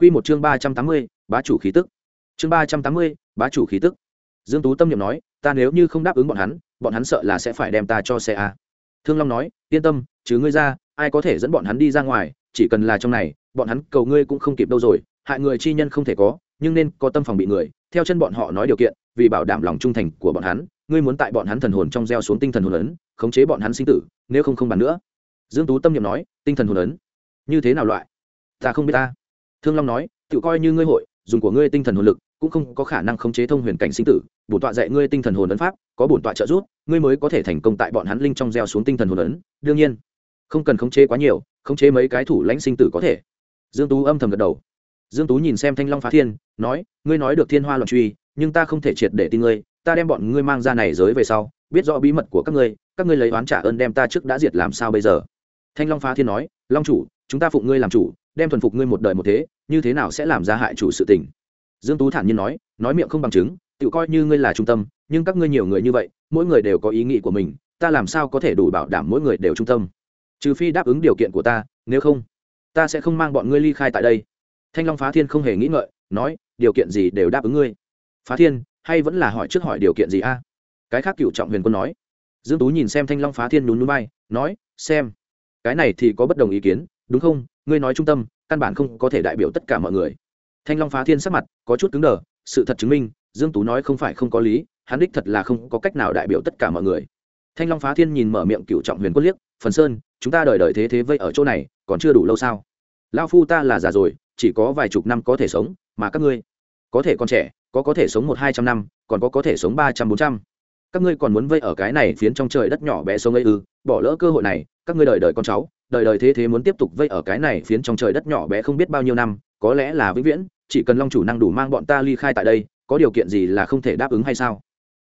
Quy một chương ba trăm tám mươi, bá chủ khí tức. Chương ba trăm tám mươi, bá chủ khí tức. Dương Tú tâm niệm nói, ta nếu như không đáp ứng bọn hắn, bọn hắn sợ là sẽ phải đem ta cho xe a. Thương Long nói, yên tâm, chứ ngươi ra, ai có thể dẫn bọn hắn đi ra ngoài, chỉ cần là trong này, bọn hắn cầu ngươi cũng không kịp đâu rồi, hại người chi nhân không thể có, nhưng nên có tâm phòng bị người, theo chân bọn họ nói điều kiện, vì bảo đảm lòng trung thành của bọn hắn, ngươi muốn tại bọn hắn thần hồn trong gieo xuống tinh thần hồn ấn, khống chế bọn hắn sinh tử, nếu không không bàn nữa. Dương Tú tâm niệm nói, tinh thần hồn ấn, như thế nào loại? Ta không biết ta. Thương Long nói, tự coi như ngươi hội, dùng của ngươi tinh thần hồn lực, cũng không có khả năng khống chế thông huyền cảnh sinh tử, bổn tọa dạy ngươi tinh thần hồn ấn pháp, có bổn tọa trợ giúp, ngươi mới có thể thành công tại bọn hắn linh trong gieo xuống tinh thần hồn ấn, đương nhiên, không cần khống chế quá nhiều, khống chế mấy cái thủ lãnh sinh tử có thể. Dương Tú âm thầm gật đầu. Dương Tú nhìn xem Thanh Long phá thiên, nói, ngươi nói được thiên hoa loạn truy, nhưng ta không thể triệt để tin ngươi, ta đem bọn ngươi mang ra này giới về sau, biết rõ bí mật của các ngươi, các ngươi lấy oán trả ơn đem ta trước đã diệt làm sao bây giờ? Thanh Long phá thiên nói, Long chủ, chúng ta phụng ngươi làm chủ, đem thuần phục ngươi một đời một thế, như thế nào sẽ làm ra hại chủ sự tình? Dương Tú thản nhiên nói, nói miệng không bằng chứng, tự coi như ngươi là trung tâm, nhưng các ngươi nhiều người như vậy, mỗi người đều có ý nghĩ của mình, ta làm sao có thể đủ bảo đảm mỗi người đều trung tâm? Trừ phi đáp ứng điều kiện của ta, nếu không, ta sẽ không mang bọn ngươi ly khai tại đây. Thanh long phá thiên không hề nghĩ ngợi nói điều kiện gì đều đáp ứng ngươi. Phá thiên hay vẫn là hỏi trước hỏi điều kiện gì a? Cái khác cựu trọng huyền quân nói. Dương tú nhìn xem thanh long phá thiên nhún núi bay nói xem cái này thì có bất đồng ý kiến đúng không? Ngươi nói trung tâm, căn bản không có thể đại biểu tất cả mọi người. Thanh long phá thiên sắc mặt, có chút cứng đờ, sự thật chứng minh, dương tú nói không phải không có lý, hắn đích thật là không có cách nào đại biểu tất cả mọi người. Thanh long phá thiên nhìn mở miệng cựu trọng huyền quân liếc, phần sơn, chúng ta đợi đợi thế thế vây ở chỗ này, còn chưa đủ lâu sao? Lao phu ta là già rồi, chỉ có vài chục năm có thể sống, mà các ngươi có thể còn trẻ, có có thể sống một hai trăm năm, còn có có thể sống ba trăm bốn trăm. Các ngươi còn muốn vây ở cái này phiến trong trời đất nhỏ bé sống ấy ư? Bỏ lỡ cơ hội này, các ngươi đời đời con cháu đời đời thế thế muốn tiếp tục vây ở cái này phiến trong trời đất nhỏ bé không biết bao nhiêu năm, có lẽ là vĩnh viễn, chỉ cần long chủ năng đủ mang bọn ta ly khai tại đây, có điều kiện gì là không thể đáp ứng hay sao?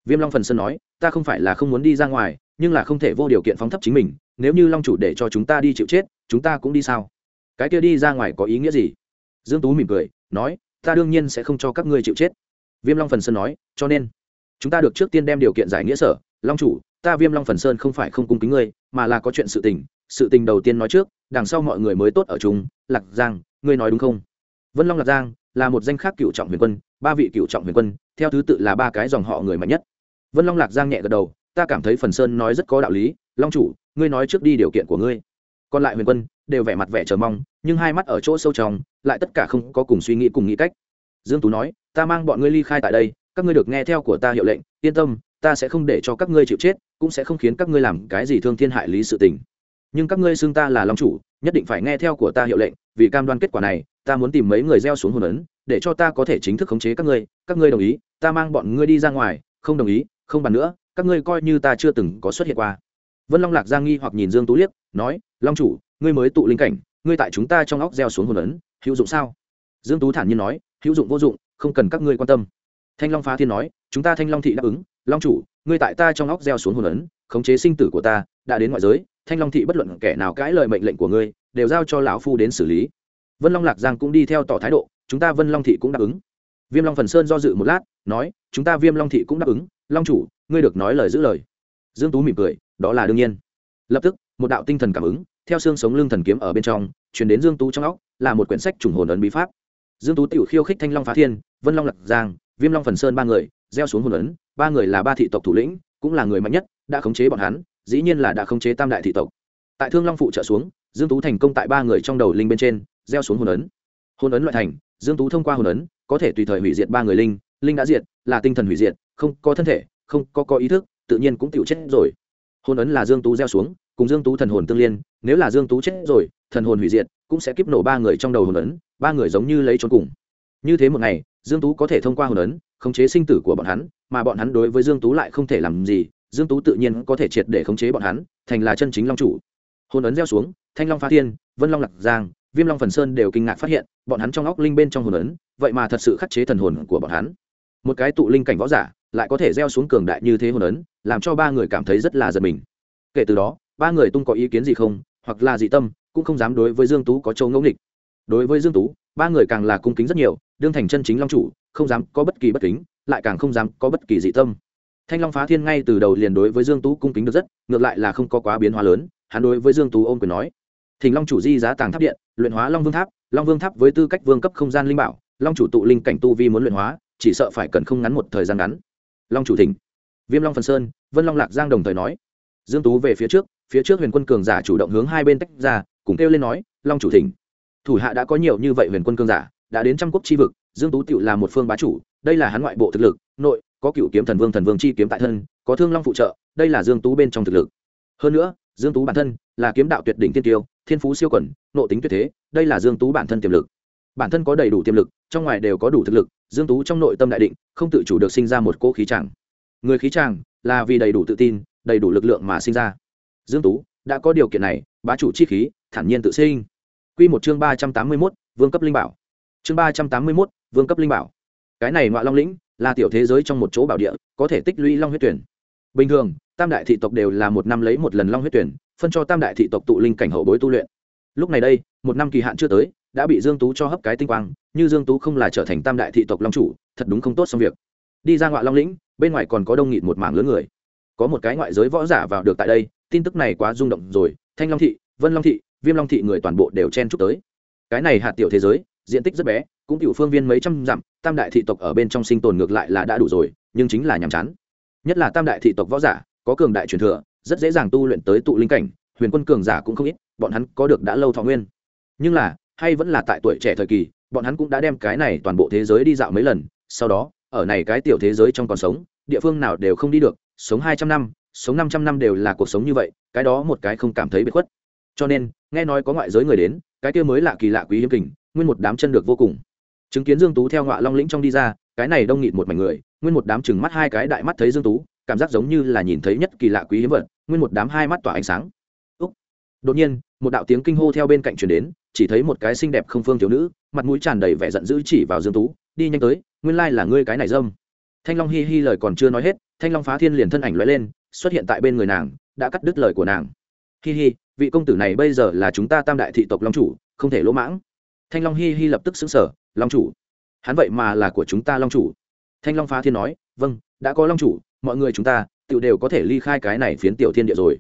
Viêm long phần sơn nói, ta không phải là không muốn đi ra ngoài, nhưng là không thể vô điều kiện phóng thấp chính mình, nếu như long chủ để cho chúng ta đi chịu chết, chúng ta cũng đi sao? Cái kia đi ra ngoài có ý nghĩa gì? Dương tú mỉm cười, nói, ta đương nhiên sẽ không cho các ngươi chịu chết. Viêm long phần sơn nói, cho nên, chúng ta được trước tiên đem điều kiện giải nghĩa sở. Long chủ, ta viêm long phần sơn không phải không cung kính ngươi, mà là có chuyện sự tình sự tình đầu tiên nói trước, đằng sau mọi người mới tốt ở chung, lạc giang, ngươi nói đúng không? Vân long lạc giang là một danh khác cựu trọng huyền quân, ba vị cựu trọng huyền quân, theo thứ tự là ba cái dòng họ người mạnh nhất. Vân long lạc giang nhẹ gật đầu, ta cảm thấy phần sơn nói rất có đạo lý, long chủ, ngươi nói trước đi điều kiện của ngươi. Còn lại huyền quân đều vẻ mặt vẻ chờ mong, nhưng hai mắt ở chỗ sâu trong, lại tất cả không có cùng suy nghĩ cùng nghĩ cách. Dương tú nói, ta mang bọn ngươi ly khai tại đây, các ngươi được nghe theo của ta hiệu lệnh, yên tâm, ta sẽ không để cho các ngươi chịu chết, cũng sẽ không khiến các ngươi làm cái gì thương thiên hại lý sự tình nhưng các ngươi xưng ta là long chủ, nhất định phải nghe theo của ta hiệu lệnh, vì cam đoan kết quả này, ta muốn tìm mấy người gieo xuống hồn ấn, để cho ta có thể chính thức khống chế các ngươi các ngươi đồng ý, ta mang bọn ngươi đi ra ngoài, không đồng ý, không bàn nữa, các ngươi coi như ta chưa từng có xuất hiện qua. Vân long lạc giang nghi hoặc nhìn dương tú liếc, nói, long chủ, ngươi mới tụ linh cảnh, ngươi tại chúng ta trong óc gieo xuống hồn ấn, hữu dụng sao? Dương tú thản nhiên nói, hữu dụng vô dụng, không cần các ngươi quan tâm. Thanh long phá thiên nói, chúng ta thanh long thị đáp ứng, long chủ, ngươi tại ta trong óc gieo xuống hồn ấn, khống chế sinh tử của ta, đã đến ngoại giới thanh long thị bất luận kẻ nào cãi lời mệnh lệnh của ngươi, đều giao cho lão phu đến xử lý. Vân long lạc giang cũng đi theo tỏ thái độ, chúng ta vân long thị cũng đáp ứng. Viêm long phần sơn do dự một lát, nói, chúng ta viêm long thị cũng đáp ứng. Long chủ, ngươi được nói lời giữ lời. Dương tú mỉm cười, đó là đương nhiên. Lập tức, một đạo tinh thần cảm ứng, theo xương sống lưng thần kiếm ở bên trong chuyển đến dương tú trong óc, là một quyển sách trùng hồn ấn bí pháp. Dương tú tiểu khiêu khích thanh long phá thiên, vân long lạc giang, viêm long phần sơn ba người, gieo xuống hồn ấn, ba người là ba thị tộc thủ lĩnh, cũng là người mạnh nhất, đã khống chế bọn hắn dĩ nhiên là đã khống chế tam đại thị tộc. Tại thương long phụ trợ xuống, dương tú thành công tại ba người trong đầu linh bên trên, gieo xuống hồn ấn. Hồn ấn loại thành, dương tú thông qua hồn ấn, có thể tùy thời hủy diệt ba người linh linh đã diệt, là tinh thần hủy diệt, không có thân thể, không có có ý thức, tự nhiên cũng tiểu chết rồi. Hồn ấn là dương tú gieo xuống, cùng dương tú thần hồn tương liên, nếu là dương tú chết rồi, thần hồn hủy diệt, cũng sẽ kiếp nổ ba người trong đầu hồn ấn, ba người giống như lấy trốn cùng. Như thế một ngày, dương tú có thể thông qua hồn ấn, khống chế sinh tử của bọn hắn, mà bọn hắn đối với dương tú lại không thể làm gì dương tú tự nhiên có thể triệt để khống chế bọn hắn, thành là chân chính long chủ. Hồn ấn gieo xuống, thanh long phá thiên, vân long lạc giang, viêm long phần sơn đều kinh ngạc phát hiện, bọn hắn trong óc linh bên trong hồn ấn, vậy mà thật sự khắc chế thần hồn của bọn hắn. Một cái tụ linh cảnh võ giả, lại có thể gieo xuống cường đại như thế hồn ấn, làm cho ba người cảm thấy rất là giật mình. Kể từ đó, ba người tung có ý kiến gì không, hoặc là dị tâm, cũng không dám đối với dương tú có châu ngẫu nghịch. Đối với dương tú, ba người càng là cung kính rất nhiều, đương thành chân chính long chủ, không dám có bất kỳ bất kính, lại càng không dám có bất kỳ dị tâm thanh long phá thiên ngay từ đầu liền đối với dương tú cung kính được rất, ngược lại là không có quá biến hóa lớn, hắn đối với dương tú ôm quyền nói. Thỉnh long chủ di giá tàng tháp điện, luyện hóa long vương tháp, long vương tháp với tư cách vương cấp không gian linh bảo, long chủ tụ linh cảnh tu vi muốn luyện hóa, chỉ sợ phải cần không ngắn một thời gian ngắn. Long chủ thỉnh. Viêm long phần sơn, vân long lạc giang đồng thời nói. Dương tú về phía trước phía trước huyền quân cường giả chủ động hướng hai bên tách ra, cùng kêu lên nói, long chủ thỉnh. Thủ hạ đã có nhiều như vậy huyền quân cường giả, đã đến trăm quốc chi vực, dương tú tựu là một phương bá chủ, đây là hắn ngoại bộ thực lực, nội có cựu kiếm thần vương thần vương chi kiếm tại thân có thương long phụ trợ đây là dương tú bên trong thực lực. Hơn nữa dương tú bản thân là kiếm đạo tuyệt đỉnh tiên tiêu thiên phú siêu quẩn nộ tính tuyệt thế đây là dương tú bản thân tiềm lực. Bản thân có đầy đủ tiềm lực trong ngoài đều có đủ thực lực dương tú trong nội tâm đại định không tự chủ được sinh ra một cỗ khí chàng. Người khí chàng là vì đầy đủ tự tin đầy đủ lực lượng mà sinh ra. Dương tú đã có điều kiện này bá chủ chi khí thản nhiên tự sinh. Quy một chương ba trăm tám mươi 381, vương cấp linh bảo. Chương ba trăm tám mươi 381, vương cấp linh bảo. Cái này ngoại long lĩnh là tiểu thế giới trong một chỗ bảo địa, có thể tích lũy long huyết tuyển. Bình thường, tam đại thị tộc đều là một năm lấy một lần long huyết tuyển, phân cho tam đại thị tộc tụ linh cảnh hậu bối tu luyện. Lúc này đây, một năm kỳ hạn chưa tới, đã bị dương tú cho hấp cái tinh quang, như dương tú không là trở thành tam đại thị tộc long chủ, thật đúng không tốt xong việc. Đi ra ngoại long lĩnh, bên ngoài còn có đông nghịt một mảng lớn người. Có một cái ngoại giới võ giả vào được tại đây, tin tức này quá rung động rồi, thanh long thị, vân long thị, viêm long thị người toàn bộ đều chen chúc tới. Cái này hạt tiểu thế giới, diện tích rất bé cũng tiểu phương viên mấy trăm dặm, tam đại thị tộc ở bên trong sinh tồn ngược lại là đã đủ rồi, nhưng chính là nhàm chán. Nhất là tam đại thị tộc võ giả, có cường đại truyền thừa, rất dễ dàng tu luyện tới tụ linh cảnh, huyền quân cường giả cũng không ít, bọn hắn có được đã lâu thọ nguyên. Nhưng là, hay vẫn là tại tuổi trẻ thời kỳ, bọn hắn cũng đã đem cái này toàn bộ thế giới đi dạo mấy lần, sau đó, ở này cái tiểu thế giới trong còn sống, địa phương nào đều không đi được, sống hai trăm năm, sống năm trăm năm đều là cuộc sống như vậy, cái đó một cái không cảm thấy bị khuất. Cho nên, nghe nói có ngoại giới người đến, cái kia mới lạ kỳ lạ quý hiếm kình, nguyên một đám chân được vô cùng chứng kiến dương tú theo ngọa long lĩnh trong đi ra, cái này đông nghịt một mảnh người, nguyên một đám chừng mắt hai cái đại mắt thấy dương tú, cảm giác giống như là nhìn thấy nhất kỳ lạ quý hiếm vật, nguyên một đám hai mắt tỏa ánh sáng. Úc. đột nhiên, một đạo tiếng kinh hô theo bên cạnh truyền đến, chỉ thấy một cái xinh đẹp không phương thiếu nữ, mặt mũi tràn đầy vẻ giận dữ chỉ vào dương tú, đi nhanh tới, nguyên lai là ngươi cái này dâm. Thanh long hi hi lời còn chưa nói hết, thanh long phá thiên liền thân ảnh lóe lên, xuất hiện tại bên người nàng, đã cắt đứt lời của nàng. Hi hi, vị công tử này bây giờ là chúng ta tam đại thị tộc long chủ, không thể lỗ mãng. Thanh long hi hi lập tức xứng sở long chủ. Hắn vậy mà là của chúng ta long chủ. Thanh long phá thiên nói vâng đã có long chủ, mọi người chúng ta tự đều có thể ly khai cái này phiến tiểu thiên địa rồi.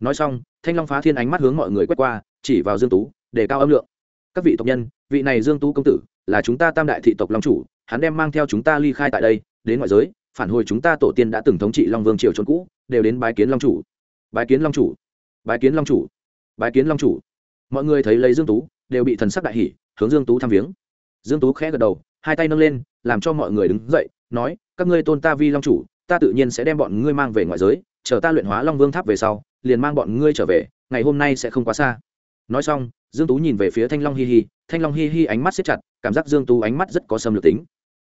Nói xong, thanh long phá thiên ánh mắt hướng mọi người quét qua, chỉ vào dương tú, để cao âm lượng. Các vị tộc nhân, vị này dương tú công tử, là chúng ta tam đại thị tộc long chủ, hắn đem mang theo chúng ta ly khai tại đây, đến ngoại giới, phản hồi chúng ta tổ tiên đã từng thống trị long vương triều trốn cũ, đều đến bái kiến long chủ. Bái kiến long chủ? Bái kiến long chủ? Bái kiến long chủ? Mọi người thấy lấy dương tú, đều bị thần sắc đại hỉ, hướng dương tú thăm viếng dương tú khẽ gật đầu, hai tay nâng lên, làm cho mọi người đứng dậy, nói, các ngươi tôn ta vi long chủ, ta tự nhiên sẽ đem bọn ngươi mang về ngoại giới, chờ ta luyện hóa long vương tháp về sau, liền mang bọn ngươi trở về, ngày hôm nay sẽ không quá xa. Nói xong, dương tú nhìn về phía thanh long hi hi, thanh long hi hi ánh mắt siết chặt, cảm giác dương tú ánh mắt rất có xâm lược tính.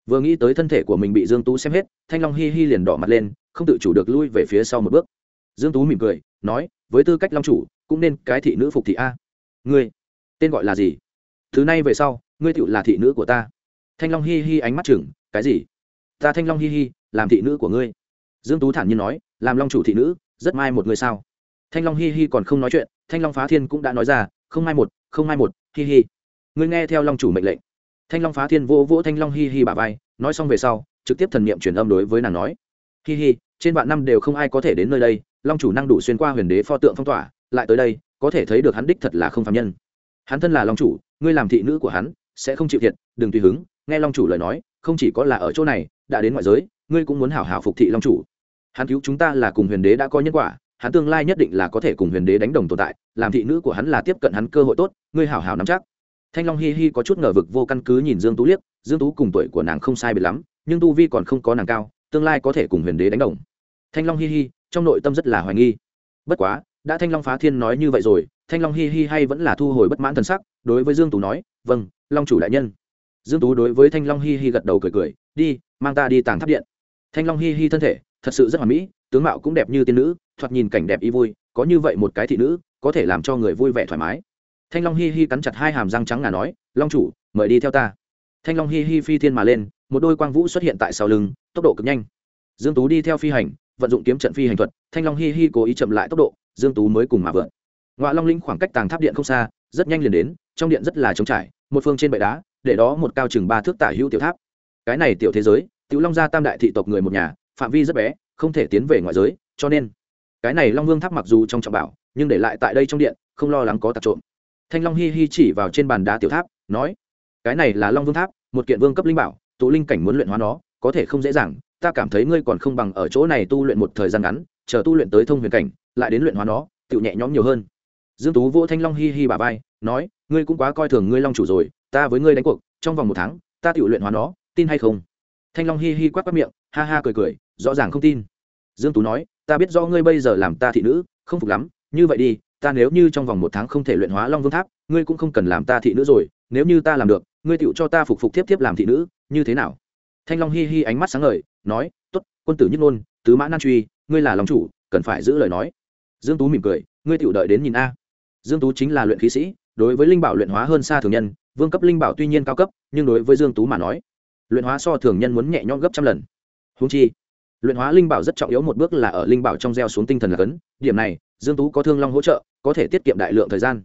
Vừa nghĩ tới thân thể của mình bị dương tú xem hết, thanh long hi hi liền đỏ mặt lên, không tự chủ được lui về phía sau một bước. Dương tú mỉm cười, nói, với tư cách long chủ, cũng nên cái thị nữ phục thị a. Ngươi, tên gọi là gì? Thứ nay về sau ngươi tựu là thị nữ của ta. Thanh long hi hi ánh mắt chừng, cái gì? Ta thanh long hi hi, làm thị nữ của ngươi. Dương tú thản nhiên nói, làm long chủ thị nữ, rất mai một người sao? Thanh long hi hi còn không nói chuyện, thanh long phá thiên cũng đã nói ra, không mai một, không mai một, hi hi. Ngươi nghe theo long chủ mệnh lệnh. Thanh long phá thiên vỗ vỗ thanh long hi hi bà vai, nói xong về sau, trực tiếp thần niệm truyền âm đối với nàng nói. Hi hi, trên vạn năm đều không ai có thể đến nơi đây, long chủ năng đủ xuyên qua huyền đế pho tượng phong tỏa, lại tới đây, có thể thấy được hắn đích thật là không phạm nhân. Hắn thân là long chủ, ngươi làm thị nữ của hắn sẽ không chịu thiệt, đừng tùy hứng, nghe long chủ lời nói, không chỉ có là ở chỗ này, đã đến ngoại giới, ngươi cũng muốn hảo hảo phục thị long chủ. Hắn cứu chúng ta là cùng huyền đế đã có nhân quả, hắn tương lai nhất định là có thể cùng huyền đế đánh đồng tồn tại, làm thị nữ của hắn là tiếp cận hắn cơ hội tốt, ngươi hảo hảo nắm chắc. Thanh long hi hi có chút ngờ vực vô căn cứ nhìn dương tú liếc, dương tú cùng tuổi của nàng không sai biệt lắm, nhưng tu vi còn không có nàng cao, tương lai có thể cùng huyền đế đánh đồng. Thanh long hi hi, trong nội tâm rất là hoài nghi. Bất quá đã thanh long phá thiên nói như vậy rồi, thanh long hi hi hay vẫn là thu hồi bất mãn thần sắc, đối với dương tú nói vâng long chủ đại nhân. Dương tú đối với thanh long hi hi gật đầu cười cười, đi, mang ta đi tàng tháp điện. Thanh long hi hi thân thể, thật sự rất hoàn mỹ, tướng mạo cũng đẹp như tiên nữ, thoạt nhìn cảnh đẹp y vui, có như vậy một cái thị nữ, có thể làm cho người vui vẻ thoải mái. Thanh long hi hi cắn chặt hai hàm răng trắng ngà nói, long chủ, mời đi theo ta. Thanh long hi hi phi thiên mà lên, một đôi quang vũ xuất hiện tại sau lưng, tốc độ cực nhanh. Dương tú đi theo phi hành, vận dụng kiếm trận phi hành thuật, thanh long hi hi cố ý chậm lại tốc độ dương tú mới cùng mà vượn. Ngoại long linh khoảng cách tàng tháp điện không xa, rất nhanh liền đến, trong điện rất là trống trải, một phương trên bệ đá, để đó một cao chừng ba thước tả hữu tiểu tháp. Cái này tiểu thế giới, tiểu long gia tam đại thị tộc người một nhà, phạm vi rất bé, không thể tiến về ngoại giới, cho nên cái này long vương tháp mặc dù trong trọng bảo, nhưng để lại tại đây trong điện, không lo lắng có tặc trộm. Thanh long hi hi chỉ vào trên bàn đá tiểu tháp, nói, cái này là long vương tháp, một kiện vương cấp linh bảo, tụ linh cảnh muốn luyện hóa nó, có thể không dễ dàng, ta cảm thấy ngươi còn không bằng ở chỗ này tu luyện một thời gian ngắn, chờ tu luyện tới thông huyền cảnh lại đến luyện hóa nó tự nhẹ nhõm nhiều hơn. Dương tú vỗ thanh long hi hi bà vai, nói, ngươi cũng quá coi thường ngươi long chủ rồi, ta với ngươi đánh cuộc, trong vòng một tháng, ta tự luyện hóa nó, tin hay không? Thanh long hi hi quát quát miệng, ha ha cười cười, rõ ràng không tin. Dương tú nói, ta biết do ngươi bây giờ làm ta thị nữ, không phục lắm, như vậy đi, ta nếu như trong vòng một tháng không thể luyện hóa long vương tháp, ngươi cũng không cần làm ta thị nữ rồi, nếu như ta làm được, ngươi tựu cho ta phục phục tiếp tiếp làm thị nữ, như thế nào? Thanh long hi hi ánh mắt sáng ngời, nói t ố t quân tử nhất ngôn tứ mã nan truy, ngươi là lòng chủ, cần phải giữ lời nói dương tú mỉm cười, ngươi tiểu đợi đến nhìn a. Dương tú chính là luyện khí sĩ, đối với linh bảo luyện hóa hơn xa thường nhân, vương cấp linh bảo tuy nhiên cao cấp, nhưng đối với dương tú mà nói, luyện hóa so thường nhân muốn nhẹ nhõm gấp trăm lần. Húng chi, luyện hóa linh bảo rất trọng yếu một bước là ở linh bảo trong gieo xuống tinh thần là cấn, điểm này, dương tú có thương long hỗ trợ, có thể tiết kiệm đại lượng thời gian.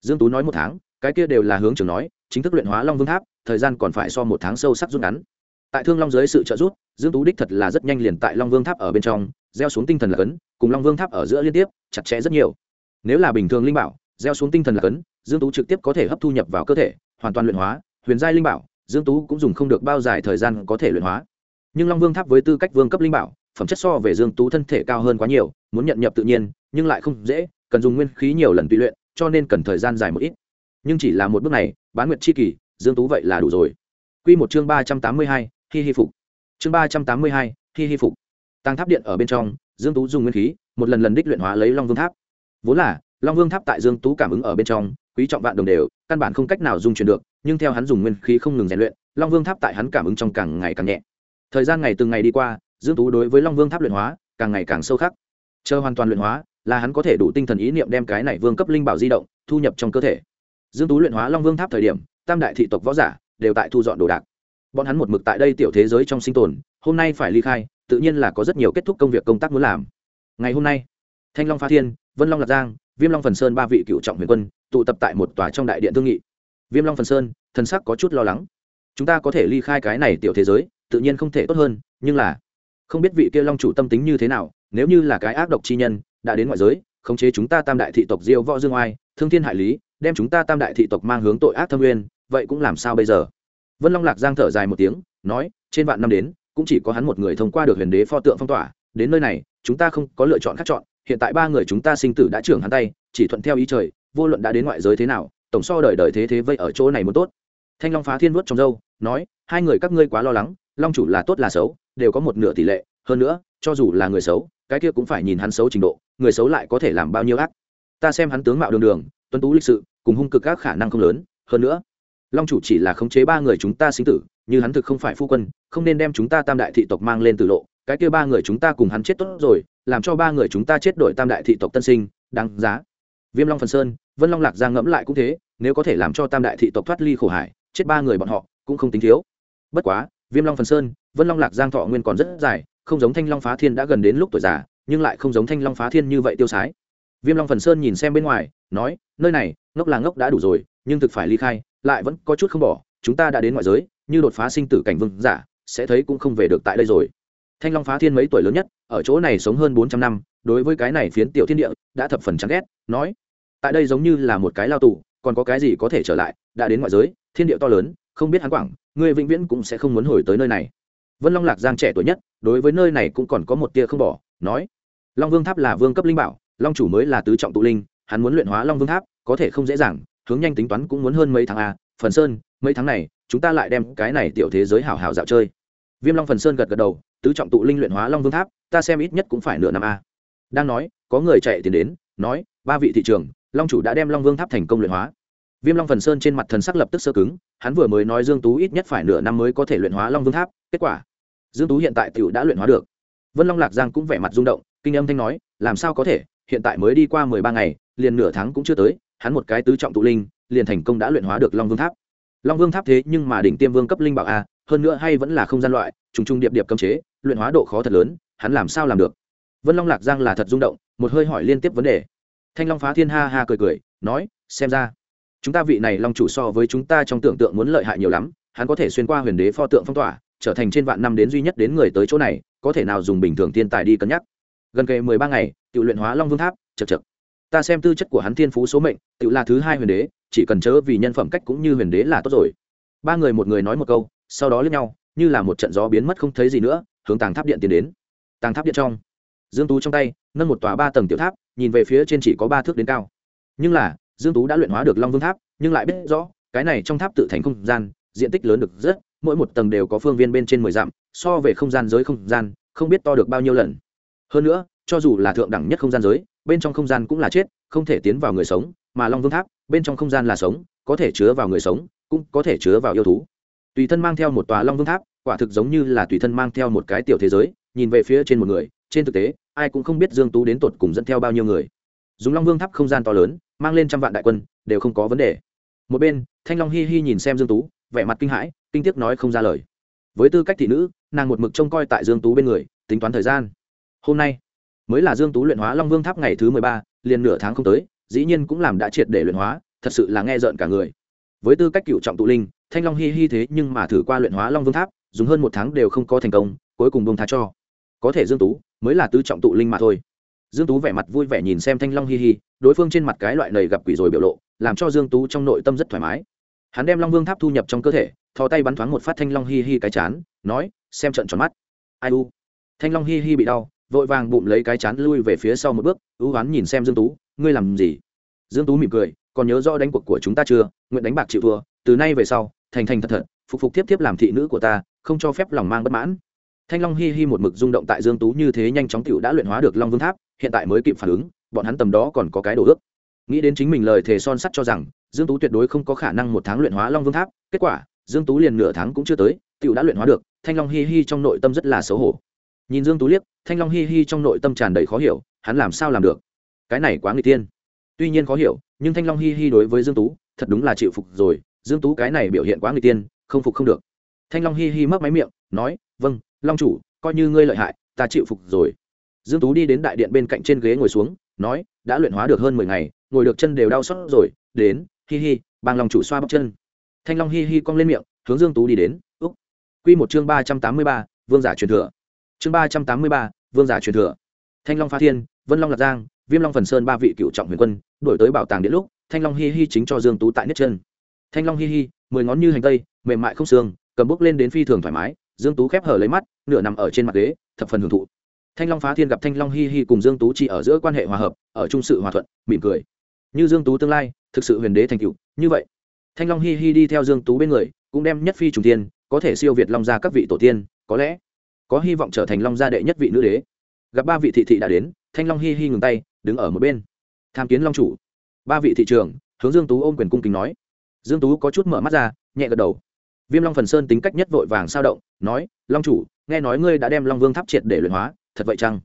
Dương tú nói một tháng, cái kia đều là hướng trưởng nói, chính thức luyện hóa long vương tháp, thời gian còn phải so một tháng sâu sắc rút ngắn. Tại thương long dưới sự trợ giúp dương tú đích thật là rất nhanh liền tại long vương tháp ở bên trong gieo xuống tinh thần là cấn cùng long vương tháp ở giữa liên tiếp chặt chẽ rất nhiều. Nếu là bình thường linh bảo gieo xuống tinh thần là cấn dương tú trực tiếp có thể hấp thu nhập vào cơ thể hoàn toàn luyện hóa huyền giai linh bảo dương tú cũng dùng không được bao dài thời gian có thể luyện hóa. Nhưng long vương tháp với tư cách vương cấp linh bảo phẩm chất so về dương tú thân thể cao hơn quá nhiều muốn nhận nhập tự nhiên nhưng lại không dễ cần dùng nguyên khí nhiều lần tùy luyện cho nên cần thời gian dài một ít. Nhưng chỉ là một bước này bán nguyệt chi kỳ dương tú vậy là đủ rồi. Quy một chương ba trăm tám mươi hai, hi hi phục chương ba trăm tám mươi hai, hi hi phục. Tăng tháp điện ở bên trong dương tú dùng nguyên khí một lần lần đích luyện hóa lấy long vương tháp. Vốn là long vương tháp tại dương tú cảm ứng ở bên trong quý trọng vạn đồng đều căn bản không cách nào dung chuyển được nhưng theo hắn dùng nguyên khí không ngừng rèn luyện long vương tháp tại hắn cảm ứng trong càng ngày càng nhẹ. Thời gian ngày từng ngày đi qua dương tú đối với long vương tháp luyện hóa càng ngày càng sâu khắc. Chờ hoàn toàn luyện hóa là hắn có thể đủ tinh thần ý niệm đem cái này vương cấp linh bảo di động thu nhập trong cơ thể. Dương tú luyện hóa long vương tháp thời điểm tam đại thị tộc võ giả đều tại thu dọn đồ đạc bọn hắn một mực tại đây tiểu thế giới trong sinh tồn, hôm nay phải ly khai, tự nhiên là có rất nhiều kết thúc công việc công tác muốn làm. Ngày hôm nay, thanh long pha thiên, vân long lạc giang, viêm long phần sơn ba vị cựu trọng huyền quân, tụ tập tại một tòa trong đại điện thương nghị. Viêm long phần sơn, thần sắc có chút lo lắng. Chúng ta có thể ly khai cái này tiểu thế giới, tự nhiên không thể tốt hơn, nhưng là, không biết vị kia long chủ tâm tính như thế nào, nếu như là cái ác độc chi nhân, đã đến ngoại giới, khống chế chúng ta tam đại thị tộc diêu võ dương oai, thương thiên hại lý, đem chúng ta tam đại thị tộc mang hướng tội ác thâm nguyên, vậy cũng làm sao bây giờ? Vân long lạc giang thở dài một tiếng, nói, trên vạn năm đến, cũng chỉ có hắn một người thông qua được huyền đế pho tượng phong tỏa. Đến nơi này, chúng ta không có lựa chọn khác chọn. Hiện tại ba người chúng ta sinh tử đã trưởng hắn tay, chỉ thuận theo ý trời, vô luận đã đến ngoại giới thế nào, tổng so đời đời thế thế vây ở chỗ này muốn tốt. Thanh long phá thiên vuốt trong dâu nói, hai người các ngươi quá lo lắng, long chủ là tốt là xấu, đều có một nửa tỷ lệ. Hơn nữa, cho dù là người xấu, cái kia cũng phải nhìn hắn xấu trình độ, người xấu lại có thể làm bao nhiêu ác. Ta xem hắn tướng mạo đường đường, tuấn tú lịch sự, cùng hung cực các khả năng không lớn. Hơn nữa long chủ chỉ là khống chế ba người chúng ta sinh tử, như hắn thực không phải phu quân, không nên đem chúng ta tam đại thị tộc mang lên từ lộ, cái kia ba người chúng ta cùng hắn chết tốt rồi, làm cho ba người chúng ta chết đổi tam đại thị tộc tân sinh, đáng giá. Viêm long phần sơn, vân long lạc giang ngẫm lại cũng thế, nếu có thể làm cho tam đại thị tộc thoát ly khổ hải, chết ba người bọn họ, cũng không tính thiếu. Bất quá, viêm long phần sơn, vân long lạc giang thọ nguyên còn rất dài, không giống thanh long phá thiên đã gần đến lúc tuổi già, nhưng lại không giống thanh long phá thiên như vậy tiêu sái. Viêm long phần sơn nhìn xem bên ngoài, nói, nơi này, ngốc là ngốc đã đủ rồi, nhưng thực phải ly khai lại vẫn có chút không bỏ, chúng ta đã đến ngoại giới, như đột phá sinh tử cảnh vương giả, sẽ thấy cũng không về được tại đây rồi. Thanh long phá thiên mấy tuổi lớn nhất, ở chỗ này sống hơn bốn trăm năm, đối với cái này phiến tiểu thiên địa, đã thập phần chán ghét, nói, tại đây giống như là một cái lao tù, còn có cái gì có thể trở lại, đã đến ngoại giới, thiên địa to lớn, không biết hắn quảng người vĩnh viễn cũng sẽ không muốn hồi tới nơi này. Vân long lạc giang trẻ tuổi nhất, đối với nơi này cũng còn có một tia không bỏ, nói, long vương tháp là vương cấp linh bảo, long chủ mới là tứ trọng tụ linh, hắn muốn luyện hóa long vương tháp, có thể không dễ dàng hướng nhanh tính toán cũng muốn hơn mấy tháng a, phần sơn, mấy tháng này, chúng ta lại đem cái này tiểu thế giới hảo hảo dạo chơi. Viêm long phần sơn gật gật đầu, tứ trọng tụ linh luyện hóa long vương tháp, ta xem ít nhất cũng phải nửa năm a. Đang nói, có người chạy tiền đến, nói, ba vị thị trường long chủ đã đem long vương tháp thành công luyện hóa. Viêm long phần sơn trên mặt thần sắc lập tức sơ cứng, hắn vừa mới nói dương tú ít nhất phải nửa năm mới có thể luyện hóa long vương tháp, kết quả, dương tú hiện tại tiểu đã luyện hóa được. Vân long lạc giang cũng vẻ mặt rung động, kinh âm thanh nói, làm sao có thể, hiện tại mới đi qua mười ba ngày, liền nửa tháng cũng chưa tới hắn một cái tứ trọng tụ linh, liền thành công đã luyện hóa được long vương tháp. Long vương tháp thế nhưng mà đỉnh tiêm vương cấp linh bảo a, hơn nữa hay vẫn là không gian loại, trùng trùng điệp điệp cấm chế, luyện hóa độ khó thật lớn, hắn làm sao làm được? Vân long lạc giang là thật rung động, một hơi hỏi liên tiếp vấn đề. Thanh long phá thiên ha ha cười cười, nói, xem ra, chúng ta vị này long chủ so với chúng ta trong tưởng tượng muốn lợi hại nhiều lắm, hắn có thể xuyên qua huyền đế pho tượng phong tỏa, trở thành trên vạn năm đến duy nhất đến người tới chỗ này, có thể nào dùng bình thường tiên tài đi cân nhắc? Gần kề mười ba ngày, tự luyện hóa long vương tháp chật chật ta xem tư chất của hắn thiên phú số mệnh, tự là thứ hai huyền đế, chỉ cần chớ vì nhân phẩm cách cũng như huyền đế là tốt rồi. Ba người một người nói một câu, sau đó lướt nhau, như là một trận gió biến mất không thấy gì nữa, hướng tàng tháp điện tiến đến. Tàng tháp điện trong. Dương tú trong tay, nâng một tòa ba tầng tiểu tháp, nhìn về phía trên chỉ có ba thước đến cao. Nhưng là, dương tú đã luyện hóa được long vương tháp, nhưng lại biết rõ, cái này trong tháp tự thành không gian, diện tích lớn được rất, mỗi một tầng đều có phương viên bên trên mười dặm, so về không gian giới không gian, không biết to được bao nhiêu lần. Hơn nữa, cho dù là thượng đẳng nhất không gian giới bên trong không gian cũng là chết, không thể tiến vào người sống, mà long vương tháp, bên trong không gian là sống, có thể chứa vào người sống, cũng có thể chứa vào yêu thú. Tùy thân mang theo một tòa long vương tháp, quả thực giống như là tùy thân mang theo một cái tiểu thế giới, nhìn về phía trên một người, trên thực tế, ai cũng không biết dương tú đến tột cùng dẫn theo bao nhiêu người. Dùng long vương tháp không gian to lớn, mang lên trăm vạn đại quân, đều không có vấn đề. Một bên, thanh long hi hi nhìn xem dương tú, vẻ mặt kinh hãi, kinh tiếc nói không ra lời. Với tư cách thị nữ, nàng một mực trông coi tại dương tú bên người, tính toán thời gian. Hôm nay mới là dương tú luyện hóa long vương tháp ngày thứ 13, liền nửa tháng không tới dĩ nhiên cũng làm đã triệt để luyện hóa thật sự là nghe rợn cả người. Với tư cách cựu trọng tụ linh thanh long hi hi thế nhưng mà thử qua luyện hóa long vương tháp dùng hơn một tháng đều không có thành công cuối cùng bông tha cho. Có thể dương tú mới là tứ trọng tụ linh mà thôi. Dương tú vẻ mặt vui vẻ nhìn xem thanh long hi hi đối phương trên mặt cái loại này gặp quỷ rồi biểu lộ làm cho dương tú trong nội tâm rất thoải mái. Hắn đem long vương tháp thu nhập trong cơ thể thò tay bắn thoáng một phát thanh long hi hi cái chán nói xem trận tròn mắt. Ai u? Thanh long hi hi bị đau vội vàng bụng lấy cái chán lui về phía sau một bước, ưu hoán nhìn xem dương tú, ngươi làm gì? Dương tú mỉm cười, còn nhớ rõ đánh cuộc của chúng ta chưa? Nguyện đánh bạc chịu thua, từ nay về sau, thành thành thật thật, phục phục tiếp tiếp làm thị nữ của ta, không cho phép lòng mang bất mãn. Thanh long hi hi một mực rung động tại dương tú như thế nhanh chóng tiểu đã luyện hóa được long vương tháp, hiện tại mới kịp phản ứng, bọn hắn tầm đó còn có cái đồ ước. Nghĩ đến chính mình lời thề son sắt cho rằng, dương tú tuyệt đối không có khả năng một tháng luyện hóa long vương tháp, kết quả, dương tú liền nửa tháng cũng chưa tới, tiểu đã luyện hóa được, thanh long hi hi trong nội tâm rất là xấu hổ. Nhìn dương tú liếc thanh long hi hi trong nội tâm tràn đầy khó hiểu hắn làm sao làm được? Cái này quá người tiên tuy nhiên khó hiểu nhưng thanh long hi hi đối với dương tú thật đúng là chịu phục rồi dương tú cái này biểu hiện quá người tiên không phục không được. Thanh long hi hi mất máy miệng nói vâng long chủ coi như ngươi lợi hại ta chịu phục rồi. Dương tú đi đến đại điện bên cạnh trên ghế ngồi xuống nói đã luyện hóa được hơn mười ngày ngồi được chân đều đau xót rồi đến hi hi bang long chủ xoa bắp chân. Thanh long hi hi cong lên miệng hướng dương tú đi đến úc. Quy một chương ba trăm tám mươi ba, vương giả truyền thừa chương ba trăm tám mươi ba, vương giả truyền thừa. Thanh long phá thiên vân long lạc giang viêm long phần sơn ba vị cựu trọng huyền quân đổi tới bảo tàng điện lúc thanh long hi hi chính cho dương tú tại nhất chân. Thanh long hi hi mười ngón như hành tây mềm mại không xương cầm bước lên đến phi thường thoải mái dương tú khép hở lấy mắt nửa nằm ở trên mặt ghế thập phần hưởng thụ. Thanh long phá thiên gặp thanh long hi hi cùng dương tú chỉ ở giữa quan hệ hòa hợp ở trung sự hòa thuận mỉm cười. Như dương tú tương lai thực sự huyền đế thành cựu như vậy. Thanh long hi hi đi theo dương tú bên người cũng đem nhất phi trùng tiên có thể siêu việt long gia các vị tổ tiên có lẽ có hy vọng trở thành long gia đệ nhất vị nữ đế. Gặp ba vị thị thị đã đến, thanh long hi hi ngừng tay, đứng ở một bên. Tham kiến long chủ. Ba vị thị trường hướng dương tú ôm quyền cung kính nói. Dương tú có chút mở mắt ra, nhẹ gật đầu. Viêm long phần sơn tính cách nhất vội vàng sao động, nói, long chủ, nghe nói ngươi đã đem long vương tháp triệt để luyện hóa, thật vậy chăng?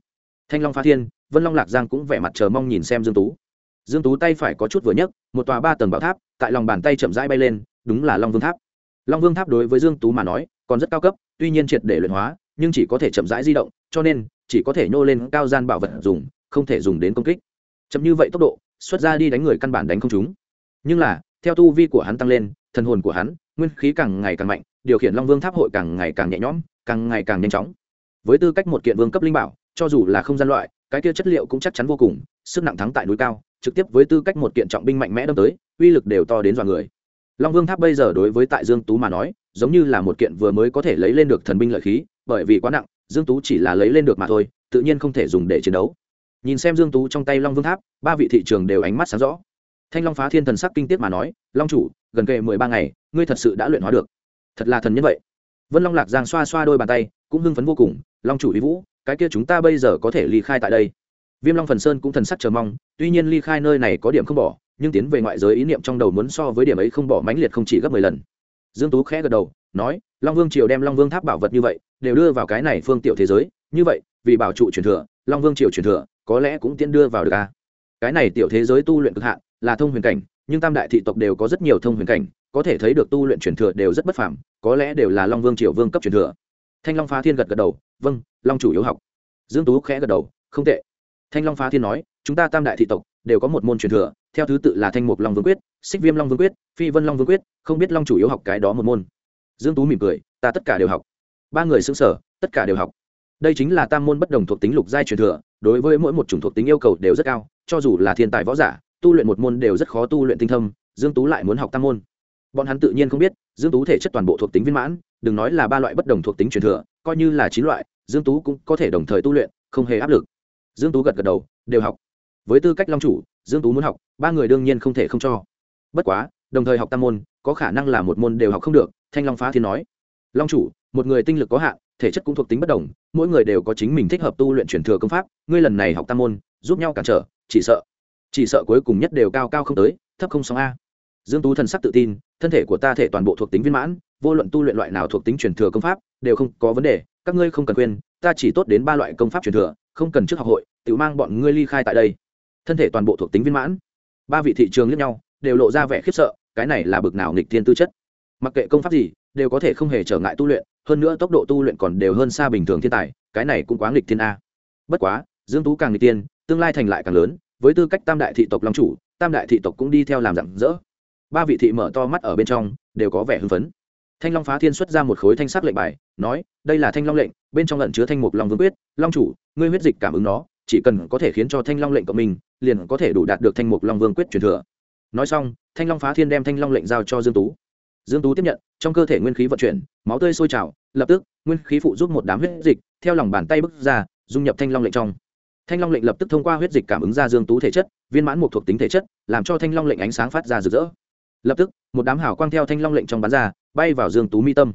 Thanh long phá thiên, vân long lạc giang cũng vẻ mặt chờ mong nhìn xem dương tú. Dương tú tay phải có chút vừa nhấc, một tòa ba tầng bảo tháp, tại lòng bàn tay chậm rãi bay lên, đúng là long vương tháp. Long vương tháp đối với dương tú mà nói, còn rất cao cấp, tuy nhiên triệt để luyện hóa nhưng chỉ có thể chậm rãi di động, cho nên chỉ có thể nhô lên cao gian bảo vật dùng, không thể dùng đến công kích. Chậm như vậy tốc độ, xuất ra đi đánh người căn bản đánh không chúng nhưng là, theo tu vi của hắn tăng lên, thần hồn của hắn, nguyên khí càng ngày càng mạnh, điều khiển long vương tháp hội càng ngày càng nhẹ nhõm, càng ngày càng nhanh chóng. Với tư cách một kiện vương cấp linh bảo, cho dù là không gian loại, cái kia chất liệu cũng chắc chắn vô cùng, sức nặng thắng tại núi cao, trực tiếp với tư cách một kiện trọng binh mạnh mẽ đâm tới, uy lực đều to đến dọa người long vương tháp bây giờ đối với tại dương tú mà nói, giống như là một kiện vừa mới có thể lấy lên được thần binh lợi khí, bởi vì quá nặng, dương tú chỉ là lấy lên được mà thôi, tự nhiên không thể dùng để chiến đấu. Nhìn xem dương tú trong tay long vương tháp, ba vị thị trường đều ánh mắt sáng rõ. Thanh long phá thiên thần sắc kinh tiết mà nói, long chủ, gần kề mười ba ngày, ngươi thật sự đã luyện hóa được. Thật là thần như vậy. Vân long lạc giang xoa xoa đôi bàn tay, cũng hưng phấn vô cùng, long chủ ý vũ, cái kia chúng ta bây giờ có thể ly khai tại đây. Viêm long phần sơn cũng thần sắc chờ mong, tuy nhiên ly khai nơi này có điểm không bỏ nhưng tiến về ngoại giới ý niệm trong đầu muốn so với điểm ấy không bỏ mãnh liệt không chỉ gấp mười lần. Dương tú khẽ gật đầu, nói, long vương triều đem long vương tháp bảo vật như vậy, đều đưa vào cái này phương tiểu thế giới. Như vậy, vì bảo trụ truyền thừa, long vương triều truyền thừa, có lẽ cũng tiến đưa vào được a cái này tiểu thế giới tu luyện cực hạn, là thông huyền cảnh, nhưng tam đại thị tộc đều có rất nhiều thông huyền cảnh, có thể thấy được tu luyện truyền thừa đều rất bất phàm, có lẽ đều là long vương triều vương cấp truyền thừa. Thanh long phá thiên gật gật đầu vâng long chủ yếu học. Dương tú khẽ gật đầu, không tệ thanh long phá thiên nói, chúng ta tam đại thị tộc đều có một môn truyền thừa, theo thứ tự là thanh mục long vương quyết, xích viêm long vương quyết, phi vân long vương quyết, không biết long chủ yếu học cái đó một môn. Dương tú mỉm cười, ta tất cả đều học. Ba người xứng sở tất cả đều học. Đây chính là tam môn bất đồng thuộc tính lục giai truyền thừa, đối với mỗi một chủng thuộc tính yêu cầu đều rất cao, cho dù là thiên tài võ giả, tu luyện một môn đều rất khó tu luyện tinh thâm, dương tú lại muốn học tam môn. Bọn hắn tự nhiên không biết, dương tú thể chất toàn bộ thuộc tính viên mãn, đừng nói là ba loại bất đồng thuộc tính truyền thừa, coi như là chín loại, dương tú cũng có thể đồng thời tu luyện, không hề áp lực dương tú gật gật đầu, đều học. Với tư cách long chủ, dương tú muốn học, ba người đương nhiên không thể không cho. Bất quá, đồng thời học tam môn, có khả năng là một môn đều học không được. Thanh long phá thiên nói. Long chủ, một người tinh lực có hạn, thể chất cũng thuộc tính bất đồng, mỗi người đều có chính mình thích hợp tu luyện truyền thừa công pháp, ngươi lần này học tam môn, giúp nhau cản trở, chỉ sợ chỉ sợ cuối cùng nhất đều cao cao không tới, thấp không sóng a. Dương tú thần sắc tự tin, thân thể của ta thể toàn bộ thuộc tính viên mãn, vô luận tu luyện loại nào thuộc tính truyền thừa công pháp, đều không có vấn đề, các ngươi không cần quên, ta chỉ tốt đến ba loại công pháp truyền thừa không cần trước học hội tự mang bọn ngươi ly khai tại đây. Thân thể toàn bộ thuộc tính viên mãn. Ba vị thị trường lẫn nhau, đều lộ ra vẻ khiếp sợ, cái này là bực nào nghịch thiên tư chất. Mặc kệ công pháp gì, đều có thể không hề trở ngại tu luyện, hơn nữa tốc độ tu luyện còn đều hơn xa bình thường thiên tài, cái này cũng quá nghịch thiên a. Bất quá, dương tú càng nghịch tiên tương lai thành lại càng lớn, với tư cách tam đại thị tộc long chủ, tam đại thị tộc cũng đi theo làm rạng rỡ. Ba vị thị mở to mắt ở bên trong, đều có vẻ hưng phấn thanh long phá thiên xuất ra một khối thanh sắc lệnh bài, nói, đây là thanh long lệnh, bên trong lận chứa thanh mục long vương quyết, long chủ, ngươi huyết dịch cảm ứng nó, chỉ cần có thể khiến cho thanh long lệnh của mình liền có thể đủ đạt được thanh mục long vương quyết truyền thừa. Nói xong, thanh long phá thiên đem thanh long lệnh giao cho dương tú. Dương tú tiếp nhận, trong cơ thể nguyên khí vận chuyển, máu tươi sôi trào, lập tức, nguyên khí phụ giúp một đám huyết dịch, theo lòng bàn tay bước ra, dung nhập thanh long lệnh trong. Thanh long lệnh lập tức thông qua huyết dịch cảm ứng ra dương tú thể chất, viên mãn một thuộc tính thể chất, làm cho thanh long lệnh ánh sáng phát ra rực rỡ lập tức, một đám hào quang theo thanh long lệnh trong bán ra, bay vào dương tú mi tâm.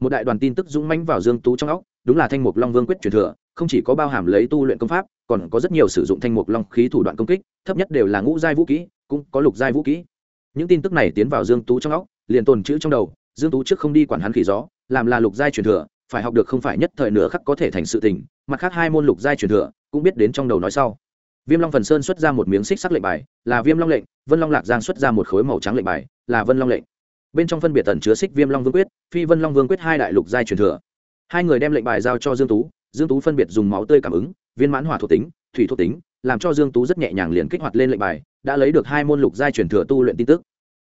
Một đại đoàn tin tức dũng mãnh vào dương tú trong óc, đúng là thanh mục long vương quyết truyền thừa, không chỉ có bao hàm lấy tu luyện công pháp, còn có rất nhiều sử dụng thanh mục long khí thủ đoạn công kích, thấp nhất đều là ngũ giai vũ kỹ, cũng có lục giai vũ kỹ. Những tin tức này tiến vào dương tú trong óc, liền tồn chữ trong đầu, dương tú trước không đi quản hắn khỉ gió, làm là lục giai truyền thừa, phải học được không phải nhất thời nửa khắc có thể thành sự tình, mặt khác hai môn lục giai truyền thừa, cũng biết đến trong đầu nói sau viêm long phần sơn xuất ra một miếng xích sắc lệnh bài, là viêm long lệnh, vân long lạc giang xuất ra một khối màu trắng lệnh bài, là vân long lệnh. Bên trong phân biệt tần chứa xích viêm long vương quyết, phi vân long vương quyết hai đại lục giai truyền thừa. Hai người đem lệnh bài giao cho dương tú dương tú phân biệt dùng máu tươi cảm ứng, viên mãn hỏa thuộc tính, thủy thuộc tính, làm cho dương tú rất nhẹ nhàng liền kích hoạt lên lệnh bài, đã lấy được hai môn lục giai truyền thừa tu luyện tin tức.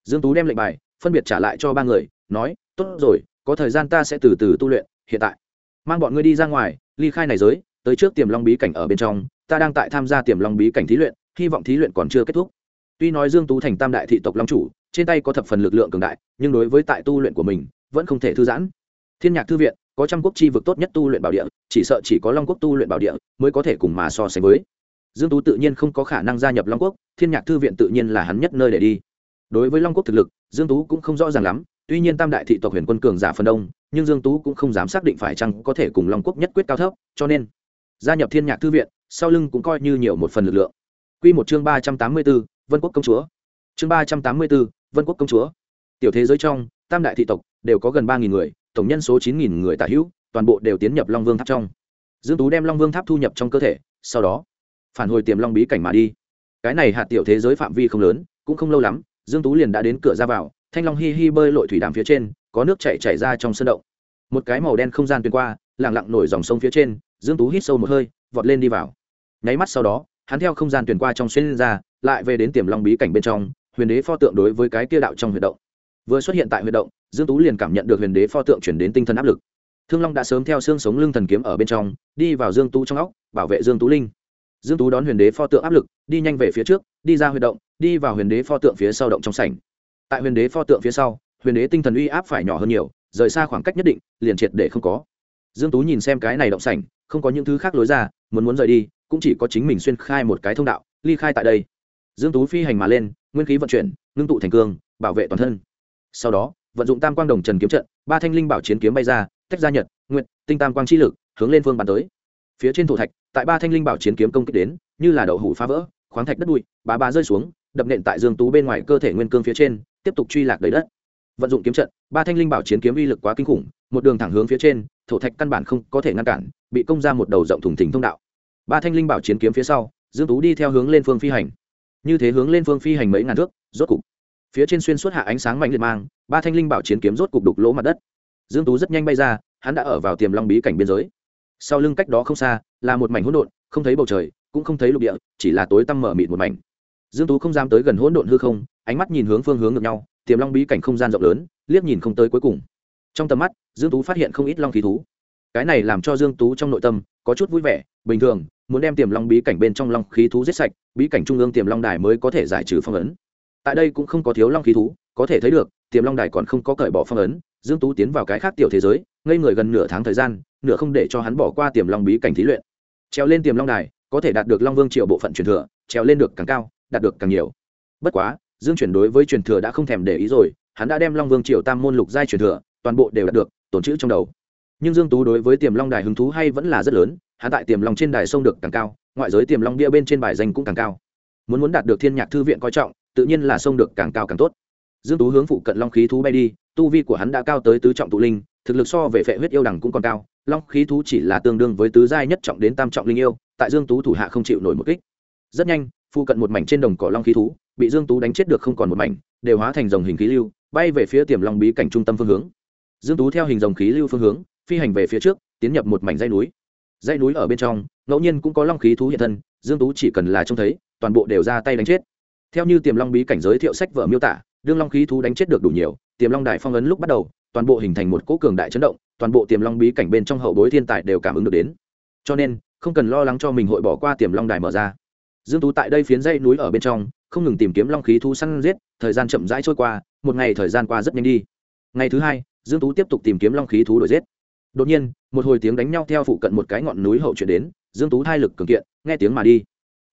Dương tú đem lệnh bài phân biệt trả lại cho ba người, nói, tốt rồi, có thời gian ta sẽ từ từ tu luyện, hiện tại, mang bọn ngươi đi ra ngoài, ly khai này giới, tới trước tiềm long bí cảnh ở bên trong ta đang tại tham gia tiềm long bí cảnh thí luyện, hy vọng thí luyện còn chưa kết thúc. Tuy nói dương tú thành tam đại thị tộc long chủ, trên tay có thập phần lực lượng cường đại, nhưng đối với tại tu luyện của mình, vẫn không thể thư giãn. Thiên nhạc thư viện, có trăm quốc chi vực tốt nhất tu luyện bảo địa, chỉ sợ chỉ có long quốc tu luyện bảo địa mới có thể cùng mà so sánh với. Dương tú tự nhiên không có khả năng gia nhập long quốc, thiên nhạc thư viện tự nhiên là hắn nhất nơi để đi. Đối với long quốc thực lực, dương tú cũng không rõ ràng lắm, tuy nhiên tam đại thị tộc huyền quân cường giả phần đông, nhưng dương tú cũng không dám xác định phải chăng có thể cùng long quốc nhất quyết cao thấp, cho nên gia nhập thiên nhạc thư viện sau lưng cũng coi như nhiều một phần lực lượng. Quy một chương ba trăm tám mươi 384, vân quốc công chúa. Chương ba trăm tám mươi 384, vân quốc công chúa. Tiểu thế giới trong tam đại thị tộc đều có gần ba nghìn người tổng nhân số chín nghìn người tả hữu toàn bộ đều tiến nhập long vương tháp trong. Dương tú đem long vương tháp thu nhập trong cơ thể sau đó phản hồi tiềm long bí cảnh mà đi. Cái này hạt tiểu thế giới phạm vi không lớn cũng không lâu lắm dương tú liền đã đến cửa ra vào thanh long hi hi bơi lội thủy đàm phía trên có nước chảy chảy ra trong sân động. Một cái màu đen không gian tuyên qua lặng lặng nổi dòng sông phía trên dương tú hít sâu một hơi, vọt lên đi vào. Nháy mắt sau đó, hắn theo không gian tuyển qua trong xuyên ra, lại về đến tiềm long bí cảnh bên trong, huyền đế pho tượng đối với cái kia đạo trong huyệt động. Vừa xuất hiện tại huyệt động, dương tú liền cảm nhận được huyền đế pho tượng chuyển đến tinh thần áp lực. Thương long đã sớm theo xương sống lưng thần kiếm ở bên trong, đi vào dương tú trong óc, bảo vệ dương tú linh. Dương tú đón huyền đế pho tượng áp lực, đi nhanh về phía trước, đi ra huyệt động, đi vào huyền đế pho tượng phía sau động trong sảnh. Tại huyền đế pho tượng phía sau, huyền đế tinh thần uy áp phải nhỏ hơn nhiều, rời xa khoảng cách nhất định, liền triệt để không có. Dương tú nhìn xem cái này động sảnh không có những thứ khác lối ra, muốn muốn rời đi, cũng chỉ có chính mình xuyên khai một cái thông đạo, ly khai tại đây. Dương tú phi hành mà lên, nguyên khí vận chuyển, ngưng tụ thành cương, bảo vệ toàn thân. Sau đó, vận dụng tam quang đồng trần kiếm trận, ba thanh linh bảo chiến kiếm bay ra, tách ra nhật nguyện tinh tam quang chi lực, hướng lên phương bàn tới. Phía trên thổ thạch, tại ba thanh linh bảo chiến kiếm công kích đến, như là đậu hủ phá vỡ, khoáng thạch đất bụi, bá bá rơi xuống, đập nện tại dương tú bên ngoài cơ thể nguyên cương phía trên, tiếp tục truy lạc đầy đất vận dụng kiếm trận, ba thanh linh bảo chiến kiếm uy lực quá kinh khủng, một đường thẳng hướng phía trên, thổ thạch căn bản không có thể ngăn cản, bị công ra một đầu rộng thủng thỉnh thông đạo. Ba thanh linh bảo chiến kiếm phía sau, dương tú đi theo hướng lên phương phi hành. Như thế hướng lên phương phi hành mấy ngàn thước, rốt cục, phía trên xuyên suốt hạ ánh sáng mạnh liệt mang, ba thanh linh bảo chiến kiếm rốt cục đục lỗ mặt đất. Dương tú rất nhanh bay ra, hắn đã ở vào tiềm long bí cảnh biên giới. Sau lưng cách đó không xa, là một mảnh hỗn độn, không thấy bầu trời, cũng không thấy lục địa, chỉ là tối tăm mở mịt một mảnh. Dương tú không dám tới gần hỗn độn hư không, ánh mắt nhìn hướng phương hướng ngược nhau tiềm long bí cảnh không gian rộng lớn, liếc nhìn không tới cuối cùng. Trong tầm mắt, dương tú phát hiện không ít long khí thú. Cái này làm cho dương tú trong nội tâm có chút vui vẻ, bình thường, muốn đem tiềm long bí cảnh bên trong long khí thú giết sạch, bí cảnh trung ương tiềm long đài mới có thể giải trừ phong ấn. Tại đây cũng không có thiếu long khí thú, có thể thấy được, tiềm long đài còn không có cởi bỏ phong ấn, dương tú tiến vào cái khác tiểu thế giới, ngây người gần nửa tháng thời gian, nửa không để cho hắn bỏ qua tiềm long bí cảnh thí luyện. Treo lên tiềm long đài, có thể đạt được long vương triệu bộ phận truyền thừa treo lên được càng cao, đạt được càng nhiều. Bất quá dương chuyển đối với truyền thừa đã không thèm để ý rồi, hắn đã đem long vương triệu tam môn lục giai truyền thừa, toàn bộ đều đạt được, tổn chữ trong đầu. Nhưng dương tú đối với tiềm long đài hứng thú hay vẫn là rất lớn, hắn tại tiềm long trên đài sông được càng cao, ngoại giới tiềm long bia bên trên bài danh cũng càng cao. Muốn muốn đạt được thiên nhạc thư viện coi trọng, tự nhiên là sông được càng cao càng tốt. Dương tú hướng phụ cận long khí thú bay đi, tu vi của hắn đã cao tới tứ trọng tụ linh, thực lực so về phệ huyết yêu đẳng cũng còn cao, long khí thú chỉ là tương đương với tứ giai nhất trọng đến tam trọng linh yêu, tại dương tú thủ hạ không chịu nổi một kích. Rất nhanh, phụ cận một mảnh trên đồng cỏ long khí thú bị dương tú đánh chết được không còn một mảnh, đều hóa thành dòng hình khí lưu, bay về phía tiềm long bí cảnh trung tâm phương hướng. Dương tú theo hình dòng khí lưu phương hướng, phi hành về phía trước, tiến nhập một mảnh dãy núi. Dãy núi ở bên trong, ngẫu nhiên cũng có long khí thú hiện thân, dương tú chỉ cần là trông thấy, toàn bộ đều ra tay đánh chết. Theo như tiềm long bí cảnh giới thiệu sách vở miêu tả, đương long khí thú đánh chết được đủ nhiều, tiềm long đại phong ấn lúc bắt đầu, toàn bộ hình thành một cỗ cường đại chấn động, toàn bộ tiềm long bí cảnh bên trong hậu bối thiên tài đều cảm ứng được đến. Cho nên, không cần lo lắng cho mình hội bỏ qua tiềm long đài mở ra. Dương tú tại đây phiến dãy núi ở bên trong không ngừng tìm kiếm long khí thú săn giết, thời gian chậm rãi trôi qua, một ngày thời gian qua rất nhanh đi. Ngày thứ hai, dương tú tiếp tục tìm kiếm long khí thú đuổi giết. Đột nhiên, một hồi tiếng đánh nhau theo phụ cận một cái ngọn núi hậu chuyển đến, dương tú thai lực cường kiện, nghe tiếng mà đi.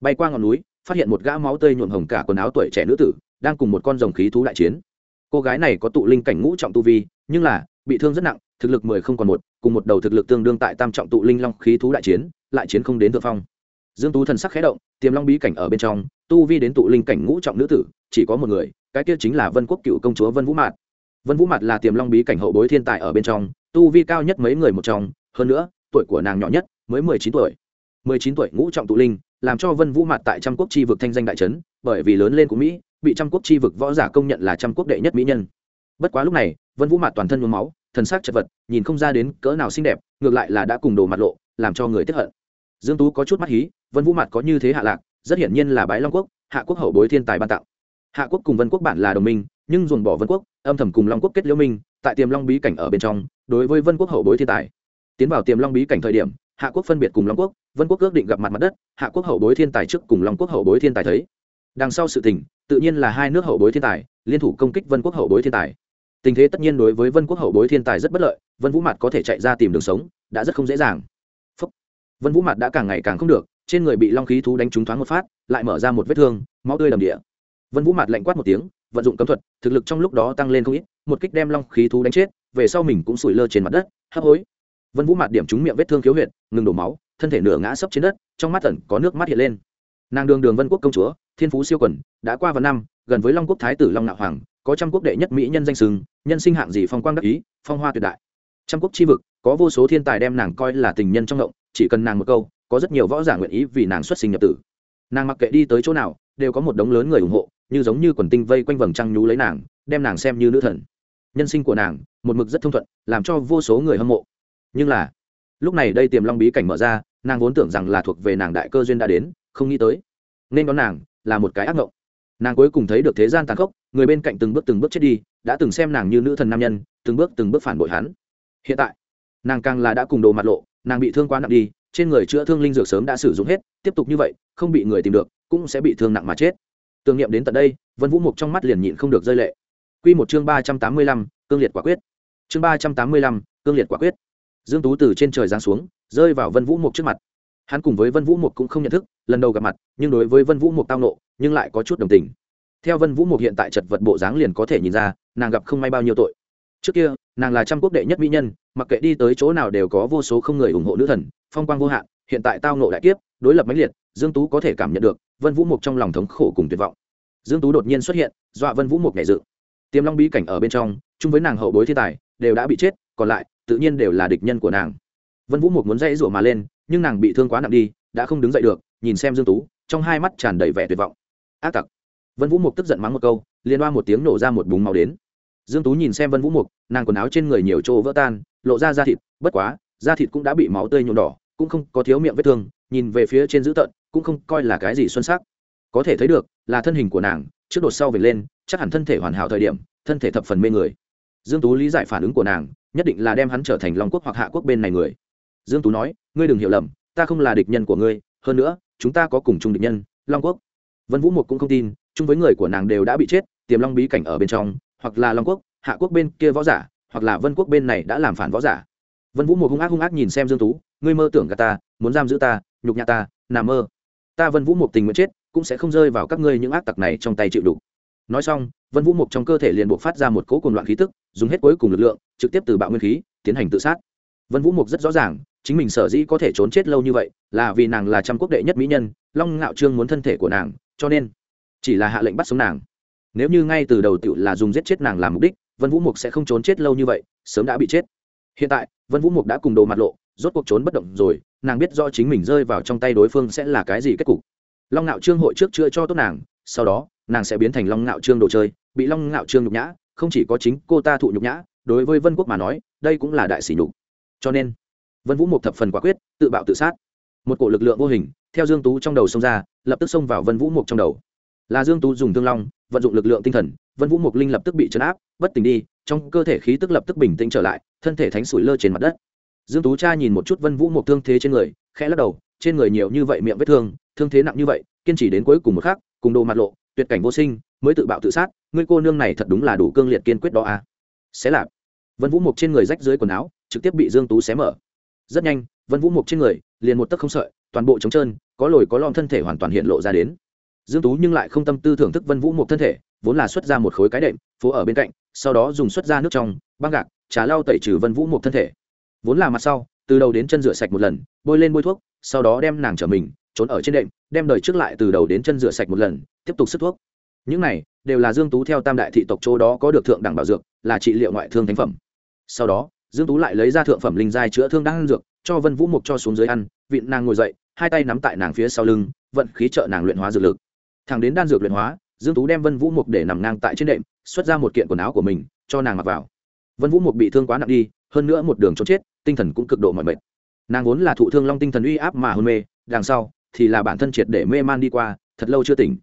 Bay qua ngọn núi, phát hiện một gã máu tươi nhuộm hồng cả quần áo tuổi trẻ nữ tử, đang cùng một con rồng khí thú đại chiến. Cô gái này có tụ linh cảnh ngũ trọng tu vi, nhưng là, bị thương rất nặng, thực lực mười không còn một, cùng một đầu thực lực tương đương tại tam trọng tụ linh long khí thú đại chiến, lại chiến không đến thượng phong dương tú thần sắc khẽ động, tiềm long bí cảnh ở bên trong, tu vi đến tụ linh cảnh ngũ trọng nữ tử, chỉ có một người, cái kia chính là vân quốc cựu công chúa vân vũ mạt. Vân vũ mạt là tiềm long bí cảnh hậu bối thiên tài ở bên trong, tu vi cao nhất mấy người một trong, hơn nữa, tuổi của nàng nhỏ nhất, mới mười chín tuổi. mười chín tuổi ngũ trọng tụ linh, làm cho vân vũ mạt tại trăm quốc chi vực thanh danh đại trấn bởi vì lớn lên của mỹ, bị trăm quốc chi vực võ giả công nhận là trăm quốc đệ nhất mỹ nhân. Bất quá lúc này, vân vũ mạt toàn thân nhuốm máu, thần sắc chật vật, nhìn không ra đến cỡ nào xinh đẹp, ngược lại là đã cùng đồ mặt lộ, làm cho người tiếp hận dương tú có chút mắt hí, vân vũ mặt có như thế hạ lạc, rất hiển nhiên là bái long quốc, hạ quốc hậu bối thiên tài ban tặng. Hạ quốc cùng vân quốc bản là đồng minh, nhưng dồn bỏ vân quốc, âm thầm cùng long quốc kết liễu minh, tại tiềm long bí cảnh ở bên trong, đối với vân quốc hậu bối thiên tài. Tiến vào tiềm long bí cảnh thời điểm, hạ quốc phân biệt cùng long quốc, vân quốc ước định gặp mặt mặt đất, hạ quốc hậu bối thiên tài trước cùng long quốc hậu bối thiên tài thấy. Đằng sau sự tình, tự nhiên là hai nước hậu bối thiên tài, liên thủ công kích vân quốc hậu bối thiên tài. Tình thế tất nhiên đối với vân quốc hậu bối thiên tài rất bất lợi, vân vũ mặt có thể chạy ra tìm đường sống, đã rất không dễ dàng vân vũ mặt đã càng ngày càng không được, trên người bị long khí thú đánh trúng thoáng một phát, lại mở ra một vết thương, máu tươi đầm địa. Vân vũ mặt lạnh quát một tiếng, vận dụng cấm thuật, thực lực trong lúc đó tăng lên không ít, một kích đem long khí thú đánh chết, về sau mình cũng sủi lơ trên mặt đất, hấp hối. Vân vũ mặt điểm trúng miệng vết thương khiếu huyệt, ngừng đổ máu, thân thể nửa ngã sấp trên đất, trong mắt tẩn có nước mắt hiện lên. Nàng đường đường vân quốc công chúa, thiên phú siêu quần, đã qua vài năm, gần với long quốc thái tử long nạo hoàng, có trăm quốc đệ nhất mỹ nhân danh sừng, nhân sinh hạng gì phong quang đắc ý, phong hoa tuyệt đại. Trăm quốc chi vực, có vô số thiên tài đem nàng coi là tình nhân trong động chỉ cần nàng một câu, có rất nhiều võ giả nguyện ý vì nàng xuất sinh nhập tử. Nàng mặc kệ đi tới chỗ nào, đều có một đống lớn người ủng hộ, như giống như quần tinh vây quanh vầng trăng nhú lấy nàng, đem nàng xem như nữ thần. Nhân sinh của nàng, một mực rất thông thuận, làm cho vô số người hâm mộ. Nhưng là, lúc này đây tiềm long bí cảnh mở ra, nàng vốn tưởng rằng là thuộc về nàng đại cơ duyên đã đến, không nghĩ tới. Nên đón nàng, là một cái ác mộng nàng cuối cùng thấy được thế gian tàn khốc, người bên cạnh từng bước từng bước chết đi, đã từng xem nàng như nữ thần nam nhân, từng bước từng bước phản bội hắn. Hiện tại, nàng càng là đã cùng đồ mặt lộ nàng bị thương quá nặng đi, trên người chữa thương linh dược sớm đã sử dụng hết, tiếp tục như vậy, không bị người tìm được, cũng sẽ bị thương nặng mà chết. Tưởng niệm đến tận đây, vân vũ mục trong mắt liền nhịn không được rơi lệ. Q một chương ba trăm tám mươi lăm, cương liệt quả quyết. Chương ba trăm tám mươi lăm, cương liệt quả quyết. Dương tú từ trên trời giáng xuống, rơi vào vân vũ mục trước mặt. Hắn cùng với vân vũ mục cũng không nhận thức, lần đầu gặp mặt, nhưng đối với vân vũ mục tao nộ, nhưng lại có chút đồng tình. Theo vân vũ mục hiện tại chật vật bộ dáng liền có thể nhìn ra, nàng gặp không may bao nhiêu tội trước kia, nàng là trăm quốc đệ nhất mỹ nhân, mặc kệ đi tới chỗ nào đều có vô số không người ủng hộ nữ thần, phong quang vô hạn, hiện tại tao nộ đại kiếp, đối lập mãnh liệt, dương tú có thể cảm nhận được vân vũ mục trong lòng thống khổ cùng tuyệt vọng. Dương tú đột nhiên xuất hiện, dọa vân vũ mục nhảy dự tiềm long bí cảnh ở bên trong, chung với nàng hậu bối thiên tài, đều đã bị chết, còn lại, tự nhiên đều là địch nhân của nàng. Vân vũ mục muốn dãy rủa mà lên, nhưng nàng bị thương quá nặng đi, đã không đứng dậy được, nhìn xem dương tú, trong hai mắt tràn đầy vẻ tuyệt vọng. Ác tặc. Vân vũ mục tức giận mắng một câu liên hoa một tiếng nổ ra một búng máu đến dương tú nhìn xem vân vũ mục, nàng quần áo trên người nhiều chỗ vỡ tan, lộ ra da thịt, bất quá, da thịt cũng đã bị máu tươi nhuộm đỏ, cũng không có thiếu miệng vết thương, nhìn về phía trên dữ tợn, cũng không coi là cái gì xuân sắc. Có thể thấy được, là thân hình của nàng, trước đột sau về lên, chắc hẳn thân thể hoàn hảo thời điểm, thân thể thập phần mê người. Dương tú lý giải phản ứng của nàng, nhất định là đem hắn trở thành long quốc hoặc hạ quốc bên này người. Dương tú nói, ngươi đừng hiểu lầm, ta không là địch nhân của ngươi, hơn nữa, chúng ta có cùng chung địch nhân, long quốc. Vân vũ Mục cũng không tin, chung với người của nàng đều đã bị chết, tiềm long bí cảnh ở bên trong hoặc là long quốc, hạ quốc bên kia võ giả, hoặc là vân quốc bên này đã làm phản võ giả. Vân vũ một hung ác hung ác nhìn xem dương tú, ngươi mơ tưởng gà ta, muốn giam giữ ta, nhục nhã ta, nằm mơ. Ta vân vũ một tình nguyện chết, cũng sẽ không rơi vào các ngươi những ác tặc này trong tay chịu đủ nói xong, vân vũ mục trong cơ thể liền buộc phát ra một cỗ cùng loạn khí tức, dùng hết cuối cùng lực lượng, trực tiếp từ bạo nguyên khí, tiến hành tự sát. Vân vũ mục rất rõ ràng, chính mình sở dĩ có thể trốn chết lâu như vậy, là vì nàng là trăm quốc đệ nhất mỹ nhân, long ngạo trương muốn thân thể của nàng, cho nên chỉ là hạ lệnh bắt sống nàng nếu như ngay từ đầu tựu là dùng giết chết nàng làm mục đích, vân vũ mục sẽ không trốn chết lâu như vậy, sớm đã bị chết. Hiện tại, vân vũ mục đã cùng đồ mặt lộ, rốt cuộc trốn bất động rồi, nàng biết do chính mình rơi vào trong tay đối phương sẽ là cái gì kết cục. Long ngạo trương hội trước chữa cho tốt nàng, sau đó, nàng sẽ biến thành long ngạo trương đồ chơi, bị long ngạo trương nhục nhã, không chỉ có chính cô ta thụ nhục nhã, đối với vân quốc mà nói, đây cũng là đại sỉ nhục. Cho nên, vân vũ mục thập phần quả quyết, tự bạo tự sát. Một cổ lực lượng vô hình, theo dương tú trong đầu xông ra, lập tức xông vào vân vũ mục trong đầu là dương tú dùng thương long, vận dụng lực lượng tinh thần, vân vũ mục linh lập tức bị chấn áp, bất tỉnh đi, trong cơ thể khí tức lập tức bình tĩnh trở lại, thân thể thánh sủi lơ trên mặt đất. Dương tú cha nhìn một chút vân vũ mục thương thế trên người, khẽ lắc đầu, trên người nhiều như vậy miệng vết thương thương thế nặng như vậy, kiên trì đến cuối cùng một khắc, cùng đồ mặt lộ, tuyệt cảnh vô sinh, mới tự bạo tự sát, ngươi cô nương này thật đúng là đủ cương liệt kiên quyết đó à. Xé lạp. Vân vũ mục trên người rách dưới quần áo, trực tiếp bị dương tú xé mở. Rất nhanh, vân vũ mục trên người, liền một tấc không sợi, toàn bộ trống trơn, có lồi có lõm thân thể hoàn toàn hiện lộ ra đến dương tú nhưng lại không tâm tư thưởng thức vân vũ một thân thể, vốn là xuất ra một khối cái đệm, phố ở bên cạnh, sau đó dùng xuất ra nước trong, băng gạc, trà lau tẩy trừ vân vũ một thân thể. Vốn là mặt sau, từ đầu đến chân rửa sạch một lần, bôi lên bôi thuốc, sau đó đem nàng trở mình, trốn ở trên đệm, đem đời trước lại từ đầu đến chân rửa sạch một lần, tiếp tục sức thuốc. Những này, đều là dương tú theo tam đại thị tộc chỗ đó có được thượng đẳng bảo dược, là trị liệu ngoại thương thánh phẩm. Sau đó, dương tú lại lấy ra thượng phẩm linh giai chữa thương đang ăn dược, cho vân vũ mục cho xuống dưới ăn, vịn nàng ngồi dậy, hai tay nắm tại nàng phía sau lưng, vận khí trợ nàng luyện hóa dược lực thẳng đến đan dược luyện hóa, dương tú đem vân vũ mục để nằm ngang tại trên đệm, xuất ra một kiện quần áo của mình, cho nàng mặc vào. Vân vũ mục bị thương quá nặng đi, hơn nữa một đường trốn chết, tinh thần cũng cực độ mỏi mệt. Nàng vốn là thụ thương long tinh thần uy áp mà hôn mê, đằng sau thì là bản thân triệt để mê man đi qua, thật lâu chưa tỉnh.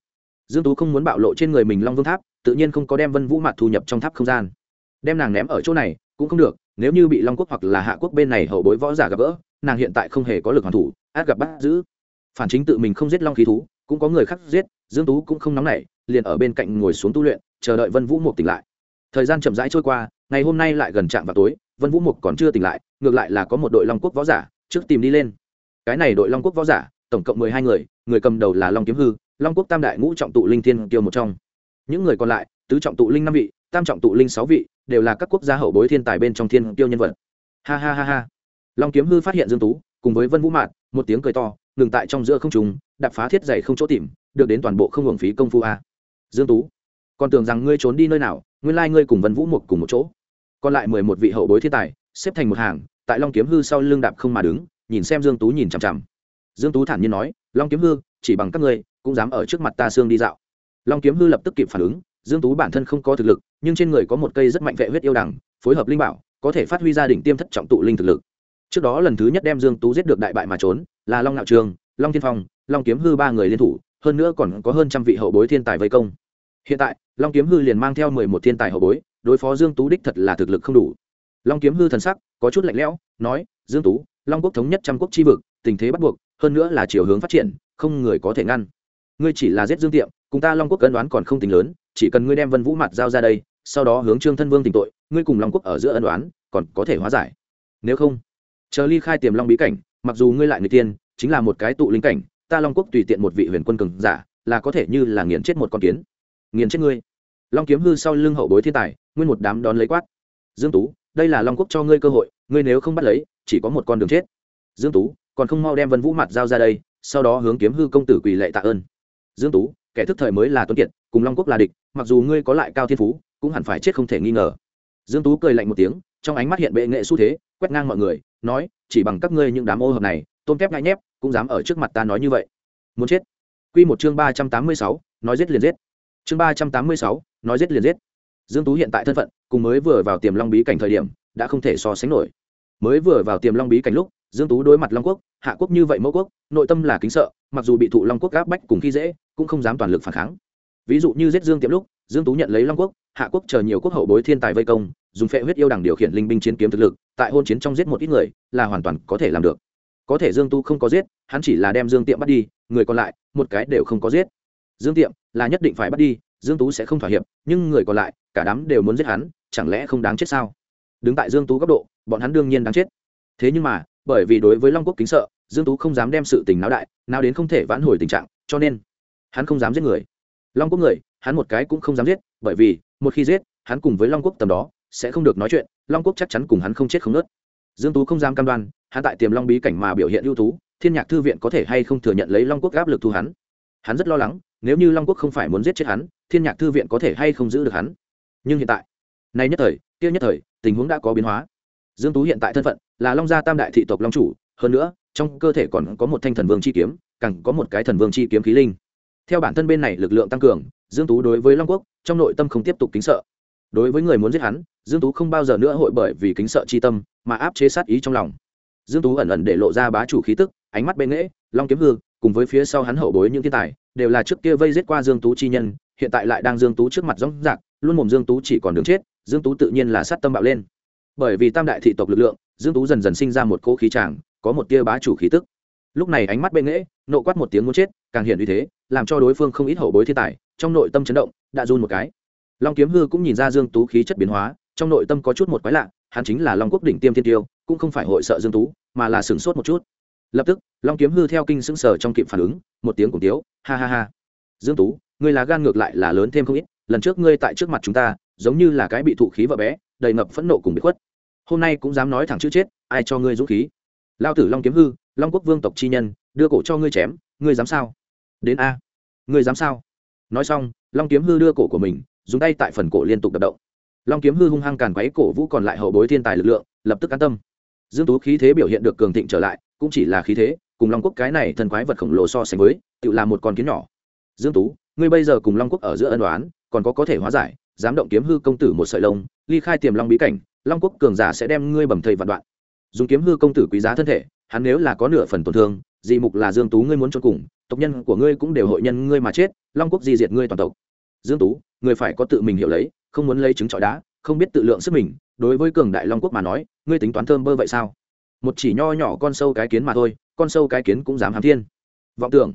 Dương tú không muốn bạo lộ trên người mình long vương tháp, tự nhiên không có đem vân vũ mặt thu nhập trong tháp không gian. Đem nàng ném ở chỗ này, cũng không được, nếu như bị long quốc hoặc là hạ quốc bên này hậu bối võ giả gặp gỡ, nàng hiện tại không hề có lực hoàn thủ, át gặp bắt giữ. Phản chính tự mình không giết long khí thú cũng có người khác giết, dương tú cũng không nóng nảy, liền ở bên cạnh ngồi xuống tu luyện, chờ đợi vân vũ mục tỉnh lại. Thời gian chậm rãi trôi qua, ngày hôm nay lại gần trạm vào tối, vân vũ mục còn chưa tỉnh lại, ngược lại là có một đội long quốc võ giả trước tìm đi lên. Cái này đội long quốc võ giả, tổng cộng mười hai người người cầm đầu là long kiếm hư, long quốc tam đại ngũ trọng tụ linh thiên tiêu một trong. Những người còn lại, tứ trọng tụ linh năm vị, tam trọng tụ linh sáu vị, đều là các quốc gia hậu bối thiên tài bên trong thiên tiêu nhân vật. Ha ha ha ha. Long kiếm hư phát hiện dương tú cùng với vân vũ mạn một tiếng cười to, ngừng tại trong giữa không trùng đạp phá thiết dày không chỗ tìm, được đến toàn bộ không hưởng phí công phu a. Dương tú, còn tưởng rằng ngươi trốn đi nơi nào, nguyên lai ngươi cùng vân vũ một cùng một chỗ. Còn lại mười một vị hậu bối thiên tài, xếp thành một hàng, tại long kiếm hư sau lưng đạp không mà đứng, nhìn xem dương tú nhìn chằm chằm. Dương tú thản nhiên nói, long kiếm hư, chỉ bằng các ngươi, cũng dám ở trước mặt ta xương đi dạo. Long kiếm hư lập tức kịp phản ứng, dương tú bản thân không có thực lực, nhưng trên người có một cây rất mạnh vệ huyết yêu đằng, phối hợp linh bảo, có thể phát huy gia đình tiêm thất trọng tụ linh thực lực trước đó lần thứ nhất đem dương tú giết được đại bại mà trốn là long nạo trường, long thiên phong, long kiếm hư ba người liên thủ, hơn nữa còn có hơn trăm vị hậu bối thiên tài vây công. Hiện tại, long kiếm hư liền mang theo mười một thiên tài hậu bối, đối phó dương tú đích thật là thực lực không đủ. Long kiếm hư thần sắc có chút lạnh lẽo, nói, dương tú, long quốc thống nhất trăm quốc chi vực, tình thế bắt buộc, hơn nữa là chiều hướng phát triển, không người có thể ngăn. Ngươi chỉ là giết dương tiệm, cùng ta long quốc cân đoán còn không tính lớn, chỉ cần ngươi đem vân vũ mặt giao ra đây, sau đó hướng trương thân vương tỉnh tội, ngươi cùng long quốc ở giữa ân đoán còn có thể hóa giải. Nếu không chờ ly khai tiềm long bí cảnh, mặc dù ngươi lại người tiên, chính là một cái tụ linh cảnh, ta long quốc tùy tiện một vị huyền quân cường giả, là có thể như là nghiền chết một con kiến. Nghiền chết ngươi. Long kiếm hư sau lưng hậu bối thiên tài, nguyên một đám đón lấy quát. Dương tú, đây là long quốc cho ngươi cơ hội, ngươi nếu không bắt lấy, chỉ có một con đường chết. Dương tú, còn không mau đem vân vũ mặt giao ra đây, sau đó hướng kiếm hư công tử quỳ lệ tạ ơn. Dương tú, kẻ thức thời mới là tuấn kiệt, cùng long quốc là địch, mặc dù ngươi có lại cao thiên phú, cũng hẳn phải chết không thể nghi ngờ. Dương tú cười lạnh một tiếng, trong ánh mắt hiện bệ nghệ xu thế quét ngang mọi người nói chỉ bằng các ngươi những đám ô hợp này tôn kép ngại nhép cũng dám ở trước mặt ta nói như vậy. Muốn chết. Quy một chương ba trăm tám mươi sáu, nói giết liền giết. Chương ba trăm tám mươi sáu, nói giết liền giết. Dương tú hiện tại thân phận cùng mới vừa vào tiềm long bí cảnh thời điểm đã không thể so sánh nổi. Mới vừa vào tiềm long bí cảnh lúc dương tú đối mặt long quốc hạ quốc như vậy mẫu quốc nội tâm là kính sợ mặc dù bị thụ long quốc gáp bách cùng khi dễ cũng không dám toàn lực phản kháng. Ví dụ như giết dương tiệm lúc dương tú nhận lấy long quốc hạ quốc chờ nhiều quốc hậu bối thiên tài vây công dùng phệ huyết yêu đằng điều khiển linh binh chiến kiếm thực lực tại hôn chiến trong giết một ít người, là hoàn toàn có thể làm được. Có thể dương Tu không có giết, hắn chỉ là đem dương tiệm bắt đi, người còn lại, một cái đều không có giết. Dương tiệm là nhất định phải bắt đi, dương tú sẽ không thỏa hiệp, nhưng người còn lại, cả đám đều muốn giết hắn, chẳng lẽ không đáng chết sao? Đứng tại dương tú góc độ, bọn hắn đương nhiên đáng chết. Thế nhưng mà, bởi vì đối với long quốc kính sợ, dương tú không dám đem sự tình náo đại nào đến không thể vãn hồi tình trạng, cho nên hắn không dám giết người. Long quốc người, hắn một cái cũng không dám giết, bởi vì, một khi giết, hắn cùng với long quốc tầm đó sẽ không được nói chuyện, long quốc chắc chắn cùng hắn không chết không nớt dương tú không dám cam đoan, hắn tại tiềm long bí cảnh mà biểu hiện ưu tú, thiên nhạc thư viện có thể hay không thừa nhận lấy long quốc áp lực thu hắn? Hắn rất lo lắng, nếu như long quốc không phải muốn giết chết hắn, thiên nhạc thư viện có thể hay không giữ được hắn? Nhưng hiện tại, nay nhất thời, kia nhất thời, tình huống đã có biến hóa. Dương tú hiện tại thân phận là long gia tam đại thị tộc long chủ, hơn nữa, trong cơ thể còn có một thanh thần vương chi kiếm, càng có một cái thần vương chi kiếm khí linh. Theo bản thân bên này lực lượng tăng cường, dương tú đối với long quốc trong nội tâm không tiếp tục kính sợ. Đối với người muốn giết hắn dương tú không bao giờ nữa hội bởi vì kính sợ chi tâm mà áp chế sát ý trong lòng. Dương tú ẩn ẩn để lộ ra bá chủ khí tức, ánh mắt bên nghễ, long kiếm hương cùng với phía sau hắn hậu bối những thiên tài, đều là trước kia vây giết qua dương tú chi nhân, hiện tại lại đang dương tú trước mặt rõ rạc, luôn mồm dương tú chỉ còn đường chết, dương tú tự nhiên là sát tâm bạo lên. Bởi vì tam đại thị tộc lực lượng, dương tú dần dần sinh ra một cỗ khí tràng, có một tia bá chủ khí tức. Lúc này ánh mắt bên nghễ, nộ quát một tiếng muốn chết, càng hiện uy thế, làm cho đối phương không ít hậu bối thiên tài, trong nội tâm chấn động, đã run một cái. Long kiếm hư cũng nhìn ra dương tú khí chất biến hóa trong nội tâm có chút một quái lạ, hắn chính là long quốc đỉnh tiêm thiên tiêu, cũng không phải hội sợ dương tú, mà là sửng sốt một chút. Lập tức, long kiếm hư theo kinh sững sờ trong kịp phản ứng, một tiếng cùng tiếu, ha ha ha. Dương tú, ngươi là gan ngược lại là lớn thêm không ít, lần trước ngươi tại trước mặt chúng ta, giống như là cái bị thụ khí vợ bé, đầy ngập phẫn nộ cùng bị khuất. Hôm nay cũng dám nói thẳng chữ chết, ai cho ngươi dũng khí? Lao tử long kiếm hư, long quốc vương tộc chi nhân, đưa cổ cho ngươi chém, ngươi dám sao? Đến a. Ngươi dám sao? Nói xong, long kiếm hư đưa cổ của mình, dùng tay tại phần cổ liên tục đập động long kiếm hư hung hăng càn quấy cổ vũ còn lại hậu bối thiên tài lực lượng, lập tức an tâm. Dương tú khí thế biểu hiện được cường thịnh trở lại, cũng chỉ là khí thế, cùng long quốc cái này thần quái vật khổng lồ so sánh với, tự là một con kiến nhỏ. Dương tú, ngươi bây giờ cùng long quốc ở giữa ân đoán còn có có thể hóa giải, dám động kiếm hư công tử một sợi lông, ly khai tiềm long bí cảnh, long quốc cường giả sẽ đem ngươi bầm thây vạn đoạn. Dùng kiếm hư công tử quý giá thân thể, hắn nếu là có nửa phần tổn thương, dị mục là dương tú ngươi muốn cho cùng, tộc nhân của ngươi cũng đều hội nhân ngươi mà chết, long quốc di diệt ngươi toàn tộc. Dương tú, ngươi phải có tự mình hiểu lấy không muốn lấy trứng trọi đá, không biết tự lượng sức mình, đối với cường đại long quốc mà nói, ngươi tính toán thơm bơ vậy sao? Một chỉ nho nhỏ con sâu cái kiến mà thôi, con sâu cái kiến cũng dám hám thiên. Vọng tưởng,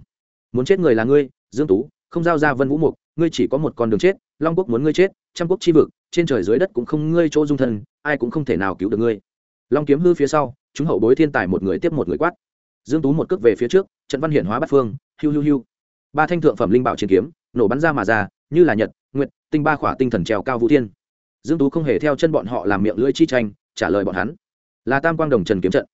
muốn chết người là ngươi, dương tú, không giao ra vân vũ mục, ngươi chỉ có một con đường chết, long quốc muốn ngươi chết, trăm quốc chi vực, trên trời dưới đất cũng không ngươi chỗ dung thân, ai cũng không thể nào cứu được ngươi. Long kiếm hư phía sau, chúng hậu bối thiên tài một người tiếp một người quát. Dương tú một cước về phía trước, trận văn hiển hóa bắt phương, hiu hiu hiu. Ba thanh thượng phẩm linh bảo chiến kiếm, nổ bắn ra mà ra như là nhật, nguyệt, tinh ba khỏa tinh thần trèo cao vũ thiên. Dương tú không hề theo chân bọn họ làm miệng lưỡi chi tranh, trả lời bọn hắn. Là tam quang đồng trần kiếm trận.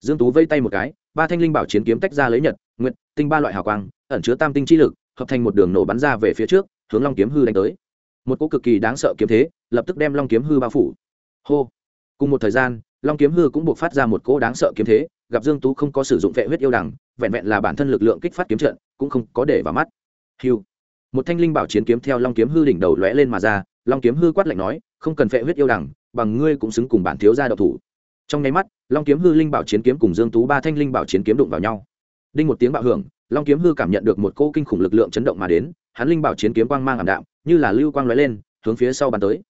Dương tú vây tay một cái, ba thanh linh bảo chiến kiếm tách ra lấy nhật, nguyệt, tinh ba loại hào quang, ẩn chứa tam tinh chi lực, hợp thành một đường nổ bắn ra về phía trước, hướng long kiếm hư đánh tới. Một cỗ cực kỳ đáng sợ kiếm thế, lập tức đem long kiếm hư bao phủ. Hô! Cùng một thời gian, long kiếm hư cũng buộc phát ra một cỗ đáng sợ kiếm thế, gặp dương tú không có sử dụng vệ huyết yêu đằng vẹn vẹn là bản thân lực lượng kích phát kiếm trận, cũng không có để vào mắt. Hiu một thanh linh bảo chiến kiếm theo long kiếm hư đỉnh đầu lóe lên mà ra, long kiếm hư quát lạnh nói, không cần phệ huyết yêu đằng bằng ngươi cũng xứng cùng bản thiếu gia độc thủ. Trong nháy mắt, long kiếm hư linh bảo chiến kiếm cùng dương tú ba thanh linh bảo chiến kiếm đụng vào nhau. Đinh một tiếng bạo hưởng, long kiếm hư cảm nhận được một cỗ kinh khủng lực lượng chấn động mà đến, hắn linh bảo chiến kiếm quang mang ảm đạm, như là lưu quang lóe lên, hướng phía sau bàn tới.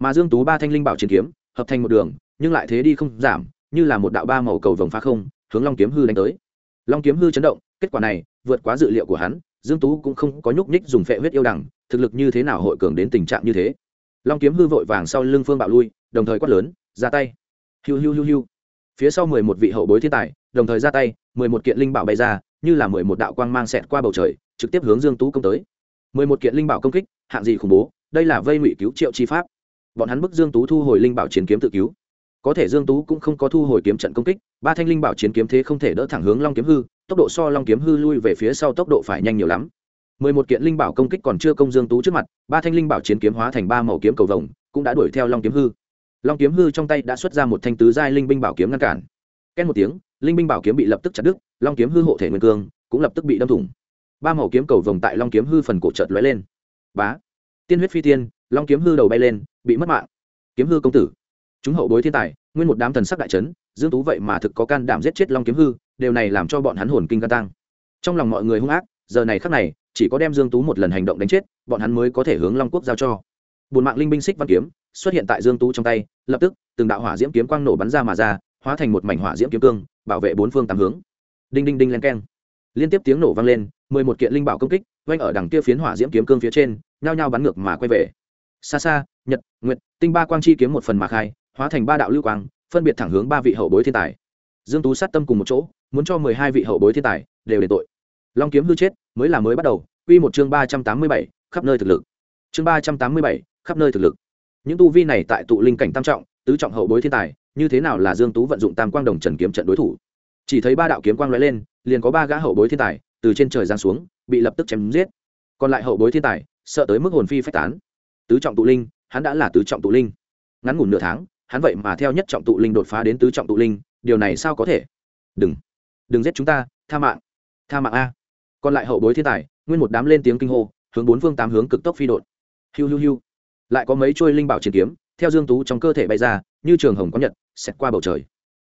Mà dương tú ba thanh linh bảo chiến kiếm, hợp thành một đường, nhưng lại thế đi không giảm, như là một đạo ba màu cầu vồng phá không, hướng long kiếm hư đánh tới. Long kiếm hư chấn động, kết quả này, vượt quá dự liệu của hắn dương tú cũng không có nhúc nhích dùng phệ huyết yêu đằng, thực lực như thế nào hội cường đến tình trạng như thế? Long kiếm hư vội vàng sau lưng phương bạo lui, đồng thời quát lớn, ra tay. Hiu hiu hiu hiu. Phía sau mười một vị hậu bối thiên tài, đồng thời ra tay, mười một kiện linh bảo bay ra, như là mười một đạo quang mang xẹt qua bầu trời, trực tiếp hướng dương tú công tới. mười một kiện linh bảo công kích, hạng gì khủng bố, đây là vây ngụy cứu triệu chi pháp. Bọn hắn bức dương tú thu hồi linh bảo chiến kiếm tự cứu. Có thể dương tú cũng không có thu hồi kiếm trận công kích, ba thanh linh bảo chiến kiếm thế không thể đỡ thẳng hướng long kiếm hư tốc độ so long kiếm hư lui về phía sau tốc độ phải nhanh nhiều lắm. Mười một kiện linh bảo công kích còn chưa công dương tú trước mặt, ba thanh linh bảo chiến kiếm hóa thành ba màu kiếm cầu vồng, cũng đã đuổi theo long kiếm hư. Long kiếm hư trong tay đã xuất ra một thanh tứ giai linh binh bảo kiếm ngăn cản. Ken một tiếng, linh binh bảo kiếm bị lập tức chặt đứt, long kiếm hư hộ thể nguyên cương cũng lập tức bị đâm thủng. Ba màu kiếm cầu vồng tại long kiếm hư phần cổ chợt lóe lên. Bá! Tiên huyết phi tiên, long kiếm hư đầu bay lên, bị mất mạng. Kiếm hư công tử, chúng hậu bối thiên tài, nguyên một đám thần sắc đại trấn dương tú vậy mà thực có can đảm giết chết long kiếm hư, điều này làm cho bọn hắn hồn kinh ca tăng. Trong lòng mọi người hung ác, giờ này khắc này, chỉ có đem dương tú một lần hành động đánh chết, bọn hắn mới có thể hướng long quốc giao cho. Buồn mạng linh binh xích văn kiếm xuất hiện tại dương tú trong tay, lập tức, từng đạo hỏa diễm kiếm quang nổ bắn ra mà ra, hóa thành một mảnh hỏa diễm kiếm cương, bảo vệ bốn phương tám hướng. Đinh đinh đinh len keng. Liên tiếp tiếng nổ vang lên, mười một kiện linh bảo công kích oanh ở đằng kia phiến hỏa diễm kiếm cương phía trên, nhao nhao bắn ngược mà quay về. Xa xa, nhật, nguyệt, tinh ba quang chi kiếm một phần mà khai, hóa thành ba đạo lưu quang phân biệt thẳng hướng ba vị hậu bối thiên tài. Dương tú sát tâm cùng một chỗ, muốn cho mười hai vị hậu bối thiên tài đều đền tội. Long kiếm hư chết, mới là mới bắt đầu, quy một chương ba trăm tám mươi bảy, khắp nơi thực lực. Chương ba trăm tám mươi bảy, khắp nơi thực lực. Những tu vi này tại tụ linh cảnh tam trọng, tứ trọng hậu bối thiên tài, như thế nào là dương tú vận dụng tam quang đồng trần kiếm trận đối thủ? Chỉ thấy ba đạo kiếm quang lóe lên, liền có ba gã hậu bối thiên tài từ trên trời giáng xuống, bị lập tức chém giết. Còn lại hậu bối thiên tài, sợ tới mức hồn phi phách tán. Tứ trọng tụ linh, hắn đã là tứ trọng tụ linh. Ngắn ngủn nửa tháng hắn vậy mà theo nhất trọng tụ linh đột phá đến tứ trọng tụ linh, điều này sao có thể? Đừng đừng giết chúng ta, tha mạng tha mạng a. Còn lại hậu bối thiên tài, nguyên một đám lên tiếng kinh hô, hướng bốn phương tám hướng cực tốc phi đột. Hiu hiu hiu. Lại có mấy trôi linh bảo chiến kiếm, theo dương tú trong cơ thể bay ra, như trường hồng có nhật, xẹt qua bầu trời.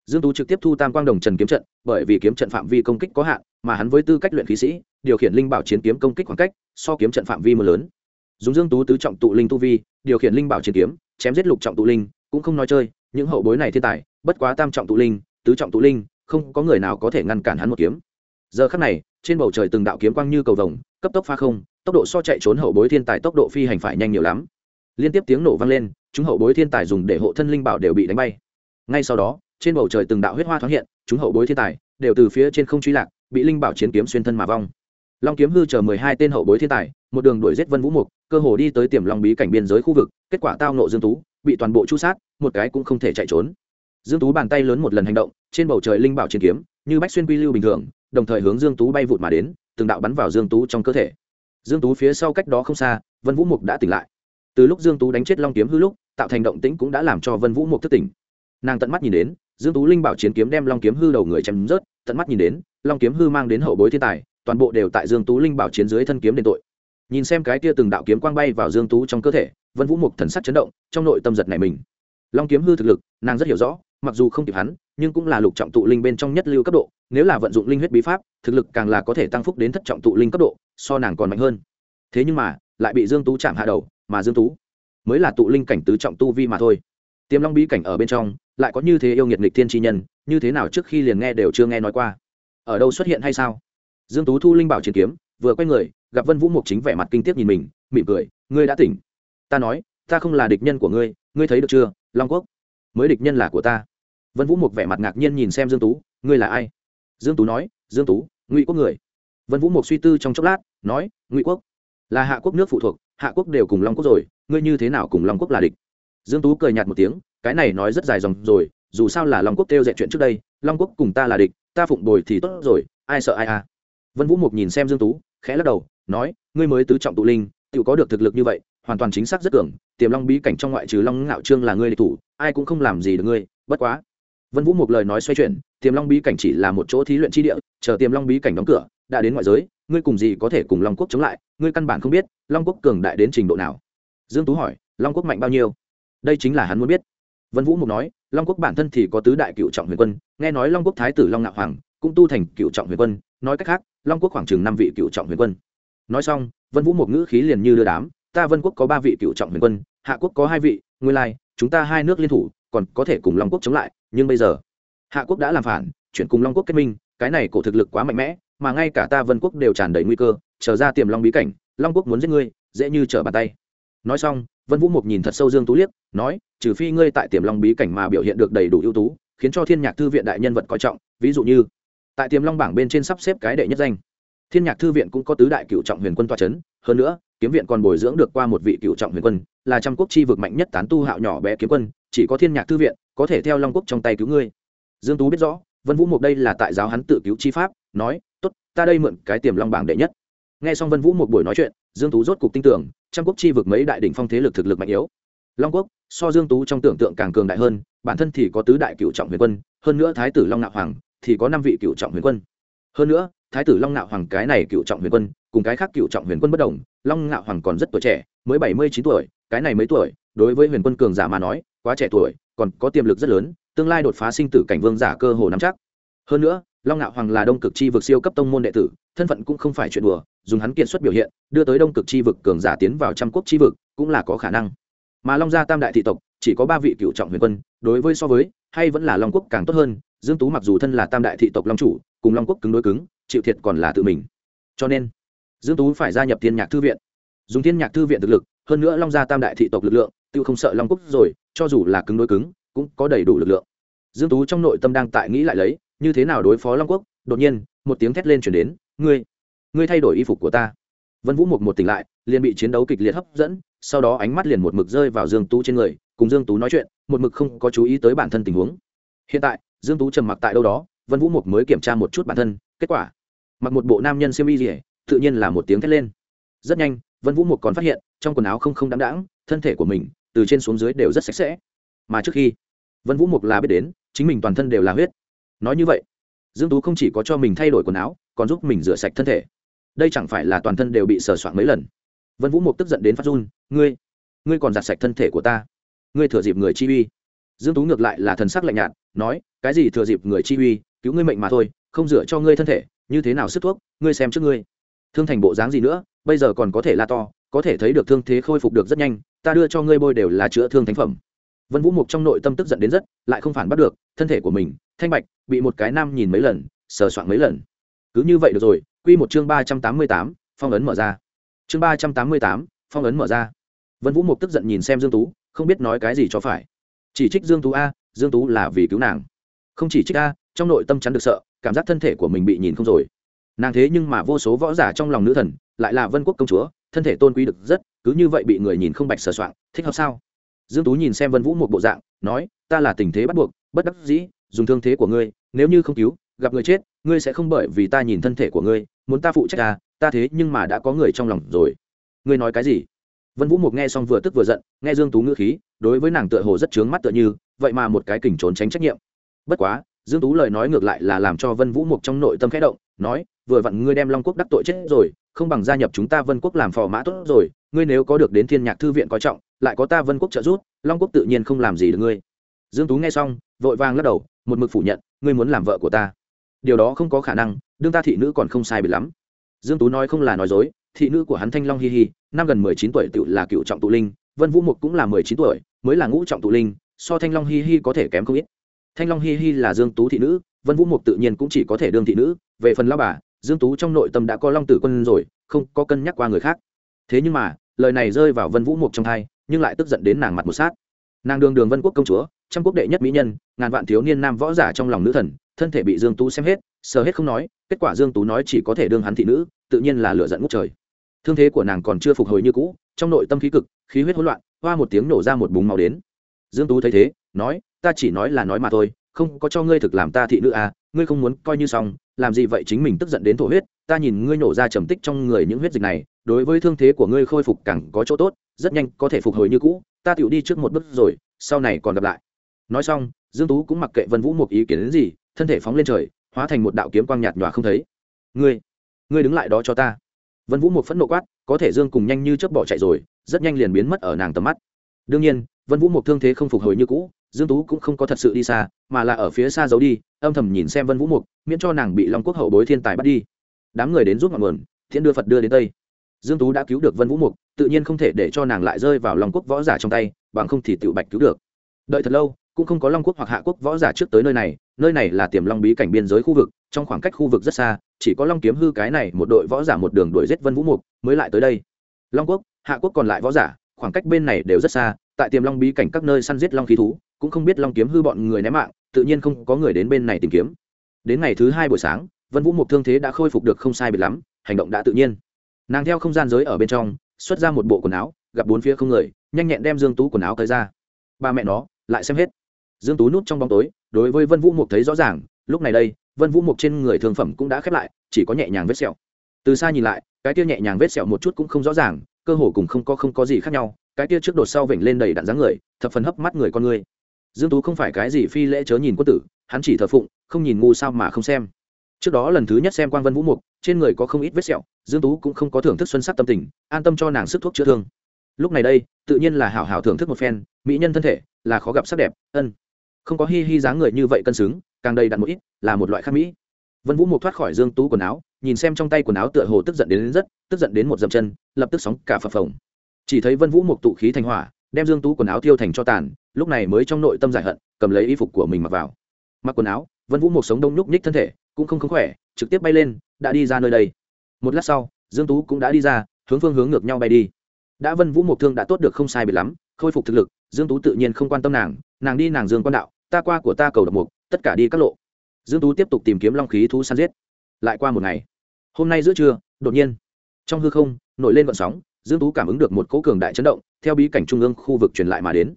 Dương tú trực tiếp thu tam quang đồng trần kiếm trận, bởi vì kiếm trận phạm vi công kích có hạn, mà hắn với tư cách luyện khí sĩ, điều khiển linh bảo chiến kiếm công kích khoảng cách, so kiếm trận phạm vi mưa lớn. Dùng dương tú tứ trọng tụ linh tu vi, điều khiển linh bảo chiến kiếm, chém giết lục trọng tụ linh cũng không nói chơi, những hậu bối này thiên tài, bất quá tam trọng tụ linh, tứ trọng tụ linh, không có người nào có thể ngăn cản hắn một kiếm. Giờ khắc này, trên bầu trời từng đạo kiếm quang như cầu vồng, cấp tốc pha không, tốc độ so chạy trốn hậu bối thiên tài tốc độ phi hành phải nhanh nhiều lắm. Liên tiếp tiếng nổ vang lên, chúng hậu bối thiên tài dùng để hộ thân linh bảo đều bị đánh bay. Ngay sau đó, trên bầu trời từng đạo huyết hoa thoáng hiện, chúng hậu bối thiên tài đều từ phía trên không truy lạc, bị linh bảo chiến kiếm xuyên thân mà vong. Long kiếm hư chờ mười hai tên hậu bối thiên tài, một đường đuổi giết vân vũ mục, cơ hồ đi tới tiềm long bí cảnh biên giới khu vực, kết quả tao nộ dương tú, bị toàn bộ chu sát một cái cũng không thể chạy trốn. Dương tú bàn tay lớn một lần hành động, trên bầu trời linh bảo chiến kiếm, như bách xuyên quy lưu bình thường, đồng thời hướng dương tú bay vụt mà đến, từng đạo bắn vào dương tú trong cơ thể. Dương tú phía sau cách đó không xa, vân vũ mục đã tỉnh lại. Từ lúc dương tú đánh chết long kiếm hư lúc, tạo thành động tĩnh cũng đã làm cho vân vũ mục thức tỉnh. Nàng tận mắt nhìn đến, dương tú linh bảo chiến kiếm đem long kiếm hư đầu người chém rớt, tận mắt nhìn đến, long kiếm hư mang đến hậu bối thiên tài, toàn bộ đều tại dương tú linh bảo chiến dưới thân kiếm đền tội. Nhìn xem cái kia từng đạo kiếm quang bay vào dương tú trong cơ thể, vân vũ mục thần sắc chấn động, trong nội tâm giật này mình long kiếm hư thực lực, nàng rất hiểu rõ, mặc dù không kịp hắn, nhưng cũng là lục trọng tụ linh bên trong nhất lưu cấp độ, nếu là vận dụng linh huyết bí pháp, thực lực càng là có thể tăng phúc đến thất trọng tụ linh cấp độ, so nàng còn mạnh hơn. Thế nhưng mà, lại bị dương tú chạm hạ đầu, mà dương tú mới là tụ linh cảnh tứ trọng tu vi mà thôi. Tiềm long bí cảnh ở bên trong, lại có như thế yêu nghiệt nghịch thiên chi nhân, như thế nào trước khi liền nghe đều chưa nghe nói qua. Ở đâu xuất hiện hay sao? Dương tú thu linh bảo chiến kiếm, vừa quay người, gặp vân vũ mục chính vẻ mặt kinh tiếc nhìn mình, mỉm cười, ngươi đã tỉnh. Ta nói, ta không là địch nhân của ngươi ngươi thấy được chưa? Long quốc. Mới địch nhân là của ta. Vân vũ mục vẻ mặt ngạc nhiên nhìn xem dương tú, ngươi là ai? Dương tú nói, dương tú, ngụy quốc người. Vân vũ mục suy tư trong chốc lát, nói, ngụy quốc. Là hạ quốc nước phụ thuộc, hạ quốc đều cùng long quốc rồi, ngươi như thế nào cùng long quốc là địch? Dương tú cười nhạt một tiếng, cái này nói rất dài dòng rồi, dù sao là long quốc kêu dạy chuyện trước đây, long quốc cùng ta là địch, ta phụng bồi thì tốt rồi, ai sợ ai à? Vân vũ mục nhìn xem dương tú, khẽ lắc đầu, nói, ngươi mới tứ trọng tụ linh tự có được thực lực như vậy hoàn toàn chính xác rất cường, tiềm long bí cảnh trong ngoại trừ long ngạo trương là ngươi địch thủ, ai cũng không làm gì được ngươi, bất quá. Vân vũ một lời nói xoay chuyển, tiềm long bí cảnh chỉ là một chỗ thí luyện chi địa, chờ tiềm long bí cảnh đóng cửa, đã đến ngoại giới, ngươi cùng gì có thể cùng long quốc chống lại, ngươi căn bản không biết long quốc cường đại đến trình độ nào. Dương tú hỏi, long quốc mạnh bao nhiêu? Đây chính là hắn muốn biết. Vân vũ mục nói, long quốc bản thân thì có tứ đại cựu trọng huyền quân, nghe nói long quốc thái tử long ngạo hoàng cũng tu thành cựu trọng huyền quân, nói cách khác, long quốc khoảng chừng năm vị cựu trọng huyền quân. Nói xong, vân vũ một ngữ khí liền như đưa đám ta vân quốc có ba vị cựu trọng huyền quân, hạ quốc có hai vị, nguyên lai, chúng ta hai nước liên thủ, còn có thể cùng long quốc chống lại, nhưng bây giờ, hạ quốc đã làm phản, chuyển cùng long quốc kết minh, cái này cổ thực lực quá mạnh mẽ, mà ngay cả ta vân quốc đều tràn đầy nguy cơ trở ra tiềm long bí cảnh, long quốc muốn giết ngươi, dễ như trở bàn tay. Nói xong, vân vũ mục nhìn thật sâu dương tú liếc, nói, trừ phi ngươi tại tiềm long bí cảnh mà biểu hiện được đầy đủ ưu tú, khiến cho thiên nhạc thư viện đại nhân vật coi trọng, ví dụ như, tại tiềm long bảng bên trên sắp xếp cái đệ nhất danh. Thiên nhạc thư viện cũng có tứ đại cựu trọng huyền quân toa c h ấ n hơn nữa kiếm viện còn bồi dưỡng được qua một vị cựu trọng huyền quân là trăm quốc chi vực mạnh nhất tán tu hạo nhỏ bé kiếm quân chỉ có thiên nhạc thư viện có thể theo long quốc trong tay cứu ngươi. Dương tú biết rõ vân vũ mục đây là tại giáo hắn tự cứu chi pháp nói tốt, ta đây mượn cái tiềm long bảng đệ nhất. Nghe xong vân vũ một buổi nói chuyện dương tú rốt cục tin tưởng trăm quốc chi vực mấy đại đỉnh phong thế lực thực lực mạnh yếu. Long quốc so dương tú trong tưởng tượng càng cường đại hơn bản thân thì có tứ đại cựu trọng huyền quân hơn nữa thái tử long nạo hoàng thì có năm vị cựu trọng huyền quân. Hơn nữa thái tử long nạo hoàng cái này cựu trọng huyền quân cùng cái khác cựu trọng huyền quân bất đồng long ngạo hoàng còn rất tuổi trẻ, mới bảy mươi chín tuổi, cái này mấy tuổi, đối với huyền quân cường giả mà nói, quá trẻ tuổi, còn có tiềm lực rất lớn, tương lai đột phá sinh tử cảnh vương giả cơ hồ nắm chắc. Hơn nữa, long ngạo hoàng là đông cực chi vực siêu cấp tông môn đệ tử, thân phận cũng không phải chuyện đùa, dùng hắn kiệt xuất biểu hiện, đưa tới đông cực chi vực cường giả tiến vào trăm quốc chi vực, cũng là có khả năng. Mà long gia tam đại thị tộc, chỉ có ba vị cựu trọng huyền quân, đối với so với, hay vẫn là long quốc càng tốt hơn, dương tú mặc dù thân là tam đại thị tộc long chủ, cùng long quốc cứng đối cứng, chịu thiệt còn là tự mình. Cho nên dương tú phải gia nhập thiên nhạc thư viện. Dùng thiên nhạc thư viện thực lực, hơn nữa long gia tam đại thị tộc lực lượng tự không sợ long quốc rồi, cho dù là cứng đối cứng, cũng có đầy đủ lực lượng. Dương tú trong nội tâm đang tại nghĩ lại lấy, như thế nào đối phó long quốc, đột nhiên, một tiếng thét lên chuyển đến, ngươi ngươi thay đổi y phục của ta. Vân vũ một một tỉnh lại, liền bị chiến đấu kịch liệt hấp dẫn, sau đó ánh mắt liền một mực rơi vào dương tú trên người, cùng dương tú nói chuyện, một mực không có chú ý tới bản thân tình huống. Hiện tại, dương tú trầm mặc tại đâu đó, vân vũ mục mới kiểm tra một chút bản thân, kết quả, mặc một bộ nam nhân siêu y gì tự nhiên là một tiếng thét lên. Rất nhanh, vân vũ mục còn phát hiện, trong quần áo không không đáng đáng thân thể của mình, từ trên xuống dưới đều rất sạch sẽ. Mà trước khi, vân vũ mục là biết đến, chính mình toàn thân đều là huyết. Nói như vậy, dương tú không chỉ có cho mình thay đổi quần áo, còn giúp mình rửa sạch thân thể. Đây chẳng phải là toàn thân đều bị sờ soạn mấy lần. Vân vũ mục tức giận đến phát run, ngươi ngươi còn giặt sạch thân thể của ta. Ngươi thừa dịp người chi uy. Dương tú ngược lại là thần sắc lạnh nhạt, nói, cái gì thừa dịp người chi uy? Cứu ngươi mệnh mà thôi, không rửa cho ngươi thân thể, như thế nào sức thuốc? Ngươi xem trước ngươi thương thành bộ dáng gì nữa, bây giờ còn có thể la to, có thể thấy được thương thế khôi phục được rất nhanh, ta đưa cho ngươi bôi đều là chữa thương thánh phẩm. Vân vũ mục trong nội tâm tức giận đến rất, lại không phản bắt được, thân thể của mình, thanh bạch, bị một cái nam nhìn mấy lần, sờ soạn mấy lần. Cứ như vậy được rồi, quy một chương ba trăm tám mươi tám, phong ấn mở ra. Chương ba trăm tám mươi tám, phong ấn mở ra. Vân vũ mục tức giận nhìn xem dương tú, không biết nói cái gì cho phải. Chỉ trích dương tú a, dương tú là vì cứu nàng. Không chỉ trích a, trong nội tâm chắn được sợ, cảm giác thân thể của mình bị nhìn không rồi nàng thế nhưng mà vô số võ giả trong lòng nữ thần, lại là vân quốc công chúa, thân thể tôn quý được rất, cứ như vậy bị người nhìn không bạch sờ soạng, thích hợp sao? Dương tú nhìn xem vân vũ một bộ dạng, nói, ta là tình thế bắt buộc, bất đắc dĩ, dùng thương thế của ngươi, nếu như không cứu, gặp người chết, ngươi sẽ không bởi vì ta nhìn thân thể của ngươi, muốn ta phụ trách ta ta thế nhưng mà đã có người trong lòng rồi. Ngươi nói cái gì? Vân vũ mục nghe xong vừa tức vừa giận, nghe dương tú ngữ khí, đối với nàng tựa hồ rất chướng mắt tựa như, vậy mà một cái kình trốn tránh trách nhiệm. Bất quá, dương tú lời nói ngược lại là làm cho vân vũ mục trong nội tâm khẽ động, nói vừa vặn ngươi đem long quốc đắc tội chết rồi, không bằng gia nhập chúng ta vân quốc làm phò mã tốt rồi, ngươi nếu có được đến thiên nhạc thư viện coi trọng, lại có ta vân quốc trợ giúp, long quốc tự nhiên không làm gì được ngươi. Dương tú nghe xong, vội vàng lắc đầu, một mực phủ nhận, ngươi muốn làm vợ của ta. Điều đó không có khả năng, đương ta thị nữ còn không sai bị lắm. Dương tú nói không là nói dối, thị nữ của hắn thanh long hi hi, năm gần mười chín tuổi tự là cựu trọng tụ linh, vân vũ mục cũng là mười chín tuổi, mới là ngũ trọng tụ linh, so thanh long hi hi có thể kém không ít. Thanh long hi hi là dương tú thị nữ, vân vũ mục tự nhiên cũng chỉ có thể đương thị nữ, về phần lao bà dương tú trong nội tâm đã có long tử quân rồi, không có cân nhắc qua người khác. Thế nhưng mà, lời này rơi vào vân vũ mục trong thai, nhưng lại tức giận đến nàng mặt một sát. Nàng đường đường vân quốc công chúa, trăm quốc đệ nhất mỹ nhân, ngàn vạn thiếu niên nam võ giả trong lòng nữ thần, thân thể bị dương tú xem hết, sờ hết không nói, kết quả dương tú nói chỉ có thể đương hắn thị nữ, tự nhiên là lựa giận ngút trời. Thương thế của nàng còn chưa phục hồi như cũ, trong nội tâm khí cực, khí huyết hỗn loạn, hoa một tiếng nổ ra một búng máu đến. Dương tú thấy thế, nói, ta chỉ nói là nói mà thôi không có cho ngươi thực làm ta thị nữ à ngươi không muốn coi như xong, làm gì vậy chính mình tức giận đến thổ huyết, ta nhìn ngươi nổ ra trầm tích trong người những huyết dịch này, đối với thương thế của ngươi khôi phục càng có chỗ tốt, rất nhanh có thể phục hồi như cũ, ta tựu đi trước một bước rồi, sau này còn gặp lại. Nói xong, dương tú cũng mặc kệ vân vũ một ý kiến đến gì, thân thể phóng lên trời, hóa thành một đạo kiếm quang nhạt nhòa không thấy. Ngươi ngươi đứng lại đó cho ta. Vân vũ một phẫn nộ quát, có thể dương cùng nhanh như chớp bỏ chạy rồi, rất nhanh liền biến mất ở nàng tầm mắt. Đương nhiên, vân vũ một thương thế không phục hồi như cũ dương tú cũng không có thật sự đi xa, mà là ở phía xa giấu đi, âm thầm nhìn xem vân vũ mục, miễn cho nàng bị long quốc hậu bối thiên tài bắt đi. Đám người đến giúp ngọn nguồn thiện đưa phật đưa đến tây. Dương tú đã cứu được vân vũ mục, tự nhiên không thể để cho nàng lại rơi vào long quốc võ giả trong tay, bằng không thì tự bạch cứu được. Đợi thật lâu, cũng không có long quốc hoặc hạ quốc võ giả trước tới nơi này nơi này là tiềm long bí cảnh biên giới khu vực, trong khoảng cách khu vực rất xa, chỉ có long kiếm hư cái này một đội võ giả một đường đuổi giết vân vũ mục mới lại tới đây. Long quốc, hạ quốc còn lại võ giả, khoảng cách bên này đều rất xa, tại tiềm long bí cảnh các nơi săn giết long khí thú cũng không biết long kiếm hư bọn người ném mạng, tự nhiên không có người đến bên này tìm kiếm. Đến ngày thứ hai buổi sáng, vân vũ mục thương thế đã khôi phục được không sai biệt lắm, hành động đã tự nhiên. Nàng theo không gian giới ở bên trong, xuất ra một bộ quần áo, gặp bốn phía không người, nhanh nhẹn đem dương tú quần áo tới ra. Ba mẹ nó, lại xem hết. Dương tú núp trong bóng tối, đối với vân vũ mục thấy rõ ràng, lúc này đây, vân vũ mục trên người thương phẩm cũng đã khép lại, chỉ có nhẹ nhàng vết sẹo. Từ xa nhìn lại, cái kia nhẹ nhàng vết sẹo một chút cũng không rõ ràng, cơ hồ cùng không có không có gì khác nhau, cái kia trước đột sau vểnh lên đầy đặn dáng người, thập phần hấp mắt người con người dương tú không phải cái gì phi lễ chớ nhìn quân tử hắn chỉ thờ phụng không nhìn ngu sao mà không xem. Trước đó lần thứ nhất xem quang vân vũ mục trên người có không ít vết sẹo dương tú cũng không có thưởng thức xuân sắc tâm tình an tâm cho nàng sức thuốc chữa thương. Lúc này đây tự nhiên là hảo hảo thưởng thức một phen mỹ nhân thân thể là khó gặp sắc đẹp ân. Không có hi hi dáng người như vậy cân xứng càng đầy đặn một ít là một loại khác mỹ. Vân vũ mục thoát khỏi dương tú quần áo nhìn xem trong tay quần áo tựa hồ tức giận đến, đến rất tức giận đến một dậm chân lập tức sóng cả phập phồng. Chỉ thấy vân vũ mục tụ khí thành hỏa đem dương tú quần áo thiêu thành cho tàn, lúc này mới trong nội tâm giải hận, cầm lấy y phục của mình mặc vào. Mặc quần áo, vân vũ một sống đông nhúc nhích thân thể, cũng không không khỏe, trực tiếp bay lên, đã đi ra nơi đây. Một lát sau, dương tú cũng đã đi ra, hướng phương hướng ngược nhau bay đi. Đã vân vũ một thương đã tốt được không sai biệt lắm, khôi phục thực lực, dương tú tự nhiên không quan tâm nàng nàng đi nàng dương quan đạo, ta qua của ta cầu độc mục tất cả đi các lộ. Dương tú tiếp tục tìm kiếm long khí thú săn giết. Lại qua một ngày. Hôm nay giữa trưa, đột nhiên, trong hư không, nổi lên vận sóng dương tú cảm ứng được một cỗ cường đại chấn động, theo bí cảnh trung ương khu vực truyền lại mà đến.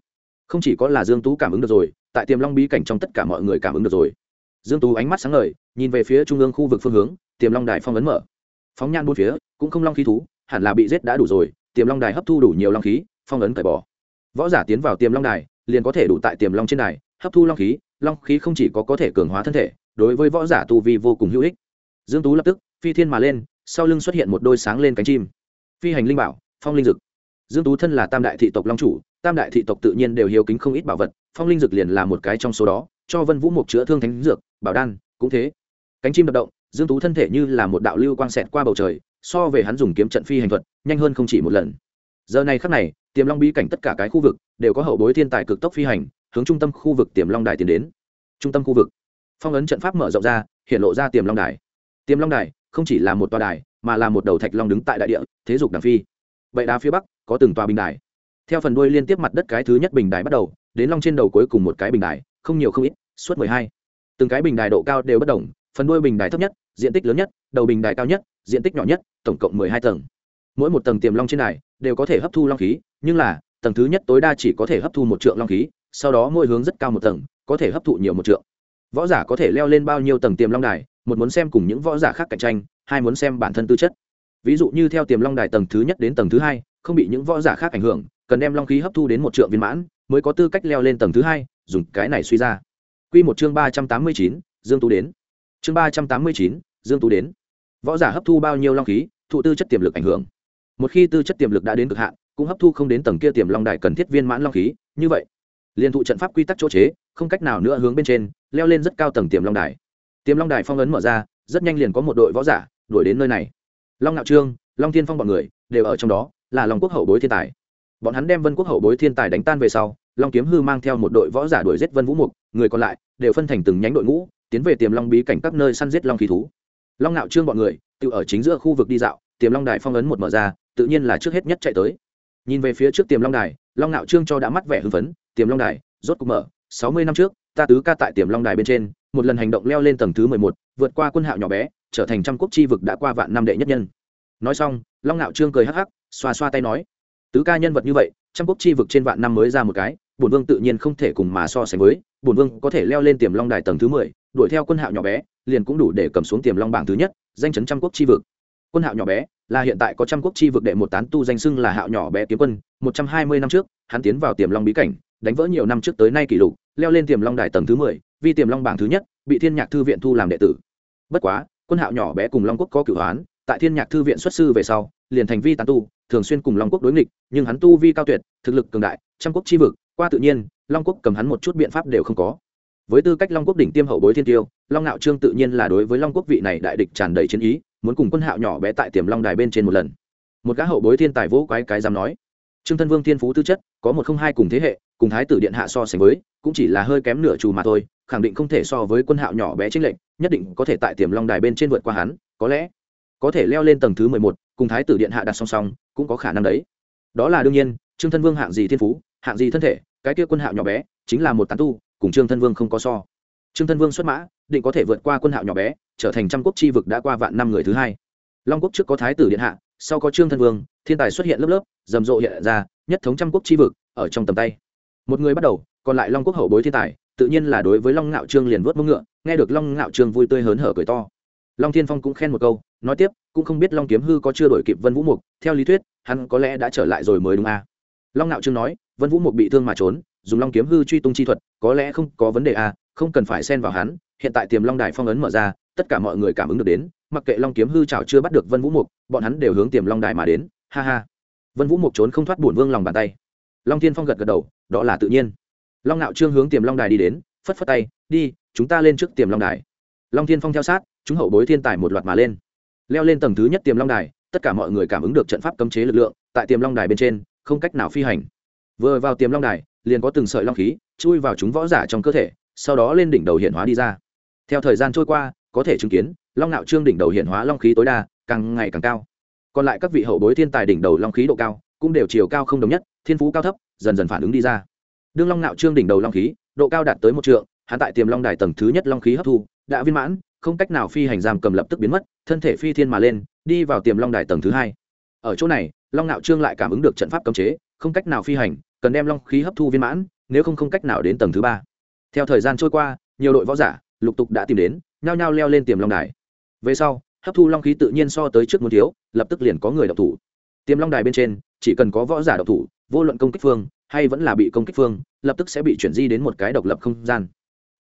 Không chỉ có là dương tú cảm ứng được rồi, tại tiềm long bí cảnh trong tất cả mọi người cảm ứng được rồi. Dương tú ánh mắt sáng ngời, nhìn về phía trung ương khu vực phương hướng, tiềm long đài phong ấn mở. Phóng nhan bốn phía, cũng không long khí thú, hẳn là bị giết đã đủ rồi, tiềm long đài hấp thu đủ nhiều long khí, phong ấn cởi bỏ. Võ giả tiến vào tiềm long đài, liền có thể đủ tại tiềm long trên đài, hấp thu long khí long khí không chỉ có có thể cường hóa thân thể, đối với võ giả tu vi vô cùng hữu ích. Dương tú lập tức, phi thiên mà lên, sau lưng xuất hiện một đôi sáng lên cánh chim phi hành linh bảo, phong linh dực. Dương tú thân là tam đại thị tộc long chủ, tam đại thị tộc tự nhiên đều hiếu kính không ít bảo vật, phong linh dực liền là một cái trong số đó, cho vân vũ mục chữa thương thánh dược, bảo đan, cũng thế. Cánh chim đập động, dương tú thân thể như là một đạo lưu quang xẹt qua bầu trời, so về hắn dùng kiếm trận phi hành thuật, nhanh hơn không chỉ một lần. Giờ này khắc này, tiềm long bí cảnh tất cả cái khu vực, đều có hậu bối thiên tài cực tốc phi hành, hướng trung tâm khu vực tiềm long đài tiến đến. Trung tâm khu vực. Phong ấn trận pháp mở rộng ra, hiện lộ ra tiềm long đài. Tiềm long đài không chỉ là một tòa đài mà là một đầu thạch long đứng tại đại địa, thế dục đằng phi. Vậy đá phía bắc, có từng tòa bình đài. Theo phần đuôi liên tiếp mặt đất cái thứ nhất bình đài bắt đầu, đến long trên đầu cuối cùng một cái bình đài, không nhiều không ít, suốt mười hai. Từng cái bình đài độ cao đều bất đồng, phần đuôi bình đài thấp nhất, diện tích lớn nhất, đầu bình đài cao nhất, diện tích nhỏ nhất, tổng cộng mười hai tầng. Mỗi một tầng tiềm long trên đài đều có thể hấp thu long khí, nhưng là, tầng thứ nhất tối đa chỉ có thể hấp thu một trượng long khí, sau đó mỗi hướng rất cao một tầng, có thể hấp thụ nhiều một trượng. Võ giả có thể leo lên bao nhiêu tầng tiềm long đài, một muốn xem cùng những võ giả khác cạnh tranh hai muốn xem bản thân tư chất. Ví dụ như theo tiềm long đài tầng thứ nhất đến tầng thứ hai, không bị những võ giả khác ảnh hưởng, cần đem long khí hấp thu đến một trượng viên mãn, mới có tư cách leo lên tầng thứ hai, dùng cái này suy ra. Q một chương ba trăm tám mươi chín, dương tú đến. Chương ba trăm tám mươi chín, dương tú đến. Võ giả hấp thu bao nhiêu long khí, thụ tư chất tiềm lực ảnh hưởng. Một khi tư chất tiềm lực đã đến cực hạn, cũng hấp thu không đến tầng kia tiềm long đài cần thiết viên mãn long khí, như vậy, liên thụ trận pháp quy tắc chỗ chế, không cách nào nữa hướng bên trên, leo lên rất cao tầng tiềm long đài. Tiềm long đài phong ấn mở ra, rất nhanh liền có một đội võ giả đuổi đến nơi này. Long nạo trương, long thiên phong bọn người đều ở trong đó, là long quốc hậu bối thiên tài. Bọn hắn đem vân quốc hậu bối thiên tài đánh tan về sau, long kiếm hư mang theo một đội võ giả đuổi giết vân vũ mục, người còn lại đều phân thành từng nhánh đội ngũ, tiến về tiềm long bí cảnh các nơi săn giết long khí thú. Long nạo trương bọn người tự ở chính giữa khu vực đi dạo, tiềm long đài phong ấn một mở ra, tự nhiên là trước hết nhất chạy tới. Nhìn về phía trước tiềm long đài, long nạo trương cho đã mắt vẻ hưng phấn, tiềm long đài, rốt cục mở, sáu mươi năm trước, ta tứ ca tại tiềm long đài bên trên, một lần hành động leo lên tầng thứ mười một, vượt qua quân hạo nhỏ bé trở thành trăm quốc chi vực đã qua vạn năm đệ nhất nhân. Nói xong, long ngạo trương cười hắc hắc, xoa xoa tay nói, tứ ca nhân vật như vậy, trăm quốc chi vực trên vạn năm mới ra một cái, bổn vương tự nhiên không thể cùng mà so sánh với, bổn vương có thể leo lên tiềm long đài tầng thứ mười, đuổi theo quân hạo nhỏ bé, liền cũng đủ để cầm xuống tiềm long bảng thứ nhất, danh chấn trăm quốc chi vực. Quân hạo nhỏ bé, là hiện tại có trăm quốc chi vực đệ một tán tu danh xưng là hạo nhỏ bé kiếm quân, một trăm hai mươi năm trước, hắn tiến vào tiềm long bí cảnh, đánh vỡ nhiều năm trước tới nay kỷ lục, leo lên tiềm long đài tầng thứ mười, vì tiềm long bảng thứ nhất, bị thiên nhạc thư viện thu làm đệ tử. Bất quá quân hạo nhỏ bé cùng long quốc có cửu hoán, tại thiên nhạc thư viện xuất sư về sau, liền thành vi tán tu, thường xuyên cùng long quốc đối nghịch, nhưng hắn tu vi cao tuyệt, thực lực cường đại, trăm quốc chi vực, qua tự nhiên, long quốc cầm hắn một chút biện pháp đều không có. Với tư cách long quốc đỉnh tiêm hậu bối thiên tiêu, long nạo trương tự nhiên là đối với long quốc vị này đại địch tràn đầy chiến ý, muốn cùng quân hạo nhỏ bé tại tiềm long đài bên trên một lần. Một gã hậu bối thiên tài vỗ quái cái dám nói. Trương thân vương thiên phú tư chất, có một không hai cùng thế hệ cùng thái tử điện hạ so sánh với, cũng chỉ là hơi kém nửa trù mà thôi, khẳng định không thể so với quân hạo nhỏ bé chính lệnh nhất định có thể tại tiềm long đài bên trên vượt qua hắn, có lẽ có thể leo lên tầng thứ mười một, cùng thái tử điện hạ đặt song song, cũng có khả năng đấy. Đó là đương nhiên, trương thân vương hạng gì thiên phú, hạng gì thân thể, cái kia quân hạo nhỏ bé chính là một tán tu, cùng trương thân vương không có so. Trương thân vương xuất mã, định có thể vượt qua quân hạo nhỏ bé, trở thành trăm quốc chi vực đã qua vạn năm người thứ hai. Long quốc trước có thái tử điện hạ, sau có trương thân vương, thiên tài xuất hiện lớp lớp, rầm rộ hiện ra, nhất thống trăm quốc chi vực, ở trong tầm tay một người bắt đầu còn lại long quốc hậu bối thiên tài tự nhiên là đối với long ngạo trương liền vớt mông ngựa nghe được long ngạo trương vui tươi hớn hở cười to. Long thiên phong cũng khen một câu nói tiếp cũng không biết long kiếm hư có chưa đổi kịp vân vũ mục theo lý thuyết hắn có lẽ đã trở lại rồi mới đúng à. long ngạo trương nói vân vũ mục bị thương mà trốn dùng long kiếm hư truy tung chi thuật có lẽ không có vấn đề à, không cần phải xen vào hắn hiện tại tiềm long đài phong ấn mở ra tất cả mọi người cảm ứng được đến mặc kệ long kiếm hư chảo chưa bắt được vân vũ mục bọn hắn đều hướng tiềm long đài mà đến ha ha. Vân vũ mục trốn không thoát bổn vương lòng bàn tay long thiên phong gật gật đầu, đó là tự nhiên. Long nạo trương hướng tiềm long đài đi đến, phất phất tay, đi, chúng ta lên trước tiềm long đài. Long thiên phong theo sát, chúng hậu bối thiên tài một loạt mà lên. Leo lên tầng thứ nhất tiềm long đài, tất cả mọi người cảm ứng được trận pháp cấm chế lực lượng, tại tiềm long đài bên trên, không cách nào phi hành. Vừa vào tiềm long đài, liền có từng sợi long khí chui vào chúng võ giả trong cơ thể, sau đó lên đỉnh đầu hiện hóa đi ra. Theo thời gian trôi qua, có thể chứng kiến, long nạo trương đỉnh đầu hiện hóa long khí tối đa, càng ngày càng cao. Còn lại các vị hậu bối thiên tài đỉnh đầu long khí độ cao cũng đều chiều cao không đồng nhất, thiên phú cao thấp, dần dần phản ứng đi ra. Đương long nạo trương đỉnh đầu long khí, độ cao đạt tới một trượng, hắn tại tiềm long đài tầng thứ nhất long khí hấp thu, đã viên mãn, không cách nào phi hành giam cầm lập tức biến mất, thân thể phi thiên mà lên, đi vào tiềm long đài tầng thứ hai. Ở chỗ này, long nạo trương lại cảm ứng được trận pháp cấm chế, không cách nào phi hành, cần đem long khí hấp thu viên mãn, nếu không không cách nào đến tầng thứ ba. Theo thời gian trôi qua, nhiều đội võ giả, lục tục đã tìm đến, nhao nhao leo lên tiềm long đài. Về sau, hấp thu long khí tự nhiên so tới trước muốn thiếu, lập tức liền có người động thủ. Tiềm long đài bên trên chỉ cần có võ giả độc thủ, vô luận công kích phương hay vẫn là bị công kích phương, lập tức sẽ bị chuyển di đến một cái độc lập không gian.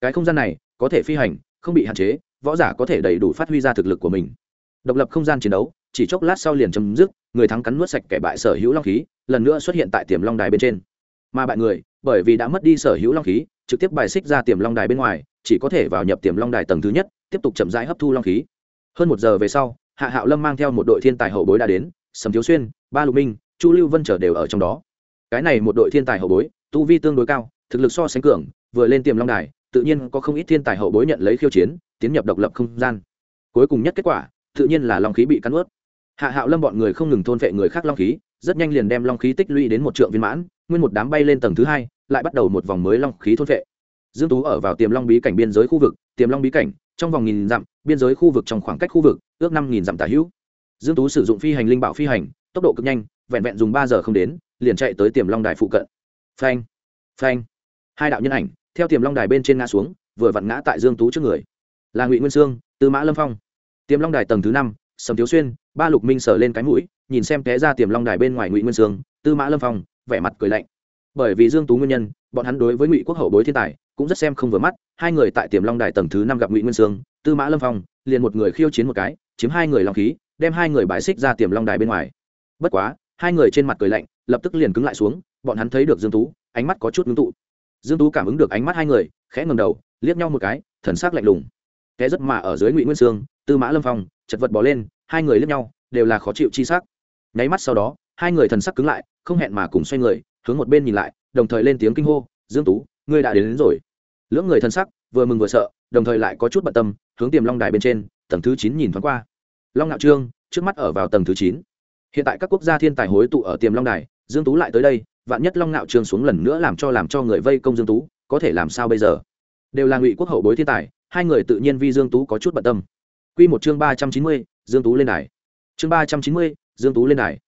Cái không gian này có thể phi hành, không bị hạn chế, võ giả có thể đầy đủ phát huy ra thực lực của mình. Độc lập không gian chiến đấu, chỉ chốc lát sau liền chấm dứt, người thắng cắn nuốt sạch kẻ bại sở hữu long khí, lần nữa xuất hiện tại tiềm long đài bên trên. Mà bại người, bởi vì đã mất đi sở hữu long khí, trực tiếp bài xích ra tiềm long đài bên ngoài, chỉ có thể vào nhập tiềm long đài tầng thứ nhất, tiếp tục chậm rãi hấp thu long khí. Hơn một giờ về sau, hạ hạo lâm mang theo một đội thiên tài hậu bối đã đến, sầm thiếu xuyên, ba lục minh chu lưu vân trở đều ở trong đó. Cái này một đội thiên tài hậu bối, tu vi tương đối cao, thực lực so sánh cường, vừa lên tiềm long đài, tự nhiên có không ít thiên tài hậu bối nhận lấy khiêu chiến, tiến nhập độc lập không gian. Cuối cùng nhất kết quả, tự nhiên là long khí bị cắn ướt hạ hạo lâm bọn người không ngừng thôn vệ người khác long khí, rất nhanh liền đem long khí tích lũy đến một trượng viên mãn, nguyên một đám bay lên tầng thứ hai, lại bắt đầu một vòng mới long khí thôn vệ dương tú ở vào tiềm long bí cảnh biên giới khu vực, tiềm long bí cảnh, trong vòng nghìn dặm, biên giới khu vực trong khoảng cách khu vực, ước năm nghìn dặm tả hữu. Dương tú sử dụng phi hành linh bảo phi hành, tốc độ cực nhanh vẹn vẹn dùng ba giờ không đến, liền chạy tới tiềm long đài phụ cận. Phanh phanh. Hai đạo nhân ảnh theo tiềm long đài bên trên ngã xuống, vừa vặn ngã tại dương tú trước người. Là ngụy nguyên sương, tư mã lâm phong. Tiềm long đài tầng thứ năm, sầm thiếu xuyên, ba lục minh sờ lên cái mũi, nhìn xem té ra tiềm long đài bên ngoài ngụy nguyên sương, tư mã lâm phong, vẻ mặt cười lạnh. Bởi vì dương tú nguyên nhân, bọn hắn đối với ngụy quốc hậu bối thiên tài cũng rất xem không vừa mắt, hai người tại tiềm long đài tầng thứ năm gặp ngụy nguyên sương, tư mã lâm phong, liền một người khiêu chiến một cái, chiếm hai người long khí, đem hai người bài xích ra tiềm long đài bên ngoài. Bất quá hai người trên mặt cười lạnh lập tức liền cứng lại xuống bọn hắn thấy được dương tú ánh mắt có chút ngưng tụ. Dương tú cảm ứng được ánh mắt hai người khẽ ngầm đầu liếc nhau một cái thần sắc lạnh lùng. Té rất mà ở dưới ngụy nguyên sương tư mã lâm phong chật vật bỏ lên hai người liếc nhau đều là khó chịu chi sắc. Nháy mắt sau đó hai người thần sắc cứng lại không hẹn mà cùng xoay người hướng một bên nhìn lại đồng thời lên tiếng kinh hô dương tú ngươi đã đến, đến rồi. Lưỡng người thần sắc vừa mừng vừa sợ đồng thời lại có chút bận tâm hướng tiềm long đài bên trên tầng thứ chín nhìn thoáng qua. Long ngạo trương trước mắt ở vào tầng thứ chín hiện tại các quốc gia thiên tài hối tụ ở tiềm long đài, dương tú lại tới đây, vạn nhất long ngạo trương xuống lần nữa làm cho làm cho người vây công dương tú, có thể làm sao bây giờ? Đều là ngụy quốc hậu bối thiên tài, hai người tự nhiên vi dương tú có chút bận tâm. Quy một chương ba trăm chín mươi, dương tú lên đài. Chương ba trăm chín mươi, dương tú lên đài.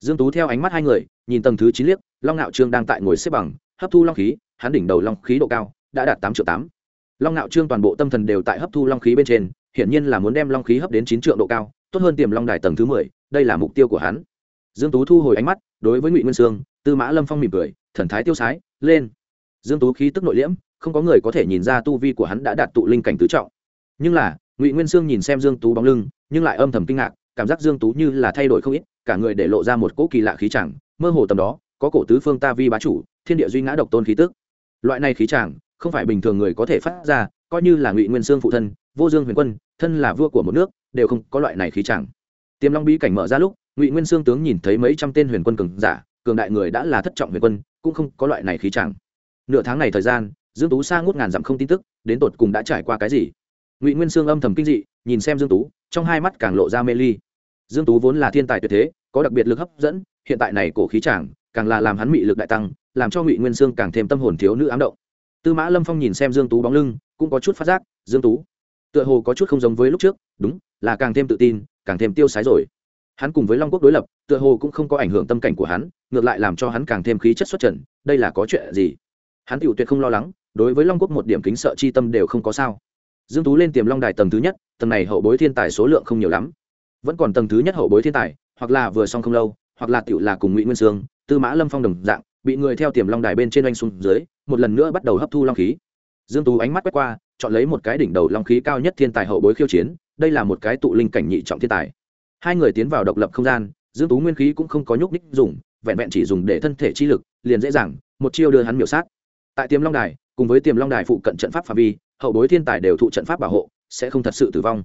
Dương tú theo ánh mắt hai người, nhìn tầng thứ chín liếc, long ngạo trương đang tại ngồi xếp bằng, hấp thu long khí, hắn đỉnh đầu long khí độ cao, đã đạt tám triệu tám. Long ngạo trương toàn bộ tâm thần đều tại hấp thu long khí bên trên, hiển nhiên là muốn đem long khí hấp đến chín triệu độ cao, tốt hơn tiềm long đài tầng thứ mười đây là mục tiêu của hắn. Dương tú thu hồi ánh mắt, đối với ngụy nguyên sương, tư mã lâm phong mỉm cười, thần thái tiêu sái, lên. Dương tú khí tức nội liễm, không có người có thể nhìn ra tu vi của hắn đã đạt tụ linh cảnh tứ trọng. Nhưng là, ngụy nguyên sương nhìn xem dương tú bóng lưng, nhưng lại âm thầm kinh ngạc, cảm giác dương tú như là thay đổi không ít, cả người để lộ ra một cỗ kỳ lạ khí chẳng, mơ hồ tầm đó, có cổ tứ phương ta vi bá chủ, thiên địa duy ngã độc tôn khí tức. Loại này khí chẳng, không phải bình thường người có thể phát ra, coi như là ngụy nguyên sương phụ thân, vô dương huyền quân, thân là vua của một nước, đều không có loại này khí chẳng tiềm long bí cảnh mở ra lúc, ngụy nguyên sương tướng nhìn thấy mấy trăm tên huyền quân cường giả, cường đại người đã là thất trọng huyền quân, cũng không có loại này khí chẳng. Nửa tháng này thời gian, dương tú xa ngút ngàn dặm không tin tức, đến tột cùng đã trải qua cái gì? Ngụy nguyên sương âm thầm kinh dị, nhìn xem dương tú, trong hai mắt càng lộ ra mê ly. Dương tú vốn là thiên tài tuyệt thế, có đặc biệt lực hấp dẫn, hiện tại này cổ khí chẳng, càng là làm hắn mị lực đại tăng, làm cho ngụy nguyên sương càng thêm tâm hồn thiếu nữ ám động. Tư mã lâm phong nhìn xem dương tú bóng lưng, cũng có chút phát giác, dương tú tựa hồ có chút không giống với lúc trước, đúng, là càng thêm tự tin, càng thêm tiêu sái rồi. Hắn cùng với long quốc đối lập, tựa hồ cũng không có ảnh hưởng tâm cảnh của hắn, ngược lại làm cho hắn càng thêm khí chất xuất trần, đây là có chuyện gì? Hắn tiểu tuyệt không lo lắng, đối với long quốc một điểm kính sợ chi tâm đều không có sao. Dương tú lên tiềm long đài tầng thứ nhất, tầng này hậu bối thiên tài số lượng không nhiều lắm. Vẫn còn tầng thứ nhất hậu bối thiên tài, hoặc là vừa xong không lâu, hoặc là tiểu là cùng ngụy nguyên sương, tư mã lâm phong đồng dạng, bị người theo tiềm long đài bên trên oanh xuống dưới, một lần nữa bắt đầu hấp thu long khí. Dương tú ánh mắt quét qua chọn lấy một cái đỉnh đầu long khí cao nhất thiên tài hậu bối khiêu chiến, đây là một cái tụ linh cảnh nhị trọng thiên tài. Hai người tiến vào độc lập không gian, dương tú nguyên khí cũng không có nhúc ních dùng, vẹn vẹn chỉ dùng để thân thể chi lực, liền dễ dàng, một chiêu đưa hắn miểu sát. Tại tiềm long đài, cùng với tiềm long đài phụ cận trận pháp phạm vi, hậu bối thiên tài đều thụ trận pháp bảo hộ, sẽ không thật sự tử vong.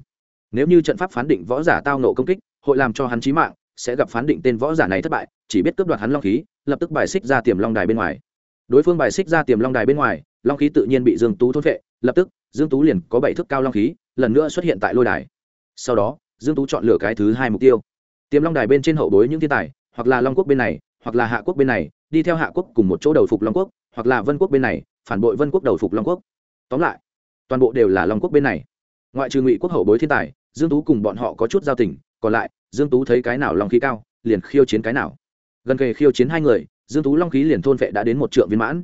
Nếu như trận pháp phán định võ giả tao nộ công kích, hội làm cho hắn chí mạng, sẽ gặp phán định tên võ giả này thất bại, chỉ biết cướp đoạt hắn long khí, lập tức bài xích ra tiềm long đài bên ngoài. Đối phương bài xích ra tiềm long đài bên ngoài, long khí tự nhiên bị dương tú thôn vệ lập tức dương tú liền có bảy thước cao long khí, lần nữa xuất hiện tại lôi đài. Sau đó, dương tú chọn lựa cái thứ hai mục tiêu. Tiềm long đài bên trên hậu bối những thiên tài, hoặc là long quốc bên này, hoặc là hạ quốc bên này, đi theo hạ quốc cùng một chỗ đầu phục long quốc, hoặc là vân quốc bên này, phản bội vân quốc đầu phục long quốc. Tóm lại, toàn bộ đều là long quốc bên này. Ngoại trừ ngụy quốc hậu bối thiên tài, dương tú cùng bọn họ có chút giao tình, còn lại, dương tú thấy cái nào long khí cao, liền khiêu chiến cái nào. Gần kề khiêu chiến hai người, dương tú long khí liền thôn vệ đã đến một trượng viên mãn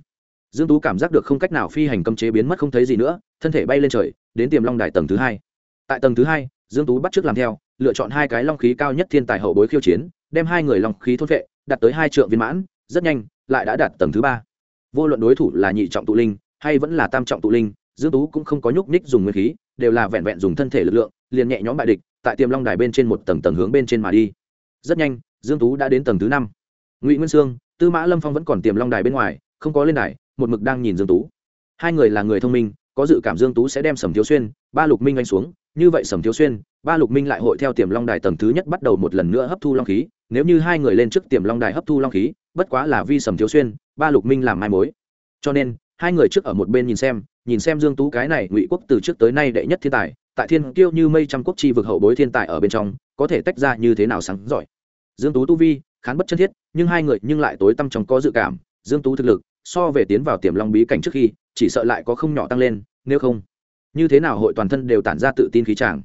dương tú cảm giác được không cách nào phi hành cấm chế biến mất không thấy gì nữa, thân thể bay lên trời, đến tiềm long đài tầng thứ hai. Tại tầng thứ hai, dương tú bắt trước làm theo, lựa chọn hai cái long khí cao nhất thiên tài hậu bối khiêu chiến, đem hai người long khí thôn vệ, đạt tới hai trượng viên mãn, rất nhanh, lại đã đạt tầng thứ ba. Vô luận đối thủ là nhị trọng tụ linh, hay vẫn là tam trọng tụ linh, dương tú cũng không có nhúc nhích dùng nguyên khí, đều là vẹn vẹn dùng thân thể lực lượng, liền nhẹ nhõm bại địch, tại tiềm long đài bên trên một tầng tầng hướng bên trên mà đi. Rất nhanh, dương tú đã đến tầng thứ năm. Ngụy nguyên sương, tư mã lâm phong vẫn còn tiềm long đài bên ngoài, không có lên đài một mực đang nhìn dương tú. Hai người là người thông minh, có dự cảm dương tú sẽ đem sầm thiếu xuyên, ba lục minh anh xuống. Như vậy sầm thiếu xuyên, ba lục minh lại hội theo tiềm long đài tầng thứ nhất bắt đầu một lần nữa hấp thu long khí. Nếu như hai người lên trước tiềm long đài hấp thu long khí, bất quá là vi sầm thiếu xuyên, ba lục minh làm mai mối. Cho nên, hai người trước ở một bên nhìn xem nhìn xem dương tú cái này ngụy quốc từ trước tới nay đệ nhất thiên tài, tại thiên kiêu như mây trăm quốc chi vực hậu bối thiên tài ở bên trong, có thể tách ra như thế nào sáng giỏi. Dương tú tu vi, khán bất chân thiết, nhưng hai người nhưng lại tối tâm trong có dự cảm, dương tú thực lực so về tiến vào tiềm long bí cảnh trước khi, chỉ sợ lại có không nhỏ tăng lên, nếu không, như thế nào hội toàn thân đều tản ra tự tin khí tràng?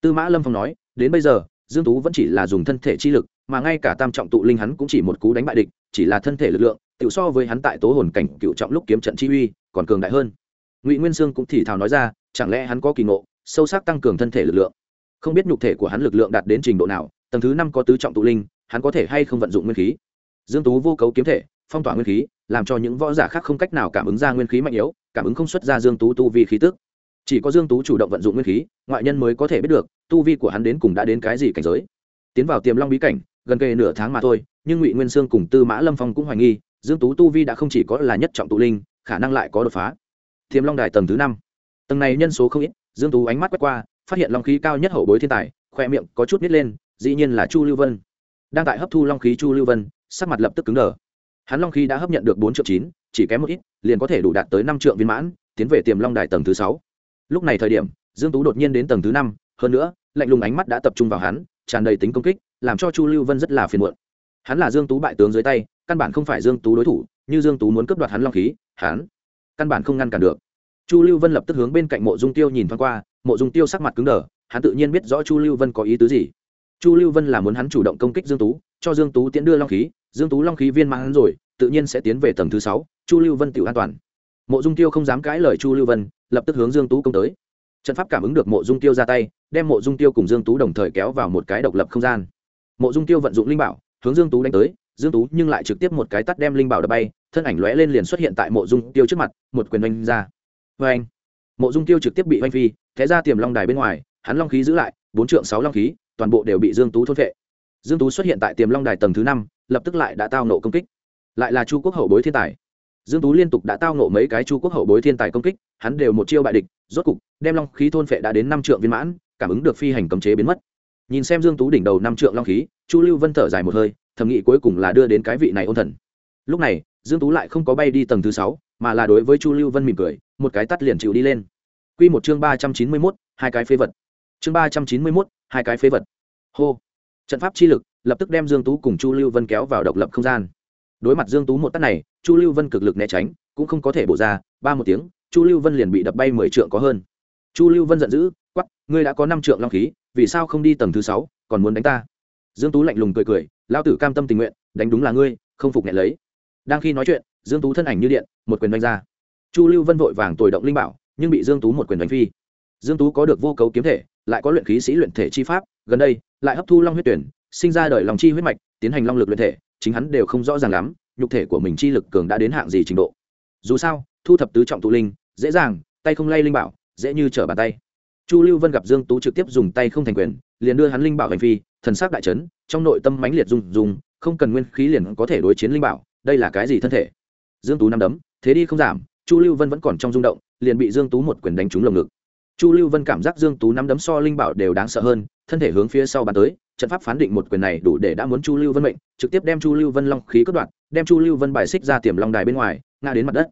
Tư mã lâm phong nói, đến bây giờ, dương tú vẫn chỉ là dùng thân thể chi lực, mà ngay cả tam trọng tụ linh hắn cũng chỉ một cú đánh bại địch, chỉ là thân thể lực lượng, tự so với hắn tại tố hồn cảnh cựu trọng lúc kiếm trận chi uy, còn cường đại hơn. Ngụy nguyên sương cũng thì thào nói ra, chẳng lẽ hắn có kỳ ngộ, sâu sắc tăng cường thân thể lực lượng? Không biết nhục thể của hắn lực lượng đạt đến trình độ nào, tầng thứ năm có tứ trọng tụ linh, hắn có thể hay không vận dụng nguyên khí? Dương tú vô cấu kiếm thể phong tỏa nguyên khí, làm cho những võ giả khác không cách nào cảm ứng ra nguyên khí mạnh yếu, cảm ứng không xuất ra dương tú tu vi khí tức. Chỉ có dương tú chủ động vận dụng nguyên khí, ngoại nhân mới có thể biết được, tu vi của hắn đến cùng đã đến cái gì cảnh giới. Tiến vào tiềm long bí cảnh, gần kề nửa tháng mà thôi, nhưng ngụy nguyên sương cùng tư mã lâm phong cũng hoài nghi, dương tú tu vi đã không chỉ có là nhất trọng tụ linh, khả năng lại có đột phá. Tiềm long đài tầng thứ năm. Tầng này nhân số không ít, dương tú ánh mắt quét qua, phát hiện long khí cao nhất hậu bối thiên tài, khoe miệng có chút nít lên, dĩ nhiên là chu lưu vân. Đang tại hấp thu long khí chu lưu vân, sắc mặt lập tức cứng đờ hắn long khí đã hấp nhận được bốn triệu chín, chỉ kém một ít, liền có thể đủ đạt tới năm triệu viên mãn, tiến về tiềm long đài tầng thứ sáu. Lúc này thời điểm, dương tú đột nhiên đến tầng thứ năm, hơn nữa, lạnh lùng ánh mắt đã tập trung vào hắn, tràn đầy tính công kích, làm cho chu lưu vân rất là phiền muộn. Hắn là dương tú bại tướng dưới tay, căn bản không phải dương tú đối thủ, như dương tú muốn cướp đoạt hắn long khí hắn căn bản không ngăn cản được. Chu lưu vân lập tức hướng bên cạnh mộ dung tiêu nhìn thoáng qua, mộ dung tiêu sắc mặt cứng đờ, hắn tự nhiên biết rõ chu lưu vân có ý tứ gì. Chu lưu vân là muốn hắn chủ động công kích dương tú, cho dương tú tiến đưa long khí dương tú long khí viên mãn rồi, tự nhiên sẽ tiến về tầng thứ sáu, chu lưu vân tiểu an toàn. Mộ dung tiêu không dám cãi lời chu lưu vân, lập tức hướng dương tú công tới. Trận pháp cảm ứng được mộ dung tiêu ra tay, đem mộ dung tiêu cùng dương tú đồng thời kéo vào một cái độc lập không gian. Mộ dung tiêu vận dụng linh bảo, hướng dương tú đánh tới, dương tú nhưng lại trực tiếp một cái tắt đem linh bảo đập bay, thân ảnh lóe lên liền xuất hiện tại mộ dung tiêu trước mặt, một quyền oanh ra. Vê anh mộ dung tiêu trực tiếp bị oanh phi thế ra tiềm long đài bên ngoài, hắn long khí giữ lại, bốn trượng sáu long khí, toàn bộ đều bị dương tú thôn vệ dương tú xuất hiện tại tiềm long đài tầng thứ năm lập tức lại đã tao nộ công kích. Lại là chu quốc hậu bối thiên tài. Dương tú liên tục đã tao nộ mấy cái chu quốc hậu bối thiên tài công kích hắn đều một chiêu bại địch rốt cục đem long khí thôn phệ đã đến năm trượng viên mãn cảm ứng được phi hành cấm chế biến mất. Nhìn xem dương tú đỉnh đầu năm trượng long khí chu lưu vân thở dài một hơi thẩm nghĩ cuối cùng là đưa đến cái vị này ôn thần. Lúc này dương tú lại không có bay đi tầng thứ sáu mà là đối với chu lưu vân mỉm cười một cái tắt liền chịu đi lên. Quy một chương ba trăm chín mươi 391, hai cái phế vật. Chương ba trăm chín mươi 391, hai cái phế vật. Hô trận pháp chi lực, lập tức đem dương tú cùng chu lưu vân kéo vào độc lập không gian. Đối mặt dương tú một tắt này, chu lưu vân cực lực né tránh, cũng không có thể bổ ra, ba một tiếng, chu lưu vân liền bị đập bay mười trượng có hơn. Chu lưu vân giận dữ quắp ngươi đã có năm trượng long khí, vì sao không đi tầng thứ sáu, còn muốn đánh ta? Dương tú lạnh lùng cười cười lao tử cam tâm tình nguyện, đánh đúng là ngươi, không phục nhẹ lấy. Đang khi nói chuyện, dương tú thân ảnh như điện, một quyền đánh ra. Chu lưu vân vội vàng tồi động linh bảo, nhưng bị dương tú một quyền đánh phi. Dương tú có được vô cấu kiếm thể lại có luyện khí sĩ luyện thể chi pháp, gần đây, lại hấp thu long huyết tuyển, sinh ra đời lòng chi huyết mạch, tiến hành long lực luyện thể, chính hắn đều không rõ ràng lắm, nhục thể của mình chi lực cường đã đến hạng gì trình độ. Dù sao, thu thập tứ trọng tụ linh, dễ dàng, tay không lay linh bảo, dễ như trở bàn tay. Chu lưu vân gặp dương tú trực tiếp dùng tay không thành quyền, liền đưa hắn linh bảo hành phi, thần sắc đại chấn, trong nội tâm mãnh liệt rung rung, không cần nguyên khí liền có thể đối chiến linh bảo, đây là cái gì thân thể? Dương tú nắm đấm, thế đi không giảm, chu lưu vân vẫn còn trong rung động, liền bị dương tú một quyền đánh trúng lồng ngực chu lưu vân cảm giác dương tú nắm đấm so linh bảo đều đáng sợ hơn, thân thể hướng phía sau bắn tới, trận pháp phán định một quyền này đủ để đã muốn chu lưu vân mệnh, trực tiếp đem chu lưu vân long khí cất đoạn đem chu lưu vân bài xích ra tiềm long đài bên ngoài, ngã đến mặt đất.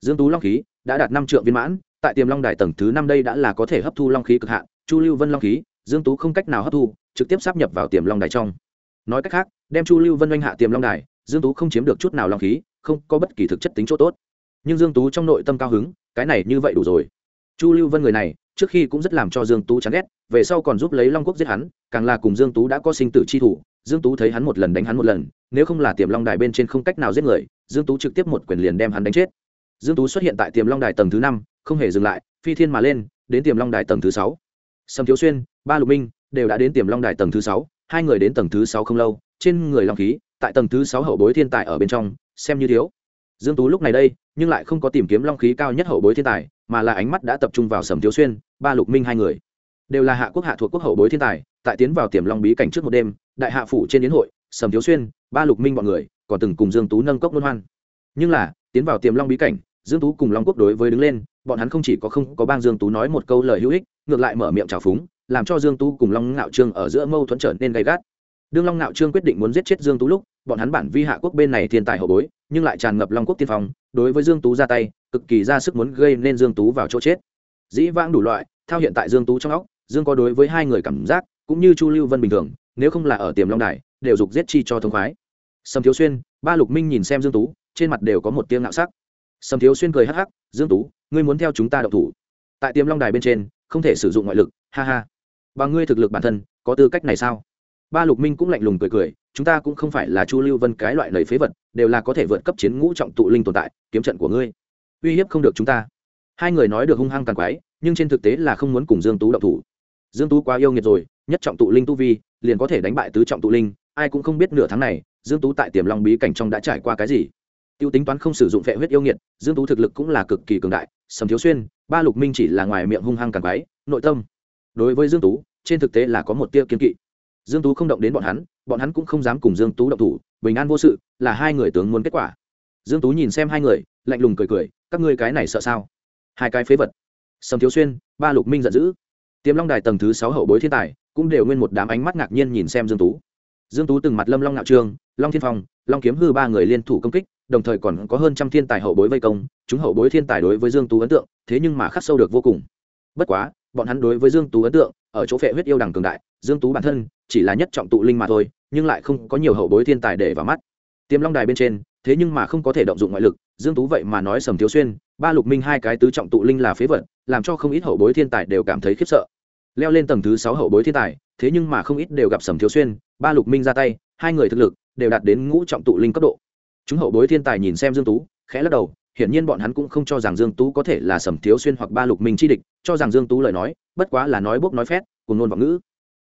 Dương tú long khí đã đạt năm triệu viên mãn, tại tiềm long đài tầng thứ năm đây đã là có thể hấp thu long khí cực hạn, chu lưu vân long khí, dương tú không cách nào hấp thu, trực tiếp sắp nhập vào tiềm long đài trong. Nói cách khác, đem chu lưu vân oanh hạ tiềm long đài, dương tú không chiếm được chút nào long khí, không có bất kỳ thực chất tính chỗ tốt. Nhưng dương tú trong nội tâm cao hứng, cái này như vậy đủ rồi. Chu lưu vân người này trước khi cũng rất làm cho dương tú chán ghét, về sau còn giúp lấy long quốc giết hắn, càng là cùng dương tú đã có sinh tử chi thủ, dương tú thấy hắn một lần đánh hắn một lần, nếu không là tiềm long đài bên trên không cách nào giết người, dương tú trực tiếp một quyền liền đem hắn đánh chết. Dương tú xuất hiện tại tiềm long đài tầng thứ năm, không hề dừng lại, phi thiên mà lên, đến tiềm long đài tầng thứ sáu. Sầm thiếu xuyên, ba lục minh đều đã đến tiềm long đài tầng thứ sáu, hai người đến tầng thứ sáu không lâu, trên người long khí, tại tầng thứ sáu hậu bối thiên tài ở bên trong, xem như thiếu. Dương tú lúc này đây nhưng lại không có tìm kiếm long khí cao nhất hậu bối thiên tài, mà là ánh mắt đã tập trung vào sầm thiếu xuyên, ba lục minh hai người. Đều là hạ quốc hạ thuộc quốc hậu bối thiên tài, tại tiến vào tiềm long bí cảnh trước một đêm, đại hạ phủ trên yến hội, sầm thiếu xuyên, ba lục minh bọn người, còn từng cùng dương tú nâng cốc luân hoan. Nhưng là, tiến vào tiềm long bí cảnh, dương tú cùng long quốc đối với đứng lên, bọn hắn không chỉ có không có bang dương tú nói một câu lời hữu ích, ngược lại mở miệng trào phúng, làm cho dương tú cùng long ngạo trương ở giữa mâu thuẫn trở nên gay gắt. Đương long ngạo trương quyết định muốn giết chết dương tú lúc bọn hắn bản vi hạ quốc bên này thiên tài hậu bối, nhưng lại tràn ngập long quốc tiên phong, đối với dương tú ra tay, cực kỳ ra sức muốn gây nên dương tú vào chỗ chết. Dĩ vãng đủ loại theo hiện tại dương tú trong óc, dương có đối với hai người cảm giác, cũng như chu lưu vân bình thường, nếu không là ở tiềm long đài, đều dục giết chi cho thông khoái. Sầm thiếu xuyên, ba lục minh nhìn xem dương tú, trên mặt đều có một tiếng ngạo sắc. Sầm thiếu xuyên cười hắc hắc, dương tú, ngươi muốn theo chúng ta động thủ? Tại tiềm long đài bên trên, không thể sử dụng ngoại lực, ha ha. Và ngươi thực lực bản thân, có tư cách này sao? Ba lục minh cũng lạnh lùng cười cười, chúng ta cũng không phải là chu lưu vân cái loại lầy phế vật, đều là có thể vượt cấp chiến ngũ trọng tụ linh tồn tại, kiếm trận của ngươi. Uy hiếp không được chúng ta. Hai người nói được hung hăng càng quái, nhưng trên thực tế là không muốn cùng dương tú động thủ. Dương tú quá yêu nghiệt rồi, nhất trọng tụ linh tu vi, liền có thể đánh bại tứ trọng tụ linh, ai cũng không biết nửa tháng này, dương tú tại tiềm long bí cảnh trong đã trải qua cái gì. Tiêu tính toán không sử dụng phệ huyết yêu nghiệt, dương tú thực lực cũng là cực kỳ cường đại, sầm thiếu xuyên, ba lục minh chỉ là ngoài miệng hung hăng càng quái, nội tâm. Đối với dương tú, trên thực tế là có một tia kiên kỵ dương tú không động đến bọn hắn bọn hắn cũng không dám cùng dương tú động thủ, bình an vô sự, là hai người tướng muốn kết quả. Dương tú nhìn xem hai người, lạnh lùng cười cười, các ngươi cái này sợ sao? Hai cái phế vật. Sầm thiếu xuyên, ba lục minh giận dữ. Tiềm long đài tầng thứ sáu hậu bối thiên tài, cũng đều nguyên một đám ánh mắt ngạc nhiên nhìn xem dương tú. Dương tú từng mặt lâm long ngạo trương, long thiên phong, long kiếm hư ba người liên thủ công kích, đồng thời còn có hơn trăm thiên tài hậu bối vây công, chúng hậu bối thiên tài đối với dương tú ấn tượng, thế nhưng mà khắc sâu được vô cùng. Bất quá, bọn hắn đối với dương tú ấn tượng, ở chỗ phệ huyết yêu đằng cường đại dương tú bản thân chỉ là nhất trọng tụ linh mà thôi, nhưng lại không có nhiều hậu bối thiên tài để vào mắt. Tiềm long đài bên trên, thế nhưng mà không có thể động dụng ngoại lực, dương tú vậy mà nói sầm thiếu xuyên, ba lục minh hai cái tứ trọng tụ linh là phế vật, làm cho không ít hậu bối thiên tài đều cảm thấy khiếp sợ. Leo lên tầng thứ sáu hậu bối thiên tài, thế nhưng mà không ít đều gặp sầm thiếu xuyên, ba lục minh ra tay, hai người thực lực đều đạt đến ngũ trọng tụ linh cấp độ. Chúng hậu bối thiên tài nhìn xem dương tú, khẽ lắc đầu, hiển nhiên bọn hắn cũng không cho rằng dương tú có thể là sầm thiếu xuyên hoặc ba lục minh chi địch, cho rằng dương tú lời nói, bất quá là nói bốc nói phét, cùng ngôn vọng ngữ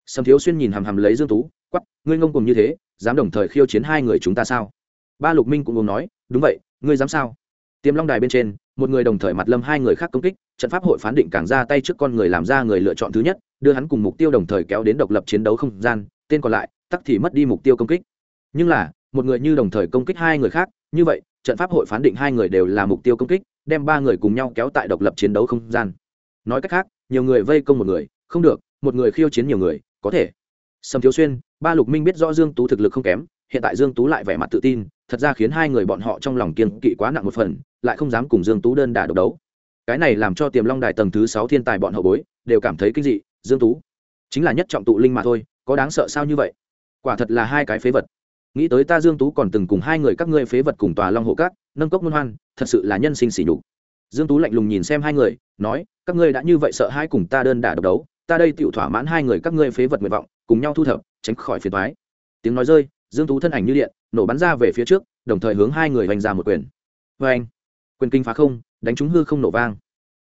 sầm thiếu xuyên nhìn hàm hàm lấy dương tú quắp ngươi ngông cùng như thế, dám đồng thời khiêu chiến hai người chúng ta sao? Ba lục minh cũng ngông nói, đúng vậy, ngươi dám sao? Tiềm long đài bên trên, một người đồng thời mặt lâm hai người khác công kích, trận pháp hội phán định càng ra tay trước con người làm ra người lựa chọn thứ nhất, đưa hắn cùng mục tiêu đồng thời kéo đến độc lập chiến đấu không gian, tên còn lại, tắc thì mất đi mục tiêu công kích. Nhưng là, một người như đồng thời công kích hai người khác, như vậy, trận pháp hội phán định hai người đều là mục tiêu công kích, đem ba người cùng nhau kéo tại độc lập chiến đấu không gian. Nói cách khác, nhiều người vây công một người, không được, một người khiêu chiến nhiều người có thể. Sầm thiếu xuyên, ba lục minh biết rõ dương tú thực lực không kém, hiện tại dương tú lại vẻ mặt tự tin, thật ra khiến hai người bọn họ trong lòng kiên kỵ quá nặng một phần, lại không dám cùng dương tú đơn đả độc đấu. Cái này làm cho tiềm long đài tầng thứ sáu thiên tài bọn hậu bối đều cảm thấy kinh dị, dương tú chính là nhất trọng tụ linh mà thôi, có đáng sợ sao như vậy? Quả thật là hai cái phế vật. Nghĩ tới ta dương tú còn từng cùng hai người các ngươi phế vật cùng tòa long hộ cát nâng cốc luân hoan, thật sự là nhân sinh sỉ nhục. Dương tú lạnh lùng nhìn xem hai người, nói, các ngươi đã như vậy sợ hai cùng ta đơn đả độc đấu ta đây tự thỏa mãn hai người các ngươi phế vật nguyện vọng, cùng nhau thu thập, tránh khỏi phiền toái. Tiếng nói rơi, dương tú thân ảnh như điện, nổ bắn ra về phía trước, đồng thời hướng hai người hoành ra một quyền. Vê anh, quyền kinh phá không, đánh trúng hư không nổ vang.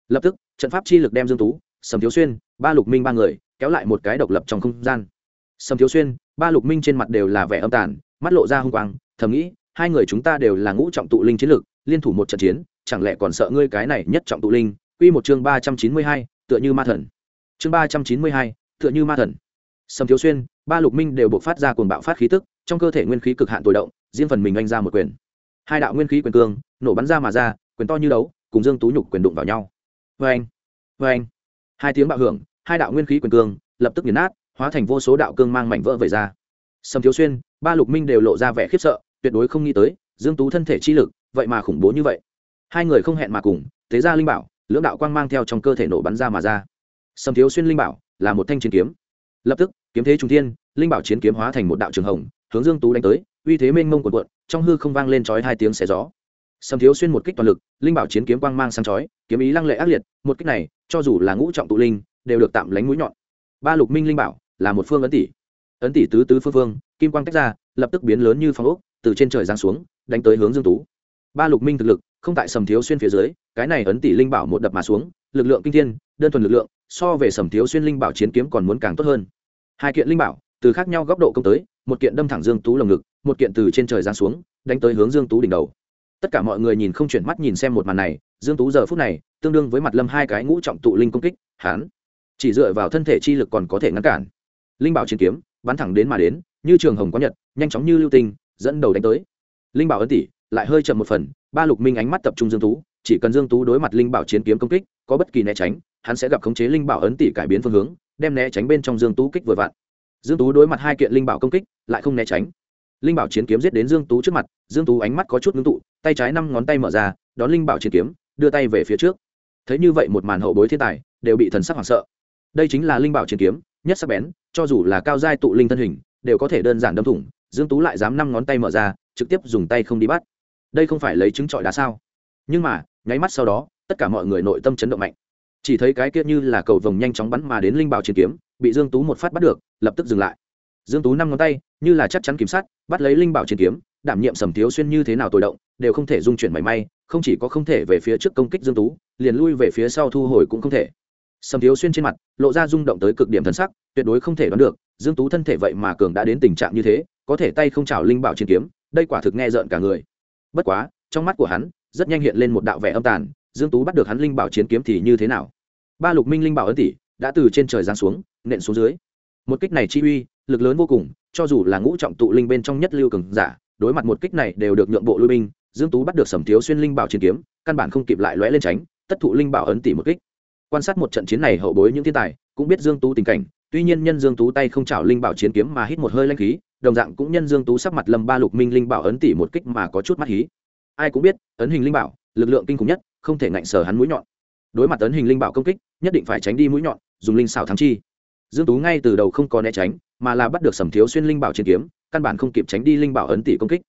Lập tức, trận pháp chi lực đem dương tú, sầm thiếu xuyên, ba lục minh ba người, kéo lại một cái độc lập trong không gian. Sầm thiếu xuyên, ba lục minh trên mặt đều là vẻ âm tàn, mắt lộ ra hung quang, thầm nghĩ, hai người chúng ta đều là ngũ trọng tụ linh chiến lực, liên thủ một trận chiến, chẳng lẽ còn sợ ngươi cái này nhất trọng tụ linh? Quy một chương ba trăm chín mươi hai, tựa như ma thần chương ba trăm chín mươi hai, tựa như ma thần. Sầm thiếu xuyên, ba lục minh đều buộc phát ra cuồng bạo phát khí tức, trong cơ thể nguyên khí cực hạn tồi động, riêng phần mình anh ra một quyền. Hai đạo nguyên khí quyền cương, nổ bắn ra mà ra, quyền to như đấu, cùng dương tú nhục quyền đụng vào nhau. Vê anh vê anh hai tiếng bạo hưởng, hai đạo nguyên khí quyền cương, lập tức nghiền nát, hóa thành vô số đạo cương mang mảnh vỡ về ra. Sầm thiếu xuyên, ba lục minh đều lộ ra vẻ khiếp sợ, tuyệt đối không nghĩ tới, dương tú thân thể chi lực, vậy mà khủng bố như vậy. Hai người không hẹn mà cùng, thế ra linh bảo, lưỡng đạo quang mang theo trong cơ thể nổ bắn ra mà ra sầm thiếu xuyên linh bảo là một thanh chiến kiếm. Lập tức, kiếm thế trung thiên, linh bảo chiến kiếm hóa thành một đạo trường hồng, hướng dương tú đánh tới, uy thế mênh mông cuộn cuộn, trong hư không vang lên chói hai tiếng xé gió. Sầm thiếu xuyên một kích toàn lực, linh bảo chiến kiếm quang mang sang chói, kiếm ý lăng lệ ác liệt, một kích này, cho dù là ngũ trọng tụ linh, đều được tạm lánh mũi nhọn. Ba lục minh linh bảo là một phương ấn tỷ. Ấn tỷ tứ tứ phương phương, kim quang tách ra, lập tức biến lớn như phong ốc, từ trên trời giáng xuống, đánh tới hướng dương tú. Ba lục minh thực lực, không tại sầm thiếu xuyên phía dưới, cái này ấn tỷ linh bảo một đập mà xuống, lực lượng kinh thiên, đơn thuần lực lượng so về sầm thiếu xuyên linh bảo chiến kiếm còn muốn càng tốt hơn. Hai kiện linh bảo, từ khác nhau góc độ công tới, một kiện đâm thẳng dương tú lồng ngực, một kiện từ trên trời giáng xuống, đánh tới hướng dương tú đỉnh đầu. Tất cả mọi người nhìn không chuyển mắt nhìn xem một màn này, dương tú giờ phút này, tương đương với mặt lâm hai cái ngũ trọng tụ linh công kích, hán. Chỉ dựa vào thân thể chi lực còn có thể ngăn cản. Linh bảo chiến kiếm, bắn thẳng đến mà đến, như trường hồng có nhật, nhanh chóng như lưu tinh, dẫn đầu đánh tới. Linh bảo ấn tỷ lại hơi chậm một phần, ba lục minh ánh mắt tập trung dương tú chỉ cần dương tú đối mặt linh bảo chiến kiếm công kích, có bất kỳ né tránh, hắn sẽ gặp khống chế linh bảo ấn tỷ cải biến phương hướng, đem né tránh bên trong dương tú kích vừa vặn. Dương tú đối mặt hai kiện linh bảo công kích, lại không né tránh. Linh bảo chiến kiếm giết đến dương tú trước mặt, dương tú ánh mắt có chút ngưng tụ, tay trái năm ngón tay mở ra, đón linh bảo chiến kiếm, đưa tay về phía trước. Thấy như vậy một màn hậu bối thiên tài, đều bị thần sắc hoảng sợ. Đây chính là linh bảo chiến kiếm, nhất sắc bén, cho dù là cao giai tụ linh thân hình, đều có thể đơn giản đâm thủng, dương tú lại dám năm ngón tay mở ra, trực tiếp dùng tay không đi bắt. Đây không phải lấy trứng trọi đá sao? Nhưng mà nháy mắt sau đó, tất cả mọi người nội tâm chấn động mạnh. Chỉ thấy cái kia như là cầu vồng nhanh chóng bắn mà đến linh bảo chiến kiếm, bị dương tú một phát bắt được, lập tức dừng lại. Dương tú năm ngón tay, như là chắc chắn kiểm sát bắt lấy linh bảo chiến kiếm, đảm nhiệm sầm thiếu xuyên như thế nào tồi động, đều không thể dung chuyển mảy may, không chỉ có không thể về phía trước công kích dương tú, liền lui về phía sau thu hồi cũng không thể. Sầm thiếu xuyên trên mặt, lộ ra rung động tới cực điểm thân sắc, tuyệt đối không thể đoán được, dương tú thân thể vậy mà cường đã đến tình trạng như thế, có thể tay không chảo linh bảo chiến kiếm, đây quả thực nghe rợn cả người. Bất quá, trong mắt của hắn rất nhanh hiện lên một đạo vẻ âm tàn, dương tú bắt được hắn linh bảo chiến kiếm thì như thế nào? Ba lục minh linh bảo ấn tỷ đã từ trên trời giáng xuống, nện xuống dưới. Một kích này chi uy, lực lớn vô cùng, cho dù là ngũ trọng tụ linh bên trong nhất lưu cường giả, đối mặt một kích này đều được nhượng bộ lui binh, dương tú bắt được sầm thiếu xuyên linh bảo chiến kiếm, căn bản không kịp lại lóe lên tránh, tất thụ linh bảo ấn tỷ một kích. Quan sát một trận chiến này hậu bối những thiên tài, cũng biết dương tú tình cảnh, tuy nhiên nhân dương tú tay không chảo linh bảo chiến kiếm mà hít một hơi lanh khí, đồng dạng cũng nhân dương tú sắc mặt lâm ba lục minh linh bảo ấn tỷ một kích mà có chút mắt hí ai cũng biết ấn hình linh bảo, lực lượng kinh khủng nhất, không thể ngạnh sở hắn mũi nhọn. Đối mặt ấn hình linh bảo công kích, nhất định phải tránh đi mũi nhọn, dùng linh xảo thắng chi. Dương tú ngay từ đầu không có né tránh, mà là bắt được sầm thiếu xuyên linh bảo trên kiếm, căn bản không kịp tránh đi linh bảo ấn tỷ công kích.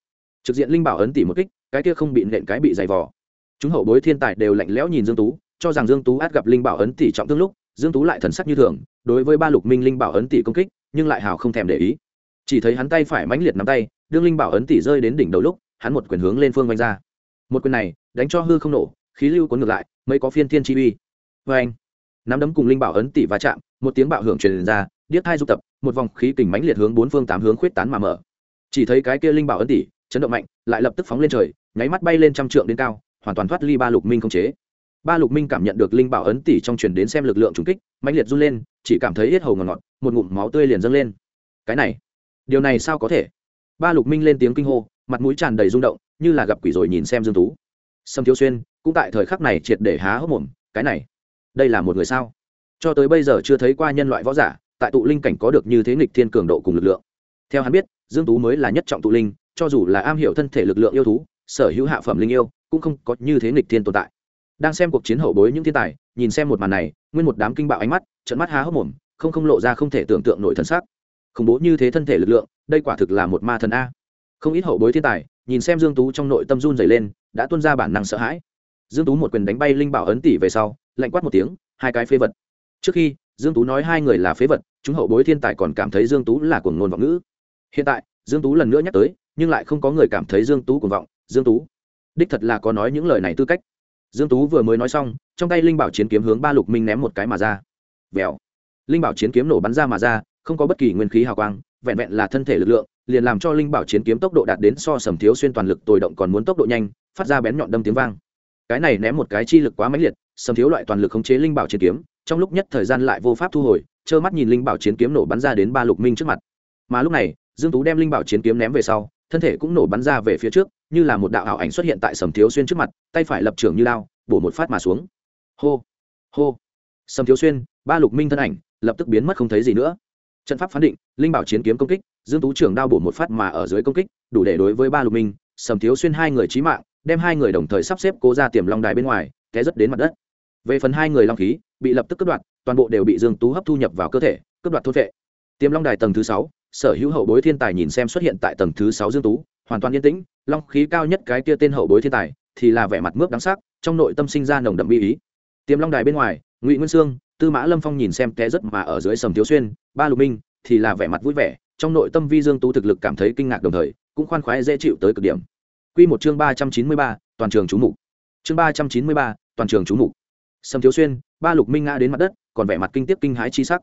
Trực diện linh bảo ấn tỷ một kích, cái kia không bị nện cái bị dày vò. Chúng hậu bối thiên tài đều lạnh lẽo nhìn dương tú, cho rằng dương tú át gặp linh bảo ấn tỷ trọng thương lúc, dương tú lại thần sắc như thường, đối với ba lục minh linh bảo ấn tỷ công kích, nhưng lại hào không thèm để ý. Chỉ thấy hắn tay phải mãnh liệt nắm tay, đương linh bảo ấn tỷ rơi đến đỉnh đầu lúc hắn một quyền hướng lên phương vanh ra. Một quyền này, đánh cho hư không nổ, khí lưu cuốn ngược lại mới có phiên thiên chi uy. Vê anh nắm đấm cùng linh bảo ấn tỷ va chạm, một tiếng bạo hưởng truyền ra, điếc hai du tập, một vòng khí kình mãnh liệt hướng bốn phương tám hướng khuyết tán mà mở. Chỉ thấy cái kia linh bảo ấn tỷ chấn động mạnh, lại lập tức phóng lên trời, nháy mắt bay lên trăm trượng đến cao, hoàn toàn thoát ly ba lục minh không chế. Ba lục minh cảm nhận được linh bảo ấn tỷ trong truyền đến xem lực lượng trùng kích, mãnh liệt run lên, chỉ cảm thấy yết hầu ngọt ngọt, một ngụm máu tươi liền dâng lên. Cái này, điều này sao có thể? Ba lục minh lên tiếng kinh hô mặt mũi tràn đầy rung động, như là gặp quỷ rồi nhìn xem dương tú. Sâm thiếu xuyên, cũng tại thời khắc này triệt để há hốc mồm, cái này, đây là một người sao? Cho tới bây giờ chưa thấy qua nhân loại võ giả, tại tụ linh cảnh có được như thế nghịch thiên cường độ cùng lực lượng. Theo hắn biết, dương tú mới là nhất trọng tụ linh, cho dù là am hiểu thân thể lực lượng yêu thú, sở hữu hạ phẩm linh yêu, cũng không có như thế nghịch thiên tồn tại. Đang xem cuộc chiến hậu bối những thiên tài, nhìn xem một màn này, nguyên một đám kinh bạo ánh mắt trận mắt há hốc mồm, không không lộ ra không thể tưởng tượng nổi thân xác. Khủng bố như thế thân thể lực lượng, đây quả thực là một ma thần a không ít hậu bối thiên tài, nhìn xem dương tú trong nội tâm run dày lên, đã tuôn ra bản năng sợ hãi. Dương tú một quyền đánh bay linh bảo ấn tỷ về sau, lạnh quát một tiếng, hai cái phế vật. Trước khi, dương tú nói hai người là phế vật, chúng hậu bối thiên tài còn cảm thấy dương tú là cuồng ngôn vọng ngữ. Hiện tại, dương tú lần nữa nhắc tới, nhưng lại không có người cảm thấy dương tú cuồng vọng. Dương tú, đích thật là có nói những lời này tư cách. Dương tú vừa mới nói xong, trong tay linh bảo chiến kiếm hướng ba lục minh ném một cái mà ra. Vèo. Linh bảo chiến kiếm nổ bắn ra mà ra, không có bất kỳ nguyên khí hào quang vẹn vẹn là thân thể lực lượng, liền làm cho linh bảo chiến kiếm tốc độ đạt đến so sầm thiếu xuyên toàn lực tồi động còn muốn tốc độ nhanh, phát ra bén nhọn đâm tiếng vang. Cái này ném một cái chi lực quá mãnh liệt, sầm thiếu loại toàn lực khống chế linh bảo chiến kiếm, trong lúc nhất thời gian lại vô pháp thu hồi, trơ mắt nhìn linh bảo chiến kiếm nổ bắn ra đến ba lục minh trước mặt. Mà lúc này, dương tú đem linh bảo chiến kiếm ném về sau, thân thể cũng nổ bắn ra về phía trước, như là một đạo ảo ảnh xuất hiện tại sầm thiếu xuyên trước mặt, tay phải lập trưởng như lao, bổ một phát mà xuống. Hô hô. Sầm thiếu xuyên, ba lục minh thân ảnh, lập tức biến mất không thấy gì nữa trận pháp phán định, linh bảo chiến kiếm công kích, dương tú trưởng đao bổ một phát mà ở dưới công kích, đủ để đối với ba lục minh, sầm thiếu xuyên hai người chí mạng, đem hai người đồng thời sắp xếp cố ra tiềm long đài bên ngoài, té rất đến mặt đất. Về phần hai người long khí, bị lập tức cướp đoạt, toàn bộ đều bị dương tú hấp thu nhập vào cơ thể, cướp đoạt thôn vệ. Tiềm long đài tầng thứ sáu, sở hữu hậu bối thiên tài nhìn xem xuất hiện tại tầng thứ sáu dương tú, hoàn toàn yên tĩnh, long khí cao nhất cái kia tên hậu bối thiên tài, thì là vẻ mặt mướp đáng sắc, trong nội tâm sinh ra nồng đậm bi ý. Tiềm long đài bên ngoài, ngụy nguyên sương, tư mã lâm phong nhìn xem té rất mà ở dưới sầm thiếu xuyên ba lục minh thì là vẻ mặt vui vẻ trong nội tâm vi dương tú thực lực cảm thấy kinh ngạc đồng thời cũng khoan khoái dễ chịu tới cực điểm. Quy một chương ba trăm chín mươi ba, toàn trường chú mục. Chương ba trăm chín mươi ba, toàn trường chú mục. Sầm thiếu xuyên ba lục minh ngã đến mặt đất còn vẻ mặt kinh tiếp kinh hãi chi sắc.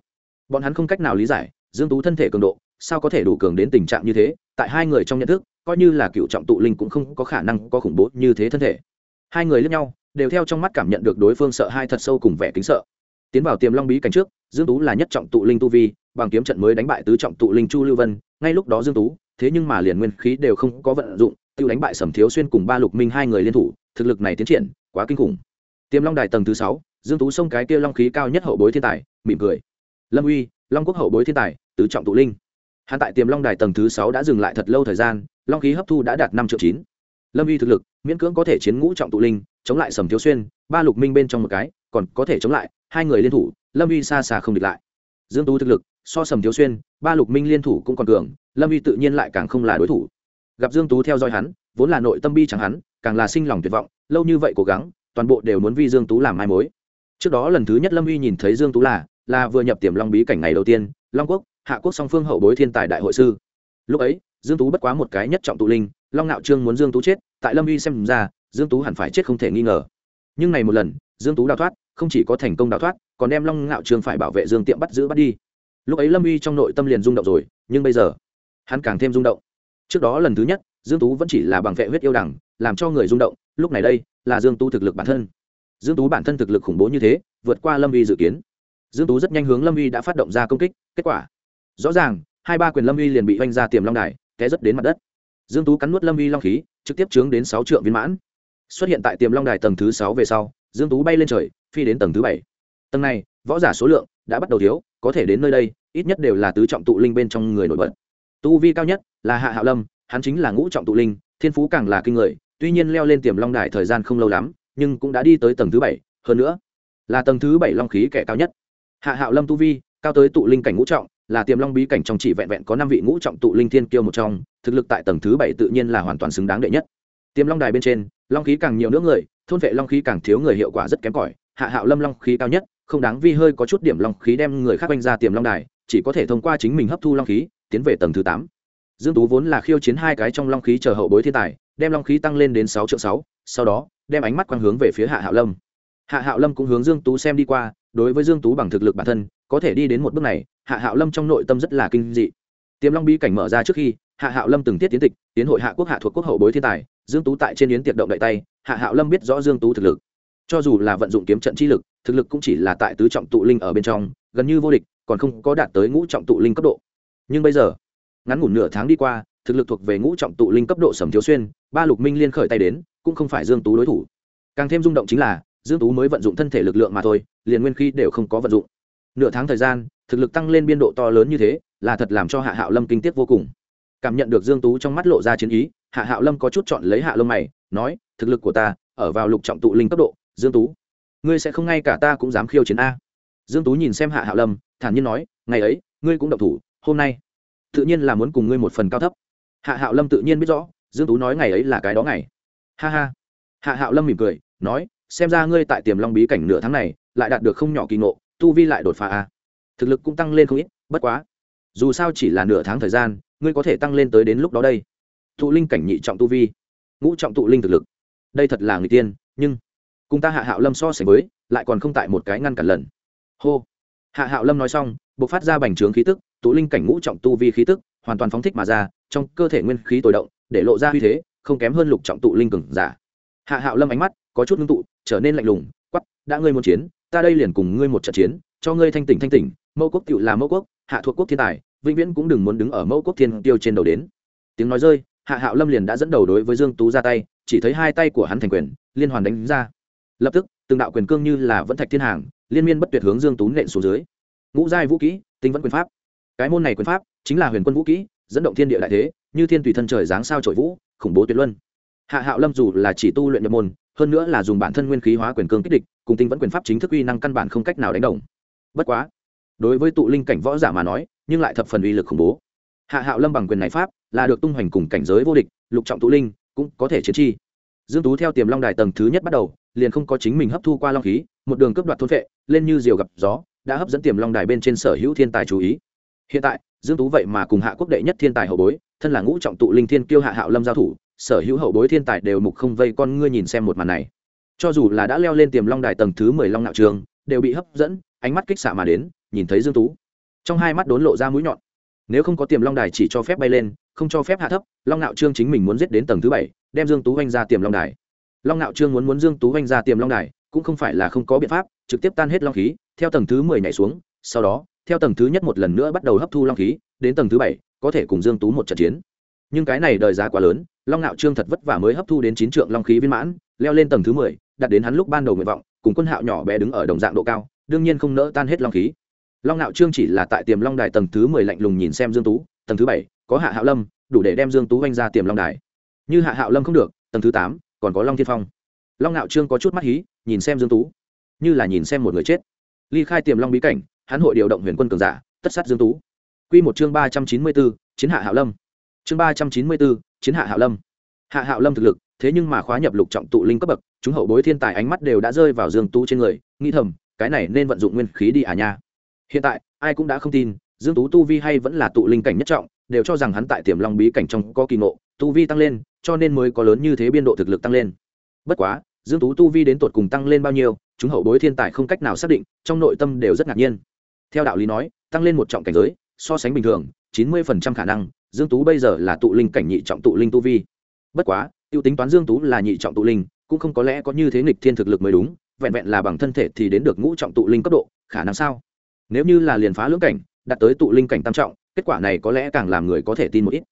Bọn hắn không cách nào lý giải dương tú thân thể cường độ sao có thể đủ cường đến tình trạng như thế tại hai người trong nhận thức coi như là cựu trọng tụ linh cũng không có khả năng có khủng bố như thế thân thể. Hai người lẫn nhau đều theo trong mắt cảm nhận được đối phương sợ hai thật sâu cùng vẻ kính sợ. Tiến vào tiềm long bí cảnh trước dương tú là nhất trọng tụ linh tu vi bằng kiếm trận mới đánh bại tứ trọng tụ linh chu lưu vân, ngay lúc đó dương tú, thế nhưng mà liền nguyên khí đều không có vận dụng, tiêu đánh bại sầm thiếu xuyên cùng ba lục minh hai người liên thủ, thực lực này tiến triển quá kinh khủng. Tiêm long đài tầng thứ sáu, dương tú xông cái kia long khí cao nhất hậu bối thiên tài, mỉm cười. Lâm uy, long quốc hậu bối thiên tài, tứ trọng tụ linh. Hắn tại tiềm long đài tầng thứ sáu đã dừng lại thật lâu thời gian, long khí hấp thu đã đạt năm triệu chín. Lâm uy thực lực, miễn cưỡng có thể chiến ngũ trọng tụ linh, chống lại sầm thiếu xuyên, ba lục minh bên trong một cái, còn có thể chống lại, hai người liên thủ, lâm uy xa xa không địch lại. Dương tú thực lực so sầm thiếu xuyên, ba lục minh liên thủ cũng còn cường, lâm uy tự nhiên lại càng không là đối thủ. Gặp dương tú theo dõi hắn, vốn là nội tâm bi chẳng hắn, càng là sinh lòng tuyệt vọng, lâu như vậy cố gắng, toàn bộ đều muốn vi dương tú làm mai mối. Trước đó lần thứ nhất lâm uy nhìn thấy dương tú là là vừa nhập tiềm long bí cảnh ngày đầu tiên, long quốc, hạ quốc song phương hậu bối thiên tài đại hội sư. Lúc ấy, dương tú bất quá một cái nhất trọng tụ linh, long nạo trương muốn dương tú chết, tại lâm uy xem ra, dương tú hẳn phải chết không thể nghi ngờ. Nhưng này một lần, dương tú đào thoát, không chỉ có thành công đào thoát, còn đem long ngạo trương phải bảo vệ dương tiệm bắt giữ bắt đi lúc ấy lâm uy trong nội tâm liền rung động rồi, nhưng bây giờ, hắn càng thêm rung động. Trước đó lần thứ nhất, dương tú vẫn chỉ là bằng vệ huyết yêu đẳng làm cho người rung động, lúc này đây là dương tú thực lực bản thân. Dương tú bản thân thực lực khủng bố như thế, vượt qua lâm uy dự kiến. Dương tú rất nhanh hướng lâm uy đã phát động ra công kích, kết quả, rõ ràng, hai ba quyền lâm uy liền bị oanh ra tiềm long đài, té rất đến mặt đất. Dương tú cắn nuốt lâm uy long khí, trực tiếp trướng đến sáu trượng viên mãn. Xuất hiện tại tiềm long đài tầng thứ sáu về sau, dương tú bay lên trời, phi đến tầng thứ bảy. Tầng này, võ giả số lượng đã bắt đầu thiếu, có thể đến nơi đây ít nhất đều là tứ trọng tụ linh bên trong người nổi bật. Tu vi cao nhất là hạ hạo lâm, hắn chính là ngũ trọng tụ linh, thiên phú càng là kinh người, tuy nhiên leo lên tiềm long đài thời gian không lâu lắm, nhưng cũng đã đi tới tầng thứ bảy, hơn nữa là tầng thứ bảy long khí kẻ cao nhất. Hạ hạo lâm tu vi, cao tới tụ linh cảnh ngũ trọng, là tiềm long bí cảnh trong chỉ vẹn vẹn có năm vị ngũ trọng tụ linh thiên kiêu một trong, thực lực tại tầng thứ bảy tự nhiên là hoàn toàn xứng đáng đệ nhất. Tiềm long đài bên trên, long khí càng nhiều nữa người, thôn vệ long khí càng thiếu người hiệu quả rất kém cỏi. Hạ hạo lâm long khí cao nhất, không đáng vi hơi có chút điểm long khí đem người khác quanh ra tiềm long đài chỉ có thể thông qua chính mình hấp thu long khí, tiến về tầng thứ tám. Dương tú vốn là khiêu chiến hai cái trong long khí chờ hậu bối thiên tài, đem long khí tăng lên đến sáu triệu sáu, sau đó, đem ánh mắt quang hướng về phía hạ hạo lâm. Hạ hạo lâm cũng hướng dương tú xem đi qua, đối với dương tú bằng thực lực bản thân, có thể đi đến một bước này, hạ hạo lâm trong nội tâm rất là kinh dị. Tiềm long bí cảnh mở ra trước khi, hạ hạo lâm từng tiết tiến tịch, tiến hội hạ quốc hạ thuộc quốc hậu bối thiên tài, dương tú tại trên yến tiệc động đại tay, hạ hạo lâm biết rõ dương tú thực lực. Cho dù là vận dụng kiếm trận chi lực, thực lực cũng chỉ là tại tứ trọng tụ linh ở bên trong, gần như vô địch còn không có đạt tới ngũ trọng tụ linh cấp độ. Nhưng bây giờ, ngắn ngủn nửa tháng đi qua, thực lực thuộc về ngũ trọng tụ linh cấp độ sầm thiếu xuyên, ba lục minh liên khởi tay đến, cũng không phải dương tú đối thủ. Càng thêm rung động chính là, dương tú mới vận dụng thân thể lực lượng mà thôi, liền nguyên khí đều không có vận dụng. Nửa tháng thời gian, thực lực tăng lên biên độ to lớn như thế, là thật làm cho hạ hạo lâm kinh tiếc vô cùng. Cảm nhận được dương tú trong mắt lộ ra chiến ý, hạ hạo lâm có chút chọn lấy hạ lông mày, nói, thực lực của ta, ở vào lục trọng tụ linh cấp độ, dương tú, ngươi sẽ không ngay cả ta cũng dám khiêu chiến a. Dương tú nhìn xem hạ hạo lâm thản nhiên nói, ngày ấy, ngươi cũng động thủ, hôm nay tự nhiên là muốn cùng ngươi một phần cao thấp. Hạ hạo lâm tự nhiên biết rõ, dương tú nói ngày ấy là cái đó ngày. Ha ha. Hạ hạo lâm mỉm cười, nói, xem ra ngươi tại tiềm long bí cảnh nửa tháng này, lại đạt được không nhỏ kỳ ngộ, tu vi lại đột phá a thực lực cũng tăng lên không ít, bất quá, dù sao chỉ là nửa tháng thời gian, ngươi có thể tăng lên tới đến lúc đó đây. Tụ linh cảnh nhị trọng tu vi, ngũ trọng tụ linh thực lực. Đây thật là người tiên, nhưng, cùng ta hạ hạo lâm so sánh với, lại còn không tại một cái ngăn cản lần. Hô hạ hạo lâm nói xong b ộ c phát ra bành trướng khí tức, tụ linh cảnh ngũ trọng tu vi khí tức, hoàn toàn phóng thích mà ra, trong cơ thể nguyên khí tồi động, để lộ ra uy thế, không kém hơn lục trọng tụ linh cừng giả. Hạ hạo lâm ánh mắt có chút ngưng tụ, trở nên lạnh lùng quắp đã ngươi muốn chiến, ta đây liền cùng ngươi một trận chiến, cho ngươi thanh tỉnh thanh tỉnh, mẫu quốc cựu là mẫu quốc, hạ thuộc quốc thiên tài, vĩnh viễn cũng đừng muốn đứng ở mẫu quốc thiên tiêu trên đầu đến. Tiếng nói rơi, hạ hạo lâm liền đã dẫn đầu đối với dương tú ra tay, chỉ thấy hai tay của hắn thành quyền, liên hoàn đánh ra. Lập tức, từng đạo quyền cương như là vẫn thạch thiên hàng liên miên bất tuyệt hướng dương tú nện xuống dưới. Ngũ giai vũ kỹ, tinh vẫn quyền pháp. Cái môn này quyền pháp chính là huyền quân vũ kỹ, dẫn động thiên địa đại thế, như thiên tùy thân trời giáng sao trội vũ, khủng bố tuyệt luân. Hạ hạo lâm dù là chỉ tu luyện nhập môn, hơn nữa là dùng bản thân nguyên khí hóa quyền cương kích địch, cùng tinh vẫn quyền pháp chính thức uy năng căn bản không cách nào đánh đồng. Bất quá, đối với tụ linh cảnh võ giả mà nói, nhưng lại thập phần uy lực khủng bố. Hạ hạo lâm bằng quyền này pháp là được tung hoành cùng cảnh giới vô địch, lục trọng tụ linh cũng có thể chiến chi. Dương tú theo tiềm long đài tầng thứ nhất bắt đầu, liền không có chính mình hấp thu qua long khí một đường cướp đoạt thôn vệ lên như diều gặp gió, đã hấp dẫn tiềm long đài bên trên sở hữu thiên tài chú ý. Hiện tại, dương tú vậy mà cùng hạ quốc đệ nhất thiên tài hậu bối, thân là ngũ trọng tụ linh thiên kiêu hạ hạo lâm giao thủ, sở hữu hậu bối thiên tài đều mục không vây con ngươi nhìn xem một màn này. Cho dù là đã leo lên tiềm long đài tầng thứ mười long nạo trường, đều bị hấp dẫn, ánh mắt kích xạ mà đến, nhìn thấy dương tú. Trong hai mắt đốn lộ ra mũi nhọn. Nếu không có tiềm long đài chỉ cho phép bay lên, không cho phép hạ thấp, long nạo trương chính mình muốn giết đến tầng thứ bảy, đem dương tú hoành ra tiềm long đài. Long nạo trương muốn muốn dương tú hoành ra tiềm long đài cũng không phải là không có biện pháp, trực tiếp tan hết long khí, theo tầng thứ mười nhảy xuống, sau đó, theo tầng thứ nhất một lần nữa bắt đầu hấp thu long khí, đến tầng thứ bảy, có thể cùng dương tú một trận chiến. Nhưng cái này đời giá quá lớn, long nạo trương thật vất vả mới hấp thu đến chín trượng long khí viên mãn, leo lên tầng thứ mười, đạt đến hắn lúc ban đầu nguyện vọng, cùng quân hạo nhỏ bé đứng ở đồng dạng độ cao, đương nhiên không nỡ tan hết long khí. Long nạo trương chỉ là tại tiềm long đài tầng thứ mười lạnh lùng nhìn xem dương tú, tầng thứ bảy, có hạ hạo lâm, đủ để đem dương tú vanh ra tiềm long đài. Như hạ hạo lâm không được, tầng thứ tám, còn có long thiên phong long nạo trương có chút mắt hí nhìn xem dương tú. Như là nhìn xem một người chết. Ly khai tiềm long bí cảnh hắn hội điều động huyền quân cường giả tất sát dương tú. Quy một chương ba trăm chín mươi 394, chiến hạ hạo lâm. Chương ba trăm chín mươi 394, chiến hạ hạo lâm. Hạ hạo lâm thực lực thế nhưng mà khóa nhập lục trọng tụ linh cấp bậc chúng hậu bối thiên tài ánh mắt đều đã rơi vào dương tú trên người nghĩ thầm cái này nên vận dụng nguyên khí đi à nha. Hiện tại ai cũng đã không tin dương tú tu vi hay vẫn là tụ linh cảnh nhất trọng đều cho rằng hắn tại tiềm long bí cảnh trong có kỳ ngộ tu vi tăng lên cho nên mới có lớn như thế biên độ thực lực tăng lên. Bất quá dương tú tu vi đến tột cùng tăng lên bao nhiêu, chúng hậu bối thiên tài không cách nào xác định, trong nội tâm đều rất ngạc nhiên. Theo đạo lý nói, tăng lên một trọng cảnh giới, so sánh bình thường, chín mươi khả năng, dương tú bây giờ là tụ linh cảnh nhị trọng tụ linh tu vi. Bất quá, tiêu tính toán dương tú là nhị trọng tụ linh, cũng không có lẽ có như thế nghịch thiên thực lực mới đúng, vẹn vẹn là bằng thân thể thì đến được ngũ trọng tụ linh cấp độ, khả năng sao? Nếu như là liền phá lưỡng cảnh, đạt tới tụ linh cảnh tam trọng, kết quả này có lẽ càng làm người có thể tin một ít.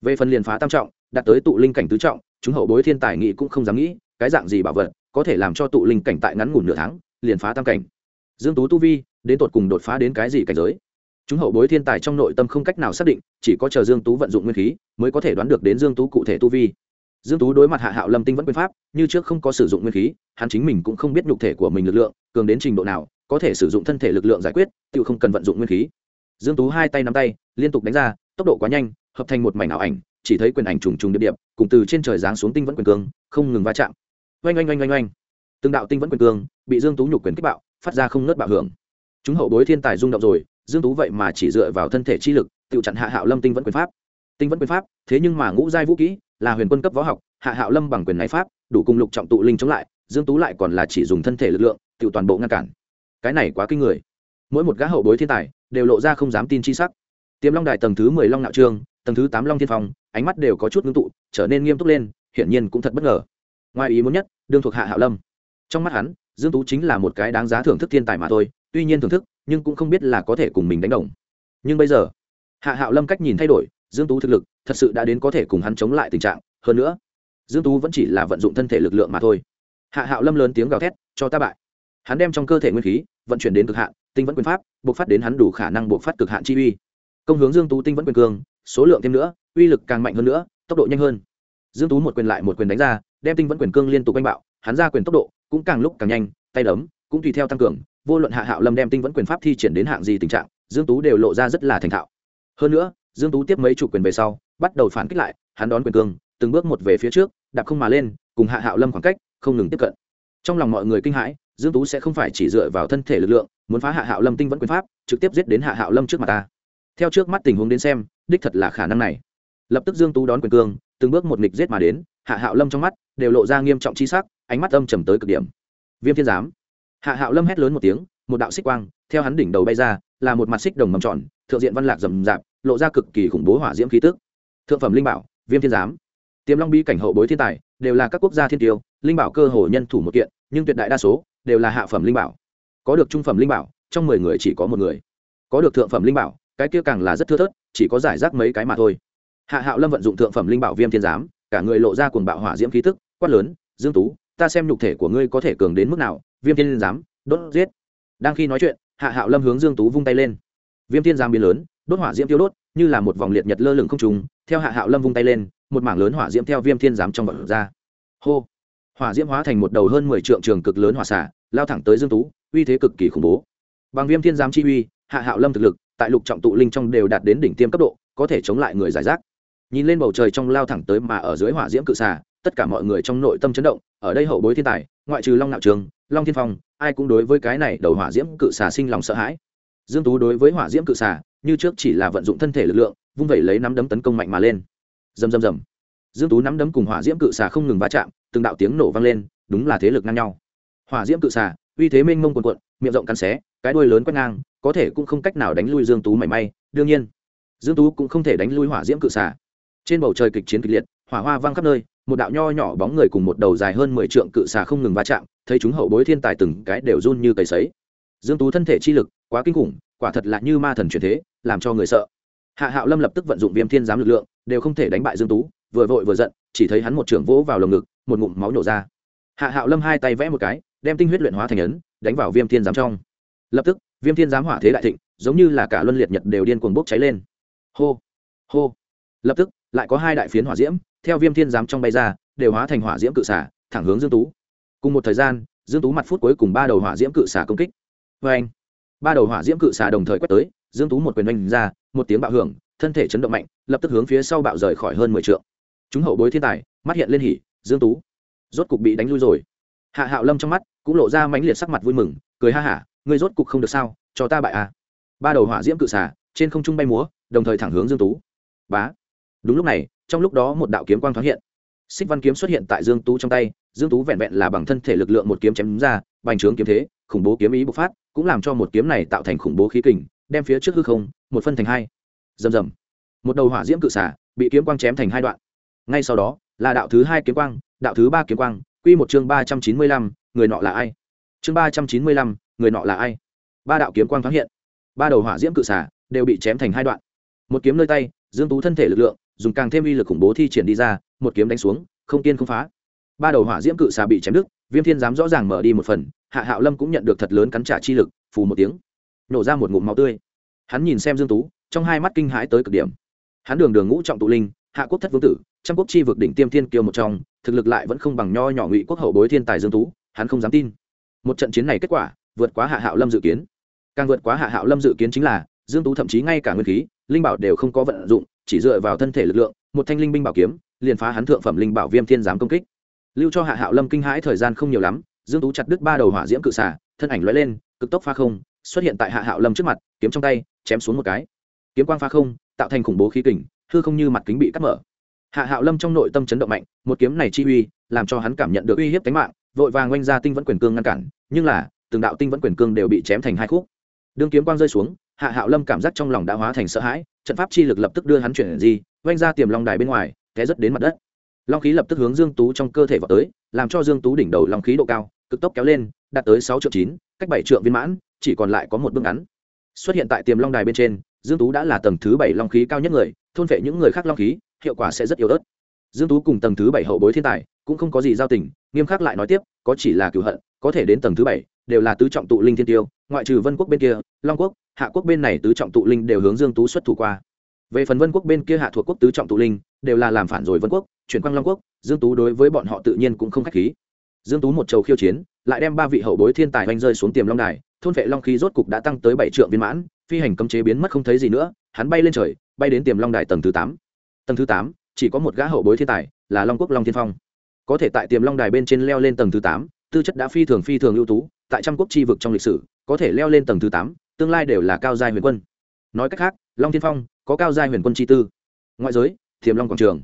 Về phần liền phá tam trọng, đạt tới tụ linh cảnh tứ trọng, chúng hậu bối thiên tài nghị cũng không dám nghĩ cái dạng gì bảo vật có thể làm cho tụ linh cảnh tại ngắn ngủn nửa tháng liền phá tam cảnh? Dương tú tu vi, đến tột cùng đột phá đến cái gì cảnh giới? Chúng hậu bối thiên tài trong nội tâm không cách nào xác định, chỉ có chờ dương tú vận dụng nguyên khí mới có thể đoán được đến dương tú cụ thể tu vi. Dương tú đối mặt hạ hạo lâm tinh vẫn quyền pháp, như trước không có sử dụng nguyên khí, hắn chính mình cũng không biết nhục thể của mình lực lượng, cường đến trình độ nào, có thể sử dụng thân thể lực lượng giải quyết, tự không cần vận dụng nguyên khí. Dương tú hai tay nắm tay, liên tục đánh ra, tốc độ quá nhanh, hợp thành một mảnh ảo ảnh, chỉ thấy quyền ảnh trùng trùng điệp điệp, cùng từ trên trời giáng xuống tinh vẫn quyền cường không ngừng va chạm oanh oanh oanh oanh oanh. Từng đạo tinh vẫn quyền cương bị dương tú nhục quyền kích bạo, phát ra không ngớt bạo hưởng. Chúng hậu bối thiên tài rung động rồi, dương tú vậy mà chỉ dựa vào thân thể chi lực, tự chặn hạ hạo lâm tinh vẫn quyền pháp. Tinh vẫn quyền pháp, thế nhưng mà ngũ giai vũ kỹ, là huyền quân cấp võ học, hạ hạo lâm bằng quyền này pháp, đủ cùng lục trọng tụ linh chống lại, dương tú lại còn là chỉ dùng thân thể lực lượng, tự toàn bộ ngăn cản. Cái này quá kinh người. Mỗi một gã hậu bối thiên tài đều lộ ra không dám tin chi sắc. Tiềm long đài tầng thứ mười long nạo trương, tầng thứ tám long thiên phong, ánh mắt đều có chút ngưng tụ, trở nên nghiêm túc lên, hiển nhiên cũng thật bất ngờ. Ngoài ý muốn nhất đương thuộc hạ hạo lâm. Trong mắt hắn, dương tú chính là một cái đáng giá thưởng thức thiên tài mà thôi, tuy nhiên thưởng thức, nhưng cũng không biết là có thể cùng mình đánh đồng. Nhưng bây giờ, hạ hạo lâm cách nhìn thay đổi, dương tú thực lực thật sự đã đến có thể cùng hắn chống lại tình trạng, hơn nữa, dương tú vẫn chỉ là vận dụng thân thể lực lượng mà thôi. Hạ hạo lâm lớn tiếng gào thét, cho ta bại. Hắn đem trong cơ thể nguyên khí, vận chuyển đến cực hạn, tinh vẫn quyền pháp buộc phát đến hắn đủ khả năng buộc phát cực hạn chi uy. Công hướng dương tú tinh vẫn quyền cường, số lượng thêm nữa, uy lực càng mạnh hơn nữa, tốc độ nhanh hơn. Dương tú một quyền lại một quyền đánh ra đem tinh vẫn quyền cương liên tục quanh bạo, hắn ra quyền tốc độ cũng càng lúc càng nhanh, tay đấm cũng tùy theo tăng cường, vô luận hạ hạo lâm đem tinh vẫn quyền pháp thi triển đến hạng gì tình trạng, dương tú đều lộ ra rất là thành thạo. Hơn nữa, dương tú tiếp mấy chủ quyền về sau, bắt đầu phản kích lại, hắn đón quyền cương, từng bước một về phía trước, đạp không mà lên, cùng hạ hạo lâm khoảng cách không ngừng tiếp cận. Trong lòng mọi người kinh hãi, dương tú sẽ không phải chỉ dựa vào thân thể lực lượng, muốn phá hạ hạo lâm tinh vẫn quyền pháp, trực tiếp giết đến hạ hạo lâm trước mặt ta. Theo trước mắt tình huống đến xem, đích thật là khả năng này. Lập tức dương tú đón quyền cương, từng bước một nghịch giết mà đến hạ hạo lâm trong mắt đều lộ ra nghiêm trọng chi sắc, ánh mắt âm trầm tới cực điểm. Viêm thiên giám. Hạ hạo lâm hét lớn một tiếng, một đạo xích quang, theo hắn đỉnh đầu bay ra, là một mặt xích đồng mầm tròn, thượng diện văn lạc rầm rạp, lộ ra cực kỳ khủng bố hỏa diễm khí tức. Thượng phẩm linh bảo, viêm thiên giám. Tiềm long bi cảnh hậu bối thiên tài, đều là các quốc gia thiên tiêu, linh bảo cơ hồ nhân thủ một kiện, nhưng tuyệt đại đa số đều là hạ phẩm linh bảo. Có được trung phẩm linh bảo, trong mười người chỉ có một người. Có được thượng phẩm linh bảo, cái kia càng là rất thưa thớt, chỉ có giải rác mấy cái mà thôi. Hạ hạo lâm vận dụng thượng phẩm linh bảo viêm thiên giám cả người lộ ra cuồng bạo hỏa diễm khí tức, quát lớn, dương tú, ta xem nhục thể của ngươi có thể cường đến mức nào, viêm thiên giám, đốt, giết. Đang khi nói chuyện, hạ hạo lâm hướng dương tú vung tay lên. Viêm thiên giám biến lớn, đốt hỏa diễm tiêu đốt, như là một vòng liệt nhật lơ lửng không trung, theo hạ hạo lâm vung tay lên, một mảng lớn hỏa diễm theo viêm thiên giám trong bật ra. Hô! Hỏa diễm hóa thành một đầu hơn mười trượng trường cực lớn hỏa xả lao thẳng tới dương tú, uy thế cực kỳ khủng bố. Bằng viêm thiên giám chi uy, hạ hạo lâm thực lực, tại lục trọng tụ linh trong đều đạt đến đỉnh tiêm cấp độ, có thể chống lại người giải rác nhìn lên bầu trời trong lao thẳng tới mà ở dưới hỏa diễm cự xà, tất cả mọi người trong nội tâm chấn động, ở đây hậu bối thiên tài, ngoại trừ long nạo trường, long thiên phong, ai cũng đối với cái này đầu hỏa diễm cự xà sinh lòng sợ hãi. Dương tú đối với hỏa diễm cự xà, như trước chỉ là vận dụng thân thể lực lượng, vung vẩy lấy nắm đấm tấn công mạnh mà lên. Rầm rầm rầm. Dương tú nắm đấm cùng hỏa diễm cự xà không ngừng va chạm, từng đạo tiếng nổ vang lên, đúng là thế lực ngang nhau. Hỏa diễm cự xà, uy thế mênh mông cuồn cuộn, miệng rộng cắn xé, cái đuôi lớn quét ngang, có thể cũng không cách nào đánh lui dương tú mảy may, đương nhiên. Dương tú cũng không thể đánh lui hỏa diễm cự xà trên bầu trời kịch chiến kịch liệt, hỏa hoa vang khắp nơi, một đạo nho nhỏ bóng người cùng một đầu dài hơn mười trượng cự xà không ngừng va chạm, thấy chúng hậu bối thiên tài từng cái đều run như cầy sấy. Dương tú thân thể chi lực, quá kinh khủng, quả thật là như ma thần chuyển thế, làm cho người sợ. Hạ hạo lâm lập tức vận dụng viêm thiên giám lực lượng, đều không thể đánh bại dương tú, vừa vội vừa giận, chỉ thấy hắn một trưởng vỗ vào lồng ngực, một ngụm máu nhổ ra. Hạ hạo lâm hai tay vẽ một cái, đem tinh huyết luyện hóa thành ấn, đánh vào viêm thiên giám trong. Lập tức, viêm thiên giám hỏa thế đại thịnh, giống như là cả luân liệt nhật đều điên cuồng bốc cháy lên. Hô hô. Lập tức lại có hai đại phiến hỏa diễm, theo viêm thiên giám trong bay ra, đều hóa thành hỏa diễm cự xả, thẳng hướng dương tú. Cùng một thời gian, dương tú mặt phút cuối cùng ba đầu hỏa diễm cự xả công kích. Với anh, ba đầu hỏa diễm cự xả đồng thời quét tới, dương tú một quyền oanh ra, một tiếng bạo hưởng, thân thể chấn động mạnh, lập tức hướng phía sau bạo rời khỏi hơn mười trượng. Chúng hậu bối thiên tài, mắt hiện lên hỉ, dương tú rốt cục bị đánh lui rồi. Hạ hạo lâm trong mắt cũng lộ ra mãnh liệt sắc mặt vui mừng, cười ha hả, ngươi rốt cục không được sao, cho ta bại à? Ba đầu hỏa diễm cự xả, trên không trung bay múa, đồng thời thẳng hướng dương tú. Bá! Đúng lúc này, trong lúc đó một đạo kiếm quang thoáng hiện. Xích văn kiếm xuất hiện tại dương tú trong tay, dương tú vẹn vẹn là bằng thân thể lực lượng một kiếm chém ra, bành trướng kiếm thế, khủng bố kiếm ý bộc phát, cũng làm cho một kiếm này tạo thành khủng bố khí kình, đem phía trước hư không, một phân thành hai. Rầm rầm. Một đầu hỏa diễm cự xả, bị kiếm quang chém thành hai đoạn. Ngay sau đó, là đạo thứ hai kiếm quang, đạo thứ ba kiếm quang, quy một chương ba trăm chín mươi lăm, người nọ là ai? Chương ba trăm chín mươi lăm, người nọ là ai? Ba đạo kiếm quang thoáng hiện. Ba đầu hỏa diễm cự xả, đều bị chém thành hai đoạn. Một kiếm nơi tay, dương tú thân thể lực lượng dùng càng thêm uy lực khủng bố thi triển đi ra, một kiếm đánh xuống, không tiên không phá. Ba đầu hỏa diễm cự xà bị chém đứt, viêm thiên dám rõ ràng mở đi một phần, hạ hạo lâm cũng nhận được thật lớn cắn trả chi lực, phù một tiếng, nổ ra một ngụm máu tươi. Hắn nhìn xem dương tú, trong hai mắt kinh hãi tới cực điểm. Hắn đường đường ngũ trọng tụ linh, hạ quốc thất vương tử, trăm quốc chi vực đỉnh tiêm thiên kiêu một trong, thực lực lại vẫn không bằng nho nhỏ ngụy quốc hậu bối thiên tài dương tú, hắn không dám tin. Một trận chiến này kết quả, vượt quá hạ hạo lâm dự kiến. Càng vượt quá hạ hạo lâm dự kiến chính là, dương tú thậm chí ngay cả nguyên khí, linh bảo đều không có vận dụng chỉ dựa vào thân thể lực lượng, một thanh linh binh bảo kiếm, liền phá hắn thượng phẩm linh bảo viêm thiên giám công kích. Lưu cho hạ hạo lâm kinh hãi thời gian không nhiều lắm, dương tú chặt đứt ba đầu hỏa diễm cự xả thân ảnh lóe lên, cực tốc pha không, xuất hiện tại hạ hạo lâm trước mặt, kiếm trong tay, chém xuống một cái. Kiếm quang pha không, tạo thành khủng bố khí kình, hư không như mặt kính bị cắt mở. Hạ hạo lâm trong nội tâm chấn động mạnh, một kiếm này chi uy, làm cho hắn cảm nhận được uy hiếp tính mạng, vội vàng oanh ra tinh vẫn quyền cương ngăn cản, nhưng là, từng đạo tinh vẫn quyền cương đều bị chém thành hai khúc. Đương kiếm quang rơi xuống hạ hạo lâm cảm giác trong lòng đã hóa thành sợ hãi, trận pháp chi lực lập tức đưa hắn chuyển di oanh ra tiềm long đài bên ngoài, té rất đến mặt đất. Long khí lập tức hướng dương tú trong cơ thể vào tới, làm cho dương tú đỉnh đầu long khí độ cao, cực tốc kéo lên, đạt tới sáu triệu chín, cách bảy triệu viên mãn, chỉ còn lại có một bước ngắn. Xuất hiện tại tiềm long đài bên trên, dương tú đã là tầng thứ bảy long khí cao nhất người, thôn vệ những người khác long khí, hiệu quả sẽ rất yếu ớt. Dương tú cùng tầng thứ bảy hậu bối thiên tài, cũng không có gì giao tình, nghiêm khắc lại nói tiếp, có chỉ là cửu hận, có thể đến tầng thứ bảy, đều là tứ trọng tụ linh thiên tiêu, ngoại trừ vân quốc bên kia, long quốc hạ quốc bên này tứ trọng tụ linh đều hướng dương tú xuất thủ qua. Về phần vân quốc bên kia hạ thuộc quốc tứ trọng tụ linh đều là làm phản rồi vân quốc, chuyển quang long quốc, dương tú đối với bọn họ tự nhiên cũng không khách khí. Dương tú một trầu khiêu chiến, lại đem ba vị hậu bối thiên tài oanh rơi xuống tiềm long đài, thôn vệ long khí rốt cục đã tăng tới bảy trượng viên mãn, phi hành cấm chế biến mất không thấy gì nữa, hắn bay lên trời, bay đến tiềm long đài tầng thứ tám. Tầng thứ tám, chỉ có một gã hậu bối thiên tài, là long quốc long thiên phong. Có thể tại tiềm long đài bên trên leo lên tầng thứ tám, tư chất đã phi thường phi thường ưu tú, tại trăm quốc chi vực trong lịch sử, có thể leo lên tầng thứ tám tương lai đều là cao giai huyền quân nói cách khác long thiên phong có cao giai huyền quân chi tư ngoại giới tiềm long quảng trường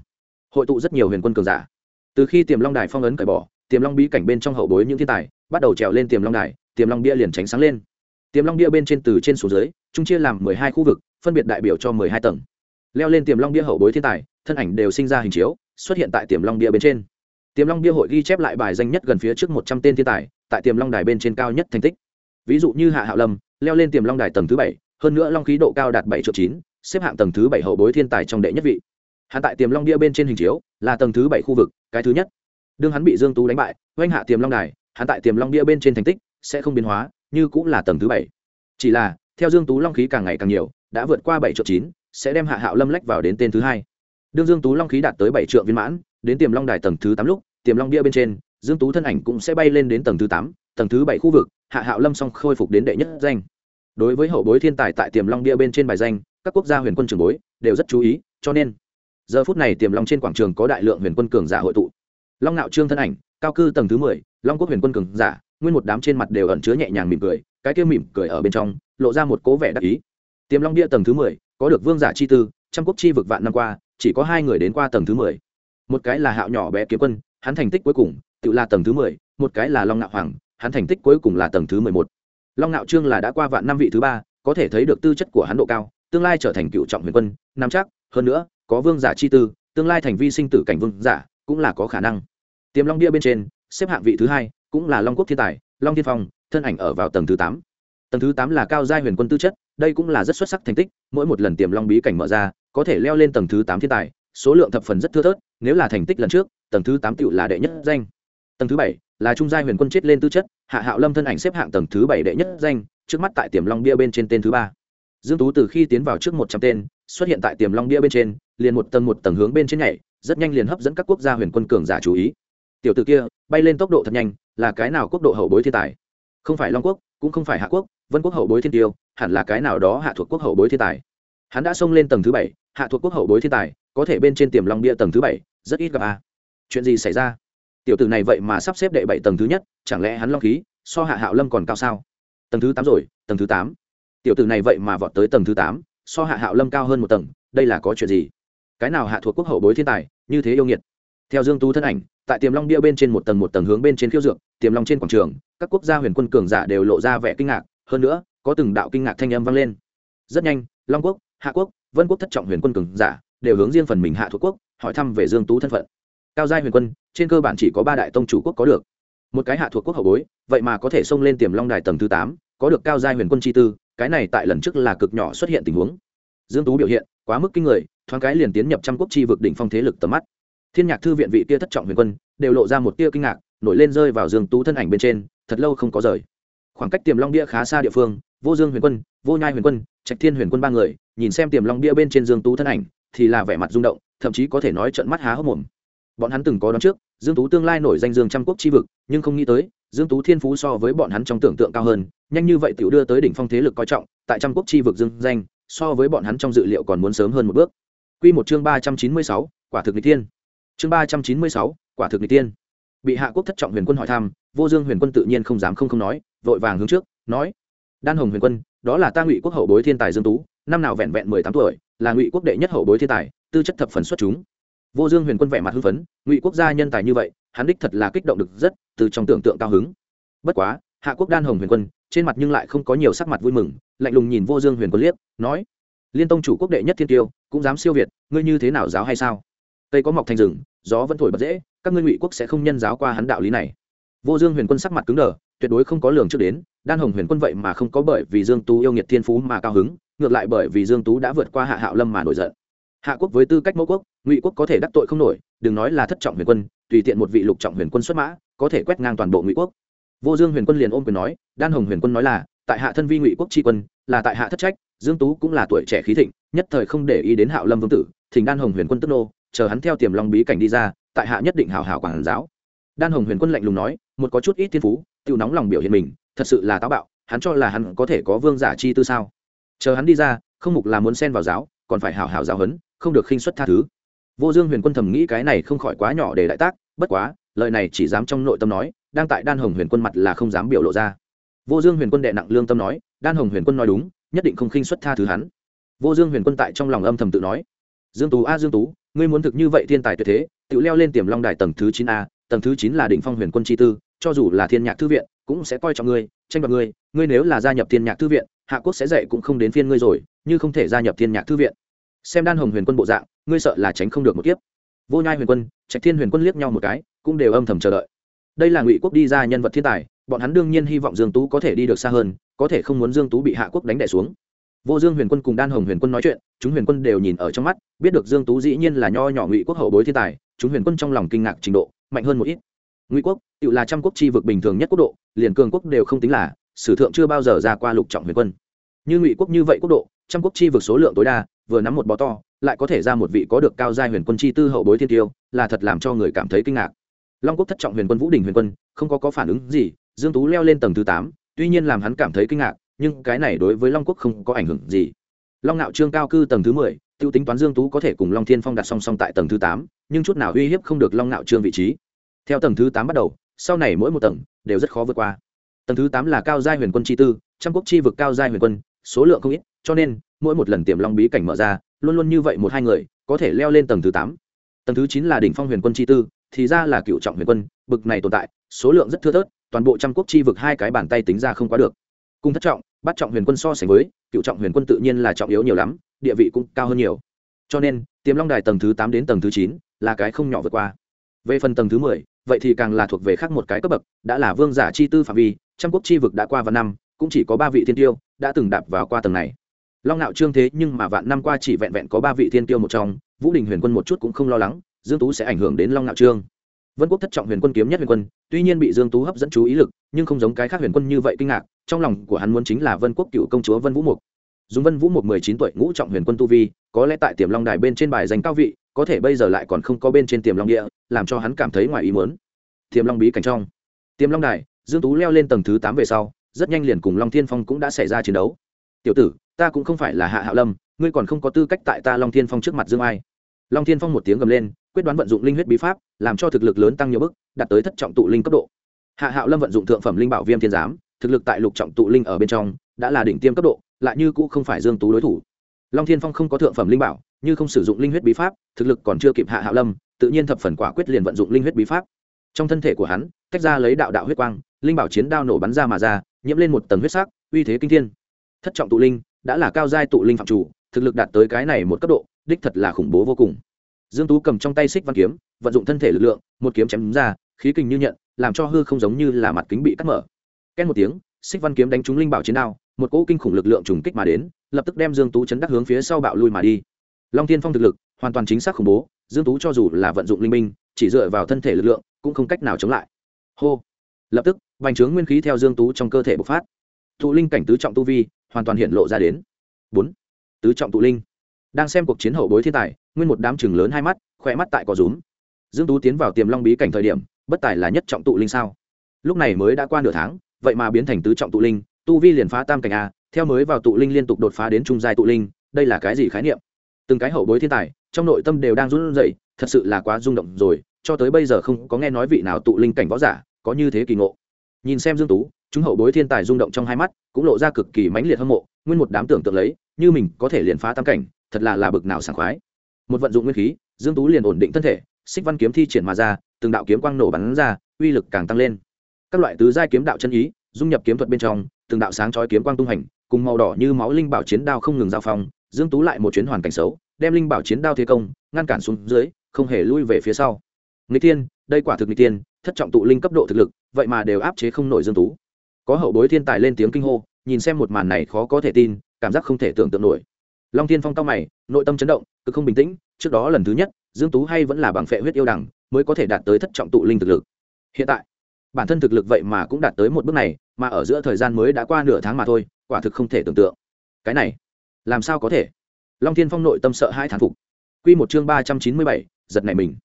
hội tụ rất nhiều huyền quân cường giả từ khi tiềm long đài phong ấn cởi bỏ tiềm long bí cảnh bên trong hậu bối những thiên tài bắt đầu trèo lên tiềm long đài tiềm long bia liền tránh sáng lên tiềm long bia bên trên từ trên xuống dưới chúng chia làm mười hai khu vực phân biệt đại biểu cho mười hai tầng leo lên tiềm long bia hậu bối thiên tài thân ảnh đều sinh ra hình chiếu xuất hiện tại tiềm long bia bên trên tiềm long bia hội ghi chép lại bài danh nhất gần phía trước một trăm tên thiên tài tại tiềm long đài bên trên cao nhất thành tích ví dụ như hạ hạo lâm leo lên tiềm long đài tầng thứ bảy, hơn nữa long khí độ cao đạt bảy triệu chín, xếp hạng tầng thứ bảy hậu bối thiên tài trong đệ nhất vị. Hắn tại tiềm long đĩa bên trên hình chiếu, là tầng thứ bảy khu vực, cái thứ nhất. Đương hắn bị dương tú đánh bại, oanh hạ tiềm long đài, hắn tại tiềm long đĩa bên trên thành tích sẽ không biến hóa, như cũng là tầng thứ bảy. Chỉ là, theo dương tú long khí càng ngày càng nhiều, đã vượt qua bảy triệu chín, sẽ đem hạ hạo lâm lách vào đến tên thứ hai. Đương dương tú long khí đạt tới bảy triệu viên mãn, đến tiềm long đài tầng thứ tám lúc, tiềm long đĩa bên trên, dương tú thân ảnh cũng sẽ bay lên đến tầng thứ tám, tầng thứ bảy khu vực, hạ hạo lâm song khôi phục đến đệ nhất danh đối với hậu bối thiên tài tại tiềm long bia bên trên bài danh, các quốc gia huyền quân trường bối đều rất chú ý, cho nên giờ phút này tiềm long trên quảng trường có đại lượng huyền quân cường giả hội tụ. Long nạo trương thân ảnh, cao cư tầng thứ mười, long quốc huyền quân cường giả, nguyên một đám trên mặt đều ẩn chứa nhẹ nhàng mỉm cười, cái kia mỉm cười ở bên trong, lộ ra một cố vẻ đắc ý. Tiềm long bia tầng thứ mười, có được vương giả chi tư, trăm quốc chi vực vạn năm qua, chỉ có hai người đến qua tầng thứ mười. Một cái là hạo nhỏ bé kiếm quân, hắn thành tích cuối cùng, tự là tầng thứ mười, một cái là long nạo hoàng, hắn thành tích cuối cùng là tầng thứ mười một long nạo trương là đã qua vạn năm vị thứ ba, có thể thấy được tư chất của hắn độ cao, tương lai trở thành cựu trọng huyền quân, nắm chắc, hơn nữa, có vương giả chi tư, tương lai thành vi sinh tử cảnh vương giả, cũng là có khả năng. Tiềm long bia bên trên, xếp hạng vị thứ hai, cũng là long quốc thiên tài, long thiên phong, thân ảnh ở vào tầng thứ tám. Tầng thứ tám là cao giai huyền quân tư chất, đây cũng là rất xuất sắc thành tích, mỗi một lần tiềm long bí cảnh mở ra, có thể leo lên tầng thứ tám thiên tài, số lượng thập phần rất thưa thớt, nếu là thành tích lần trước, tầng thứ tám tựu là đệ nhất danh. Tầng thứ bảy là trung giai huyền quân chết lên tư chất, hạ hạo lâm thân ảnh xếp hạng tầng thứ bảy đệ nhất danh, trước mắt tại tiềm long bia bên trên tên thứ ba. Dương tú từ khi tiến vào trước một trăm tên, xuất hiện tại tiềm long bia bên trên, liền một tầng một tầng hướng bên trên nhảy, rất nhanh liền hấp dẫn các quốc gia huyền quân cường giả chú ý. Tiểu tử kia, bay lên tốc độ thật nhanh, là cái nào quốc độ hậu bối thiên tài? Không phải long quốc, cũng không phải hạ quốc, vân quốc hậu bối thiên tiêu, hẳn là cái nào đó hạ thuộc quốc hậu bối thiên tài. Hắn đã xông lên tầng thứ bảy, hạ thuộc quốc hậu bối thiên tài, có thể bên trên tiềm long bia tầng thứ bảy, rất ít gặp a. Chuyện gì xảy ra? Tiểu tử này vậy mà sắp xếp đệ bảy tầng thứ nhất, chẳng lẽ hắn long khí so hạ hạo lâm còn cao sao? Tầng thứ tám rồi, tầng thứ tám. Tiểu tử này vậy mà vọt tới tầng thứ tám, so hạ hạo lâm cao hơn một tầng, đây là có chuyện gì? Cái nào hạ thuộc quốc hậu bối thiên tài, như thế yêu nghiệt? Theo dương tú thân ảnh, tại tiềm long bia bên trên một tầng một tầng hướng bên trên khiêu dược, tiềm long trên quảng trường, các quốc gia huyền quân cường giả đều lộ ra vẻ kinh ngạc, hơn nữa, có từng đạo kinh ngạc thanh âm vang lên. Rất nhanh, long quốc, hạ quốc, vân quốc thất trọng huyền quân cường giả đều hướng riêng phần mình hạ thuộc quốc, hỏi thăm về dương tú thân phận cao giai huyền quân, trên cơ bản chỉ có ba đại tông chủ quốc có được. Một cái hạ thuộc quốc hậu bối, vậy mà có thể xông lên tiềm long đài tầng thứ tám, có được cao giai huyền quân chi tư, cái này tại lần trước là cực nhỏ xuất hiện tình huống. Dương tú biểu hiện, quá mức kinh người, thoáng cái liền tiến nhập trăm quốc chi vực đỉnh phong thế lực tầm mắt. Thiên nhạc thư viện vị kia thất trọng huyền quân, đều lộ ra một tia kinh ngạc, nổi lên rơi vào dương tú thân ảnh bên trên, thật lâu không có rời. Khoảng cách tiềm long bia khá xa địa phương, vô dương huyền quân, vô nhai huyền quân, trạch thiên huyền quân ba người, nhìn xem tiềm long bia bên trên dương tú thân ảnh, thì là vẻ mặt rung động, thậm chí có thể nói trận mắt há hốc mồm bọn hắn từng có đón trước dương tú tương lai nổi danh dương trăm quốc chi vực nhưng không nghĩ tới dương tú thiên phú so với bọn hắn trong tưởng tượng cao hơn nhanh như vậy tiểu đưa tới đỉnh phong thế lực coi trọng tại trăm quốc chi vực dương danh so với bọn hắn trong dự liệu còn muốn sớm hơn một bước. Quy một chương ba trăm chín mươi sáu, quả thực nghịch tiên chương ba trăm chín mươi sáu, quả thực nghịch tiên bị hạ quốc thất trọng huyền quân hỏi thăm vô dương huyền quân tự nhiên không dám không không nói vội vàng hướng trước nói đan hồng huyền quân đó là ta ngụy quốc hậu bối thiên tài dương tú năm nào vẹn vẹn mười tám tuổi là ngụy quốc đệ nhất hậu bối thiên tài tư chất thập phần xuất chúng vô dương huyền quân vẻ mặt hưng phấn, ngụy quốc gia nhân tài như vậy, hắn đích thật là kích động được rất từ trong tưởng tượng cao hứng. Bất quá, hạ quốc đan hồng huyền quân, trên mặt nhưng lại không có nhiều sắc mặt vui mừng, lạnh lùng nhìn vô dương huyền quân liếc, nói, liên tông chủ quốc đệ nhất thiên tiêu, cũng dám siêu việt, ngươi như thế nào giáo hay sao? Tây có mọc thành rừng, gió vẫn thổi bật dễ, các ngươi ngụy quốc sẽ không nhân giáo qua hắn đạo lý này. Vô dương huyền quân sắc mặt cứng đờ, tuyệt đối không có lường trước đến, đan hồng huyền quân vậy mà không có bởi vì dương tú yêu nghiệt thiên phú mà cao hứng, ngược lại bởi vì dương tú đã vượt qua hạ hạo lâm mà nổi giận hạ quốc với tư cách mẫu quốc, ngụy quốc có thể đắc tội không nổi, đừng nói là thất trọng huyền quân, tùy tiện một vị lục trọng huyền quân xuất mã, có thể quét ngang toàn bộ ngụy quốc. Vô dương huyền quân liền ôm quyền nói, đan hồng huyền quân nói là, tại hạ thân vi ngụy quốc tri quân, là tại hạ thất trách, dương tú cũng là tuổi trẻ khí thịnh, nhất thời không để ý đến hạo lâm vương tử, thỉnh đan hồng huyền quân tức nô, chờ hắn theo tiềm long bí cảnh đi ra, tại hạ nhất định hào hào quản giáo. Đan hồng huyền quân lạnh lùng nói, một có chút ít thiên phú tự nóng lòng biểu hiện mình, thật sự là táo bạo, hắn cho là hắn có thể có vương giả chi tư sao? Chờ hắn đi ra, không mục là muốn xen vào giáo, còn phải hào hào giáo hấn không được khinh xuất tha thứ. Vô dương huyền quân thầm nghĩ cái này không khỏi quá nhỏ để đại tác, bất quá, lời này chỉ dám trong nội tâm nói, đang tại đan hồng huyền quân mặt là không dám biểu lộ ra. Vô dương huyền quân đệ nặng lương tâm nói, đan hồng huyền quân nói đúng, nhất định không khinh xuất tha thứ hắn. Vô dương huyền quân tại trong lòng âm thầm tự nói, dương tú a, dương tú, ngươi muốn thực như vậy thiên tài tuyệt thế, tự leo lên tiềm long đài tầng thứ chín a, tầng thứ chín là đỉnh phong huyền quân chi tư, cho dù là thiên nhạc thư viện, cũng sẽ coi trọng ngươi, tranh đoạt ngươi ngươi nếu là gia nhập thiên nhạc thư viện, hạ quốc sẽ dạy cũng không đến phiên ngươi rồi, như không thể gia nhập thiên nhạc thư viện xem đan hồng huyền quân bộ dạng, ngươi sợ là tránh không được một kiếp. Vô nhai huyền quân, trạch thiên huyền quân liếc nhau một cái, cũng đều âm thầm chờ đợi. Đây là ngụy quốc đi ra nhân vật thiên tài, bọn hắn đương nhiên hy vọng dương tú có thể đi được xa hơn, có thể không muốn dương tú bị hạ quốc đánh đẻ xuống. Vô dương huyền quân cùng đan hồng huyền quân nói chuyện, chúng huyền quân đều nhìn ở trong mắt, biết được dương tú dĩ nhiên là nho nhỏ ngụy quốc hậu bối thiên tài, chúng huyền quân trong lòng kinh ngạc trình độ, mạnh hơn một ít. Ngụy quốc, tự là trăm quốc chi vực bình thường nhất quốc độ, liền cường quốc đều không tính là, sử thượng chưa bao giờ ra qua lục trọng huyền quân. Như ngụy quốc như vậy quốc độ, trăm quốc chi vực số lượng tối đa vừa nắm một bó to, lại có thể ra một vị có được cao giai huyền quân chi tư hậu bối thiên tiêu, là thật làm cho người cảm thấy kinh ngạc. Long quốc thất trọng huyền quân vũ đình huyền quân, không có có phản ứng gì, dương tú leo lên tầng thứ tám, tuy nhiên làm hắn cảm thấy kinh ngạc, nhưng cái này đối với long quốc không có ảnh hưởng gì. Long nạo trương cao cư tầng thứ mười, tiêu tính toán dương tú có thể cùng long thiên phong đặt song song tại tầng thứ tám, nhưng chút nào uy hiếp không được long nạo trương vị trí. Theo tầng thứ tám bắt đầu, sau này mỗi một tầng đều rất khó vượt qua. Tầng thứ tám là cao giai huyền quân chi tư, trăm quốc chi vực cao giai huyền quân, số lượng không ít, cho nên mỗi một lần tiềm long bí cảnh mở ra, luôn luôn như vậy một hai người, có thể leo lên tầng thứ tám. Tầng thứ chín là đỉnh phong huyền quân chi tư, thì ra là cựu trọng huyền quân, bực này tồn tại, số lượng rất thưa thớt, toàn bộ trăm quốc chi vực hai cái bàn tay tính ra không quá được. Cung thất trọng bắt trọng huyền quân so sánh với, cựu trọng huyền quân tự nhiên là trọng yếu nhiều lắm, địa vị cũng cao hơn nhiều. Cho nên, tiềm long đài tầng thứ tám đến tầng thứ chín là cái không nhỏ vượt qua. Về phần tầng thứ mười, vậy thì càng là thuộc về khác một cái cấp bậc, đã là vương giả chi tư phạm vi, trăm quốc chi vực đã qua vạn năm, cũng chỉ có ba vị thiên tiêu đã từng đạp vào qua tầng này long ngạo trương thế nhưng mà vạn năm qua chỉ vẹn vẹn có ba vị thiên tiêu một trong, vũ đình huyền quân một chút cũng không lo lắng, dương tú sẽ ảnh hưởng đến long ngạo trương. Vân quốc thất trọng huyền quân kiếm nhất huyền quân, tuy nhiên bị dương tú hấp dẫn chú ý lực, nhưng không giống cái khác huyền quân như vậy kinh ngạc, trong lòng của hắn muốn chính là vân quốc cựu công chúa vân vũ mục. Dùng vân vũ mục mười chín tuổi ngũ trọng huyền quân tu vi, có lẽ tại tiềm long đài bên trên bài danh cao vị, có thể bây giờ lại còn không có bên trên tiềm long địa, làm cho hắn cảm thấy ngoài ý muốn. Tiềm long bí cảnh trong. Tiềm long đài, dương tú leo lên tầng thứ tám về sau, rất nhanh liền cùng long thiên phong cũng đã xảy ra chiến đấu tiểu tử, ta cũng không phải là hạ hạo lâm, ngươi còn không có tư cách tại ta long thiên phong trước mặt dương ai. Long thiên phong một tiếng gầm lên, quyết đoán vận dụng linh huyết bí pháp, làm cho thực lực lớn tăng nhiều bước, đạt tới thất trọng tụ linh cấp độ. Hạ hạo lâm vận dụng thượng phẩm linh bảo viêm thiên giám, thực lực tại lục trọng tụ linh ở bên trong, đã là đỉnh tiêm cấp độ, lại như cũ không phải dương tú đối thủ. Long thiên phong không có thượng phẩm linh bảo, như không sử dụng linh huyết bí pháp, thực lực còn chưa kịp hạ hạo lâm, tự nhiên thập phần quả quyết liền vận dụng linh huyết bí pháp. Trong thân thể của hắn, tách ra lấy đạo đạo huyết quang, linh bảo chiến đao nổ bắn ra mà ra, nhiễm lên một tầng huyết sắc, uy thế kinh thiên thất trọng tụ linh, đã là cao giai tụ linh phạm chủ, thực lực đạt tới cái này một cấp độ, đích thật là khủng bố vô cùng. Dương tú cầm trong tay xích văn kiếm, vận dụng thân thể lực lượng, một kiếm chém ra, khí kình như nhận, làm cho hư không giống như là mặt kính bị cắt mở. Két một tiếng, xích văn kiếm đánh trúng linh bảo chiến đao, một cỗ kinh khủng lực lượng trùng kích mà đến, lập tức đem dương tú chấn đắc hướng phía sau bạo lui mà đi. Long thiên phong thực lực, hoàn toàn chính xác khủng bố, dương tú cho dù là vận dụng linh minh chỉ dựa vào thân thể lực lượng, cũng không cách nào chống lại. Hô! Lập tức, vành trướng nguyên khí theo dương tú trong cơ thể bộc phát. Tụ linh cảnh tứ trọng tu vi hoàn toàn hiện lộ ra đến. Bốn, tứ trọng tụ linh. Đang xem cuộc chiến hậu bối thiên tài, nguyên một đám chừng lớn hai mắt, khỏe mắt tại cỏ rúm. Dương tú tiến vào tiềm long bí cảnh thời điểm, bất tài là nhất trọng tụ linh sao? Lúc này mới đã qua nửa tháng, vậy mà biến thành tứ trọng tụ linh, tu vi liền phá tam cảnh a, theo mới vào tụ linh liên tục đột phá đến trung giai tụ linh, đây là cái gì khái niệm? Từng cái hậu bối thiên tài, trong nội tâm đều đang run rẩy, thật sự là quá rung động rồi, cho tới bây giờ không có nghe nói vị nào tụ linh cảnh võ giả có như thế kỳ ngộ nhìn xem dương tú, chúng hậu bối thiên tài rung động trong hai mắt, cũng lộ ra cực kỳ mãnh liệt hâm mộ, nguyên một đám tưởng tượng lấy, như mình có thể liền phá tam cảnh, thật là là bực nào sảng khoái. Một vận dụng nguyên khí, dương tú liền ổn định thân thể, xích văn kiếm thi triển mà ra, từng đạo kiếm quang nổ bắn ra, uy lực càng tăng lên. Các loại tứ giai kiếm đạo chân ý, dung nhập kiếm thuật bên trong, từng đạo sáng chói kiếm quang tung hành, cùng màu đỏ như máu linh bảo chiến đao không ngừng giao phong, dương tú lại một chuyến hoàn cảnh xấu, đem linh bảo chiến đao thế công, ngăn cản xuống dưới, không hề lui về phía sau. Người tiên đây quả thực người tiên thất trọng tụ linh cấp độ thực lực, vậy mà đều áp chế không nổi dương tú. Có hậu bối thiên tài lên tiếng kinh hô, nhìn xem một màn này khó có thể tin, cảm giác không thể tưởng tượng nổi. Long thiên phong cao mày, nội tâm chấn động, cực không bình tĩnh, trước đó lần thứ nhất, dương tú hay vẫn là bằng phệ huyết yêu đẳng, mới có thể đạt tới thất trọng tụ linh thực lực. Hiện tại, bản thân thực lực vậy mà cũng đạt tới một bước này, mà ở giữa thời gian mới đã qua nửa tháng mà thôi, quả thực không thể tưởng tượng. Cái này, làm sao có thể? Long thiên phong nội tâm sợ hai thán phục. Quy một chương ba trăm chín mươi bảy, giật này mình.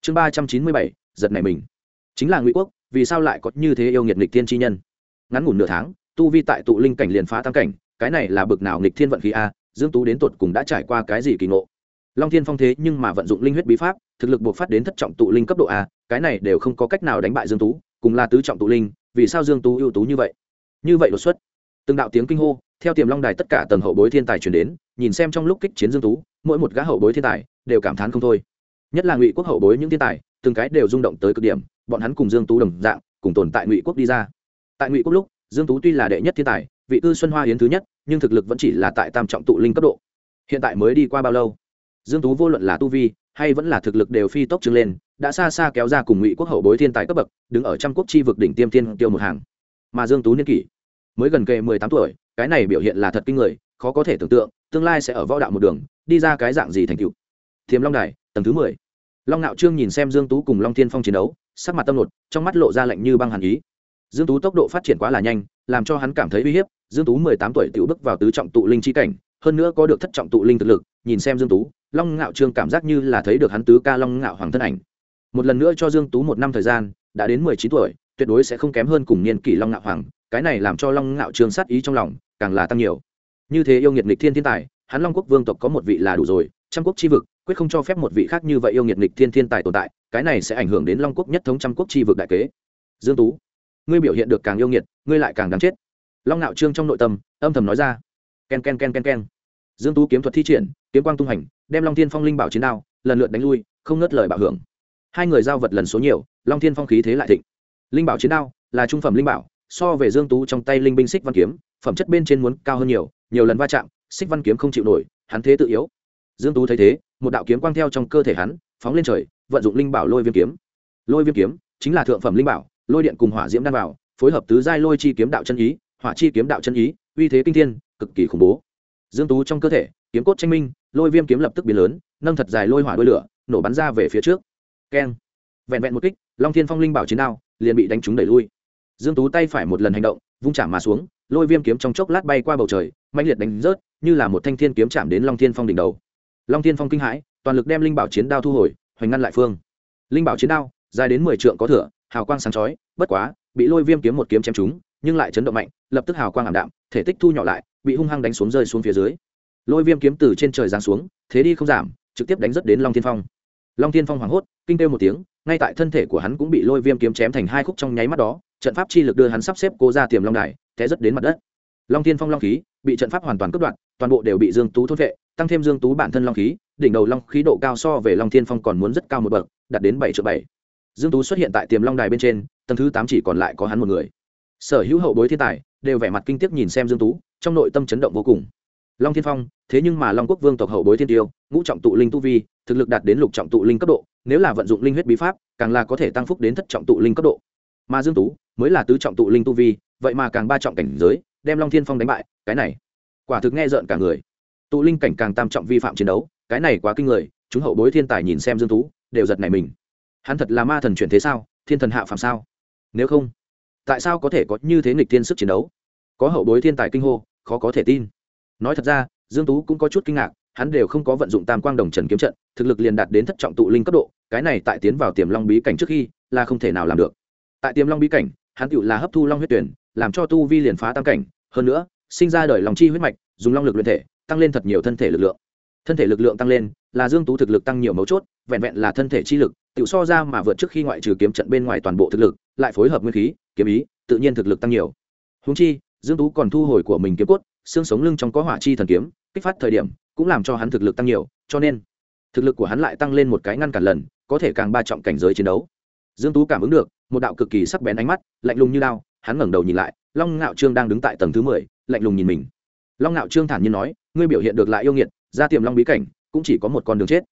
Chương ba trăm chín mươi bảy, giật này mình chính là ngụy quốc, vì sao lại có như thế yêu nghiệt nghịch thiên chi nhân? Ngắn ngủn nửa tháng, tu vi tại tụ linh cảnh liền phá tam cảnh, cái này là bực nào nghịch thiên vận khí a, dương tú đến tột cùng đã trải qua cái gì kỳ ngộ? Long thiên phong thế nhưng mà vận dụng linh huyết bí pháp, thực lực buộc phát đến thất trọng tụ linh cấp độ a, cái này đều không có cách nào đánh bại dương tú, cùng là tứ trọng tụ linh, vì sao dương tú ưu tú như vậy? Như vậy đột xuất. Từng đạo tiếng kinh hô, theo tiềm long đài tất cả tầng hậu bối thiên tài truyền đến, nhìn xem trong lúc kích chiến dương tú, mỗi một gã hậu bối thiên tài đều cảm thán không thôi. Nhất là ngụy quốc hậu bối những thiên tài từng cái đều rung động tới cực điểm, bọn hắn cùng dương tú đồng dạng, cùng tồn tại ngụy quốc đi ra. Tại ngụy quốc lúc, dương tú tuy là đệ nhất thiên tài, vị cư xuân hoa hiến thứ nhất, nhưng thực lực vẫn chỉ là tại tam trọng tụ linh cấp độ. Hiện tại mới đi qua bao lâu? Dương tú vô luận là tu vi, hay vẫn là thực lực đều phi tốc trưng lên, đã xa xa kéo ra cùng ngụy quốc hậu bối thiên tài cấp bậc, đứng ở trăm quốc chi vực đỉnh tiêm tiên tiêu một hàng. Mà dương tú niên kỷ, mới gần kề mười tám tuổi, cái này biểu hiện là thật kinh người, khó có thể tưởng tượng, tương lai sẽ ở võ đạo một đường, đi ra cái dạng gì thành tựu. Thiềm long đài, tầng thứ mười long ngạo trương nhìn xem dương tú cùng long thiên phong chiến đấu, sắc mặt tâm lột, trong mắt lộ ra lạnh như băng hàn ý. Dương tú tốc độ phát triển quá là nhanh, làm cho hắn cảm thấy uy hiếp. Dương tú mười tám tuổi tiểu bước vào tứ trọng tụ linh chi cảnh, hơn nữa có được thất trọng tụ linh thực lực, nhìn xem dương tú, long ngạo trương cảm giác như là thấy được hắn tứ ca long ngạo hoàng thân ảnh. Một lần nữa cho dương tú một năm thời gian, đã đến mười chín tuổi, tuyệt đối sẽ không kém hơn cùng niên kỷ long ngạo hoàng, cái này làm cho long ngạo trương sát ý trong lòng càng là tăng nhiều. Như thế yêu nghiệt nghịch thiên thiên tài, hắn long quốc vương tộc có một vị là đủ rồi trăm quốc chi vực, quyết không cho phép một vị khác như vậy yêu nghiệt nghịch thiên thiên tài tồn tại, cái này sẽ ảnh hưởng đến long quốc nhất thống trăm quốc chi vực đại kế. Dương tú, ngươi biểu hiện được càng yêu nghiệt, ngươi lại càng đáng chết. Long nạo trương trong nội tâm, âm thầm nói ra. Ken ken ken ken ken. Dương tú kiếm thuật thi triển, kiếm quang tung hành, đem long thiên phong linh bảo chiến đao, lần lượt đánh lui, không ngớt lời bạo hưởng. Hai người giao vật lần số nhiều, long thiên phong khí thế lại thịnh. Linh bảo chiến đao là trung phẩm linh bảo, so về dương tú trong tay linh binh xích văn kiếm, phẩm chất bên trên muốn cao hơn nhiều nhiều lần va chạm, xích văn kiếm không chịu nổi, hắn thế tự yếu dương tú thấy thế, một đạo kiếm quang theo trong cơ thể hắn, phóng lên trời, vận dụng linh bảo lôi viêm kiếm. Lôi viêm kiếm chính là thượng phẩm linh bảo, lôi điện cùng hỏa diễm đan vào phối hợp tứ giai lôi chi kiếm đạo chân ý, hỏa chi kiếm đạo chân ý, uy thế kinh thiên, cực kỳ khủng bố. Dương tú trong cơ thể, kiếm cốt tranh minh, lôi viêm kiếm lập tức biến lớn, nâng thật dài lôi hỏa đuôi lửa, nổ bắn ra về phía trước. Keng. Vẹn vẹn một kích, long thiên phong linh bảo chiến đao liền bị đánh trúng đẩy lui. Dương tú tay phải một lần hành động, vung chạm mà xuống, lôi viêm kiếm trong chốc lát bay qua bầu trời mạnh liệt đánh rớt, như là một thanh thiên kiếm chạm đến long thiên phong đỉnh đầu long thiên phong kinh hãi, toàn lực đem linh bảo chiến đao thu hồi, hoành ngăn lại phương. Linh bảo chiến đao, dài đến mười trượng có thửa, hào quang sáng chói, bất quá, bị lôi viêm kiếm một kiếm chém trúng, nhưng lại chấn động mạnh, lập tức hào quang ảm đạm, thể tích thu nhỏ lại, bị hung hăng đánh xuống rơi xuống phía dưới. Lôi viêm kiếm từ trên trời giáng xuống, thế đi không giảm, trực tiếp đánh rất đến long thiên phong. Long thiên phong hoảng hốt, kinh kêu một tiếng, ngay tại thân thể của hắn cũng bị lôi viêm kiếm chém thành hai khúc trong nháy mắt đó, trận pháp chi lực đưa hắn sắp xếp cố ra tiềm long đài, té rất đến mặt đất long thiên phong long khí bị trận pháp hoàn toàn cướp đoạt, toàn bộ đều bị dương tú thốt vệ, tăng thêm dương tú bản thân long khí, đỉnh đầu long khí độ cao so về long thiên phong còn muốn rất cao một bậc, đạt đến bảy triệu bảy. Dương tú xuất hiện tại tiềm long đài bên trên, tầng thứ tám chỉ còn lại có hắn một người. Sở hữu hậu bối thiên tài đều vẻ mặt kinh tiếc nhìn xem dương tú, trong nội tâm chấn động vô cùng. Long thiên phong, thế nhưng mà long quốc vương tộc hậu bối thiên tiêu, ngũ trọng tụ linh tu vi, thực lực đạt đến lục trọng tụ linh cấp độ, nếu là vận dụng linh huyết bí pháp, càng là có thể tăng phúc đến thất trọng tụ linh cấp độ. Mà dương tú mới là tứ trọng tụ linh tu vi, vậy mà càng ba trọng cảnh giới đem long thiên phong đánh bại, cái này, quả thực nghe rợn cả người. Tụ linh cảnh càng tam trọng vi phạm chiến đấu, cái này quá kinh người, chúng hậu bối thiên tài nhìn xem dương tú, đều giật này mình. Hắn thật là ma thần chuyển thế sao, thiên thần hạ phạm sao? Nếu không, tại sao có thể có như thế nghịch thiên sức chiến đấu? Có hậu bối thiên tài kinh hô, khó có thể tin. Nói thật ra, dương tú cũng có chút kinh ngạc, hắn đều không có vận dụng tam quang đồng trần kiếm trận, thực lực liền đạt đến thất trọng tụ linh cấp độ, cái này tại tiến vào tiềm long bí cảnh trước khi, là không thể nào làm được. Tại tiềm long bí cảnh, hắn tựu là hấp thu long huyết tuyển, làm cho tu vi liền phá tam cảnh hơn nữa, sinh ra đời lòng chi huyết mạch, dùng long lực luyện thể, tăng lên thật nhiều thân thể lực lượng. Thân thể lực lượng tăng lên là dương tú thực lực tăng nhiều mấu chốt, vẹn vẹn là thân thể chi lực, tự so ra mà vượt trước khi ngoại trừ kiếm trận bên ngoài toàn bộ thực lực, lại phối hợp nguyên khí, kiếm ý, tự nhiên thực lực tăng nhiều. Húng chi, dương tú còn thu hồi của mình kiếm cốt, xương sống lưng trong có hỏa chi thần kiếm, kích phát thời điểm, cũng làm cho hắn thực lực tăng nhiều, cho nên, thực lực của hắn lại tăng lên một cái ngăn cản lần, có thể càng ba trọng cảnh giới chiến đấu. Dương tú cảm ứng được, một đạo cực kỳ sắc bén ánh mắt, lạnh lùng như đao, hắn ngẩng đầu nhìn lại long ngạo trương đang đứng tại tầng thứ mười lạnh lùng nhìn mình. Long ngạo trương thản nhiên nói ngươi biểu hiện được lại yêu nghiệt ra tiềm long bí cảnh cũng chỉ có một con đường chết.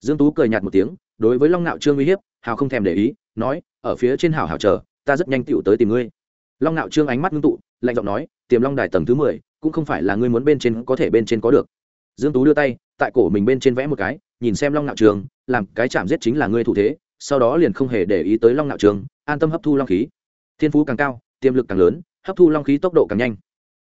Dương tú cười nhạt một tiếng đối với long ngạo trương uy hiếp hào không thèm để ý nói ở phía trên hào hào chờ ta rất nhanh tựu tới tìm ngươi. Long ngạo trương ánh mắt ngưng tụ lạnh giọng nói tiềm long đài tầng thứ mười cũng không phải là ngươi muốn bên trên có thể bên trên có được. Dương tú đưa tay tại cổ mình bên trên vẽ một cái nhìn xem long ngạo Trương, làm cái chạm giết chính là ngươi thủ thế sau đó liền không hề để ý tới long ngạo Trương, an tâm hấp thu long khí. Thiên phú càng cao tiềm lực càng lớn hấp thu long khí tốc độ càng nhanh.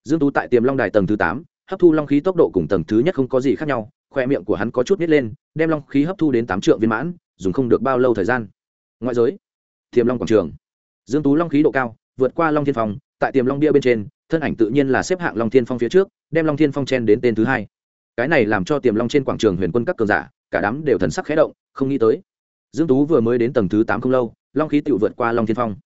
Dương tú tại tiềm long đài tầng thứ tám, hấp thu long khí tốc độ cùng tầng thứ nhất không có gì khác nhau, khoe miệng của hắn có chút nít lên, đem long khí hấp thu đến tám triệu viên mãn, dùng không được bao lâu thời gian. Ngoại giới, tiềm long quảng trường. Dương tú long khí độ cao, vượt qua long thiên phong, tại tiềm long bia bên trên, thân ảnh tự nhiên là xếp hạng long thiên phong phía trước, đem long thiên phong chen đến tên thứ hai. Cái này làm cho tiềm long trên quảng trường huyền quân các cường giả, cả đám đều thần sắc khẽ động, không nghĩ tới. Dương tú vừa mới đến tầng thứ tám không lâu, long khí tự vượt qua long thiên phong.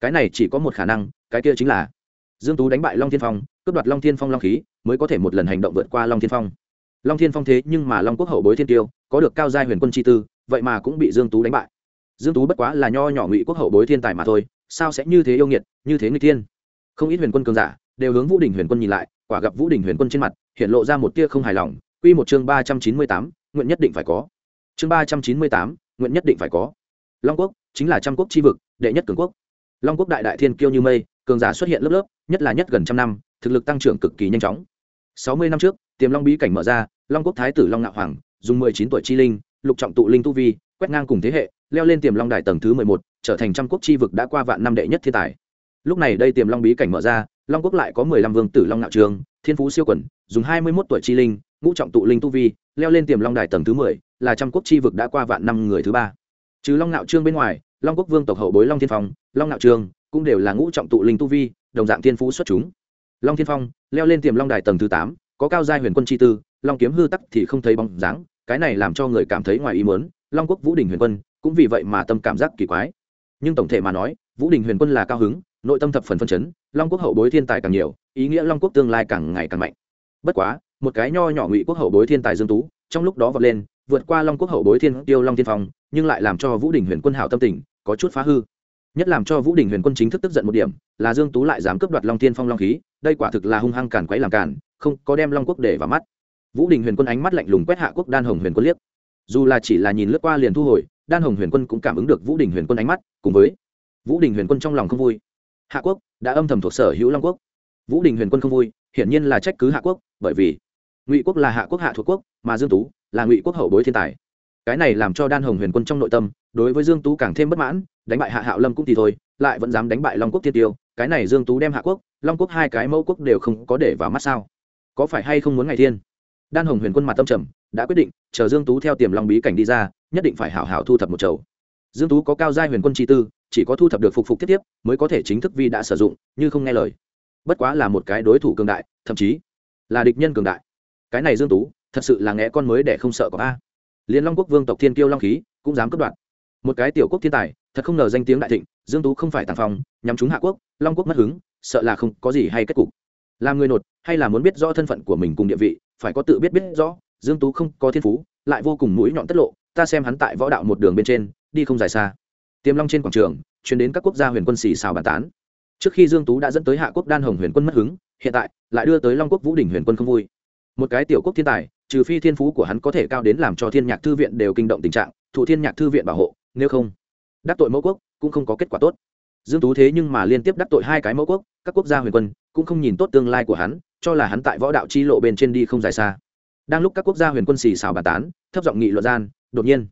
Cái này chỉ có một khả năng, cái kia chính là dương tú đánh bại long thiên phong, cướp đoạt long thiên phong long khí, mới có thể một lần hành động vượt qua long thiên phong. Long thiên phong thế nhưng mà long quốc hậu bối thiên tiêu có được cao giai huyền quân chi tư, vậy mà cũng bị dương tú đánh bại. Dương tú bất quá là nho nhỏ ngụy quốc hậu bối thiên tài mà thôi, sao sẽ như thế yêu nghiệt, như thế người thiên? Không ít huyền quân cường giả, đều hướng vũ đình huyền quân nhìn lại, quả gặp vũ đình huyền quân trên mặt, hiện lộ ra một tia không hài lòng. Quy một chương ba trăm chín mươi tám, nguyện nhất định phải có. Chương ba trăm chín mươi tám, nguyện nhất định phải có. Long quốc chính là trăm quốc chi vực, đệ nhất cường quốc. Long quốc đại đại thiên kiêu như mây, cường giả xuất hiện lớp lớp nhất là nhất gần trăm năm, thực lực tăng trưởng cực kỳ nhanh chóng. Sáu mươi năm trước, tiềm long bí cảnh mở ra, long quốc thái tử long ngạo hoàng, dùng mười chín tuổi chi linh, lục trọng tụ linh tu vi, quét ngang cùng thế hệ, leo lên tiềm long đài tầng thứ mười một, trở thành trăm quốc chi vực đã qua vạn năm đệ nhất thiên tài. Lúc này đây tiềm long bí cảnh mở ra, long quốc lại có mười lăm vương tử long ngạo trường, thiên phú siêu quẩn, dùng hai mươi mốt tuổi chi linh, ngũ trọng tụ linh tu vi, leo lên tiềm long đài tầng thứ mười, là trăm quốc chi vực đã qua vạn năm người thứ ba. Trừ long ngạo trương bên ngoài, long quốc vương tộc hậu bối long thiên phong, long ngạo trương cũng đều là ngũ trọng tụ linh tu vi đồng dạng thiên phú xuất chúng. Long thiên phong, leo lên tiềm long đài tầng thứ tám, có cao giai huyền quân chi tư, long kiếm hư tắc thì không thấy bóng dáng, cái này làm cho người cảm thấy ngoài ý muốn, long quốc vũ đình huyền quân, cũng vì vậy mà tâm cảm giác kỳ quái. Nhưng tổng thể mà nói, vũ đình huyền quân là cao hứng, nội tâm thập phần phân chấn, long quốc hậu bối thiên tài càng nhiều, ý nghĩa long quốc tương lai càng ngày càng mạnh. Bất quá, một cái nho nhỏ ngụy quốc hậu bối thiên tài dương tú, trong lúc đó vọt lên, vượt qua long quốc hậu bối thiên tiêu long tiên phong, nhưng lại làm cho vũ đình huyền quân hảo tâm tình, có chút phá hư nhất làm cho vũ đình huyền quân chính thức tức giận một điểm, là dương tú lại dám cướp đoạt long tiên phong long khí, đây quả thực là hung hăng cản quấy làm cản không có đem long quốc để vào mắt. Vũ đình huyền quân ánh mắt lạnh lùng quét hạ quốc đan hồng huyền quân liếc. Dù là chỉ là nhìn lướt qua liền thu hồi, đan hồng huyền quân cũng cảm ứng được vũ đình huyền quân ánh mắt, cùng với vũ đình huyền quân trong lòng không vui. Hạ quốc đã âm thầm thuộc sở hữu long quốc. Vũ đình huyền quân không vui, hiển nhiên là trách cứ hạ quốc, bởi vì ngụy quốc là hạ quốc hạ thuộc quốc, mà dương tú là ngụy quốc hậu bối thiên tài cái này làm cho đan hồng huyền quân trong nội tâm, đối với dương tú càng thêm bất mãn, đánh bại hạ hạo lâm cũng thì thôi, lại vẫn dám đánh bại long quốc thiên tiêu, cái này dương tú đem hạ quốc, long quốc hai cái mẫu quốc đều không có để vào mắt sao? Có phải hay không muốn ngày thiên? Đan hồng huyền quân mặt tâm trầm, đã quyết định, chờ dương tú theo tiềm long bí cảnh đi ra, nhất định phải hảo hảo thu thập một chầu. Dương tú có cao giai huyền quân chi tư, chỉ có thu thập được phục phục tiếp tiếp, mới có thể chính thức vi đã sử dụng, như không nghe lời. Bất quá là một cái đối thủ cường đại, thậm chí là địch nhân cường đại. Cái này dương tú, thật sự là nghe con mới để không sợ có a liên long quốc vương tộc thiên kiêu long khí cũng dám cướp đoạt. Một cái tiểu quốc thiên tài, thật không ngờ danh tiếng đại thịnh, dương tú không phải tàng phong nhằm chúng hạ quốc, long quốc mất hứng, sợ là không có gì hay kết cục. Làm người nột, hay là muốn biết rõ thân phận của mình cùng địa vị, phải có tự biết biết rõ, dương tú không có thiên phú, lại vô cùng mũi nhọn tất lộ, ta xem hắn tại võ đạo một đường bên trên, đi không dài xa. Tiềm long trên quảng trường chuyển đến các quốc gia huyền quân xì xào bàn tán. Trước khi dương tú đã dẫn tới hạ quốc đan hồng huyền quân mất hứng, hiện tại lại đưa tới long quốc vũ đỉnh huyền quân không vui. Một cái tiểu quốc thiên tài trừ phi thiên phú của hắn có thể cao đến làm cho thiên nhạc thư viện đều kinh động tình trạng, thụ thiên nhạc thư viện bảo hộ, nếu không, đắc tội mẫu quốc cũng không có kết quả tốt. Dương tú thế nhưng mà liên tiếp đắc tội hai cái mẫu quốc, các quốc gia huyền quân cũng không nhìn tốt tương lai của hắn, cho là hắn tại võ đạo chi lộ bên trên đi không dài xa. Đang lúc các quốc gia huyền quân xì xào bàn tán, thấp giọng nghị luận gian, đột nhiên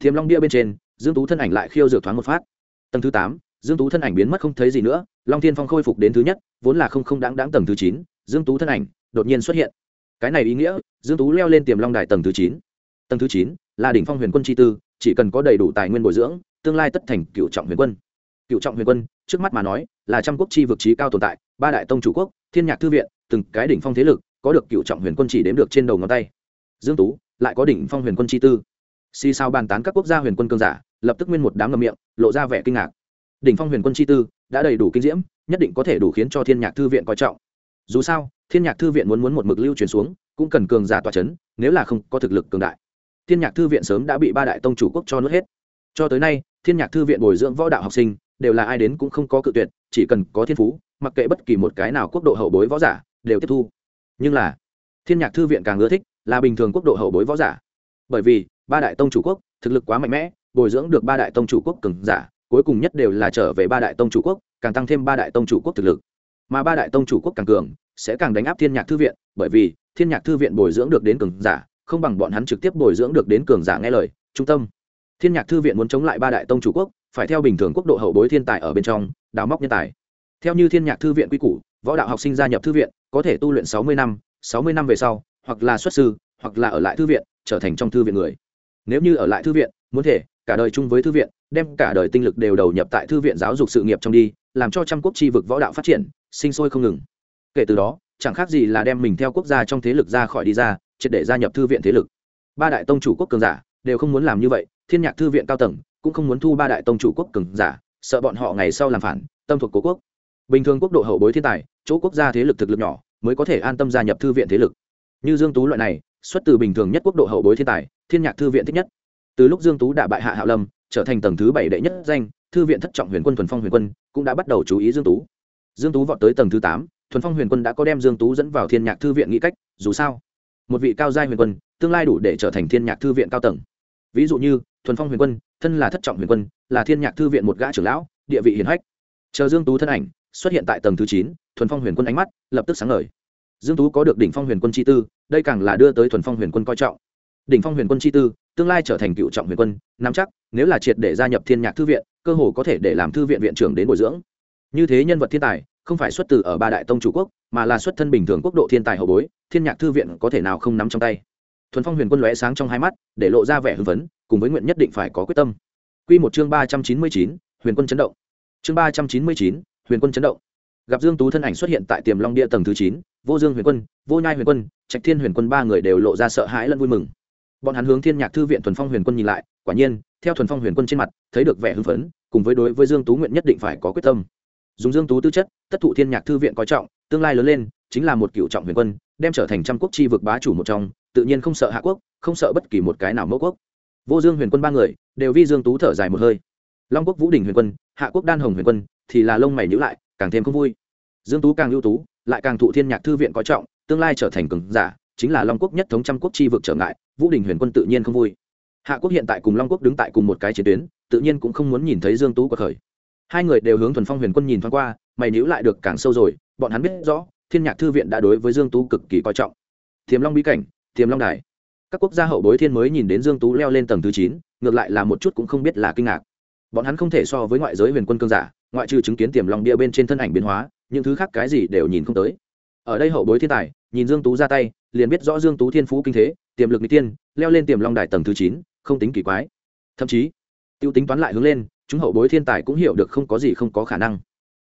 thiềm long bia bên trên, dương tú thân ảnh lại khiêu dược thoáng một phát. Tầng thứ tám, dương tú thân ảnh biến mất không thấy gì nữa, long thiên phong khôi phục đến thứ nhất, vốn là không không đáng đáng tầng thứ chín, dương tú thân ảnh đột nhiên xuất hiện cái này ý nghĩa, dương tú leo lên tiềm long đài tầng thứ chín. Tầng thứ chín là đỉnh phong huyền quân chi tư, chỉ cần có đầy đủ tài nguyên bồi dưỡng, tương lai tất thành cựu trọng huyền quân. Cựu trọng huyền quân, trước mắt mà nói, là trăm quốc chi vực trí cao tồn tại, ba đại tông chủ quốc, thiên nhạc thư viện, từng cái đỉnh phong thế lực, có được cựu trọng huyền quân chỉ đếm được trên đầu ngón tay. Dương tú lại có đỉnh phong huyền quân chi tư. Xì sao bàn tán các quốc gia huyền quân cương giả, lập tức nguyên một đám ngầm miệng, lộ ra vẻ kinh ngạc. Đỉnh phong huyền quân chi tư, đã đầy đủ kinh diễm, nhất định có thể đủ khiến cho thiên nhạc thư viện coi trọng dù sao, thiên nhạc thư viện muốn muốn một mực lưu truyền xuống, cũng cần cường giả tòa chấn, nếu là không có thực lực cường đại. Thiên nhạc thư viện sớm đã bị ba đại tông chủ quốc cho nuốt hết. Cho tới nay, thiên nhạc thư viện bồi dưỡng võ đạo học sinh, đều là ai đến cũng không có cự tuyệt, chỉ cần có thiên phú, mặc kệ bất kỳ một cái nào quốc độ hậu bối võ giả, đều tiếp thu. Nhưng là, thiên nhạc thư viện càng ưa thích là bình thường quốc độ hậu bối võ giả. Bởi vì, ba đại tông chủ quốc, thực lực quá mạnh mẽ, bồi dưỡng được ba đại tông chủ quốc cường giả, cuối cùng nhất đều là trở về ba đại tông chủ quốc, càng tăng thêm ba đại tông chủ quốc thực lực mà ba đại tông chủ quốc càng cường, sẽ càng đánh áp thiên nhạc thư viện, bởi vì, thiên nhạc thư viện bồi dưỡng được đến cường giả, không bằng bọn hắn trực tiếp bồi dưỡng được đến cường giả nghe lời, trung tâm. Thiên nhạc thư viện muốn chống lại ba đại tông chủ quốc, phải theo bình thường quốc độ hậu bối thiên tài ở bên trong, đào móc nhân tài. Theo như thiên nhạc thư viện quy củ, võ đạo học sinh gia nhập thư viện, có thể tu luyện sáu mươi năm, sáu mươi năm về sau, hoặc là xuất sư, hoặc là ở lại thư viện, trở thành trong thư viện người. Nếu như ở lại thư viện, muốn thể, cả đời chung với thư viện, đem cả đời tinh lực đều đầu nhập tại thư viện giáo dục sự nghiệp trong đi, làm cho trăm quốc chi vực võ đạo phát triển sinh sôi không ngừng. Kể từ đó, chẳng khác gì là đem mình theo quốc gia trong thế lực ra khỏi đi ra, triệt để gia nhập thư viện thế lực. Ba đại tông chủ quốc cường giả đều không muốn làm như vậy, thiên nhạc thư viện cao tầng cũng không muốn thu ba đại tông chủ quốc cường giả, sợ bọn họ ngày sau làm phản, tâm thuộc cố quốc. Bình thường quốc độ hậu bối thiên tài, chỗ quốc gia thế lực thực lực nhỏ mới có thể an tâm gia nhập thư viện thế lực. Như dương tú loại này, xuất từ bình thường nhất quốc độ hậu bối thiên tài, thiên nhạc thư viện thích nhất. Từ lúc dương tú đã bại hạ hạo lâm, trở thành tầng thứ bảy đệ nhất danh, thư viện thất trọng huyền quân thuần phong huyền quân cũng đã bắt đầu chú ý dương tú dương tú vọt tới tầng thứ tám, thuần phong huyền quân đã có đem dương tú dẫn vào thiên nhạc thư viện nghĩ cách, dù sao, một vị cao giai huyền quân, tương lai đủ để trở thành thiên nhạc thư viện cao tầng. Ví dụ như, thuần phong huyền quân, thân là thất trọng huyền quân, là thiên nhạc thư viện một gã trưởng lão, địa vị hiển hách. Chờ dương tú thân ảnh xuất hiện tại tầng thứ chín, thuần phong huyền quân ánh mắt lập tức sáng ngời. Dương tú có được đỉnh phong huyền quân chi tư, đây càng là đưa tới thuần phong huyền quân coi trọng. Đỉnh phong huyền quân chi tư, tương lai trở thành cựu trọng huyền quân, nắm chắc, nếu là triệt để gia nhập thiên nhạc thư viện, cơ hồ có thể để làm thư viện viện trưởng đến bồi dưỡng như thế nhân vật thiên tài, không phải xuất từ ở ba đại tông chủ quốc, mà là xuất thân bình thường quốc độ thiên tài hậu bối, thiên nhạc thư viện có thể nào không nắm trong tay? Thuần phong huyền quân lóe sáng trong hai mắt, để lộ ra vẻ hưng phấn, cùng với nguyện nhất định phải có quyết tâm. Quy một chương ba trăm chín mươi chín, huyền quân chấn động. Chương ba trăm chín mươi chín, huyền quân chấn động. Gặp dương tú thân ảnh xuất hiện tại tiềm long địa tầng thứ chín, vô dương huyền quân, vô nhai huyền quân, trạch thiên huyền quân ba người đều lộ ra sợ hãi lẫn vui mừng. Bọn hắn hướng thiên nhạc thư viện thuần phong huyền quân nhìn lại, quả nhiên, theo thuần phong huyền quân trên mặt, thấy được vẻ hưng phấn, cùng với đối với dương tú nguyện nhất định phải có quyết tâm dùng dương tú tư chất, tất thụ thiên nhạc thư viện coi trọng, tương lai lớn lên, chính là một cựu trọng huyền quân, đem trở thành trăm quốc chi vực bá chủ một trong, tự nhiên không sợ hạ quốc, không sợ bất kỳ một cái nào mẫu quốc. Vô dương huyền quân ba người, đều vi dương tú thở dài một hơi. Long quốc vũ đình huyền quân, hạ quốc đan hồng huyền quân, thì là lông mày nhữ lại, càng thêm không vui. Dương tú càng ưu tú, lại càng thụ thiên nhạc thư viện coi trọng, tương lai trở thành cường giả, chính là long quốc nhất thống trăm quốc chi vực trở ngại, vũ đình huyền quân tự nhiên không vui. Hạ quốc hiện tại cùng long quốc đứng tại cùng một cái chiến tuyến, tự nhiên cũng không muốn nhìn thấy dương tú của khởi hai người đều hướng thuần phong huyền quân nhìn thoáng qua, mày níu lại được càng sâu rồi, bọn hắn biết rõ, thiên nhạc thư viện đã đối với dương tú cực kỳ coi trọng. Thiềm long bí cảnh thiềm long đài. Các quốc gia hậu bối thiên mới nhìn đến dương tú leo lên tầng thứ chín, ngược lại là một chút cũng không biết là kinh ngạc. Bọn hắn không thể so với ngoại giới huyền quân cương giả, ngoại trừ chứng kiến tiềm long bia bên trên thân ảnh biến hóa, những thứ khác cái gì đều nhìn không tới. Ở đây hậu bối thiên tài, nhìn dương tú ra tay, liền biết rõ dương tú thiên phú kinh thế, tiềm lực n tiên leo lên tiềm long đài tầng thứ chín, không tính kỳ quái. Thậm chí, tiêu tính toán lại hướng lên chúng hậu bối thiên tài cũng hiểu được không có gì không có khả năng.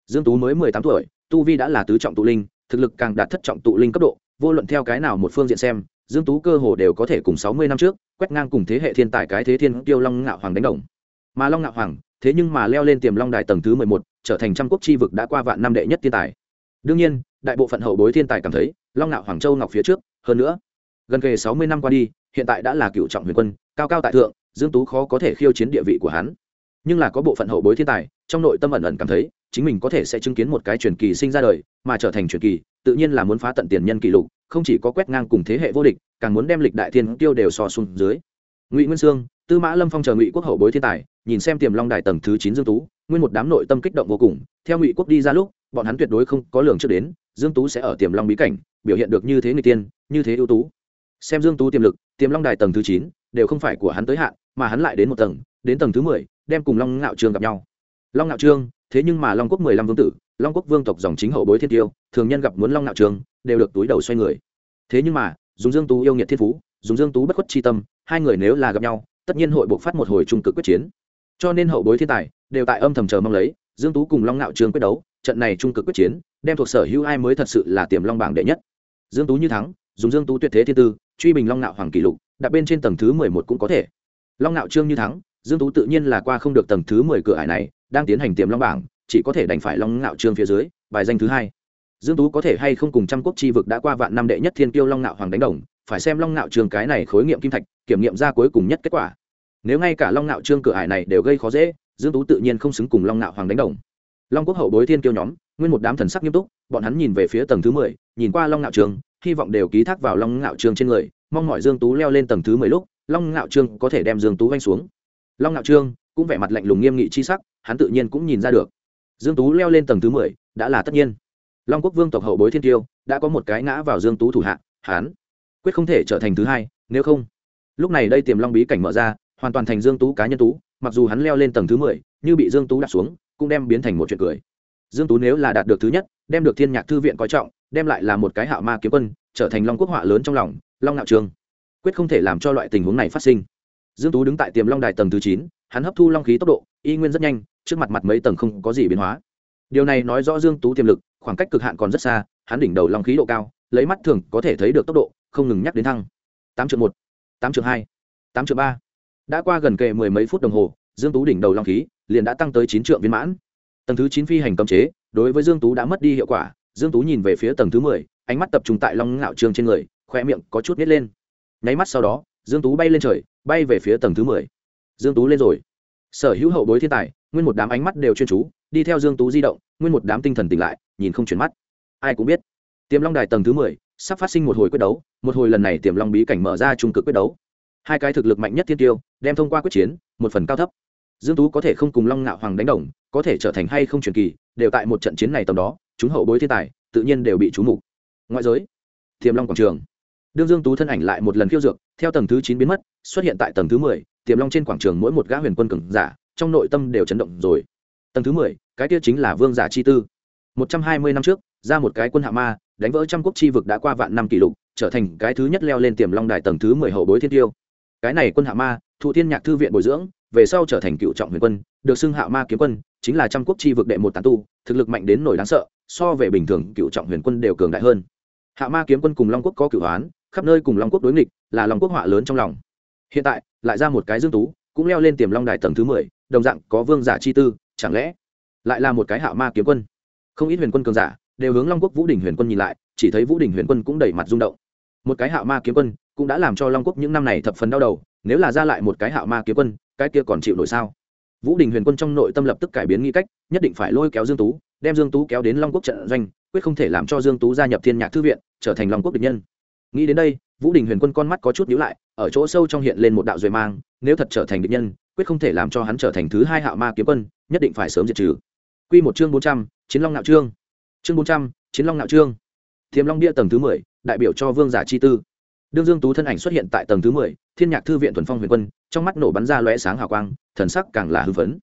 Dương tú mới mười tám tuổi, tu vi đã là tứ trọng tụ linh, thực lực càng đạt thất trọng tụ linh cấp độ, vô luận theo cái nào một phương diện xem, dương tú cơ hồ đều có thể cùng sáu mươi năm trước, quét ngang cùng thế hệ thiên tài cái thế thiên tiêu long ngạo hoàng đánh đồng. Mà long ngạo hoàng, thế nhưng mà leo lên tiềm long đài tầng thứ mười một, trở thành trăm quốc chi vực đã qua vạn năm đệ nhất thiên tài. Đương nhiên, đại bộ phận hậu bối thiên tài cảm thấy, long ngạo hoàng châu ngọc phía trước, hơn nữa, gần kề sáu mươi năm qua đi, hiện tại đã là cựu trọng huyền quân, cao cao tại thượng, dương tú khó có thể khiêu chiến địa vị của hắn nhưng là có bộ phận hậu bối thiên tài, trong nội tâm ẩn ẩn cảm thấy, chính mình có thể sẽ chứng kiến một cái truyền kỳ sinh ra đời, mà trở thành truyền kỳ, tự nhiên là muốn phá tận tiền nhân kỷ lục, không chỉ có quét ngang cùng thế hệ vô địch, càng muốn đem lịch đại thiên tiêu đều so xuống dưới. Ngụy nguyên sương, tư mã lâm phong chờ ngụy quốc hậu bối thiên tài, nhìn xem tiềm long đài tầng thứ chín dương tú, nguyên một đám nội tâm kích động vô cùng, theo ngụy quốc đi ra lúc, bọn hắn tuyệt đối không có lường trước đến, dương tú sẽ ở tiềm long bí cảnh, biểu hiện được như thế người tiên, như thế ưu tú. Xem dương tú tiềm lực, tiềm long đài tầng thứ chín, đều không phải của hắn tới hạn, mà hắn lại đến một tầng, đến tầng thứ mười đem cùng long ngạo trương gặp nhau. Long ngạo trương, thế nhưng mà long quốc mười lăm vương tử, long quốc vương tộc dòng chính hậu bối thiên tiêu, thường nhân gặp muốn long ngạo trương, đều được túi đầu xoay người. Thế nhưng mà, dùng dương tú yêu nghiệt thiên phú, dùng dương tú bất khuất chi tâm, hai người nếu là gặp nhau, tất nhiên hội buộc phát một hồi trung cực quyết chiến. Cho nên hậu bối thiên tài, đều tại âm thầm chờ mong lấy, dương tú cùng long ngạo trương quyết đấu, trận này trung cực quyết chiến, đem thuộc sở hữu ai mới thật sự là tiềm long bảng đệ nhất. Dương tú như thắng, dùng dương tú tuyệt thế thiên tư, truy bình long ngạo hoàng kỷ lục, đặt bên trên tầng thứ mười một cũng có thể. Long ngạo trương như thắng dương tú tự nhiên là qua không được tầng thứ mười cửa ải này, đang tiến hành tiềm long bảng, chỉ có thể đành phải long ngạo trương phía dưới, bài danh thứ hai. Dương tú có thể hay không cùng trăm quốc chi vực đã qua vạn năm đệ nhất thiên kiêu long ngạo hoàng đánh đồng, phải xem long ngạo trương cái này khối nghiệm kim thạch, kiểm nghiệm ra cuối cùng nhất kết quả. Nếu ngay cả long ngạo trương cửa ải này đều gây khó dễ, dương tú tự nhiên không xứng cùng long ngạo hoàng đánh đồng. Long quốc hậu bối thiên kiêu nhóm, nguyên một đám thần sắc nghiêm túc, bọn hắn nhìn về phía tầng thứ mười, nhìn qua long ngạo trương, hy vọng đều ký thác vào long ngạo trương trên người, mong mỏi dương tú leo lên tầng thứ mười lúc, long ngạo trương có thể đem dương tú vanh xuống long ngạo trương cũng vẻ mặt lạnh lùng nghiêm nghị chi sắc, hắn tự nhiên cũng nhìn ra được. Dương tú leo lên tầng thứ mười, đã là tất nhiên. Long quốc vương tộc hậu bối thiên tiêu, đã có một cái ngã vào dương tú thủ hạ, hắn quyết không thể trở thành thứ hai, nếu không. Lúc này đây tiềm long bí cảnh mở ra, hoàn toàn thành dương tú cá nhân tú, mặc dù hắn leo lên tầng thứ mười, như bị dương tú đặt xuống, cũng đem biến thành một chuyện cười. Dương tú nếu là đạt được thứ nhất, đem được thiên nhạc thư viện coi trọng, đem lại là một cái hạo ma kiếm quân, trở thành long quốc họa lớn trong lòng, long nạo trường quyết không thể làm cho loại tình huống này phát sinh dương tú đứng tại tiềm long đài tầng thứ chín, hắn hấp thu long khí tốc độ, y nguyên rất nhanh, trước mặt mặt mấy tầng không có gì biến hóa. Điều này nói rõ dương tú tiềm lực, khoảng cách cực hạn còn rất xa, hắn đỉnh đầu long khí độ cao, lấy mắt thường có thể thấy được tốc độ, không ngừng nhắc đến thăng. Tám triệu một, tám triệu hai, tám triệu ba. Đã qua gần kề mười mấy phút đồng hồ, dương tú đỉnh đầu long khí liền đã tăng tới chín triệu viên mãn. Tầng thứ chín phi hành cấm chế, đối với dương tú đã mất đi hiệu quả, dương tú nhìn về phía tầng thứ mười, ánh mắt tập trung tại long ngạo trường trên người, khoe miệng có chút nít lên. Nháy mắt sau đó, dương tú bay lên trời bay về phía tầng thứ mười. Dương tú lên rồi. Sở hữu hậu bối thiên tài, nguyên một đám ánh mắt đều chuyên chú, đi theo dương tú di động, nguyên một đám tinh thần tỉnh lại, nhìn không chuyển mắt. Ai cũng biết, tiềm long đài tầng thứ mười sắp phát sinh một hồi quyết đấu, một hồi lần này tiềm long bí cảnh mở ra trung cực quyết đấu. Hai cái thực lực mạnh nhất thiên tiêu, đem thông qua quyết chiến, một phần cao thấp. Dương tú có thể không cùng long ngạo hoàng đánh đồng, có thể trở thành hay không truyền kỳ, đều tại một trận chiến này tầm đó, chúng hậu bối thiên tài, tự nhiên đều bị trú mục. Ngoại giới, tiềm long quảng trường đương dương tú thân ảnh lại một lần khiêu dược, theo tầng thứ chín biến mất, xuất hiện tại tầng thứ mười, tiềm long trên quảng trường mỗi một gã huyền quân cường giả, trong nội tâm đều chấn động rồi. Tầng thứ mười, cái kia chính là vương giả chi tư. Một trăm hai mươi năm trước, ra một cái quân hạ ma, đánh vỡ trăm quốc chi vực đã qua vạn năm kỷ lục, trở thành cái thứ nhất leo lên tiềm long đài tầng thứ mười hậu bối thiên tiêu. Cái này quân hạ ma, thụ thiên nhạc thư viện bồi dưỡng, về sau trở thành cựu trọng huyền quân, được xưng hạ ma kiếm quân, chính là trăm quốc chi vực đệ một tán tu, thực lực mạnh đến nổi đáng sợ, so về bình thường cựu trọng huyền quân đều cường đại hơn. Hạ ma kiếm quân cùng long quốc có cửu hoán khắp nơi cùng long quốc đối nghịch, là long quốc họa lớn trong lòng. Hiện tại, lại ra một cái dương tú, cũng leo lên tiềm long đài tầng thứ mười, đồng dạng có vương giả chi tư, chẳng lẽ lại là một cái hạ ma kiếm quân? Không ít huyền quân cường giả đều hướng long quốc vũ đình huyền quân nhìn lại, chỉ thấy vũ đình huyền quân cũng đẩy mặt rung động. Một cái hạ ma kiếm quân cũng đã làm cho long quốc những năm này thập phần đau đầu, nếu là ra lại một cái hạ ma kiếm quân, cái kia còn chịu nổi sao? Vũ đình huyền quân trong nội tâm lập tức cải biến nghi cách, nhất định phải lôi kéo dương tú, đem dương tú kéo đến long quốc trận doanh, quyết không thể làm cho dương tú gia nhập thiên nhạc thư viện, trở thành long quốc địch nhân nghĩ đến đây vũ đình huyền quân con mắt có chút nhíu lại ở chỗ sâu trong hiện lên một đạo duệ mang nếu thật trở thành địch nhân quyết không thể làm cho hắn trở thành thứ hai hạ ma kiếm quân nhất định phải sớm diệt trừ. Quy một chương 400, chiến long nạo trương. Chương 400, chiến long nạo trương. Thiềm long bia tầng thứ 10, đại biểu cho vương giả chi tư. Đương dương tú thân ảnh xuất hiện tại tầng thứ 10, thiên nhạc thư viện thuần phong huyền quân trong mắt nổ bắn ra lóe sáng hào quang thần sắc càng là hư phấn.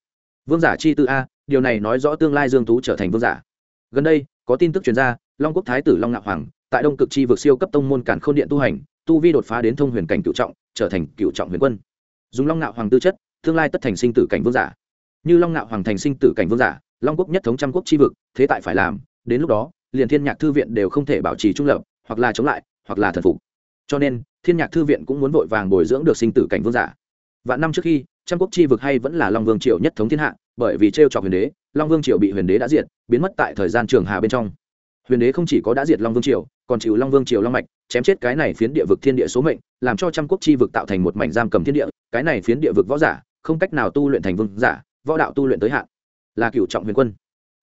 Vương giả chi tư a điều này nói rõ tương lai dương tú trở thành vương giả. Gần đây có tin tức truyền ra long quốc thái tử long ngạo hoàng tại đông cực chi vực siêu cấp tông môn cản khôn điện tu hành, tu vi đột phá đến thông huyền cảnh cựu trọng, trở thành cựu trọng huyền quân. Dùng long ngạo hoàng tư chất, tương lai tất thành sinh tử cảnh vương giả. Như long ngạo hoàng thành sinh tử cảnh vương giả, long quốc nhất thống trăm quốc chi vực, thế tại phải làm, đến lúc đó, liền thiên nhạc thư viện đều không thể bảo trì trung lập, hoặc là chống lại, hoặc là thần phục. Cho nên, thiên nhạc thư viện cũng muốn vội vàng bồi dưỡng được sinh tử cảnh vương giả. Vạn năm trước khi, trăm quốc chi vực hay vẫn là long vương triều nhất thống thiên hạ, bởi vì t r e o trọc huyền đế, long vương triều bị huyền đế đã diệt, biến mất tại thời gian trường hà bên trong. Huyền đế không chỉ có đã diệt long vương triều còn chịu long vương triều long mạch, chém chết cái này phiến địa vực thiên địa số mệnh, làm cho trăm quốc chi vực tạo thành một mảnh giam cầm thiên địa, cái này phiến địa vực võ giả, không cách nào tu luyện thành vương giả, võ đạo tu luyện tới hạn, là cựu trọng huyền quân.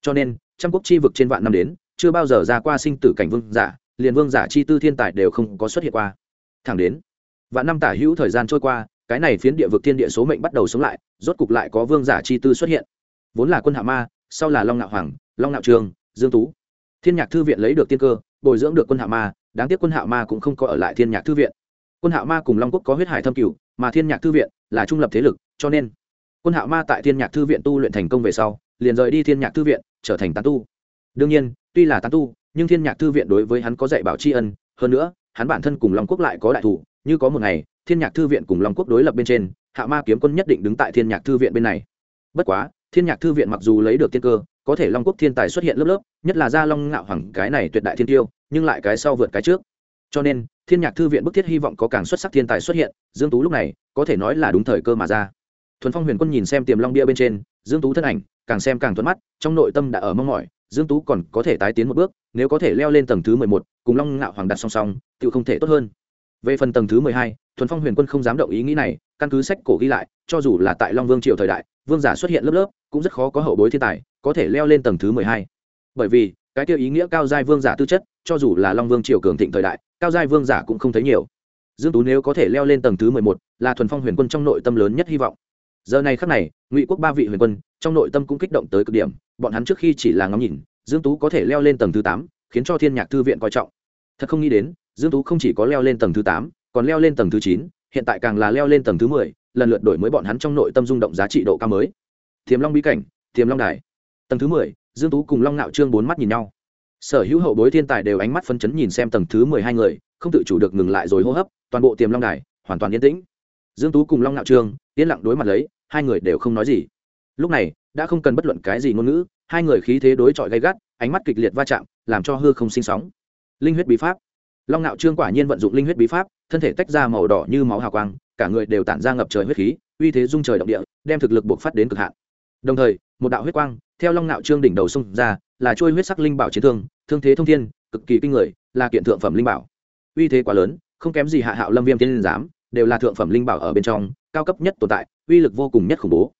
Cho nên, trăm quốc chi vực trên vạn năm đến, chưa bao giờ ra qua sinh tử cảnh vương giả, liền vương giả chi tư thiên tài đều không có xuất hiện qua. Thẳng đến, vạn năm tả hữu thời gian trôi qua, cái này phiến địa vực thiên địa số mệnh bắt đầu sống lại, rốt cục lại có vương giả chi tư xuất hiện. Vốn là quân hạ ma, sau là long nạo hoàng, long nạo trường, dương tú. Thiên nhạc thư viện lấy được tiên cơ bồi dưỡng được quân hạ ma, đáng tiếc quân hạ ma cũng không có ở lại thiên nhạc thư viện. Quân hạ ma cùng long quốc có huyết hải thâm cửu, mà thiên nhạc thư viện là trung lập thế lực, cho nên quân hạ ma tại thiên nhạc thư viện tu luyện thành công về sau, liền rời đi thiên nhạc thư viện, trở thành tán tu. Đương nhiên, tuy là tán tu, nhưng thiên nhạc thư viện đối với hắn có dạy bảo tri ân, hơn nữa, hắn bản thân cùng long quốc lại có đại thủ, như có một ngày, thiên nhạc thư viện cùng long quốc đối lập bên trên, hạ ma kiếm quân nhất định đứng tại thiên nhạc thư viện bên này. Bất quá thiên nhạc thư viện mặc dù lấy được tiên cơ có thể long quốc thiên tài xuất hiện lớp lớp nhất là gia long ngạo hoàng cái này tuyệt đại thiên tiêu nhưng lại cái sau vượt cái trước. Cho nên thiên nhạc thư viện bức thiết hy vọng có càng xuất sắc thiên tài xuất hiện dương tú lúc này có thể nói là đúng thời cơ mà ra. Thuần phong huyền quân nhìn xem tiềm long bia bên trên dương tú thân ảnh càng xem càng thuận mắt trong nội tâm đã ở mong mỏi dương tú còn có thể tái tiến một bước nếu có thể leo lên tầng thứ 11, cùng long ngạo hoàng đặt song song tự không thể tốt hơn về phần tầng thứ 12, thuần phong huyền quân không dám động ý nghĩ này căn cứ sách cổ ghi lại cho dù là tại long vương triều thời đại vương giả xuất hiện lớp lớp cũng rất khó có hậu bối thiên tài có thể leo lên tầng thứ mười hai. Bởi vì cái tiêu ý nghĩa cao giai vương giả tư chất cho dù là long vương triều cường thịnh thời đại cao giai vương giả cũng không thấy nhiều. Dương tú nếu có thể leo lên tầng thứ mười một là thuần phong huyền quân trong nội tâm lớn nhất hy vọng. Giờ này khắc này ngụy quốc ba vị huyền quân trong nội tâm cũng kích động tới cực điểm bọn hắn trước khi chỉ là ngắm nhìn dương tú có thể leo lên tầng thứ tám khiến cho thiên nhạc thư viện coi trọng. Thật không nghĩ đến dương tú không chỉ có leo lên tầng thứ tám, còn leo lên tầng thứ chín, hiện tại càng là leo lên tầng thứ mười, lần lượt đổi mới bọn hắn trong nội tâm rung động giá trị độ cao mới. Thiềm long bí cảnh, thiềm long đài. Tầng thứ mười, dương tú cùng long ngạo trương bốn mắt nhìn nhau. Sở hữu hậu bối thiên tài đều ánh mắt phân chấn nhìn xem tầng thứ mười hai người, không tự chủ được ngừng lại rồi hô hấp, toàn bộ tiềm long đài, hoàn toàn yên tĩnh. Dương tú cùng long ngạo trương, yên lặng đối mặt lấy, hai người đều không nói gì. Lúc này, đã không cần bất luận cái gì ngôn ngữ, hai người khí thế đối chọi gay gắt, ánh mắt kịch liệt va chạm, làm cho hư không sinh sóng. Linh huyết bí pháp long ngạo trương quả nhiên vận dụng linh huyết bí pháp, thân thể tách ra màu đỏ như máu hào quang, cả người đều tản ra ngập trời huyết khí, uy thế dung trời động địa, đem thực lực buộc phát đến cực hạn. Đồng thời, một đạo huyết quang, theo long nạo trương đỉnh đầu xông ra, là trôi huyết sắc linh bảo chiến thương thương thế thông thiên, cực kỳ kinh người, là kiện thượng phẩm linh bảo. Uy thế quá lớn, không kém gì hạ hạo lâm viêm tiên giám, đều là thượng phẩm linh bảo ở bên trong, cao cấp nhất tồn tại, uy lực vô cùng nhất khủng bố.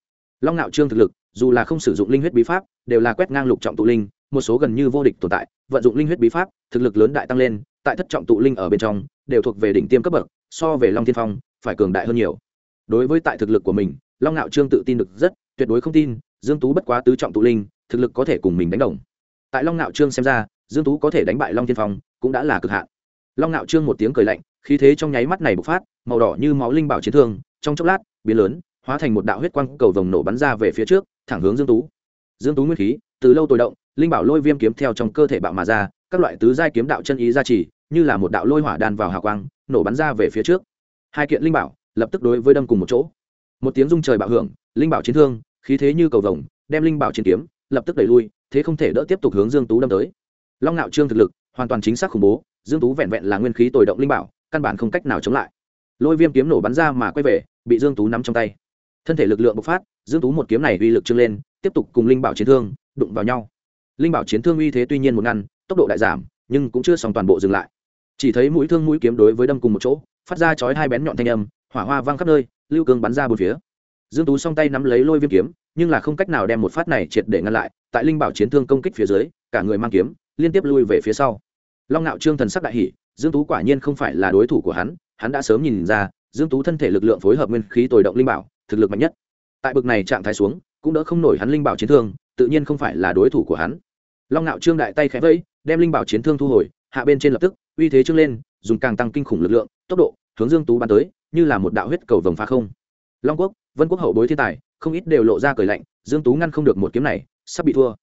Long nạo trương thực lực, dù là không sử dụng linh huyết bí pháp, đều là quét ngang lục trọng tụ linh, một số gần như vô địch tồn tại, vận dụng linh huyết bí pháp, thực lực lớn đại tăng lên tại thất trọng tụ linh ở bên trong, đều thuộc về đỉnh tiêm cấp bậc, so về long thiên phong, phải cường đại hơn nhiều. Đối với tại thực lực của mình, long ngạo trương tự tin được rất, tuyệt đối không tin, dương tú bất quá tứ trọng tụ linh, thực lực có thể cùng mình đánh đồng. Tại long ngạo trương xem ra, dương tú có thể đánh bại long thiên phong, cũng đã là cực hạn. Long ngạo trương một tiếng cười lạnh, khí thế trong nháy mắt này bộc phát, màu đỏ như máu linh bảo chiến thương, trong chốc lát, biến lớn, hóa thành một đạo huyết quang cầu vồng nổ bắn ra về phía trước, thẳng hướng dương tú. Dương tú nguyên khí, từ lâu tồi động, linh bảo lôi viêm kiếm theo trong cơ thể bạo mà ra, các loại tứ giai kiếm đạo chân ý gia trì như là một đạo lôi hỏa đan vào hào quang, nổ bắn ra về phía trước. Hai kiện linh bảo lập tức đối với đâm cùng một chỗ. Một tiếng rung trời bạo hưởng, linh bảo chiến thương, khí thế như cầu vồng, đem linh bảo chiến kiếm lập tức đẩy lui, thế không thể đỡ tiếp tục hướng dương tú đâm tới. Long ngạo trương thực lực hoàn toàn chính xác khủng bố, dương tú vẹn vẹn là nguyên khí tồi động linh bảo, căn bản không cách nào chống lại. Lôi viêm kiếm nổ bắn ra mà quay về, bị dương tú nắm trong tay. Thân thể lực lượng bộc phát, dương tú một kiếm này uy lực trưng lên, tiếp tục cùng linh bảo chiến thương đụng vào nhau. Linh bảo chiến thương uy thế tuy nhiên một ngăn, tốc độ đại giảm, nhưng cũng chưa xong toàn bộ dừng lại chỉ thấy mũi thương mũi kiếm đối với đâm cùng một chỗ, phát ra chói hai bén nhọn thanh âm, hỏa hoa vang khắp nơi, lưu cương bắn ra bốn phía. Dương tú song tay nắm lấy lôi viêm kiếm, nhưng là không cách nào đem một phát này triệt để ngăn lại, tại linh bảo chiến thương công kích phía dưới, cả người mang kiếm, liên tiếp lui về phía sau. Long nạo trương thần sắc đại hỉ, dương tú quả nhiên không phải là đối thủ của hắn hắn đã sớm nhìn ra, dương tú thân thể lực lượng phối hợp nguyên khí tồi động linh bảo, thực lực mạnh nhất. Tại bực này trạng thái xuống, cũng đỡ không nổi hắn linh bảo chiến thương, tự nhiên không phải là đối thủ của hắn. Long nạo trương đại tay khẽ vẫy, đem linh bảo chiến thương thu hồi, hạ bên trên lập tức uy thế trưng lên, dùng càng tăng kinh khủng lực lượng, tốc độ, hướng dương tú bắn tới, như là một đạo huyết cầu vồng phá không. Long quốc, vân quốc hậu bối thiên tài, không ít đều lộ ra cười lạnh, dương tú ngăn không được một kiếm này, sắp bị thua.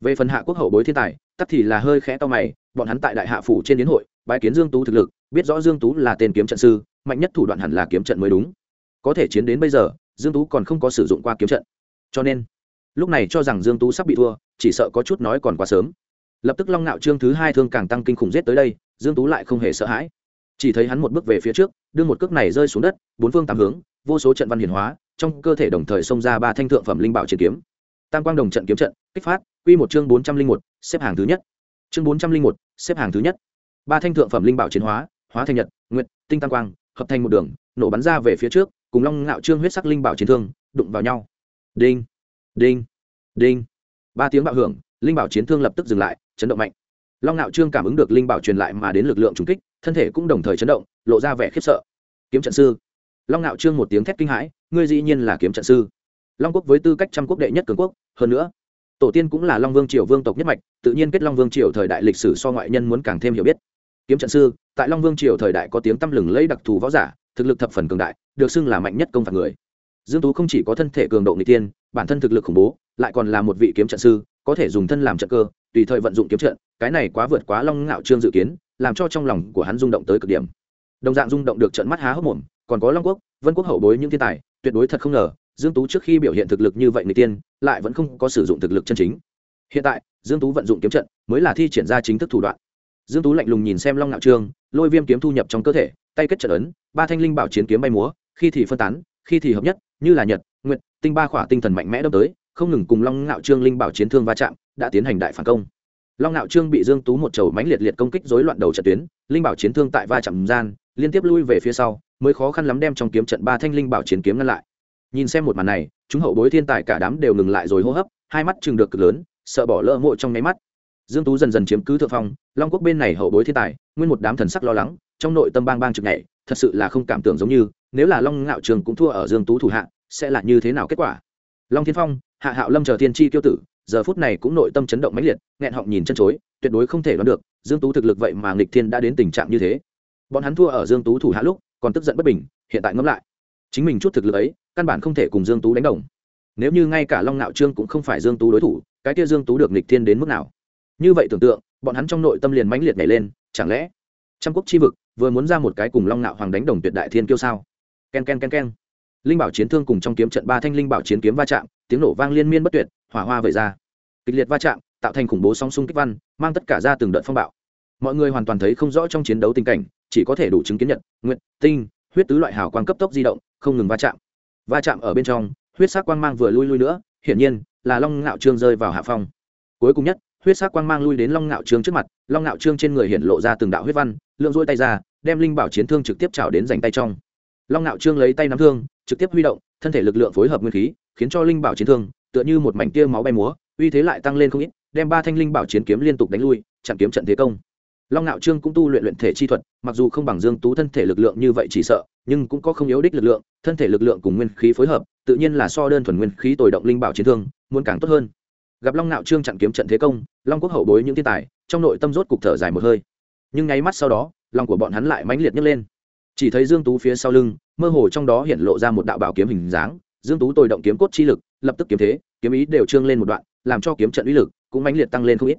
Về phần hạ quốc hậu bối thiên tài tắt thì là hơi khẽ to mày, bọn hắn tại đại hạ phủ trên đến hội, bái kiến dương tú thực lực, biết rõ dương tú là tên kiếm trận sư, mạnh nhất thủ đoạn hẳn là kiếm trận mới đúng. Có thể chiến đến bây giờ, dương tú còn không có sử dụng qua kiếm trận. Cho nên, lúc này cho rằng dương tú sắp bị thua, chỉ sợ có chút nói còn quá sớm. Lập tức long ngạo trương thứ hai thương càng tăng kinh khủng giết tới đây dương tú lại không hề sợ hãi. Chỉ thấy hắn một bước về phía trước, đưa một cước này rơi xuống đất, bốn phương tám hướng, vô số trận văn hiển hóa, trong cơ thể đồng thời xông ra ba thanh thượng phẩm linh bảo chiến kiếm. Tam quang đồng trận kiếm trận, kích phát, quy một chương bốn trăm linh một, xếp hàng thứ nhất. Chương bốn trăm linh một, xếp hàng thứ nhất. Ba thanh thượng phẩm linh bảo chiến hóa hóa thành nhật, nguyệt, tinh tam quang, hợp thành một đường, nổ bắn ra về phía trước, cùng long ngạo trương huyết sắc linh bảo chiến thương, đụng vào nhau. Đinh đinh đinh. Ba tiếng bạo hưởng, linh bảo chiến thương lập tức dừng lại, chấn động mạnh long ngạo trương cảm ứng được linh bảo truyền lại mà đến lực lượng trùng kích, thân thể cũng đồng thời chấn động, lộ ra vẻ khiếp sợ. Kiếm trận sư. Long ngạo trương một tiếng thét kinh hãi, ngươi dĩ nhiên là kiếm trận sư. Long quốc với tư cách trăm quốc đệ nhất cường quốc, hơn nữa, tổ tiên cũng là long vương triều vương tộc nhất mạch, tự nhiên kết long vương triều thời đại lịch sử so ngoại nhân muốn càng thêm hiểu biết. Kiếm trận sư, tại long vương triều thời đại có tiếng tăm lừng lấy đặc thù võ giả, thực lực thập phần cường đại, được xưng là mạnh nhất công phạt người. Dương tú không chỉ có thân thể cường độ người tiên bản thân thực lực khủng bố, lại còn là một vị kiếm trận sư, có thể dùng thân làm trận cơ tùy thời vận dụng kiếm trận, cái này quá vượt quá long ngạo trương dự kiến, làm cho trong lòng của hắn rung động tới cực điểm. Đồng dạng rung động được trận mắt há hốc mồm, còn có long quốc, vân quốc hậu bối những thiên tài, tuyệt đối thật không ngờ, dương tú trước khi biểu hiện thực lực như vậy người tiên, lại vẫn không có sử dụng thực lực chân chính. Hiện tại, dương tú vận dụng kiếm trận mới là thi triển ra chính thức thủ đoạn. Dương tú lạnh lùng nhìn xem long ngạo trương, lôi viêm kiếm thu nhập trong cơ thể, tay kết trận ấn, ba thanh linh bảo chiến kiếm bay múa, khi thì phân tán, khi thì hợp nhất, như là nhật nguyện tinh ba khỏa tinh thần mạnh mẽ đâm tới, không ngừng cùng long ngạo trương linh bảo chiến thương va chạm đã tiến hành đại phản công. Long nạo trương bị dương tú một chầu mánh liệt liệt công kích rối loạn đầu trận tuyến, linh bảo chiến thương tại va chạm gian, liên tiếp lui về phía sau, mới khó khăn lắm đem trong kiếm trận ba thanh linh bảo chiến kiếm ngăn lại. Nhìn xem một màn này, chúng hậu bối thiên tài cả đám đều ngừng lại rồi hô hấp, hai mắt chừng được cực lớn, sợ bỏ lỡ mộ trong nháy mắt. Dương tú dần dần chiếm cứ thượng phong, long quốc bên này hậu bối thiên tài, nguyên một đám thần sắc lo lắng, trong nội tâm bang bang trực nhảy, thật sự là không cảm tưởng giống như, nếu là long ngạo trường cũng thua ở dương tú thủ hạ, sẽ là như thế nào kết quả? Long thiên phong, hạ hạo lâm chờ thiên chi tiêu tử giờ phút này cũng nội tâm chấn động mãnh liệt, nghẹn họng nhìn chân chối, tuyệt đối không thể đoán được, dương tú thực lực vậy mà nghịch thiên đã đến tình trạng như thế. Bọn hắn thua ở dương tú thủ hạ lúc, còn tức giận bất bình, hiện tại ngẫm lại. Chính mình chút thực lực ấy, căn bản không thể cùng dương tú đánh đồng. Nếu như ngay cả long nạo trương cũng không phải dương tú đối thủ, cái kia dương tú được nghịch thiên đến mức nào? Như vậy tưởng tượng, bọn hắn trong nội tâm liền mãnh liệt nhảy lên, chẳng lẽ trăm quốc chi vực vừa muốn ra một cái cùng long nạo hoàng đánh đồng tuyệt đại thiên kiêu sao? Ken ken ken ken. Linh bảo chiến thương cùng trong kiếm trận ba thanh linh bảo chiến kiếm va chạm tiếng nổ vang liên miên bất tuyệt, hỏa hoa vẩy ra. Kịch liệt va chạm, tạo thành khủng bố song xung kích văn, mang tất cả ra từng đợt phong bạo. Mọi người hoàn toàn thấy không rõ trong chiến đấu tình cảnh, chỉ có thể đủ chứng kiến nhật nguyện tinh, huyết tứ loại hào quang cấp tốc di động, không ngừng va chạm. Va chạm ở bên trong, huyết sắc quang mang vừa lui lui nữa, hiển nhiên là long ngạo trương rơi vào hạ phong. Cuối cùng nhất, huyết sắc quang mang lui đến long ngạo trương trước mặt, long ngạo trương trên người hiện lộ ra từng đạo huyết văn, lượng dỗi tay ra, đem linh bảo chiến thương trực tiếp trào đến dành tay trong. Long ngạo trương lấy tay nắm thương, trực tiếp huy động, thân thể lực lượng phối hợp nguyên khí khiến cho linh bảo chiến thương, tựa như một mảnh tia máu bay múa, uy thế lại tăng lên không ít, đem ba thanh linh bảo chiến kiếm liên tục đánh lui, chặn kiếm trận thế công. Long ngạo trương cũng tu luyện luyện thể chi thuật, mặc dù không bằng dương tú thân thể lực lượng như vậy chỉ sợ, nhưng cũng có không yếu đích lực lượng, thân thể lực lượng cùng nguyên khí phối hợp, tự nhiên là so đơn thuần nguyên khí tồi động linh bảo chiến thương, muốn càng tốt hơn. Gặp long ngạo trương chặn kiếm trận thế công, long quốc hậu bối những thiên tài, trong nội tâm rốt cục thở dài một hơi. Nhưng nháy mắt sau đó, lòng của bọn hắn lại mãnh liệt nhấc lên. Chỉ thấy dương tú phía sau lưng, mơ hồ trong đó hiện lộ ra một đạo bảo kiếm hình dáng dương tú tồi động kiếm cốt chi lực, lập tức kiếm thế, kiếm ý đều trương lên một đoạn, làm cho kiếm trận uy lực cũng mãnh liệt tăng lên không ít.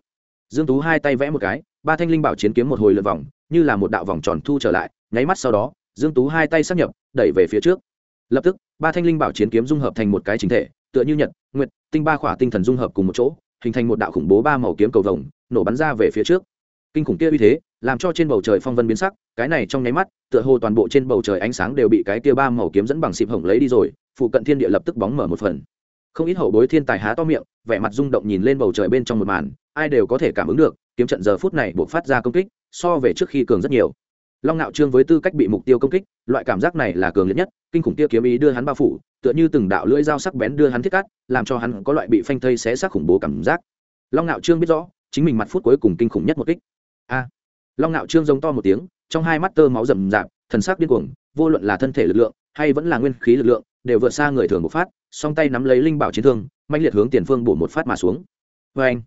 Dương tú hai tay vẽ một cái, ba thanh linh bảo chiến kiếm một hồi lượt vòng, như là một đạo vòng tròn thu trở lại, nháy mắt sau đó, dương tú hai tay sắp nhập, đẩy về phía trước. Lập tức, ba thanh linh bảo chiến kiếm dung hợp thành một cái chính thể, tựa như nhật, nguyệt, tinh ba khỏa tinh thần dung hợp cùng một chỗ, hình thành một đạo khủng bố ba màu kiếm cầu vồng, nổ bắn ra về phía trước. Kinh khủng kia uy thế, làm cho trên bầu trời phong vân biến sắc, cái này trong nháy mắt, tựa hồ toàn bộ trên bầu trời ánh sáng đều bị cái kia ba màu kiếm dẫn bằng xịp hổng lấy đi rồi phụ cận thiên địa lập tức bóng mở một phần. Không ít hậu bối thiên tài há to miệng, vẻ mặt rung động nhìn lên bầu trời bên trong một màn, ai đều có thể cảm ứng được, kiếm trận giờ phút này buộc phát ra công kích, so về trước khi cường rất nhiều. Long nạo trương với tư cách bị mục tiêu công kích, loại cảm giác này là cường liệt nhất, kinh khủng kia kiếm ý đưa hắn bao phủ, tựa như từng đạo lưỡi dao sắc bén đưa hắn thiết cắt, làm cho hắn có loại bị phanh thây xé xác khủng bố cảm giác. Long nạo trương biết rõ, chính mình mặt phút cuối cùng kinh khủng nhất một kích. A! Long nạo trương giống to một tiếng, trong hai mắt tơ máu rầm rạp, thần sắc điên cuồng, vô luận là thân thể lực lượng, hay vẫn là nguyên khí lực lượng đều vượt xa người thường một phát, song tay nắm lấy linh bảo chiến thương mạnh liệt hướng tiền phương bổ một phát mà xuống. Vê anh,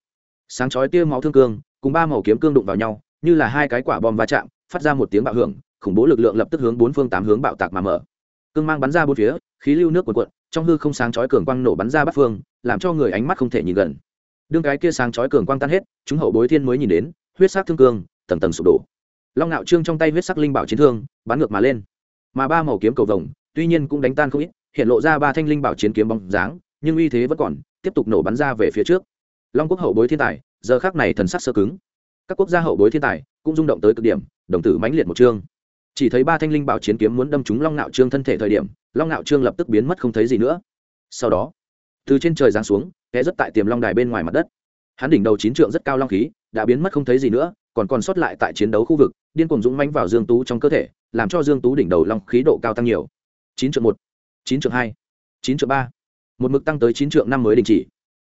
sáng chói tia máu thương cương, cùng ba màu kiếm cương đụng vào nhau, như là hai cái quả bom va chạm, phát ra một tiếng bạo hưởng, khủng bố lực lượng lập tức hướng bốn phương tám hướng bạo tạc mà mở. Cương mang bắn ra bốn phía, khí lưu nước cuộn cuộn, trong hư không sáng chói cường quang nổ bắn ra bắt phương, làm cho người ánh mắt không thể nhìn gần. Đương cái kia sáng chói cường quang tan hết, chúng hậu bối thiên mới nhìn đến, huyết sắc thương cương, tầng tầng sụp đổ. Long nạo trương trong tay huyết sắc linh bảo chiến thương, bắn ngược mà lên. Mà ba màu kiếm cầu vồng, tuy nhiên cũng đánh tan không ít hiện lộ ra ba thanh linh bảo chiến kiếm bóng dáng, nhưng uy thế vẫn còn, tiếp tục nổ bắn ra về phía trước. Long quốc hậu bối thiên tài, giờ khác này thần sắc sơ cứng. Các quốc gia hậu bối thiên tài cũng rung động tới cực điểm, đồng tử mãnh liệt một chương chỉ thấy ba thanh linh bảo chiến kiếm muốn đâm trúng long nạo trương thân thể thời điểm, long nạo trương lập tức biến mất không thấy gì nữa. Sau đó, từ trên trời giáng xuống ghé rất tại tiềm long đài bên ngoài mặt đất. Hắn đỉnh đầu chín trượng rất cao long khí, đã biến mất không thấy gì nữa, còn còn sót lại tại chiến đấu khu vực, điên cuồng dũng mãnh vào dương tú trong cơ thể, làm cho dương tú đỉnh đầu long khí độ cao tăng nhiều. Chín trượng một chín trượng hai, chín trượng ba. Một mực tăng tới chín trượng năm mới đình chỉ.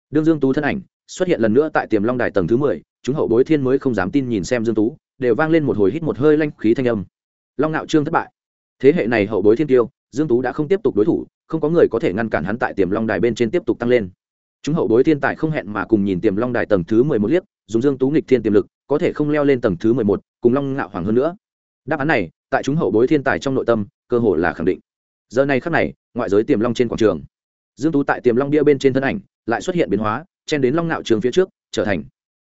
Đương dương tú thân ảnh xuất hiện lần nữa tại tiềm long đài tầng thứ mười, chúng hậu bối thiên mới không dám tin nhìn xem dương tú, đều vang lên một hồi hít một hơi lanh khí thanh âm. Long nạo trương thất bại. Thế hệ này hậu bối thiên tiêu, dương tú đã không tiếp tục đối thủ, không có người có thể ngăn cản hắn tại tiềm long đài bên trên tiếp tục tăng lên. Chúng hậu bối thiên tài không hẹn mà cùng nhìn tiềm long đài tầng thứ mười một liếc, dùng dương tú nghịch thiên tiềm lực, có thể không leo lên tầng thứ mười một, cùng long ngạo hoàng hơn nữa. Đáp án này, tại chúng hậu bối thiên tài trong nội tâm, cơ hội là khẳng định giờ này khắc này, ngoại giới tiềm long trên quảng trường. Dương tú tại tiềm long bia bên trên thân ảnh, lại xuất hiện biến hóa, chen đến long nạo trường phía trước, trở thành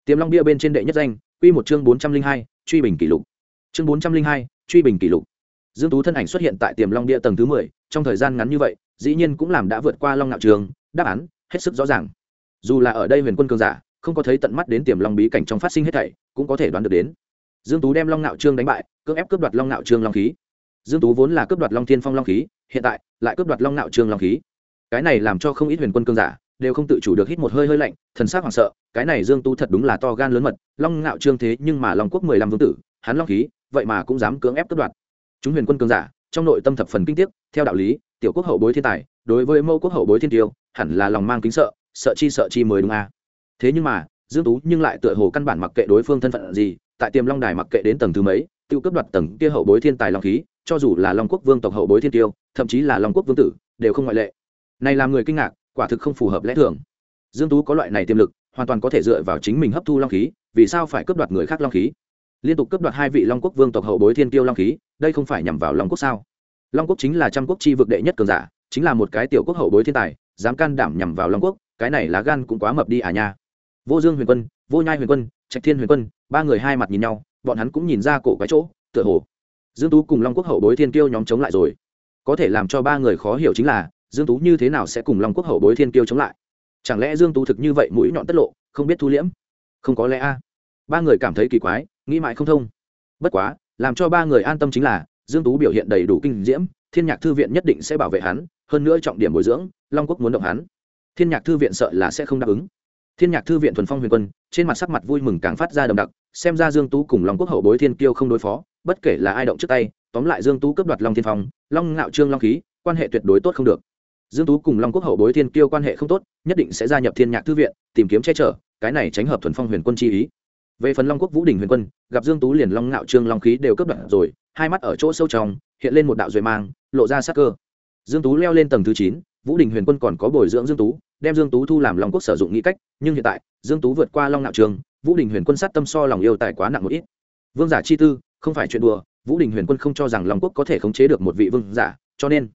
tiềm long bia bên trên đệ nhất danh, quy một chương bốn trăm linh hai, truy bình kỷ lục. Chương bốn trăm linh hai, truy bình kỷ lục. Dương tú thân ảnh xuất hiện tại tiềm long bia tầng thứ mười, trong thời gian ngắn như vậy, dĩ nhiên cũng làm đã vượt qua long nạo trường, đáp án, hết sức rõ ràng. Dù là ở đây huyền quân cường giả, không có thấy tận mắt đến tiềm long bí cảnh trong phát sinh hết thảy, cũng có thể đoán được đến. Dương tú đem long nạo trương đánh bại, cưỡng ép cướp đoạt long nạo trương long khí dương tú vốn là cướp đoạt long thiên phong long khí, hiện tại lại cướp đoạt long Nạo trương long khí cái này làm cho không ít huyền quân cương giả đều không tự chủ được hít một hơi hơi lạnh, thần sắc hoảng sợ, cái này dương tú thật đúng là to gan lớn mật, long Nạo trương thế nhưng mà long quốc mười lăm vương tử, hắn long khí, vậy mà cũng dám cưỡng ép cướp đoạt chúng huyền quân cương giả trong nội tâm thập phần kinh tiếc, theo đạo lý, tiểu quốc hậu bối thiên tài, đối với mâu quốc hậu bối thiên tiêu, hẳn là lòng mang kính sợ sợ chi sợ chi mới đúng a à. thế nhưng mà, dương tú nhưng lại tựa hồ căn bản mặc kệ đối phương thân phận gì, tại tiềm long đài mặc kệ đến tầng thứ mấy tiêu cướp đoạt tầng kia hậu bối thiên tài long khí cho dù là long quốc vương tộc hậu bối thiên tiêu, thậm chí là long quốc vương tử, đều không ngoại lệ. Này làm người kinh ngạc, quả thực không phù hợp lẽ thường. Dương tú có loại này tiềm lực, hoàn toàn có thể dựa vào chính mình hấp thu long khí, vì sao phải cướp đoạt người khác long khí? Liên tục cướp đoạt hai vị long quốc vương tộc hậu bối thiên tiêu long khí, đây không phải nhằm vào long quốc sao? Long quốc chính là trăm quốc chi vực đệ nhất cường giả, chính là một cái tiểu quốc hậu bối thiên tài, dám can đảm nhằm vào long quốc, cái này lá gan cũng quá mập đi à nha. Vô dương huyền quân, vô nhai huyền quân, trạch thiên huyền quân, ba người hai mặt nhìn nhau, bọn hắn cũng nhìn ra cổ cái chỗ, tựa hồ dương tú cùng long quốc hậu bối thiên kiêu nhóm chống lại rồi. Có thể làm cho ba người khó hiểu chính là, dương tú như thế nào sẽ cùng long quốc hậu bối thiên kiêu chống lại? Chẳng lẽ dương tú thực như vậy mũi nhọn tất lộ, không biết thu liễm? Không có lẽ a. Ba người cảm thấy kỳ quái, nghĩ mãi không thông. Bất quá, làm cho ba người an tâm chính là, dương tú biểu hiện đầy đủ kinh diễm, thiên nhạc thư viện nhất định sẽ bảo vệ hắn, hơn nữa trọng điểm bồi dưỡng, long quốc muốn động hắn. Thiên nhạc thư viện sợ là sẽ không đáp ứng. Thiên nhạc thư viện thuần phong huyền quân, trên mặt sắc mặt vui mừng càng phát ra đậm đặc, xem ra dương tú cùng long quốc hậu bối thiên kiêu không đối phó bất kể là ai động trước tay tóm lại dương tú cướp đoạt long thiên phong long ngạo trương long khí quan hệ tuyệt đối tốt không được. Dương tú cùng long quốc hậu bối thiên kiêu quan hệ không tốt nhất định sẽ gia nhập thiên nhạc thư viện tìm kiếm che chở cái này tránh hợp thuần phong huyền quân chi ý. Về phần long quốc vũ đình huyền quân gặp dương tú liền long ngạo trương long khí đều cướp đoạt rồi hai mắt ở chỗ sâu trong hiện lên một đạo duệ mang lộ ra sắc cơ. Dương tú leo lên tầng thứ chín vũ đình huyền quân còn có bồi dưỡng dương tú đem dương tú thu làm long quốc sử dụng nghĩ cách nhưng hiện tại dương tú vượt qua long nạo Trương, vũ đình huyền quân sát tâm so lòng yêu tài quá nặng một ít. Vương giả chi tư không phải chuyện đùa, vũ đình huyền quân không cho rằng long quốc có thể khống chế được một vị vương giả, cho nên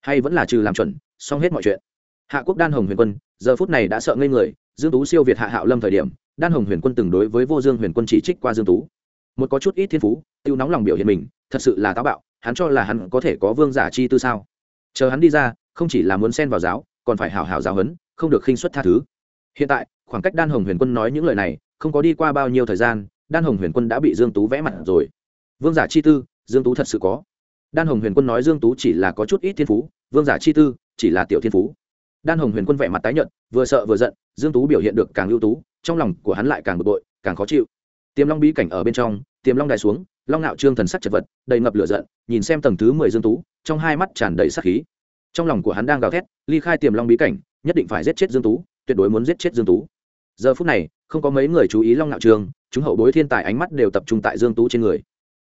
hay vẫn là trừ làm chuẩn, xong hết mọi chuyện. Hạ quốc đan hồng huyền quân, giờ phút này đã sợ ngây người, dương tú siêu việt hạ hạo lâm thời điểm, đan hồng huyền quân từng đối với vô dương huyền quân chỉ trích qua dương tú. Một có chút ít thiên phú, tiêu nóng lòng biểu hiện mình, thật sự là táo bạo, hắn cho là hắn có thể có vương giả chi tư sao? Chờ hắn đi ra, không chỉ là muốn xen vào giáo, còn phải hảo hảo giáo huấn, không được khinh suất tha thứ. Hiện tại, khoảng cách đan hồng huyền quân nói những lời này, không có đi qua bao nhiêu thời gian, đan hồng huyền quân đã bị dương tú vẽ mặt rồi vương giả chi tư, dương tú thật sự có. Đan hồng huyền quân nói dương tú chỉ là có chút ít thiên phú, vương giả chi tư chỉ là tiểu thiên phú. Đan hồng huyền quân vẻ mặt tái nhợt, vừa sợ vừa giận, dương tú biểu hiện được càng ưu tú, trong lòng của hắn lại càng bực bội, càng khó chịu. Tiềm long bí cảnh ở bên trong, tiềm long đài xuống, long ngạo trương thần sắc chật vật, đầy ngập lửa giận, nhìn xem tầng thứ mười dương tú, trong hai mắt tràn đầy sát khí. Trong lòng của hắn đang gào thét, ly khai tiềm long bí cảnh, nhất định phải giết chết dương tú, tuyệt đối muốn giết chết dương tú. Giờ phút này, không có mấy người chú ý long ngạo trương, chúng hậu bối thiên tài ánh mắt đều tập trung tại dương tú trên người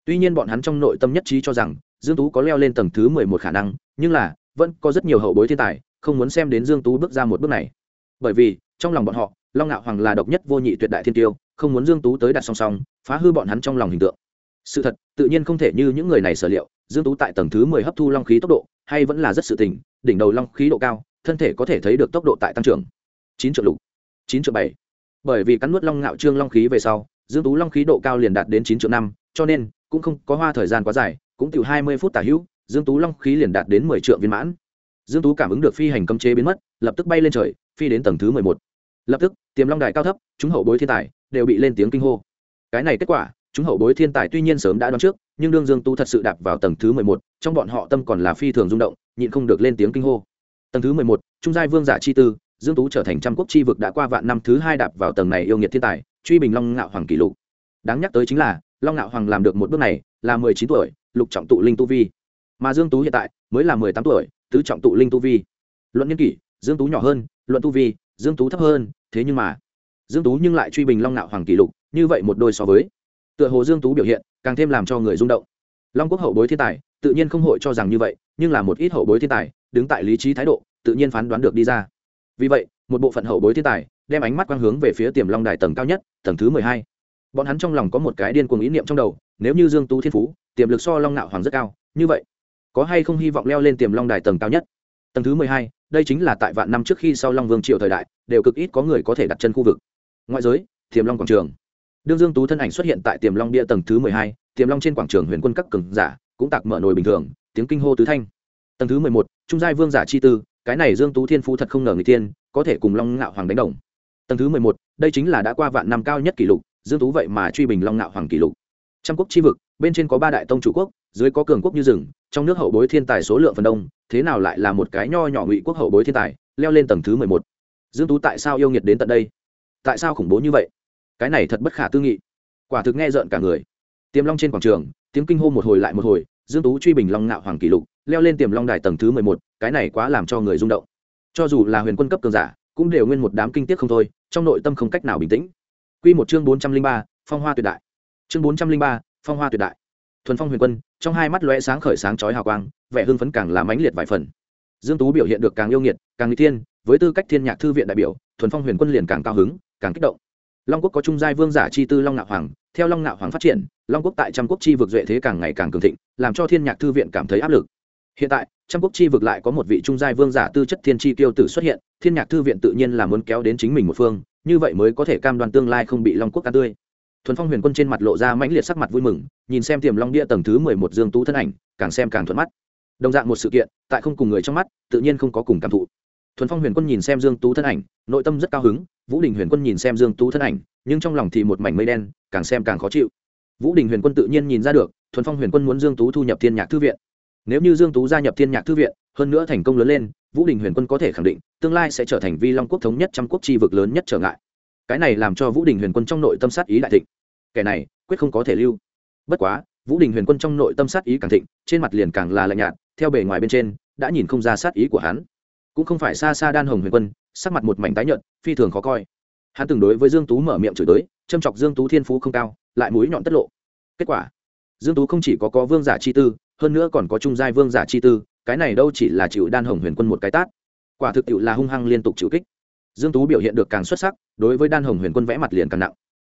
tuy nhiên bọn hắn trong nội tâm nhất trí cho rằng, dương tú có leo lên tầng thứ mười một khả năng, nhưng là, vẫn có rất nhiều hậu bối thiên tài, không muốn xem đến dương tú bước ra một bước này. Bởi vì, trong lòng bọn họ, long ngạo hoàng là độc nhất vô nhị tuyệt đại thiên tiêu, không muốn dương tú tới đặt song song, phá hư bọn hắn trong lòng hình tượng. Sự thật, tự nhiên không thể như những người này sở liệu, dương tú tại tầng thứ mười hấp thu long khí tốc độ, hay vẫn là rất sự tình, đỉnh đầu long khí độ cao, thân thể có thể thấy được tốc độ tại tăng trưởng. Chín triệu lục, chín triệu bảy. Bởi vì cắn nuốt long ngạo trương long khí về sau, dương tú long khí độ cao liền đạt đến chín triệu năm, cho nên cũng không có hoa thời gian quá dài, cũng từ hai mươi phút tả hữu, dương tú long khí liền đạt đến mười triệu viên mãn. Dương tú cảm ứng được phi hành cấm chế biến mất, lập tức bay lên trời, phi đến tầng thứ mười một. Lập tức, tiềm long đài cao thấp, chúng hậu bối thiên tài đều bị lên tiếng kinh hô. Cái này kết quả, chúng hậu bối thiên tài tuy nhiên sớm đã đoán trước, nhưng đương dương tú thật sự đạp vào tầng thứ mười một, trong bọn họ tâm còn là phi thường rung động, nhịn không được lên tiếng kinh hô. Tầng thứ mười một, trung giai vương giả chi tư, dương tú trở thành trăm quốc chi vực đã qua vạn năm thứ hai đạp vào tầng này yêu nghiệt thiên tài, truy bình long ngạo hoàng kỷ lục. Đáng nhắc tới chính là long ngạo hoàng làm được một bước này là mười chín tuổi, lục trọng tụ linh tu vi. Mà dương tú hiện tại mới là mười tám tuổi, tứ trọng tụ linh tu vi. Luận nhân kỷ, dương tú nhỏ hơn, luận tu vi, dương tú thấp hơn, thế nhưng mà dương tú nhưng lại truy bình long nạo hoàng kỷ lục, như vậy một đôi so với. Tựa hồ dương tú biểu hiện càng thêm làm cho người rung động. Long quốc hậu bối thiên tài, tự nhiên không hội cho rằng như vậy, nhưng là một ít hậu bối thiên tài, đứng tại lý trí thái độ, tự nhiên phán đoán được đi ra. Vì vậy, một bộ phận hậu bối thiên tài đem ánh mắt quang hướng về phía tiềm long đài tầng cao nhất, tầng thứ mười hai bọn hắn trong lòng có một cái điên cuồng ý niệm trong đầu, nếu như dương tú thiên phú, tiềm lực so long nạo hoàng rất cao, như vậy, có hay không hy vọng leo lên tiềm long đài tầng cao nhất? Tầng thứ mười hai, đây chính là tại vạn năm trước khi sau long vương triều thời đại, đều cực ít có người có thể đặt chân khu vực. Ngoại giới, tiềm long quảng trường. Đương dương tú thân ảnh xuất hiện tại tiềm long bia tầng thứ mười hai, tiềm long trên quảng trường huyền quân các cường giả cũng tạc mở nồi bình thường, tiếng kinh hô tứ thanh. Tầng thứ mười một, trung giai vương giả chi tư, cái này dương tú thiên phú thật không ngờ người tiên, có thể cùng long ngạo hoàng đánh đồng. Tầng thứ mười một, đây chính là đã qua vạn năm cao nhất kỷ lục dương tú vậy mà truy bình long ngạo hoàng kỷ lục. Trăm quốc chi vực, bên trên có ba đại tông chủ quốc, dưới có cường quốc như rừng, trong nước hậu bối thiên tài số lượng phần đông, thế nào lại là một cái nho nhỏ ngụy quốc hậu bối thiên tài, leo lên tầng thứ mười một. Dương tú tại sao yêu nghiệt đến tận đây? Tại sao khủng bố như vậy? Cái này thật bất khả tư nghị. Quả thực nghe rợn cả người. Tiềm long trên quảng trường, tiếng kinh hô một hồi lại một hồi, dương tú truy bình long ngạo hoàng kỷ lục, leo lên tiềm long đài tầng thứ mười một, cái này quá làm cho người rung động. Cho dù là huyền quân cấp cường giả, cũng đều nguyên một đám kinh tiếc không thôi, trong nội tâm không cách nào bình tĩnh quy một chương bốn trăm linh ba, phong hoa tuyệt đại. Chương bốn trăm linh ba, phong hoa tuyệt đại. Thuần phong huyền quân, trong hai mắt lóe sáng khởi sáng chói hào quang, vẻ hưng phấn càng là mãnh liệt vài phần. Dương tú biểu hiện được càng yêu nghiệt, càng nguy thiên, với tư cách thiên nhạc thư viện đại biểu, thuần phong huyền quân liền càng cao hứng, càng kích động. Long quốc có trung giai vương giả chi tư long ngạo hoàng, theo long ngạo hoàng phát triển, long quốc tại trăm quốc chi vực duệ thế càng ngày càng cường thịnh, làm cho thiên nhạc thư viện cảm thấy áp lực. Hiện tại, trăm quốc chi vực lại có một vị trung giai vương giả tư chất thiên chi tiêu tử xuất hiện, thiên nhạc thư viện tự nhiên là muốn kéo đến chính mình một phương như vậy mới có thể cam đoan tương lai không bị long quốc ca tươi. Thuần phong huyền quân trên mặt lộ ra mãnh liệt sắc mặt vui mừng, nhìn xem tiềm long bia tầng thứ mười một dương tú thân ảnh, càng xem càng thuận mắt. Đồng dạng một sự kiện, tại không cùng người trong mắt, tự nhiên không có cùng cảm thụ. Thuần phong huyền quân nhìn xem dương tú thân ảnh, nội tâm rất cao hứng, vũ đình huyền quân nhìn xem dương tú thân ảnh, nhưng trong lòng thì một mảnh mây đen, càng xem càng khó chịu. Vũ đình huyền quân tự nhiên nhìn ra được, thuần phong huyền quân muốn dương tú thu nhập thiên nhạc thư viện. Nếu như dương tú gia nhập thiên nhạc thư viện, hơn nữa thành công lớn lên, vũ đình huyền quân có thể khẳng định tương lai sẽ trở thành vi long quốc thống nhất trăm quốc chi vực lớn nhất trở ngại. Cái này làm cho vũ đình huyền quân trong nội tâm sát ý đại thịnh. Kẻ này, quyết không có thể lưu. Bất quá, vũ đình huyền quân trong nội tâm sát ý càng thịnh, trên mặt liền càng là lạnh nhạt, theo bề ngoài bên trên, đã nhìn không ra sát ý của hắn. Cũng không phải xa xa đan hồng huyền quân, sắc mặt một mảnh tái nhợt, phi thường khó coi. Hắn từng đối với dương tú mở miệng chửi tới châm chọc dương tú thiên phú không cao, lại mũi nhọn tất lộ. Kết quả, dương tú không chỉ có có vương giả chi tư, hơn nữa còn có trung giai vương giả chi tư, cái này đâu chỉ là chịu đan hồng huyền quân một cái tát quả thực tiệu là hung hăng liên tục chịu kích. Dương tú biểu hiện được càng xuất sắc, đối với đan hồng huyền quân vẽ mặt liền càng nặng.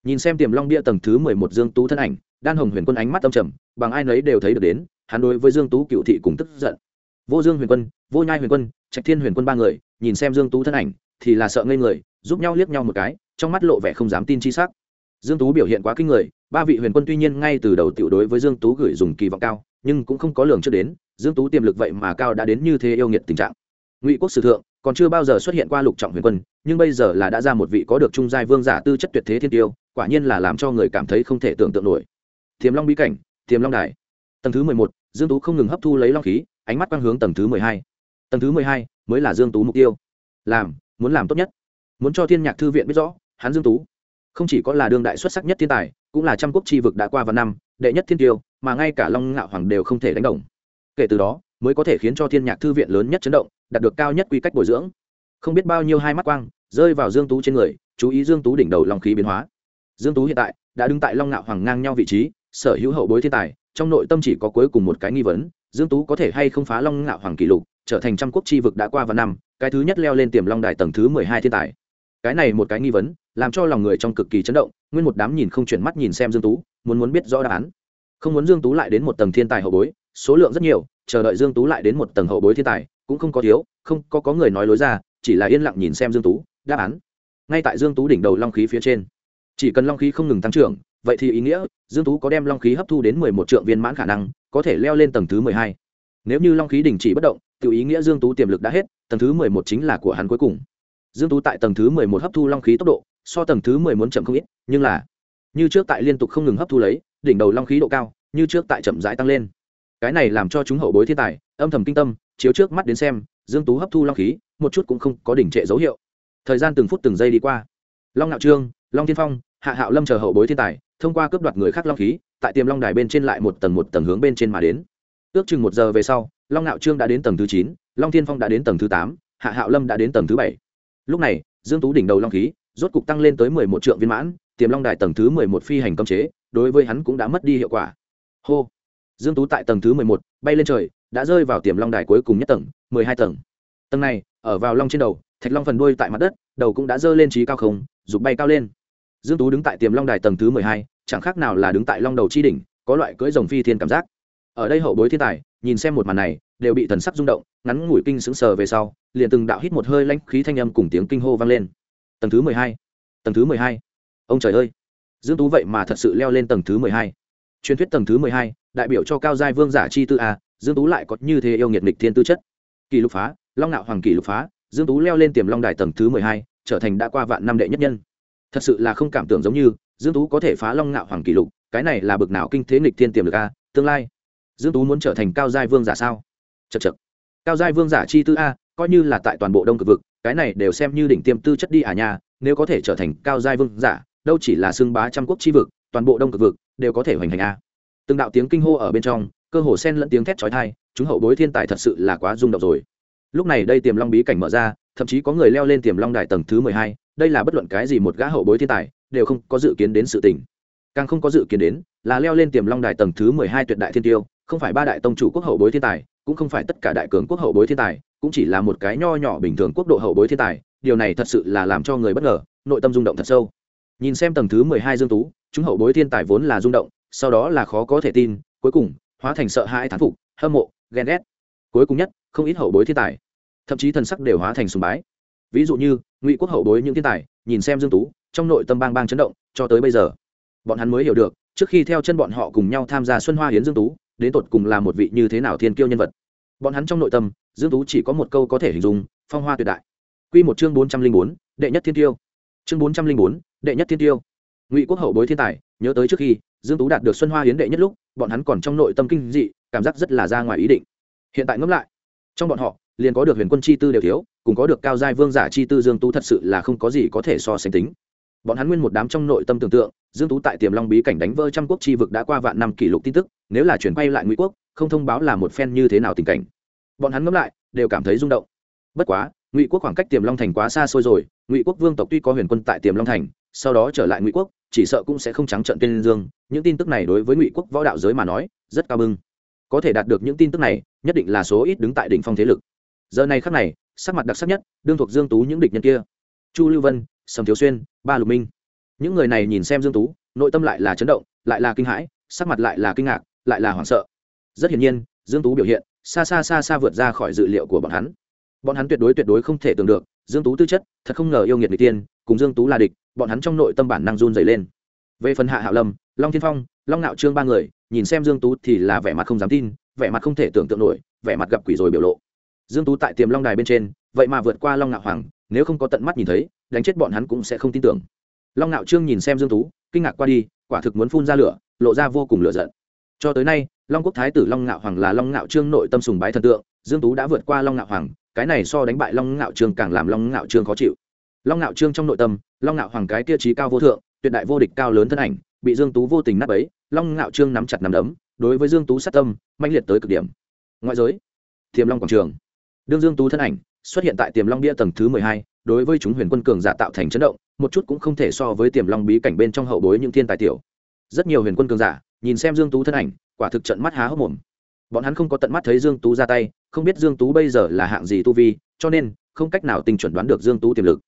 Nhìn xem tiềm long bia tầng thứ mười một dương tú thân ảnh, đan hồng huyền quân ánh mắt âm trầm, bằng ai nấy đều thấy được đến, hắn đối với dương tú cựu thị cùng tức giận. Vô dương huyền quân, vô nhai huyền quân, trạch thiên huyền quân ba người, nhìn xem dương tú thân ảnh, thì là sợ ngây người, giúp nhau liếc nhau một cái, trong mắt lộ vẻ không dám tin chi sắc. Dương tú biểu hiện quá kinh người, ba vị huyền quân tuy nhiên ngay từ đầu tiểu đối với dương tú gửi dùng kỳ vọng cao, nhưng cũng không có lường trước đến, dương tú tiềm lực vậy mà cao đã đến như thế yêu nghiệt tình trạng ngụy quốc sử thượng, còn chưa bao giờ xuất hiện qua lục trọng huyền quân, nhưng bây giờ là đã ra một vị có được trung giai vương giả tư chất tuyệt thế thiên tiêu, quả nhiên là làm cho người cảm thấy không thể tưởng tượng nổi. Thiềm long bí cảnh, Thiềm long đài. Tầng thứ mười một, dương tú không ngừng hấp thu lấy long khí, ánh mắt quang hướng tầng thứ mười hai. Tầng thứ mười hai mới là dương tú mục tiêu. Làm, muốn làm tốt nhất. Muốn cho thiên nhạc thư viện biết rõ, hắn dương tú không chỉ có là đương đại xuất sắc nhất thiên tài, cũng là trăm quốc chi vực đã qua vào năm, đệ nhất thiên tiêu, mà ngay cả long ngạo hoàng đều không thể đánh đồng. Kể từ đó, mới có thể khiến cho thiên nhạc thư viện lớn nhất chấn động đạt được cao nhất quy cách bồi dưỡng. Không biết bao nhiêu hai mắt quang rơi vào dương tú trên người, chú ý dương tú đỉnh đầu long khí biến hóa. Dương tú hiện tại đã đứng tại long ngạo hoàng ngang nhau vị trí, sở hữu hậu bối thiên tài, trong nội tâm chỉ có cuối cùng một cái nghi vấn, dương tú có thể hay không phá long ngạo hoàng kỷ lục, trở thành trăm quốc chi vực đã qua và năm, cái thứ nhất leo lên tiềm long đài tầng thứ mười hai thiên tài. Cái này một cái nghi vấn, làm cho lòng người trong cực kỳ chấn động, nguyên một đám nhìn không chuyển mắt nhìn xem dương tú, muốn muốn biết rõ đáp án. Không muốn dương tú lại đến một tầng thiên tài hậu bối, số lượng rất nhiều, chờ đợi dương tú lại đến một tầng hậu bối thiên tài cũng không có thiếu, không, có có người nói lối ra, chỉ là yên lặng nhìn xem dương tú, đáp án. Ngay tại dương tú đỉnh đầu long khí phía trên. Chỉ cần long khí không ngừng tăng trưởng, vậy thì ý nghĩa, dương tú có đem long khí hấp thu đến mười một trượng viên mãn khả năng, có thể leo lên tầng thứ mười hai. Nếu như long khí đình chỉ bất động tự ý nghĩa dương tú tiềm lực đã hết, tầng thứ mười một chính là của hắn cuối cùng. Dương tú tại tầng thứ mười một hấp thu long khí tốc độ, so tầng thứ mười muốn chậm không ít, nhưng là, như trước tại liên tục không ngừng hấp thu lấy, đỉnh đầu long khí độ cao, như trước tại chậm rãi tăng lên cái này làm cho chúng hậu bối thiên tài, âm thầm kinh tâm, chiếu trước mắt đến xem, dương tú hấp thu long khí, một chút cũng không có đỉnh trệ dấu hiệu. Thời gian từng phút từng giây đi qua. Long ngạo trương, long thiên phong, hạ hạo lâm chờ hậu bối thiên tài, thông qua cướp đoạt người khác long khí, tại tiềm long đài bên trên lại một tầng một tầng hướng bên trên mà đến. Ước chừng một giờ về sau, long ngạo trương đã đến tầng thứ chín, long thiên phong đã đến tầng thứ tám, hạ hạo lâm đã đến tầng thứ bảy. Lúc này, dương tú đỉnh đầu long khí, rốt cục tăng lên tới mười một triệu viên mãn, tiềm long đài tầng thứ mười một phi hành cấm chế, đối với hắn cũng đã mất đi hiệu quả. Hô! Dương tú tại tầng thứ mười một, bay lên trời, đã rơi vào tiềm long đài cuối cùng nhất tầng, mười hai tầng. Tầng này, ở vào long trên đầu, thạch long phần đuôi tại mặt đất, đầu cũng đã dơ lên trí cao không, dục bay cao lên. Dương tú đứng tại tiềm long đài tầng thứ mười hai, chẳng khác nào là đứng tại long đầu chi đỉnh, có loại cưỡi rồng phi thiên cảm giác. Ở đây hậu bối thiên tài, nhìn xem một màn này, đều bị thần sắc rung động, ngắn ngủi kinh sững sờ về sau, liền từng đạo hít một hơi lãnh khí thanh âm cùng tiếng kinh hô vang lên. Tầng thứ mười hai, tầng thứ mười hai. Ông trời ơi! Dương tú vậy mà thật sự leo lên tầng thứ mười hai. Truyền thuyết tầng thứ mười hai đại biểu cho cao giai vương giả chi tư a, dương tú lại có như thế yêu nghiệt nghịch thiên tư chất. Kỳ lục phá, long nạo hoàng kỳ lục phá, dương tú leo lên tiềm long đài tầng thứ mười hai, trở thành đã qua vạn năm đệ nhất nhân. Thật sự là không cảm tưởng giống như, dương tú có thể phá long nạo hoàng kỷ lục, cái này là bực nào kinh thế nghịch thiên tiềm lực a, tương lai. Dương tú muốn trở thành cao giai vương giả sao? Chật chật cao giai vương giả chi tư a, coi như là tại toàn bộ đông cực vực, cái này đều xem như đỉnh tiêm tư chất đi à nhà. nếu có thể trở thành cao giai vương giả, đâu chỉ là xưng bá trăm quốc chi vực, toàn bộ đông cực vực đều có thể hoành hành a từng đạo tiếng kinh hô ở bên trong, cơ hồ sen lẫn tiếng thét chói tai, chúng hậu bối thiên tài thật sự là quá rung động rồi. Lúc này đây tiềm long bí cảnh mở ra, thậm chí có người leo lên tiềm long đài tầng thứ mười hai, đây là bất luận cái gì một gã hậu bối thiên tài, đều không có dự kiến đến sự tình. Càng không có dự kiến đến, là leo lên tiềm long đài tầng thứ mười hai tuyệt đại thiên tiêu, không phải ba đại tông chủ quốc hậu bối thiên tài, cũng không phải tất cả đại cường quốc hậu bối thiên tài, cũng chỉ là một cái nho nhỏ bình thường quốc độ hậu bối thiên tài, điều này thật sự là làm cho người bất ngờ, nội tâm rung động thật sâu. Nhìn xem tầng thứ mười hai dương tú, chúng hậu bối thiên tài vốn là rung động sau đó là khó có thể tin, cuối cùng, hóa thành sợ hãi thán phục, hâm mộ, ghen ghét. Cuối cùng nhất, không ít hậu bối thiên tài, thậm chí thần sắc đều hóa thành sùng bái. Ví dụ như, ngụy quốc hậu bối những thiên tài, nhìn xem dương tú, trong nội tâm bang bang chấn động, cho tới bây giờ, bọn hắn mới hiểu được, trước khi theo chân bọn họ cùng nhau tham gia xuân hoa hiến dương tú, đến tột cùng là một vị như thế nào thiên kiêu nhân vật. Bọn hắn trong nội tâm, dương tú chỉ có một câu có thể hình dung, phong hoa tuyệt đại. Quy một chương bốn trăm linh bốn, đệ nhất thiên tiêu. Chương bốn trăm linh bốn, đệ nhất thiên tiêu. Ngụy quốc hậu bối thiên tài, nhớ tới trước khi dương tú đạt được xuân hoa hiến đệ nhất lúc, bọn hắn còn trong nội tâm kinh dị, cảm giác rất là ra ngoài ý định. Hiện tại ngẫm lại, trong bọn họ, liền có được huyền quân chi tư đều thiếu, cùng có được cao giai vương giả chi tư dương tú thật sự là không có gì có thể so sánh tính. Bọn hắn nguyên một đám trong nội tâm tưởng tượng, dương tú tại tiềm long bí cảnh đánh vỡ trăm quốc chi vực đã qua vạn năm kỷ lục tin tức, nếu là chuyển quay lại ngụy quốc, không thông báo là một phen như thế nào tình cảnh. Bọn hắn ngẫm lại, đều cảm thấy rung động. Bất quá, ngụy quốc khoảng cách tiềm long thành quá xa xôi rồi, ngụy quốc vương tộc tuy có huyền quân tại tiềm long thành, sau đó trở lại ngụy quốc chỉ sợ cũng sẽ không trắng trận tên dương, những tin tức này đối với ngụy quốc võ đạo giới mà nói, rất cao bưng. Có thể đạt được những tin tức này, nhất định là số ít đứng tại đỉnh phong thế lực. Giờ này khắc này, sắc mặt đặc sắc nhất, đương thuộc dương tú những địch nhân kia. Chu lưu vân, sầm thiếu xuyên, ba lục minh. Những người này nhìn xem dương tú, nội tâm lại là chấn động, lại là kinh hãi, sắc mặt lại là kinh ngạc, lại là hoảng sợ. Rất hiển nhiên, dương tú biểu hiện, xa xa xa xa vượt ra khỏi dự liệu của bọn hắn. Bọn hắn tuyệt đối tuyệt đối không thể tưởng được, dương tú tư chất, thật không ngờ yêu nghiệt người tiên cùng dương tú là địch, bọn hắn trong nội tâm bản năng run dày lên. Về phần hạ hạo lâm, long thiên phong, long nạo trương ba người, nhìn xem dương tú thì là vẻ mặt không dám tin, vẻ mặt không thể tưởng tượng nổi, vẻ mặt gặp quỷ rồi biểu lộ. Dương tú tại tiềm long đài bên trên, vậy mà vượt qua long Nạo hoàng, nếu không có tận mắt nhìn thấy, đánh chết bọn hắn cũng sẽ không tin tưởng. Long Nạo trương nhìn xem dương tú, kinh ngạc qua đi, quả thực muốn phun ra lửa, lộ ra vô cùng lửa giận. Cho tới nay, long quốc thái tử long ngạo hoàng là long ngạo trương nội tâm sùng bái thần tượng, dương tú đã vượt qua long ngạo hoàng, cái này so đánh bại long ngạo trương càng làm long ngạo trương khó chịu long ngạo trương trong nội tâm, long ngạo hoàng cái kia trí cao vô thượng, tuyệt đại vô địch cao lớn thân ảnh, bị dương tú vô tình nát ấy long ngạo trương nắm chặt nắm đấm, đối với dương tú sát tâm, mãnh liệt tới cực điểm. Ngoại giới, tiềm long quảng trường. Đương dương tú thân ảnh xuất hiện tại tiềm long bia tầng thứ mười hai, đối với chúng huyền quân cường giả tạo thành chấn động, một chút cũng không thể so với tiềm long bí cảnh bên trong hậu bối những thiên tài tiểu. Rất nhiều huyền quân cường giả nhìn xem dương tú thân ảnh, quả thực trận mắt há hốc mồm. Bọn hắn không có tận mắt thấy dương tú ra tay, không biết dương tú bây giờ là hạng gì tu vi, cho nên không cách nào tình chuẩn đoán được dương tú tiềm lực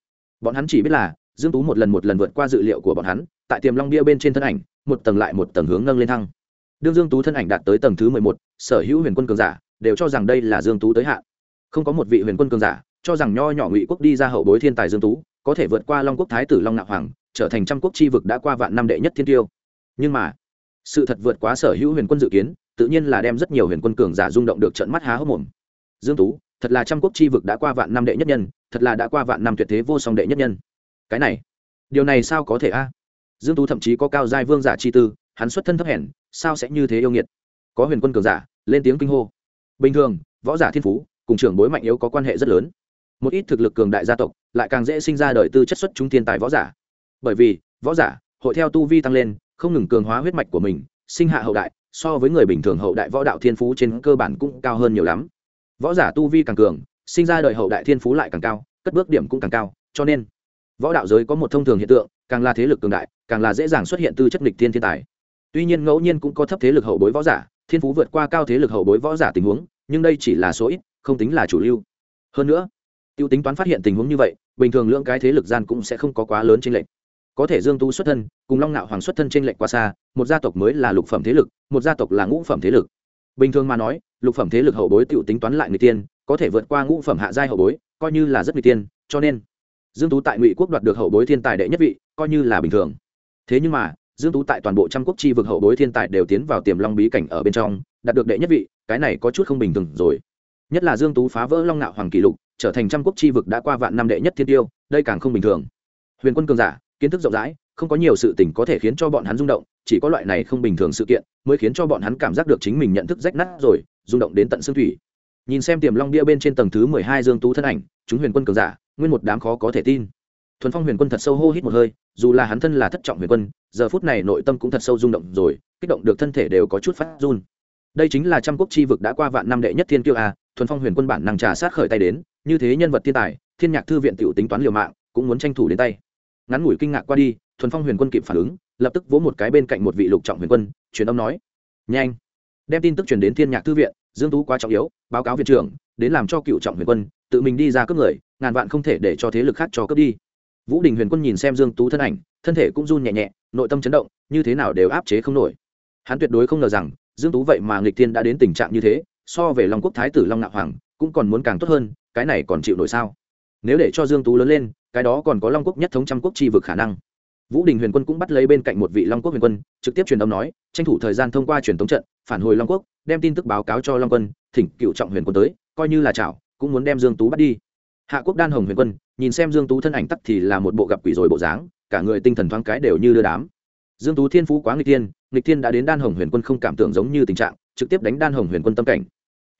bọn hắn chỉ biết là dương tú một lần một lần vượt qua dự liệu của bọn hắn tại tiềm long bia bên trên thân ảnh một tầng lại một tầng hướng nâng lên thăng. Đương dương tú thân ảnh đạt tới tầng thứ mười một, sở hữu huyền quân cường giả đều cho rằng đây là dương tú tới hạn. Không có một vị huyền quân cường giả cho rằng nho nhỏ ngụy quốc đi ra hậu bối thiên tài dương tú có thể vượt qua long quốc thái tử long nạo hoàng trở thành trăm quốc chi vực đã qua vạn năm đệ nhất thiên tiêu. Nhưng mà sự thật vượt quá sở hữu huyền quân dự kiến tự nhiên là đem rất nhiều huyền quân cường giả rung động được trận mắt há hốc mồm. Dương tú thật là trăm quốc chi vực đã qua vạn năm đệ nhất nhân thật là đã qua vạn năm tuyệt thế vô song đệ nhất nhân. Cái này, điều này sao có thể a? Dương tú thậm chí có cao giai vương giả chi tư, hắn xuất thân thấp hèn, sao sẽ như thế yêu nghiệt? Có huyền quân cường giả, lên tiếng kinh hô. Bình thường, võ giả thiên phú, cùng trưởng bối mạnh yếu có quan hệ rất lớn. Một ít thực lực cường đại gia tộc, lại càng dễ sinh ra đời tư chất xuất chúng thiên tài võ giả. Bởi vì, võ giả, hội theo tu vi tăng lên, không ngừng cường hóa huyết mạch của mình, sinh hạ hậu đại, so với người bình thường hậu đại võ đạo thiên phú trên cơ bản cũng cao hơn nhiều lắm. Võ giả tu vi càng cường sinh ra đời hậu đại thiên phú lại càng cao, cất bước điểm cũng càng cao, cho nên, võ đạo giới có một thông thường hiện tượng, càng là thế lực cường đại, càng là dễ dàng xuất hiện tư chất nghịch thiên thiên tài. Tuy nhiên ngẫu nhiên cũng có thấp thế lực hậu bối võ giả, thiên phú vượt qua cao thế lực hậu bối võ giả tình huống, nhưng đây chỉ là số ít, không tính là chủ lưu. Hơn nữa, tiêu tính toán phát hiện tình huống như vậy, bình thường lượng cái thế lực gian cũng sẽ không có quá lớn trên lệnh có thể dương tu xuất thân, cùng long nạo hoàng xuất thân trên lệnh quá xa, một gia tộc mới là lục phẩm thế lực, một gia tộc là ngũ phẩm thế lực. Bình thường mà nói, lục phẩm thế lực hậu bối tiêu tính toán lại người tiên có thể vượt qua ngũ phẩm hạ giai hậu bối, coi như là rất nguy tiên, cho nên, dương tú tại ngụy quốc đoạt được hậu bối thiên tài đệ nhất vị, coi như là bình thường. Thế nhưng mà, dương tú tại toàn bộ trăm quốc chi vực hậu bối thiên tài đều tiến vào tiềm long bí cảnh ở bên trong, đạt được đệ nhất vị, cái này có chút không bình thường rồi. Nhất là dương tú phá vỡ long nạo hoàng kỷ lục, trở thành trăm quốc chi vực đã qua vạn năm đệ nhất thiên tiêu, đây càng không bình thường. Huyền quân cường giả, kiến thức rộng rãi, không có nhiều sự tình có thể khiến cho bọn hắn rung động, chỉ có loại này không bình thường sự kiện mới khiến cho bọn hắn cảm giác được chính mình nhận thức rách nát rồi, rung động đến tận xương thủy nhìn xem tiềm long bia bên trên tầng thứ mười hai dương tú thân ảnh, chúng huyền quân cường giả, nguyên một đám khó có thể tin. Thuần phong huyền quân thật sâu hô hít một hơi, dù là hắn thân là thất trọng huyền quân, giờ phút này nội tâm cũng thật sâu rung động rồi, kích động được thân thể đều có chút phát run. Đây chính là trăm quốc chi vực đã qua vạn năm đệ nhất thiên kiêu a thuần phong huyền quân bản năng trà sát khởi tay đến, như thế nhân vật thiên tài, thiên nhạc thư viện tiểu tính toán liều mạng, cũng muốn tranh thủ đến tay. Ngắn ngủi kinh ngạc qua đi, thuần phong huyền quân kịp phản ứng, lập tức vỗ một cái bên cạnh một vị lục trọng huyền quân, truyền âm nói, nhanh, đem tin tức truyền đến thiên nhạc thư viện dương tú quá trọng yếu, báo cáo viện trưởng, đến làm cho cựu trọng huyền quân, tự mình đi ra cướp người, ngàn vạn không thể để cho thế lực khác cho cướp đi. Vũ đình huyền quân nhìn xem dương tú thân ảnh, thân thể cũng run nhẹ nhẹ, nội tâm chấn động, như thế nào đều áp chế không nổi. Hắn tuyệt đối không ngờ rằng, dương tú vậy mà nghịch thiên đã đến tình trạng như thế, so về long quốc thái tử long ngạo hoàng, cũng còn muốn càng tốt hơn, cái này còn chịu nổi sao? Nếu để cho dương tú lớn lên, cái đó còn có long quốc nhất thống trăm quốc chi vực khả năng vũ đình huyền quân cũng bắt lấy bên cạnh một vị long quốc huyền quân, trực tiếp truyền âm nói, tranh thủ thời gian thông qua truyền thống trận, phản hồi long quốc, đem tin tức báo cáo cho long quân, thỉnh cựu trọng huyền quân tới, coi như là chảo, cũng muốn đem dương tú bắt đi. Hạ quốc đan hồng huyền quân, nhìn xem dương tú thân ảnh tắt thì là một bộ gặp quỷ rồi bộ dáng, cả người tinh thần thoáng cái đều như đưa đám. Dương tú thiên phú quá nghịch thiên nghịch thiên đã đến đan hồng huyền quân không cảm tưởng giống như tình trạng, trực tiếp đánh đan hồng huyền quân tâm cảnh.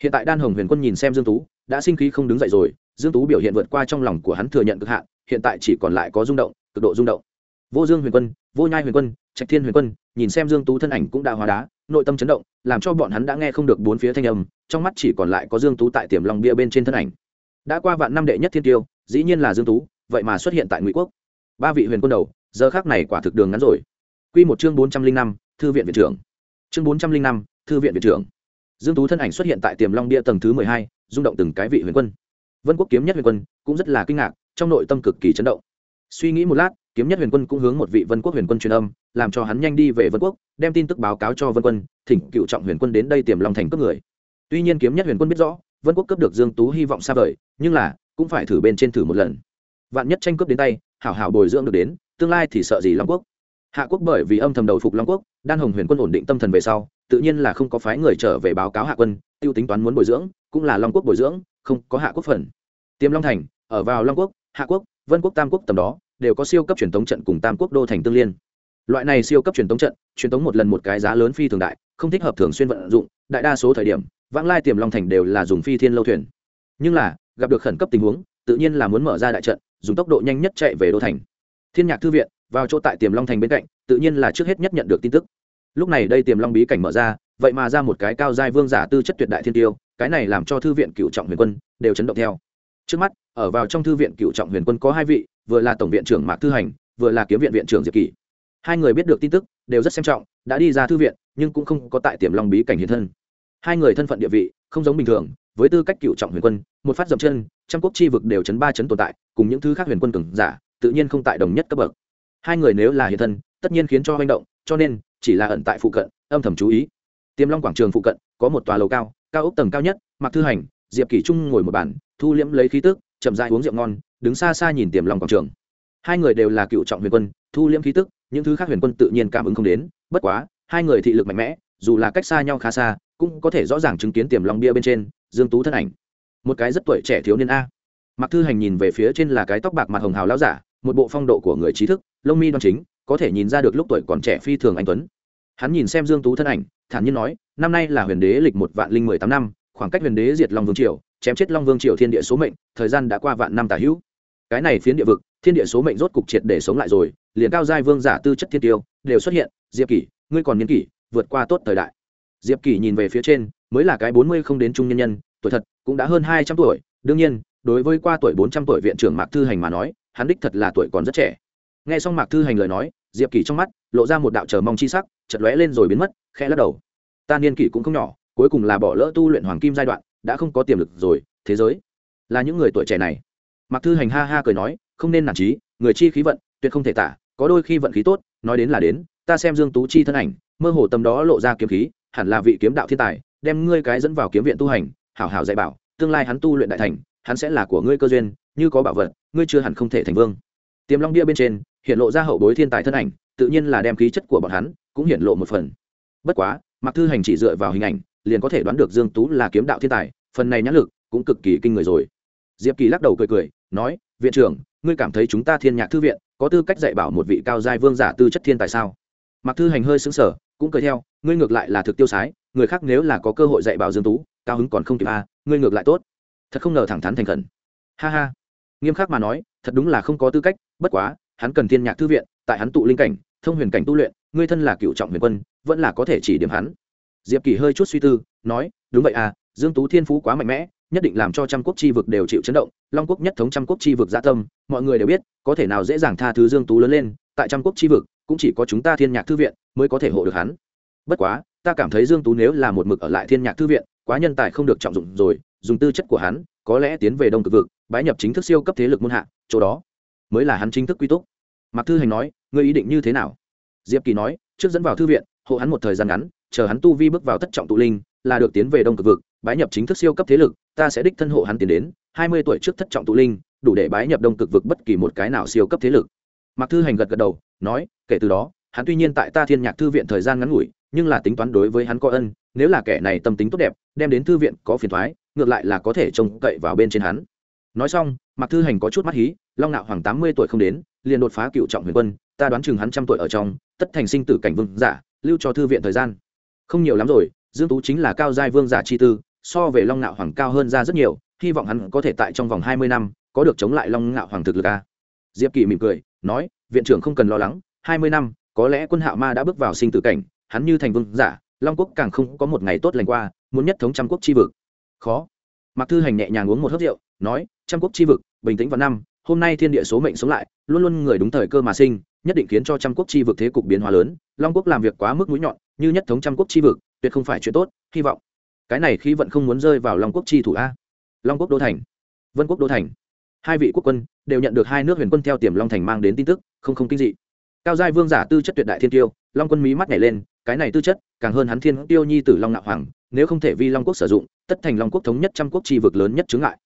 Hiện tại đan hồng huyền quân nhìn xem dương tú, đã sinh khí không đứng dậy rồi, dương tú biểu hiện vượt qua trong lòng của hắn thừa nhận cực hạn, hiện tại chỉ còn lại có rung động, cực độ rung động vô dương huyền quân, vô nhai huyền quân, trạch thiên huyền quân, nhìn xem dương tú thân ảnh cũng đã hóa đá, nội tâm chấn động, làm cho bọn hắn đã nghe không được bốn phía thanh âm, trong mắt chỉ còn lại có dương tú tại tiềm long bia bên trên thân ảnh. Đã qua vạn năm đệ nhất thiên tiêu, dĩ nhiên là dương tú, vậy mà xuất hiện tại ngụy quốc. Ba vị huyền quân đầu, giờ khác này quả thực đường ngắn rồi. Quy một chương bốn trăm linh năm, thư viện viện trưởng. Chương bốn trăm linh năm, thư viện viện trưởng. Dương tú thân ảnh xuất hiện tại tiềm long bia tầng thứ mười hai, rung động từng cái vị huyền quân. Vân quốc kiếm nhất huyền quân cũng rất là kinh ngạc, trong nội tâm cực kỳ chấn động. Suy nghĩ một lát kiếm nhất huyền quân cũng hướng một vị vân quốc huyền quân truyền âm, làm cho hắn nhanh đi về vân quốc, đem tin tức báo cáo cho vân quân, thỉnh cựu trọng huyền quân đến đây tiềm long thành cướp người. Tuy nhiên kiếm nhất huyền quân biết rõ, vân quốc cướp được dương tú hy vọng xa vời, nhưng là, cũng phải thử bên trên thử một lần. Vạn nhất tranh cướp đến tay, hảo hảo bồi dưỡng được đến, tương lai thì sợ gì long quốc? Hạ quốc bởi vì âm thầm đầu phục long quốc, đan hồng huyền quân ổn định tâm thần về sau, tự nhiên là không có phái người trở về báo cáo hạ quân, tiêu tính toán muốn bồi dưỡng, cũng là long quốc bồi dưỡng, không có hạ quốc phần. Tiêm long thành, ở vào long quốc, hạ quốc, vân quốc tam quốc tầm đó đều có siêu cấp truyền thống trận cùng tam quốc đô thành tương liên. Loại này siêu cấp truyền tống trận, truyền tống một lần một cái giá lớn phi thường đại, không thích hợp thường xuyên vận dụng, đại đa số thời điểm, vãng lai tiềm long thành đều là dùng phi thiên lâu thuyền. Nhưng là, gặp được khẩn cấp tình huống, tự nhiên là muốn mở ra đại trận, dùng tốc độ nhanh nhất chạy về đô thành. Thiên nhạc thư viện, vào chỗ tại tiềm long thành bên cạnh, tự nhiên là trước hết nhất nhận được tin tức. Lúc này đây tiềm long bí cảnh mở ra, vậy mà ra một cái cao giai vương giả tư chất tuyệt đại thiên tiêu, cái này làm cho thư viện cựu trọng huyền quân đều chấn động theo. Trước mắt, ở vào trong thư viện cựu trọng huyền quân có hai vị vừa là tổng viện trưởng mạc thư hành, vừa là kiếm viện viện trưởng diệp kỷ. Hai người biết được tin tức, đều rất xem trọng, đã đi ra thư viện, nhưng cũng không có tại tiềm long bí cảnh hiện thân. Hai người thân phận địa vị, không giống bình thường, với tư cách cựu trọng huyền quân, một phát dậm chân, trăm quốc chi vực đều chấn ba chấn tồn tại, cùng những thứ khác huyền quân cường giả, tự nhiên không tại đồng nhất cấp bậc. Hai người nếu là hiện thân, tất nhiên khiến cho manh động, cho nên, chỉ là ẩn tại phụ cận, âm thầm chú ý. Tiềm long quảng trường phụ cận, có một tòa lầu cao cao ốc tầng cao nhất mặc thư hành, diệp kỷ trung ngồi một bàn, thu liễm lấy khí tức chậm dại uống rượu ngon, đứng xa xa nhìn tiềm long quảng trường. Hai người đều là cựu trọng huyền quân, thu liễm khí tức, những thứ khác huyền quân tự nhiên cảm ứng không đến, bất quá, hai người thị lực mạnh mẽ, dù là cách xa nhau khá xa, cũng có thể rõ ràng chứng kiến tiềm long bia bên trên, dương tú thân ảnh. Một cái rất tuổi trẻ thiếu niên a. Mặc thư hành nhìn về phía trên là cái tóc bạc mặt hồng hào lão giả, một bộ phong độ của người trí thức, lông mi đoan chính, có thể nhìn ra được lúc tuổi còn trẻ phi thường anh tuấn. Hắn nhìn xem dương tú thân ảnh, thản nhiên nói, năm nay là huyền đế lịch một vạn linh mười tám năm, khoảng cách huyền đế diệt long vương triều chém chết long vương triều thiên địa số mệnh, thời gian đã qua vạn năm tả hữu. Cái này phiến địa vực, thiên địa số mệnh rốt cục triệt để sống lại rồi, liền cao giai vương giả tư chất thiên tiêu đều xuất hiện. Diệp kỷ, ngươi còn niên kỷ, vượt qua tốt thời đại. Diệp kỷ nhìn về phía trên, mới là cái bốn mươi không đến trung nhân nhân, tuổi thật cũng đã hơn hai trăm tuổi. Đương nhiên, đối với qua tuổi bốn trăm tuổi viện trưởng mạc thư hành mà nói, hắn đích thật là tuổi còn rất trẻ. Nghe xong mạc thư hành lời nói, diệp kỷ trong mắt lộ ra một đạo chờ mong chi sắc chật lóe lên rồi biến mất, khẽ lắc đầu. Ta niên kỷ cũng không nhỏ, cuối cùng là bỏ lỡ tu luyện hoàng kim giai đoạn đã không có tiềm lực rồi, thế giới là những người tuổi trẻ này. Mặc thư hành ha ha cười nói, không nên nản trí, người chi khí vận, tuyệt không thể tả, có đôi khi vận khí tốt, nói đến là đến, ta xem dương tú chi thân ảnh, mơ hồ tâm đó lộ ra kiếm khí, hẳn là vị kiếm đạo thiên tài, đem ngươi cái dẫn vào kiếm viện tu hành, hảo hảo dạy bảo, tương lai hắn tu luyện đại thành, hắn sẽ là của ngươi cơ duyên, như có bảo vật, ngươi chưa hẳn không thể thành vương. Tiềm long bia bên trên, hiện lộ ra hậu bối thiên tài thân ảnh, tự nhiên là đem khí chất của bọn hắn cũng hiện lộ một phần. Bất quá mặc thư hành chỉ dựa vào hình ảnh liền có thể đoán được dương tú là kiếm đạo thiên tài phần này nhãn lực cũng cực kỳ kinh người rồi. Diệp kỳ lắc đầu cười cười nói viện trưởng ngươi cảm thấy chúng ta thiên nhạc thư viện có tư cách dạy bảo một vị cao giai vương giả tư chất thiên tài sao? Mặc thư hành hơi sững sờ cũng cười theo ngươi ngược lại là thực tiêu sái người khác nếu là có cơ hội dạy bảo dương tú cao hứng còn không kịp a à, ngươi ngược lại tốt. Thật không ngờ thẳng thắn thành khẩn. Ha ha. Nghiêm khắc mà nói thật đúng là không có tư cách bất quá hắn cần thiên nhạc thư viện tại hắn tụ linh cảnh thông huyền cảnh tu luyện ngươi thân là cựu trọng huyền quân vẫn là có thể chỉ điểm hắn diệp kỳ hơi chút suy tư, nói, đúng vậy à dương tú thiên phú quá mạnh mẽ, nhất định làm cho trăm quốc chi vực đều chịu chấn động, long quốc nhất thống trăm quốc chi vực gia tâm, mọi người đều biết, có thể nào dễ dàng tha thứ dương tú lớn lên, tại trăm quốc chi vực, cũng chỉ có chúng ta thiên nhạc thư viện mới có thể hộ được hắn. Bất quá, ta cảm thấy dương tú nếu là một mực ở lại thiên nhạc thư viện, quá nhân tài không được trọng dụng rồi, dùng tư chất của hắn, có lẽ tiến về đông cực vực, bái nhập chính thức siêu cấp thế lực môn hạ, chỗ đó mới là hắn chính thức quy túc. Mạc thư hành nói, ngươi ý định như thế nào? Diệp kỳ nói, trước dẫn vào thư viện, hộ hắn một thời gian ngắn chờ hắn tu vi bước vào thất trọng tụ linh, là được tiến về đông cực vực, bái nhập chính thức siêu cấp thế lực, ta sẽ đích thân hộ hắn tiến đến, hai mươi tuổi trước thất trọng tụ linh, đủ để bái nhập đông cực vực bất kỳ một cái nào siêu cấp thế lực. Mạc thư hành gật gật đầu, nói, kể từ đó, hắn tuy nhiên tại ta thiên nhạc thư viện thời gian ngắn ngủi, nhưng là tính toán đối với hắn có ân, nếu là kẻ này tâm tính tốt đẹp, đem đến thư viện có phiền thoái, ngược lại là có thể trông cậy vào bên trên hắn. Nói xong, mạc thư hành có chút mắt hí, long nạo hoàng tám mươi tuổi không đến, liền đột phá cựu trọng huyền quân, ta đoán chừng hắn trăm tuổi ở trong, tất thành sinh tử cảnh vương giả, lưu cho thư viện thời gian không nhiều lắm rồi, dương tú chính là cao giai vương giả chi tư, so về long nạo hoàng cao hơn ra rất nhiều, hy vọng hắn có thể tại trong vòng hai mươi năm, có được chống lại long nạo hoàng thực lực a. Diệp kỳ mỉm cười, nói, viện trưởng không cần lo lắng, hai mươi năm, có lẽ quân hạo ma đã bước vào sinh tử cảnh, hắn như thành vương giả, long quốc càng không có một ngày tốt lành qua, muốn nhất thống trăm quốc chi vực. Khó. Mặc thư hành nhẹ nhàng uống một hớp rượu, nói, trăm quốc chi vực, bình tĩnh vào năm, hôm nay thiên địa số mệnh sống lại, luôn luôn người đúng thời cơ mà sinh nhất định khiến cho trăm quốc chi vực thế cục biến hóa lớn, long quốc làm việc quá mức mũi nhọn, như nhất thống trăm quốc chi vực, tuyệt không phải chuyện tốt, hy vọng. Cái này khi vẫn không muốn rơi vào long quốc chi thủ a. Long quốc đô thành. Vân quốc đô thành. Hai vị quốc quân đều nhận được hai nước huyền quân theo tiềm long thành mang đến tin tức, không không kinh dị. Cao giai vương giả tư chất tuyệt đại thiên tiêu, long quân mí mắt nhảy lên, cái này tư chất, càng hơn hắn thiên tiêu nhi tử long nạo hoàng, nếu không thể vi long quốc sử dụng, tất thành long quốc thống nhất trăm quốc chi vực lớn nhất chướng ngại.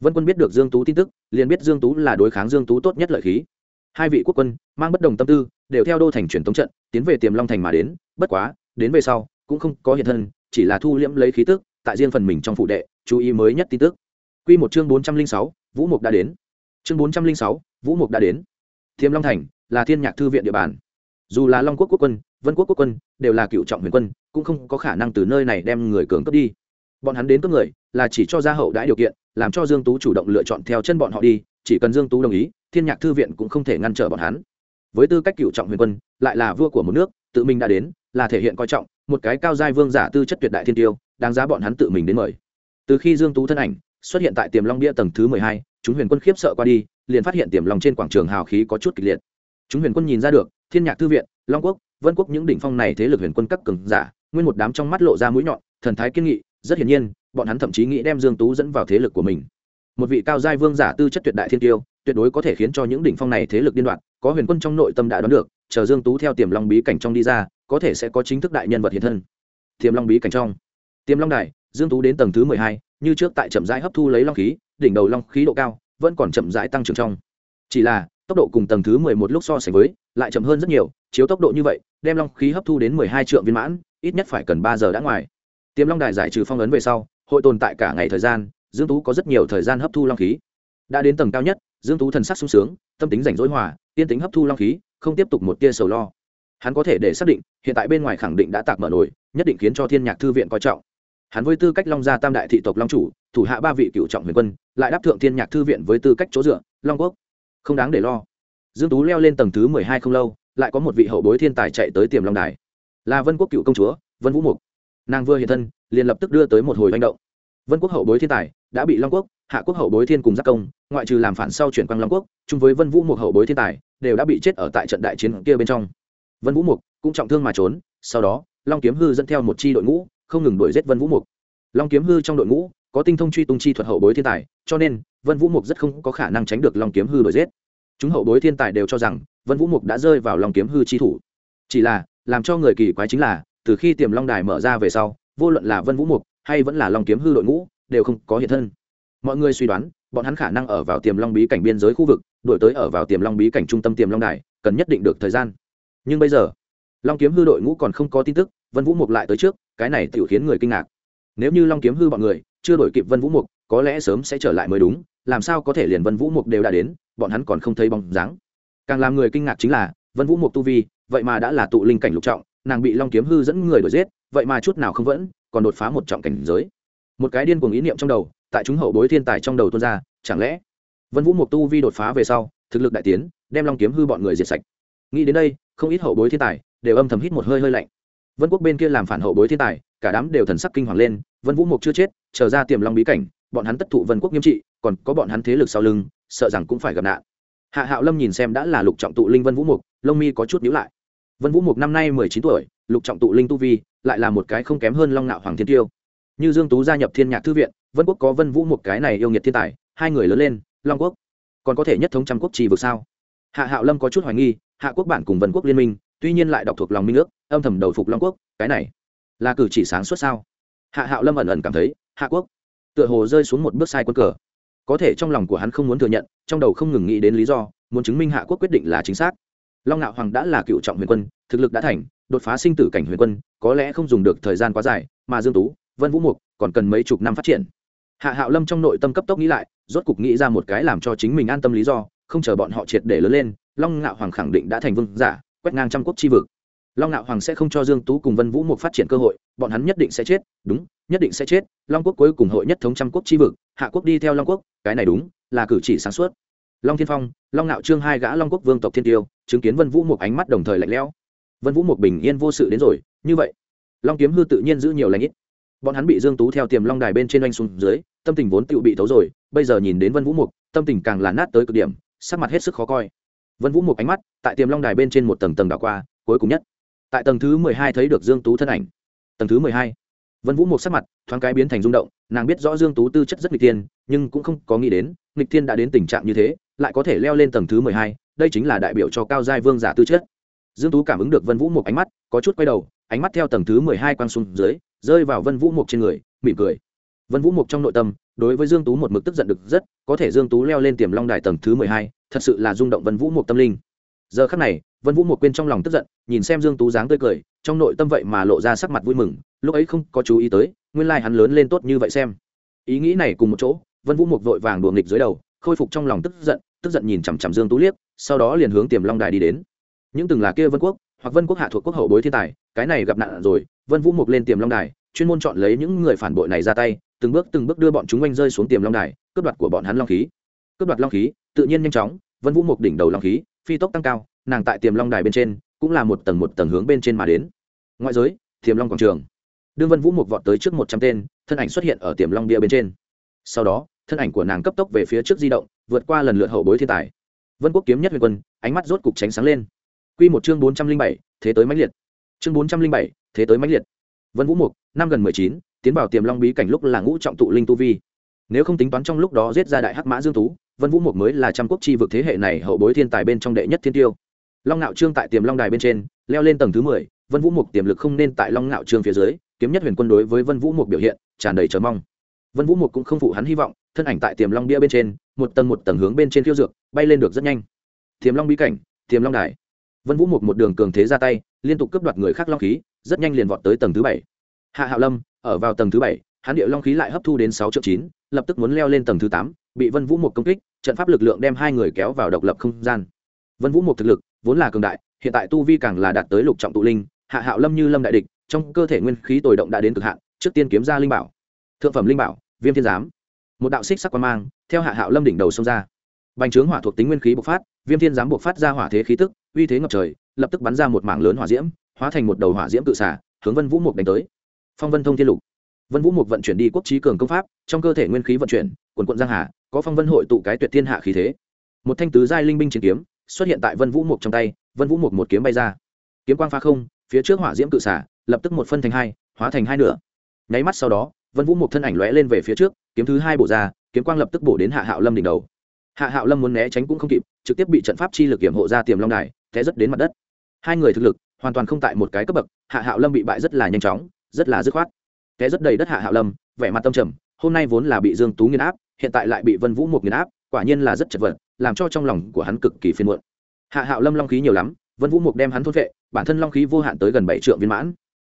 Vân quân biết được dương tú tin tức, liền biết dương tú là đối kháng dương tú tốt nhất lợi khí hai vị quốc quân mang bất đồng tâm tư, đều theo đô thành truyền tống trận, tiến về tiềm long thành mà đến, bất quá, đến về sau, cũng không có hiện thân, chỉ là thu liễm lấy khí tức, tại riêng phần mình trong phụ đệ, chú ý mới nhất tin tức. Quy một chương bốn trăm linh sáu, vũ mục đã đến. Chương bốn trăm linh sáu, vũ mục đã đến. Tiềm long thành là thiên nhạc thư viện địa bàn. Dù là long quốc quốc quân, vân quốc quốc quân, đều là cựu trọng huyền quân, cũng không có khả năng từ nơi này đem người cường cướp đi. Bọn hắn đến cướp người, là chỉ cho gia hậu đãi điều kiện, làm cho dương tú chủ động lựa chọn theo chân bọn họ đi chỉ cần dương tú đồng ý thiên nhạc thư viện cũng không thể ngăn trở bọn hắn. Với tư cách cựu trọng huyền quân lại là vua của một nước tự mình đã đến là thể hiện coi trọng một cái cao giai vương giả tư chất tuyệt đại thiên tiêu đáng giá bọn hắn tự mình đến mời. Từ khi dương tú thân ảnh xuất hiện tại tiềm long bia tầng thứ mười hai, chúng huyền quân khiếp sợ qua đi liền phát hiện tiềm long trên quảng trường hào khí có chút kịch liệt. Chúng huyền quân nhìn ra được thiên nhạc thư viện long quốc vân quốc những đỉnh phong này thế lực huyền quân cấp cường giả nguyên một đám trong mắt lộ ra mũi nhọn thần thái kiên nghị rất hiển nhiên bọn hắn thậm chí nghĩ đem dương tú dẫn vào thế lực của mình một vị cao giai vương giả tư chất tuyệt đại thiên tiêu tuyệt đối có thể khiến cho những đỉnh phong này thế lực điên đoạn có huyền quân trong nội tâm đã đoán được chờ dương tú theo tiềm long bí cảnh trong đi ra có thể sẽ có chính thức đại nhân vật hiện thân. Tiềm long bí cảnh trong. Tiềm long đài dương tú đến tầng thứ mười hai, như trước tại chậm rãi hấp thu lấy long khí đỉnh đầu long khí độ cao vẫn còn chậm rãi tăng trưởng trong. Chỉ là tốc độ cùng tầng thứ mười một lúc so sánh với lại chậm hơn rất nhiều chiếu tốc độ như vậy đem long khí hấp thu đến mười hai triệu viên mãn ít nhất phải cần ba giờ đã ngoài. Tiềm long đài giải trừ phong ấn về sau hội tồn tại cả ngày thời gian dương tú có rất nhiều thời gian hấp thu long khí. Đã đến tầng cao nhất, dương tú thần sắc sung sướng, tâm tính rảnh rỗi hòa tiên tính hấp thu long khí, không tiếp tục một tia sầu lo. Hắn có thể để xác định, hiện tại bên ngoài khẳng định đã tạc mở nổi nhất định khiến cho thiên nhạc thư viện coi trọng. Hắn với tư cách long gia tam đại thị tộc long chủ, thủ hạ ba vị cựu trọng huyền quân, lại đáp thượng thiên nhạc thư viện với tư cách chỗ dựa, long quốc. Không đáng để lo. Dương tú leo lên tầng thứ mười hai không lâu, lại có một vị hậu bối thiên tài chạy tới tiềm long đài. Là vân quốc cựu công chúa, vân vũ mục. Nàng vừa hiện thân, liền lập tức đưa tới một hồi manh động. Vân quốc hậu bối thiên tài đã bị long quốc, hạ quốc hậu bối thiên cùng giác công, ngoại trừ làm phản sau chuyển quang long quốc chung với vân vũ mục hậu bối thiên tài, đều đã bị chết ở tại trận đại chiến kia bên trong. Vân vũ mục cũng trọng thương mà trốn, sau đó, long kiếm hư dẫn theo một chi đội ngũ, không ngừng đuổi giết vân vũ mục. Long kiếm hư trong đội ngũ, có tinh thông truy tung chi thuật hậu bối thiên tài, cho nên, vân vũ mục rất không có khả năng tránh được long kiếm hư đuổi giết. Chúng hậu bối thiên tài đều cho rằng, vân vũ mục đã rơi vào long kiếm hư chi thủ. Chỉ là, làm cho người kỳ quái chính là, từ khi tiềm long đài mở ra về sau, vô luận là vân vũ mục, hay vẫn là long kiếm hư đội ngũ đều không có hiện thân. Mọi người suy đoán, bọn hắn khả năng ở vào tiềm long bí cảnh biên giới khu vực đổi tới ở vào tiềm long bí cảnh trung tâm tiềm long đài, cần nhất định được thời gian. Nhưng bây giờ, long kiếm hư đội ngũ còn không có tin tức, vân vũ mục lại tới trước, cái này tự khiến người kinh ngạc. Nếu như long kiếm hư bọn người chưa đổi kịp vân vũ mục, có lẽ sớm sẽ trở lại mới đúng, làm sao có thể liền vân vũ mục đều đã đến, bọn hắn còn không thấy bóng dáng. Càng làm người kinh ngạc chính là, vân vũ mục tu vi, vậy mà đã là tụ linh cảnh lục trọng, nàng bị long kiếm hư dẫn người đuổi giết, vậy mà chút nào không vẫn, còn đột phá một trọng cảnh giới một cái điên cuồng ý niệm trong đầu, tại chúng hậu bối thiên tài trong đầu tuôn ra, chẳng lẽ vân vũ mục tu vi đột phá về sau, thực lực đại tiến, đem long kiếm hư bọn người diệt sạch? Nghĩ đến đây, không ít hậu bối thiên tài đều âm thầm hít một hơi hơi lạnh. Vân quốc bên kia làm phản hậu bối thiên tài, cả đám đều thần sắc kinh hoàng lên, vân vũ mục chưa chết, chờ ra tiềm long bí cảnh, bọn hắn tất thụ vân quốc nghiêm trị, còn có bọn hắn thế lực sau lưng, sợ rằng cũng phải gặp nạn. Hạ hạo lâm nhìn xem đã là lục trọng tụ linh vân vũ mục lông mi có chút nhíu lại. Vân vũ mục năm nay mười chín tuổi, lục trọng tụ linh tu vi, lại là một cái không kém hơn long nạo hoàng thiên tiêu như dương tú gia nhập thiên nhạc thư viện, vân quốc có vân vũ một cái này yêu nghiệt thiên tài, hai người lớn lên, long quốc. Còn có thể nhất thống trăm quốc trì vực sao? Hạ hạo lâm có chút hoài nghi, hạ quốc bản cùng vân quốc liên minh, tuy nhiên lại đọc thuộc lòng minh ước, âm thầm đầu phục long quốc, cái này là cử chỉ sáng suốt sao? Hạ hạo lâm ẩn ẩn cảm thấy, hạ quốc tựa hồ rơi xuống một bước sai quân cờ. Có thể trong lòng của hắn không muốn thừa nhận, trong đầu không ngừng nghĩ đến lý do, muốn chứng minh hạ quốc quyết định là chính xác. Long ngạo hoàng đã là cựu trọng huyền quân, thực lực đã thành, đột phá sinh tử cảnh huyền quân, có lẽ không dùng được thời gian quá dài, mà dương tú vân vũ mục, còn cần mấy chục năm phát triển. Hạ hạo lâm trong nội tâm cấp tốc nghĩ lại, rốt cục nghĩ ra một cái làm cho chính mình an tâm lý do, không chờ bọn họ triệt để lớn lên, long ngạo hoàng khẳng định đã thành vương giả, quét ngang trăm quốc chi vực. Long ngạo hoàng sẽ không cho dương tú cùng vân vũ mục phát triển cơ hội, bọn hắn nhất định sẽ chết, đúng, nhất định sẽ chết, long quốc cuối cùng hội nhất thống trăm quốc chi vực, hạ quốc đi theo long quốc, cái này đúng, là cử chỉ sáng suốt. Long thiên phong, long ngạo trương hai gã long quốc vương tộc thiên tiêu, chứng kiến vân vũ mục ánh mắt đồng thời lạnh lẽo. Vân vũ mục bình yên vô sự đến rồi, như vậy, long kiếm hư tự nhiên giữ nhiều lãnh ít bọn hắn bị dương tú theo tiềm long đài bên trên oanh xuống dưới, tâm tình vốn tự bị thấu rồi, bây giờ nhìn đến vân vũ mục, tâm tình càng là nát tới cực điểm, sắc mặt hết sức khó coi. Vân vũ mục ánh mắt tại tiềm long đài bên trên một tầng tầng đảo qua, cuối cùng nhất, tại tầng thứ mười hai thấy được dương tú thân ảnh. Tầng thứ mười hai, vân vũ mục sắc mặt thoáng cái biến thành rung động, nàng biết rõ dương tú tư chất rất nghịch thiên, nhưng cũng không có nghĩ đến, nghịch thiên đã đến tình trạng như thế, lại có thể leo lên tầng thứ mười hai, đây chính là đại biểu cho cao giai vương giả tư chất. Dương tú cảm ứng được vân vũ mục ánh mắt, có chút quay đầu, ánh mắt theo tầng thứ mười hai quang xuống dưới rơi vào vân vũ mục trên người, mỉm cười. Vân vũ mục trong nội tâm, đối với dương tú một mực tức giận được rất, có thể dương tú leo lên tiềm long đài tầng thứ mười hai, thật sự là rung động vân vũ mục tâm linh. Giờ khắc này, vân vũ mục quên trong lòng tức giận, nhìn xem dương tú dáng tươi cười, trong nội tâm vậy mà lộ ra sắc mặt vui mừng, lúc ấy không có chú ý tới, nguyên lai hắn lớn lên tốt như vậy xem. Ý nghĩ này cùng một chỗ, vân vũ mục vội vàng đùa nghịch dưới đầu, khôi phục trong lòng tức giận tức giận nhìn chằm chằm dương tú liếc, sau đó liền hướng tiềm long đài đi đến. Những từng là kia vân quốc, hoặc vân quốc hạ thuộc quốc hậu bối thiên tài, cái này gặp nạn rồi vân vũ mục lên tiềm long đài, chuyên môn chọn lấy những người phản bội này ra tay, từng bước từng bước đưa bọn chúng oanh rơi xuống tiềm long đài, cướp đoạt của bọn hắn long khí. Cướp đoạt long khí, tự nhiên nhanh chóng, vân vũ mục đỉnh đầu long khí, phi tốc tăng cao, nàng tại tiềm long đài bên trên, cũng là một tầng một tầng hướng bên trên mà đến. Ngoại giới, tiềm long quảng trường. Đương vân vũ mục vọt tới trước một trăm tên, thân ảnh xuất hiện ở tiềm long bia bên trên. Sau đó, thân ảnh của nàng cấp tốc về phía trước di động, vượt qua lần lượt hậu bối thiên tài. Vân quốc kiếm nhất huyền quân, ánh mắt rốt cục tránh sáng lên. Q một chương bốn trăm linh bảy, thế tới mãnh liệt chương bốn trăm linh bảy, thế tới mãnh liệt. Vân vũ mục, năm gần mười chín, tiến vào tiềm long bí cảnh lúc là ngũ trọng tụ linh tu vi. Nếu không tính toán trong lúc đó giết ra đại hắc mã dương tú, vân vũ mục mới là trăm quốc chi vực thế hệ này hậu bối thiên tài bên trong đệ nhất thiên tiêu. Long ngạo trương tại tiềm long đài bên trên, leo lên tầng thứ mười, vân vũ mục tiềm lực không nên tại long ngạo trương phía dưới, kiếm nhất huyền quân đối với vân vũ mục biểu hiện, tràn đầy chờ mong. Vân vũ mục cũng không phụ hắn hy vọng, thân ảnh tại tiềm long bia bên trên, một tầng một tầng hướng bên trên phiêu dược, bay lên được rất nhanh. Tiềm long bí cảnh, tiềm long đài vân vũ mục một đường cường thế ra tay, liên tục cướp đoạt người khác long khí, rất nhanh liền vọt tới tầng thứ bảy. Hạ hạo lâm, ở vào tầng thứ bảy hắn địa long khí lại hấp thu đến sáu triệu chín, lập tức muốn leo lên tầng thứ tám, bị vân vũ mục công kích, trận pháp lực lượng đem hai người kéo vào độc lập không gian. Vân vũ mục thực lực vốn là cường đại, hiện tại tu vi càng là đạt tới lục trọng tụ linh, hạ hạo lâm như lâm đại địch, trong cơ thể nguyên khí tồi động đã đến cực hạn, trước tiên kiếm ra linh bảo. Thượng phẩm linh bảo, viêm thiên giám. Một đạo xích sắc quan mang, theo hạ hạo lâm đỉnh đầu xông ra. Bành trướng hỏa thuộc tính nguyên khí bộc phát, viêm thiên giám bộc phát ra hỏa thế khí tức uy thế ngập trời, lập tức bắn ra một mảng lớn hỏa diễm, hóa thành một đầu hỏa diễm cự xả, hướng vân vũ mục đánh tới. Phong vân thông thiên lục. Vân vũ mục vận chuyển đi quốc trí cường công pháp, trong cơ thể nguyên khí vận chuyển, quần quận giang hà, có phong vân hội tụ cái tuyệt thiên hạ khí thế. Một thanh tứ giai linh binh chiến kiếm xuất hiện tại vân vũ mục trong tay, vân vũ mục một kiếm bay ra. Kiếm quang phá không, phía trước hỏa diễm cự xả, lập tức một phân thành hai, hóa thành hai nửa. Nháy mắt sau đó, vân vũ mục thân ảnh lóe lên về phía trước, kiếm thứ hai bổ ra, kiếm quang lập tức bổ đến hạ hạo lâm đỉnh đầu. Hạ hạo lâm muốn né tránh cũng không kịp, trực tiếp bị trận pháp chi lực kiểm hộ ra tiềm long đài té rất đến mặt đất. Hai người thực lực hoàn toàn không tại một cái cấp bậc, hạ hạo lâm bị bại rất là nhanh chóng, rất là dứt khoát. Té rất đầy đất hạ hạo lâm, vẻ mặt tâm trầm, hôm nay vốn là bị dương tú nghiền áp, hiện tại lại bị vân vũ một nghiền áp, quả nhiên là rất chật vật, làm cho trong lòng của hắn cực kỳ phiền muộn. Hạ hạo lâm long khí nhiều lắm, vân vũ mục đem hắn thốt vệ, bản thân long khí vô hạn tới gần bảy triệu viên mãn.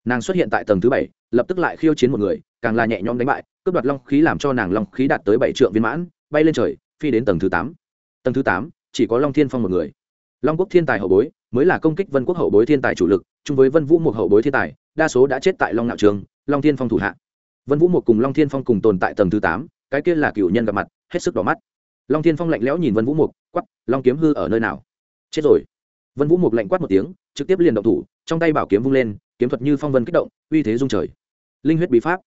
Nàng xuất hiện tại tầng thứ bảy, lập tức lại khiêu chiến một người, càng là nhẹ nhõm đánh bại, cướp đoạt long khí làm cho nàng long khí đạt tới bảy triệu viên mãn, bay lên trời, phi đến tầng thứ tám. Tầng thứ tám, chỉ có long thiên phong một người long quốc thiên tài hậu bối mới là công kích vân quốc hậu bối thiên tài chủ lực, chung với vân vũ một hậu bối thiên tài, đa số đã chết tại long nạo trường, long thiên phong thủ hạ. Vân vũ một cùng long thiên phong cùng tồn tại tầng thứ tám, cái kia là cựu nhân gặp mặt, hết sức đỏ mắt. Long thiên phong lạnh lẽo nhìn vân vũ mục quắp long kiếm hư ở nơi nào? Chết rồi. Vân vũ mục lạnh quát một tiếng, trực tiếp liền động thủ, trong tay bảo kiếm vung lên, kiếm thuật như phong vân kích động, uy thế dung trời. Linh huyết bí pháp.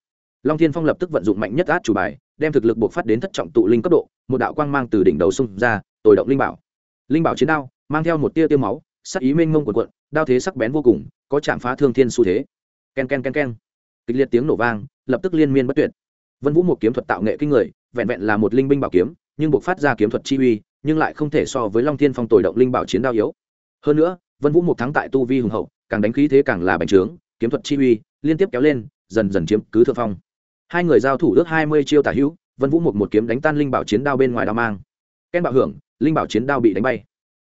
Long thiên phong lập tức vận dụng mạnh nhất át chủ bài, đem thực lực buộc phát đến thất trọng tụ linh cấp độ, một đạo quang mang từ đỉnh đầu xung ra tồi động linh bảo. Linh bảo chiến đao mang theo một tia tiêu máu, sắc ý mênh mông quần quận đao thế sắc bén vô cùng, có chạm phá thương thiên xu thế. K e n k e n k e n k e n kịch liệt tiếng nổ vang, lập tức liên miên bất tuyệt. Vân vũ một kiếm thuật tạo nghệ kinh người, vẹn vẹn là một linh binh bảo kiếm, nhưng buộc phát ra kiếm thuật chi uy, nhưng lại không thể so với long thiên phong tồi động linh bảo chiến đao yếu. Hơn nữa, vân vũ một thắng tại tu vi hùng hậu, càng đánh khí thế càng là bành trướng, kiếm thuật chi uy liên tiếp kéo lên, dần dần chiếm cứ thượng phong. Hai người giao thủ ước hai mươi chiêu tả hữu, vân vũ một một kiếm đánh tan linh bảo chiến đao bên ngoài đao mang. Ken bạo hưởng, linh bảo chiến đao bị đánh bay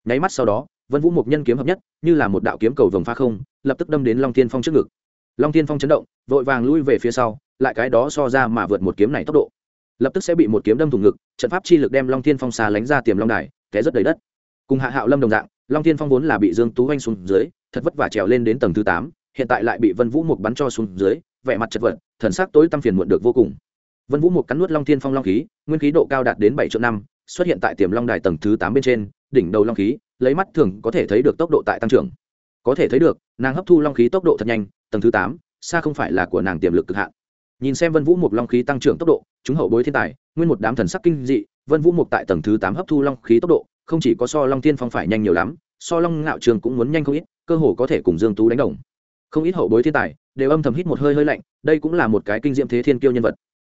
nháy mắt sau đó, vân vũ Mục nhân kiếm hợp nhất, như là một đạo kiếm cầu vồng pha không, lập tức đâm đến long thiên phong trước ngực. Long thiên phong chấn động, vội vàng lui về phía sau, lại cái đó so ra mà vượt một kiếm này tốc độ. Lập tức sẽ bị một kiếm đâm thủng ngực, trận pháp chi lực đem long thiên phong xà lánh ra tiềm long đài, té rất đầy đất. Cùng hạ hạo lâm đồng dạng, long thiên phong vốn là bị dương tú oanh xuống dưới, thật vất vả trèo lên đến tầng thứ tám, hiện tại lại bị vân vũ Mục bắn cho xuống dưới, vẻ mặt chật vật, thần sắc tối tăm phiền muộn được vô cùng. Vân vũ Mục cắn nuốt long thiên phong long khí, nguyên khí độ cao đạt đến bảy triệu năm, xuất hiện tại tiềm long đài tầng thứ tám bên trên đỉnh đầu long khí, lấy mắt thường có thể thấy được tốc độ tại tăng trưởng. Có thể thấy được, nàng hấp thu long khí tốc độ thật nhanh, tầng thứ tám, xa không phải là của nàng tiềm lực cực hạn. Nhìn xem vân vũ một long khí tăng trưởng tốc độ, chúng hậu bối thiên tài, nguyên một đám thần sắc kinh dị, vân vũ một tại tầng thứ tám hấp thu long khí tốc độ, không chỉ có so long tiên phong phải nhanh nhiều lắm, so long ngạo trường cũng muốn nhanh không ít, cơ hồ có thể cùng dương tú đánh đồng. Không ít hậu bối thiên tài đều âm thầm hít một hơi hơi lạnh, đây cũng là một cái kinh diệm thế thiên kiêu nhân vật.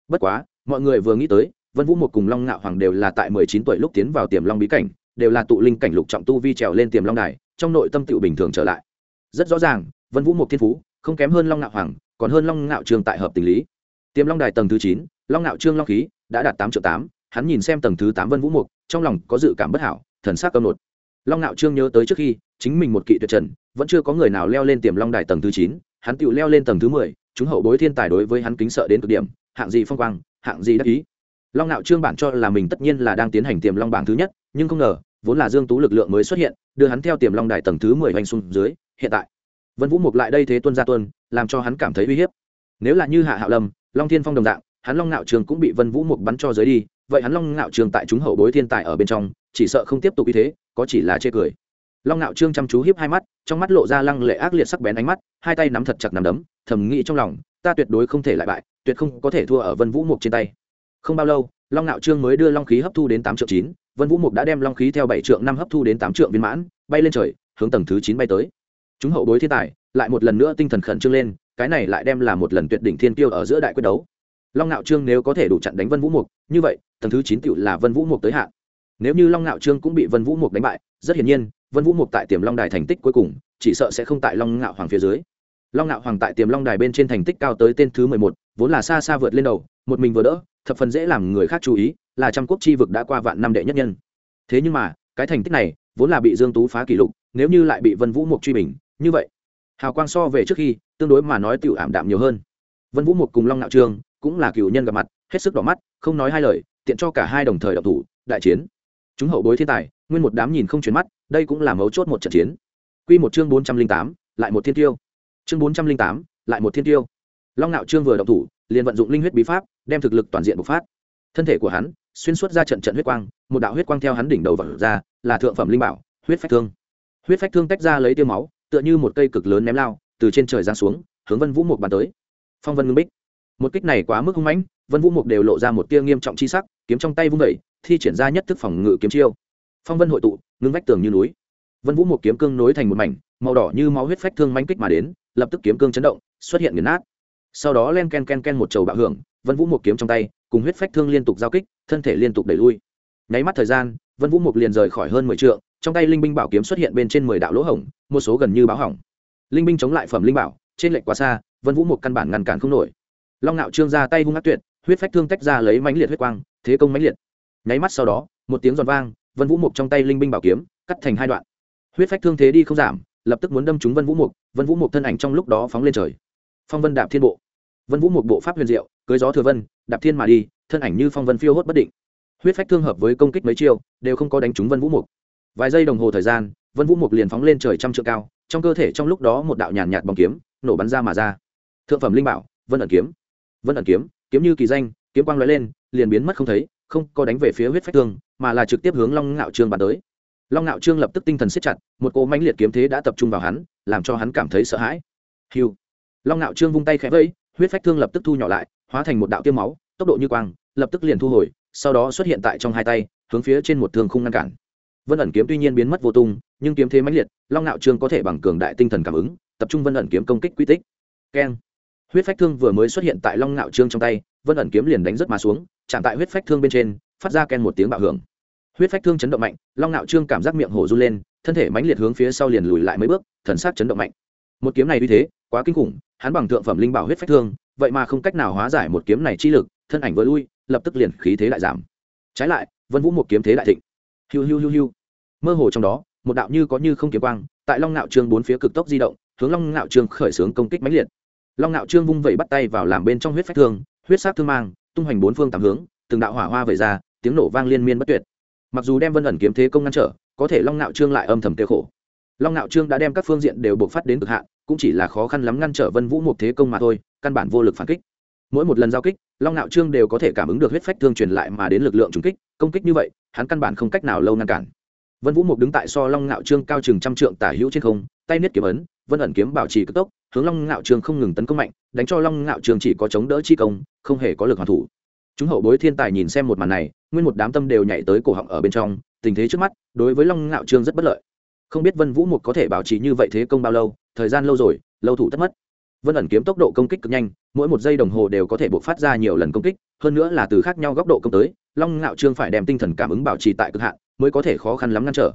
Bất quá, mọi người vừa nghĩ tới, vân vũ một cùng long ngạo hoàng đều là tại mười chín tuổi lúc tiến vào tiềm long bí cảnh đều là tụ linh cảnh lục trọng tu vi trèo lên tiềm long đài, trong nội tâm tựu bình thường trở lại. Rất rõ ràng, vân vũ một thiên phú, không kém hơn long ngạo hoàng, còn hơn long ngạo trường tại hợp tình lý. Tiềm long đài tầng thứ chín, long ngạo trương long khí, đã đạt tám triệu tám, hắn nhìn xem tầng thứ tám vân vũ mục trong lòng có dự cảm bất hảo, thần sắc âm nột. Long ngạo trương nhớ tới trước khi, chính mình một kỵ tuyệt trần, vẫn chưa có người nào leo lên tiềm long đài tầng thứ chín, hắn tự leo lên tầng thứ mười, chúng hậu bối thiên tài đối với hắn kính sợ đến cực điểm, hạng gì phong quang, hạng gì đắc ý long ngạo trương bản cho là mình tất nhiên là đang tiến hành tiềm long bảng thứ nhất, nhưng không ngờ, vốn là dương tú lực lượng mới xuất hiện, đưa hắn theo tiềm long đài tầng thứ mười hoành xuống dưới, hiện tại. Vân vũ mục lại đây thế tuân ra tuân, làm cho hắn cảm thấy uy hiếp. Nếu là như hạ hạo lâm, long thiên phong đồng dạng, hắn long ngạo trường cũng bị vân vũ mục bắn cho dưới đi, vậy hắn long ngạo trường tại chúng hậu bối thiên tài ở bên trong, chỉ sợ không tiếp tục như thế, có chỉ là chê cười. Long ngạo trương chăm chú hiếp hai mắt, trong mắt lộ ra lăng lệ ác liệt sắc bén ánh mắt, hai tay nắm thật chặt nắm đấm, thầm nghĩ trong lòng, ta tuyệt đối không thể lại bại, tuyệt không có thể thua ở vân vũ mục trên tay không bao lâu, long Nạo trương mới đưa long khí hấp thu đến tám triệu chín, vân vũ mục đã đem long khí theo bảy triệu năm hấp thu đến tám triệu viên mãn, bay lên trời, hướng tầng thứ chín bay tới. Chúng hậu bối thiên tài, lại một lần nữa tinh thần khẩn trương lên, cái này lại đem là một lần tuyệt đỉnh thiên tiêu ở giữa đại quyết đấu. Long Nạo trương nếu có thể đủ chặn đánh vân vũ mục, như vậy, tầng thứ chín tựu là vân vũ mục tới hạn. Nếu như long Nạo trương cũng bị vân vũ mục đánh bại, rất hiển nhiên, vân vũ mục tại tiềm long đài thành tích cuối cùng, chỉ sợ sẽ không tại long ngạo hoàng phía dưới. Long ngạo hoàng tại tiềm long đài bên trên thành tích cao tới tên thứ mười một, vốn là xa xa vượt lên đầu, một mình vừa đỡ thập phần dễ làm người khác chú ý, là trăm quốc chi vực đã qua vạn năm đệ nhất nhân. Thế nhưng mà, cái thành tích này, vốn là bị dương tú phá kỷ lục, nếu như lại bị vân vũ mục truy bình, như vậy, hào quang so về trước khi, tương đối mà nói tiểu ảm đạm nhiều hơn. Vân vũ mục cùng long Nạo trương cũng là cựu nhân gặp mặt, hết sức đỏ mắt, không nói hai lời, tiện cho cả hai đồng thời đọc thủ, đại chiến. Chúng hậu bối thiên tài, nguyên một đám nhìn không chuyển mắt, đây cũng là mấu chốt một trận chiến. Quy một chương bốn trăm linh tám, lại một thiên tiêu. Chương bốn trăm linh tám, lại một thiên tiêu. Long nạo trương vừa động thủ liền vận dụng linh huyết bí pháp, đem thực lực toàn diện bộc phát. Thân thể của hắn, xuyên suốt ra trận trận huyết quang, một đạo huyết quang theo hắn đỉnh đầu vật ra, là thượng phẩm linh bảo, huyết phách thương. Huyết phách thương tách ra lấy tiêu máu, tựa như một cây cực lớn ném lao, từ trên trời giáng xuống, hướng vân vũ mục bàn tới. Phong vân ngưng bích. Một kích này quá mức hung mãnh, vân vũ mục đều lộ ra một tia nghiêm trọng chi sắc, kiếm trong tay vung vẩy thi triển ra nhất thức phòng ngự kiếm chiêu. Phong vân hội tụ, ngưng vách tường như núi. Vân vũ mục kiếm cương nối thành một mảnh, màu đỏ như máu huyết phách thương manh kích mà đến, lập tức kiếm cương chấn động, xuất hiện nghiền nát sau đó len ken ken ken một trầu bạo hưởng, vân vũ một kiếm trong tay, cùng huyết phách thương liên tục giao kích, thân thể liên tục đẩy lui. Nháy mắt thời gian, vân vũ một liền rời khỏi hơn mười trượng, trong tay linh binh bảo kiếm xuất hiện bên trên mười đạo lỗ hổng, một số gần như báo hỏng. Linh binh chống lại phẩm linh bảo, trên lệnh quá xa, vân vũ một căn bản ngăn cản không nổi. Long ngạo trương ra tay hung ác tuyệt, huyết phách thương tách ra lấy mãnh liệt huyết quang, thế công mãnh liệt. Nháy mắt sau đó, một tiếng giòn vang, vân vũ mục trong tay linh binh bảo kiếm, cắt thành hai đoạn. Huyết phách thương thế đi không giảm, lập tức muốn đâm trúng vân vũ mục vân vũ mục thân ảnh trong lúc đó phóng lên trời. Phong vân đạp thiên bộ vân vũ một bộ pháp huyền diệu, cưới gió thừa vân, đạp thiên mà đi, thân ảnh như phong vân phiêu hốt bất định. Huyết phách thương hợp với công kích mấy chiêu, đều không có đánh trúng vân vũ mục. Vài giây đồng hồ thời gian, vân vũ mục liền phóng lên trời trăm trượng cao, trong cơ thể trong lúc đó một đạo nhàn nhạt bóng kiếm, nổ bắn ra mà ra. Thượng phẩm linh bảo, vân ẩn kiếm. Vân ẩn kiếm kiếm như kỳ danh, kiếm quang lóe lên, liền biến mất không thấy, không có đánh về phía huyết phách thương, mà là trực tiếp hướng long ngạo trương bắn tới. Long ngạo trương lập tức tinh thần siết chặt, một cỗ mãnh liệt kiếm thế đã tập trung vào hắn, làm cho hắn cảm thấy sợ hãi. Hiu long ngạo trương vung tay khẽ vẫy huyết phách thương lập tức thu nhỏ lại, hóa thành một đạo tiêm máu, tốc độ như quang, lập tức liền thu hồi, sau đó xuất hiện tại trong hai tay, hướng phía trên một thương khung ngăn cản. Vân ẩn kiếm tuy nhiên biến mất vô tung, nhưng kiếm thế mãnh liệt, long Nạo trương có thể bằng cường đại tinh thần cảm ứng, tập trung vân ẩn kiếm công kích quy tích. Keng. Huyết phách thương vừa mới xuất hiện tại long Nạo trương trong tay, vân ẩn kiếm liền đánh rất mà xuống, chạm tại huyết phách thương bên trên, phát ra ken một tiếng bạo hưởng. Huyết phách thương chấn động mạnh, long Nạo trương cảm giác miệng hổ run lên, thân thể mãnh liệt hướng phía sau liền lùi lại mấy bước, thần sắc chấn động mạnh một kiếm này uy thế, quá kinh khủng, hắn bằng thượng phẩm linh bảo huyết phách thương, vậy mà không cách nào hóa giải một kiếm này chi lực, thân ảnh vừa lui, lập tức liền khí thế lại giảm. Trái lại, vân vũ một kiếm thế đại thịnh. Hiu hiu hiu hiu. Mơ hồ trong đó, một đạo như có như không kiếm quang, tại long ngạo trương bốn phía cực tốc di động, hướng long ngạo trương khởi xướng công kích mãnh liệt. Long ngạo trương vung vẩy bắt tay vào làm bên trong huyết phách thương, huyết sát thương mang, tung hoành bốn phương tám hướng, từng đạo hỏa hoa vẩy ra, tiếng nổ vang liên miên bất tuyệt. Mặc dù đem vân ẩn kiếm thế công ngăn trở, có thể long ngạo trương lại âm thầm tiêu khổ. Long ngạo trương đã đem các phương diện đều buộc phát đến cực hạn cũng chỉ là khó khăn lắm ngăn trở vân vũ một thế công mà thôi, căn bản vô lực phản kích. Mỗi một lần giao kích, long nạo trương đều có thể cảm ứng được huyết phách thương truyền lại mà đến lực lượng trùng kích, công kích như vậy, hắn căn bản không cách nào lâu ngăn cản. Vân vũ mục đứng tại so long nạo trương cao chừng trăm trượng tả hữu trên không, tay niết kiếm ấn, vân ẩn kiếm bảo trì cực tốc, hướng long ngạo trương không ngừng tấn công mạnh, đánh cho long ngạo trương chỉ có chống đỡ chi công, không hề có lực hoàn thủ. Chúng hậu bối thiên tài nhìn xem một màn này, nguyên một đám tâm đều nhảy tới cổ họng ở bên trong, tình thế trước mắt, đối với long ngạo trương rất bất lợi. Không biết vân vũ một có thể bảo trì như vậy thế công bao lâu thời gian lâu rồi, lâu thủ tất mất. Vân ẩn kiếm tốc độ công kích cực nhanh, mỗi một giây đồng hồ đều có thể buộc phát ra nhiều lần công kích, hơn nữa là từ khác nhau góc độ công tới, long ngạo trương phải đem tinh thần cảm ứng bảo trì tại cực hạn, mới có thể khó khăn lắm ngăn trở.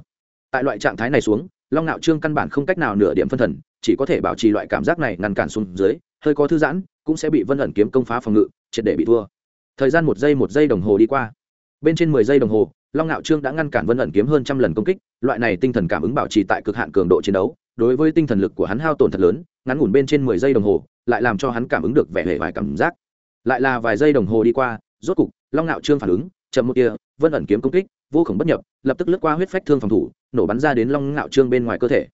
Tại loại trạng thái này xuống, long ngạo trương căn bản không cách nào nửa điểm phân thần, chỉ có thể bảo trì loại cảm giác này ngăn cản xuống dưới, hơi có thư giãn, cũng sẽ bị vân ẩn kiếm công phá phòng ngự, triệt để bị thua. Thời gian một giây một giây đồng hồ đi qua. Bên trên mười giây đồng hồ, long ngạo trương đã ngăn cản vân ẩn kiếm hơn trăm lần công kích, loại này tinh thần cảm ứng bảo trì tại cực hạn cường độ chiến đấu đối với tinh thần lực của hắn hao tổn thật lớn, ngắn ngủn bên trên mười giây đồng hồ, lại làm cho hắn cảm ứng được vẻ hề vài cảm giác. Lại là vài giây đồng hồ đi qua, rốt cục, long ngạo trương phản ứng, chậm một kia vân ẩn kiếm công kích, vô khổng bất nhập, lập tức lướt qua huyết phách thương phòng thủ, nổ bắn ra đến long ngạo trương bên ngoài cơ thể.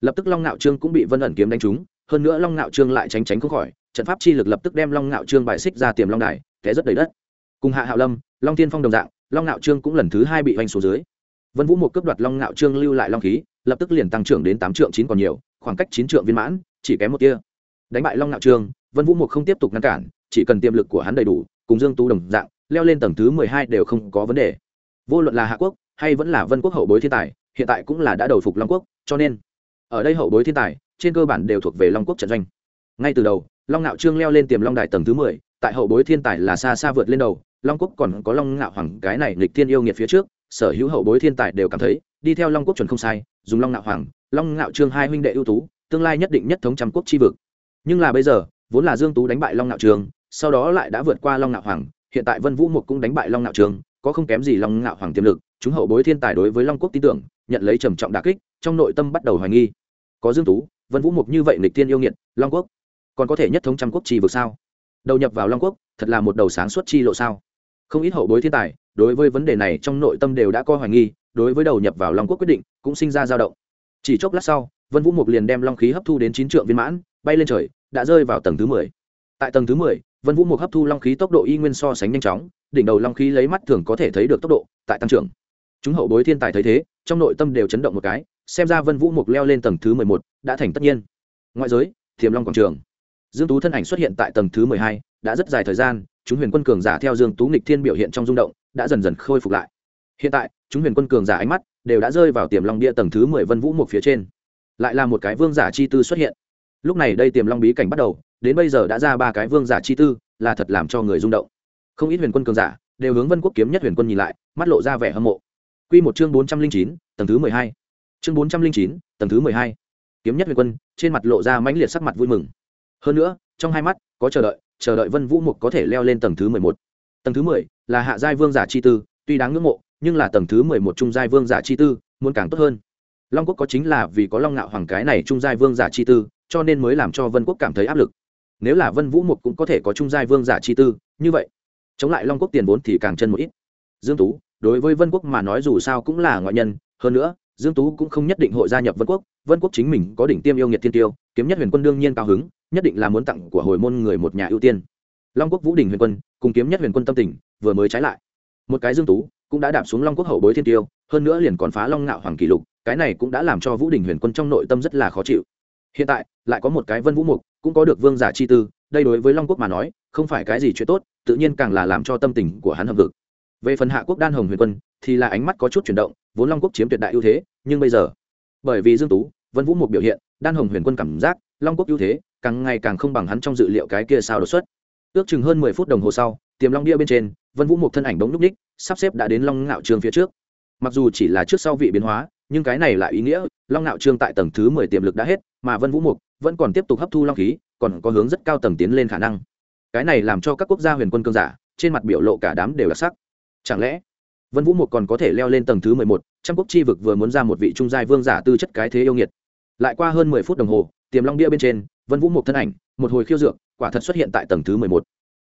Lập tức long ngạo trương cũng bị vân ẩn kiếm đánh trúng, hơn nữa long ngạo trương lại tránh tránh không khỏi, trận pháp chi lực lập tức đem long ngạo trương bài xích ra tiềm long đài, té rất đầy đất. Cùng hạ hạo lâm, long tiên phong đồng dạng, long ngạo trương cũng lần thứ hai bị vanh xuống dưới vân vũ một cấp đoạt long ngạo trương lưu lại long khí, lập tức liền tăng trưởng đến tám trượng chín còn nhiều, khoảng cách chín trượng viên mãn, chỉ kém một tia. Đánh bại long ngạo trương, vân vũ một không tiếp tục ngăn cản, chỉ cần tiềm lực của hắn đầy đủ, cùng dương tú đồng dạng, leo lên tầng thứ mười hai đều không có vấn đề. Vô luận là hạ quốc, hay vẫn là vân quốc hậu bối thiên tài, hiện tại cũng là đã đầu phục long quốc, cho nên, ở đây hậu bối thiên tài, trên cơ bản đều thuộc về long quốc trận doanh. Ngay từ đầu, long ngạo trương leo lên tiềm long đài tầng thứ mười, tại hậu bối thiên tài là xa xa vượt lên đầu, long quốc còn có long ngạo hoàng cái này lịch thiên yêu nghiệt phía trước sở hữu hậu bối thiên tài đều cảm thấy, đi theo long quốc chuẩn không sai, dùng long ngạo hoàng, long ngạo trương hai huynh đệ ưu tú, tương lai nhất định nhất thống trăm quốc chi vực. Nhưng là bây giờ, vốn là dương tú đánh bại long ngạo trường, sau đó lại đã vượt qua long ngạo hoàng, hiện tại vân vũ mục cũng đánh bại long ngạo trường, có không kém gì long ngạo hoàng tiềm lực, chúng hậu bối thiên tài đối với long quốc tin tưởng, nhận lấy trầm trọng đà kích, trong nội tâm bắt đầu hoài nghi. Có dương tú, vân vũ mục như vậy lịch tiên yêu nghiệt, long quốc còn có thể nhất thống trăm quốc chi vực sao? Đầu nhập vào long quốc, thật là một đầu sáng suốt chi lộ sao? Không ít hậu bối thiên tài đối với vấn đề này trong nội tâm đều đã coi hoài nghi, đối với đầu nhập vào long quốc quyết định cũng sinh ra dao động. Chỉ chốc lát sau, vân vũ mục liền đem long khí hấp thu đến chín trượng viên mãn, bay lên trời, đã rơi vào tầng thứ mười. Tại tầng thứ mười, vân vũ mục hấp thu long khí tốc độ y nguyên so sánh nhanh chóng, đỉnh đầu long khí lấy mắt thường có thể thấy được tốc độ, tại tăng trưởng. Chúng hậu bối thiên tài thấy thế, trong nội tâm đều chấn động một cái, xem ra vân vũ mục leo lên tầng thứ mười một đã thành tất nhiên. Ngoại giới thiềm long quảng trường. Dương tú thân ảnh xuất hiện tại tầng thứ mười hai, đã rất dài thời gian, chúng huyền quân cường giả theo dương tú nghịch thiên biểu hiện trong rung động đã dần dần khôi phục lại. Hiện tại, chúng huyền quân cường giả ánh mắt đều đã rơi vào tiềm long bia tầng thứ mười vân vũ một phía trên. Lại là một cái vương giả chi tư xuất hiện. Lúc này đây tiềm long bí cảnh bắt đầu, đến bây giờ đã ra ba cái vương giả chi tư, là thật làm cho người rung động. Không ít huyền quân cường giả đều hướng vân quốc kiếm nhất huyền quân nhìn lại, mắt lộ ra vẻ hâm mộ. Quy một chương bốn trăm linh chín, tầng thứ mười hai. Chương bốn trăm linh chín, tầng thứ mười hai. Kiếm nhất huyền quân, trên mặt lộ ra mãnh liệt sắc mặt vui mừng. Hơn nữa, trong hai mắt, có chờ đợi chờ đợi vân vũ mục có thể leo lên tầng thứ mười một. Tầng thứ mười là hạ giai vương giả chi tư, tuy đáng ngưỡng mộ, nhưng là tầng thứ mười một trung giai vương giả chi tư, muốn càng tốt hơn. Long quốc có chính là vì có long ngạo hoàng cái này trung giai vương giả chi tư, cho nên mới làm cho vân quốc cảm thấy áp lực. Nếu là vân vũ mục cũng có thể có trung giai vương giả chi tư, như vậy, chống lại long quốc tiền vốn thì càng chân một ít. Dương tú, đối với vân quốc mà nói dù sao cũng là ngoại nhân, hơn nữa, dương tú cũng không nhất định hội gia nhập vân quốc vân quốc chính mình có đỉnh tiêm yêu nghiệt thiên tiêu, kiếm nhất huyền quân đương nhiên cao hứng, nhất định là muốn tặng của hồi môn người một nhà ưu tiên. Long quốc vũ đình huyền quân cùng kiếm nhất huyền quân tâm tình, vừa mới trái lại. Một cái dương tú cũng đã đạp xuống long quốc hậu bối thiên tiêu, hơn nữa liền còn phá long ngạo hoàng kỷ lục, cái này cũng đã làm cho vũ đình huyền quân trong nội tâm rất là khó chịu. Hiện tại, lại có một cái vân vũ mục cũng có được vương giả chi tư, đây đối với long quốc mà nói, không phải cái gì chuyện tốt, tự nhiên càng là làm cho tâm tình của hắn hầm vực về phần hạ quốc đan hồng huyền quân thì là ánh mắt có chút chuyển động, vốn long quốc chiếm tuyệt đại ưu thế, nhưng bây giờ, bởi vì dương tú, vân vũ mục biểu hiện, đan hồng huyền quân cảm giác long quốc ưu thế càng ngày càng không bằng hắn trong dự liệu cái kia sao đột xuất ước chừng hơn mười phút đồng hồ sau, tiềm long bia bên trên, vân vũ một thân ảnh đống núp ních, sắp xếp đã đến long ngạo trường phía trước. Mặc dù chỉ là trước sau vị biến hóa, nhưng cái này lại ý nghĩa, long ngạo trương tại tầng thứ mười tiềm lực đã hết, mà vân vũ mục vẫn còn tiếp tục hấp thu long khí, còn có hướng rất cao tầng tiến lên khả năng. Cái này làm cho các quốc gia huyền quân cương giả, trên mặt biểu lộ cả đám đều đặc sắc. Chẳng lẽ, vân vũ mục còn có thể leo lên tầng thứ mười một? Trăm quốc chi vực vừa muốn ra một vị trung giai vương giả tư chất cái thế yêu nghiệt. Lại qua hơn mười phút đồng hồ, tiềm long bia bên trên, vân vũ mục thân ảnh, một hồi khiêu dược quả thật xuất hiện tại tầng thứ mười một.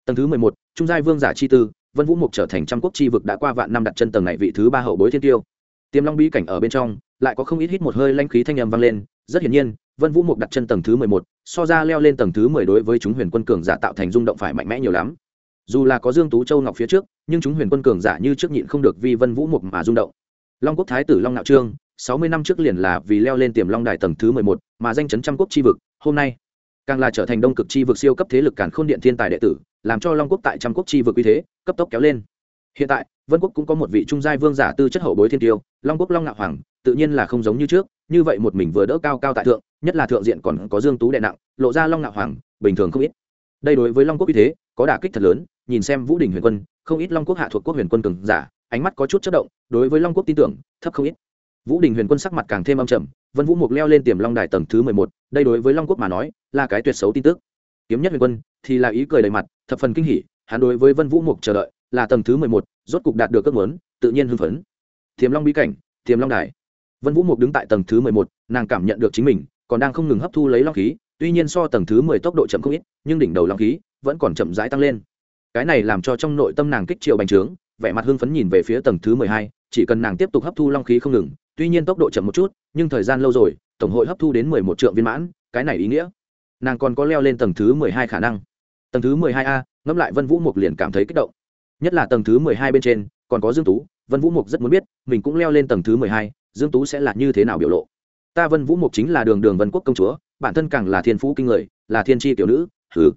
Tầng thứ mười một, trung giai vương giả chi tư, vân vũ mục trở thành trăm quốc chi vực đã qua vạn năm đặt chân tầng này vị thứ ba hậu bối thiên tiêu. Tiềm long bí cảnh ở bên trong, lại có không ít hít một hơi lanh khí thanh âm vang lên, rất hiển nhiên, vân vũ mục đặt chân tầng thứ mười một, so ra leo lên tầng thứ mười đối với chúng huyền quân cường giả tạo thành rung động phải mạnh mẽ nhiều lắm. Dù là có dương tú châu ngọc phía trước, nhưng chúng huyền quân cường giả như trước nhịn không được vì vân vũ mục mà rung động. Long quốc thái tử long nạo trương, sáu mươi năm trước liền là vì leo lên tiềm long đài tầng thứ mười một, mà danh chấn trăm quốc chi vực, hôm nay càng là trở thành đông cực chi vực siêu cấp thế lực càn khôn điện thiên tài đệ tử, làm cho long quốc tại trăm quốc chi vực uy thế cấp tốc kéo lên. Hiện tại, vân quốc cũng có một vị trung giai vương giả tư chất hậu bối thiên tiêu, long quốc long ngạo hoàng, tự nhiên là không giống như trước, như vậy một mình vừa đỡ cao cao tại thượng, nhất là thượng diện còn có dương tú đệ nặng, lộ ra long ngạo hoàng, bình thường không ít. Đây đối với long quốc uy thế, có đả kích thật lớn, nhìn xem vũ đình huyền quân, không ít long quốc hạ thuộc quốc huyền quân cường giả, ánh mắt có chút chất động, đối với long quốc tin tưởng, thấp không ít vũ đình huyền quân sắc mặt càng thêm âm trầm, vân vũ mục leo lên tiềm long đài tầng thứ mười một, đây đối với long quốc mà nói, là cái tuyệt xấu tin tức. Kiếm nhất huyền quân thì là ý cười đầy mặt, thập phần kinh hỉ, hắn đối với vân vũ mục chờ đợi, là tầng thứ mười một, rốt cục đạt được ước muốn, tự nhiên hưng phấn. Tiềm long bí cảnh, tiềm long đài. Vân vũ mục đứng tại tầng thứ mười một, nàng cảm nhận được chính mình, còn đang không ngừng hấp thu lấy long khí, tuy nhiên so tầng thứ mười tốc độ chậm không ít, nhưng đỉnh đầu long khí vẫn còn chậm rãi tăng lên. Cái này làm cho trong nội tâm nàng kích triệu bành trướng, vẻ mặt hưng phấn nhìn về phía tầng thứ mười hai, chỉ cần nàng tiếp tục hấp thu long khí không ngừng tuy nhiên tốc độ chậm một chút, nhưng thời gian lâu rồi, tổng hội hấp thu đến mười một triệu viên mãn, cái này ý nghĩa. Nàng còn có leo lên tầng thứ mười hai khả năng. Tầng thứ mười hai a, ngẫm lại vân vũ mục liền cảm thấy kích động. Nhất là tầng thứ mười hai bên trên, còn có dương tú, vân vũ mục rất muốn biết, mình cũng leo lên tầng thứ mười hai, dương tú sẽ là như thế nào biểu lộ. Ta vân vũ mục chính là đường đường vân quốc công chúa, bản thân càng là thiên phú kinh người, là thiên tri tiểu nữ, hừ.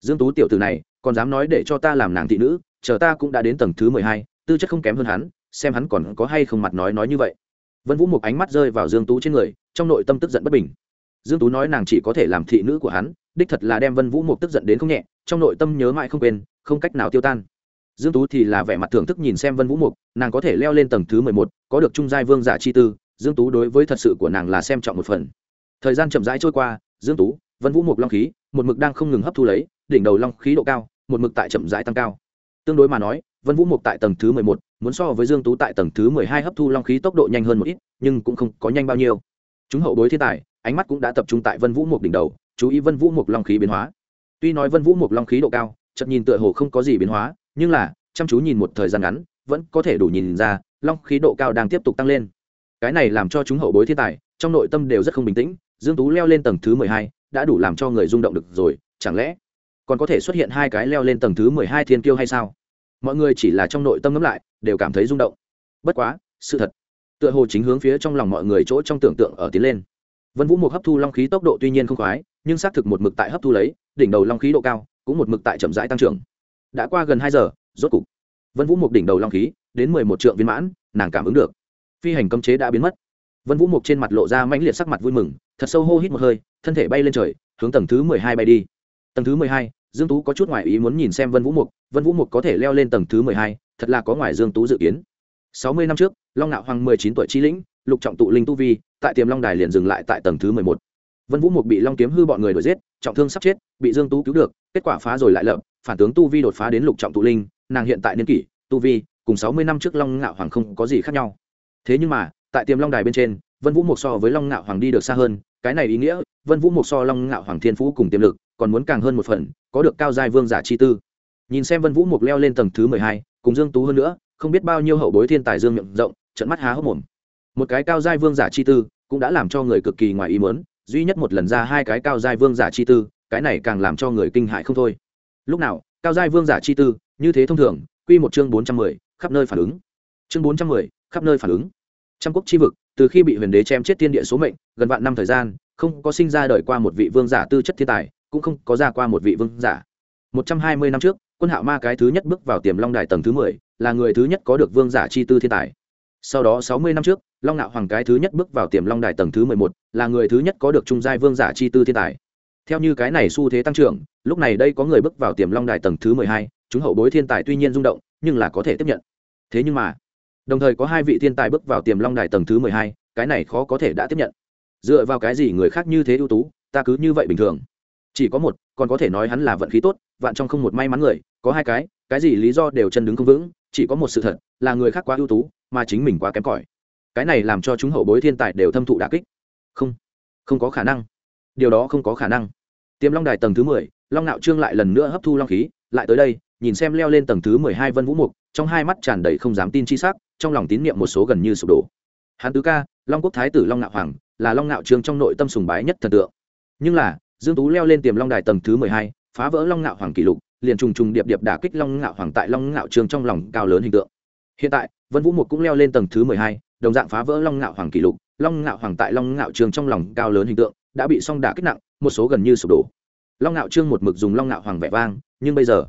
Dương tú tiểu tử này, còn dám nói để cho ta làm nàng thị nữ, chờ ta cũng đã đến tầng thứ mười hai, tư chất không kém hơn hắn, xem hắn còn có hay không mặt nói nói như vậy vân vũ mục ánh mắt rơi vào dương tú trên người, trong nội tâm tức giận bất bình. Dương tú nói nàng chỉ có thể làm thị nữ của hắn, đích thật là đem vân vũ mục tức giận đến không nhẹ, trong nội tâm nhớ mãi không quên, không cách nào tiêu tan. Dương tú thì là vẻ mặt thưởng thức nhìn xem vân vũ mục, nàng có thể leo lên tầng thứ mười một, có được trung giai vương giả chi tư, dương tú đối với thật sự của nàng là xem trọng một phần. Thời gian chậm rãi trôi qua, dương tú, vân vũ mục long khí, một mực đang không ngừng hấp thu lấy, đỉnh đầu long khí độ cao, một mực tại chậm rãi tăng cao. Tương đối mà nói vân vũ mục tại tầng thứ mười một, muốn so với dương tú tại tầng thứ mười hai hấp thu long khí tốc độ nhanh hơn một ít, nhưng cũng không có nhanh bao nhiêu. Chúng hậu bối thiên tài, ánh mắt cũng đã tập trung tại vân vũ mục đỉnh đầu, chú ý vân vũ mục long khí biến hóa. Tuy nói vân vũ mục long khí độ cao, chợt nhìn tựa hồ không có gì biến hóa, nhưng là, chăm chú nhìn một thời gian ngắn, vẫn có thể đủ nhìn ra, long khí độ cao đang tiếp tục tăng lên. Cái này làm cho chúng hậu bối thiên tài, trong nội tâm đều rất không bình tĩnh, dương tú leo lên tầng thứ mười hai, đã đủ làm cho người rung động được rồi, chẳng lẽ còn có thể xuất hiện hai cái leo lên tầng thứ mười hai thiên kiêu hay sao? Mọi người chỉ là trong nội tâm ngẫm lại, đều cảm thấy rung động. Bất quá, sự thật, tựa hồ chính hướng phía trong lòng mọi người chỗ trong tưởng tượng ở tiến lên. Vân vũ mục hấp thu long khí tốc độ tuy nhiên không khoái, nhưng xác thực một mực tại hấp thu lấy, đỉnh đầu long khí độ cao, cũng một mực tại chậm rãi tăng trưởng. Đã qua gần hai giờ, rốt cục, vân vũ mục đỉnh đầu long khí, đến mười một triệu viên mãn, nàng cảm ứng được. Phi hành cấm chế đã biến mất. Vân vũ mục trên mặt lộ ra mãnh liệt sắc mặt vui mừng, thật sâu hô hít một hơi, thân thể bay lên trời, hướng tầng thứ mười hai bay đi. Tầng thứ mười hai dương tú có chút ngoại ý muốn nhìn xem vân vũ mục, vân vũ mục có thể leo lên tầng thứ mười hai, thật là có ngoài dương tú dự kiến. Sáu mươi năm trước, long nạo hoàng mười chín tuổi chi lĩnh, lục trọng tụ linh tu vi, tại tiềm long đài liền dừng lại tại tầng thứ mười một. Vân vũ mục bị long kiếm hư bọn người đuổi giết, trọng thương sắp chết, bị dương tú cứu được, kết quả phá rồi lại lợm phản tướng tu vi đột phá đến lục trọng tụ linh, nàng hiện tại niên kỷ, tu vi, cùng sáu mươi năm trước long ngạo hoàng không có gì khác nhau. Thế nhưng mà, tại tiềm long đài bên trên, vân vũ mục so với long ngạo hoàng đi được xa hơn cái này ý nghĩa, vân vũ mục so long ngạo hoàng thiên phú cùng tiềm lực còn muốn càng hơn một phần, có được cao giai vương giả chi tư. Nhìn xem vân vũ mục leo lên tầng thứ mười hai, cùng dương tú hơn nữa, không biết bao nhiêu hậu bối thiên tài dương miệng rộng trận mắt há hốc mồm. Một cái cao giai vương giả chi tư cũng đã làm cho người cực kỳ ngoài ý muốn, duy nhất một lần ra hai cái cao giai vương giả chi tư, cái này càng làm cho người kinh hại không thôi. Lúc nào, cao giai vương giả chi tư, như thế thông thường, quy một chương bốn trăm mười, khắp nơi phản ứng. Chương bốn trăm mười, khắp nơi phản ứng. Trăm quốc chi vực từ khi bị huyền đế chém chết tiên địa số mệnh, gần vạn năm thời gian, không có sinh ra đời qua một vị vương giả tư chất thiên tài, cũng không có ra qua một vị vương giả. Một trăm hai mươi năm trước, quân hạo ma cái thứ nhất bước vào tiềm long đài tầng thứ mười, là người thứ nhất có được vương giả chi tư thiên tài. Sau đó sáu mươi năm trước, long nạo hoàng cái thứ nhất bước vào tiềm long đài tầng thứ mười một, là người thứ nhất có được trung giai vương giả chi tư thiên tài. Theo như cái này xu thế tăng trưởng, lúc này đây có người bước vào tiềm long đài tầng thứ mười hai, chúng hậu bối thiên tài tuy nhiên rung động, nhưng là có thể tiếp nhận. Thế nhưng mà đồng thời có hai vị thiên tài bước vào tiềm long đài tầng thứ mười hai, cái này khó có thể đã tiếp nhận. Dựa vào cái gì người khác như thế ưu tú, ta cứ như vậy bình thường? Chỉ có một, còn có thể nói hắn là vận khí tốt, vạn trong không một may mắn người, có hai cái cái gì lý do đều chân đứng không vững, chỉ có một sự thật, là người khác quá ưu tú, mà chính mình quá kém cỏi. Cái này làm cho chúng hậu bối thiên tài đều thâm thụ đà kích. Không không có khả năng. Điều đó không có khả năng. Tiềm long đài tầng thứ mười, long nạo trương lại lần nữa hấp thu long khí, lại tới đây, nhìn xem leo lên tầng thứ mười hai vân vũ mục, trong hai mắt tràn đầy không dám tin chi sắc trong lòng tín nhiệm một số gần như sụp đổ hán tứ ca long quốc thái tử long nạo hoàng là long nạo trương trong nội tâm sùng bái nhất thần tượng nhưng là dương tú leo lên tiềm long đài tầng thứ mười hai phá vỡ long nạo hoàng kỷ lục liền trùng trùng điệp điệp đả kích long nạo hoàng tại long nạo trương trong lòng cao lớn hình tượng hiện tại vân vũ một cũng leo lên tầng thứ mười hai đồng dạng phá vỡ long ngạo hoàng kỷ lục long ngạo hoàng tại long ngạo trương trong lòng cao lớn hình tượng đã bị song đả kích nặng một số gần như sụp đổ long ngạo trương một mực dùng long ngạo hoàng vẻ vang nhưng bây giờ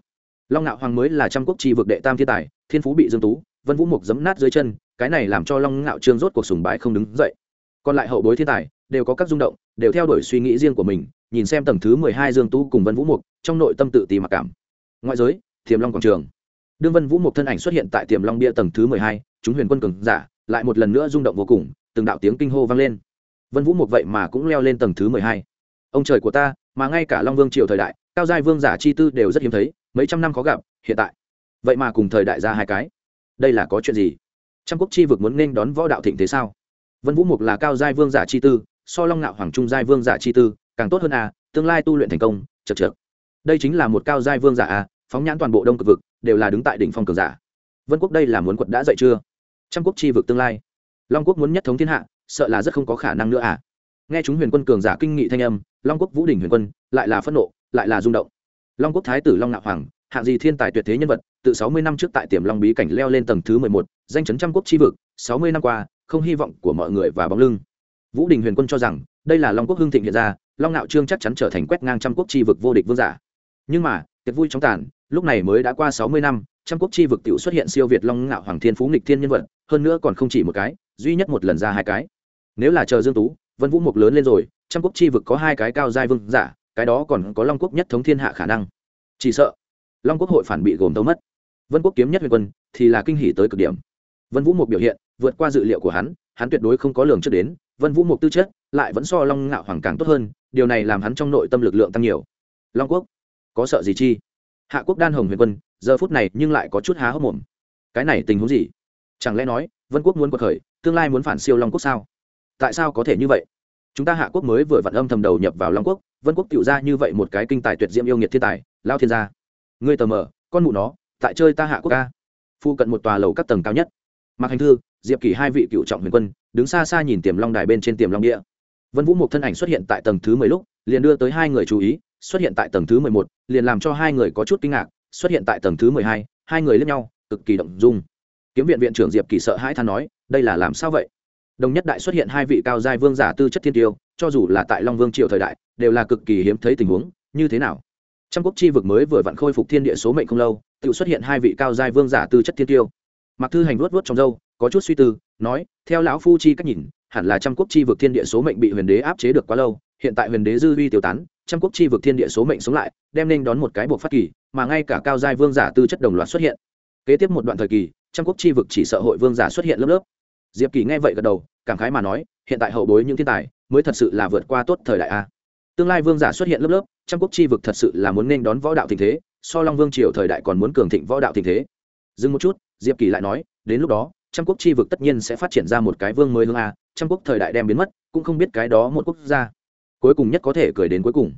long ngạo hoàng mới là trăm quốc tri vực đệ tam thiên tài thiên phú bị dương tú vân vũ mục giấm nát dưới chân, cái này làm cho long ngạo trương rốt cuộc sùng bái không đứng dậy. Còn lại hậu bối thiên tài, đều có các rung động, đều theo đuổi suy nghĩ riêng của mình, nhìn xem tầng thứ mười hai dương tú cùng vân vũ mục, trong nội tâm tự tì mặc cảm. Ngoại giới thiềm long quảng trường. Đương vân vũ mục thân ảnh xuất hiện tại tiềm long bia tầng thứ mười hai, chúng huyền quân cường giả lại một lần nữa rung động vô cùng, từng đạo tiếng kinh hô vang lên. Vân vũ mục vậy mà cũng leo lên tầng thứ mười hai. Ông trời của ta, mà ngay cả long vương triều thời đại, cao giai vương giả chi tư đều rất hiếm thấy, mấy trăm năm khó gặp, hiện tại. Vậy mà cùng thời đại ra hai cái đây là có chuyện gì? Trăm quốc chi vực muốn nên đón võ đạo thịnh thế sao? Vân vũ mục là cao giai vương giả chi tư, so long ngạo hoàng trung giai vương giả chi tư, càng tốt hơn à tương lai tu luyện thành công chật chật đây chính là một cao giai vương giả à phóng nhãn toàn bộ đông cực vực, đều là đứng tại đỉnh phong cường giả. Vân quốc đây là muốn quật đã dậy chưa? Trăm quốc chi vực tương lai. Long quốc muốn nhất thống thiên hạ, sợ là rất không có khả năng nữa à. Nghe chúng huyền quân cường giả kinh nghị thanh âm, long quốc vũ đình huyền quân, lại là phẫn nộ, lại là rung động. Long quốc thái tử long ngạo hoàng hạng gì thiên tài tuyệt thế nhân vật, từ sáu mươi năm trước tại tiềm long bí cảnh leo lên tầng thứ mười một, danh chấn trăm quốc chi vực, sáu mươi năm qua, không hy vọng của mọi người và bóng lưng. Vũ đình huyền quân cho rằng, đây là long quốc hưng thịnh hiện ra, long nạo trương chắc chắn trở thành quét ngang trăm quốc chi vực vô địch vương giả. Nhưng mà, tiệc vui trong tàn, lúc này mới đã qua sáu mươi năm, trăm quốc chi vực tiểu xuất hiện siêu việt long ngạo hoàng thiên phú nghịch thiên nhân vật, hơn nữa còn không chỉ một cái, duy nhất một lần ra hai cái. Nếu là chờ dương tú, vân vũ mục lớn lên rồi, trăm quốc chi vực có hai cái cao giai vương giả, cái đó còn có long quốc nhất thống thiên hạ khả năng. Chỉ sợ long quốc hội phản bị gồm tấu mất. Vân quốc kiếm nhất huyền quân thì là kinh hỉ tới cực điểm. Vân vũ mục biểu hiện, vượt qua dự liệu của hắn hắn tuyệt đối không có lường trước đến, vân vũ mục tư chất lại vẫn so long ngạo hoàng càng tốt hơn, điều này làm hắn trong nội tâm lực lượng tăng nhiều. Long quốc, có sợ gì chi? Hạ quốc đan hồng huyền quân, giờ phút này nhưng lại có chút há hốc mồm. Cái này tình huống gì? Chẳng lẽ nói, vân quốc muốn cuộc khởi, tương lai muốn phản siêu long quốc sao? Tại sao có thể như vậy? Chúng ta hạ quốc mới vừa vặn âm thầm đầu nhập vào long quốc, vân quốc tự ra như vậy một cái kinh tài tuyệt diễm yêu nghiệt thiên tài lao thiên gia ngươi tờ mờ, con mụ nó, tại chơi ta hạ quốc ca. Phu cận một tòa lầu các tầng cao nhất. Mạc hành thư, diệp kỳ hai vị cựu trọng huyền quân, đứng xa xa nhìn tiềm long đài bên trên tiềm long địa. Vân vũ một thân ảnh xuất hiện tại tầng thứ mười lúc, liền đưa tới hai người chú ý, xuất hiện tại tầng thứ mười một, liền làm cho hai người có chút kinh ngạc, xuất hiện tại tầng thứ mười hai hai người lướt nhau, cực kỳ động dung. Kiếm viện viện trưởng diệp kỳ sợ hãi than nói, đây là làm sao vậy? Đồng nhất đại xuất hiện hai vị cao giai vương giả tư chất thiên tiêu, cho dù là tại long vương triều thời đại, đều là cực kỳ hiếm thấy tình huống, như thế nào? Trong quốc chi vực mới vừa vặn khôi phục thiên địa số mệnh không lâu, tự xuất hiện hai vị cao giai vương giả tư chất thiên tiêu. Mặc thư hành luốt vuốt trong dâu có chút suy tư, nói, theo lão phu chi cách nhìn, hẳn là trăm quốc chi vực thiên địa số mệnh bị huyền đế áp chế được quá lâu, hiện tại huyền đế dư vi tiêu tán, trăm quốc chi vực thiên địa số mệnh sống lại, đem nên đón một cái buộc phát kỳ, mà ngay cả cao giai vương giả tư chất đồng loạt xuất hiện. Kế tiếp một đoạn thời kỳ, trăm quốc chi vực chỉ sợ hội vương giả xuất hiện lớp lớp. Diệp kỳ nghe vậy gật đầu, cảm khái mà nói, hiện tại hậu bối những thiên tài, mới thật sự là vượt qua tốt thời đại a tương lai vương giả xuất hiện lớp lớp, trăm quốc chi vực thật sự là muốn nên đón võ đạo tình thế, so long vương triều thời đại còn muốn cường thịnh võ đạo tình thế. Dừng một chút, diệp kỳ lại nói, đến lúc đó, trăm quốc chi vực tất nhiên sẽ phát triển ra một cái vương mới hương a, trăm quốc thời đại đem biến mất, cũng không biết cái đó một quốc gia cuối cùng nhất có thể cười đến cuối cùng.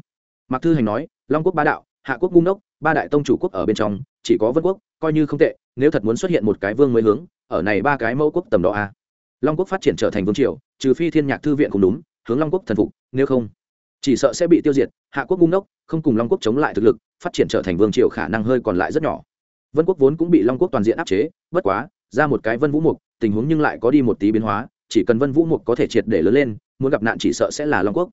Mạc thư hành nói, long quốc ba đạo, hạ quốc ngung đốc ba đại tông chủ quốc ở bên trong, chỉ có vân quốc, coi như không tệ, nếu thật muốn xuất hiện một cái vương mới hướng, ở này ba cái mẫu quốc tầm đó a. Long quốc phát triển trở thành vương triều, trừ phi thiên nhạc thư viện cũng đúng, hướng long quốc thần phục, nếu không chỉ sợ sẽ bị tiêu diệt, hạ quốc ngung đốc không cùng long quốc chống lại thực lực, phát triển trở thành vương triều khả năng hơi còn lại rất nhỏ. Vân quốc vốn cũng bị long quốc toàn diện áp chế, bất quá, ra một cái vân vũ mục, tình huống nhưng lại có đi một tí biến hóa, chỉ cần vân vũ mục có thể triệt để lớn lên, muốn gặp nạn chỉ sợ sẽ là long quốc.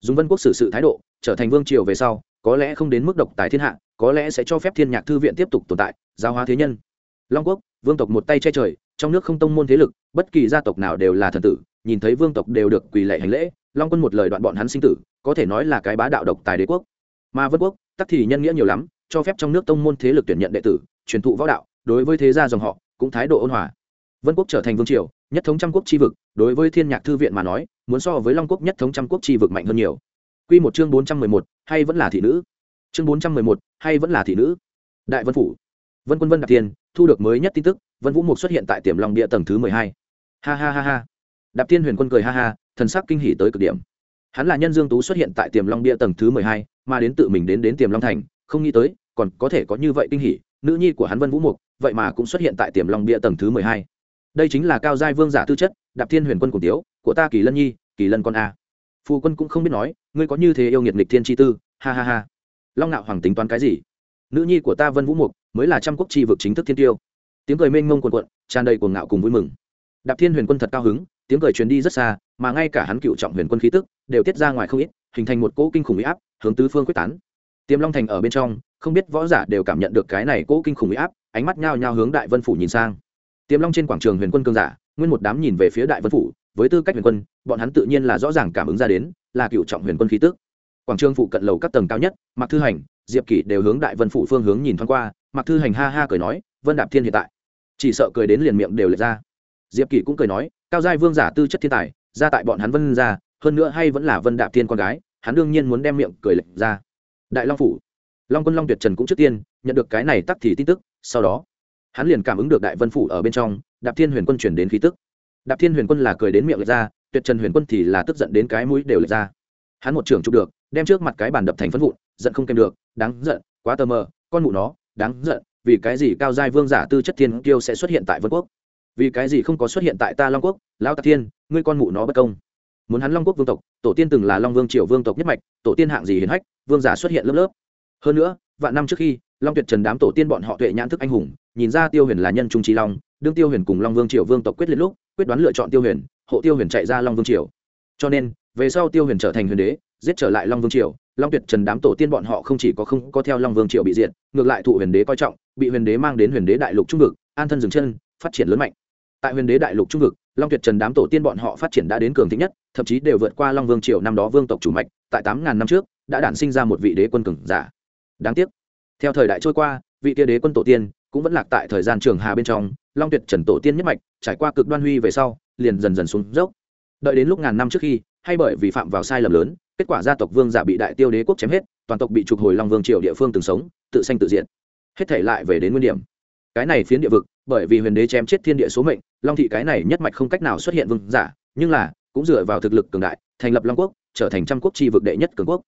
Dùng vân quốc xử sự thái độ, trở thành vương triều về sau, có lẽ không đến mức độc tài thiên hạ, có lẽ sẽ cho phép thiên nhạc thư viện tiếp tục tồn tại giáo hóa thế nhân. Long quốc, vương tộc một tay che trời, trong nước không tông môn thế lực, bất kỳ gia tộc nào đều là thần tử, nhìn thấy vương tộc đều được quỳ lệ hành lễ, long quân một lời đoạn bọn hắn sinh tử có thể nói là cái bá đạo độc tài đế quốc. Mà vân quốc, tắc thì nhân nghĩa nhiều lắm, cho phép trong nước tông môn thế lực tuyển nhận đệ tử, truyền thụ võ đạo, đối với thế gia dòng họ, cũng thái độ ôn hòa. Vân quốc trở thành vương triều, nhất thống trăm quốc tri vực, đối với thiên nhạc thư viện mà nói, muốn so với long quốc nhất thống trăm quốc tri vực mạnh hơn nhiều. Q một chương bốn trăm mười một, hay vẫn là thị nữ? Chương bốn trăm mười một, hay vẫn là thị nữ? Đại vân phủ. Vân quân vân đạp tiên thu được mới nhất tin tức, vân vũ mục xuất hiện tại tiềm long địa tầng thứ mười hai. Ha ha ha ha. Đạp tiên huyền quân cười ha ha, thần sắc kinh hỉ tới cực điểm hắn là nhân dương tú xuất hiện tại tiềm long bia tầng thứ mười hai, mà đến tự mình đến đến tiềm long thành, không nghĩ tới, còn có thể có như vậy kinh hỉ, nữ nhi của hắn vân vũ mục, vậy mà cũng xuất hiện tại tiềm long bia tầng thứ mười hai. Đây chính là cao giai vương giả tư chất, đạp thiên huyền quân cùng tiếu, của ta kỳ lân nhi, kỳ lân con a. Phu quân cũng không biết nói, ngươi có như thế yêu nghiệt nghịch thiên chi tư, ha ha ha. Long ngạo hoàng tính toán cái gì? Nữ nhi của ta vân vũ mục mới là trăm quốc chi vực chính thức thiên tiêu. Tiếng cười mênh mông quần quận tràn đầy cuồng ngạo cùng vui mừng. Đạp thiên huyền quân thật cao hứng, tiếng cười truyền đi rất xa, mà ngay cả hắn cựu trọng huyền quân khí tức đều tiết ra ngoài không ít, hình thành một cỗ kinh khủng huy áp, hướng tứ phương quyết tán. Tiềm long thành ở bên trong, không biết võ giả đều cảm nhận được cái này cỗ kinh khủng huy áp, ánh mắt nhao nhao hướng đại vân phủ nhìn sang. Tiềm long trên quảng trường huyền quân cương giả, nguyên một đám nhìn về phía đại vân phủ, với tư cách huyền quân, bọn hắn tự nhiên là rõ ràng cảm ứng ra đến, là cựu trọng huyền quân khí tức. Quảng trường phụ cận lầu các tầng cao nhất Mặc thư hành, diệp kỷ đều hướng đại vân phủ phương hướng nhìn thoáng qua Mặc thư hành ha ha cười nói, vân đạp thiên hiện tại. Chỉ sợ cười đến liền miệng đều lệch ra. Diệp kỷ cũng cười nói, cao giai vương giả tư chất thiên tài, ra tại bọn hắn vân ra hơn nữa hay vẫn là vân đạp thiên con gái, hắn đương nhiên muốn đem miệng cười lệch ra. Đại long phủ. Long quân long tuyệt trần cũng trước tiên, nhận được cái này tắc thì tin tức, sau đó, hắn liền cảm ứng được đại vân phủ ở bên trong, đạp thiên huyền quân chuyển đến khí tức. Đạp thiên huyền quân là cười đến miệng lệch ra, tuyệt trần huyền quân thì là tức giận đến cái mũi đều lệch ra. Hắn một trưởng chụp được, đem trước mặt cái bàn đập thành phân vụn, giận không kèm được, đáng giận, quá tờ mờ, con mụ nó, đáng giận, vì cái gì cao giai vương giả tư chất thiên kiêu sẽ xuất hiện tại vân quốc? Vì cái gì không có xuất hiện tại ta long quốc? Lão tạc thiên, ngươi con mụ nó bất công muốn hắn long quốc vương tộc, tổ tiên từng là long vương triều vương tộc nhất mạch, tổ tiên hạng gì hiến hách, vương giả xuất hiện lớp lớp. Hơn nữa, vạn năm trước khi, long tuyệt trần đám tổ tiên bọn họ tuệ nhãn thức anh hùng, nhìn ra tiêu huyền là nhân trung trí long, đương tiêu huyền cùng long vương triều vương tộc quyết liệt lúc, quyết đoán lựa chọn tiêu huyền, hộ tiêu huyền chạy ra long vương triều. Cho nên, về sau tiêu huyền trở thành huyền đế, giết trở lại long vương triều, long tuyệt trần đám tổ tiên bọn họ không chỉ có không có theo long vương triều bị diệt, ngược lại thụ huyền đế coi trọng, bị huyền đế mang đến huyền đế đại lục trung vực, an thân dừng chân, phát triển lớn mạnh. Tại huyền đế đại lục trung vực long tuyệt trần đám tổ tiên bọn họ phát triển đã đến cường thịnh nhất, thậm chí đều vượt qua long vương triều năm đó vương tộc chủ mạch, tại tám ngàn năm trước, đã đản sinh ra một vị đế quân cường giả. Đáng tiếc, theo thời đại trôi qua, vị kia đế quân tổ tiên cũng vẫn lạc tại thời gian trường hà bên trong, long tuyệt trần tổ tiên nhất mạch trải qua cực đoan huy về sau, liền dần dần xuống dốc. Đợi đến lúc ngàn năm trước khi, hay bởi vì phạm vào sai lầm lớn, kết quả gia tộc vương giả bị đại tiêu đế quốc chém hết, toàn tộc bị trục hồi long vương triều địa phương từng sống, tự sanh tự diện hết thể lại về đến nguyên điểm. Cái này phiến địa vực, bởi vì huyền đế chém chết thiên địa số mệnh long thị cái này nhất mạch không cách nào xuất hiện vương giả, nhưng là, cũng dựa vào thực lực cường đại, thành lập long quốc, trở thành trăm quốc tri vực đệ nhất cường quốc.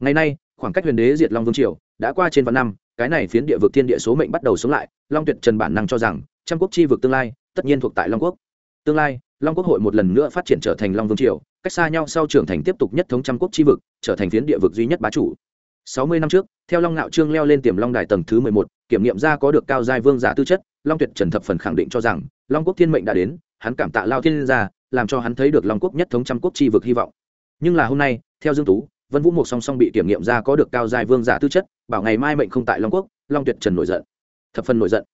Ngày nay, khoảng cách huyền đế diệt long vương triều, đã qua trên vạn năm, cái này phiến địa vực thiên địa số mệnh bắt đầu sống lại, long tuyệt trần bản năng cho rằng, trăm quốc chi vực tương lai, tất nhiên thuộc tại long quốc. Tương lai, long quốc hội một lần nữa phát triển trở thành long vương triều, cách xa nhau sau trưởng thành tiếp tục nhất thống trăm quốc chi vực, trở thành phiến địa vực duy nhất bá chủ. Sáu mươi năm trước, theo long ngạo trương leo lên tiềm long đài tầng thứ mười một, kiểm nghiệm ra có được cao giai vương giả tư chất long tuyệt trần thập phần khẳng định cho rằng, long quốc thiên mệnh đã đến, hắn cảm tạ lao thiên gia, làm cho hắn thấy được long quốc nhất thống trăm quốc chi vực hy vọng. Nhưng là hôm nay, theo dương tú, vân vũ mục song song bị kiểm nghiệm ra có được cao dài vương giả tư chất, bảo ngày mai mệnh không tại long quốc, long tuyệt trần nổi giận. Thập phần nổi giận.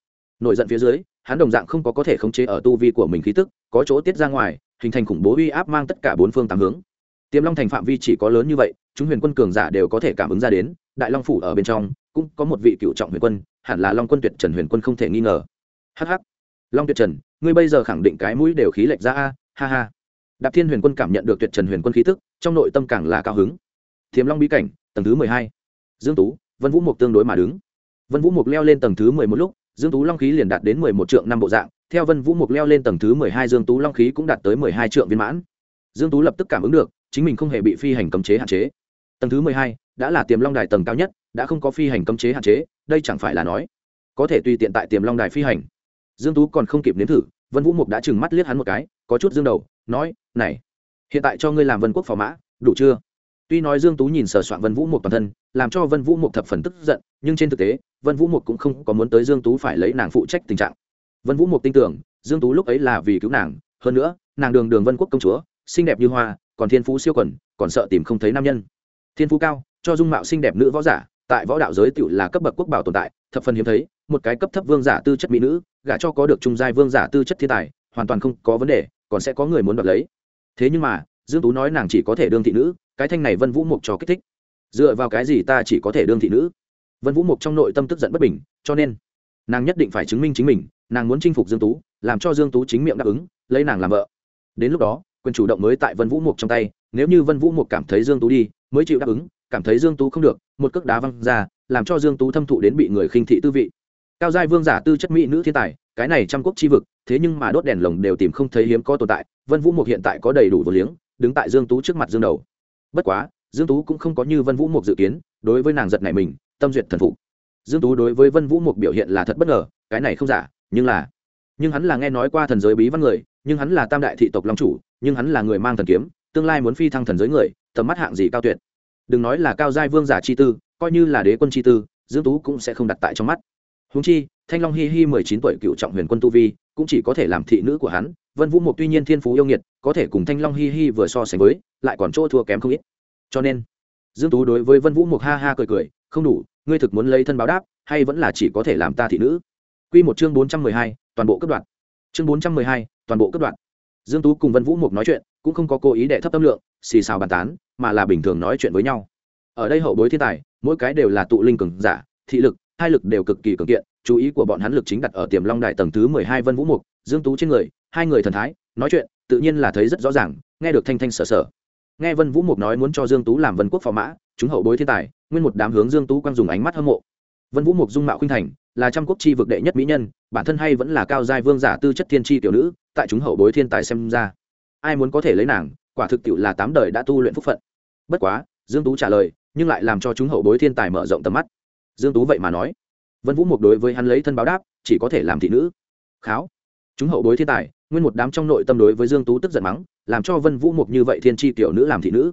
Nổi giận phía dưới, hắn đồng dạng không có có thể khống chế ở tu vi của mình khí tức, có chỗ tiết ra ngoài, hình thành khủng bố uy áp mang tất cả bốn phương tám hướng. Tiềm long thành phạm vi chỉ có lớn như vậy, chúng huyền quân cường giả đều có thể cảm ứng ra đến, đại long phủ ở bên trong, cũng có một vị cựu trọng huyền quân, hẳn là long quân tuyệt trần huyền quân không thể nghi ngờ hh long tuyệt trần, ngươi bây giờ khẳng định cái mũi đều khí lệch ra a, ha ha. Đạp thiên huyền quân cảm nhận được tuyệt trần huyền quân khí tức, trong nội tâm càng là cao hứng. Thiềm long bí cảnh, tầng thứ mười hai. Dương tú, vân vũ mục tương đối mà đứng. Vân vũ mục leo lên tầng thứ mười một lúc, dương tú long khí liền đạt đến mười một triệu năm bộ dạng, theo vân vũ mục leo lên tầng thứ mười hai, dương tú long khí cũng đạt tới mười hai triệu viên mãn. Dương tú lập tức cảm ứng được, chính mình không hề bị phi hành cấm chế hạn chế. Tầng thứ mười hai, đã là tiềm long đài tầng cao nhất, đã không có phi hành cấm chế hạn chế, đây chẳng phải là nói, có thể tùy tiện tại tiềm long đài phi hành dương tú còn không kịp nếm thử, vân vũ mục đã chừng mắt liếc hắn một cái, có chút dương đầu, nói, này, hiện tại cho ngươi làm vân quốc phò mã, đủ chưa? Tuy nói dương tú nhìn sờ soạn vân vũ mục toàn thân, làm cho vân vũ mục thập phần tức giận, nhưng trên thực tế, vân vũ mục cũng không có muốn tới dương tú phải lấy nàng phụ trách tình trạng. Vân vũ mục tin tưởng, dương tú lúc ấy là vì cứu nàng, hơn nữa, nàng đường đường vân quốc công chúa, xinh đẹp như hoa, còn thiên phú siêu quần, còn sợ tìm không thấy nam nhân. Thiên phú cao, cho dung mạo xinh đẹp nữ võ giả, tại võ đạo giới tựu là cấp bậc quốc bảo tồn tại, thập phần hiếm thấy, một cái cấp thấp vương giả tư chất mỹ nữ gả cho có được trung giai vương giả tư chất thiên tài, hoàn toàn không có vấn đề, còn sẽ có người muốn đoạt lấy. Thế nhưng mà, dương tú nói nàng chỉ có thể đương thị nữ, cái thanh này vân vũ mục cho kích thích. Dựa vào cái gì ta chỉ có thể đương thị nữ? Vân vũ mục trong nội tâm tức giận bất bình, cho nên nàng nhất định phải chứng minh chính mình, nàng muốn chinh phục dương tú, làm cho dương tú chính miệng đáp ứng, lấy nàng làm vợ. Đến lúc đó, quyền chủ động mới tại vân vũ mục trong tay, nếu như vân vũ mục cảm thấy dương tú đi, mới chịu đáp ứng, cảm thấy dương tú không được, một cước đá văng ra, làm cho dương tú thâm thụ đến bị người khinh thị tư vị cao giai vương giả tư chất mỹ nữ thiên tài, cái này trăm quốc chi vực, thế nhưng mà đốt đèn lồng đều tìm không thấy hiếm có tồn tại, vân vũ mục hiện tại có đầy đủ vô liếng, đứng tại dương tú trước mặt dương đầu. Bất quá, dương tú cũng không có như vân vũ mục dự kiến, đối với nàng giật này mình, tâm duyệt thần phục. Dương tú đối với vân vũ mục biểu hiện là thật bất ngờ, cái này không giả, nhưng là, nhưng hắn là nghe nói qua thần giới bí văn người, nhưng hắn là tam đại thị tộc long chủ, nhưng hắn là người mang thần kiếm, tương lai muốn phi thăng thần giới người, tầm mắt hạng gì cao tuyệt. Đừng nói là cao giai vương giả chi tư, coi như là đế quân chi tư, dương tú cũng sẽ không đặt tại trong mắt húng chi thanh long hi hi mười chín tuổi cựu trọng huyền quân tu vi cũng chỉ có thể làm thị nữ của hắn vân vũ mục tuy nhiên thiên phú yêu nghiệt có thể cùng thanh long hi hi vừa so sánh với lại còn chỗ thua kém không ít. Cho nên dương tú đối với vân vũ mục ha ha cười cười không đủ ngươi thực muốn lấy thân báo đáp hay vẫn là chỉ có thể làm ta thị nữ? Quy một chương bốn trăm mười hai, toàn bộ cấp đoạn. Chương bốn trăm mười hai, toàn bộ cấp đoạn. Dương tú cùng vân vũ mục nói chuyện cũng không có cố ý để thấp tâm lượng xì xào bàn tán mà là bình thường nói chuyện với nhau. Ở đây hậu bối thiên tài mỗi cái đều là tụ linh cường giả thị lực hai lực đều cực kỳ cường kiện, chú ý của bọn hắn lực chính đặt ở tiềm long đài tầng thứ mười hai vân vũ mục, dương tú trên người, hai người thần thái, nói chuyện, tự nhiên là thấy rất rõ ràng, nghe được thanh thanh sở sở. Nghe vân vũ mục nói muốn cho dương tú làm vân quốc phò mã, chúng hậu bối thiên tài, nguyên một đám hướng dương tú quang dùng ánh mắt hâm mộ. Vân vũ mục dung mạo khuynh thành, là trăm quốc chi vực đệ nhất mỹ nhân, bản thân hay vẫn là cao giai vương giả tư chất thiên chi tiểu nữ, tại chúng hậu bối thiên tài xem ra, ai muốn có thể lấy nàng, quả thực tiệu là tám đời đã tu luyện phúc phận. Bất quá, dương tú trả lời, nhưng lại làm cho chúng hậu bối thiên tài mở rộng tầm mắt dương tú vậy mà nói. Vân vũ mục đối với hắn lấy thân báo đáp, chỉ có thể làm thị nữ. Kháo. Chúng hậu bối thiên tài, nguyên một đám trong nội tâm đối với dương tú tức giận mắng, làm cho vân vũ mục như vậy thiên tri tiểu nữ làm thị nữ.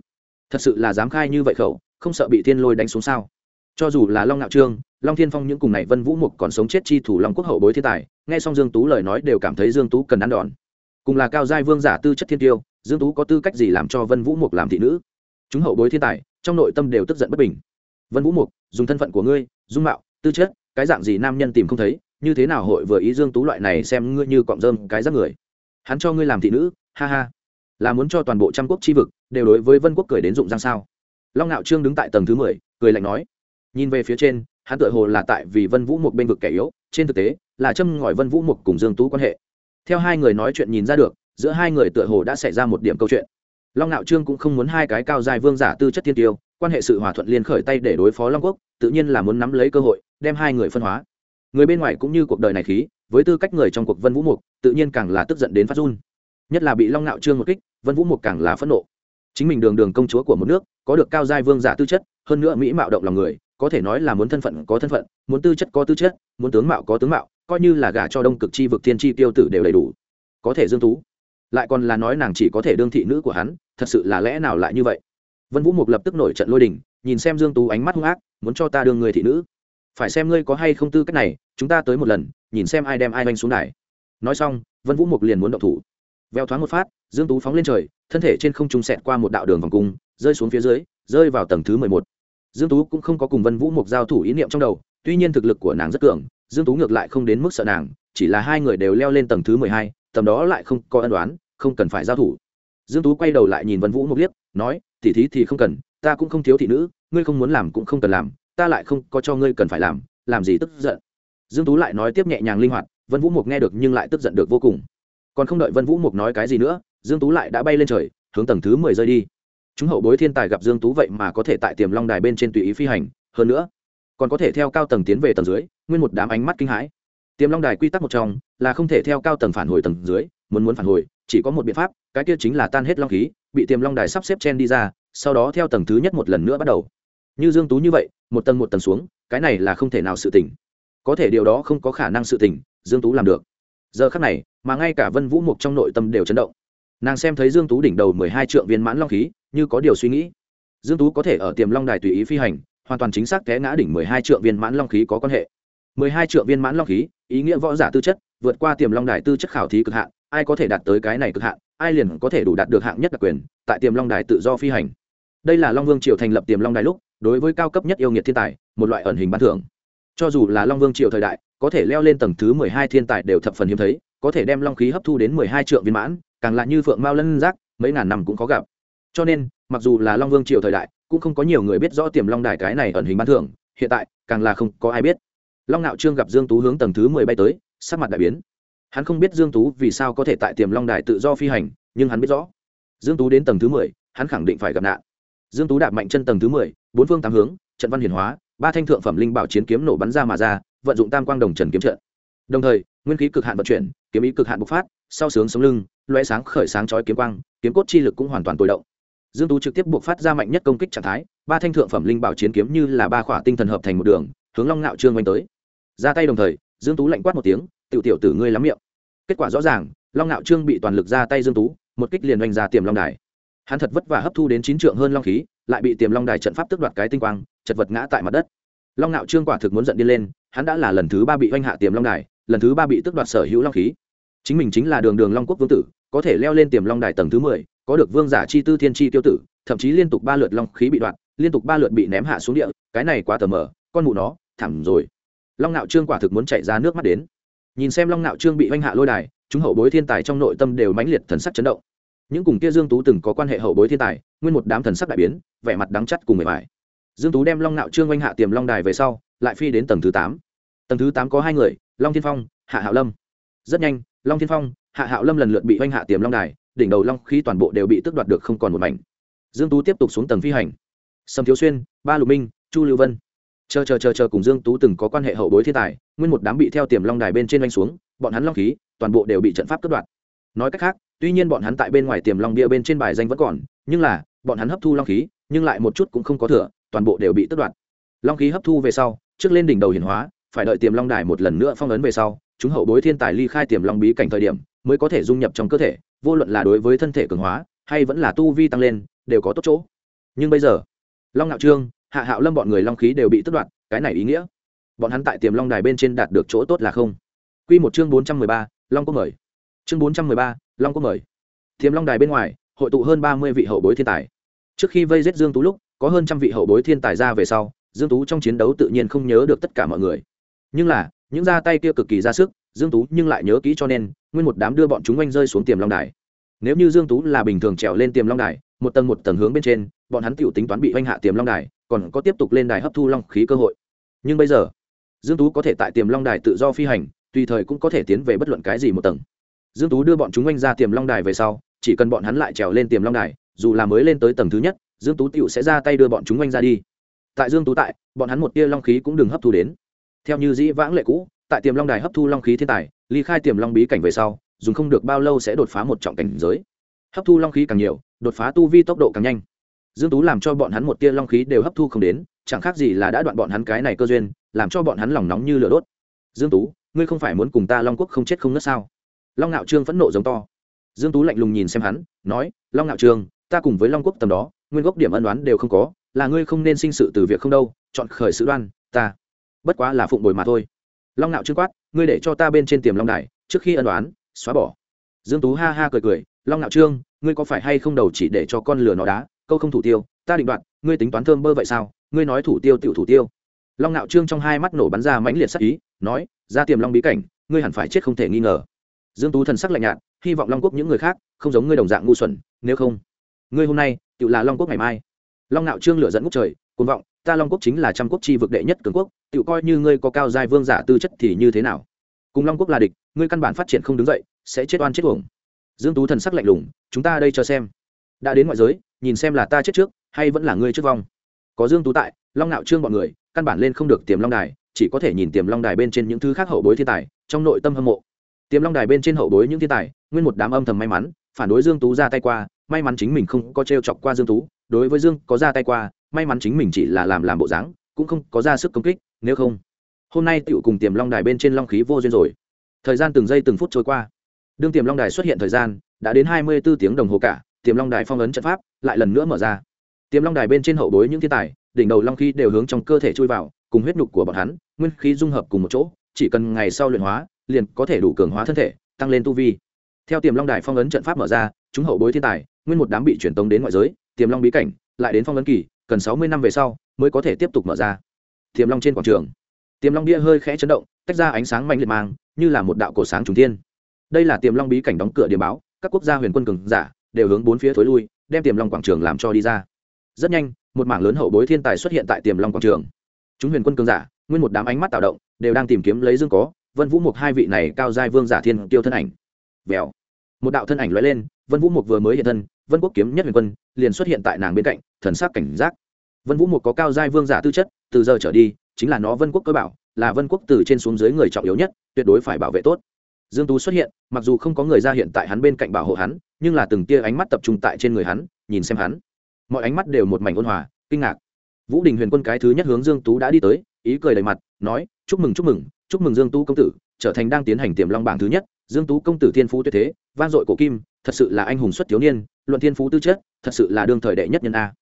Thật sự là dám khai như vậy khẩu, không sợ bị thiên lôi đánh xuống sao? Cho dù là long ngạo trương, long thiên phong những cùng này vân vũ mục còn sống chết chi thủ long quốc hậu bối thiên tài, nghe xong dương tú lời nói đều cảm thấy dương tú cần ăn đòn. Cùng là cao giai vương giả tư chất thiên tiêu, dương tú có tư cách gì làm cho vân vũ mục làm thị nữ? Chúng hậu bối thiên tài, trong nội tâm đều tức giận bất bình. Vân vũ mục dùng thân phận của ngươi, dung mạo, tư chất, cái dạng gì nam nhân tìm không thấy, như thế nào hội vừa ý dương tú loại này xem ngươi như cọng rơm cái rác người. Hắn cho ngươi làm thị nữ, ha ha. Là muốn cho toàn bộ trăm quốc chi vực đều đối với vân quốc cười đến dụng răng sao? Long ngạo trương đứng tại tầng thứ mười, cười lạnh nói. Nhìn về phía trên, hắn tựa hồ là tại vì vân vũ một bên vực kẻ yếu, trên thực tế, là châm ngòi vân vũ một cùng dương tú quan hệ. Theo hai người nói chuyện nhìn ra được, giữa hai người tựa hồ đã xảy ra một điểm câu chuyện. Long ngạo trương cũng không muốn hai cái cao dài vương giả tư chất thiên tiêu quan hệ sự hòa thuận liên khởi tay để đối phó long quốc, tự nhiên là muốn nắm lấy cơ hội, đem hai người phân hóa. Người bên ngoài cũng như cuộc đời này khí, với tư cách người trong cuộc vân vũ mục, tự nhiên càng là tức giận đến phát run. Nhất là bị long Nạo trương một kích, vân vũ mục càng là phẫn nộ. Chính mình đường đường công chúa của một nước, có được cao giai vương giả tư chất, hơn nữa mỹ mạo động lòng người, có thể nói là muốn thân phận có thân phận, muốn tư chất có tư chất, muốn tướng mạo có tướng mạo, coi như là gả cho đông cực chi vực thiên chi tiêu tử đều đầy đủ. Có thể dương tú. Lại còn là nói nàng chỉ có thể đương thị nữ của hắn, thật sự là lẽ nào lại như vậy? Vân vũ mục lập tức nổi trận lôi đình, nhìn xem dương tú ánh mắt hung ác, muốn cho ta đưa người thị nữ. Phải xem ngươi có hay không tư cách này, chúng ta tới một lần, nhìn xem ai đem ai oanh xuống đài. Nói xong, vân vũ mục liền muốn động thủ. Veo thoáng một phát, dương tú phóng lên trời, thân thể trên không trung sẹt qua một đạo đường vòng cung, rơi xuống phía dưới, rơi vào tầng thứ mười một. Dương tú cũng không có cùng vân vũ mục giao thủ ý niệm trong đầu, tuy nhiên thực lực của nàng rất cường, dương tú ngược lại không đến mức sợ nàng, chỉ là hai người đều leo lên tầng thứ mười hai, tầm đó lại không có ân đoán không cần phải giao thủ dương tú quay đầu lại nhìn vân vũ mục liếc, nói tỉ thí thì không cần, ta cũng không thiếu thị nữ, ngươi không muốn làm cũng không cần làm, ta lại không có cho ngươi cần phải làm làm gì tức giận? Dương tú lại nói tiếp nhẹ nhàng linh hoạt, vân vũ mục nghe được nhưng lại tức giận được vô cùng. Còn không đợi vân vũ mục nói cái gì nữa, dương tú lại đã bay lên trời, hướng tầng thứ mười rơi đi. Chúng hậu bối thiên tài gặp dương tú vậy mà có thể tại tiềm long đài bên trên tùy ý phi hành, hơn nữa, còn có thể theo cao tầng tiến về tầng dưới, nguyên một đám ánh mắt kinh hãi. Tiềm long đài quy tắc một trong, là không thể theo cao tầng phản hồi tầng dưới, muốn muốn phản hồi chỉ có một biện pháp, cái kia chính là tan hết long khí, bị tiềm long đài sắp xếp chen đi ra, sau đó theo tầng thứ nhất một lần nữa bắt đầu. Như dương tú như vậy, một tầng một tầng xuống, cái này là không thể nào sự tỉnh. Có thể điều đó không có khả năng sự tỉnh, dương tú làm được. Giờ khắc này, mà ngay cả vân vũ mục trong nội tâm đều chấn động. Nàng xem thấy dương tú đỉnh đầu mười hai trượng viên mãn long khí, như có điều suy nghĩ. Dương tú có thể ở tiềm long đài tùy ý phi hành, hoàn toàn chính xác té ngã đỉnh mười hai trượng viên mãn long khí có quan hệ. mười hai trượng viên mãn long khí, ý nghĩa võ giả tư chất, vượt qua tiềm long đài tư chất khảo thí cực hạn ai có thể đạt tới cái này cực hạn, ai liền có thể đủ đạt được hạng nhất đặc quyền, tại tiềm long đài tự do phi hành. Đây là long vương triều thành lập tiềm long đài lúc, đối với cao cấp nhất yêu nghiệt thiên tài, một loại ẩn hình ban thưởng. Cho dù là long vương triều thời đại, có thể leo lên tầng thứ mười hai thiên tài đều thập phần hiếm thấy, có thể đem long khí hấp thu đến mười hai trượng viên mãn, càng là như phượng mao lân giác, mấy ngàn năm cũng có gặp. Cho nên, mặc dù là long vương triều thời đại, cũng không có nhiều người biết rõ tiềm long đài cái này ẩn hình ban thưởng, hiện tại, càng là không có ai biết. Long nạo trương gặp dương tú hướng tầng thứ mười bay tới, sắc mặt đại biến hắn không biết dương tú vì sao có thể tại tiềm long đài tự do phi hành, nhưng hắn biết rõ. Dương tú đến tầng thứ mười, hắn khẳng định phải gặp nạn. Dương tú đạp mạnh chân tầng thứ mười, bốn phương tám hướng, trận văn hiển hóa, ba thanh thượng phẩm linh bảo chiến kiếm nổ bắn ra mà ra, vận dụng tam quang đồng trần kiếm trận. Đồng thời, nguyên khí cực hạn vận chuyển, kiếm ý cực hạn bộc phát, sau sướng sống lưng loé sáng khởi sáng chói kiếm quang, kiếm cốt chi lực cũng hoàn toàn tối động. Dương tú trực tiếp buộc phát ra mạnh nhất công kích trạng thái, ba thanh thượng phẩm linh bảo chiến kiếm như là ba khỏa tinh thần hợp thành một đường, hướng long ngạo trương oanh tới. Ra tay đồng thời, dương tú lạnh quát một tiếng tiểu tiểu tử ngươi lắm miệng. Kết quả rõ ràng, long ngạo trương bị toàn lực ra tay dương tú, một kích liền oanh ra tiềm long đài. Hắn thật vất vả hấp thu đến chín trượng hơn long khí, lại bị tiềm long đài trận pháp tức đoạt cái tinh quang, chật vật ngã tại mặt đất. Long ngạo trương quả thực muốn giận đi lên, hắn đã là lần thứ ba bị oanh hạ tiềm long đài, lần thứ ba bị tức đoạt sở hữu long khí. Chính mình chính là đường đường long quốc vương tử, có thể leo lên tiềm long đài tầng thứ mười, có được vương giả chi tư thiên chi tiêu tử, thậm chí liên tục ba lượt long khí bị đoạn liên tục ba lượt bị ném hạ xuống địa, cái này quá tờ mờ, con mụ nó, thảm rồi. Long nạo trương quả thực muốn chạy ra nước mắt đến nhìn xem long nạo trương bị oanh hạ lôi đài, chúng hậu bối thiên tài trong nội tâm đều mãnh liệt thần sắc chấn động. Những cùng kia dương tú từng có quan hệ hậu bối thiên tài, nguyên một đám thần sắc đại biến, vẻ mặt đắng chắt cùng người bài. dương tú đem long nạo trương oanh hạ tiềm long đài về sau, lại phi đến tầng thứ tám. Tầng thứ tám có hai người, long thiên phong, hạ hạo lâm. Rất nhanh, long thiên phong, hạ hạo lâm lần lượt bị oanh hạ tiềm long đài, đỉnh đầu long khí toàn bộ đều bị tước đoạt được không còn một mảnh. Dương tú tiếp tục xuống tầng phi hành. Sầm thiếu xuyên, ba lục minh, chu lưu vân. Chờ chờ chờ chờ cùng dương tú từng có quan hệ hậu bối thiên tài nguyên một đám bị theo tiềm long đài bên trên oanh xuống, bọn hắn long khí, toàn bộ đều bị trận pháp cướp đoạt. Nói cách khác, tuy nhiên bọn hắn tại bên ngoài tiềm long bia bên trên bài danh vẫn còn, nhưng là, bọn hắn hấp thu long khí, nhưng lại một chút cũng không có thừa, toàn bộ đều bị tước đoạt. Long khí hấp thu về sau, trước lên đỉnh đầu hiển hóa, phải đợi tiềm long đài một lần nữa phong ấn về sau, chúng hậu bối thiên tài ly khai tiềm long bí cảnh thời điểm, mới có thể dung nhập trong cơ thể, vô luận là đối với thân thể cường hóa, hay vẫn là tu vi tăng lên, đều có tốt chỗ. Nhưng bây giờ, long ngạo trương, hạ hạo lâm bọn người long khí đều bị tước đoạt, cái này ý nghĩa bọn hắn tại tiềm long đài bên trên đạt được chỗ tốt là không? Q một chương bốn trăm mười ba, long có mời. Chương bốn trăm mười ba, long có mời. Tiềm long đài bên ngoài, hội tụ hơn ba mươi vị hậu bối thiên tài. Trước khi vây giết dương tú lúc, có hơn trăm vị hậu bối thiên tài ra về sau, dương tú trong chiến đấu tự nhiên không nhớ được tất cả mọi người. Nhưng là, những ra tay kia cực kỳ ra sức, dương tú nhưng lại nhớ kỹ cho nên, nguyên một đám đưa bọn chúng oanh rơi xuống tiềm long đài. Nếu như dương tú là bình thường trèo lên tiềm long đài, một tầng một tầng hướng bên trên, bọn hắn tiểu tính toán bị oanh hạ tiềm long đài, còn có tiếp tục lên đài hấp thu long khí cơ hội. Nhưng bây giờ dương tú có thể tại tiềm long đài tự do phi hành, tùy thời cũng có thể tiến về bất luận cái gì một tầng. Dương tú đưa bọn chúng anh ra tiềm long đài về sau, chỉ cần bọn hắn lại trèo lên tiềm long đài, dù là mới lên tới tầng thứ nhất, dương tú tựu sẽ ra tay đưa bọn chúng anh ra đi. Tại dương tú tại, bọn hắn một tia long khí cũng đừng hấp thu đến. Theo như dĩ vãng lệ cũ, tại tiềm long đài hấp thu long khí thiên tài, ly khai tiềm long bí cảnh về sau, dùng không được bao lâu sẽ đột phá một trọng cảnh giới. Hấp thu long khí càng nhiều, đột phá tu vi tốc độ càng nhanh. Dương tú làm cho bọn hắn một tia long khí đều hấp thu không đến, chẳng khác gì là đã đoạn bọn hắn cái này cơ duyên làm cho bọn hắn lòng nóng như lửa đốt. Dương tú, ngươi không phải muốn cùng ta long quốc không chết không nứt sao? Long ngạo trương phẫn nộ giống to. Dương tú lạnh lùng nhìn xem hắn, nói, long ngạo trương, ta cùng với long quốc tầm đó, nguyên gốc điểm ân đoán đều không có, là ngươi không nên sinh sự từ việc không đâu, chọn khởi sự đoan, ta. Bất quá là phụng bồi mà thôi. Long ngạo trương quát, ngươi để cho ta bên trên tiềm long đài, trước khi ân đoán xóa bỏ. Dương tú ha ha cười cười, long ngạo trương, ngươi có phải hay không đầu chỉ để cho con lừa nó đá, câu không thủ tiêu, ta định đoạt, ngươi tính toán thơm bơ vậy sao? Ngươi nói thủ tiêu tiểu thủ tiêu long ngạo trương trong hai mắt nổ bắn ra mãnh liệt sắc ý, nói ra tiềm long bí cảnh, ngươi hẳn phải chết không thể nghi ngờ. Dương tú thần sắc lạnh nhạt, hy vọng long quốc những người khác không giống ngươi đồng dạng ngu xuẩn, nếu không, ngươi hôm nay, tự là long quốc ngày mai. Long ngạo trương lửa dẫn ngút trời, cuồng vọng, ta long quốc chính là trăm quốc chi vực đệ nhất cường quốc, tự coi như ngươi có cao giai vương giả tư chất thì như thế nào? Cùng long quốc là địch, ngươi căn bản phát triển không đứng dậy, sẽ chết oan chết uổng. Dương tú thần sắc lạnh lùng, chúng ta đây cho xem. Đã đến ngoại giới, nhìn xem là ta chết trước, hay vẫn là ngươi trước vong. Có dương tú tại, long ngạo trương bọn người căn bản lên không được tiềm long đài, chỉ có thể nhìn tiềm long đài bên trên những thứ khác hậu bối thiên tài, trong nội tâm hâm mộ. Tiềm long đài bên trên hậu bối những thiên tài, nguyên một đám âm thầm may mắn, phản đối dương tú ra tay qua, may mắn chính mình không có t chọc qua dương tú, đối với dương có ra tay qua, may mắn chính mình chỉ là làm làm bộ dáng, cũng không có ra sức công kích, nếu không, hôm nay tựu cùng tiềm long đài bên trên long khí vô duyên rồi. Thời gian từng giây từng phút trôi qua. Đương tiềm long đài xuất hiện thời gian, đã đến hai mươi 24 tiếng đồng hồ cả, tiềm long đài phong ấn trận pháp lại lần nữa mở ra. Tiềm long đài bên trên hậu bối những thiên tài đỉnh đầu long khí đều hướng trong cơ thể chui vào, cùng huyết nhục của bọn hắn, nguyên khí dung hợp cùng một chỗ, chỉ cần ngày sau luyện hóa, liền có thể đủ cường hóa thân thể, tăng lên tu vi. Theo tiềm long đài phong ấn trận pháp mở ra, chúng hậu bối thiên tài, nguyên một đám bị truyền tống đến ngoại giới, tiềm long bí cảnh, lại đến phong ấn kỳ, cần sáu mươi năm về sau, mới có thể tiếp tục mở ra. Tiềm long trên quảng trường, tiềm long bia hơi khẽ chấn động, tách ra ánh sáng mạnh liệt mang, như là một đạo cổ sáng trùng thiên. Đây là tiềm long bí cảnh đóng cửa điểm báo, các quốc gia huyền quân cường giả, đều hướng bốn phía thối lui, đem tiềm long quảng trường làm cho đi ra. Rất nhanh một mảng lớn hậu bối thiên tài xuất hiện tại tiềm long quảng trường. Chúng huyền quân cường giả, nguyên một đám ánh mắt tạo động, đều đang tìm kiếm lấy dương có, vân vũ mục hai vị này cao giai vương giả thiên tiêu thân ảnh. Vèo. Một đạo thân ảnh lóe lên, vân vũ mục vừa mới hiện thân, vân quốc kiếm nhất huyền quân, liền xuất hiện tại nàng bên cạnh, thần sắc cảnh giác. Vân vũ mục có cao giai vương giả tư chất, từ giờ trở đi, chính là nó vân quốc cơ bảo, là vân quốc từ trên xuống dưới người trọng yếu nhất, tuyệt đối phải bảo vệ tốt. Dương tú xuất hiện, mặc dù không có người ra hiện tại hắn bên cạnh bảo hộ hắn, nhưng là từng tia ánh mắt tập trung tại trên người hắn, nhìn xem hắn mọi ánh mắt đều một mảnh ôn hòa, kinh ngạc. Vũ đình huyền quân cái thứ nhất hướng dương tú đã đi tới, ý cười đầy mặt, nói, chúc mừng chúc mừng chúc mừng dương tú công tử, trở thành đang tiến hành tiềm long bảng thứ nhất, dương tú công tử thiên phú tuyệt thế, vang dội cổ kim, thật sự là anh hùng xuất thiếu niên, luận thiên phú tư chất, thật sự là đương thời đệ nhất nhân a.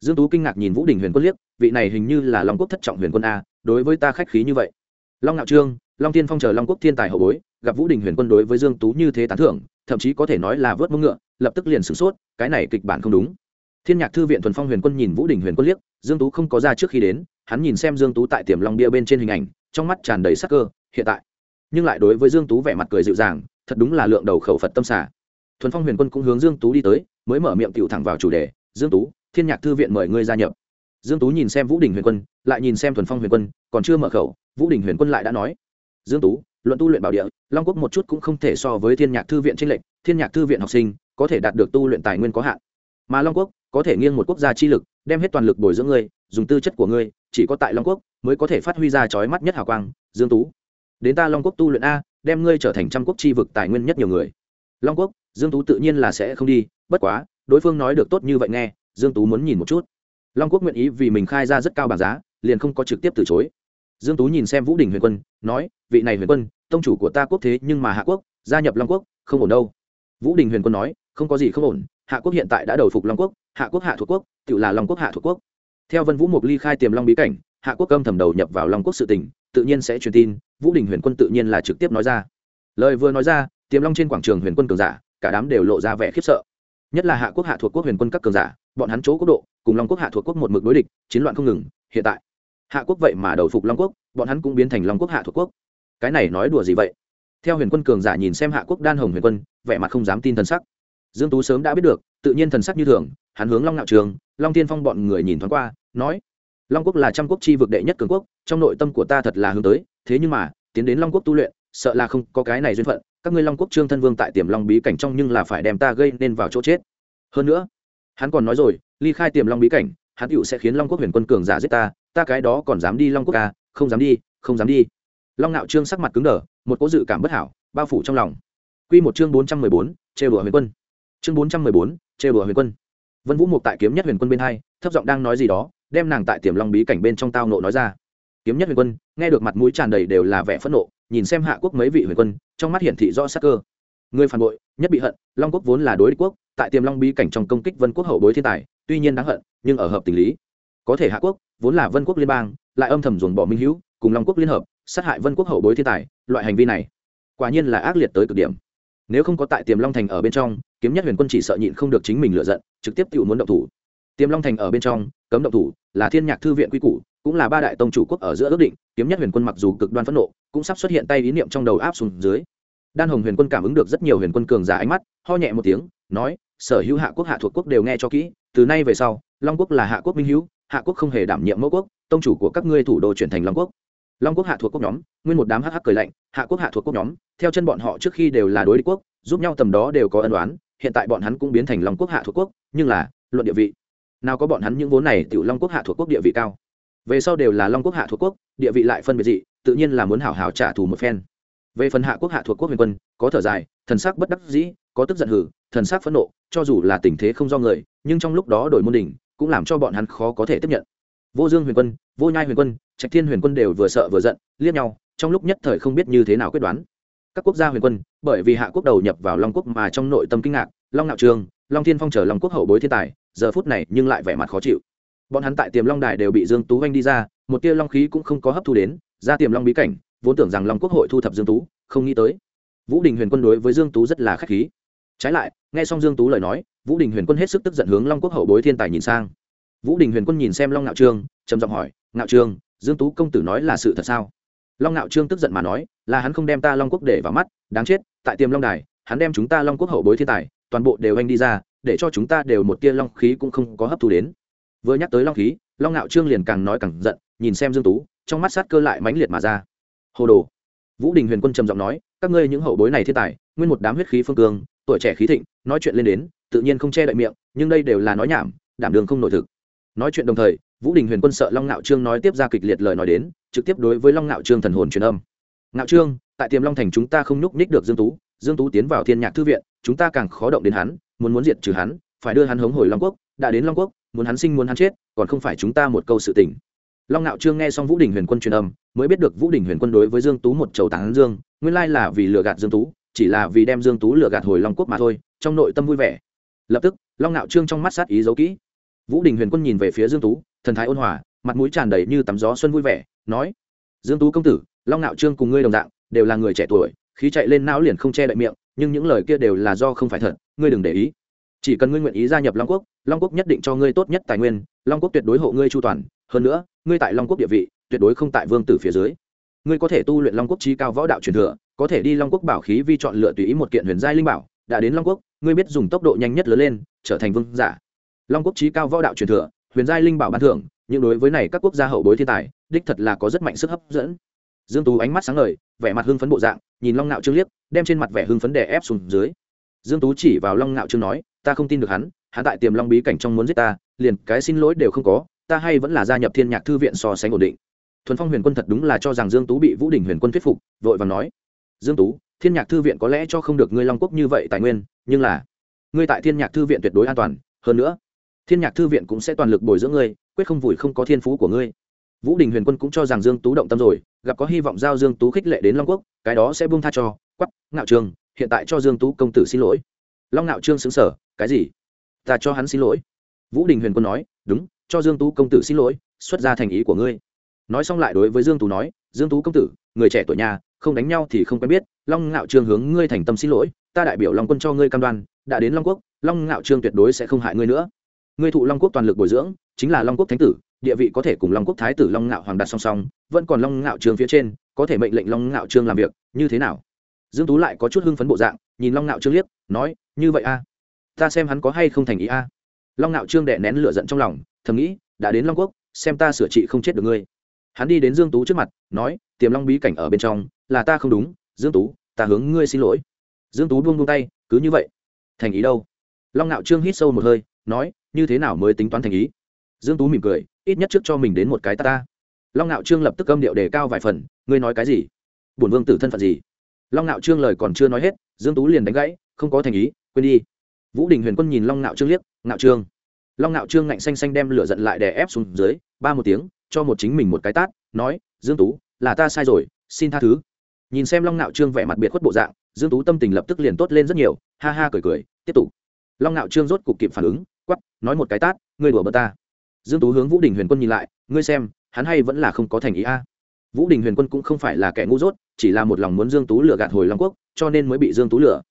Dương tú kinh ngạc nhìn vũ đình huyền quân liếc, vị này hình như là long quốc thất trọng huyền quân a, đối với ta khách khí như vậy. Long ngạo trương, long tiên phong chờ long quốc thiên tài hậu bối, gặp vũ đình huyền quân đối với dương tú như thế tán thưởng, thậm chí có thể nói là vớt mông ngựa, lập tức liền sửng sốt, cái này kịch bản không đúng thiên nhạc thư viện thuần phong huyền quân nhìn vũ đình huyền quân liếc, dương tú không có ra trước khi đến, hắn nhìn xem dương tú tại tiềm long bia bên trên hình ảnh, trong mắt tràn đầy sắc cơ, hiện tại. Nhưng lại đối với dương tú vẻ mặt cười dịu dàng, thật đúng là lượng đầu khẩu phật tâm xả thuần phong huyền quân cũng hướng dương tú đi tới, mới mở miệng tiểu thẳng vào chủ đề, dương tú, thiên nhạc thư viện mời ngươi gia nhập. Dương tú nhìn xem vũ đình huyền quân, lại nhìn xem thuần phong huyền quân, còn chưa mở khẩu, vũ đình huyền quân lại đã nói, dương tú, luận tu luyện bảo địa, long quốc một chút cũng không thể so với thiên nhạc thư viện trên lệnh thiên nhạc thư viện học sinh có thể đạt được tu luyện tài nguyên có hạn mà long quốc có thể nghiêng một quốc gia chi lực, đem hết toàn lực bồi dưỡng ngươi, dùng tư chất của ngươi, chỉ có tại long quốc mới có thể phát huy ra chói mắt nhất hào quang, dương tú. Đến ta long quốc tu luyện a, đem ngươi trở thành trăm quốc chi vực tài nguyên nhất nhiều người. Long quốc, dương tú tự nhiên là sẽ không đi, bất quá, đối phương nói được tốt như vậy nghe, dương tú muốn nhìn một chút. Long quốc nguyện ý vì mình khai ra rất cao bảng giá, liền không có trực tiếp từ chối. Dương tú nhìn xem vũ đình huyền quân, nói, vị này huyền quân, tông chủ của ta quốc thế nhưng mà hạ quốc, gia nhập long quốc, không ổn đâu. Vũ đình huyền quân nói, không có gì không ổn hạ quốc hiện tại đã đầu phục long quốc, hạ quốc hạ thuộc quốc, tự là long quốc hạ thuộc quốc. Theo vân vũ mục ly khai tiềm long bí cảnh, hạ quốc âm thầm đầu nhập vào long quốc sự tỉnh tự nhiên sẽ truyền tin, vũ đình huyền quân tự nhiên là trực tiếp nói ra. Lời vừa nói ra, tiềm long trên quảng trường huyền quân cường giả, cả đám đều lộ ra vẻ khiếp sợ. Nhất là hạ quốc hạ thuộc quốc huyền quân các cường giả, bọn hắn chỗ quốc độ, cùng long quốc hạ thuộc quốc một mực đối địch, chiến loạn không ngừng, hiện tại, hạ quốc vậy mà đầu phục long quốc, bọn hắn cũng biến thành long quốc hạ thuộc quốc. Cái này nói đùa gì vậy? Theo huyền quân cường giả nhìn xem hạ quốc đan hồng huyền quân, vẻ mặt không dám tin thần sắc dương tú sớm đã biết được, tự nhiên thần sắc như thường, hắn hướng long nạo trường, long tiên phong bọn người nhìn thoáng qua, nói, long quốc là trăm quốc chi vực đệ nhất cường quốc, trong nội tâm của ta thật là hướng tới, thế nhưng mà, tiến đến long quốc tu luyện, sợ là không có cái này duyên phận, các ngươi long quốc trương thân vương tại tiềm long bí cảnh trong nhưng là phải đem ta gây nên vào chỗ chết. Hơn nữa, hắn còn nói rồi, ly khai tiềm long bí cảnh, hắn tựu sẽ khiến long quốc huyền quân cường giả giết ta ta cái đó còn dám đi long quốc à không dám đi, không dám đi. Long nạo trương sắc mặt cứng đờ, một cố dự cảm bất hảo, bao phủ trong lòng. Quy một chương bốn trăm mười bốn, trêu đùa huyền quân chương bốn trăm mười bốn, trêu đùa huyền quân. Vân vũ mục tại kiếm nhất huyền quân bên hai, thấp giọng đang nói gì đó, đem nàng tại tiềm long bí cảnh bên trong tao nộ nói ra. Kiếm nhất huyền quân, nghe được mặt mũi tràn đầy đều là vẻ phẫn nộ, nhìn xem hạ quốc mấy vị huyền quân, trong mắt hiển thị rõ sắc cơ. Người phản bội, nhất bị hận, long quốc vốn là đối địch quốc, tại tiềm long bí cảnh trong công kích vân quốc hậu bối thiên tài, tuy nhiên đáng hận, nhưng ở hợp tình lý. Có thể hạ quốc, vốn là vân quốc liên bang, lại âm thầm dồn bỏ minh hữu cùng long quốc liên hợp, sát hại vân quốc hậu bối thiên tài, loại hành vi này, quả nhiên là ác liệt tới cực điểm nếu không có tại tiềm long thành ở bên trong, kiếm nhất huyền quân chỉ sợ nhịn không được chính mình lựa giận, trực tiếp tự muốn động thủ. Tiềm long thành ở bên trong, cấm động thủ, là thiên nhạc thư viện quy củ, cũng là ba đại tông chủ quốc ở giữa ước định, kiếm nhất huyền quân mặc dù cực đoan phẫn nộ, cũng sắp xuất hiện tay ý niệm trong đầu áp xuống dưới. Đan hồng huyền quân cảm ứng được rất nhiều huyền quân cường giả ánh mắt, ho nhẹ một tiếng, nói, sở hữu hạ quốc, hạ thuộc quốc đều nghe cho kỹ, từ nay về sau, long quốc là hạ quốc minh hữu, hạ quốc không hề đảm nhiệm mẫu quốc, tông chủ của các ngươi thủ đô chuyển thành long quốc long quốc hạ thuộc quốc nhóm, nguyên một đám hắc hắc cười lạnh, hạ quốc hạ thuộc quốc nhóm, theo chân bọn họ trước khi đều là đối địch quốc, giúp nhau tầm đó đều có ân đoán hiện tại bọn hắn cũng biến thành long quốc hạ thuộc quốc, nhưng là, luận địa vị. Nào có bọn hắn những vốn này tiểu long quốc hạ thuộc quốc địa vị cao. Về sau đều là long quốc hạ thuộc quốc, địa vị lại phân biệt dị, tự nhiên là muốn hảo hảo trả thù một phen. Về phần hạ quốc hạ thuộc quốc huyền quân, có thở dài, thần sắc bất đắc dĩ, có tức giận hử, thần sắc phẫn nộ, cho dù là tình thế không do người, nhưng trong lúc đó đổi môn đỉnh, cũng làm cho bọn hắn khó có thể tiếp nhận vô dương huyền quân, vô nhai huyền quân, trạch thiên huyền quân đều vừa sợ vừa giận, liếc nhau, trong lúc nhất thời không biết như thế nào quyết đoán. Các quốc gia huyền quân, bởi vì hạ quốc đầu nhập vào long quốc mà trong nội tâm kinh ngạc, long nạo trường, long thiên phong trở long quốc hậu bối thiên tài, giờ phút này nhưng lại vẻ mặt khó chịu. Bọn hắn tại tiềm long đài đều bị dương tú oanh đi ra, một tia long khí cũng không có hấp thu đến, ra tiềm long bí cảnh, vốn tưởng rằng long quốc hội thu thập dương tú, không nghĩ tới. Vũ đình huyền quân đối với dương tú rất là khách khí. Trái lại, nghe xong dương tú lời nói, vũ đình huyền quân hết sức tức giận hướng long quốc hậu bối thiên tài nhìn sang vũ đình huyền quân nhìn xem long ngạo trương, trầm giọng hỏi, ngạo trương, dương tú công tử nói là sự thật sao? Long ngạo trương tức giận mà nói, là hắn không đem ta long quốc để vào mắt, đáng chết, tại tiềm long đài, hắn đem chúng ta long quốc hậu bối thiên tài, toàn bộ đều anh đi ra, để cho chúng ta đều một tia long khí cũng không có hấp thu đến. Vừa nhắc tới long khí, long ngạo trương liền càng nói càng giận, nhìn xem dương tú, trong mắt sát cơ lại mãnh liệt mà ra. Hồ đồ. Vũ đình huyền quân trầm giọng nói, các ngươi những hậu bối này thiên tài, nguyên một đám huyết khí phương cương, tuổi trẻ khí thịnh, nói chuyện lên đến, tự nhiên không che đậy miệng, nhưng đây đều là nói nhảm, đảm đường không nội thực nói chuyện đồng thời, vũ đình huyền quân sợ long ngạo trương nói tiếp ra kịch liệt lời nói đến, trực tiếp đối với long ngạo trương thần hồn truyền âm. Ngạo trương, tại tiềm long thành chúng ta không nhúc nhích được dương tú dương tú tiến vào thiên nhạc thư viện, chúng ta càng khó động đến hắn, muốn muốn diệt trừ hắn, phải đưa hắn hống hồi long quốc, đã đến long quốc, muốn hắn sinh muốn hắn chết, còn không phải chúng ta một câu sự tình. Long ngạo trương nghe xong vũ đình huyền quân truyền âm, mới biết được vũ đình huyền quân đối với dương tú một chầu tán dương, nguyên lai là vì lừa gạt dương tú, chỉ là vì đem dương tú lừa gạt hồi long quốc mà thôi, trong nội tâm vui vẻ. Lập tức, long ngạo trương trong mắt sát ý giấu kỹ vũ đình huyền quân nhìn về phía dương tú, thần thái ôn hòa, mặt mũi tràn đầy như tắm gió xuân vui vẻ, nói, dương tú công tử, long Nạo trương cùng ngươi đồng dạng, đều là người trẻ tuổi, khí chạy lên não liền không che đậy miệng, nhưng những lời kia đều là do không phải thật, ngươi đừng để ý. Chỉ cần ngươi nguyện ý gia nhập long quốc long quốc nhất định cho ngươi tốt nhất tài nguyên, long quốc tuyệt đối hộ ngươi chu toàn, hơn nữa, ngươi tại long quốc địa vị, tuyệt đối không tại vương tử phía dưới. Ngươi có thể tu luyện long quốc trí cao võ đạo truyền thừa, có thể đi long quốc bảo khí vi chọn lựa tùy ý một kiện huyền giai linh bảo, đã đến long quốc, ngươi biết dùng tốc độ nhanh nhất lớn lên, trở thành vương giả long quốc trí cao võ đạo truyền thừa, huyền giai linh bảo ban thưởng, nhưng đối với này các quốc gia hậu bối thiên tài, đích thật là có rất mạnh sức hấp dẫn. Dương tú ánh mắt sáng ngời, vẻ mặt hưng phấn bộ dạng, nhìn long nạo trương liếc, đem trên mặt vẻ hưng phấn đè ép xuống dưới. Dương tú chỉ vào long nạo trương nói, ta không tin được hắn hắn tại tiềm long bí cảnh trong muốn giết ta, liền cái xin lỗi đều không có, ta hay vẫn là gia nhập thiên nhạc thư viện so sánh ổn định. Thuần phong huyền quân thật đúng là cho rằng dương tú bị vũ đình huyền quân thuyết phục, vội vàng nói, dương tú, thiên nhạc thư viện có lẽ cho không được ngươi long quốc như vậy tài nguyên, nhưng là, ngươi tại thiên nhạc thư viện tuyệt đối an toàn, hơn nữa thiên nhạc thư viện cũng sẽ toàn lực bồi dưỡng ngươi, quyết không vùi không có thiên phú của ngươi. Vũ đình huyền quân cũng cho rằng dương tú động tâm rồi, gặp có hy vọng giao dương tú khích lệ đến long quốc, cái đó sẽ buông tha cho quắp ngạo trường, hiện tại cho dương tú công tử xin lỗi. Long ngạo trương xứng sở cái gì? Ta cho hắn xin lỗi. Vũ đình huyền quân nói, đúng, cho dương tú công tử xin lỗi, xuất ra thành ý của ngươi. Nói xong lại đối với dương tú nói, dương tú công tử, người trẻ tuổi nhà, không đánh nhau thì không quen biết, long ngạo trương hướng ngươi thành tâm xin lỗi, ta đại biểu long quân cho ngươi cam đoan, đã đến long quốc, long ngạo trương tuyệt đối sẽ không hại ngươi nữa ngươi thụ long quốc toàn lực bồi dưỡng, chính là long quốc thánh tử, địa vị có thể cùng long quốc thái tử long ngạo hoàng đặt song song, vẫn còn long ngạo trương phía trên, có thể mệnh lệnh long ngạo trương làm việc, như thế nào? Dương tú lại có chút hưng phấn bộ dạng, nhìn long ngạo trương liếc, nói, như vậy a, ta xem hắn có hay không thành ý a. Long ngạo trương đè nén lửa giận trong lòng, thầm nghĩ, đã đến long quốc, xem ta sửa trị không chết được ngươi. Hắn đi đến dương tú trước mặt, nói, tiềm long bí cảnh ở bên trong, là ta không đúng, dương tú, ta hướng ngươi xin lỗi. Dương tú buông buông tay, cứ như vậy, thành ý đâu? Long ngạo trương hít sâu một hơi, nói như thế nào mới tính toán thành ý? Dương tú mỉm cười, ít nhất trước cho mình đến một cái ta ta. Long ngạo trương lập tức âm điệu đề cao vài phần, ngươi nói cái gì? Bổn vương tử thân phận gì? Long ngạo trương lời còn chưa nói hết, dương tú liền đánh gãy, không có thành ý, quên đi. Vũ đình huyền quân nhìn long ngạo trương liếc ngạo trương. Long ngạo trương ngạnh xanh xanh đem lửa giận lại đè ép xuống dưới, ba một tiếng, cho một chính mình một cái tát, nói, dương tú, là ta sai rồi, xin tha thứ. Nhìn xem long ngạo trương vẻ mặt biệt khuất bộ dạng, dương tú tâm tình lập tức liền tốt lên rất nhiều, ha ha cười cười, tiếp tục. Long ngạo trương rốt cục kịp phản ứng quắp nói một cái tát ngươi đùa bơ ta. Dương tú hướng vũ đình huyền quân nhìn lại ngươi xem hắn hay vẫn là không có thành ý a. Vũ đình huyền quân cũng không phải là kẻ ngu dốt chỉ là một lòng muốn dương tú lừa gạt hồi long quốc cho nên mới bị dương tú lừa.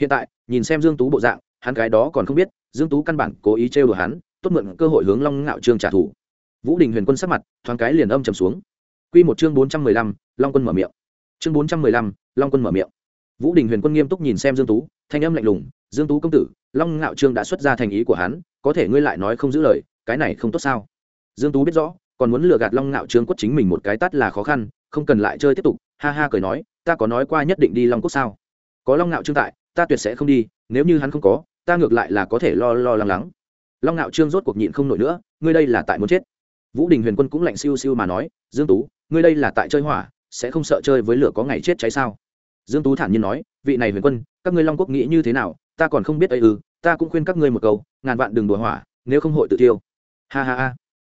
Hiện tại nhìn xem dương tú bộ dạng hắn cái đó còn không biết dương tú căn bản cố ý trêu đùa hắn tốt mượn cơ hội hướng long ngạo trương trả thù. Vũ đình huyền quân sắc mặt thoáng cái liền âm trầm xuống. Quy một chương bốn trăm mười lăm, long quân mở miệng. Chương bốn trăm mười lăm, long quân mở miệng. Vũ đình huyền quân nghiêm túc nhìn xem dương tú thanh âm lạnh lùng dương tú công tử, long ngạo trương đã xuất ra thành ý của hắn, có thể ngươi lại nói không giữ lời, cái này không tốt sao? Dương tú biết rõ, còn muốn lừa gạt long ngạo trương quất chính mình một cái tắt là khó khăn, không cần lại chơi tiếp tục, ha ha cười nói, ta có nói qua nhất định đi long quốc sao? Có long ngạo trương tại, ta tuyệt sẽ không đi, nếu như hắn không có, ta ngược lại là có thể lo lo lắng lắng. Long ngạo trương rốt cuộc nhịn không nổi nữa, ngươi đây là tại muốn chết. Vũ đình huyền quân cũng lạnh siêu siêu mà nói, dương tú, ngươi đây là tại chơi hỏa, sẽ không sợ chơi với lửa có ngày chết cháy sao? Dương tú thản nhiên nói, vị này huyền quân, các ngươi long quốc nghĩ như thế nào ta còn không biết ấy ư, ta cũng khuyên các ngươi một câu, ngàn vạn đừng đùa hỏa, nếu không hội tự tiêu ha ha ha.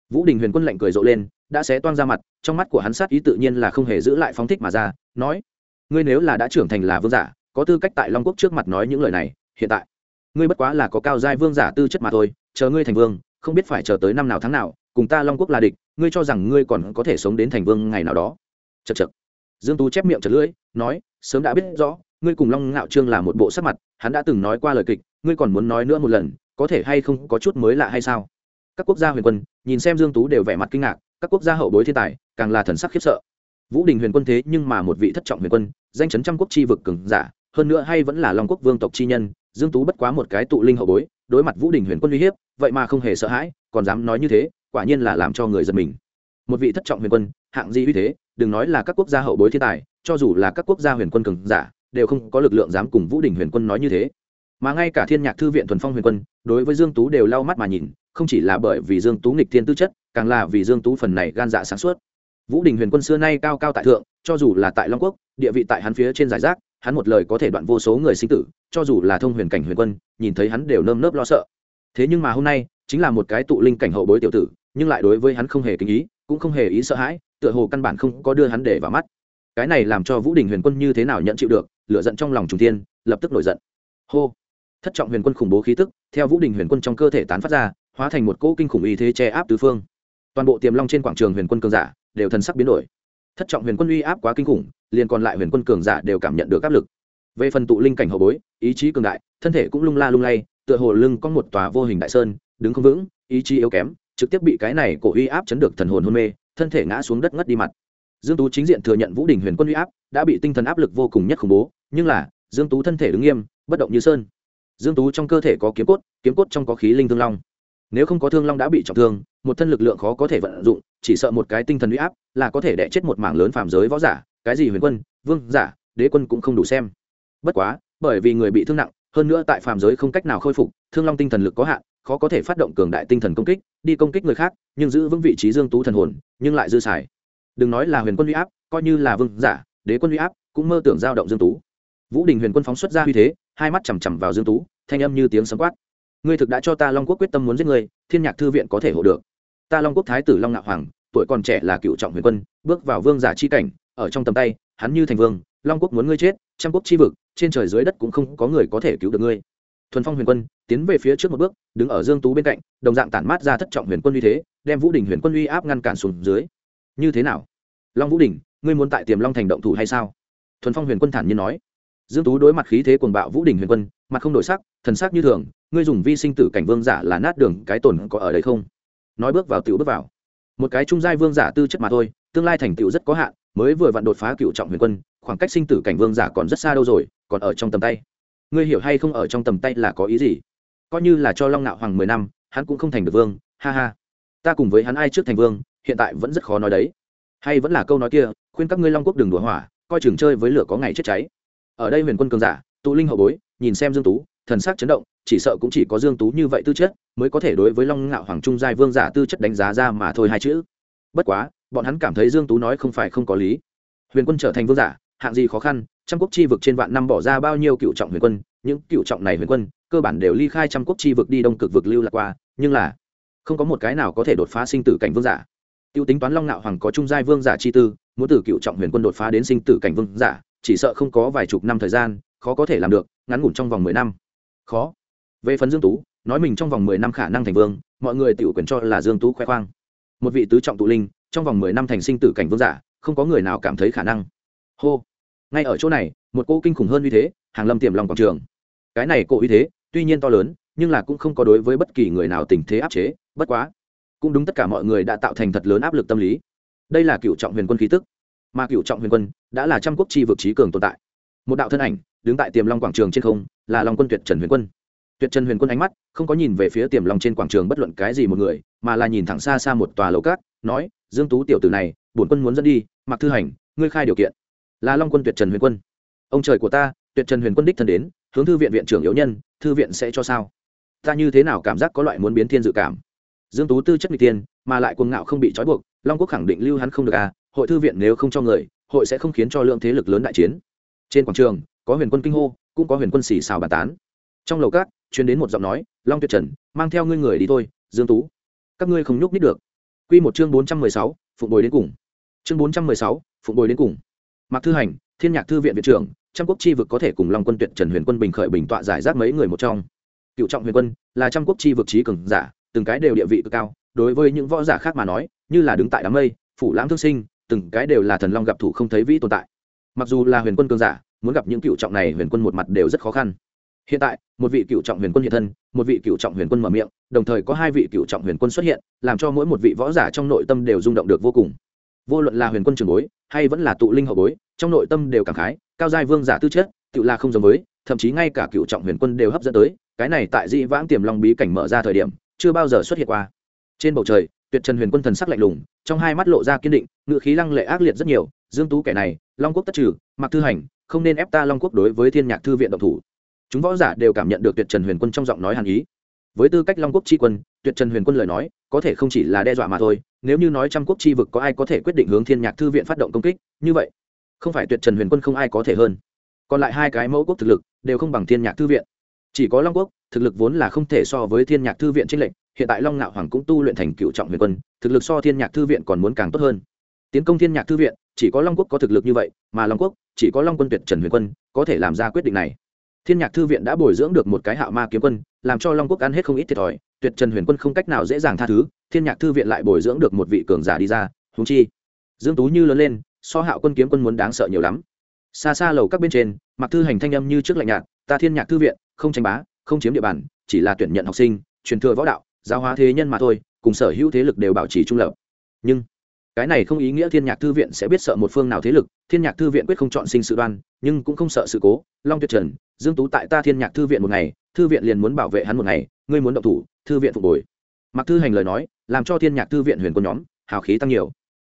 Vũ đình huyền quân lạnh cười rộ lên, đã xé toang ra mặt, trong mắt của hắn sát ý tự nhiên là không hề giữ lại phóng thích mà ra, nói, ngươi nếu là đã trưởng thành là vương giả, có tư cách tại long quốc trước mặt nói những lời này, hiện tại, ngươi bất quá là có cao giai vương giả tư chất mà thôi, chờ ngươi thành vương, không biết phải chờ tới năm nào tháng nào, cùng ta long quốc là địch, ngươi cho rằng ngươi còn có thể sống đến thành vương ngày nào đó. Chật chật dương tú chép miệng chật lưỡi, nói, sớm đã biết rõ ngươi cùng long ngạo trương là một bộ sắc mặt, hắn đã từng nói qua lời kịch, ngươi còn muốn nói nữa một lần, có thể hay không có chút mới lạ hay sao? Các quốc gia huyền quân, nhìn xem dương tú đều vẻ mặt kinh ngạc, các quốc gia hậu bối thiên tài, càng là thần sắc khiếp sợ. Vũ đình huyền quân thế nhưng mà một vị thất trọng huyền quân, danh chấn trăm quốc chi vực cường giả, hơn nữa hay vẫn là long quốc vương tộc chi nhân, dương tú bất quá một cái tụ linh hậu bối, đối mặt vũ đình huyền quân uy hiếp, vậy mà không hề sợ hãi, còn dám nói như thế, quả nhiên là làm cho người giật mình. Một vị thất trọng huyền quân, hạng gì uy thế, đừng nói là các quốc gia hậu bối thiên tài, cho dù là các quốc gia huyền quân cường giả đều không có lực lượng dám cùng vũ đình huyền quân nói như thế. Mà ngay cả thiên nhạc thư viện thuần phong huyền quân, đối với dương tú đều lau mắt mà nhìn, không chỉ là bởi vì dương tú nghịch thiên tư chất, càng là vì dương tú phần này gan dạ sáng suốt. Vũ đình huyền quân xưa nay cao cao tại thượng, cho dù là tại long quốc, địa vị tại hắn phía trên giải rác, hắn một lời có thể đoạn vô số người sinh tử, cho dù là thông huyền cảnh huyền quân, nhìn thấy hắn đều nơm nớp lo sợ. Thế nhưng mà hôm nay, chính là một cái tụ linh cảnh hậu bối tiểu tử, nhưng lại đối với hắn không hề kính ý, cũng không hề ý sợ hãi, tựa hồ căn bản không có đưa hắn để vào mắt. Cái này làm cho vũ đình huyền quân như thế nào nhận chịu được lựa giận trong lòng trùng thiên, lập tức nổi giận. Hô! Thất trọng huyền quân khủng bố khí tức, theo vũ đình huyền quân trong cơ thể tán phát ra, hóa thành một cỗ kinh khủng uy thế che áp tứ phương. Toàn bộ tiềm long trên quảng trường huyền quân cường giả đều thần sắc biến đổi. Thất trọng huyền quân uy áp quá kinh khủng, liền còn lại huyền quân cường giả đều cảm nhận được áp lực. Về phần tụ linh cảnh hậu bối, ý chí cường đại, thân thể cũng lung la lung lay, tựa hồ lưng có một tòa vô hình đại sơn, đứng không vững, ý chí yếu kém, trực tiếp bị cái này cổ uy áp chấn được thần hồn hôn mê, thân thể ngã xuống đất ngất đi mặt. Dương tú chính diện thừa nhận vũ đình huyền quân uy áp, đã bị tinh thần áp lực vô cùng nhất khủng bố nhưng là, dương tú thân thể đứng nghiêm, bất động như sơn. Dương tú trong cơ thể có kiếm cốt kiếm cốt trong có khí linh thương long. Nếu không có thương long đã bị trọng thương, một thân lực lượng khó có thể vận dụng, chỉ sợ một cái tinh thần uy áp là có thể đẻ chết một mảng lớn phàm giới võ giả, cái gì huyền quân, vương giả, đế quân cũng không đủ xem. Bất quá, bởi vì người bị thương nặng, hơn nữa tại phàm giới không cách nào khôi phục, thương long tinh thần lực có hạn, khó có thể phát động cường đại tinh thần công kích, đi công kích người khác, nhưng giữ vững vị trí dương tú thần hồn, nhưng lại dư xài. Đừng nói là huyền quân uy áp, coi như là vương giả, đế quân uy áp, cũng mơ tưởng giao động dương tú vũ đình huyền quân phóng xuất ra uy thế, hai mắt chằm chằm vào dương tú, thanh âm như tiếng sấm quát. Ngươi thực đã cho ta long quốc quyết tâm muốn giết ngươi, thiên nhạc thư viện có thể hộ được. Ta long quốc thái tử long ngạo hoàng, tuổi còn trẻ là cựu trọng huyền quân, bước vào vương giả chi cảnh, ở trong tầm tay, hắn như thành vương, long quốc muốn ngươi chết, trăm quốc chi vực, trên trời dưới đất cũng không có người có thể cứu được ngươi. Thuần phong huyền quân tiến về phía trước một bước, đứng ở dương tú bên cạnh, đồng dạng tản mát ra thất trọng huyền quân uy thế, đem vũ đình huyền quân uy áp ngăn cản xuống dưới. Như thế nào? Long vũ đình, ngươi muốn tại tiềm long thành động thủ hay sao? Thuần phong huyền quân thản nhiên nói dương tú đối mặt khí thế cuồng bạo vũ đình huyền quân, mặt không đổi sắc, thần sắc như thường, ngươi dùng vi sinh tử cảnh vương giả là nát đường, cái tổn có ở đây không? Nói bước vào tiểu bước vào. Một cái trung giai vương giả tư chất mà thôi, tương lai thành tựu rất có hạn, mới vừa vặn đột phá cựu trọng huyền quân, khoảng cách sinh tử cảnh vương giả còn rất xa đâu rồi, còn ở trong tầm tay. Ngươi hiểu hay không ở trong tầm tay là có ý gì? Coi như là cho long nạo hoàng mười năm, hắn cũng không thành được vương, ha ha. Ta cùng với hắn ai trước thành vương, hiện tại vẫn rất khó nói đấy. Hay vẫn là câu nói kia, khuyên các ngươi long quốc đừng đùa hỏa, coi chừng chơi với lửa có ngày chết cháy ở đây huyền quân cường giả, tụ linh hậu bối, nhìn xem dương tú, thần sắc chấn động, chỉ sợ cũng chỉ có dương tú như vậy tư chất, mới có thể đối với long ngạo hoàng trung giai vương giả tư chất đánh giá ra mà thôi hai chữ. Bất quá, bọn hắn cảm thấy dương tú nói không phải không có lý. Huyền quân trở thành vương giả, hạng gì khó khăn, trăm quốc chi vực trên vạn năm bỏ ra bao nhiêu cựu trọng huyền quân, những cựu trọng này huyền quân, cơ bản đều ly khai trăm quốc chi vực đi đông cực vực lưu lạc qua, nhưng là, không có một cái nào có thể đột phá sinh tử cảnh vương giả. Tiêu tính toán long ngạo hoàng có trung giai vương giả chi tư, muốn từ cựu trọng huyền quân đột phá đến sinh tử cảnh vương giả chỉ sợ không có vài chục năm thời gian, khó có thể làm được, ngắn ngủn trong vòng mười năm. Khó. Về phần dương tú, nói mình trong vòng mười năm khả năng thành vương, mọi người tự quyền cho là dương tú khoe khoang. Một vị tứ trọng tụ linh, trong vòng mười năm thành sinh tử cảnh vương giả, không có người nào cảm thấy khả năng. Hô. Ngay ở chỗ này, một cô kinh khủng hơn uy thế, hàng lâm tiềm lòng quảng trường. Cái này cô uy thế, tuy nhiên to lớn, nhưng là cũng không có đối với bất kỳ người nào tình thế áp chế, bất quá. Cũng đúng tất cả mọi người đã tạo thành thật lớn áp lực tâm lý. Đây là cựu trọng huyền quân khí tức mà cựu trọng huyền quân đã là trăm quốc chi vực trí cường tồn tại. Một đạo thân ảnh đứng tại tiềm long quảng trường trên không, là long quân tuyệt trần huyền quân. Tuyệt trần huyền quân ánh mắt không có nhìn về phía tiềm long trên quảng trường bất luận cái gì một người, mà là nhìn thẳng xa xa một tòa lầu cát, nói, dương tú tiểu tử này, bổn quân muốn dẫn đi, mặc thư hành, ngươi khai điều kiện. Là long quân tuyệt trần huyền quân. Ông trời của ta, tuyệt trần huyền quân đích thân đến, hướng thư viện viện trưởng yếu nhân, thư viện sẽ cho sao? Ta như thế nào cảm giác có loại muốn biến thiên dự cảm? Dương tú tư chất n tiên mà lại cuồng ngạo không bị trói buộc, long quốc khẳng định lưu hắn không được à hội thư viện nếu không cho người hội sẽ không khiến cho lượng thế lực lớn đại chiến. Trên quảng trường có huyền quân kinh hô cũng có huyền quân xì xào bàn tán. Trong lầu cát chuyến đến một giọng nói long tuyệt trần mang theo ngươi người đi thôi dương tú. Các ngươi không nhúc nít được. Quy một chương bốn trăm mười sáu, phụng bồi đến cùng. Chương bốn trăm mười sáu, phụng bồi đến cùng. Mặc thư hành thiên nhạc thư viện viện trưởng trăm quốc chi vực có thể cùng long quân tuyệt trần huyền quân bình khởi bình tọa giải rác mấy người một trong. Cựu trọng huyền quân là trăm quốc chi vực trí cường giả từng cái đều địa vị cực cao đối với những võ giả khác mà nói như là đứng tại đám mây phủ lãng thương sinh từng cái đều là thần long gặp thủ không thấy vĩ tồn tại. Mặc dù là huyền quân cường giả, muốn gặp những cựu trọng này huyền quân một mặt đều rất khó khăn. Hiện tại, một vị cựu trọng huyền quân hiện thân, một vị cựu trọng huyền quân mở miệng, đồng thời có hai vị cựu trọng huyền quân xuất hiện, làm cho mỗi một vị võ giả trong nội tâm đều rung động được vô cùng. Vô luận là huyền quân trường bối, hay vẫn là tụ linh hậu bối, trong nội tâm đều cảm khái, cao giai vương giả tư chất tự là không giống với, thậm chí ngay cả cựu trọng huyền quân đều hấp dẫn tới, cái này tại dị vãng tiềm long bí cảnh mở ra thời điểm, chưa bao giờ xuất hiện qua. Trên bầu trời tuyệt trần huyền quân thần sắc lạnh lùng, trong hai mắt lộ ra kiên định ngự khí lăng lệ ác liệt rất nhiều, dương tú kẻ này, long quốc tất trừ mặc thư hành, không nên ép ta long quốc đối với thiên nhạc thư viện động thủ. Chúng võ giả đều cảm nhận được tuyệt trần huyền quân trong giọng nói hàn ý. Với tư cách long quốc tri quân, tuyệt trần huyền quân lời nói, có thể không chỉ là đe dọa mà thôi, nếu như nói trăm quốc tri vực có ai có thể quyết định hướng thiên nhạc thư viện phát động công kích, như vậy, không phải tuyệt trần huyền quân không ai có thể hơn. Còn lại hai cái mẫu quốc thực lực đều không bằng thiên nhạc thư viện. Chỉ có long quốc, thực lực vốn là không thể so với thiên nhạc thư viện trinh lệnh hiện tại long ngạo hoàng cũng tu luyện thành cựu trọng huyền quân, thực lực so thiên nhạc thư viện còn muốn càng tốt hơn. Tiến công thiên nhạc thư viện, chỉ có long quốc có thực lực như vậy, mà long quốc chỉ có long quân tuyệt trần huyền quân có thể làm ra quyết định này. Thiên nhạc thư viện đã bồi dưỡng được một cái hạo ma kiếm quân, làm cho long quốc ăn hết không ít thiệt thòi, tuyệt trần huyền quân không cách nào dễ dàng tha thứ, thiên nhạc thư viện lại bồi dưỡng được một vị cường giả đi ra húng chi, dương tú như lớn lên, so hạo quân kiếm quân muốn đáng sợ nhiều lắm. Xa xa lầu các bên trên, mặc thư hành thanh âm như trước lạnh nhạt, ta thiên nhạc thư viện, không tranh bá, không chiếm địa bàn, chỉ là tuyển nhận học sinh, truyền thừa võ đạo giáo hóa thế nhân mà thôi, cùng sở hữu thế lực đều bảo trì trung lập. Nhưng, cái này không ý nghĩa thiên nhạc thư viện sẽ biết sợ một phương nào thế lực, thiên nhạc thư viện quyết không chọn sinh sự đoan, nhưng cũng không sợ sự cố. Long tuyệt trần, dương tú tại ta thiên nhạc thư viện một ngày, thư viện liền muốn bảo vệ hắn một ngày, ngươi muốn động thủ, thư viện phục hồi. Mặc thư hành lời nói, làm cho thiên nhạc thư viện huyền quân nhóm, hào khí tăng nhiều.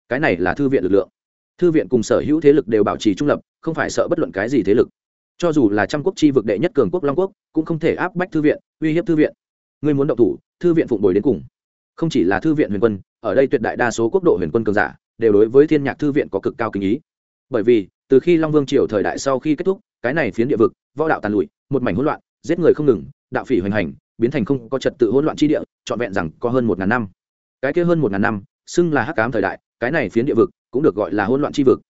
Cái này là thư viện lực lượng. Thư viện cùng sở hữu thế lực đều bảo trì trung lập, không phải sợ bất luận cái gì thế lực. Cho dù là trăm quốc chi vực đệ nhất cường quốc long quốc, cũng không thể áp bách thư viện, uy hiếp thư viện. Ngươi muốn động thủ thư viện phụng bồi đến cùng. Không chỉ là thư viện huyền quân, ở đây tuyệt đại đa số quốc độ huyền quân cường giả đều đối với thiên nhạc thư viện có cực cao kinh ý. Bởi vì, từ khi long vương triều thời đại sau khi kết thúc, cái này phiến địa vực, võ đạo tàn lụi, một mảnh hỗn loạn, giết người không ngừng, đạo phỉ hoành hành, biến thành không có trật tự hỗn loạn chi địa, trọn vẹn rằng có hơn một ngàn năm. Cái kia hơn một ngàn năm, xưng là hắc cám thời đại, cái này phiến địa vực cũng được gọi là hỗn loạn chi vực.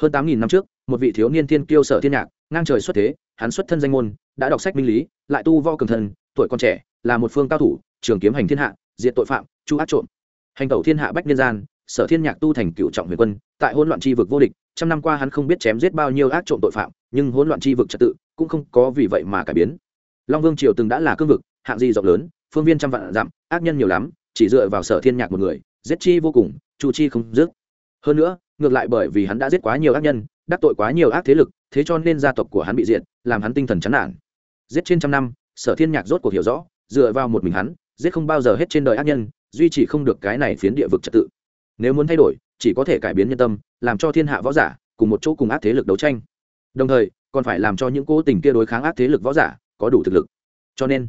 Hơn tám nghìn năm trước, một vị thiếu niên thiên kiêu sở thiên nhạc, ngang trời xuất thế, hắn xuất thân danh môn, đã đọc sách minh lý, lại tu vo cường thân tuổi còn trẻ, là một phương cao thủ, trường kiếm hành thiên hạ diện tội phạm, chu ác trộm. Hành tẩu thiên hạ bách nhân gian, sở thiên nhạc tu thành cựu trọng huyền quân, tại hỗn loạn tri vực vô địch, trăm năm qua hắn không biết chém giết bao nhiêu ác trộm tội phạm, nhưng hỗn loạn tri vực trật tự cũng không có vì vậy mà cải biến. Long vương triều từng đã là cương vực, hạng di rộng lớn, phương viên trăm vạn dặm, ác nhân nhiều lắm, chỉ dựa vào sở thiên nhạc một người, giết chi vô cùng, chu chi không dứt. Hơn nữa, ngược lại bởi vì hắn đã giết quá nhiều ác nhân, đắc tội quá nhiều ác thế lực, thế cho nên gia tộc của hắn bị diệt, làm hắn tinh thần chán nản. Giết trên trăm năm sở thiên nhạc rốt cuộc hiểu rõ, dựa vào một mình hắn, giết không bao giờ hết trên đời ác nhân, duy trì không được cái này phiến địa vực trật tự. Nếu muốn thay đổi, chỉ có thể cải biến nhân tâm, làm cho thiên hạ võ giả cùng một chỗ cùng ác thế lực đấu tranh. Đồng thời, còn phải làm cho những cố tình kia đối kháng ác thế lực võ giả có đủ thực lực. Cho nên,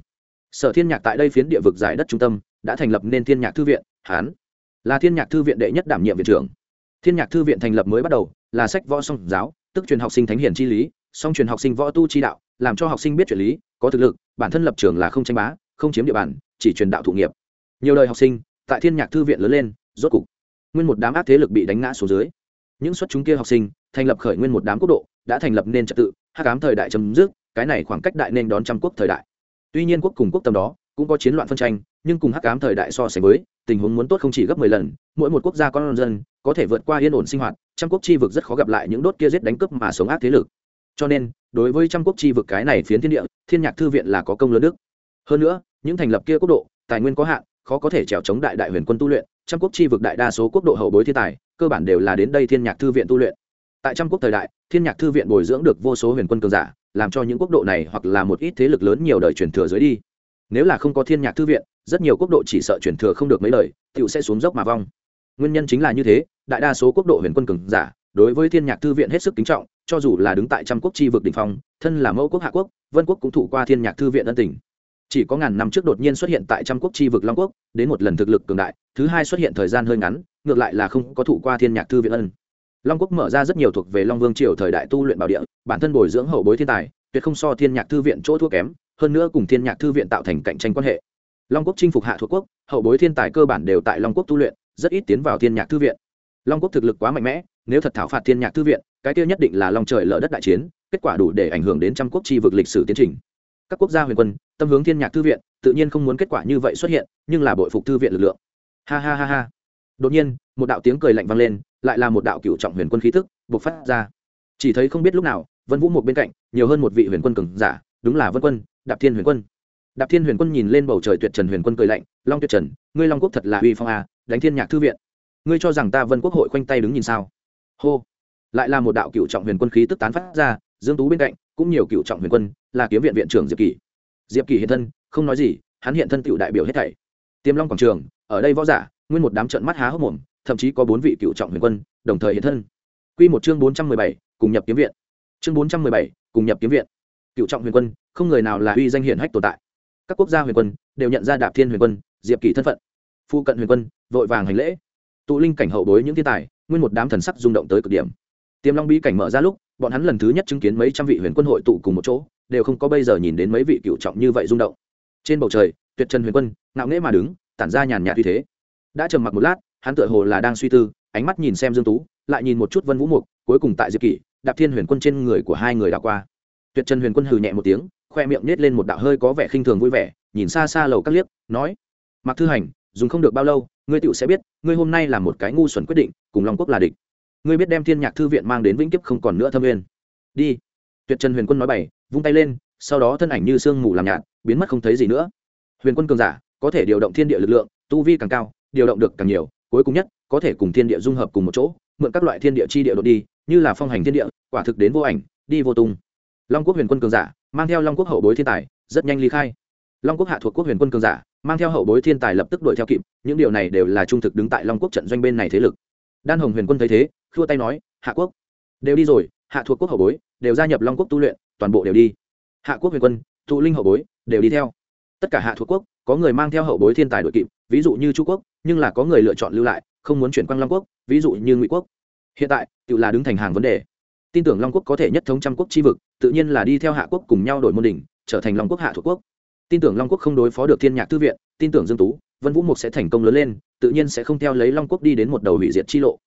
sở thiên nhạc tại đây phiến địa vực giải đất trung tâm, đã thành lập nên thiên nhạc thư viện hán là thiên nhạc thư viện đệ nhất đảm nhiệm viện trưởng. Thiên nhạc thư viện thành lập mới bắt đầu, là sách võ song giáo, tức truyền học sinh thánh hiển chi lý, song truyền học sinh võ tu chi đạo, làm cho học sinh biết chuyện lý có thực lực, bản thân lập trường là không tranh bá, không chiếm địa bàn, chỉ truyền đạo thụ nghiệp. Nhiều đời học sinh, tại thiên nhạc thư viện lớn lên, rốt cục, nguyên một đám ác thế lực bị đánh ngã xuống dưới. Những xuất chúng kia học sinh, thành lập khởi nguyên một đám quốc độ, đã thành lập nên trật tự hát cám thời đại chấm dứt, cái này khoảng cách đại nên đón trăm quốc thời đại. Tuy nhiên quốc cùng quốc tầm đó, cũng có chiến loạn phân tranh, nhưng cùng hắc ám thời đại so sánh với, tình huống muốn tốt không chỉ gấp mười lần, mỗi một quốc gia con dân, có thể vượt qua yên ổn sinh hoạt, trăm quốc chi vực rất khó gặp lại những đốt kia giết đánh cướp mà sống ác thế lực cho nên, đối với trăm quốc chi vực cái này phiến thiên địa, thiên nhạc thư viện là có công lớn đức. Hơn nữa, những thành lập kia quốc độ, tài nguyên có hạn, khó có thể trèo chống đại đại huyền quân tu luyện. Trăm quốc chi vực đại đa số quốc độ hậu bối thiên tài, cơ bản đều là đến đây thiên nhạc thư viện tu luyện. Tại trăm quốc thời đại, thiên nhạc thư viện bồi dưỡng được vô số huyền quân cường giả, làm cho những quốc độ này hoặc là một ít thế lực lớn nhiều đời truyền thừa dưới đi. Nếu là không có thiên nhạc thư viện, rất nhiều quốc độ chỉ sợ truyền thừa không được mấy lời tựu sẽ xuống dốc mà vong. Nguyên nhân chính là như thế, đại đa số quốc độ huyền quân cường giả, đối với thiên nhạc thư viện hết sức kính trọng cho dù là đứng tại trăm quốc chi vực đỉnh phong, thân là mẫu quốc hạ quốc, vân quốc cũng thủ qua thiên nhạc thư viện ân tình. Chỉ có ngàn năm trước đột nhiên xuất hiện tại trăm quốc chi vực long quốc, đến một lần thực lực cường đại, thứ hai xuất hiện thời gian hơi ngắn, ngược lại là không có thủ qua thiên nhạc thư viện ân. Long quốc mở ra rất nhiều thuộc về long vương triều thời đại tu luyện bảo địa, bản thân bồi dưỡng hậu bối thiên tài, tuyệt không so thiên nhạc thư viện chỗ thua kém, hơn nữa cùng thiên nhạc thư viện tạo thành cạnh tranh quan hệ. Long quốc chinh phục hạ thuộc quốc, hậu bối thiên tài cơ bản đều tại long quốc tu luyện, rất ít tiến vào thiên nhạc thư viện. Long quốc thực lực quá mạnh mẽ, nếu thật thảo phạt thiên nhạc thư viện cái tiêu nhất định là long trời lở đất đại chiến, kết quả đủ để ảnh hưởng đến trăm quốc chi vực lịch sử tiến trình. Các quốc gia huyền quân, tâm hướng thiên nhạc thư viện, tự nhiên không muốn kết quả như vậy xuất hiện, nhưng là bội phục thư viện lực lượng. Ha ha ha ha. Đột nhiên, một đạo tiếng cười lạnh vang lên, lại là một đạo cựu trọng huyền quân khí tức buộc phát ra. Chỉ thấy không biết lúc nào, vân vũ một bên cạnh, nhiều hơn một vị huyền quân cường giả, đúng là vân quân, đạp thiên huyền quân. Đạp thiên huyền quân nhìn lên bầu trời tuyệt trần huyền quân cười lạnh, long tuyệt trần, ngươi long quốc thật là uy phong a, đánh thiên nhạc thư viện. Ngươi cho rằng ta vân quốc hội khoanh tay đứng nhìn sao? Hô lại là một đạo cựu trọng huyền quân khí tức tán phát ra, dương tú bên cạnh, cũng nhiều cựu trọng huyền quân, là kiếm viện viện trưởng diệp kỳ diệp kỳ hiện thân, không nói gì, hắn hiện thân cựu đại biểu hết thảy. Tiềm long quảng trường, ở đây võ giả, nguyên một đám trận mắt há hốc mồm, thậm chí có bốn vị cựu trọng huyền quân, đồng thời hiện thân. Quy một chương bốn trăm mười bảy, cùng nhập kiếm viện. Chương bốn trăm mười bảy, cùng nhập kiếm viện. Cựu trọng huyền quân, không người nào là uy danh hiển hách tồn tại. Các quốc gia huyền quân, đều nhận ra đạp thiên huyền quân, diệp kỳ thân phận. Phu cận huyền quân, vội vàng hành lễ. Tụ linh cảnh hậu bối những thiên tài, nguyên một đám thần sắc rung động tới cực điểm tiềm long bí cảnh mở ra lúc, bọn hắn lần thứ nhất chứng kiến mấy trăm vị huyền quân hội tụ cùng một chỗ, đều không có bây giờ nhìn đến mấy vị cựu trọng như vậy rung động. Trên bầu trời, tuyệt trần huyền quân, ngạo nghễ mà đứng, tản ra nhàn nhạt như thế. Đã trầm mặc một lát, hắn tựa hồ là đang suy tư, ánh mắt nhìn xem dương tú, lại nhìn một chút vân vũ mục, cuối cùng tại diệp kỷ, đạp thiên huyền quân trên người của hai người đảo qua. Tuyệt trần huyền quân hừ nhẹ một tiếng, khoe miệng nết lên một đạo hơi có vẻ khinh thường vui vẻ, nhìn xa xa lầu các liếc, nói mặc thư hành, dùng không được bao lâu, ngươi tựu sẽ biết, ngươi hôm nay là một cái ngu xuẩn quyết định, cùng long quốc là địch ngươi biết đem thiên nhạc thư viện mang đến vĩnh kiếp không còn nữa thâm nguyên đi. Tuyệt trần huyền quân nói bảy vung tay lên, sau đó thân ảnh như sương mù làm nhạt, biến mất không thấy gì nữa. Huyền quân cường giả, có thể điều động thiên địa lực lượng, tu vi càng cao, điều động được càng nhiều, cuối cùng nhất, có thể cùng thiên địa dung hợp cùng một chỗ, mượn các loại thiên địa chi địa đột đi, như là phong hành thiên địa, quả thực đến vô ảnh, đi vô tung. Long quốc huyền quân cường giả, mang theo long quốc hậu bối thiên tài, rất nhanh ly khai. Long quốc hạ thuộc quốc huyền quân cường giả, mang theo hậu bối thiên tài lập tức đuổi theo kịp, những điều này đều là trung thực đứng tại long quốc trận doanh bên này thế lực đan hồng huyền quân thấy thế, khua tay nói, hạ quốc, đều đi rồi, hạ thuộc quốc hậu bối, đều gia nhập long quốc tu luyện, toàn bộ đều đi. Hạ quốc huyền quân, Thụ linh hậu bối, đều đi theo. Tất cả hạ thuộc quốc, có người mang theo hậu bối thiên tài đội kịp, ví dụ như chu quốc, nhưng là có người lựa chọn lưu lại, không muốn chuyển quang long quốc, ví dụ như ngụy quốc. Hiện tại, tự là đứng thành hàng vấn đề. Tin tưởng long quốc có thể nhất thống trăm quốc chi vực, tự nhiên là đi theo hạ quốc cùng nhau đổi môn đỉnh, trở thành long quốc hạ thuộc quốc. Tin tưởng long quốc không đối phó được thiên nhạc thư viện, tin tưởng dương tú vân vũ mục sẽ thành công lớn lên tự nhiên sẽ không theo lấy long quốc đi đến một đầu hủy diệt chi lộ.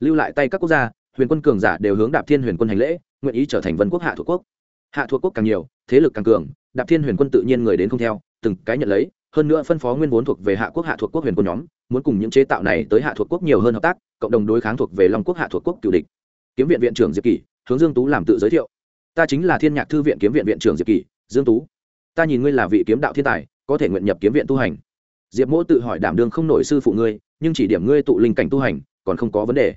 Lưu lại tay các quốc gia huyền quân cường giả đều hướng đạp thiên huyền quân hành lễ nguyện ý trở thành vân quốc hạ thuộc quốc. Hạ thuộc quốc càng nhiều thế lực càng cường đạp thiên huyền quân tự nhiên người đến không theo từng cái nhận lấy hơn nữa phân phó nguyên vốn thuộc về hạ quốc hạ thuộc quốc huyền quân nhóm muốn cùng những chế tạo này tới hạ thuộc quốc nhiều hơn hợp tác cộng đồng đối kháng thuộc về long quốc hạ thuộc quốc cựu địch. Kiếm viện viện trưởng diệp kỷ, hướng dương tú làm tự giới thiệu. Ta chính là thiên nhạc thư viện kiếm viện viện trưởng diệp kỷ, dương tú. Ta nhìn ngươi là vị kiếm đạo thiên tài có thể nguyện nhập kiếm viện tu hành diệp mỗ tự hỏi đảm đương không nổi sư phụ ngươi, nhưng chỉ điểm ngươi tụ linh cảnh tu hành, còn không có vấn đề.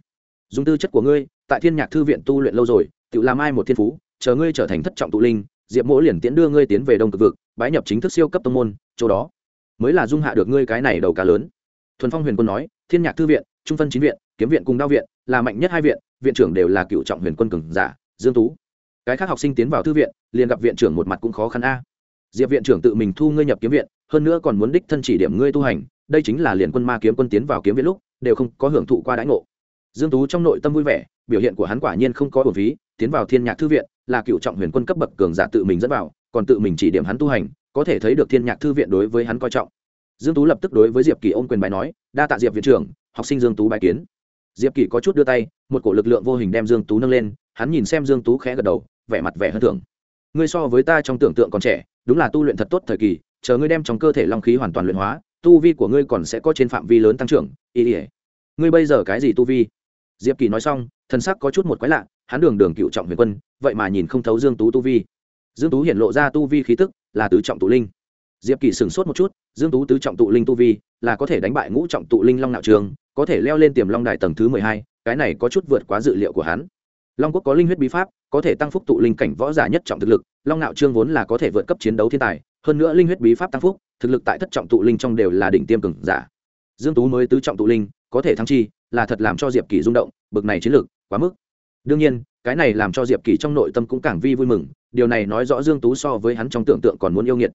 Dùng tư chất của ngươi, tại thiên nhạc thư viện tu luyện lâu rồi, tự làm ai một thiên phú, chờ ngươi trở thành thất trọng tụ linh, diệp mỗ liền tiễn đưa ngươi tiến về đông cực vực, bái nhập chính thức siêu cấp tông môn, chỗ đó mới là dung hạ được ngươi cái này đầu cá lớn. Thuần phong huyền quân nói, thiên nhạc thư viện, trung phân chín viện, kiếm viện cùng đao viện, là mạnh nhất hai viện viện trưởng đều là cựu trọng huyền quân cường giả, dương tú. Cái khác học sinh tiến vào thư viện, liền gặp viện trưởng một mặt cũng khó khăn a diệp viện trưởng tự mình thu ngươi nhập kiếm viện, hơn nữa còn muốn đích thân chỉ điểm ngươi tu hành, đây chính là liền quân ma kiếm quân tiến vào kiếm viện lúc, đều không có hưởng thụ qua đãi ngộ. Dương tú trong nội tâm vui vẻ, biểu hiện của hắn quả nhiên không có bổn phí, tiến vào thiên nhạc thư viện, là cựu trọng huyền quân cấp bậc cường giả tự mình dẫn vào, còn tự mình chỉ điểm hắn tu hành, có thể thấy được thiên nhạc thư viện đối với hắn coi trọng. Dương tú lập tức đối với diệp kỳ ôm quyền bài nói, đa tạ diệp viện trưởng, học sinh dương tú bài kiến. Diệp kỳ có chút đưa tay, một cổ lực lượng vô hình đem dương tú nâng lên, hắn nhìn xem dương tú khẽ gật đầu, vẻ mặt vẻ hơn thường ngươi so với ta trong tưởng tượng còn trẻ đúng là tu luyện thật tốt thời kỳ, chờ ngươi đem trong cơ thể long khí hoàn toàn luyện hóa, tu vi của ngươi còn sẽ có trên phạm vi lớn tăng trưởng, ý ỉa ngươi bây giờ cái gì tu vi? Diệp kỳ nói xong thân sắc có chút một quái lạ, hắn đường đường cựu trọng huyền quân, vậy mà nhìn không thấu dương tú tu vi. Dương tú hiện lộ ra tu vi khí tức, là tứ trọng tụ linh. Diệp kỳ sửng sốt một chút, dương tú tứ trọng tụ linh tu vi, là có thể đánh bại ngũ trọng tụ linh long nạo trường, có thể leo lên tiềm long Đại tầng thứ mười hai, cái này có chút vượt quá dự liệu của hắn long quốc có linh huyết bí pháp, có thể tăng phúc tụ linh cảnh võ giả nhất trọng thực lực, long ngạo trương vốn là có thể vượt cấp chiến đấu thiên tài, hơn nữa linh huyết bí pháp tăng phúc, thực lực tại thất trọng tụ linh trong đều là đỉnh tiêm cường giả. Dương tú mới tứ trọng tụ linh, có thể thăng chi, là thật làm cho diệp kỳ rung động, bực này chiến lược quá mức. Đương nhiên, cái này làm cho diệp kỳ trong nội tâm cũng càng vi vui mừng, điều này nói rõ dương tú so với hắn trong tưởng tượng còn muốn yêu nghiệt.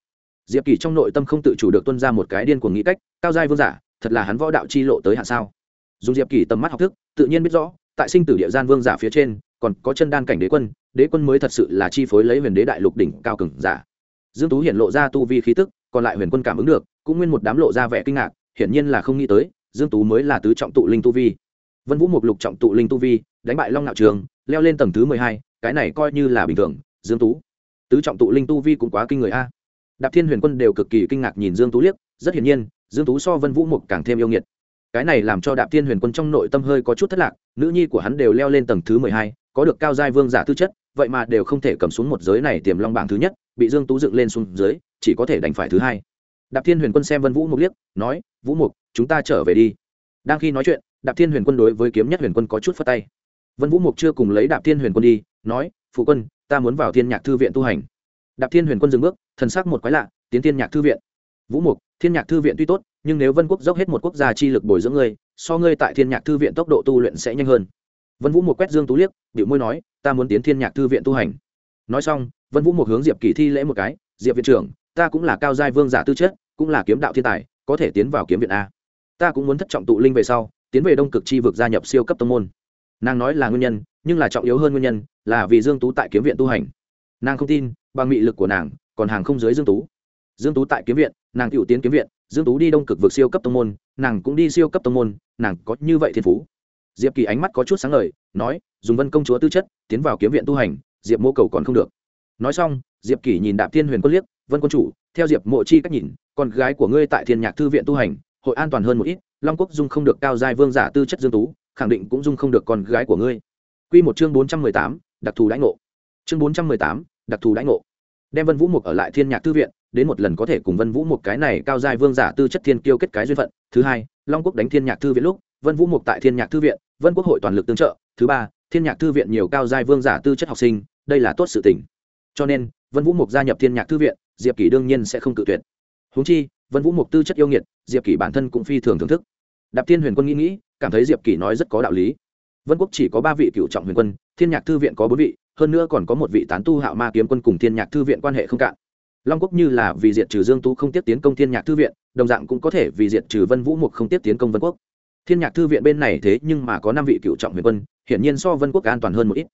Diệp kỳ trong nội tâm không tự chủ được tuân ra một cái điên cuồng nghĩ cách, cao giai vương giả, thật là hắn võ đạo chi lộ tới hạ sao? Dùng diệp kỳ tầm mắt học thức, tự nhiên biết rõ, tại sinh tử địa gian vương giả phía trên còn có chân đan cảnh đế quân đế quân mới thật sự là chi phối lấy huyền đế đại lục đỉnh cao cường giả. Dương tú hiện lộ ra tu vi khí tức còn lại huyền quân cảm ứng được cũng nguyên một đám lộ ra vẻ kinh ngạc hiển nhiên là không nghĩ tới dương tú mới là tứ trọng tụ linh tu vi. Vân vũ một lục trọng tụ linh tu vi đánh bại long nạo trường leo lên tầng thứ mười hai, cái này coi như là bình thường dương tú. Tứ trọng tụ linh tu vi cũng quá kinh người a. Đạp thiên huyền quân đều cực kỳ kinh ngạc nhìn dương tú liếc rất hiển nhiên dương tú so vân vũ mục càng thêm yêu nghiệt cái này làm cho đạp thiên huyền quân trong nội tâm hơi có chút thất lạc nữ nhi của hắn đều leo lên tầng thứ mười hai, có được cao giai vương giả tư chất vậy mà đều không thể cầm xuống một giới này tiềm long bảng thứ nhất bị dương tú dựng lên xuống dưới chỉ có thể đánh phải thứ hai. Đạp thiên huyền quân xem vân vũ mục liếc nói vũ mục chúng ta trở về đi. Đang khi nói chuyện đạp thiên huyền quân đối với kiếm nhất huyền quân có chút phất tay. Vân vũ mục chưa cùng lấy đạp thiên huyền quân đi nói phụ quân ta muốn vào thiên nhạc thư viện tu hành. Đạp thiên huyền quân dừng bước thần sắc một quái lạ tiến thiên nhạc thư viện. Vũ mục thiên nhạc thư viện tuy tốt, nhưng nếu vân quốc dốc hết một quốc gia chi lực bồi dưỡng ngươi, so ngươi tại thiên nhạc thư viện tốc độ tu luyện sẽ nhanh hơn. Vân vũ một quét dương tú liếc điệu môi nói, ta muốn tiến thiên nhạc thư viện tu hành. Nói xong, vân vũ một hướng diệp kỳ thi lễ một cái, diệp viện trưởng, ta cũng là cao giai vương giả tư chất, cũng là kiếm đạo thiên tài, có thể tiến vào kiếm viện a. Ta cũng muốn thất trọng tụ linh về sau, tiến về đông cực chi vực gia nhập siêu cấp tông môn. Nàng nói là nguyên nhân, nhưng là trọng yếu hơn nguyên nhân, là vì dương tú tại kiếm viện tu hành. Nàng không tin, bằng mị lực của nàng, còn hàng không dưới dương tú. Dương tú tại kiếm viện nàng cựu tiến kiếm viện dương tú đi đông cực vực siêu cấp tông môn nàng cũng đi siêu cấp tông môn nàng có như vậy thiên phú. Diệp kỳ ánh mắt có chút sáng lời nói dùng vân công chúa tư chất tiến vào kiếm viện tu hành diệp mô cầu còn không được. Nói xong diệp kỳ nhìn đạp thiên huyền quân liếc vân quân chủ theo diệp mộ chi cách nhìn con gái của ngươi tại thiên nhạc thư viện tu hành hội an toàn hơn một ít long quốc dung không được cao giai vương giả tư chất dương tú khẳng định cũng dung không được con gái của ngươi. Quy một chương bốn trăm mười tám, đặc thù đãi ngộ. Chương bốn trăm mười tám, đặc thù đãi ngộ. Đem vân vũ mục ở lại thiên nhạc thư viện đến một lần có thể cùng vân vũ một cái này cao giai vương giả tư chất thiên kiêu kết cái duyên phận. Thứ hai, long quốc đánh thiên nhạc thư viện lúc, vân vũ mục tại thiên nhạc thư viện, vân quốc hội toàn lực tương trợ. Thứ ba, thiên nhạc thư viện nhiều cao giai vương giả tư chất học sinh, đây là tốt sự tình. Cho nên, vân vũ mục gia nhập thiên nhạc thư viện, diệp kỷ đương nhiên sẽ không tự tuyệt. Huống chi, vân vũ mục tư chất yêu nghiệt, diệp kỷ bản thân cũng phi thường thưởng thức. Đạp thiên huyền quân nghĩ nghĩ, cảm thấy diệp kỷ nói rất có đạo lý. Vân quốc chỉ có ba vị cựu trọng huyền quân, thiên nhạc thư viện có bốn vị, hơn nữa còn có một vị tán tu hạo ma kiếm quân cùng thiên nhạc thư viện quan hệ không cạn long quốc như là vì diệt trừ dương tú không tiếp tiến công thiên nhạc thư viện, đồng dạng cũng có thể vì diệt trừ vân vũ mục không tiếp tiến công vân quốc. Thiên nhạc thư viện bên này thế nhưng mà có năm vị cựu trọng huyền quân, hiển nhiên so vân quốc an toàn hơn một ít.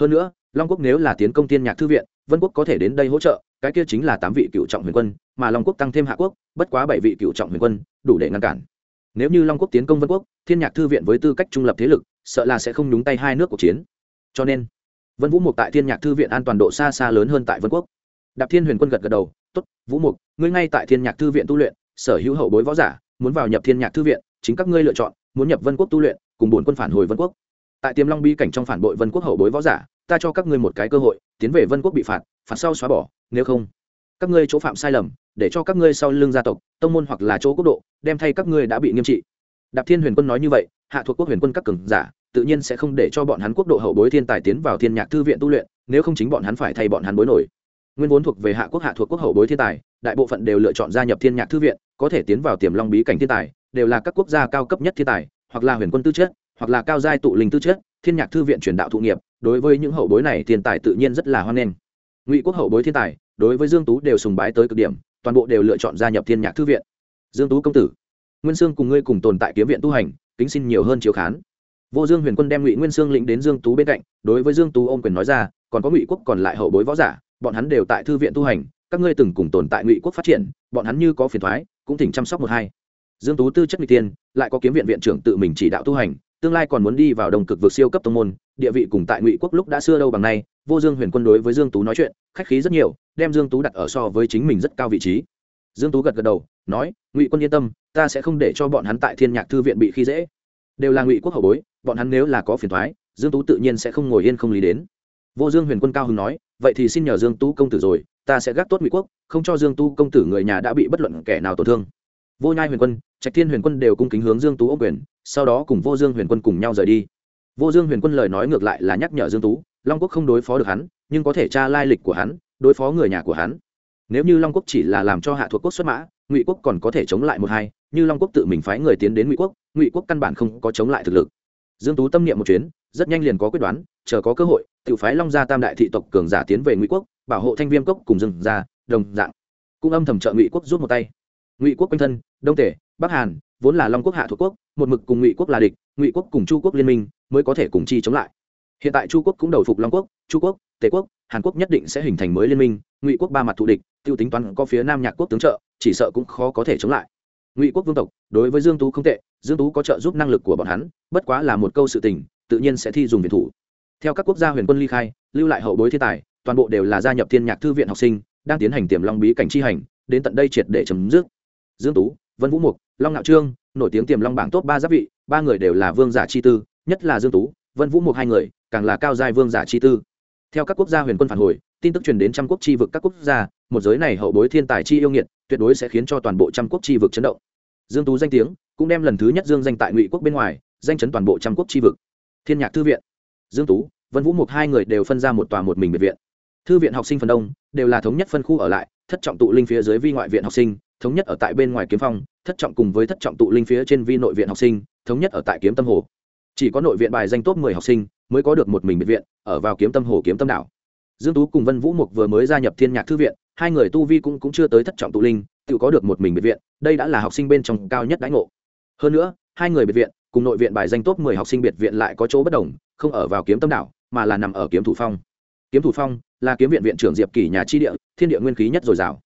Hơn nữa, long quốc nếu là tiến công thiên nhạc thư viện, vân quốc có thể đến đây hỗ trợ, cái kia chính là tám vị cựu trọng huyền quân, mà long quốc tăng thêm hạ quốc, bất quá bảy vị cựu trọng huyền quân, đủ để ngăn cản. Nếu như long quốc tiến công vân quốc, thiên nhạc thư viện với tư cách trung lập thế lực, sợ là sẽ không nhúng tay hai nước cuộc chiến. Cho nên, vân vũ mục tại thiên nhạc thư viện an toàn độ xa xa lớn hơn tại vân quốc đạp thiên huyền quân gật gật đầu, tốt, vũ mục, ngươi ngay tại thiên nhạc thư viện tu luyện, sở hữu hậu bối võ giả muốn vào nhập thiên nhạc thư viện, chính các ngươi lựa chọn, muốn nhập vân quốc tu luyện, cùng bổn quân phản hồi vân quốc. Tại tiềm long bi cảnh trong phản bội vân quốc hậu bối võ giả, ta cho các ngươi một cái cơ hội, tiến về vân quốc bị phạt phạt sau xóa bỏ, nếu không, các ngươi chỗ phạm sai lầm, để cho các ngươi sau lưng gia tộc, tông môn hoặc là chỗ quốc độ, đem thay các ngươi đã bị nghiêm trị. Đạp thiên huyền quân nói như vậy, hạ thuộc quốc huyền quân các cường giả, tự nhiên sẽ không để cho bọn hắn quốc độ hậu bối thiên tài tiến vào thiên nhạc thư viện tu luyện, nếu không chính bọn hắn phải thay bọn hắn bối nổi nguyên vốn thuộc về hạ quốc hạ thuộc quốc hậu bối thiên tài, đại bộ phận đều lựa chọn gia nhập thiên nhạc thư viện, có thể tiến vào tiềm long bí cảnh thiên tài, đều là các quốc gia cao cấp nhất thiên tài, hoặc là huyền quân tư chất, hoặc là cao giai tụ linh tư chất, thiên nhạc thư viện truyền đạo thụ nghiệp, đối với những hậu bối này thiên tài tự nhiên rất là hoan nghênh. Ngụy quốc hậu bối thiên tài, đối với dương tú đều sùng bái tới cực điểm, toàn bộ đều lựa chọn gia nhập thiên nhạc thư viện. Dương tú công tử, nguyên sương cùng ngươi cùng tồn tại kiếm viện tu hành, kính xin nhiều hơn chiếu khán. Vô dương huyền quân đem ngụy nguyên sương lĩnh đến dương tú bên cạnh, đối với dương tú ôm quyền nói ra, còn có ngụy quốc còn lại hậu bối võ giả bọn hắn đều tại thư viện tu hành, các ngươi từng cùng tồn tại ngụy quốc phát triển, bọn hắn như có phiền thoái, cũng thỉnh chăm sóc một hai. Dương tú tư chất ngụy tiên lại có kiếm viện viện trưởng tự mình chỉ đạo tu hành, tương lai còn muốn đi vào đồng cực vực siêu cấp tông môn, địa vị cùng tại ngụy quốc lúc đã xưa đâu bằng nay, vô dương huyền quân đối với dương tú nói chuyện, khách khí rất nhiều, đem dương tú đặt ở so với chính mình rất cao vị trí. Dương tú gật gật đầu, nói, ngụy quân yên tâm, ta sẽ không để cho bọn hắn tại thiên nhạc thư viện bị khi dễ. Đều là ngụy quốc hậu bối, bọn hắn nếu là có phiền thoái, dương tú tự nhiên sẽ không ngồi yên không lý đến vô dương huyền quân cao hưng nói, vậy thì xin nhờ dương tú công tử rồi, ta sẽ gác tốt ngụy quốc, không cho dương tú công tử người nhà đã bị bất luận kẻ nào tổn thương. Vô nhai huyền quân, trạch thiên huyền quân đều cung kính hướng dương tú ô quyền, sau đó cùng vô dương huyền quân cùng nhau rời đi. Vô dương huyền quân lời nói ngược lại là nhắc nhở dương tú, long quốc không đối phó được hắn, nhưng có thể tra lai lịch của hắn, đối phó người nhà của hắn. Nếu như long quốc chỉ là làm cho hạ thuộc quốc xuất mã, ngụy quốc còn có thể chống lại một hai, như long quốc tự mình phái người tiến đến ngụy quốc ngụy quốc căn bản không có chống lại thực lực. Dương tú tâm niệm một chuyến rất nhanh liền có quyết đoán, chờ có cơ hội, tự phái long gia tam đại thị tộc cường giả tiến về ngụy quốc, bảo hộ thanh viêm cốc cùng dương gia, đồng dạng. Cũng âm thầm trợ ngụy quốc rút một tay. Ngụy quốc quanh thân, đông tể, bắc hàn, vốn là long quốc hạ thuộc quốc, một mực cùng ngụy quốc là địch, ngụy quốc cùng chu quốc liên minh mới có thể cùng chi chống lại. Hiện tại chu quốc cũng đầu phục long quốc, chu quốc, tề quốc, hàn quốc nhất định sẽ hình thành mới liên minh, ngụy quốc ba mặt thù địch t i ê u tính toán có phía nam nhạc quốc tướng trợ, chỉ sợ cũng khó có thể chống lại. Ngụy quốc vương tộc, đối với dương tú không tệ, dương tú có trợ giúp năng lực của bọn hắn, bất quá là một câu sự tình tự nhiên sẽ thi dùng viện thủ. Theo các quốc gia huyền quân ly khai, lưu lại hậu bối thiên tài, toàn bộ đều là gia nhập thiên nhạc thư viện học sinh, đang tiến hành tiềm long bí cảnh chi hành, đến tận đây triệt để chấm dứt. Dương tú, vân vũ mục, long ngạo trương, nổi tiếng tiềm long bảng top ba giáp vị, ba người đều là vương giả chi tư, nhất là dương tú, vân vũ mục hai người, càng là cao giai vương giả chi tư. Theo các quốc gia huyền quân phản hồi, tin tức truyền đến trăm quốc chi vực các quốc gia, một giới này hậu bối thiên tài chi yêu nghiệt, tuyệt đối sẽ khiến cho toàn bộ trăm quốc chi vực chấn động. Dương tú danh tiếng, cũng đem lần thứ nhất dương danh tại ngụy quốc bên ngoài, danh chấn toàn bộ trăm quốc chi vực thiên nhạc thư viện, dương tú, vân vũ mục hai người đều phân ra một tòa một mình biệt viện. Thư viện học sinh phần đông đều là thống nhất phân khu ở lại, thất trọng tụ linh phía dưới vi ngoại viện học sinh, thống nhất ở tại bên ngoài kiếm phong thất trọng cùng với thất trọng tụ linh phía trên vi nội viện học sinh, thống nhất ở tại kiếm tâm hồ. Chỉ có nội viện bài danh top 10 học sinh mới có được một mình biệt viện, ở vào kiếm tâm hồ kiếm tâm đảo. Dương tú cùng vân vũ mục vừa mới gia nhập thiên nhạc thư viện, hai người tu vi cũng cũng chưa tới thất trọng tụ linh, tự có được một mình biệt viện, đây đã là học sinh bên trong cao nhất đãi ngộ. Hơn nữa, hai người biệt viện cùng nội viện bài danh top 10 học sinh biệt viện lại có chỗ bất đồng, không ở vào kiếm tâm đảo, mà là nằm ở kiếm thủ phong. Kiếm thủ phong là kiếm viện viện trưởng diệp kỷ nhà chi địa, thiên địa nguyên khí nhất rồi rào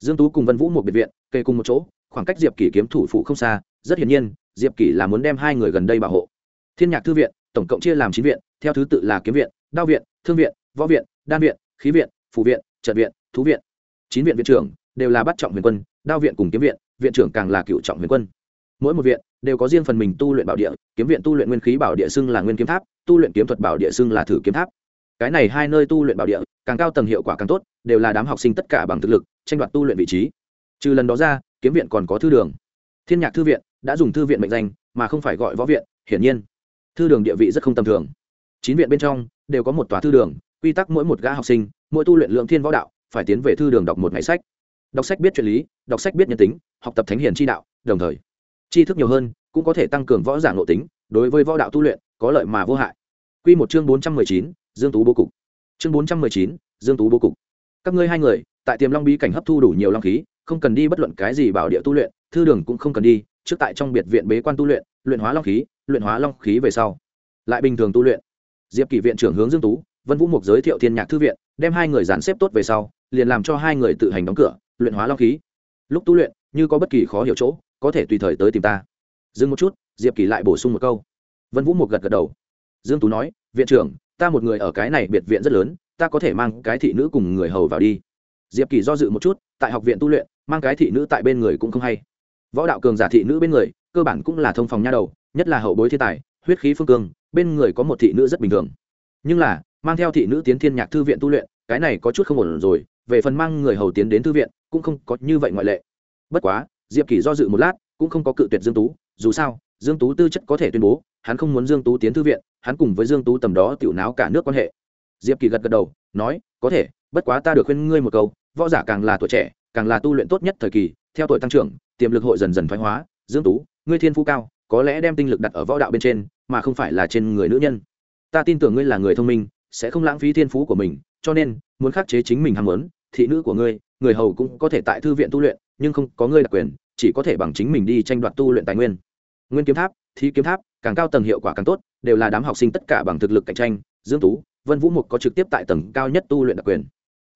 dương tú cùng vân vũ một biệt viện, kề cùng một chỗ, khoảng cách diệp kỷ kiếm thủ phụ không xa, rất hiển nhiên, diệp kỷ là muốn đem hai người gần đây bảo hộ. Thiên nhạc thư viện, tổng cộng chia làm chín viện, theo thứ tự là kiếm viện, đao viện, thương viện, võ viện, đan viện, khí viện phù viện, trận viện, thú viện. Chín viện viện trưởng đều là bắt trọng huyền quân, đao viện cùng kiếm viện viện trưởng càng là cựu trọng huyền quân mỗi một viện đều có riêng phần mình tu luyện bảo địa, kiếm viện tu luyện nguyên khí bảo địa xưng là nguyên kiếm tháp, tu luyện kiếm thuật bảo địa xưng là thử kiếm tháp. Cái này hai nơi tu luyện bảo địa, càng cao tầng hiệu quả càng tốt, đều là đám học sinh tất cả bằng thực lực, tranh đoạt tu luyện vị trí. Trừ lần đó ra, kiếm viện còn có thư đường. Thiên nhạc thư viện đã dùng thư viện mệnh danh, mà không phải gọi võ viện, hiển nhiên, thư đường địa vị rất không tầm thường. Chín viện bên trong đều có một tòa thư đường, quy tắc mỗi một gã học sinh, mỗi tu luyện lượng thiên võ đạo, phải tiến về thư đường đọc một ngày sách. Đọc sách biết chuyện lý, đọc sách biết nhân tính, học tập thánh hiền chi đạo, đồng thời tri thức nhiều hơn, cũng có thể tăng cường võ giả ngộ tính, đối với võ đạo tu luyện, có lợi mà vô hại. Quy một chương bốn trăm mười chín, dương tú bố cục. Chương bốn trăm mười chín, dương tú bố cục. Các ngươi hai người, tại tiềm long bí cảnh hấp thu đủ nhiều long khí, không cần đi bất luận cái gì bảo địa tu luyện, thư đường cũng không cần đi, trước tại trong biệt viện bế quan tu luyện luyện hóa long khí, luyện hóa long khí về sau. Lại bình thường tu luyện. Diệp kỷ viện trưởng hướng dương tú, vân vũ mục giới thiệu thiên nhạc thư viện, đem hai người dàn xếp tốt về sau, liền làm cho hai người tự hành đóng cửa, luyện hóa long khí. Lúc tu luyện, như có bất kỳ khó hiểu chỗ có thể tùy thời tới tìm ta. Dừng một chút, diệp kỳ lại bổ sung một câu. Vân vũ một gật gật đầu. Dương tú nói, viện trưởng, ta một người ở cái này biệt viện rất lớn, ta có thể mang cái thị nữ cùng người hầu vào đi. Diệp kỳ do dự một chút, tại học viện tu luyện, mang cái thị nữ tại bên người cũng không hay. Võ đạo cường giả thị nữ bên người, cơ bản cũng là thông phòng nha đầu, nhất là hậu bối thiên tài, huyết khí phương cương bên người có một thị nữ rất bình thường. Nhưng là, mang theo thị nữ tiến thiên nhạc thư viện tu luyện, cái này có chút không ổn rồi, về phần mang người hầu tiến đến thư viện, cũng không có như vậy ngoại lệ. Bất quá diệp kỳ do dự một lát, cũng không có cự tuyệt dương tú, dù sao, dương tú tư chất có thể tuyên bố, hắn không muốn dương tú tiến thư viện, hắn cùng với dương tú tầm đó tiểu náo cả nước quan hệ. Diệp kỳ gật gật đầu, nói, có thể, bất quá ta được khuyên ngươi một câu, võ giả càng là tuổi trẻ, càng là tu luyện tốt nhất thời kỳ, theo tuổi tăng trưởng, tiềm lực hội dần dần thoái hóa, dương tú, ngươi thiên phú cao, có lẽ đem tinh lực đặt ở võ đạo bên trên, mà không phải là trên người nữ nhân. Ta tin tưởng ngươi là người thông minh, sẽ không lãng phí thiên phú của mình, cho nên, muốn khắc chế chính mình ham muốn, thị nữ của ngươi, người hầu cũng có thể tại thư viện tu luyện nhưng không có ngươi đặc quyền, chỉ có thể bằng chính mình đi tranh đoạt tu luyện tài nguyên. Nguyên kiếm tháp, thi kiếm tháp, càng cao tầng hiệu quả càng tốt, đều là đám học sinh tất cả bằng thực lực cạnh tranh. Dương tú, vân vũ mục có trực tiếp tại tầng cao nhất tu luyện đặc quyền.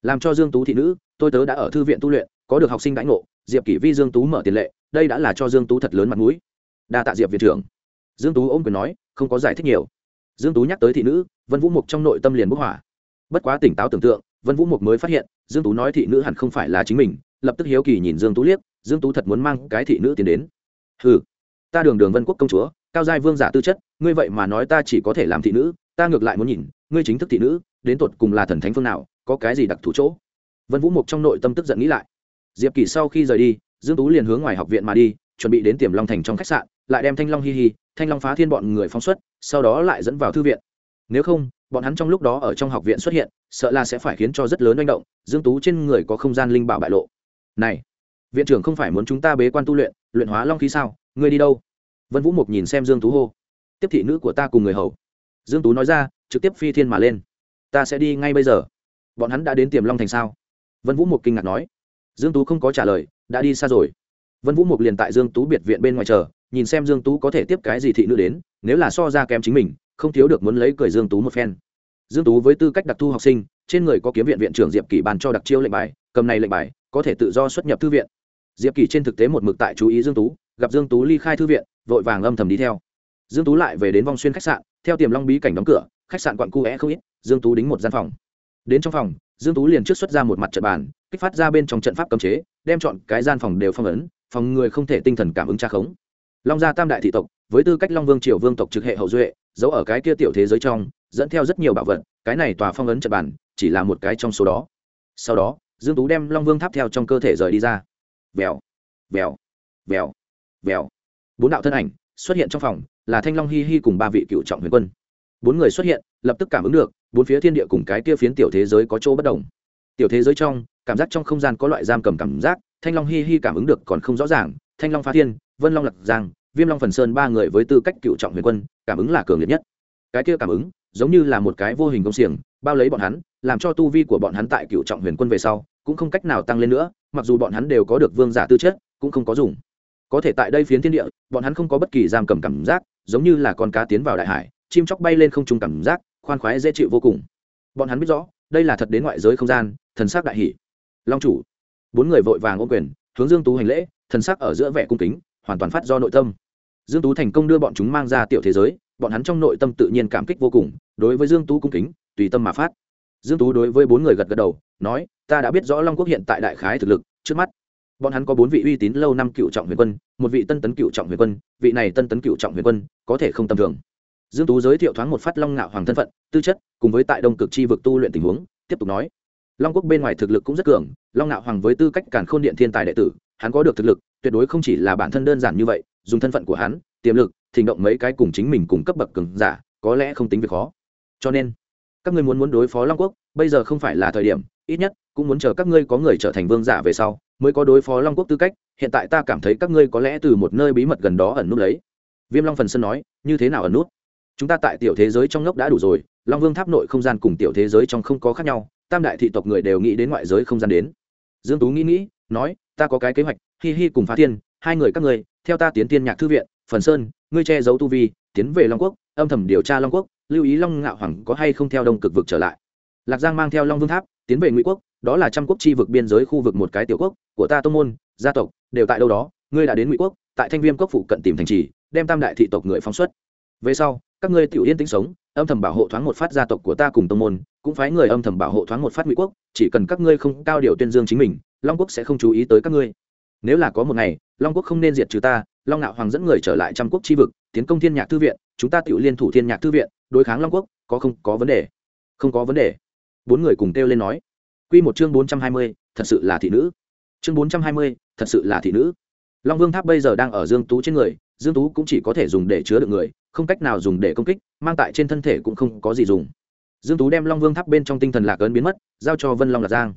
Làm cho dương tú thị nữ, tôi tớ đã ở thư viện tu luyện, có được học sinh đãi ngộ, diệp kỷ vi dương tú mở tiền lệ, đây đã là cho dương tú thật lớn mặt mũi. Đa tạ diệp viện trưởng. Dương tú ôm quyền nói, không có giải thích nhiều. Dương tú nhắc tới thị nữ, vân vũ mục trong nội tâm liền bức hỏa. Bất quá tỉnh táo tưởng tượng, vân vũ mục mới phát hiện, dương tú nói thị nữ hẳn không phải là chính mình lập tức hiếu kỳ nhìn dương tú liếc, dương tú thật muốn mang cái thị nữ tiến đến. Hừ, ta đường đường vân quốc công chúa, cao giai vương giả tư chất, ngươi vậy mà nói ta chỉ có thể làm thị nữ, ta ngược lại muốn nhìn, ngươi chính thức thị nữ, đến tột cùng là thần thánh phương nào, có cái gì đặc thù chỗ? Vân vũ mục trong nội tâm tức giận nghĩ lại. Diệp kỳ sau khi rời đi, dương tú liền hướng ngoài học viện mà đi, chuẩn bị đến tiềm long thành trong khách sạn, lại đem thanh long hi hi, thanh long phá thiên bọn người phóng xuất, sau đó lại dẫn vào thư viện. Nếu không, bọn hắn trong lúc đó ở trong học viện xuất hiện, sợ là sẽ phải khiến cho rất lớn manh động, dương tú trên người có không gian linh bảo bại lộ này, viện trưởng không phải muốn chúng ta bế quan tu luyện luyện hóa long khí sao? Ngươi đi đâu? Vân vũ mục nhìn xem dương tú hô. Tiếp thị nữ của ta cùng người hầu. Dương tú nói ra, trực tiếp phi thiên mà lên. Ta sẽ đi ngay bây giờ. Bọn hắn đã đến tiềm long thành sao? Vân vũ mục kinh ngạc nói. Dương tú không có trả lời, đã đi xa rồi. Vân vũ mục liền tại dương tú biệt viện bên ngoài chờ, nhìn xem dương tú có thể tiếp cái gì thị nữ đến, nếu là so ra kém chính mình, không thiếu được muốn lấy cười dương tú một phen. Dương tú với tư cách đặc thu học sinh, trên người có kiếm viện viện trưởng diệp kỷ bàn cho đặc chiêu lệnh bài cầm này lệnh bài, có thể tự do xuất nhập thư viện. Diệp kỳ trên thực tế một mực tại chú ý dương tú, gặp dương tú ly khai thư viện, vội vàng âm thầm đi theo. Dương tú lại về đến vong xuyên khách sạn, theo tiềm long bí cảnh đóng cửa, khách sạn quặn cu é không ít, dương tú đính một gian phòng. Đến trong phòng, dương tú liền trước xuất ra một mặt trận bàn, kích phát ra bên trong trận pháp cấm chế, đem chọn cái gian phòng đều phong ấn, phòng người không thể tinh thần cảm ứng tra khống. Long gia tam đại thị tộc, với tư cách long vương triều vương tộc trực hệ hậu duệ, giấu ở cái kia tiểu thế giới trong, dẫn theo rất nhiều bảo vật, cái này tòa phong ấn trận bàn, chỉ là một cái trong số đó. Sau đó dương tú đem long vương tháp theo trong cơ thể rời đi ra. Vèo vèo vèo vèo. Bốn đạo thân ảnh xuất hiện trong phòng, là thanh long hi hi cùng ba vị cựu trọng huyền quân. Bốn người xuất hiện, lập tức cảm ứng được, bốn phía thiên địa cùng cái kia phiến tiểu thế giới có chỗ bất đồng. Tiểu thế giới trong, cảm giác trong không gian có loại giam cầm cảm giác, thanh long hi hi cảm ứng được còn không rõ ràng, thanh long phá thiên, vân long lạc giang, viêm long phần sơn ba người với tư cách cựu trọng huyền quân, cảm ứng là cường liệt nhất. Cái kia cảm ứng, giống như là một cái vô hình công xiềng, bao lấy bọn hắn, làm cho tu vi của bọn hắn tại cựu trọng huyền quân về sau cũng không cách nào tăng lên nữa, mặc dù bọn hắn đều có được vương giả tư chất, cũng không có dùng. Có thể tại đây phiến thiên địa, bọn hắn không có bất kỳ giam cầm cảm giác, giống như là con cá tiến vào đại hải, chim chóc bay lên không trung cảm giác, khoan khoái dễ chịu vô cùng. Bọn hắn biết rõ, đây là thật đến ngoại giới không gian, thần sắc đại hỷ long chủ. Bốn người vội vàng ô quyền, hướng dương tú hành lễ, thần sắc ở giữa vẻ cung kính, hoàn toàn phát do nội tâm. Dương tú thành công đưa bọn chúng mang ra tiểu thế giới, bọn hắn trong nội tâm tự nhiên cảm kích vô cùng, đối với dương tú cung kính, tùy tâm mà phát dương tú đối với bốn người gật gật đầu, nói, ta đã biết rõ long quốc hiện tại đại khái thực lực, trước mắt, bọn hắn có bốn vị uy tín lâu năm cựu trọng huyền quân, một vị tân tấn cựu trọng huyền quân, vị này tân tấn cựu trọng huyền quân, có thể không tầm thường. Dương tú giới thiệu thoáng một phát long ngạo hoàng thân phận, tư chất, cùng với tại đông cực chi vực tu luyện tình huống, tiếp tục nói, long quốc bên ngoài thực lực cũng rất cường, long ngạo hoàng với tư cách cản khôn điện thiên tài đệ tử, hắn có được thực lực, tuyệt đối không chỉ là bản thân đơn giản như vậy, dùng thân phận của hắn, tiềm lực, thỉnh động mấy cái cùng chính mình cùng cấp bậc cường giả, có lẽ không tính việc khó. Cho nên các ngươi muốn muốn đối phó long quốc, bây giờ không phải là thời điểm, ít nhất, cũng muốn chờ các ngươi có người trở thành vương giả về sau, mới có đối phó long quốc tư cách, hiện tại ta cảm thấy các ngươi có lẽ từ một nơi bí mật gần đó ẩn nút lấy. Viêm long phần sân nói, như thế nào ẩn nút? Chúng ta tại tiểu thế giới trong ngốc đã đủ rồi, long vương tháp nội không gian cùng tiểu thế giới trong không có khác nhau, tam đại thị tộc người đều nghĩ đến ngoại giới không gian đến. Dương tú nghĩ nghĩ, nói, ta có cái kế hoạch, hi hi cùng phá thiên, hai người các ngươi, theo ta tiến tiên nhạc thư viện, phần sơn, ngươi che giấu tu vi, tiến về long quốc, âm thầm điều tra long quốc lưu ý long ngạo hoàng có hay không theo đông cực vực trở lại? Lạc giang mang theo long vương tháp, tiến về ngụy quốc, đó là trăm quốc chi vực biên giới khu vực một cái tiểu quốc, của ta tô môn, gia tộc, đều tại đâu đó. Ngươi đã đến ngụy quốc, tại thanh viêm quốc phụ cận tìm thành trì, đem tam đại thị tộc người phóng xuất. Về sau, các ngươi tiểu yên tĩnh sống, âm thầm bảo hộ thoáng một phát gia tộc của ta cùng tông môn, cũng phái người âm thầm bảo hộ thoáng một phát ngụy quốc, chỉ cần các ngươi không cao điều tuyên dương chính mình, long quốc sẽ không chú ý tới các ngươi. Nếu là có một ngày, long quốc không nên diệt trừ ta, long ngạo hoàng dẫn người trở lại trăm quốc chi vực, tiến công thiên nhạc thư viện, chúng ta tự liên thủ thiên nhạc thư viện đối kháng long quốc có không có vấn đề. Không có vấn đề. Bốn người cùng kêu lên nói. Quy một chương bốn trăm hai mươi, thật sự là thị nữ. Chương bốn trăm hai mươi, thật sự là thị nữ. Long vương tháp bây giờ đang ở dương tú trên người dương tú cũng chỉ có thể dùng để chứa được người không cách nào dùng để công kích mang tại trên thân thể cũng không có gì dùng. Dương tú đem long vương tháp bên trong tinh thần lạc ấn biến mất giao cho vân long lạc giang.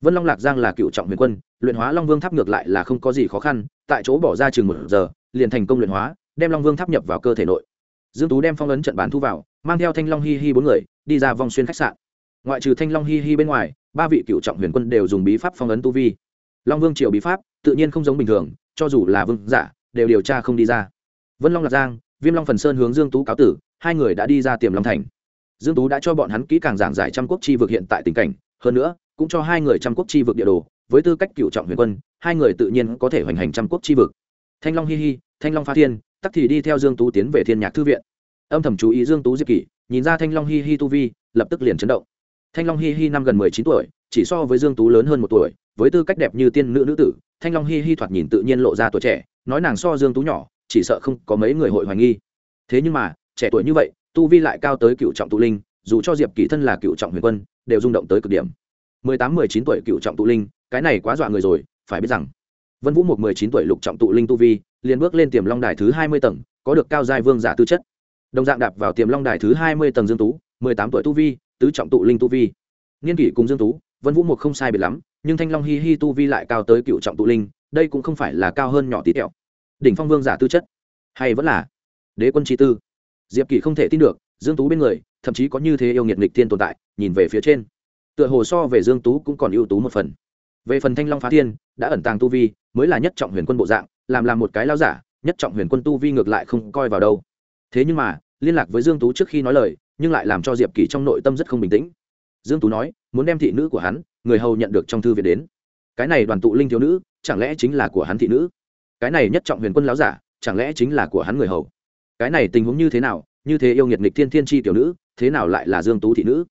Vân long lạc giang là cựu trọng huyền quân luyện hóa long vương tháp ngược lại là không có gì khó khăn tại chỗ bỏ ra chừng một giờ liền thành công luyện hóa đem long vương tháp nhập vào cơ thể nội dương tú đem phong ấn trận bán thu vào, mang theo thanh long hi hi bốn người, đi ra vòng xuyên khách sạn. Ngoại trừ thanh long hi hi bên ngoài, ba vị cựu trọng huyền quân đều dùng bí pháp phong ấn tu vi. Long vương triều bí pháp, tự nhiên không giống bình thường, cho dù là vương giả, đều điều tra không đi ra. Vân long lạc giang, viêm long phần sơn hướng dương tú cáo tử, hai người đã đi ra tiềm long thành. Dương tú đã cho bọn hắn kỹ càng giảng giải trăm quốc chi vực hiện tại tình cảnh, hơn nữa, cũng cho hai người trăm quốc chi vực địa đồ, với tư cách cựu trọng huyền quân, hai người tự nhiên có thể hoành hành trăm quốc chi vực. Thanh long hi hi, thanh long phá thiên tắc thì đi theo dương tú tiến về thiên nhạc thư viện. Âm thầm chú ý dương tú diệp kỷ, nhìn ra thanh long hi hi tu vi, lập tức liền chấn động. Thanh long hi hi năm gần mười chín tuổi, chỉ so với dương tú lớn hơn một tuổi, với tư cách đẹp như tiên nữ nữ tử, thanh long hi hi thoạt nhìn tự nhiên lộ ra tuổi trẻ, nói nàng so dương tú nhỏ, chỉ sợ không có mấy người hội hoài nghi. Thế nhưng mà, trẻ tuổi như vậy, tu vi lại cao tới cựu trọng tụ linh, dù cho diệp Kỷ thân là cựu trọng huyền quân, đều rung động tới cực điểm. Mười tám, mười chín tuổi cựu trọng tụ linh, cái này quá dọa người rồi, phải biết rằng, vân vũ một mười chín tuổi lục trọng tụ linh tu vi liền bước lên tiềm long đài thứ hai mươi tầng, có được cao giai vương giả tư chất. Đồng dạng đạp vào tiềm long đài thứ hai mươi tầng dương tú, mười tám tuổi tu vi, tứ trọng tụ linh tu vi. Niên kỷ cùng dương tú, vân vũ một không sai biệt lắm, nhưng thanh long hi hi tu vi lại cao tới cựu trọng tụ linh, đây cũng không phải là cao hơn nhỏ tí tẹo. Đỉnh phong vương giả tư chất, hay vẫn là đế quân chi tư. Diệp kỳ không thể tin được, dương tú bên người, thậm chí có như thế yêu nghiệt nghịch thiên tồn tại, nhìn về phía trên. Tựa hồ so về dương tú cũng còn ưu tú một phần. Về phần thanh long phá thiên, đã ẩn tàng tu vi, mới là nhất trọng huyền quân bộ dạng làm làm một cái lao giả, nhất trọng huyền quân tu vi ngược lại không coi vào đâu. Thế nhưng mà, liên lạc với dương tú trước khi nói lời, nhưng lại làm cho diệp kỳ trong nội tâm rất không bình tĩnh. Dương tú nói, muốn đem thị nữ của hắn, người hầu nhận được trong thư viện đến. Cái này đoàn tụ linh thiếu nữ, chẳng lẽ chính là của hắn thị nữ? Cái này nhất trọng huyền quân láo giả, chẳng lẽ chính là của hắn người hầu? Cái này tình huống như thế nào, như thế yêu nghiệt nghịch thiên thiên tri tiểu nữ, thế nào lại là dương tú thị nữ?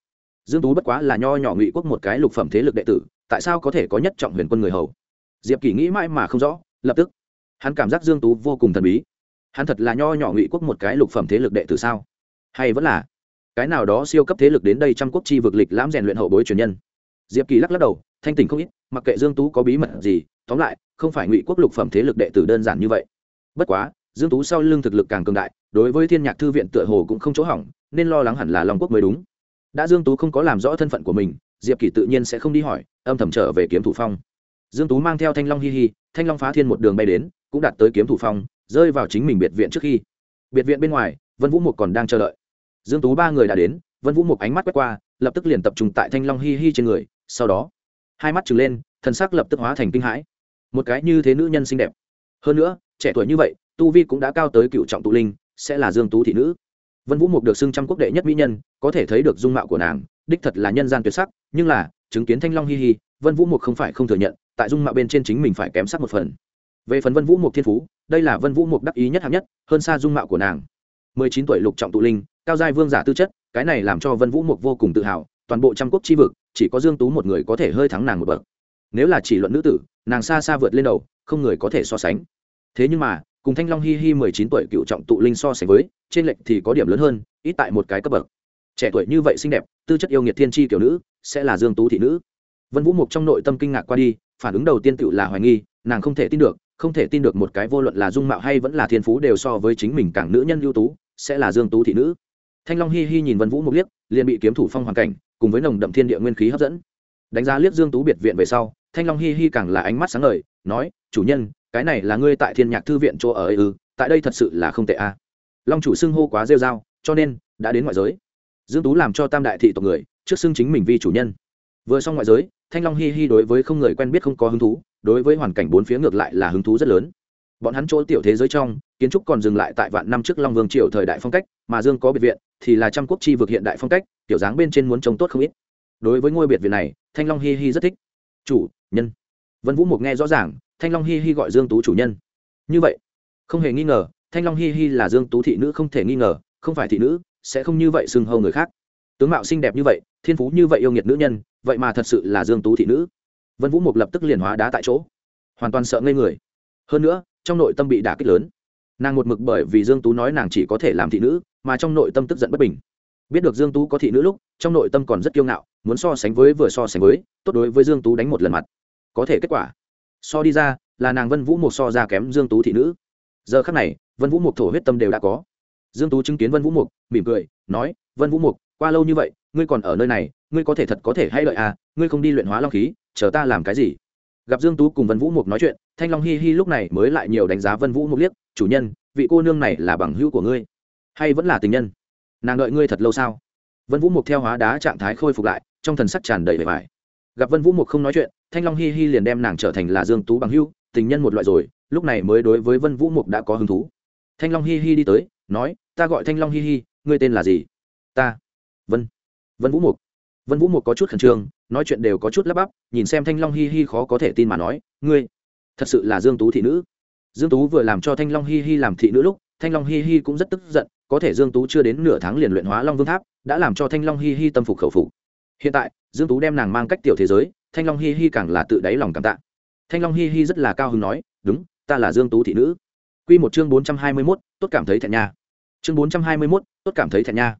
Dương tú bất quá là nho nhỏ ngụy quốc một cái lục phẩm thế lực đệ tử, tại sao có thể có nhất trọng huyền quân người hầu? Diệp kỳ nghĩ mãi mà không rõ, lập tức hắn cảm giác dương tú vô cùng thần bí. Hắn thật là nho nhỏ ngụy quốc một cái lục phẩm thế lực đệ tử sao? Hay vẫn là cái nào đó siêu cấp thế lực đến đây trăm quốc chi vực lịch lãm rèn luyện hậu bối truyền nhân? Diệp kỳ lắc lắc đầu, thanh tỉnh không ít, mặc kệ dương tú có bí mật gì, tóm lại, không phải ngụy quốc lục phẩm thế lực đệ tử đơn giản như vậy. Bất quá, dương tú sau lưng thực lực càng cường đại, đối với thiên nhạc thư viện tựa hồ cũng không chỗ hỏng, nên lo lắng hẳn là long quốc mới đúng. Đã dương tú không có làm rõ thân phận của mình, diệp kỳ tự nhiên sẽ không đi hỏi, âm thầm trở về kiếm thủ phong. Dương tú mang theo thanh long hi hi, thanh long phá thiên một đường bay đến cũng đạt tới kiếm thủ phong, rơi vào chính mình biệt viện trước khi. Biệt viện bên ngoài, vân vũ mục còn đang chờ đợi. Dương tú ba người đã đến, vân vũ mục ánh mắt quét qua, lập tức liền tập trung tại thanh long hi hi trên người, sau đó, hai mắt trừng lên thân sắc lập tức hóa thành kinh hãi. Một cái như thế nữ nhân xinh đẹp. Hơn nữa, trẻ tuổi như vậy, tu vi cũng đã cao tới cựu trọng tụ linh, sẽ là dương tú thị nữ. Vân vũ mục được xưng trăm quốc đệ nhất mỹ nhân, có thể thấy được dung mạo của nàng, đích thật là nhân gian tuyệt sắc, nhưng là, chứng kiến thanh long hi hi, vân vũ mục không phải không thừa nhận, tại dung mạo bên trên chính mình phải kém sắc một phần về phần vân vũ mục thiên phú, đây là vân vũ mục đắc ý nhất hạng nhất, hơn xa dung mạo của nàng. Mười chín tuổi lục trọng tụ linh, cao giai vương giả tư chất, cái này làm cho vân vũ mục vô cùng tự hào, toàn bộ trăm quốc chi vực, chỉ có dương tú một người có thể hơi thắng nàng một bậc. Nếu là chỉ luận nữ tử, nàng xa xa vượt lên đầu, không người có thể so sánh. Thế nhưng mà, cùng thanh long hi hi mười chín tuổi cựu trọng tụ linh so sánh với, trên lệnh thì có điểm lớn hơn, ít tại một cái cấp bậc. Trẻ tuổi như vậy xinh đẹp, tư chất yêu nghiệt thiên tri kiểu nữ, sẽ là dương tú thị nữ. Vân vũ mục trong nội tâm kinh ngạc qua đi, phản ứng đầu tiên tự là hoài nghi, nàng không thể tin được không thể tin được một cái vô luận là dung mạo hay vẫn là thiên phú đều so với chính mình càng nữ nhân ưu tú, sẽ là dương tú thị nữ. Thanh long hi hi nhìn vân vũ một liếc, liền bị kiếm thủ phong hoàn cảnh, cùng với nồng đậm thiên địa nguyên khí hấp dẫn. Đánh giá liếc dương tú biệt viện về sau, thanh long hi hi càng là ánh mắt sáng ngời, nói, chủ nhân, cái này là ngươi tại thiên nhạc thư viện chỗ ở ư, tại đây thật sự là không tệ a. Long chủ xưng hô quá rêu dao cho nên, đã đến ngoại giới. Dương tú làm cho tam đại thị tộc người, trước xưng chính mình vi chủ nhân vừa xong ngoại giới, thanh long hi hi đối với không người quen biết không có hứng thú, đối với hoàn cảnh bốn phía ngược lại là hứng thú rất lớn. Bọn hắn chỗ tiểu thế giới trong, kiến trúc còn dừng lại tại vạn năm trước long vương triều thời đại phong cách, mà dương có biệt viện thì là trăm quốc chi vực hiện đại phong cách, kiểu dáng bên trên muốn trông tốt không ít. Đối với ngôi biệt viện này, thanh long hi hi rất thích. Chủ, nhân. Vân vũ mục nghe rõ ràng, thanh long hi hi gọi dương tú chủ nhân. Như vậy, không hề nghi ngờ, thanh long hi hi là dương tú thị nữ không thể nghi ngờ, không phải thị nữ, sẽ không như vậy xưng hầu người khác. Tướng mạo xinh đẹp như vậy, thiên phú như vậy yêu nghiệt nữ nhân vậy mà thật sự là dương tú thị nữ. Vân vũ mục lập tức liền hóa đá tại chỗ. Hoàn toàn sợ ngây người. Hơn nữa, trong nội tâm bị đả kích lớn. Nàng một mực bởi vì dương tú nói nàng chỉ có thể làm thị nữ, mà trong nội tâm tức giận bất bình. Biết được dương tú có thị nữ lúc, trong nội tâm còn rất kiêu ngạo, muốn so sánh với vừa so sánh với, tốt đối với dương tú đánh một lần mặt. Có thể kết quả. So đi ra, là nàng vân vũ mục so ra kém dương tú thị nữ. Giờ khắc này, vân vũ mục thổ huyết tâm đều đã có. Dương tú chứng kiến vân vũ mục, mỉm cười, nói, vân vũ mục, qua lâu như vậy, ngươi còn ở nơi này ngươi có thể thật có thể hay lợi à ngươi không đi luyện hóa long khí, chờ ta làm cái gì? Gặp dương tú cùng vân vũ mục nói chuyện, thanh long hi hi lúc này mới lại nhiều đánh giá vân vũ mục liếc, chủ nhân, vị cô nương này là bằng hữu của ngươi, hay vẫn là tình nhân? Nàng đợi ngươi thật lâu sao? Vân vũ mục theo hóa đá trạng thái khôi phục lại, trong thần sắc tràn đầy vẻ vải. Gặp vân vũ mục không nói chuyện, thanh long hi hi liền đem nàng trở thành là dương tú bằng hữu, tình nhân một loại rồi, lúc này mới đối với vân vũ mục đã có hứng thú. Thanh long hi hi đi tới, nói, ta gọi thanh long hi hi, ngươi tên là gì? Ta. Vân. Vân vũ mục vân vũ một có chút khẩn trương nói chuyện đều có chút lắp bắp nhìn xem thanh long hi hi khó có thể tin mà nói ngươi thật sự là dương tú thị nữ. Dương tú vừa làm cho thanh long hi hi làm thị nữ lúc thanh long hi hi cũng rất tức giận có thể dương tú chưa đến nửa tháng liền luyện hóa long vương tháp đã làm cho thanh long hi hi tâm phục khẩu phục. Hiện tại dương tú đem nàng mang cách tiểu thế giới thanh long hi hi càng là tự đáy lòng cảm tạ. Thanh long hi hi rất là cao hứng nói đúng ta là dương tú thị nữ. Quy một chương 421, tốt cảm thấy thẹn nha. Chương 421, tốt cảm thấy thẹn nha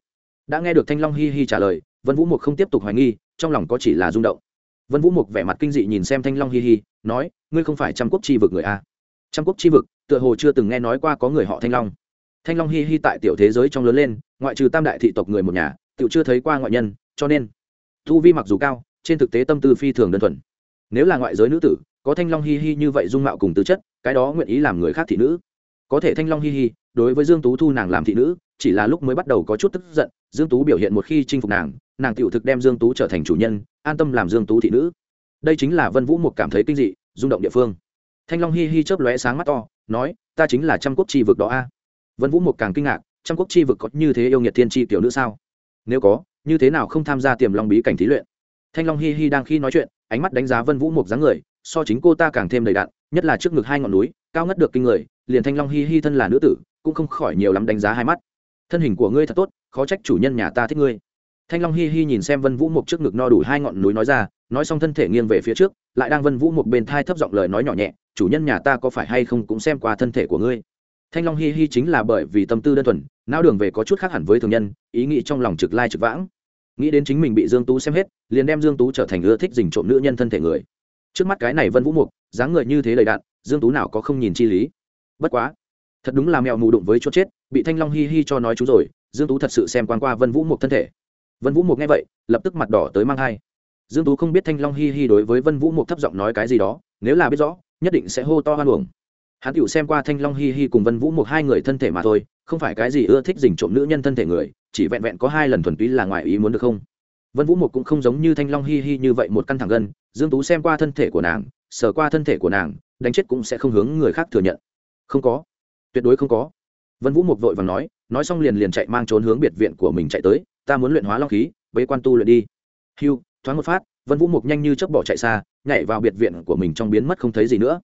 đã nghe được thanh long hi hi trả lời, vân vũ mục không tiếp tục hoài nghi, trong lòng có chỉ là rung động. Vân vũ mục vẻ mặt kinh dị nhìn xem thanh long hi hi, nói, ngươi không phải trăm quốc chi vực người a trăm quốc chi vực, tựa hồ chưa từng nghe nói qua có người họ thanh long. Thanh long hi hi tại tiểu thế giới trong lớn lên, ngoại trừ tam đại thị tộc người một nhà tự chưa thấy qua ngoại nhân, cho nên thu vi mặc dù cao, trên thực tế tâm tư phi thường đơn thuần. Nếu là ngoại giới nữ tử, có thanh long hi hi như vậy dung mạo cùng tư chất, cái đó nguyện ý làm người khác thị nữ. Có thể thanh long hi hi đối với dương tú thu nàng làm thị nữ, chỉ là lúc mới bắt đầu có chút tức giận, dương tú biểu hiện một khi chinh phục nàng nàng tiểu thực đem dương tú trở thành chủ nhân, an tâm làm dương tú thị nữ. Đây chính là vân vũ một cảm thấy kinh dị, rung động địa phương. Thanh long hi hi chớp lóe sáng mắt to, nói, ta chính là trăm quốc chi vực đó a. Vân vũ một càng kinh ngạc, trăm quốc chi vực có như thế yêu nghiệt thiên chi tiểu nữ sao? Nếu có, như thế nào không tham gia tiềm long bí cảnh thí luyện? Thanh long hi hi đang khi nói chuyện, ánh mắt đánh giá vân vũ một dáng người, so chính cô ta càng thêm đầy đạn nhất là trước ngực hai ngọn núi, cao ngất được kinh người, liền thanh long hi hi thân là nữ tử cũng không khỏi nhiều lắm đánh giá hai mắt. Thân hình của ngươi thật tốt, khó trách chủ nhân nhà ta thích ngươi. Thanh long hi hi nhìn xem vân vũ mục trước ngực no đủ hai ngọn núi nói ra, nói xong thân thể nghiêng về phía trước, lại đang vân vũ một bên thai thấp giọng lời nói nhỏ nhẹ, chủ nhân nhà ta có phải hay không cũng xem qua thân thể của ngươi. Thanh long hi hi chính là bởi vì tâm tư đơn thuần, não đường về có chút khác hẳn với thường nhân, ý nghĩ trong lòng trực lai trực vãng. Nghĩ đến chính mình bị dương tú xem hết, liền đem dương tú trở thành ưa thích dình trộm nữ nhân thân thể người. Trước mắt cái này vân vũ mục, dáng người như thế đầy đạn dương tú nào có không nhìn chi lý. Bất quá thật đúng là mèo mù đụng với chốt chết, bị thanh long hi hi cho nói chú rồi, dương tú thật sự xem quan qua vân vũ mục thân thể. Vân vũ mục nghe vậy, lập tức mặt đỏ tới mang hai. Dương tú không biết thanh long hi hi đối với vân vũ mục thấp giọng nói cái gì đó, nếu là biết rõ, nhất định sẽ hô to hoan uổng. Hắn tiểu xem qua thanh long hi hi cùng vân vũ mục hai người thân thể mà thôi, không phải cái gì ưa thích dình trộm nữ nhân thân thể người, chỉ vẹn vẹn có hai lần thuần túy là ngoài ý muốn được không? Vân vũ mục cũng không giống như thanh long hi hi như vậy một căn thẳng gân, dương tú xem qua thân thể của nàng, sờ qua thân thể của nàng, đánh chết cũng sẽ không hướng người khác thừa nhận. Không có tuyệt đối không có. Vân vũ mục vội và nói nói xong liền liền chạy mang trốn hướng biệt viện của mình chạy tới, ta muốn luyện hóa long khí, bế quan tu luyện đi. Hiu thoáng một phát, vân vũ mục nhanh như chớp bỏ chạy xa, nhảy vào biệt viện của mình trong biến mất không thấy gì nữa.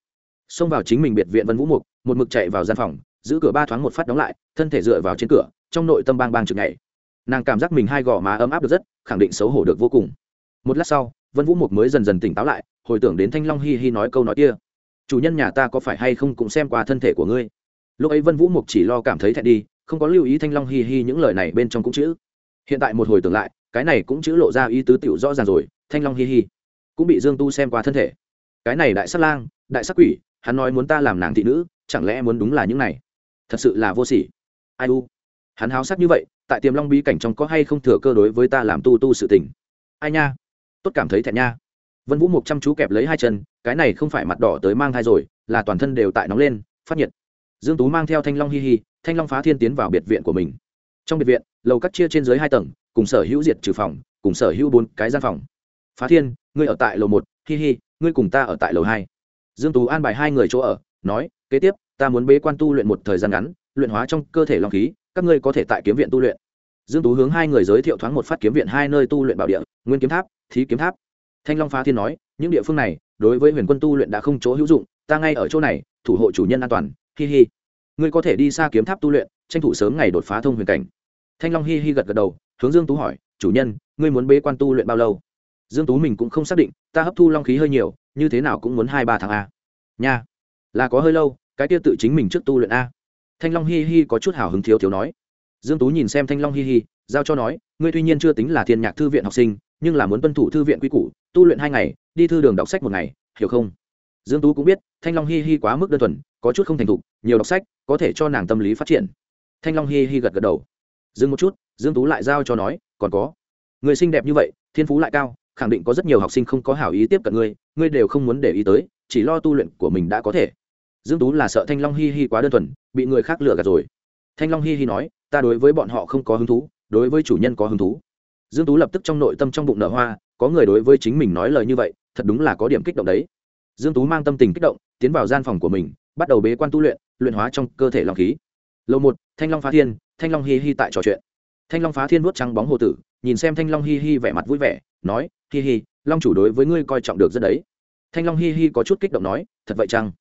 Xông vào chính mình biệt viện vân vũ mục, một mực chạy vào gian phòng, giữ cửa ba thoáng một phát đóng lại, thân thể dựa vào trên cửa, trong nội tâm bang bang chực nhảy. Nàng cảm giác mình hai gò má ấm áp được rất, khẳng định xấu hổ được vô cùng. Một lát sau, vân vũ mục mới dần dần tỉnh táo lại, hồi tưởng đến thanh long hi hi nói câu nói kia. Chủ nhân nhà ta có phải hay không cũng xem qua thân thể của ngươi? Lúc ấy vân vũ mục chỉ lo cảm thấy thẹn đi, không có lưu ý thanh long hi hi những lời này bên trong cũng chữ. Hiện tại một hồi tưởng lại, cái này cũng chữ lộ ra ý tứ tiểu rõ ràng rồi, thanh long hi hi. Cũng bị dương tu xem qua thân thể. Cái này đại sắc lang, đại sắc quỷ, hắn nói muốn ta làm nàng thị nữ, chẳng lẽ muốn đúng là những này? Thật sự là vô sỉ. Ai u? Hắn háo sắc như vậy, tại tiềm long bí cảnh trong có hay không thừa cơ đối với ta làm tu tu sự tình? Ai nha? Tốt cảm thấy thẹn nha. Vân vũ mục chăm chú kẹp lấy hai chân, cái này không phải mặt đỏ tới mang thai rồi, là toàn thân đều tại nóng lên, phát nhiệt dương tú mang theo thanh long hi hi, thanh long phá thiên tiến vào biệt viện của mình. Trong biệt viện, lầu cắt chia trên dưới hai tầng, cùng sở hữu diệt trừ phòng, cùng sở hữu bốn cái gian phòng. Phá thiên, ngươi ở tại lầu một, hi hi, ngươi cùng ta ở tại lầu hai. Dương tú an bài hai người chỗ ở, nói, kế tiếp, ta muốn bế quan tu luyện một thời gian ngắn, luyện hóa trong cơ thể long khí, các ngươi có thể tại kiếm viện tu luyện. Dương tú hướng hai người giới thiệu thoáng một phát kiếm viện hai nơi tu luyện bảo địa, nguyên kiếm tháp, thí kiếm tháp. Thanh long phá thiên nói, những địa phương này, đối với huyền quân tu luyện đã không chỗ hữu dụng, ta ngay ở chỗ này, thủ hộ chủ nhân an toàn hi hi. Ngươi có thể đi xa kiếm tháp tu luyện, tranh thủ sớm ngày đột phá thông huyền cảnh. Thanh long hi hi gật gật đầu, hướng dương tú hỏi, chủ nhân, ngươi muốn bế quan tu luyện bao lâu? Dương tú mình cũng không xác định, ta hấp thu long khí hơi nhiều, như thế nào cũng muốn hai ba tháng a. Nha, là có hơi lâu, cái kia tự chính mình trước tu luyện a. Thanh long hi hi có chút hào hứng thiếu thiếu nói. Dương tú nhìn xem thanh long hi hi, giao cho nói, ngươi tuy nhiên chưa tính là thiên nhạc thư viện học sinh, nhưng là muốn tuân thủ thư viện quy củ, tu luyện hai ngày, đi thư đường đọc sách một ngày, hiểu không? Dương tú cũng biết, thanh long hi hi quá mức đơn thuần có chút không thành thục, nhiều đọc sách, có thể cho nàng tâm lý phát triển. Thanh long hi hi gật gật đầu. Dừng một chút, dương tú lại giao cho nói, còn có. Người xinh đẹp như vậy, thiên phú lại cao, khẳng định có rất nhiều học sinh không có hảo ý tiếp cận ngươi ngươi đều không muốn để ý tới, chỉ lo tu luyện của mình đã có thể. Dương tú là sợ thanh long hi hi quá đơn thuần, bị người khác lừa gạt rồi. Thanh long hi hi nói, ta đối với bọn họ không có hứng thú, đối với chủ nhân có hứng thú. Dương tú lập tức trong nội tâm trong bụng nở hoa, có người đối với chính mình nói lời như vậy, thật đúng là có điểm kích động đấy. Dương tú mang tâm tình kích động, tiến vào gian phòng của mình bắt đầu bế quan tu luyện luyện hóa trong cơ thể long khí. Lầu một, thanh long phá thiên, thanh long hi hi tại trò chuyện. Thanh long phá thiên vuốt trắng bóng hồ tử, nhìn xem thanh long hi hi vẻ mặt vui vẻ, nói, hi hi, long chủ đối với ngươi coi trọng được rất đấy. Thanh long hi hi có chút kích động nói, thật vậy chăng?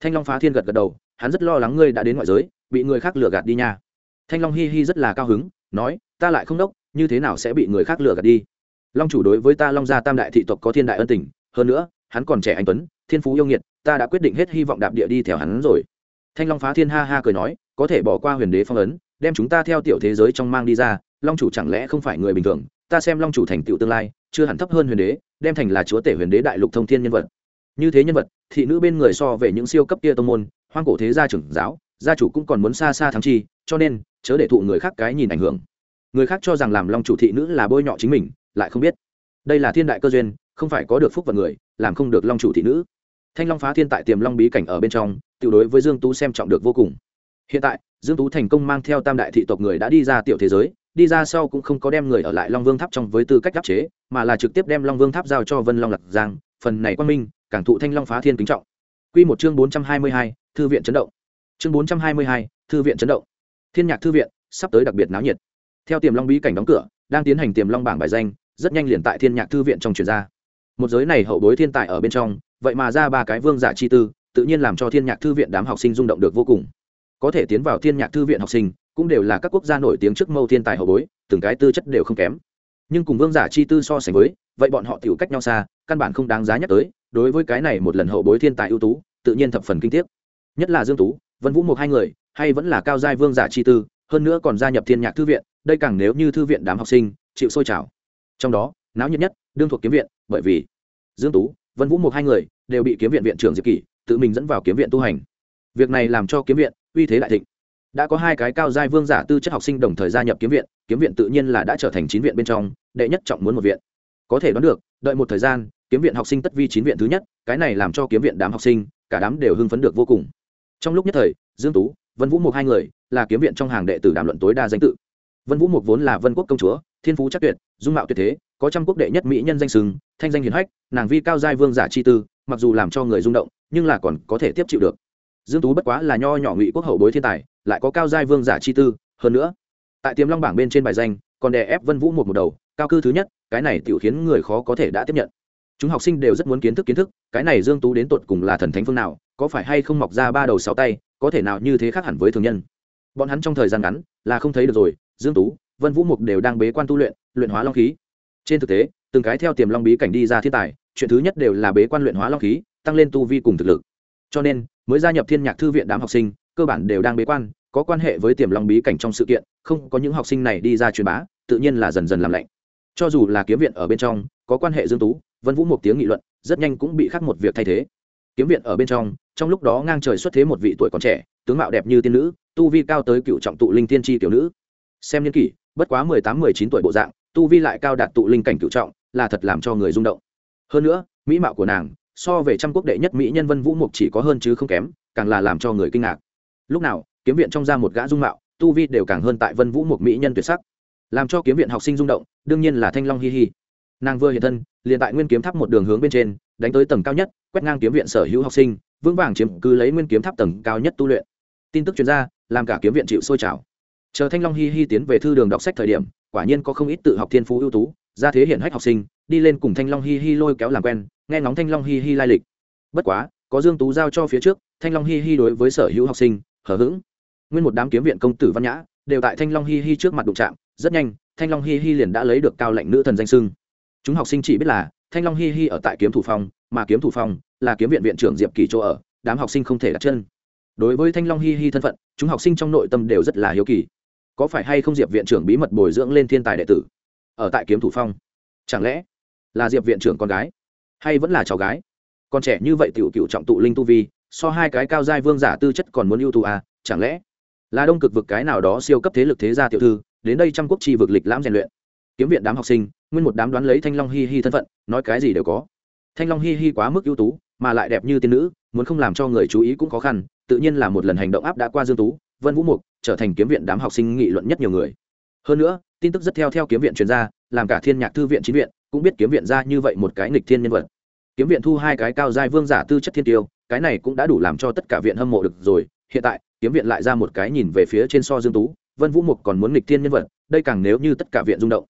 Thanh long phá thiên gật gật đầu, hắn rất lo lắng ngươi đã đến ngoại giới, bị người khác lừa gạt đi nha. Thanh long hi hi rất là cao hứng, nói, ta lại không đốc, như thế nào sẽ bị người khác lừa gạt đi? Long chủ đối với ta long gia tam đại thị tộc có thiên đại ân tình, hơn nữa, hắn còn trẻ anh tuấn, thiên phú yêu nghiệt ta đã quyết định hết hy vọng đạp địa đi theo hắn rồi. Thanh long phá thiên ha ha cười nói, có thể bỏ qua huyền đế phong ấn, đem chúng ta theo tiểu thế giới trong mang đi ra, long chủ chẳng lẽ không phải người bình thường? Ta xem long chủ thành tựu tương lai, chưa hẳn thấp hơn huyền đế, đem thành là chúa tể huyền đế đại lục thông thiên nhân vật. Như thế nhân vật, thị nữ bên người so về những siêu cấp kia tông môn, hoang cổ thế gia trưởng giáo, gia chủ cũng còn muốn xa xa thắng chi, cho nên, chớ để thụ người khác cái nhìn ảnh hưởng. Người khác cho rằng làm long chủ thị nữ là bôi nhọ chính mình, lại không biết. Đây là thiên đại cơ duyên, không phải có được phúc vật người, làm không được long chủ thị nữ thanh long phá thiên tại tiềm long bí cảnh ở bên trong tự đối với dương tú xem trọng được vô cùng. Hiện tại dương tú thành công mang theo tam đại thị tộc người đã đi ra tiểu thế giới đi ra sau cũng không có đem người ở lại long vương tháp trong với tư cách đáp chế mà là trực tiếp đem long vương tháp giao cho vân long lạc giang phần này quan minh cảng thụ thanh long phá thiên kính trọng. Quy một chương 422, thư viện chấn động. Chương 422, thư viện chấn động. Thiên nhạc thư viện sắp tới đặc biệt náo nhiệt. Theo tiềm long bí cảnh đóng cửa đang tiến hành tiềm long bảng bài danh rất nhanh liền tại thiên nhạc thư viện trong truyền ra một giới này hậu bối thiên tài ở bên trong, vậy mà ra ba cái vương giả chi tư, tự nhiên làm cho thiên nhạc thư viện đám học sinh rung động được vô cùng. Có thể tiến vào thiên nhạc thư viện học sinh, cũng đều là các quốc gia nổi tiếng trước mâu thiên tài hậu bối, từng cái tư chất đều không kém. Nhưng cùng vương giả chi tư so sánh với, vậy bọn họ tiểu cách nhau xa, căn bản không đáng giá nhắc tới, đối với cái này một lần hậu bối thiên tài ưu tú, tự nhiên thập phần kinh tiếc. Nhất là dương tú, vân vũ một hai người, hay vẫn là cao giai vương giả chi tư, hơn nữa còn gia nhập thiên nhạc thư viện, đây càng nếu như thư viện đám học sinh, chịu sôi trào. Trong đó, náo nhiệt nhất đương thuộc kiếm viện, bởi vì dương tú, vân vũ một hai người đều bị kiếm viện viện trưởng diệp kỷ tự mình dẫn vào kiếm viện tu hành. Việc này làm cho kiếm viện uy thế đại thịnh. Đã có hai cái cao giai vương giả tư chất học sinh đồng thời gia nhập kiếm viện kiếm viện tự nhiên là đã trở thành chín viện bên trong, đệ nhất trọng muốn một viện. Có thể đoán được, đợi một thời gian, kiếm viện học sinh tất vi chín viện thứ nhất, cái này làm cho kiếm viện đám học sinh, cả đám đều hưng phấn được vô cùng. Trong lúc nhất thời, dương tú, vân vũ một hai người là kiếm viện trong hàng đệ tử đàm luận tối đa danh tự. Vân vũ một vốn là vân quốc công chúa thiên phú chắc tuyệt, dung mạo tuyệt thế, có trăm quốc đệ nhất mỹ nhân danh sừng, thanh danh hiển hách, nàng vi cao giai vương giả chi tư, mặc dù làm cho người rung động, nhưng là còn có thể tiếp chịu được. Dương tú bất quá là nho nhỏ ngụy quốc hậu bối thiên tài, lại có cao giai vương giả chi tư, hơn nữa, tại tiềm long bảng bên trên bài danh, còn đè ép vân vũ một một đầu, cao cư thứ nhất, cái này tiểu khiến người khó có thể đã tiếp nhận. Chúng học sinh đều rất muốn kiến thức kiến thức, cái này dương tú đến tột cùng là thần thánh phương nào, có phải hay không mọc ra ba đầu sáu tay, có thể nào như thế khác hẳn với thường nhân. Bọn hắn trong thời gian ngắn, là không thấy được rồi, dương tú vân vũ mục đều đang bế quan tu luyện luyện hóa long khí. Trên thực tế, từng cái theo tiềm long bí cảnh đi ra thiên tài, chuyện thứ nhất đều là bế quan luyện hóa long khí, tăng lên tu vi cùng thực lực. Cho nên, mới gia nhập thiên nhạc thư viện đám học sinh, cơ bản đều đang bế quan, có quan hệ với tiềm long bí cảnh trong sự kiện, không có những học sinh này đi ra truyền bá, tự nhiên là dần dần làm lạnh. Cho dù là kiếm viện ở bên trong, có quan hệ dương tú, vân vũ một tiếng nghị luận, rất nhanh cũng bị khắc một việc thay thế. Kiếm viện ở bên trong trong lúc đó ngang trời xuất thế một vị tuổi còn trẻ, tướng mạo đẹp như tiên nữ, tu vi cao tới cựu trọng tụ linh tiên tri tiểu nữ. Xem niên kỷ bất quá mười tám, mười chín tuổi bộ dạng, tu vi lại cao đạt tụ linh cảnh cựu trọng, là thật làm cho người rung động. Hơn nữa, mỹ mạo của nàng, so về trăm quốc đệ nhất mỹ nhân vân vũ mục chỉ có hơn chứ không kém, càng là làm cho người kinh ngạc. Lúc nào, kiếm viện trong ra một gã dung mạo, tu vi đều càng hơn tại vân vũ mục mỹ nhân tuyệt sắc. Làm cho kiếm viện học sinh rung động, đương nhiên là thanh long hi hi. Nàng vừa hiện thân, liền tại nguyên kiếm tháp một đường hướng bên trên, đánh tới tầng cao nhất, quét ngang kiếm viện sở hữu học sinh, vững vàng chiếm cứ lấy nguyên kiếm tháp tầng cao nhất tu luyện. Tin tức chuyên gia làm cả kiếm viện chịu sôi trào chờ thanh long hi hi tiến về thư đường đọc sách thời điểm, quả nhiên có không ít tự học thiên phú ưu tú, ra thế hiển hách học sinh, đi lên cùng thanh long hi hi lôi kéo làm quen, nghe ngóng thanh long hi hi lai lịch. Bất quá, có dương tú giao cho phía trước, thanh long hi hi đối với sở hữu học sinh hở hững. Nguyên một đám kiếm viện công tử văn nhã, đều tại thanh long hi hi trước mặt đụng chạm, rất nhanh, thanh long hi hi liền đã lấy được cao lệnh nữ thần danh sưng chúng học sinh chỉ biết là, thanh long hi hi ở tại kiếm thủ phòng, mà kiếm thủ phòng là kiếm viện viện trưởng diệp kỳ chỗ ở, đám học sinh không thể đặt chân. Đối với thanh long hi hi thân phận, chúng học sinh trong nội tâm đều rất là hiếu kỳ có phải hay không diệp viện trưởng bí mật bồi dưỡng lên thiên tài đệ tử? Ở tại kiếm thủ phong. Chẳng lẽ là diệp viện trưởng con gái? Hay vẫn là cháu gái? Con trẻ như vậy tiểu cựu trọng tụ linh tu vi, so hai cái cao giai vương giả tư chất còn muốn ưu tú à? Chẳng lẽ là đông cực vực cái nào đó siêu cấp thế lực thế gia tiểu thư, đến đây trăm quốc chi vực lịch lãm rèn luyện? Kiếm viện đám học sinh, nguyên một đám đoán lấy thanh long hi hi thân phận, nói cái gì đều có. Thanh long hi hi quá mức ưu tú, mà lại đẹp như tiên nữ, muốn không làm cho người chú ý cũng khó khăn, tự nhiên là một lần hành động áp đã qua dương tú, vân vũ mục trở thành kiếm viện đám học sinh nghị luận nhất nhiều người. Hơn nữa, tin tức rất theo theo kiếm viện chuyên gia làm cả thiên nhạc thư viện chính viện, cũng biết kiếm viện ra như vậy một cái nghịch thiên nhân vật. Kiếm viện thu hai cái cao giai vương giả tư chất thiên tiêu, cái này cũng đã đủ làm cho tất cả viện hâm mộ được rồi. Hiện tại, kiếm viện lại ra một cái nhìn về phía trên so dương tú, vân vũ mục còn muốn nghịch thiên nhân vật, đây càng nếu như tất cả viện rung động.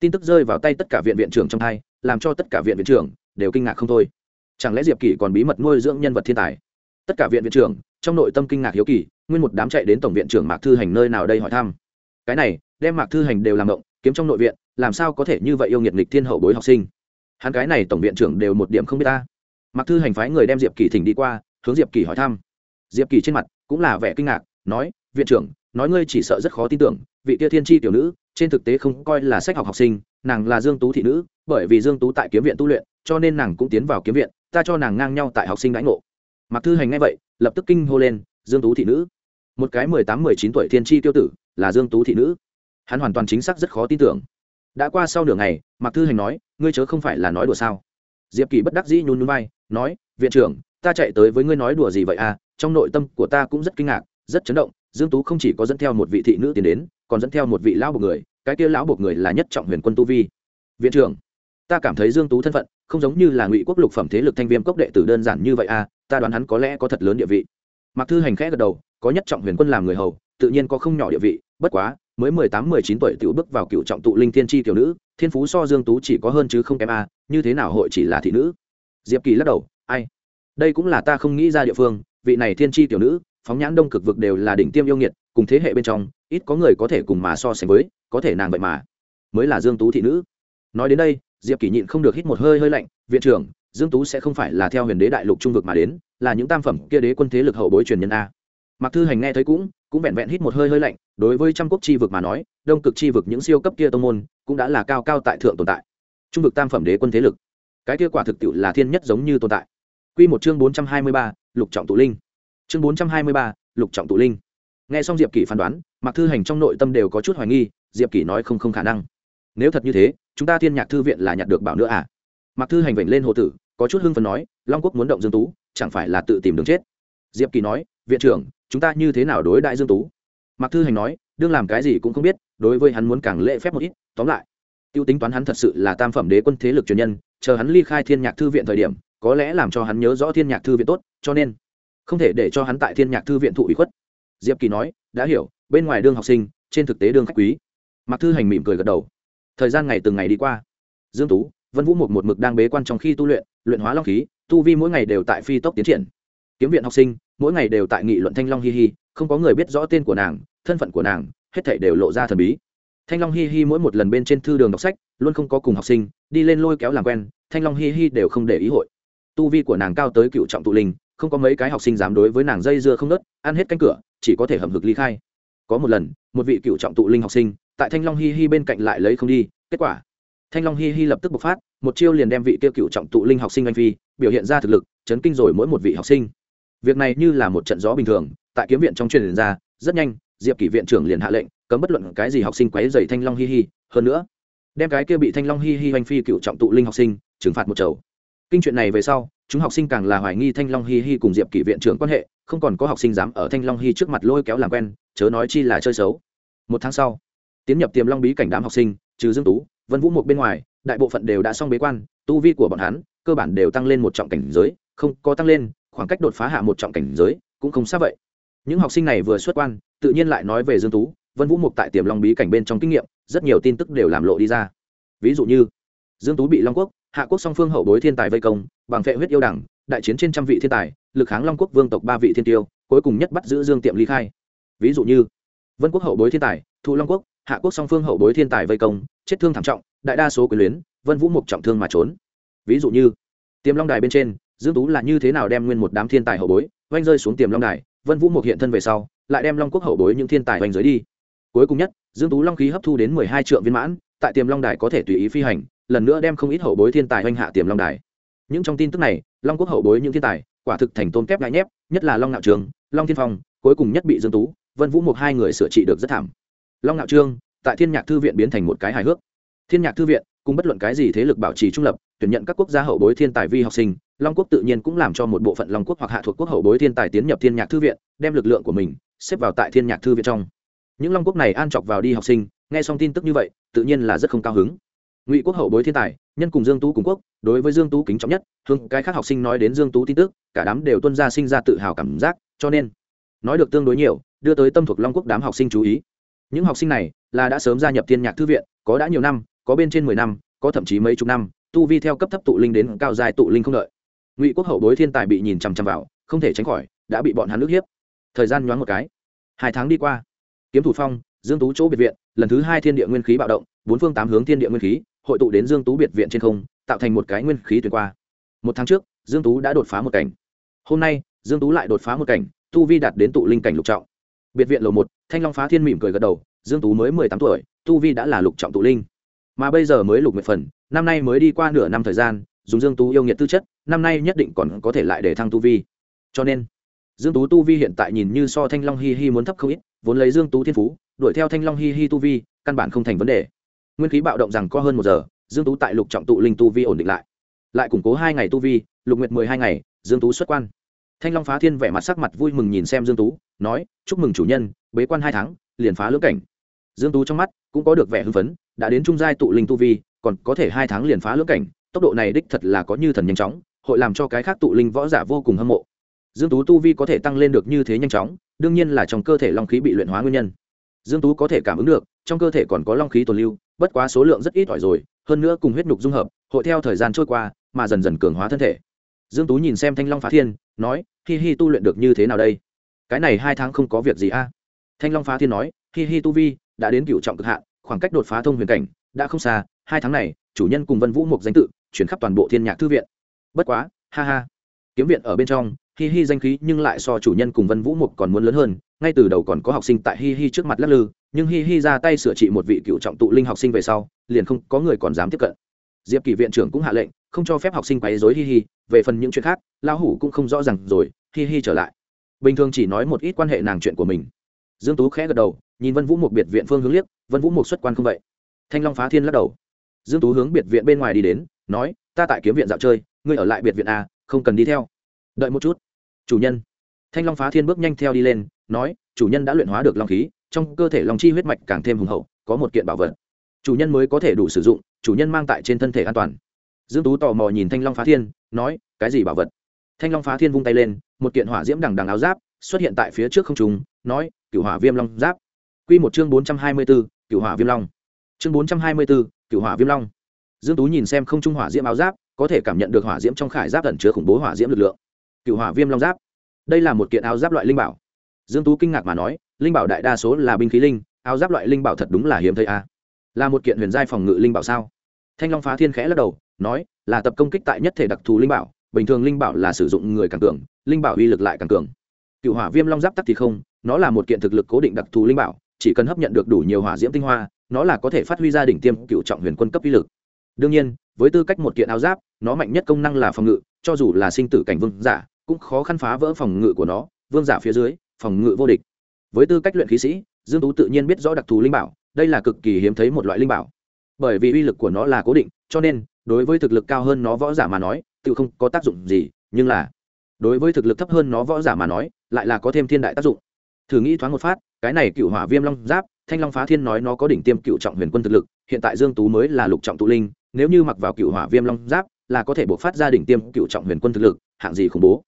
Tin tức rơi vào tay tất cả viện viện trưởng trong hai, làm cho tất cả viện viện trưởng đều kinh ngạc không thôi. Chẳng lẽ diệp kỷ còn bí mật nuôi dưỡng nhân vật thiên tài? Tất cả viện viện trưởng, trong nội tâm kinh ngạc hiếu kỳ nguyên một đám chạy đến tổng viện trưởng mạc thư hành nơi nào đây hỏi thăm. Cái này, đem mạc thư hành đều làm động, kiếm trong nội viện, làm sao có thể như vậy yêu nghiệt nghịch thiên hậu bối học sinh? Hắn cái này tổng viện trưởng đều một điểm không biết ta. Mạc thư hành phái người đem diệp kỳ thỉnh đi qua, hướng diệp kỳ hỏi thăm. Diệp kỳ trên mặt cũng là vẻ kinh ngạc, nói, viện trưởng, nói ngươi chỉ sợ rất khó tin tưởng, vị tia thiên tri tiểu nữ, trên thực tế không coi là sách học học sinh, nàng là dương tú thị nữ, bởi vì dương tú tại kiếm viện tu luyện, cho nên nàng cũng tiến vào kiếm viện, ta cho nàng ngang nhau tại học sinh đãi ngộ. Mặc thư hành ngay vậy, lập tức kinh hô lên dương tú thị nữ. Một cái mười tám, mười chín tuổi thiên tri tiêu tử, là dương tú thị nữ. Hắn hoàn toàn chính xác rất khó tin tưởng. Đã qua sau nửa ngày mặc thư hành nói, ngươi chớ không phải là nói đùa sao? Diệp kỳ bất đắc dĩ nhún nhún vai, nói, viện trưởng, ta chạy tới với ngươi nói đùa gì vậy à? Trong nội tâm của ta cũng rất kinh ngạc, rất chấn động. Dương tú không chỉ có dẫn theo một vị thị nữ tiến đến, còn dẫn theo một vị lão buộc người. Cái kia lão buộc người là nhất trọng huyền quân tu vi. Viện trưởng, ta cảm thấy dương tú thân phận không giống như là ngụy quốc lục phẩm thế lực thanh viêm cốc đệ tử đơn giản như vậy à? Ta đoán hắn có lẽ có thật lớn địa vị mặc thư hành khẽ gật đầu có nhất trọng huyền quân làm người hầu tự nhiên có không nhỏ địa vị bất quá mới mười tám mười chín tuổi tiểu bước vào cựu trọng tụ linh thiên tri tiểu nữ thiên phú so dương tú chỉ có hơn chứ không kém a à, như thế nào hội chỉ là thị nữ? Diệp kỳ lắc đầu ai? Đây cũng là ta không nghĩ ra địa phương vị này thiên tri tiểu nữ phóng nhãn đông cực vực đều là đỉnh tiêm yêu nghiệt cùng thế hệ bên trong ít có người có thể cùng mà so sánh với có thể nàng vậy mà mới là dương tú thị nữ. Nói đến đây diệp kỳ nhịn không được hít một hơi hơi lạnh viện trưởng dương tú sẽ không phải là theo huyền đế đại lục trung vực mà đến là những tam phẩm kia đế quân thế lực hậu bối truyền nhân a. Mặc thư hành nghe thấy cũng cũng vẹn vẹn hít một hơi hơi lạnh đối với trăm quốc chi vực mà nói đông cực chi vực những siêu cấp kia tông môn cũng đã là cao cao tại thượng tồn tại. Trung vực tam phẩm đế quân thế lực. Cái kia quả thực tiệu là thiên nhất giống như tồn tại. Quy một chương bốn trăm hai mươi ba, lục trọng tụ linh. Chương bốn trăm hai mươi ba, lục trọng tụ linh. Nghe xong diệp kỷ phán đoán mặc thư hành trong nội tâm đều có chút hoài nghi diệp kỷ nói không không khả năng. Nếu thật như thế chúng ta thiên nhạc thư viện là nhặt được bảo nữa à? Mặc thư hành vểnh lên hồ tử có chút hưng phấn nói, long quốc muốn động dương tú, chẳng phải là tự tìm đường chết. Diệp kỳ nói, viện trưởng, chúng ta như thế nào đối đại dương tú? Mặc thư hành nói, đương làm cái gì cũng không biết, đối với hắn muốn càng lễ phép một ít, tóm lại. Tiêu tính toán hắn thật sự là tam phẩm đế quân thế lực truyền nhân, chờ hắn ly khai thiên nhạc thư viện thời điểm, có lẽ làm cho hắn nhớ rõ thiên nhạc thư viện tốt, cho nên không thể để cho hắn tại thiên nhạc thư viện thụ ủy khuất. Diệp kỳ nói, đã hiểu, bên ngoài đương học sinh, trên thực tế đương khách quý. Mặc thư hành mỉm cười gật đầu. Thời gian ngày từng ngày đi qua. Dương tú vân vũ một một mực đang bế quan trong khi tu luyện luyện hóa long khí, tu vi mỗi ngày đều tại phi tốc tiến triển. Kiếm viện học sinh, mỗi ngày đều tại nghị luận thanh long hi hi, không có người biết rõ tên của nàng, thân phận của nàng, hết thảy đều lộ ra thần bí. Thanh long hi hi mỗi một lần bên trên thư đường đọc sách, luôn không có cùng học sinh, đi lên lôi kéo làm quen, thanh long hi hi đều không để ý hội. Tu vi của nàng cao tới cựu trọng tụ linh, không có mấy cái học sinh dám đối với nàng dây dưa không nớt, ăn hết cánh cửa, chỉ có thể hầm hực ly khai. Có một lần, một vị cựu trọng tụ linh học sinh, tại thanh long hi hi bên cạnh lại lấy không đi, kết quả thanh long hi hi lập tức bộc phát, một chiêu liền đem vị tiêu cựu trọng tụ linh học sinh anh phi, biểu hiện ra thực lực, chấn kinh rồi mỗi một vị học sinh. Việc này như là một trận gió bình thường, tại kiếm viện trong truyền ra, rất nhanh, diệp kỷ viện trưởng liền hạ lệnh, cấm bất luận cái gì học sinh quấy dày thanh long hi hi. Hơn nữa, đem cái kia bị thanh long hi hi anh phi cựu trọng tụ linh học sinh, trừng phạt một chầu. Kinh chuyện này về sau, chúng học sinh càng là hoài nghi thanh long hi hi cùng diệp kỷ viện trưởng quan hệ, không còn có học sinh dám ở thanh long hi trước mặt lôi kéo làm quen, chớ nói chi là chơi xấu. Một tháng sau, tiến nhập tiềm long bí cảnh đám học sinh, trừ dương tú vân vũ một bên ngoài, đại bộ phận đều đã xong bế quan, tu vi của bọn hắn, cơ bản đều tăng lên một trọng cảnh giới, không có tăng lên, khoảng cách đột phá hạ một trọng cảnh giới cũng không xa vậy. Những học sinh này vừa xuất quan, tự nhiên lại nói về dương tú, vân vũ mục tại tiềm long bí cảnh bên trong kinh nghiệm, rất nhiều tin tức đều làm lộ đi ra. Ví dụ như, dương tú bị long quốc, hạ quốc song phương hậu bối thiên tài vây công, bằng vệ huyết yêu đẳng, đại chiến trên trăm vị thiên tài, lực kháng long quốc vương tộc ba vị thiên tiêu, cuối cùng nhất bắt giữ dương tiệm ly khai. Ví dụ như, vân quốc hậu bối thiên tài, thụ long quốc hạ quốc song phương hậu bối thiên tài vây công, chết thương thảm trọng, đại đa số quyền luyến, vân vũ mục trọng thương mà trốn. Ví dụ như, tiềm long đài bên trên, dương tú là như thế nào đem nguyên một đám thiên tài hậu bối oanh rơi xuống tiềm long đài, vân vũ mục hiện thân về sau, lại đem long quốc hậu bối những thiên tài oanh giới đi. Cuối cùng nhất, dương tú long khí hấp thu đến 12 trượng viên mãn, tại tiềm long đài có thể tùy ý phi hành, lần nữa đem không ít hậu bối thiên tài oanh hạ tiềm long đài. Những trong tin tức này, long quốc hậu bối những thiên tài, quả thực thành tôn kép ngại nhép, nhất là long nạo trường, long thiên phong, cuối cùng nhất bị dương tú, vân vũ một hai người sửa trị được rất thảm long Ngạo trương, tại thiên nhạc thư viện biến thành một cái hài hước. Thiên nhạc thư viện, cùng bất luận cái gì thế lực bảo trì trung lập, tuyển nhận các quốc gia hậu bối thiên tài vi học sinh, long quốc tự nhiên cũng làm cho một bộ phận long quốc hoặc hạ thuộc quốc hậu bối thiên tài tiến nhập thiên nhạc thư viện, đem lực lượng của mình xếp vào tại thiên nhạc thư viện trong. Những long quốc này an chọc vào đi học sinh, nghe xong tin tức như vậy, tự nhiên là rất không cao hứng. Ngụy quốc hậu bối thiên tài, nhân cùng dương tú cùng quốc, đối với dương tú kính trọng nhất, hướng cái khác học sinh nói đến dương tú tin tức, cả đám đều tuân ra sinh ra tự hào cảm giác, cho nên, nói được tương đối nhiều, đưa tới tâm thuộc long quốc đám học sinh chú ý những học sinh này là đã sớm gia nhập thiên nhạc thư viện, có đã nhiều năm, có bên trên mười năm, có thậm chí mấy chục năm, tu vi theo cấp thấp tụ linh đến cao dài tụ linh không đợi. Ngụy quốc hậu bối thiên tài bị nhìn chằm chằm vào, không thể tránh khỏi, đã bị bọn hắn nước hiếp. Thời gian nhoáng một cái, hai tháng đi qua. Kiếm thủ phong, dương tú chỗ biệt viện, lần thứ hai thiên địa nguyên khí bạo động, bốn phương tám hướng thiên địa nguyên khí, hội tụ đến dương tú biệt viện trên không, tạo thành một cái nguyên khí tuyệt qua. Một tháng trước, dương tú đã đột phá một cảnh. Hôm nay, dương tú lại đột phá một cảnh, tu vi đạt đến tụ linh cảnh lục trọng biệt viện lầu một, thanh long phá thiên mỉm cười gật đầu, dương tú mới mười tám tuổi, tu vi đã là lục trọng tụ linh. Mà bây giờ mới lục nguyệt phần, năm nay mới đi qua nửa năm thời gian, dùng dương tú yêu nghiệt tư chất, năm nay nhất định còn có thể lại để thăng tu vi. Cho nên, dương tú tu vi hiện tại nhìn như so thanh long hi hi muốn thấp không ít, vốn lấy dương tú thiên phú, đuổi theo thanh long hi hi tu vi, căn bản không thành vấn đề. Nguyên khí bạo động rằng có hơn một giờ, dương tú tại lục trọng tụ linh tu vi ổn định lại. Lại củng cố hai ngày tu vi, lục nguyệt mười hai ngày, dương tú xuất quan thanh long phá thiên vẻ mặt sắc mặt vui mừng nhìn xem dương tú, nói, chúc mừng chủ nhân, bế quan hai tháng, liền phá lưỡng cảnh. Dương tú trong mắt cũng có được vẻ hưng phấn, đã đến trung giai tụ linh tu vi, còn có thể hai tháng liền phá lưỡng cảnh, tốc độ này đích thật là có như thần nhanh chóng, hội làm cho cái khác tụ linh võ giả vô cùng hâm mộ. Dương tú tu vi có thể tăng lên được như thế nhanh chóng, đương nhiên là trong cơ thể long khí bị luyện hóa nguyên nhân. Dương tú có thể cảm ứng được, trong cơ thể còn có long khí tồn lưu, bất quá số lượng rất ít ỏi rồi, hơn nữa cùng huyết nhục dung hợp, hội theo thời gian trôi qua, mà dần dần cường hóa thân thể dương tú nhìn xem thanh long phá thiên, nói, hi hi, tu luyện được như thế nào đây? Cái này hai tháng không có việc gì a. Thanh long phá thiên nói, hi hi, tu vi đã đến cựu trọng cực hạn, khoảng cách đột phá thông huyền cảnh đã không xa, hai tháng này, chủ nhân cùng vân vũ một danh tự chuyển khắp toàn bộ thiên nhạc thư viện. Bất quá, ha ha. Kiếm viện ở bên trong, hi hi danh khí nhưng lại so chủ nhân cùng vân vũ mục còn muốn lớn hơn, ngay từ đầu còn có học sinh tại hi hi trước mặt lắc lư, nhưng hi hi ra tay sửa trị một vị cựu trọng tụ linh học sinh về sau, liền không có người còn dám tiếp cận. Diệp kỷ viện trưởng cũng hạ lệnh không cho phép học sinh quấy rối hi hi, về phần những chuyện khác, lão hủ cũng không rõ ràng rồi, hi hi trở lại. Bình thường chỉ nói một ít quan hệ nàng chuyện của mình. Dương tú khẽ gật đầu, nhìn vân vũ một biệt viện phương hướng liếc, vân vũ một xuất quan không vậy? Thanh long phá thiên lắc đầu. Dương tú hướng biệt viện bên ngoài đi đến, nói, ta tại kiếm viện dạo chơi, ngươi ở lại biệt viện a không cần đi theo. Đợi một chút. Chủ nhân. Thanh long phá thiên bước nhanh theo đi lên, nói, chủ nhân đã luyện hóa được long khí, trong cơ thể long chi huyết mạch càng thêm hùng hậu, có một kiện bảo vật. Chủ nhân mới có thể đủ sử dụng, chủ nhân mang tại trên thân thể an toàn dương tú tò mò nhìn thanh long phá thiên nói cái gì bảo vật? Thanh long phá thiên vung tay lên một kiện hỏa diễm đằng đằng áo giáp xuất hiện tại phía trước không trùng nói cửu hỏa viêm long giáp. Quy một chương bốn trăm hai mươi 424, cửu hỏa viêm long. Chương bốn trăm hai mươi 424, cửu hỏa viêm long. Dương tú nhìn xem không trung hỏa diễm áo giáp có thể cảm nhận được hỏa diễm trong khải giáp ẩn chứa khủng bố hỏa diễm lực lượng. Cửu hỏa viêm long giáp. Đây là một kiện áo giáp loại linh bảo. Dương tú kinh ngạc mà nói linh bảo đại đa số là binh khí linh áo giáp loại linh bảo thật đúng là hiếm thấy a. À. là một kiện huyền giai phòng ngự linh bảo sao? Thanh long phá thiên khẽ lắc đầu nói, là tập công kích tại nhất thể đặc thù linh bảo, bình thường linh bảo là sử dụng người càng cường, linh bảo uy lực lại càng cường. Cựu hỏa viêm long giáp tắc thì không, nó là một kiện thực lực cố định đặc thù linh bảo, chỉ cần hấp nhận được đủ nhiều hỏa diễm tinh hoa, nó là có thể phát huy ra đỉnh tiêm cựu trọng huyền quân cấp uy lực. Đương nhiên, với tư cách một kiện áo giáp, nó mạnh nhất công năng là phòng ngự, cho dù là sinh tử cảnh vương giả, cũng khó khăn phá vỡ phòng ngự của nó, vương giả phía dưới, phòng ngự vô địch. Với tư cách luyện khí sĩ, dương tú tự nhiên biết rõ đặc thù linh bảo, đây là cực kỳ hiếm thấy một loại linh bảo. Bởi vì uy lực của nó là cố định, cho nên đối với thực lực cao hơn nó võ giả mà nói, tự không có tác dụng gì, nhưng là, đối với thực lực thấp hơn nó võ giả mà nói, lại là có thêm thiên đại tác dụng. Thử nghĩ thoáng một phát, cái này cựu hỏa viêm long giáp, thanh long phá thiên nói nó có đỉnh tiêm cựu trọng huyền quân thực lực, hiện tại dương tú mới là lục trọng tụ linh, nếu như mặc vào cựu hỏa viêm long giáp, là có thể buộc phát ra đỉnh tiêm cựu trọng huyền quân thực lực, hạng gì khủng bố.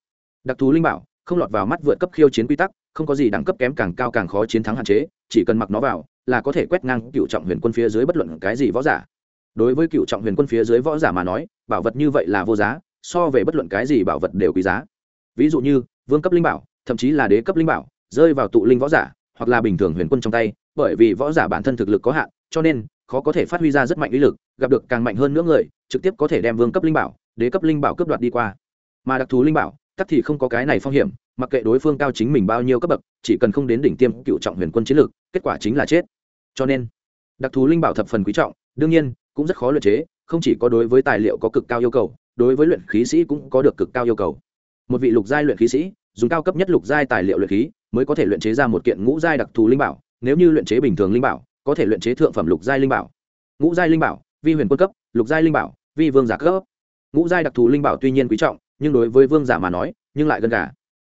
Đặc thù linh bảo, không lọt vào mắt vượt cấp khiêu chiến quy tắc, không có gì đẳng cấp kém càng cao càng khó chiến thắng hạn chế, chỉ cần mặc nó vào, là có thể quét ngang cựu trọng huyền quân phía dưới bất luận cái gì võ giả đối với cựu trọng huyền quân phía dưới võ giả mà nói, bảo vật như vậy là vô giá, so về bất luận cái gì bảo vật đều quý giá. Ví dụ như, vương cấp linh bảo, thậm chí là đế cấp linh bảo, rơi vào tụ linh võ giả, hoặc là bình thường huyền quân trong tay, bởi vì võ giả bản thân thực lực có hạn, cho nên, khó có thể phát huy ra rất mạnh uy lực, gặp được càng mạnh hơn nữa người, trực tiếp có thể đem vương cấp linh bảo, đế cấp linh bảo cướp đoạt đi qua. Mà đặc thù linh bảo, tắc thì không có cái này phong hiểm, mặc kệ đối phương cao chính mình bao nhiêu cấp bậc, chỉ cần không đến đỉnh tiêm cựu trọng huyền quân chiến lược, kết quả chính là chết. Cho nên, đặc thù linh bảo thập phần quý trọng, đương nhiên cũng rất khó luyện chế, không chỉ có đối với tài liệu có cực cao yêu cầu, đối với luyện khí sĩ cũng có được cực cao yêu cầu. Một vị lục giai luyện khí sĩ, dùng cao cấp nhất lục giai tài liệu luyện khí, mới có thể luyện chế ra một kiện ngũ giai đặc thù linh bảo, nếu như luyện chế bình thường linh bảo, có thể luyện chế thượng phẩm lục giai linh bảo. Ngũ giai linh bảo, vi huyền quân cấp, lục giai linh bảo, vi vương giả cấp. Ngũ giai đặc thù linh bảo tuy nhiên quý trọng, nhưng đối với vương giả mà nói, nhưng lại gần cả.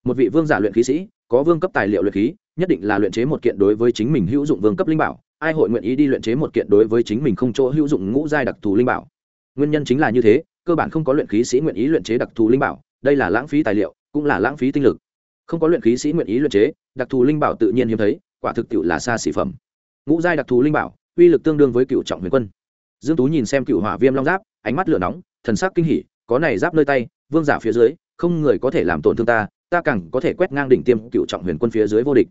một vị vương giả luyện khí sĩ, có vương cấp tài liệu luyện khí, nhất định là luyện chế một kiện đối với chính mình hữu dụng vương cấp linh bảo ai hội nguyện ý đi luyện chế một kiện đối với chính mình không chỗ hữu dụng ngũ giai đặc thù linh bảo? Nguyên nhân chính là như thế, cơ bản không có luyện khí sĩ nguyện ý luyện chế đặc thù linh bảo, đây là lãng phí tài liệu, cũng là lãng phí tinh lực. Không có luyện khí sĩ nguyện ý luyện chế, đặc thù linh bảo tự nhiên hiếm thấy, quả thực tiệu là xa xỉ phẩm. Ngũ giai đặc thù linh bảo, uy lực tương đương với cựu trọng huyền quân. Dương tú nhìn xem cựu hỏa viêm long giáp, ánh mắt lửa nóng, thần sắc kinh hỉ, có này giáp nơi tay, vương giả phía dưới, không người có thể làm tổn thương ta ta càng có thể quét ngang đỉnh tiêm cựu trọng huyền quân phía dưới vô địch.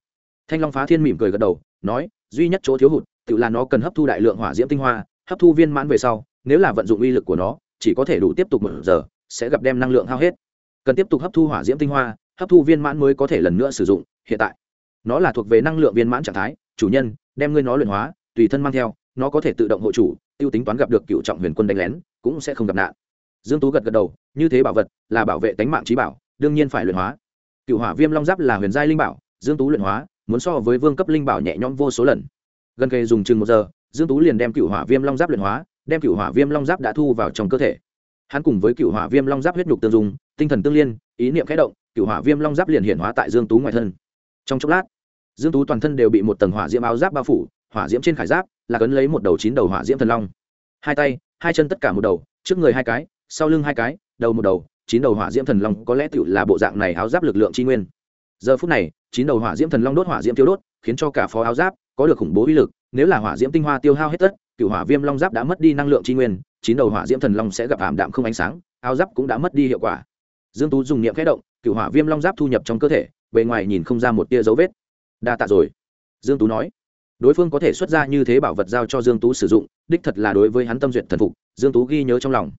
Thanh long phá thiên mỉm cười gật đầu nói, duy nhất chỗ thiếu hụt, tự là nó cần hấp thu đại lượng hỏa diễm tinh hoa, hấp thu viên mãn về sau, nếu là vận dụng uy lực của nó, chỉ có thể đủ tiếp tục một giờ, sẽ gặp đem năng lượng hao hết. Cần tiếp tục hấp thu hỏa diễm tinh hoa, hấp thu viên mãn mới có thể lần nữa sử dụng, hiện tại. Nó là thuộc về năng lượng viên mãn trạng thái, chủ nhân, đem ngươi nó luyện hóa, tùy thân mang theo, nó có thể tự động hộ chủ, tiêu tính toán gặp được cựu trọng huyền quân đánh lén, cũng sẽ không gặp nạn. Dương tú gật gật đầu, như thế bảo vật, là bảo vệ tánh mạng trí bảo, đương nhiên phải luyện hóa. Cựu hỏa viêm long giáp là huyền giai linh bảo, dương tú luyện hóa muốn so với vương cấp linh bảo nhẹ nhõm vô số lần. Gần kề dùng chừng một giờ, dương tú liền đem cựu hỏa viêm long giáp luyện hóa, đem cựu hỏa viêm long giáp đã thu vào trong cơ thể. Hắn cùng với cựu hỏa viêm long giáp huyết nhục tương dung, tinh thần tương liên, ý niệm khẽ động cựu hỏa viêm long giáp liền hiện hóa tại dương tú ngoài thân. Trong chốc lát, dương tú toàn thân đều bị một tầng hỏa diễm áo giáp bao phủ, hỏa diễm trên khải giáp là cấn lấy một đầu chín đầu hỏa diễm thần long. Hai tay, hai chân tất cả một đầu, trước người hai cái, sau lưng hai cái, đầu một đầu, chín đầu hỏa diễm thần long có lẽ tựu là bộ dạng này áo giáp lực lượng tri nguyên giờ phút này, chín đầu hỏa diễm thần long đốt hỏa diễm tiêu đốt, khiến cho cả phó áo giáp có được khủng bố uy lực. Nếu là hỏa diễm tinh hoa tiêu hao hết tất, cựu hỏa viêm long giáp đã mất đi năng lượng tri nguyên, chín đầu hỏa diễm thần long sẽ gặp ảm đạm không ánh sáng, áo giáp cũng đã mất đi hiệu quả. Dương tú dùng niệm khẽ động, cựu hỏa viêm long giáp thu nhập trong cơ thể, bề ngoài nhìn không ra một tia dấu vết. Đa tạ rồi. Dương tú nói. Đối phương có thể xuất ra như thế bảo vật giao cho dương tú sử dụng, đích thật là đối với hắn tâm duyệt thần phục, dương tú ghi nhớ trong lòng.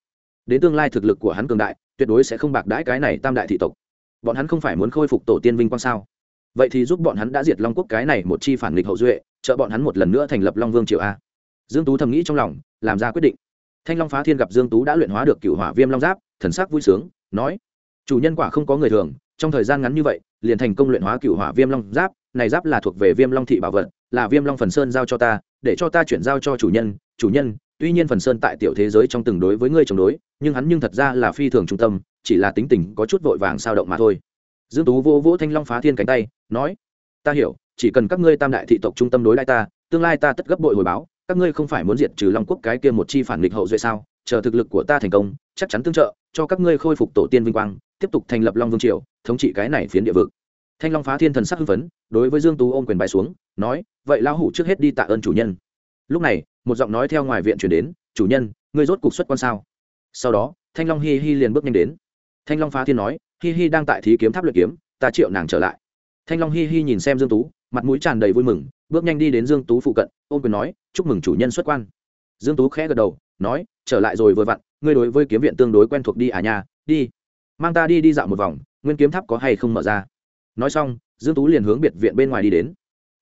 Đến tương lai thực lực của hắn cường đại, tuyệt đối sẽ không bạc đãi cái này tam đại thị tộc bọn hắn không phải muốn khôi phục tổ tiên vinh quang sao? Vậy thì giúp bọn hắn đã diệt long quốc cái này một chi phản nghịch hậu duệ, trợ bọn hắn một lần nữa thành lập long vương triều a. Dương tú thầm nghĩ trong lòng, làm ra quyết định. Thanh long phá thiên gặp dương tú đã luyện hóa được cựu hỏa viêm long giáp, thần sắc vui sướng, nói, chủ nhân quả không có người thường, trong thời gian ngắn như vậy, liền thành công luyện hóa cựu hỏa viêm long giáp, này giáp là thuộc về viêm long thị bảo vật, là viêm long phần sơn giao cho ta, để cho ta chuyển giao cho chủ nhân. Chủ nhân, tuy nhiên phần sơn tại tiểu thế giới trong từng đối với ngươi chống đối, nhưng hắn nhưng thật ra là phi thường trung tâm chỉ là tính tình có chút vội vàng sao động mà thôi. Dương tú vô vỗ thanh long phá thiên cánh tay, nói, ta hiểu, chỉ cần các ngươi tam đại thị tộc trung tâm đối lại ta, tương lai ta tất gấp bội hồi báo, các ngươi không phải muốn diệt trừ long quốc cái kia một chi phản nghịch hậu duệ sao? Chờ thực lực của ta thành công, chắc chắn tương trợ, cho các ngươi khôi phục tổ tiên vinh quang, tiếp tục thành lập long vương triều, thống trị cái này phiến địa vực. Thanh long phá thiên thần sắc hưng phấn, đối với dương tú ôm quyền bài xuống, nói, vậy lão hủ trước hết đi tạ ơn chủ nhân. Lúc này, một giọng nói theo ngoài viện chuyển đến, chủ nhân, ngươi rốt cuộc xuất quan sao? Sau đó, thanh long hi hi liền bước nhanh đến thanh long phá thiên nói, hi hi, đang tại thí kiếm tháp luyện kiếm, ta triệu nàng trở lại. Thanh long hi hi nhìn xem dương tú, mặt mũi tràn đầy vui mừng, bước nhanh đi đến dương tú phụ cận ôm quyền nói, chúc mừng chủ nhân xuất quan. Dương tú khẽ gật đầu, nói, trở lại rồi vừa vặn, ngươi đối với kiếm viện tương đối quen thuộc đi à nha, đi. Mang ta đi đi dạo một vòng, nguyên kiếm tháp có hay không mở ra? Nói xong, dương tú liền hướng biệt viện bên ngoài đi đến.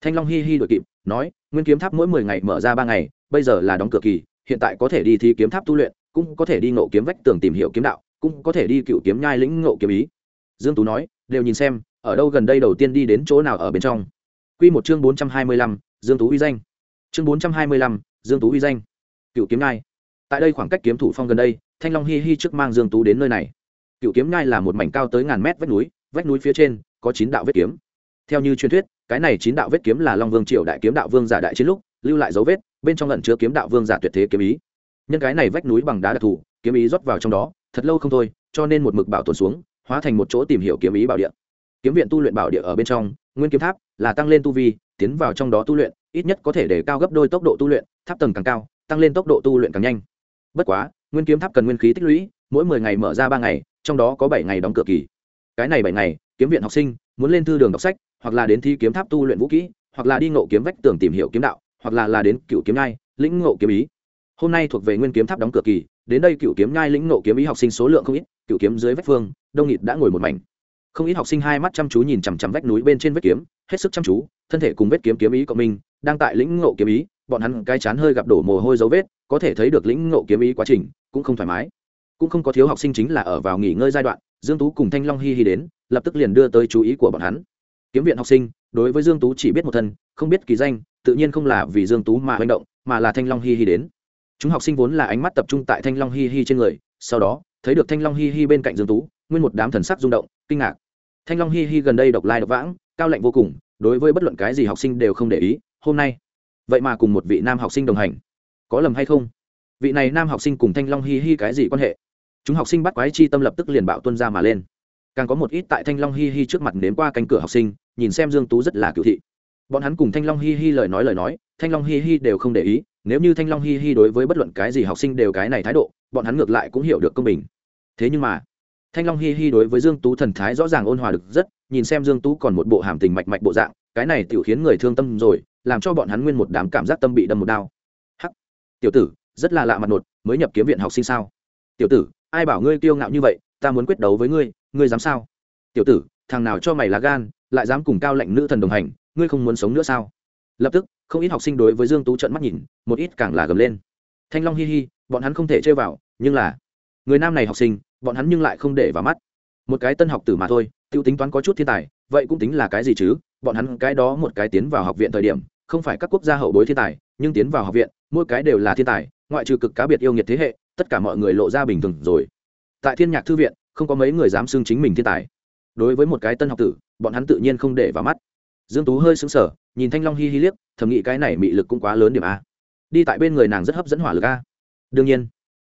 Thanh long hi hi đội kịp, nói, nguyên kiếm tháp mỗi mười ngày mở ra ba ngày, bây giờ là đóng cửa kỳ, hiện tại có thể đi thi kiếm tháp tu luyện, cũng có thể đi ngộ kiếm vách tường tìm hiểu kiếm đạo cũng có thể đi cựu kiếm nhai lĩnh ngộ kiếm ý. Dương tú nói đều nhìn xem ở đâu gần đây đầu tiên đi đến chỗ nào ở bên trong. Quy một chương bốn trăm hai mươi lăm, dương tú uy danh. Chương bốn trăm hai mươi lăm, dương tú uy danh. Cựu kiếm nhai. Tại đây khoảng cách kiếm thủ phong gần đây thanh long hi hi trước mang dương tú đến nơi này. Cựu kiếm nhai là một mảnh cao tới ngàn mét vách núi vách núi phía trên có chín đạo vết kiếm. Theo như truyền thuyết cái này chín đạo vết kiếm là long vương triều đại kiếm đạo vương giả đại chiến lúc lưu lại dấu vết bên trong lẩn chứa kiếm đạo vương giả tuyệt thế kiếm ý. Nhân cái này vách núi bằng đá đặc thù kiếm ý rót vào trong đó thật lâu không thôi, cho nên một mực bảo tồn xuống, hóa thành một chỗ tìm hiểu kiếm ý bảo địa. Kiếm viện tu luyện bảo địa ở bên trong, nguyên kiếm tháp là tăng lên tu vi, tiến vào trong đó tu luyện, ít nhất có thể để cao gấp đôi tốc độ tu luyện, tháp tầng càng cao, tăng lên tốc độ tu luyện càng nhanh. Bất quá, nguyên kiếm tháp cần nguyên khí tích lũy, mỗi mười ngày mở ra ba ngày, trong đó có bảy ngày đóng cửa kỳ. Cái này bảy ngày, kiếm viện học sinh muốn lên thư đường đọc sách, hoặc là đến thi kiếm tháp tu luyện vũ kỹ, hoặc là đi ngộ kiếm vách tường tìm hiểu kiếm đạo, hoặc là là đến cựu kiếm nhai, lĩnh ngộ kiếm ý. Hôm nay thuộc về nguyên kiếm tháp đóng cửa kỳ đến đây cựu kiếm nhai lĩnh nộ kiếm ý học sinh số lượng không ít, cựu kiếm dưới vách phương, đông nghịt đã ngồi một mảnh. Không ít học sinh hai mắt chăm chú nhìn chằm chằm vách núi bên trên vết kiếm, hết sức chăm chú, thân thể cùng vết kiếm kiếm ý của mình đang tại lĩnh ngộ kiếm ý, bọn hắn cái chán hơi gặp đổ mồ hôi dấu vết, có thể thấy được lĩnh ngộ kiếm ý quá trình, cũng không thoải mái. Cũng không có thiếu học sinh chính là ở vào nghỉ ngơi giai đoạn, dương tú cùng thanh long hi hi đến, lập tức liền đưa tới chú ý của bọn hắn. Kiếm viện học sinh, đối với dương tú chỉ biết một thân, không biết kỳ danh, tự nhiên không là vì dương tú mà hành động, mà là thanh long hi hi đến chúng học sinh vốn là ánh mắt tập trung tại thanh long hi hi trên người, sau đó, thấy được thanh long hi hi bên cạnh dương tú, nguyên một đám thần sắc rung động, kinh ngạc. Thanh long hi hi gần đây độc lai độc vãng, cao lạnh vô cùng, đối với bất luận cái gì học sinh đều không để ý, hôm nay. Vậy mà cùng một vị nam học sinh đồng hành. Có lầm hay không? Vị này nam học sinh cùng thanh long hi hi cái gì quan hệ? Chúng học sinh bắt quái chi tâm lập tức liền bạo tuân ra mà lên. Càng có một ít tại thanh long hi hi trước mặt nếm qua cánh cửa học sinh, nhìn xem dương tú rất là cựu thị. Bọn hắn cùng thanh long hi hi lời nói lời nói, thanh long hi hi đều không để ý nếu như thanh long hi hi đối với bất luận cái gì học sinh đều cái này thái độ, bọn hắn ngược lại cũng hiểu được công bình. Thế nhưng mà, thanh long hi hi đối với dương tú thần thái rõ ràng ôn hòa được rất, nhìn xem dương tú còn một bộ hàm tình mạch mạch bộ dạng, cái này tiểu khiến người thương tâm rồi, làm cho bọn hắn nguyên một đám cảm giác tâm bị đâm một đao hắc! Tiểu tử, rất là lạ mặt nột, mới nhập kiếm viện học sinh sao? Tiểu tử, ai bảo ngươi kiêu ngạo như vậy, ta muốn quyết đấu với ngươi ngươi dám sao? Tiểu tử, thằng nào cho mày lá gan, lại dám cùng cao lệnh nữ thần đồng hành, ngươi không muốn sống nữa sao? Lập tức, không ít học sinh đối với dương tú trận mắt nhìn, một ít càng là gầm lên. Thanh long hi hi, bọn hắn không thể chơi vào, nhưng là, người nam này học sinh, bọn hắn nhưng lại không để vào mắt. Một cái tân học tử mà thôi tiêu tính toán có chút thiên tài, vậy cũng tính là cái gì chứ? Bọn hắn cái đó một cái tiến vào học viện thời điểm, không phải các quốc gia hậu bối thiên tài, nhưng tiến vào học viện, mỗi cái đều là thiên tài, ngoại trừ cực cá biệt yêu nghiệt thế hệ, tất cả mọi người lộ ra bình thường rồi. Tại thiên nhạc thư viện, không có mấy người dám xưng chính mình thiên tài. Đối với một cái tân học tử, bọn hắn tự nhiên không để vào mắt. Dương tú hơi sững sờ nhìn thanh long hi hi liếc, thầm nghĩ cái này mị lực cũng quá lớn điểm a. Đi tại bên người nàng rất hấp dẫn hỏa lực a. Đương nhiên,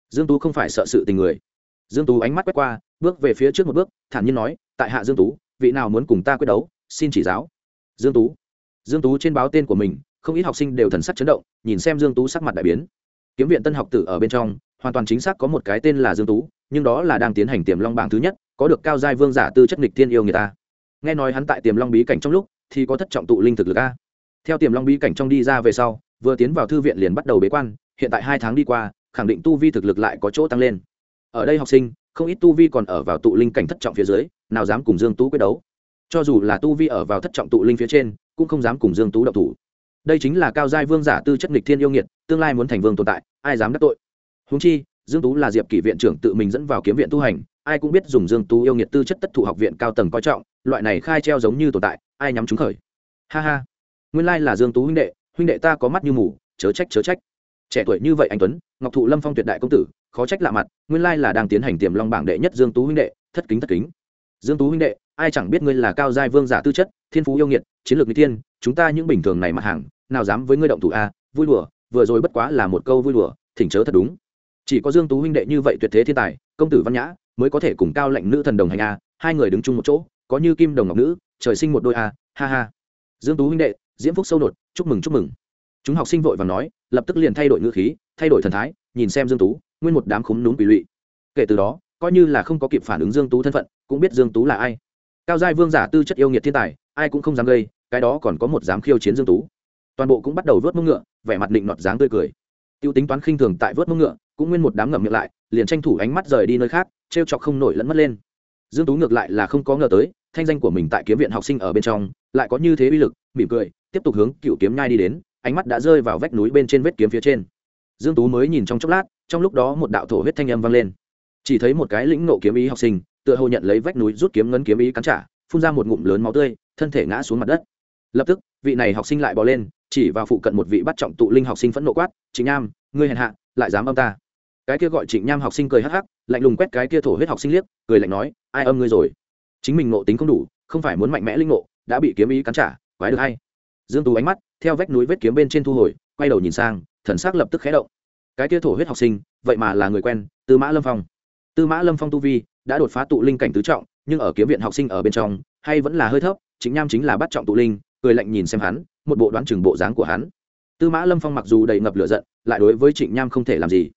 dương tú không phải sợ sự tình người. Dương tú ánh mắt quét qua, bước về phía trước một bước, thản nhiên nói, tại hạ dương tú, vị nào muốn cùng ta quyết đấu, xin chỉ giáo. Dương tú. Dương tú trên báo tên của mình, không ít học sinh đều thần sắc chấn động, nhìn xem dương tú sắc mặt đại biến. Kiếm viện tân học tử ở bên trong, hoàn toàn chính xác có một cái tên là dương tú, nhưng đó là đang tiến hành tiềm long bảng thứ nhất, có được cao giai vương giả tư chất nghịch thiên yêu người ta. Nghe nói hắn tại tiềm long bí cảnh trong lúc thì có thất trọng tụ linh thực lực a. Theo tiềm long bí cảnh trong đi ra về sau, vừa tiến vào thư viện liền bắt đầu bế quan, hiện tại hai tháng đi qua, khẳng định tu vi thực lực lại có chỗ tăng lên. Ở đây học sinh, không ít tu vi còn ở vào tụ linh cảnh thất trọng phía dưới, nào dám cùng dương tú quyết đấu. Cho dù là tu vi ở vào thất trọng tụ linh phía trên, cũng không dám cùng dương tú động thủ. Đây chính là cao giai vương giả tư chất nghịch thiên yêu nghiệt, tương lai muốn thành vương tồn tại, ai dám đắc tội? Huống chi, dương tú là diệp kỷ viện trưởng tự mình dẫn vào kiếm viện tu hành ai cũng biết dùng dương tú yêu nghiệt tư chất tất thụ học viện cao tầng coi trọng, loại này khai treo giống như tồn tại, ai nhắm chúng khởi. Ha ha. Nguyên lai là dương tú huynh đệ huynh đệ ta có mắt như mù, chớ trách chớ trách. Trẻ tuổi như vậy anh tuấn, ngọc thụ lâm phong tuyệt đại công tử, khó trách lạ mặt, nguyên lai là đang tiến hành tiềm long bảng đệ nhất dương tú huynh đệ, thất kính thất kính. Dương tú huynh đệ, ai chẳng biết ngươi là cao giai vương giả tư chất, thiên phú yêu nghiệt, chiến lược n tiên, chúng ta những bình thường này mặt hàng, nào dám với ngươi động thủ a, vui đùa, vừa rồi bất quá là một câu vui đùa, thỉnh chớ thật đúng. Chỉ có dương tú huynh đệ như vậy tuyệt thế thiên tài, công tử văn nhã mới có thể cùng cao lệnh nữ thần đồng hành a, hai người đứng chung một chỗ, có như kim đồng ngọc nữ, trời sinh một đôi a, ha ha. Dương tú huynh đệ, diễm phúc sâu đột chúc mừng chúc mừng. Chúng học sinh vội và nói, lập tức liền thay đổi ngữ khí, thay đổi thần thái, nhìn xem dương tú, nguyên một đám khúm núm quỷ lụy. Kể từ đó, coi như là không có kịp phản ứng dương tú thân phận, cũng biết dương tú là ai. Cao giai vương giả tư chất yêu nghiệt thiên tài, ai cũng không dám gây, cái đó còn có một dám khiêu chiến dương tú. Toàn bộ cũng bắt đầu vớt mông ngựa, vẻ mặt định nọt dáng tươi cười tiêu tính toán khinh thường tại vớt mông ngựa, cũng nguyên một đám ngậm miệng lại, liền tranh thủ ánh mắt rời đi nơi khác, trêu chọc không nổi lẫn mất lên. Dương tú ngược lại là không có ngờ tới, thanh danh của mình tại kiếm viện học sinh ở bên trong, lại có như thế uy lực, mỉm cười, tiếp tục hướng cựu kiếm nhai đi đến, ánh mắt đã rơi vào vách núi bên trên vết kiếm phía trên. Dương tú mới nhìn trong chốc lát, trong lúc đó một đạo thổ huyết thanh âm vang lên. Chỉ thấy một cái lĩnh nộ kiếm ý học sinh, tựa hồ nhận lấy vách núi rút kiếm ngấn kiếm ý cắn trả, phun ra một ngụm lớn máu tươi, thân thể ngã xuống mặt đất. Lập tức, vị này học sinh lại bò lên chỉ vào phụ cận một vị bắt trọng tụ linh học sinh phẫn nộ quát, trịnh nham, ngươi hèn hạ, lại dám âm ta? Cái kia gọi trịnh nham học sinh cười hắc hắc, lạnh lùng quét cái kia thổ huyết học sinh liếc, cười lạnh nói, ai âm ngươi rồi? Chính mình nộ tính không đủ, không phải muốn mạnh mẽ linh nộ đã bị kiếm ý cắn trả, quái được hay? Dương tú ánh mắt theo vách núi vết kiếm bên trên thu hồi, quay đầu nhìn sang, thần sắc lập tức khẽ động. Cái kia thổ huyết học sinh, vậy mà là người quen, tư mã lâm phong. Tư mã lâm phong tu vi đã đột phá tụ linh cảnh tứ trọng, nhưng ở kiếm viện học sinh ở bên trong, hay vẫn là hơi thấp chính nham chính là bắt trọng tụ linh, cười lạnh nhìn xem hắn một bộ đoán chừng bộ dáng của hắn. Tư mã lâm phong mặc dù đầy ngập lửa giận, lại đối với trịnh nham không thể làm gì.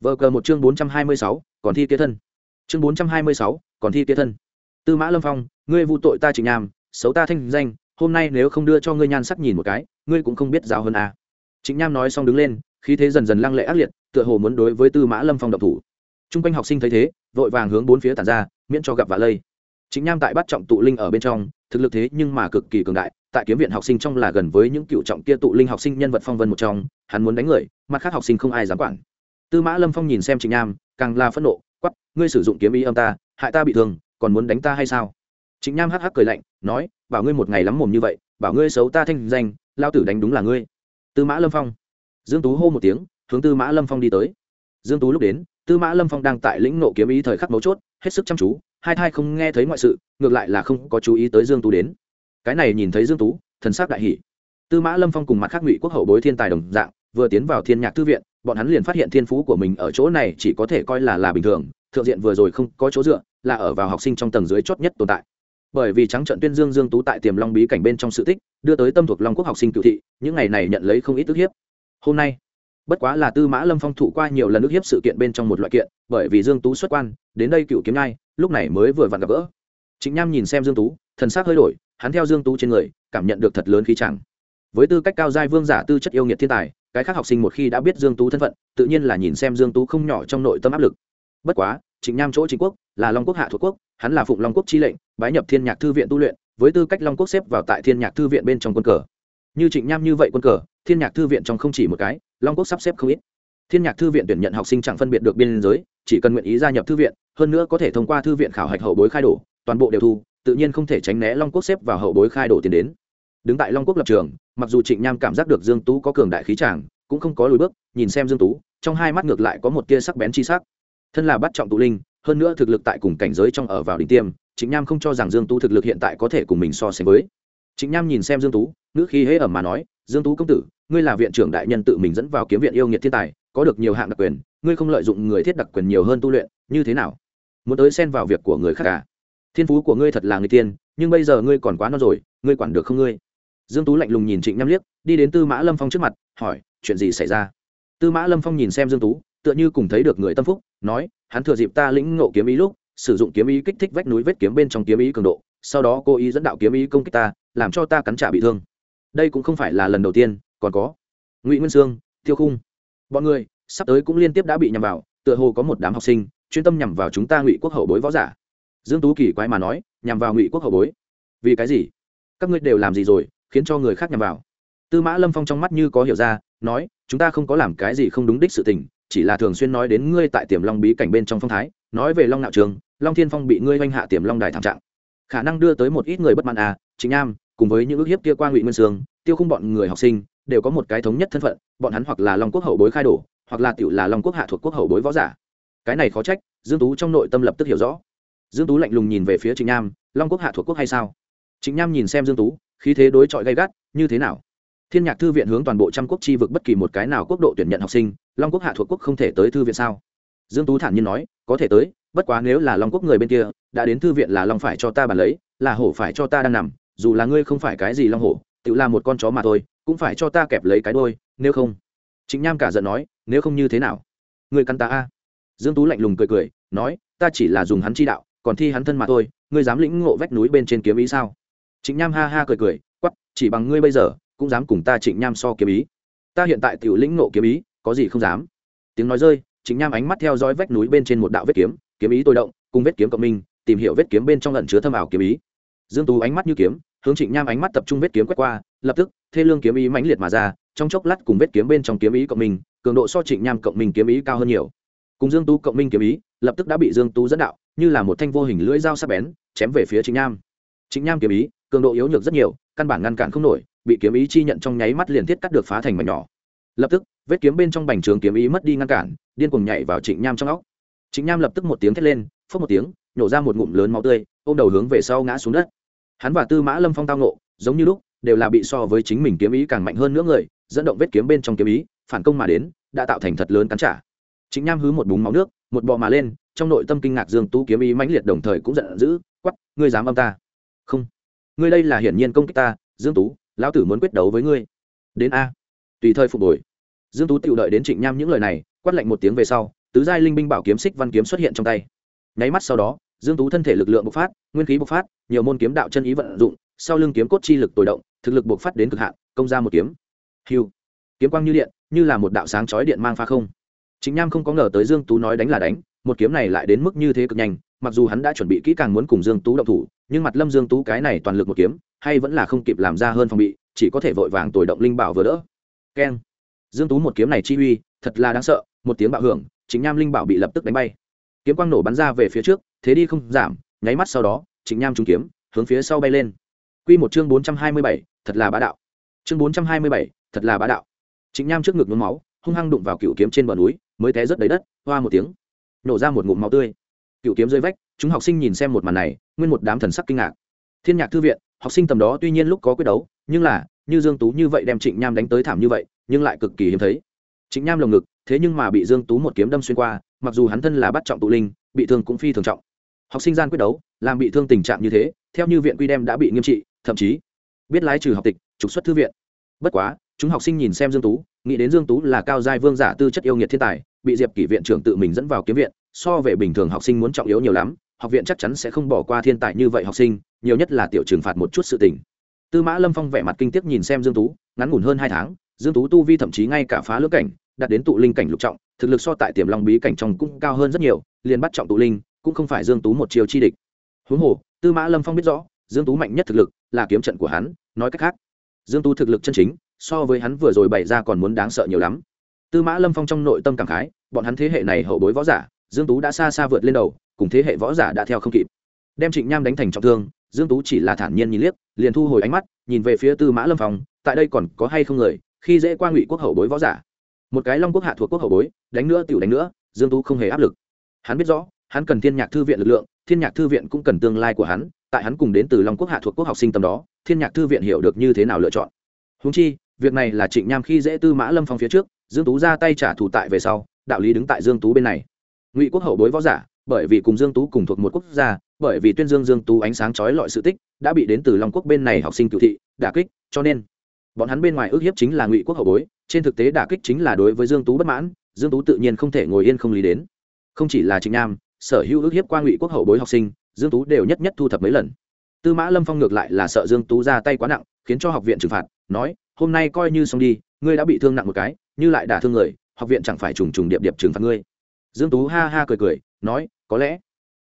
Vờ cờ một chương bốn trăm hai mươi sáu, còn thi kế thân. Chương bốn trăm hai mươi sáu, còn thi kế thân. Tư mã lâm phong, ngươi vụ tội ta trịnh nham, xấu ta thanh danh, hôm nay nếu không đưa cho ngươi nhan sắc nhìn một cái, ngươi cũng không biết giáo hơn à. Trịnh nham nói xong đứng lên, khí thế dần dần lăng lệ ác liệt, tựa hồ muốn đối với tư mã lâm phong độc thủ. T r u n g quanh học sinh thấy thế, vội vàng hướng bốn phía tàn ra, miễn cho gặp vạ lây. Chính nham tại bắt trọng tụ linh ở bên trong, thực lực thế nhưng mà cực kỳ cường đại tại kiếm viện học sinh trong là gần với những cựu trọng kia tụ linh học sinh nhân vật phong vân một trong, hắn muốn đánh người, mặt khác học sinh không ai dám quản. Tư mã lâm phong nhìn xem trịnh nham càng là phẫn nộ quắp ngươi sử dụng kiếm ý âm ta, hại ta bị thương, còn muốn đánh ta hay sao? Trịnh nham hắc hắc cười lạnh, nói, bảo ngươi một ngày lắm mồm như vậy, bảo ngươi xấu ta thanh danh, lao tử đánh đúng là ngươi. Tư mã lâm phong. Dương tú hô một tiếng, hướng tư mã lâm phong đi tới. Dương tú lúc đến, tư mã lâm phong đang tại lĩnh nộ kiếm ý thời khắc mấu chốt, hết sức chăm chú, hai thai không nghe thấy ngoại sự, ngược lại là không có chú ý tới dương tú đến cái này nhìn thấy dương tú, thần sắc đại hỷ tư mã lâm phong cùng mặt khác ngụy quốc hậu bối thiên tài đồng dạng, vừa tiến vào thiên nhạc thư viện, bọn hắn liền phát hiện thiên phú của mình ở chỗ này chỉ có thể coi là là bình thường, thượng diện vừa rồi không có chỗ dựa, là ở vào học sinh trong tầng dưới chót nhất tồn tại. Bởi vì trắng trận tuyên dương dương tú tại tiềm long bí cảnh bên trong sự tích, đưa tới tâm thuộc long quốc học sinh cựu thị, những ngày này nhận lấy không ít ức hiếp. Hôm nay, bất quá là tư mã lâm phong thụ qua nhiều lần ức hiếp sự kiện bên trong một loại kiện, bởi vì dương tú xuất quan, đến đây cựu kiếm ngai, lúc này mới vừa vặn gặp gỡ. Chính nham nhìn xem dương tú thần sắc hơi đổi, hắn theo dương tú trên người, cảm nhận được thật lớn khí chẳng. Với tư cách cao giai vương giả tư chất yêu nghiệt thiên tài, cái khác học sinh một khi đã biết dương tú thân phận, tự nhiên là nhìn xem dương tú không nhỏ trong nội tâm áp lực. Bất quá, Trịnh nham chỗ chính quốc, là long quốc hạ thuộc quốc, hắn là phụng long quốc chi lệnh, bái nhập thiên nhạc thư viện tu luyện, với tư cách long quốc xếp vào tại thiên nhạc thư viện bên trong quân cờ. Như trịnh nham như vậy quân cờ, thiên nhạc thư viện trong không chỉ một cái, long quốc sắp xếp không ít. Thiên nhạc thư viện tuyển nhận học sinh chẳng phân biệt được biên giới, chỉ cần nguyện ý gia nhập thư viện, hơn nữa có thể thông qua thư viện khảo hạch hậu bối khai đổ, toàn bộ đều thu tự nhiên không thể tránh né long quốc xếp vào hậu bối khai đổ tiền đến. Đứng tại long quốc lập trường, mặc dù trịnh nham cảm giác được dương tú có cường đại khí tràng cũng không có lùi bước, nhìn xem dương tú, trong hai mắt ngược lại có một tia sắc bén chi sắc. Thân là bắt trọng tụ linh, hơn nữa thực lực tại cùng cảnh giới trong ở vào đỉnh tiêm, Trịnh nham không cho rằng dương tú thực lực hiện tại có thể cùng mình so sánh với. Trịnh nham nhìn xem dương tú nữ khí hễ ẩm mà nói, dương tú công tử, ngươi là viện trưởng đại nhân tự mình dẫn vào kiếm viện yêu nghiệt thiên tài, có được nhiều hạng đặc quyền, ngươi không lợi dụng người thiết đặc quyền nhiều hơn tu luyện, như thế nào? Muốn tới xen vào việc của người khác cả à? Thiên phú của ngươi thật là người tiên nhưng bây giờ ngươi còn quá non rồi, ngươi quản được không ngươi? Dương tú lạnh lùng nhìn trịnh nham liếc, đi đến tư mã lâm phong trước mặt, hỏi, chuyện gì xảy ra? Tư mã lâm phong nhìn xem dương tú, tựa như cùng thấy được người tâm phúc, nói, hắn thừa dịp ta lĩnh ngộ kiếm ý lúc, sử dụng kiếm ý kích thích vách núi vết kiếm bên trong kiếm ý cường độ, sau đó cố ý dẫn đạo kiếm ý công kích ta, làm cho ta cắn trả bị thương. Đây cũng không phải là lần đầu tiên, còn có ngụy nguyên sương, tiêu khung, bọn người, sắp tới cũng liên tiếp đã bị nhằm vào, tựa hồ có một đám học sinh, chuyên tâm nhằm vào chúng ta ngụy quốc hậu bối võ giả dương tú kỳ quái mà nói, nhằm vào ngụy quốc hậu bối. Vì cái gì? Các ngươi đều làm gì rồi, khiến cho người khác nhằm vào? Tư mã lâm phong trong mắt như có hiểu ra, nói, chúng ta không có làm cái gì không đúng đích sự tình, chỉ là thường xuyên nói đến ngươi tại tiềm long bí cảnh bên trong phong thái, nói về long nạo trường, long thiên phong bị ngươi oanh hạ tiềm long đài thảm trạng. Khả năng đưa tới một ít người bất mãn à chính nam, cùng với những ước hiếp kia qua ngụy nguyên sương, tiêu không bọn người học sinh, đều có một cái thống nhất thân phận, bọn hắn hoặc là long quốc hậu bối khai đổ, hoặc là tiểu là long quốc hạ thuộc quốc hậu bối võ giả. Cái này khó trách, dương tú trong nội tâm lập tức hiểu rõ dương tú lạnh lùng nhìn về phía trịnh nham, long quốc hạ thuộc quốc hay sao? Trịnh nham nhìn xem dương tú, khí thế đối chọi gay gắt, như thế nào? Thiên nhạc thư viện hướng toàn bộ trăm quốc chi vực bất kỳ một cái nào quốc độ tuyển nhận học sinh, long quốc hạ thuộc quốc không thể tới thư viện sao? Dương tú thản nhiên nói, có thể tới, bất quá nếu là long quốc người bên kia, đã đến thư viện là long phải cho ta bàn lấy, là hổ phải cho ta đang nằm, dù là ngươi không phải cái gì long hổ, tự là một con chó mà thôi, cũng phải cho ta kẹp lấy cái đôi nếu không. Chính nham cả giận nói, nếu không như thế nào? Ngươi cắn ta a. Dương tú lạnh lùng cười cười, nói, ta chỉ là dùng hắn chi đạo còn thi hắn thân mà thôi, ngươi dám lĩnh ngộ vách núi bên trên kiếm ý sao? Trịnh nham ha ha cười cười quắp chỉ bằng ngươi bây giờ, cũng dám cùng ta trịnh nham so kiếm ý. Ta hiện tại tiểu lĩnh ngộ kiếm ý, có gì không dám. Tiếng nói rơi, Trịnh nham ánh mắt theo dõi vách núi bên trên một đạo vết kiếm kiếm ý tôi động, cùng vết kiếm cộng minh, tìm hiểu vết kiếm bên trong lẩn chứa thâm ảo kiếm ý. Dương tú ánh mắt như kiếm, hướng trịnh nham ánh mắt tập trung vết kiếm quét qua, lập tức, thê lương kiếm ý mãnh liệt mà ra, trong chốc lát cùng vết kiếm bên trong kiếm ý cộng minh, cường độ so trịnh nham cộng minh kiếm ý cao hơn nhiều. Cùng dương tú cộng minh kiếm ý, lập tức đã bị dương tú dẫn đạo như là một thanh vô hình lưỡi dao sắc bén, chém về phía trịnh nham. Trịnh nham kiếm ý, cường độ yếu nhược rất nhiều, căn bản ngăn cản không nổi, bị kiếm ý chi nhận trong nháy mắt liền thiết cắt được phá thành mảnh nhỏ. Lập tức, vết kiếm bên trong bành trướng kiếm ý mất đi ngăn cản, điên cuồng nhảy vào trịnh nham trong óc. Trịnh nham lập tức một tiếng thét lên, phốc một tiếng nhổ ra một ngụm lớn máu tươi, ôm đầu hướng về sau ngã xuống đất. Hắn và tư mã lâm phong tao nộ giống như lúc, đều là bị so với chính mình kiếm ý càng mạnh hơn nữa người, dẫn động vết kiếm bên trong kiếm ý, phản công mà đến, đã tạo thành thật lớn cắn trả. Trịnh nham hứ một búng máu nước, một bò mà lên trong nội tâm kinh ngạc dương tú kiếm ý mãnh liệt đồng thời cũng giận dữ quát ngươi dám âm ta? Không. Ngươi đây là hiển nhiên công kích ta, dương tú, lão tử muốn quyết đấu với ngươi. Đến a. Tùy thời phục hồi. Dương tú tự đợi đến trịnh nham những lời này, quát lạnh một tiếng về sau, tứ giai linh binh bảo kiếm xích văn kiếm xuất hiện trong tay. Nháy mắt sau đó, dương tú thân thể lực lượng bộc phát, nguyên khí bộc phát, nhiều môn kiếm đạo chân ý vận dụng, sau lưng kiếm cốt chi lực tối động, thực lực bộc phát đến cực hạn, công ra một kiếm. Hiu. Kiếm quang như điện, như là một đạo sáng chói điện mang pha không. Chính nham không có ngờ tới dương tú nói đánh là đánh một kiếm này lại đến mức như thế cực nhanh mặc dù hắn đã chuẩn bị kỹ càng muốn cùng dương tú động thủ nhưng mặt lâm dương tú cái này toàn lực một kiếm hay vẫn là không kịp làm ra hơn phòng bị chỉ có thể vội vàng tồi động linh bảo vừa đỡ. Keng. Dương tú một kiếm này chi uy thật là đáng sợ một tiếng bạo hưởng chính nham linh bảo bị lập tức đánh bay. Kiếm quang nổ bắn ra về phía trước thế đi không giảm nháy mắt sau đó chính nham trúng kiếm hướng phía sau bay lên. Quy một chương 427, thật là bá đạo. Chương 427, thật là bá đạo. Chính nham trước ngực nhuốm máu hung hăng đụng vào cựu kiếm trên bờ núi mới té rất đầy đất hoa một tiếng nổ ra một ngụm máu tươi. Cựu kiếm rơi vách, chúng học sinh nhìn xem một màn này, nguyên một đám thần sắc kinh ngạc. Thiên nhạc thư viện, học sinh tầm đó tuy nhiên lúc có quyết đấu, nhưng là, như dương tú như vậy đem trịnh nham đánh tới thảm như vậy, nhưng lại cực kỳ hiếm thấy. Trịnh nham lồng ngực, thế nhưng mà bị dương tú một kiếm đâm xuyên qua, mặc dù hắn thân là bắt trọng tụ linh, bị thương cũng phi thường trọng. Học sinh gian quyết đấu, làm bị thương tình trạng như thế, theo như viện quy đem đã bị nghiêm trị, thậm chí biết lái trừ học tịch, trục xuất thư viện. Bất quá, chúng học sinh nhìn xem dương tú, nghĩ đến dương tú là cao giai vương giả tư chất yêu nghiệt thiên tài bị diệp kỷ viện trưởng tự mình dẫn vào kiếm viện, so về bình thường học sinh muốn trọng yếu nhiều lắm, học viện chắc chắn sẽ không bỏ qua thiên tài như vậy học sinh, nhiều nhất là tiểu trừng phạt một chút sự tình. Tư mã lâm phong vẻ mặt kinh tiếc nhìn xem dương tú, ngắn ngủn hơn hai tháng, dương tú tu vi thậm chí ngay cả phá lưỡng cảnh, đạt đến tụ linh cảnh lục trọng, thực lực so tại tiềm long bí cảnh trong cũng cao hơn rất nhiều, liền bắt trọng tụ linh, cũng không phải dương tú một chiều chi địch. Huống hồ, tư mã lâm phong biết rõ, dương tú mạnh nhất thực lực là kiếm trận của hắn, nói cách khác, dương tú thực lực chân chính, so với hắn vừa rồi bày ra còn muốn đáng sợ nhiều lắm tư mã lâm phong trong nội tâm cảm khái, bọn hắn thế hệ này hậu bối võ giả, dương tú đã xa xa vượt lên đầu, cùng thế hệ võ giả đã theo không kịp. Đem trịnh nham đánh thành trọng thương, dương tú chỉ là thản nhiên nhìn liếc, liền thu hồi ánh mắt, nhìn về phía tư mã lâm phong, tại đây còn có hay không người, khi dễ qua ngụy quốc hậu bối võ giả. Một cái long quốc hạ thuộc quốc hậu bối, đánh nữa tiểu đánh nữa, dương tú không hề áp lực. Hắn biết rõ, hắn cần thiên nhạc thư viện lực lượng, thiên nhạc thư viện cũng cần tương lai của hắn, tại hắn cùng đến từ long quốc hạ thuộc quốc học sinh tầm đó, thiên nhạc thư viện hiểu được như thế nào lựa chọn. Húng chi, việc này là trịnh nham khi dễ tư mã lâm phong phía trước dương tú ra tay trả thù tại về sau đạo lý đứng tại dương tú bên này. Ngụy quốc hậu bối võ giả bởi vì cùng dương tú cùng thuộc một quốc gia bởi vì tuyên dương dương tú ánh sáng chói lọi sự tích đã bị đến từ long quốc bên này học sinh cựu thị đả kích cho nên bọn hắn bên ngoài ước hiếp chính là ngụy quốc hậu bối trên thực tế đả kích chính là đối với dương tú bất mãn dương tú tự nhiên không thể ngồi yên không lý đến. Không chỉ là trịnh Nam, sở hữu ước hiếp qua ngụy quốc hậu bối học sinh dương tú đều nhất nhất thu thập mấy lần. Tư mã lâm phong ngược lại là sợ dương tú ra tay quá nặng khiến cho học viện trừng phạt nói hôm nay coi như xong đi ngươi đã bị thương nặng một cái như lại đả thương người, học viện chẳng phải trùng trùng điệp điệp trừng phạt ngươi. Dương tú ha ha cười cười, nói, có lẽ,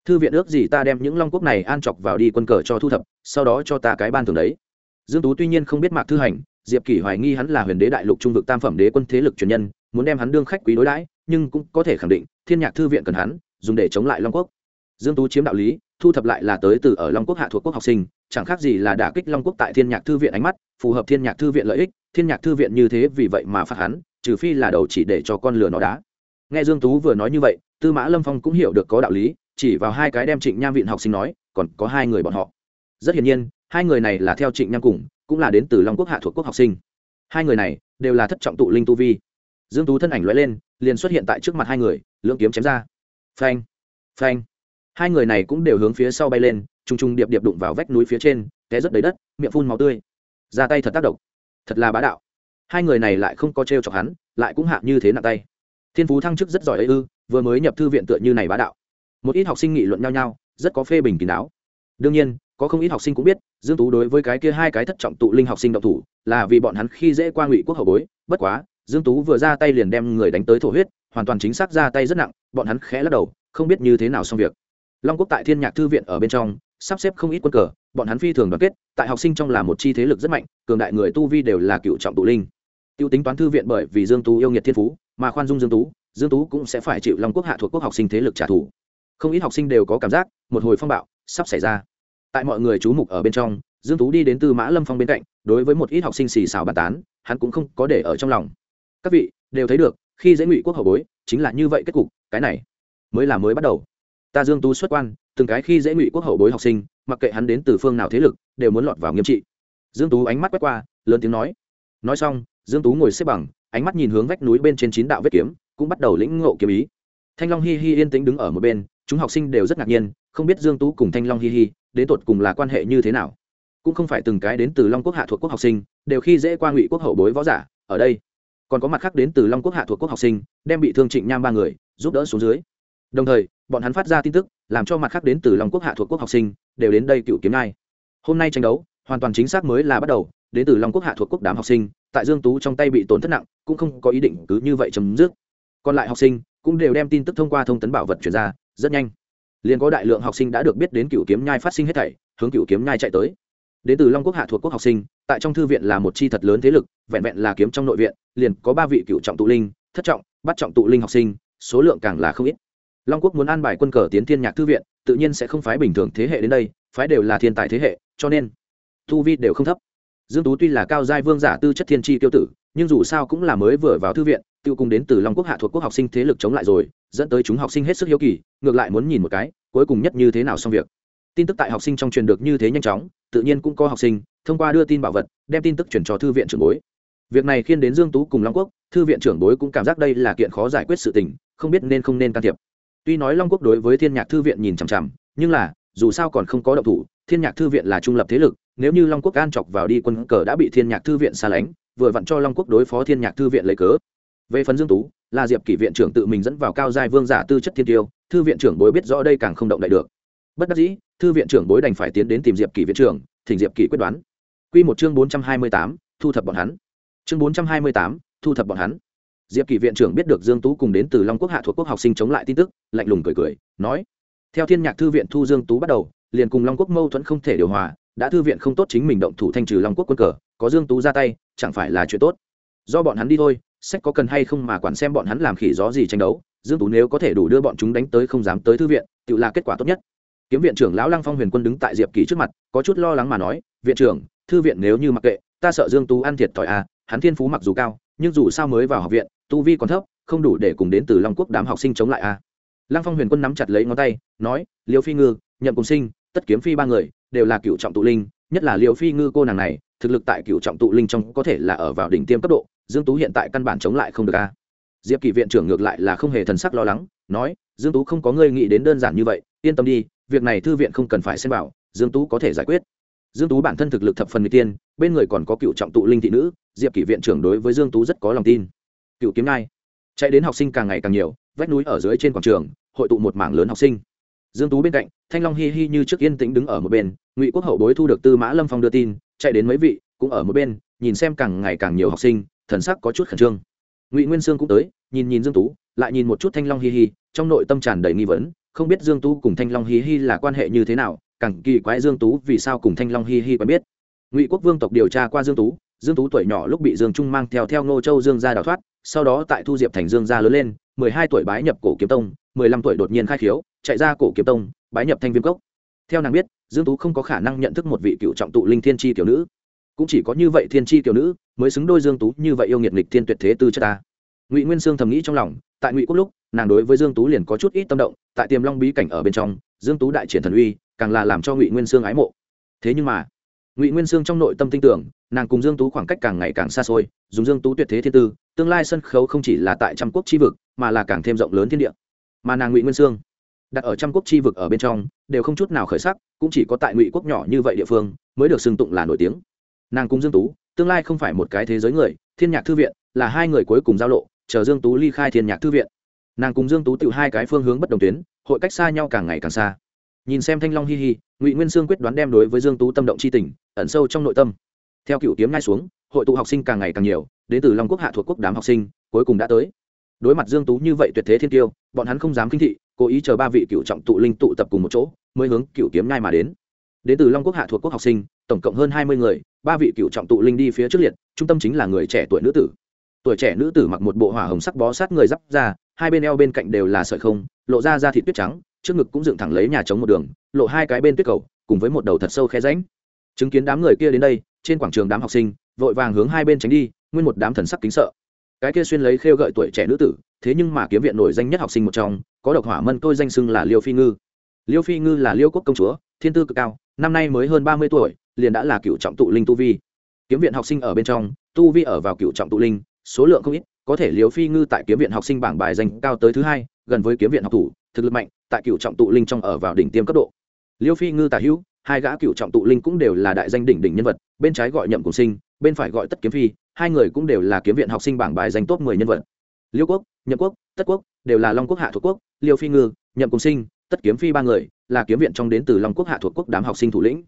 thư viện ước gì ta đem những long quốc này an chọc vào đi quân cờ cho thu thập, sau đó cho ta cái ban thường đấy. Dương tú tuy nhiên không biết mạc thư hành, diệp kỷ hoài nghi hắn là huyền đế đại lục trung vực tam phẩm đế quân thế lực truyền nhân, muốn đem hắn đương khách quý đối đãi, nhưng cũng có thể khẳng định, thiên nhạc thư viện cần hắn, dùng để chống lại long quốc. Dương tú chiếm đạo lý, thu thập lại là tới từ ở long quốc hạ thuộc quốc học sinh, chẳng khác gì là đả kích long quốc tại thiên nhạc thư viện ánh mắt, phù hợp thiên nhạc thư viện lợi ích, thiên nhạc thư viện như thế vì vậy mà phạt hắn trừ phi là đầu chỉ để cho con lừa nó đá. Nghe dương tú vừa nói như vậy, tư mã lâm phong cũng hiểu được có đạo lý, chỉ vào hai cái đem trịnh nham viện học sinh nói, còn có hai người bọn họ. Rất hiển nhiên, hai người này là theo trịnh nham cùng, cũng là đến từ long quốc hạ thuộc quốc học sinh. Hai người này đều là thất trọng tụ linh tu vi. Dương tú thân ảnh lóe lên, liền xuất hiện tại trước mặt hai người, lưỡng kiếm chém ra. Phanh phanh. Hai người này cũng đều hướng phía sau bay lên t r n g t r n g điệp điệp đụng vào vách núi phía trên, té rất đầy đất, miệng phun màu tươi. Ra tay thật tác động. Thật là bá đạo hai người này lại không có t r e o chọc hắn, lại cũng hạ như thế nặng tay. Thiên phú thăng chức rất giỏi ấy ư, vừa mới nhập thư viện tựa như này bá đạo. Một ít học sinh nghị luận nhau nhau, rất có phê bình kín đáo. Đương nhiên, có không ít học sinh cũng biết, dương tú đối với cái kia hai cái thất trọng tụ linh học sinh độc thủ, là vì bọn hắn khi dễ qua ngụy quốc hậu bối, bất quá, dương tú vừa ra tay liền đem người đánh tới thổ huyết, hoàn toàn chính xác ra tay rất nặng, bọn hắn khẽ lắc đầu, không biết như thế nào xong việc. Long quốc tại thiên nhạc thư viện ở bên trong, sắp xếp không ít quân cờ, bọn hắn phi thường đoàn kết, tại học sinh trong là một chi thế lực rất mạnh, cường đại người tu vi đều là cựu trọng tụ linh tiêu tính toán thư viện bởi vì dương tú yêu nghiệt thiên phú, mà khoan dung dương tú dương tú cũng sẽ phải chịu long quốc hạ thuộc quốc học sinh thế lực trả thù. Không ít học sinh đều có cảm giác, một hồi phong bạo sắp xảy ra. Tại mọi người chú mục ở bên trong, dương tú đi đến tư mã lâm phong bên cạnh, đối với một ít học sinh xì xào bàn tán, hắn cũng không có để ở trong lòng. Các vị, đều thấy được, khi dễ ngụy quốc hậu bối, chính là như vậy kết cục, cái này mới là mới bắt đầu. Ta dương tú xuất quan, từng cái khi dễ ngụy quốc hậu bối học sinh, mặc kệ hắn đến từ phương nào thế lực, đều muốn lọt vào nghiêm trị. Dương tú ánh mắt quét qua, lớn tiếng nói. Nói xong dương tú ngồi xếp bằng, ánh mắt nhìn hướng vách núi bên trên chín đạo vết kiếm, cũng bắt đầu lĩnh ngộ kiếm ý. Thanh long hi hi yên tĩnh đứng ở một bên, chúng học sinh đều rất ngạc nhiên, không biết dương tú cùng thanh long hi hi đến tột cùng là quan hệ như thế nào. Cũng không phải từng cái đến từ long quốc hạ thuộc quốc học sinh, đều khi dễ qua ngụy quốc hậu bối võ giả, ở đây. Còn có mặt khác đến từ long quốc hạ thuộc quốc học sinh, đem bị thương trịnh nham ba người, giúp đỡ xuống dưới. Đồng thời, bọn hắn phát ra tin tức, làm cho mặt khác đến từ long quốc hạ thuộc quốc học sinh, đều đến đây cựu kiếm ngai hôm nay tranh đấu, hoàn toàn chính xác mới là bắt đầu đến từ long quốc hạ thuộc quốc đám học sinh, tại dương tú trong tay bị tổn thất nặng, cũng không có ý định cứ như vậy chấm dứt. Còn lại học sinh cũng đều đem tin tức thông qua thông tấn bảo vật chuyển ra, rất nhanh. Liền có đại lượng học sinh đã được biết đến cựu kiếm nhai phát sinh hết thảy, hướng cựu kiếm nhai chạy tới. Đến từ long quốc hạ thuộc quốc học sinh, tại trong thư viện là một chi thật lớn thế lực, vẹn vẹn là kiếm trong nội viện, liền có ba vị cựu trọng tụ linh, thất trọng bắt trọng tụ linh học sinh, số lượng càng là không ít. Long quốc muốn an bài quân cờ tiến thiên nhạc thư viện, tự nhiên sẽ không phái bình thường thế hệ đến đây, phái đều là thiên tài thế hệ, cho nên tu vi đều không thấp dương tú tuy là cao giai vương giả tư chất thiên tri tiêu tử, nhưng dù sao cũng là mới vừa vào thư viện, tiêu cùng đến từ long quốc hạ thuộc quốc học sinh thế lực chống lại rồi, dẫn tới chúng học sinh hết sức hiếu kỳ, ngược lại muốn nhìn một cái, cuối cùng nhất như thế nào xong việc. Tin tức tại học sinh trong truyền được như thế nhanh chóng, tự nhiên cũng có học sinh, thông qua đưa tin bảo vật, đem tin tức chuyển cho thư viện trưởng bối. Việc này khiến đến dương tú cùng long quốc, thư viện trưởng bối cũng cảm giác đây là kiện khó giải quyết sự tình, không biết nên không nên can thiệp. Tuy nói long quốc đối với thiên nhạc thư viện nhìn chằm chằm, nhưng là, dù sao còn không có động thủ, thiên nhạc thư viện là trung lập thế lực nếu như long quốc an chọc vào đi quân cờ đã bị thiên nhạc thư viện xa lánh vừa vặn cho long quốc đối phó thiên nhạc thư viện lấy cớ. Về phần dương tú là diệp kỷ viện trưởng tự mình dẫn vào cao giai vương giả tư chất thiên tiêu thư viện trưởng bối biết rõ đây càng không động đại được. Bất đắc dĩ thư viện trưởng bối đành phải tiến đến tìm diệp kỷ viện trưởng thỉnh diệp kỷ quyết đoán. Quy một chương 428, thu thập bọn hắn. Chương 428, thu thập bọn hắn. Diệp kỷ viện trưởng biết được dương tú cùng đến từ long quốc hạ thuộc quốc học sinh chống lại tin tức lạnh lùng cười cười nói theo thiên nhạc thư viện thu dương tú bắt đầu liền cùng long quốc mâu thuẫn không thể điều hòa đã thư viện không tốt chính mình động thủ thanh trừ long quốc quân cờ, có dương tú ra tay, chẳng phải là chuyện tốt. Do bọn hắn đi thôi, sách có cần hay không mà quản xem bọn hắn làm khỉ gió gì tranh đấu, dương tú nếu có thể đủ đưa bọn chúng đánh tới không dám tới thư viện, tự là kết quả tốt nhất. Kiếm viện trưởng lão lăng phong huyền quân đứng tại diệp kỳ trước mặt, có chút lo lắng mà nói, viện trưởng, thư viện nếu như mặc kệ, ta sợ dương tú ăn thiệt thòi à hắn thiên phú mặc dù cao, nhưng dù sao mới vào học viện, tu vi còn thấp, không đủ để cùng đến từ long quốc đám học sinh chống lại à. Lăng phong huyền quân nắm chặt lấy ngón tay, nói, liêu phi ngư, nhậm cùng sinh, tất kiếm phi ba người đều là cựu trọng tụ linh, nhất là liêu phi ngư cô nàng này, thực lực tại cựu trọng tụ linh trong có thể là ở vào đỉnh tiêm cấp độ, dương tú hiện tại căn bản chống lại không được a. Diệp kỳ viện trưởng ngược lại là không hề thần sắc lo lắng, nói, dương tú không có ngươi nghĩ đến đơn giản như vậy, yên tâm đi, việc này thư viện không cần phải xem bảo dương tú có thể giải quyết. Dương tú bản thân thực lực thập phần người tiên, bên người còn có cựu trọng tụ linh thị nữ, diệp kỳ viện trưởng đối với dương tú rất có lòng tin. Cựu kiếm nai chạy đến học sinh càng ngày càng nhiều, vách núi ở dưới trên quảng trường, hội tụ một mảng lớn học sinh dương tú bên cạnh, thanh long hi hi như trước yên tĩnh đứng ở một bên, ngụy quốc hậu bối thu được tư mã lâm phong đưa tin, chạy đến mấy vị, cũng ở một bên, nhìn xem càng ngày càng nhiều học sinh, thần sắc có chút khẩn trương. Ngụy nguyên sương cũng tới, nhìn nhìn dương tú, lại nhìn một chút thanh long hi hi, trong nội tâm tràn đầy nghi vấn, không biết dương tú cùng thanh long hi hi là quan hệ như thế nào, càng kỳ quái dương tú vì sao cùng thanh long hi hi quen biết. Ngụy quốc vương tộc điều tra qua dương tú dương tú tuổi nhỏ lúc bị dương trung mang theo theo ngô châu dương gia đào thoát, sau đó tại thu diệp thành dương gia lớn lên 12 tuổi bái nhập cổ kiếm tông 15 tuổi đột nhiên khai khiếu, chạy ra cổ kiếm tông, bái nhập thanh viêm cốc. Theo nàng biết, dương tú không có khả năng nhận thức một vị cựu trọng tụ linh thiên tri tiểu nữ. Cũng chỉ có như vậy thiên tri tiểu nữ mới xứng đôi dương tú như vậy yêu nghiệt nghịch thiên tuyệt thế tư chất ta. Ngụy nguyên sương thầm nghĩ trong lòng, tại ngụy quốc lúc, nàng đối với dương tú liền có chút ít tâm động, tại tiềm long bí cảnh ở bên trong, dương tú đại triển thần uy, càng là làm cho ngụy nguyên sương ái mộ. Thế nhưng mà, ngụy nguyên sương trong nội tâm tin tưởng, nàng cùng dương tú khoảng cách càng ngày càng xa xôi, dùng dương tú tuyệt thế thiên tư, tương lai sân khấu không chỉ là tại trăm quốc chi vực, mà là càng thêm rộng lớn thiên địa mà nàng ngụy nguyên sương đặt ở trăm quốc chi vực ở bên trong đều không chút nào khởi sắc, cũng chỉ có tại ngụy quốc nhỏ như vậy địa phương mới được xưng tụng là nổi tiếng. Nàng Cung dương tú, tương lai không phải một cái thế giới người, thiên nhạc thư viện là hai người cuối cùng giao lộ, chờ dương tú ly khai thiên nhạc thư viện. Nàng cùng dương tú tự hai cái phương hướng bất đồng tuyến, hội cách xa nhau càng ngày càng xa. Nhìn xem thanh long hi hi, ngụy nguyên sương quyết đoán đem đối với dương tú tâm động c h i tình, ẩn sâu trong nội tâm. Theo cựu kiếm ngay xuống, hội tụ học sinh càng ngày càng nhiều, đến từ long quốc hạ thuộc quốc đám học sinh, cuối cùng đã tới đối mặt dương tú như vậy tuyệt thế thiên tiêu bọn hắn không dám kinh thị, cố ý chờ ba vị cựu trọng tụ linh tụ tập cùng một chỗ, mới hướng cựu kiếm nhai mà đến. Đến từ long quốc hạ thuộc quốc học sinh, tổng cộng hơn hai mươi người, ba vị cựu trọng tụ linh đi phía trước liệt, trung tâm chính là người trẻ tuổi nữ tử. Tuổi trẻ nữ tử mặc một bộ hỏa hồng sắc bó sát người giáp ra, hai bên eo bên cạnh đều là sợi không, lộ ra da thịt tuyết trắng, trước ngực cũng dựng thẳng lấy nhà trống một đường, lộ hai cái bên tuyết cầu, cùng với một đầu thật sâu khe ránh chứng kiến đám người kia đến đây, trên quảng trường đám học sinh, vội vàng hướng hai bên tránh đi, nguyên một đám thần sắc kính sợ cái kia xuyên lấy khêu gợi tuổi trẻ nữ tử, thế nhưng mà kiếm viện nổi danh nhất học sinh một trong, có độc hỏa mân tôi danh xưng là liêu phi ngư. Liêu phi ngư là liêu quốc công chúa, thiên tư cực cao, năm nay mới hơn ba mươi tuổi, liền đã là cựu trọng tụ linh tu vi. Kiếm viện học sinh ở bên trong, tu vi ở vào cựu trọng tụ linh, số lượng không ít, có thể liêu phi ngư tại kiếm viện học sinh bảng bài danh cao tới thứ hai, gần với kiếm viện học thủ, thực lực mạnh, tại cựu trọng tụ linh trong ở vào đỉnh tiêm cấp độ. Liêu phi ngư tả hữu, hai gã cựu trọng tụ linh cũng đều là đại danh đỉnh đỉnh nhân vật, bên trái gọi nhậm cùng sinh, bên phải gọi tất kiếm phi hai người cũng đều là kiếm viện học sinh bảng bài danh top mười nhân vật. Liêu quốc, nhậm quốc, tất quốc đều là long quốc hạ thuộc quốc, liêu phi ngư, nhậm cùng sinh, tất kiếm phi ba người là kiếm viện trong đến từ long quốc hạ thuộc quốc đám học sinh thủ lĩnh.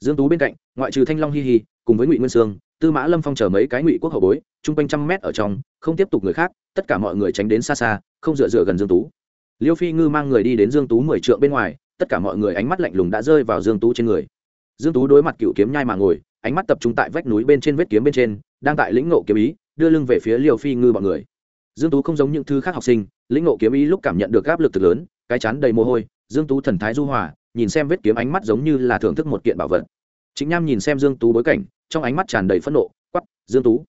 Dương tú bên cạnh, ngoại trừ thanh long hi hi, cùng với ngụy nguyên sương, tư mã lâm phong chờ mấy cái ngụy quốc hậu bối, chung quanh trăm mét ở trong, không tiếp tục người khác, tất cả mọi người tránh đến xa xa, không dựa dựa gần dương tú. Liêu phi ngư mang người đi đến dương tú mười trượng bên ngoài, tất cả mọi người ánh mắt lạnh lùng đã rơi vào dương tú trên người. Dương tú đối mặt cựu kiếm nhai mà ngồi, ánh mắt tập trung tại vách núi bên trên vết kiếm bên trên đang tại lĩnh ngộ kiếm ý, đưa lưng về phía liêu phi ngư bọn người. Dương tú không giống những thứ khác học sinh, lĩnh ngộ kiếm ý lúc cảm nhận được áp lực từ lớn, cái chán đầy mồ hôi, dương tú thần thái du hòa, nhìn xem vết kiếm ánh mắt giống như là thưởng thức một kiện bảo vật. Chính nham nhìn xem dương tú bối cảnh, trong ánh mắt tràn đầy phẫn nộ quắp dương tú,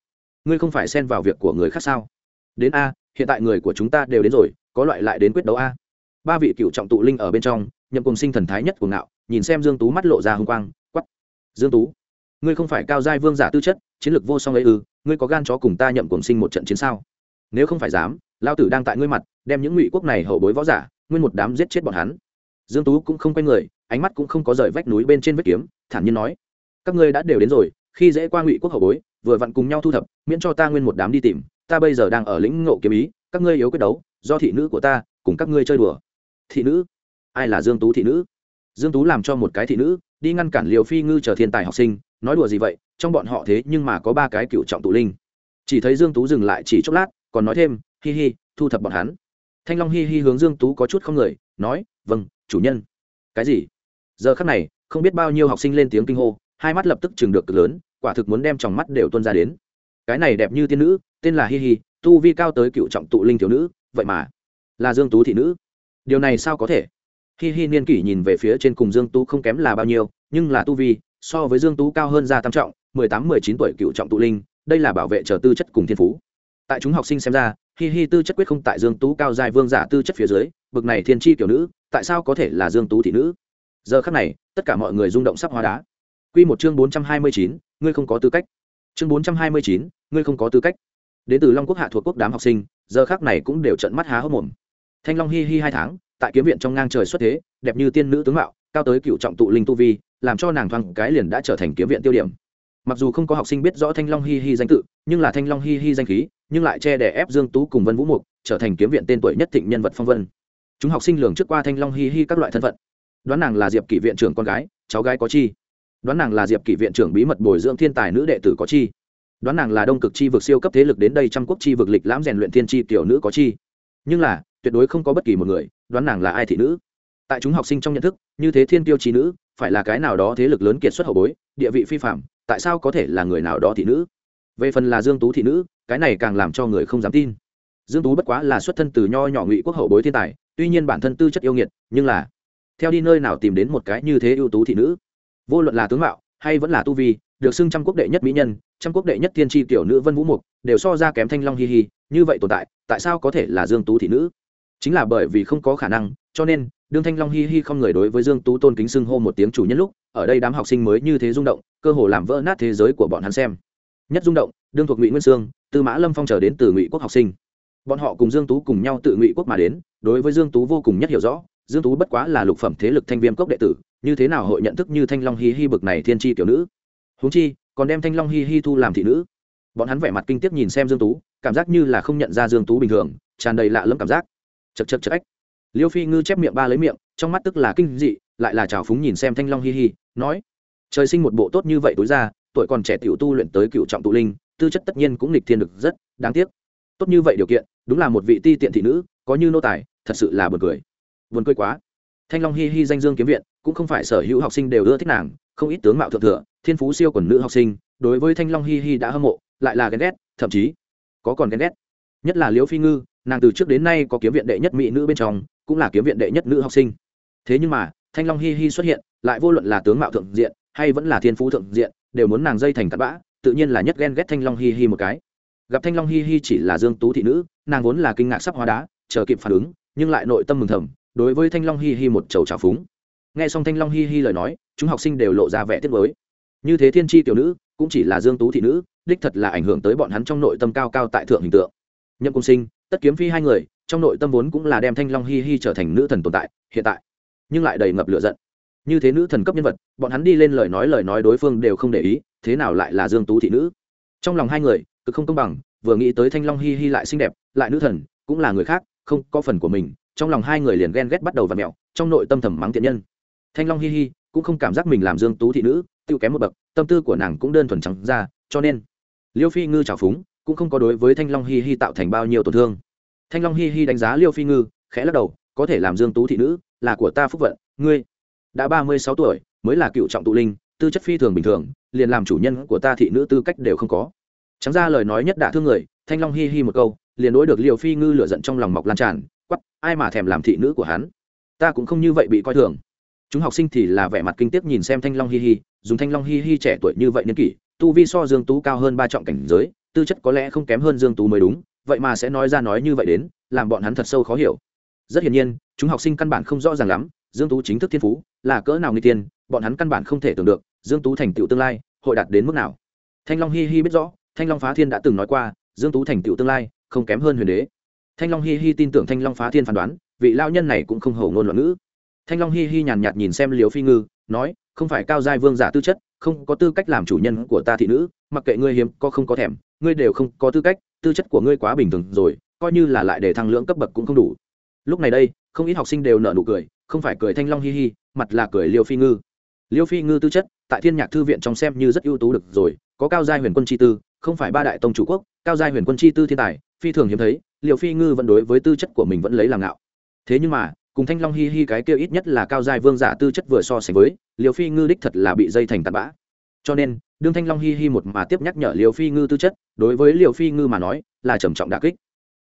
ngươi không phải xen vào việc của người khác sao? Đến a, hiện tại người của chúng ta đều đến rồi, có loại lại đến quyết đấu a. Ba vị cựu trọng tụ linh ở bên trong, nhậm cùng sinh thần thái nhất của ngạo, nhìn xem dương tú mắt lộ ra hung quang quắp dương tú, ngươi không phải cao giai vương giả tư chất chiến lược vô song ấy ư, ngươi có gan chó cùng ta nhậm cùng sinh một trận chiến sao? Nếu không phải dám lao tử đang tại ngươi mặt, đem những ngụy quốc này hậu bối võ giả, nguyên một đám giết chết bọn hắn. Dương tú cũng không quay người, ánh mắt cũng không có rời vách núi bên trên vết kiếm, thản nhiên nói, các ngươi đã đều đến rồi, khi dễ qua ngụy quốc hậu bối, vừa vặn cùng nhau thu thập, miễn cho ta nguyên một đám đi tìm, ta bây giờ đang ở lĩnh ngộ kiếm ý, các ngươi yếu quyết đấu, do thị nữ của ta, cùng các ngươi chơi đùa. Thị nữ? Ai là dương tú thị nữ? Dương tú làm cho một cái thị nữ, đi ngăn cản liều phi ngư chờ thiên tài học sinh, nói đùa gì vậy trong bọn họ thế nhưng mà có ba cái cựu trọng tụ linh. Chỉ thấy dương tú dừng lại chỉ chốc lát, còn nói thêm, hi hi, thu thập bọn hắn. Thanh long hi hi hướng dương tú có chút không người, nói vâng chủ nhân. Cái gì? Giờ khắc này, không biết bao nhiêu học sinh lên tiếng kinh hô, hai mắt lập tức chừng được cực lớn, quả thực muốn đem tròng mắt đều tuôn ra đến. Cái này đẹp như tiên nữ, tên là hi hi, tu vi cao tới cựu trọng tụ linh thiếu nữ, vậy mà là dương tú thị nữ. Điều này sao có thể? Hi hi niên kỷ nhìn về phía trên cùng dương tú không kém là bao nhiêu, nhưng là tu vi so với dương tú cao hơn ra tam trọng mười tám mười chín tuổi cựu trọng tụ linh đây là bảo vệ chờ tư chất cùng thiên phú. Tại chúng học sinh xem ra hi hi tư chất quyết không tại dương tú cao dài vương giả tư chất phía dưới bực này thiên tri kiểu nữ tại sao có thể là dương tú thị nữ? Giờ khắc này tất cả mọi người rung động sắp hóa đá. Quy một chương bốn trăm hai mươi chín, ngươi không có tư cách. Chương bốn trăm hai mươi chín, ngươi không có tư cách. Đến từ long quốc hạ thuộc quốc đám học sinh giờ khắc này cũng đều trận mắt há hốc mồm. Thanh long hi hi hai tháng tại kiếm viện trong ngang trời xuất thế đẹp như tiên nữ tướng mạo cao tới cựu trọng tụ linh tu vi làm cho nàng thoáng cái liền đã trở thành kiếm viện tiêu điểm mặc dù không có học sinh biết rõ thanh long hi hi danh tự, nhưng là thanh long hi hi danh khí, nhưng lại che đè ép dương tú cùng vân vũ mục, trở thành kiếm viện tên tuổi nhất thịnh nhân vật phong vân. Chúng học sinh lường trước qua thanh long hi hi các loại thân phận. Đoán nàng là diệp kỷ viện trưởng con gái, cháu gái có chi. Đoán nàng là diệp kỷ viện trưởng bí mật bồi dưỡng thiên tài nữ đệ tử có chi. Đoán nàng là đông cực chi vực siêu cấp thế lực đến đây trăm quốc chi vực lịch lãm rèn luyện thiên chi tiểu nữ có chi. Nhưng là, tuyệt đối không có bất kỳ một người, đoán nàng là ai thị nữ. Tại chúng học sinh trong nhận thức, như thế thiên tiêu trí nữ, phải là cái nào đó thế lực lớn kiệt xuất hậu bối, địa vị phi phạm tại sao có thể là người nào đó thị nữ? Về phần là dương tú thị nữ, cái này càng làm cho người không dám tin. Dương tú bất quá là xuất thân từ nho nhỏ ngụy quốc hậu bối thiên tài, tuy nhiên bản thân tư chất yêu nghiệt, nhưng là theo đi nơi nào tìm đến một cái như thế ưu tú thị nữ? Vô luận là tướng mạo hay vẫn là tu vi, được xưng trăm quốc đệ nhất mỹ nhân, trăm quốc đệ nhất thiên tri tiểu nữ vân vũ mục, đều so ra kém thanh long hi hi, như vậy tồn tại tại sao có thể là dương tú thị nữ? Chính là bởi vì không có khả năng, cho nên, đương thanh long hi hi không người đối với dương tú tôn kính xưng hô một tiếng chủ nhân lúc ở đây đám học sinh mới như thế rung động, cơ hồ làm vỡ nát thế giới của bọn hắn xem. Nhất rung động, đương thuộc ngụy nguyên sương, tư mã lâm phong trở đến từ ngụy quốc học sinh. Bọn họ cùng dương tú cùng nhau tự ngụy quốc mà đến, đối với dương tú vô cùng nhất hiểu rõ, dương tú bất quá là lục phẩm thế lực thanh viêm cốc đệ tử, như thế nào hội nhận thức như thanh long hi hi bực này thiên tri tiểu nữ? Huống chi, còn đem thanh long hi hi thu làm thị nữ. Bọn hắn vẻ mặt kinh tiếc nhìn xem dương tú, cảm giác như là không nhận ra dương tú bình thường, tràn đầy lạ lẫm cảm giác. Chật chật chật ách. Liêu phi ngư chép miệng ba lấy miệng, trong mắt tức là kinh dị, lại là trào phúng nhìn xem thanh long hi hi nói, trời sinh một bộ tốt như vậy tối ra, tuổi còn trẻ tiểu tu luyện tới cựu trọng tụ linh, tư chất tất nhiên cũng lịch thiên được rất đáng tiếc. Tốt như vậy điều kiện, đúng là một vị ti tiện thị nữ, có như nô tài, thật sự là buồn cười. Buồn cười quá. Thanh long hi hi danh dương kiếm viện, cũng không phải sở hữu học sinh đều ưa thích nàng, không ít tướng mạo thượng thừa, thiên phú siêu quần nữ học sinh, đối với thanh long hi hi đã hâm mộ, lại là ghen ghét, thậm chí có còn ghen ghét. Nhất là liễu phi ngư, nàng từ trước đến nay có kiếm viện đệ nhất mỹ nữ bên trong, cũng là kiếm viện đệ nhất nữ học sinh. Thế nhưng mà thanh long hi hi xuất hiện, lại vô luận là tướng mạo thượng diện, hay vẫn là thiên phú thượng diện, đều muốn nàng dây thành tạt bã, tự nhiên là nhất ghen ghét thanh long hi hi một cái. Gặp thanh long hi hi chỉ là dương tú thị nữ, nàng vốn là kinh ngạc sắp hóa đá, chờ kịp phản ứng, nhưng lại nội tâm mừng thầm, đối với thanh long hi hi một chầu trào phúng. Nghe xong thanh long hi hi lời nói, chúng học sinh đều lộ ra vẻ tiếc với như thế thiên tri tiểu nữ, cũng chỉ là dương tú thị nữ, đích thật là ảnh hưởng tới bọn hắn trong nội tâm cao cao tại thượng hình tượng. Nhậm cung sinh, tất kiếm phi hai người, trong nội tâm vốn cũng là đem thanh long hi hi trở thành nữ thần tồn tại, hiện tại nhưng lại đầy ngập lửa giận. Như thế nữ thần cấp nhân vật, bọn hắn đi lên lời nói lời nói đối phương đều không để ý, thế nào lại là dương tú thị nữ? Trong lòng hai người, cực không công bằng, vừa nghĩ tới thanh long hi hi lại xinh đẹp, lại nữ thần, cũng là người khác, không có phần của mình, trong lòng hai người liền ghen ghét bắt đầu và mẹo, trong nội tâm thầm mắng thiện nhân. Thanh long hi hi cũng không cảm giác mình làm dương tú thị nữ, tiêu kém một bậc, tâm tư của nàng cũng đơn thuần trắng ra, cho nên liêu phi ngư trào phúng, cũng không có đối với thanh long hi hi tạo thành bao nhiêu tổn thương. Thanh long hi hi đánh giá liêu phi ngư, khẽ lắc đầu, có thể làm dương tú thị nữ là của ta phúc vận, ngươi đã ba mươi sáu tuổi, mới là cựu trọng tụ linh, tư chất phi thường bình thường, liền làm chủ nhân của ta thị nữ tư cách đều không có. Trắng ra lời nói nhất đả thương người, thanh long hi hi một câu, liền đối được liều phi ngư lửa giận trong lòng mọc lan tràn quắp ai mà thèm làm thị nữ của hắn? Ta cũng không như vậy bị coi thường. Chúng học sinh thì là vẻ mặt kinh tiếc nhìn xem thanh long hi hi, dùng thanh long hi hi trẻ tuổi như vậy niên kỷ, tu vi so dương tú cao hơn ba trọng cảnh giới, tư chất có lẽ không kém hơn dương tú mới đúng, vậy mà sẽ nói ra nói như vậy đến, làm bọn hắn thật sâu khó hiểu rất hiển nhiên, chúng học sinh căn bản không rõ ràng lắm, dương tú chính thức thiên phú, là cỡ nào người tiên, bọn hắn căn bản không thể tưởng được, dương tú thành tựu tương lai hội đạt đến mức nào. Thanh long hi hi biết rõ, thanh long phá thiên đã từng nói qua, dương tú thành tựu tương lai không kém hơn huyền đế. Thanh long hi hi tin tưởng thanh long phá thiên phán đoán, vị lao nhân này cũng không hầu ngôn loạn ngữ. Thanh long hi hi nhàn nhạt nhìn xem liều phi ngư, nói, không phải cao giai vương giả tư chất, không có tư cách làm chủ nhân của ta thị nữ, mặc kệ ngươi hiếm có không có thèm, ngươi đều không có tư cách, tư chất của ngươi quá bình thường rồi, coi như là lại để thăng lưỡng cấp bậc cũng không đủ lúc này đây, không ít học sinh đều nở nụ cười, không phải cười thanh long hi hi, mặt là cười liêu phi ngư. Liêu phi ngư tư chất, tại thiên nhạc thư viện trong xem như rất ưu tú được rồi, có cao giai huyền quân chi tư, không phải ba đại tông chủ quốc, cao giai huyền quân chi tư thiên tài, phi thường hiếm thấy, liêu phi ngư vẫn đối với tư chất của mình vẫn lấy làm ngạo. Thế nhưng mà, cùng thanh long hi hi cái kia ít nhất là cao giai vương giả tư chất vừa so sánh với, liêu phi ngư đích thật là bị dây thành tạt bã. Cho nên, đương thanh long hi hi một mà tiếp nhắc nhở liêu phi ngư tư chất, đối với liêu phi ngư mà nói, là trầm trọng đà kích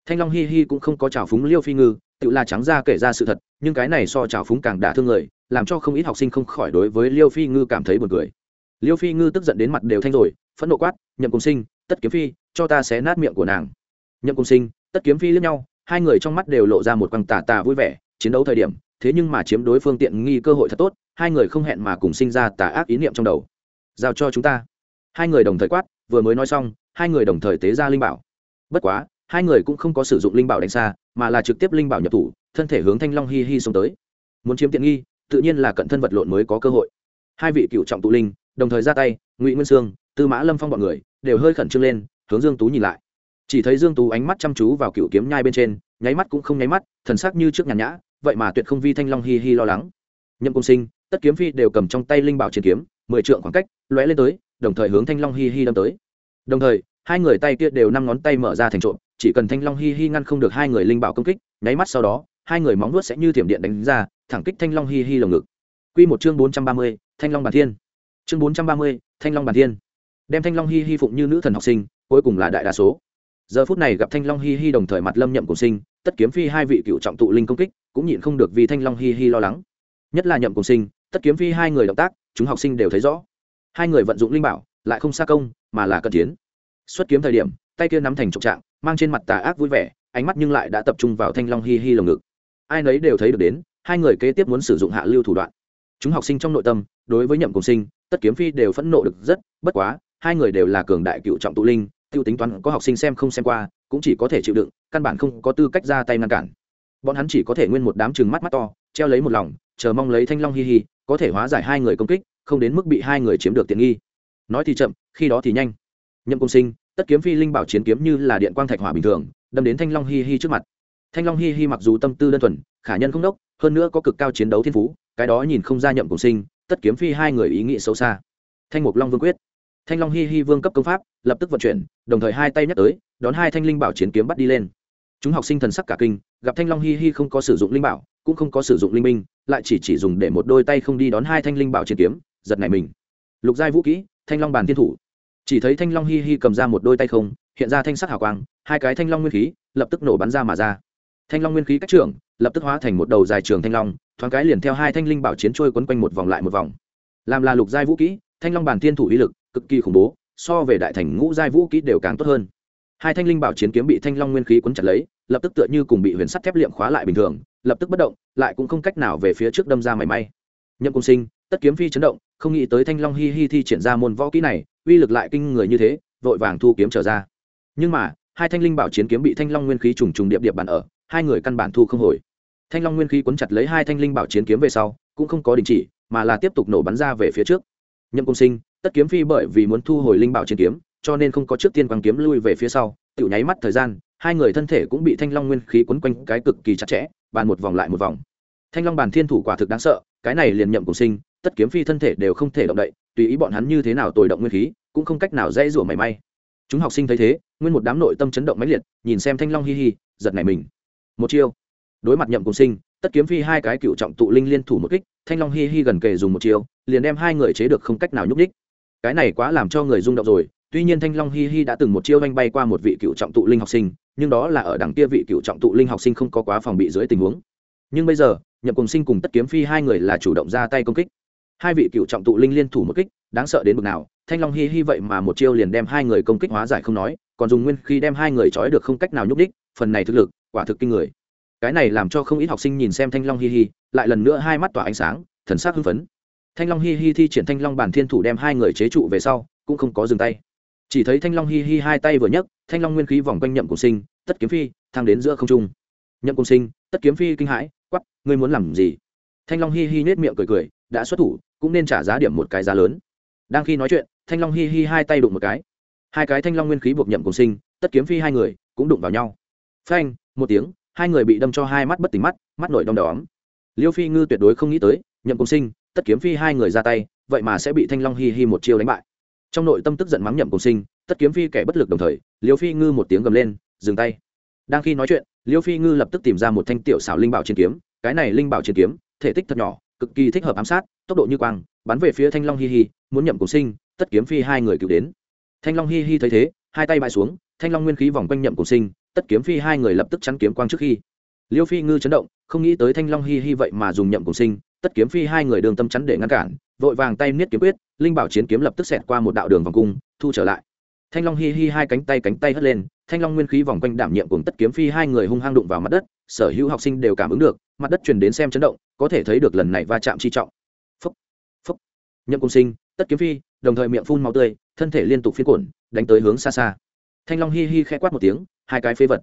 thanh long hi hi cũng không có trào phúng liêu phi ngư, tự là trắng ra kể ra sự thật, nhưng cái này so trào phúng càng đả thương người, làm cho không ít học sinh không khỏi đối với liêu phi ngư cảm thấy buồn cười. Liêu phi ngư tức giận đến mặt đều thanh rồi, phẫn nộ quát, nhậm cùng sinh, tất kiếm phi, cho ta xé nát miệng của nàng. Nhậm cùng sinh, tất kiếm phi lướt nhau, hai người trong mắt đều lộ ra một quăng tà tà vui vẻ, chiến đấu thời điểm, thế nhưng mà chiếm đối phương tiện nghi cơ hội thật tốt, hai người không hẹn mà cùng sinh ra tà ác ý niệm trong đầu. Giao cho chúng ta. Hai người đồng thời quát, vừa mới nói xong, hai người đồng thời tế ra linh bảo. Bất quá hai người cũng không có sử dụng linh bảo đánh xa, mà là trực tiếp linh bảo nhập thủ, thân thể hướng thanh long hi hi xông tới. Muốn chiếm tiện nghi, tự nhiên là cận thân vật lộn mới có cơ hội. Hai vị cựu trọng tụ linh, đồng thời ra tay, ngụy nguyên sương, tư mã lâm phong b ọ n người, đều hơi khẩn trương lên, hướng dương tú nhìn lại. Chỉ thấy dương tú ánh mắt chăm chú vào cựu kiếm nhai bên trên, nháy mắt cũng không nháy mắt, thần sắc như trước nhàn nhã, vậy mà tuyệt không vi thanh long hi hi lo lắng. Nhậm công sinh, tất kiếm phi đều cầm trong tay linh bảo chiến kiếm, mười trượng khoảng cách, lóe lên tới, đồng thời hướng thanh long hi hi đâm tới. Đồng thời hai người tay kia đều năm ngón tay mở ra thành trộm chỉ cần thanh long hi hi ngăn không được hai người linh bảo công kích nháy mắt sau đó hai người móng nuốt sẽ như thiểm điện đánh ra thẳng kích thanh long hi hi lồng ngực Quy một chương bốn trăm ba mươi, Thanh Long Bản Thiên. Chương bốn trăm ba mươi, Thanh Long Bản Thiên. Đem Thanh Long hi hi phụng như nữ thần học sinh, cuối cùng là đại đa số. Giờ phút này gặp Thanh Long hi hi đồng thời mặt Lâm Nhậm Cùng Sinh, tất kiếm phi hai vị cựu trọng tụ linh công kích, cũng nhịn không được vì Thanh Long hi hi lo lắng. Nhất là Nhậm Cùng Sinh, tất kiếm phi hai người động tác, chúng học sinh đều thấy rõ. Hai người vận dụng linh bảo, lại không xa công, mà là cận chiến. Xuất kiếm thời điểm, tay kia nắm thành trục trạng, mang trên mặt tà ác vui vẻ, ánh mắt nhưng lại đã tập trung vào Thanh Long hi hi lồng ngực. Ai nấy đều thấy được đến, hai người kế tiếp muốn sử dụng hạ lưu thủ đoạn. Chúng học sinh trong nội tâm đối với nhậm cùng sinh tất kiếm phi đều phẫn nộ được rất bất quá hai người đều là cường đại cựu trọng tụ linh t i ê u tính toán có học sinh xem không xem qua cũng chỉ có thể chịu đựng căn bản không có tư cách ra tay ngăn cản. Bọn hắn chỉ có thể nguyên một đám chừng mắt mắt to treo lấy một lòng chờ mong lấy thanh long hi hi có thể hóa giải hai người công kích không đến mức bị hai người chiếm được tiện nghi. Nói thì chậm khi đó thì nhanh. Nhậm công sinh tất kiếm phi linh bảo chiến kiếm như là điện quang thạch hỏa bình thường, đâm đến thanh long hi hi trước mặt. Thanh long hi hi mặc dù tâm tư đơn thuần, khả nhân không đốc, hơn nữa có cực cao chiến đấu thiên phú, cái đó nhìn không ra nhậm cùng sinh, tất kiếm phi hai người ý nghĩ xấu xa. Thanh mục long vương quyết. Thanh long hi hi vương cấp công pháp, lập tức vận chuyển, đồng thời hai tay nhắc tới, đón hai thanh linh bảo chiến kiếm bắt đi lên. Chúng học sinh thần sắc cả kinh, gặp thanh long hi hi không có sử dụng linh bảo, cũng không có sử dụng linh minh lại chỉ chỉ dùng để một đôi tay không đi đón hai thanh linh bảo chiến kiếm, giật này mình. Lục giai vũ kỹ, thanh long bàn thiên thủ chỉ thấy thanh long hi hi cầm ra một đôi tay không, hiện ra thanh sắc hào quang, hai cái thanh long nguyên khí lập tức nổ bắn ra mà ra. Thanh long nguyên khí cách trưởng, lập tức hóa thành một đầu dài trường thanh long, thoáng cái liền theo hai thanh linh bảo chiến trôi quấn quanh một vòng lại một vòng. Làm là lục giai vũ kỹ, thanh long bản thiên thủ uy lực cực kỳ khủng bố, so về đại thành ngũ giai vũ kỹ đều càng tốt hơn. Hai thanh linh bảo chiến kiếm bị thanh long nguyên khí quấn chặt lấy, lập tức tựa như cùng bị huyền sắt thép liệm khóa lại bình thường, lập tức bất động, lại cũng không cách nào về phía trước đâm ra mảy may. Nhậm cung sinh, tất kiếm phi chấn động, không nghĩ tới thanh long hi hi thi triển ra môn võ kỹ này uy lực lại kinh người như thế, vội vàng thu kiếm trở ra. Nhưng mà, hai thanh linh bảo chiến kiếm bị thanh long nguyên khí trùng trùng điệp điệp bàn ở, hai người căn bản thu không hồi. Thanh long nguyên khí cuốn chặt lấy hai thanh linh bảo chiến kiếm về sau, cũng không có đình chỉ, mà là tiếp tục nổ bắn ra về phía trước. Nhậm công sinh, tất kiếm phi bởi vì muốn thu hồi linh bảo chiến kiếm, cho nên không có trước tiên quăng kiếm lui về phía sau tự nháy mắt thời gian, hai người thân thể cũng bị thanh long nguyên khí quấn quanh cái cực kỳ chặt chẽ, bàn một vòng lại một vòng. Thanh long bàn thiên thủ quả thực đáng sợ, cái này liền nhậm cùng sinh, tất kiếm phi thân thể đều không thể động đậy tùy ý bọn hắn như thế nào tồi động nguyên khí, cũng không cách nào dễ rủa mảy may. Chúng học sinh thấy thế, nguyên một đám nội tâm chấn động mãnh liệt, nhìn xem thanh long hi hi, giật nảy mình. Một chiêu. Đối mặt nhậm cùng sinh, tất kiếm phi hai cái cựu trọng tụ linh liên thủ một kích, thanh long hi hi gần kề dùng một chiêu, liền đem hai người chế được không cách nào nhúc đích cái này quá làm cho người rung động rồi, tuy nhiên thanh long hi hi đã từng một chiêu oanh bay qua một vị cựu trọng tụ linh học sinh, nhưng đó là ở đằng kia vị cựu trọng tụ linh học sinh không có quá phòng bị dưới tình huống. Nhưng bây giờ, nhậm cùng sinh cùng tất kiếm phi hai người là chủ động ra tay công kích hai vị cựu trọng tụ linh liên thủ một kích, đáng sợ đến bực nào. Thanh long hi hi vậy mà một chiêu liền đem hai người công kích hóa giải không nói, còn dùng nguyên khi đem hai người trói được không cách nào nhúc đích phần này thực lực, quả thực kinh người. Cái này làm cho không ít học sinh nhìn xem thanh long hi hi, lại lần nữa hai mắt tỏa ánh sáng, thần sắc hưng phấn. Thanh long hi hi thi triển thanh long bản thiên thủ đem hai người chế trụ về sau, cũng không có dừng tay. Chỉ thấy thanh long hi hi hai tay vừa nhấc, thanh long nguyên khí vòng quanh nhậm cùng sinh, tất kiếm phi thang đến giữa không trung. Nhậm cùng sinh, tất kiếm phi kinh hãi quắp ngươi muốn làm gì? Thanh long hi hi nết miệng cười cười, đã xuất thủ cũng nên trả giá điểm một cái giá lớn. Đang khi nói chuyện, thanh long hi hi hai tay đụng một cái. Hai cái thanh long nguyên khí buộc nhậm cùng sinh, tất kiếm phi hai người, cũng đụng vào nhau. Phanh, một tiếng, hai người bị đâm cho hai mắt bất tỉnh mắt mắt nổi đom đóm. Liêu phi ngư tuyệt đối không nghĩ tới, nhậm cùng sinh, tất kiếm phi hai người ra tay, vậy mà sẽ bị thanh long hi hi một chiêu đánh bại. Trong nội tâm tức giận mắng nhậm cùng sinh, tất kiếm phi kẻ bất lực đồng thời, liêu phi ngư một tiếng gầm lên, dừng tay. Đang khi nói chuyện, liêu phi ngư lập tức tìm ra một thanh tiểu xảo linh bảo chiến kiếm, cái này linh bảo chiến kiếm, thể tích thật nhỏ cực kỳ thích hợp ám sát, tốc độ như quang, bắn về phía thanh long hi hi, muốn nhậm cùng sinh, tất kiếm phi hai người cứu đến. Thanh long hi hi thấy thế, hai tay bay xuống, thanh long nguyên khí vòng quanh nhậm cùng sinh, tất kiếm phi hai người lập tức chắn kiếm quang trước khi. Liêu phi ngư chấn động, không nghĩ tới thanh long hi hi vậy mà dùng nhậm cùng sinh, tất kiếm phi hai người đường tâm chắn để ngăn cản, vội vàng tay niết kiếm quyết, linh bảo chiến kiếm lập tức xẹt qua một đạo đường vòng cung, thu trở lại thanh long hi hi hai cánh tay cánh tay hất lên, thanh long nguyên khí vòng quanh đảm nhiệm cùng tất kiếm phi hai người hung hăng đụng vào mặt đất, sở hữu học sinh đều cảm ứng được, mặt đất truyền đến xem chấn động, có thể thấy được lần này va chạm chi trọng. Phúc phúc. Nhậm cung sinh, tất kiếm phi, đồng thời miệng phun máu tươi, thân thể liên tục phiên cuộn, đánh tới hướng xa xa. Thanh long hi hi khẽ quát một tiếng, hai cái phế vật.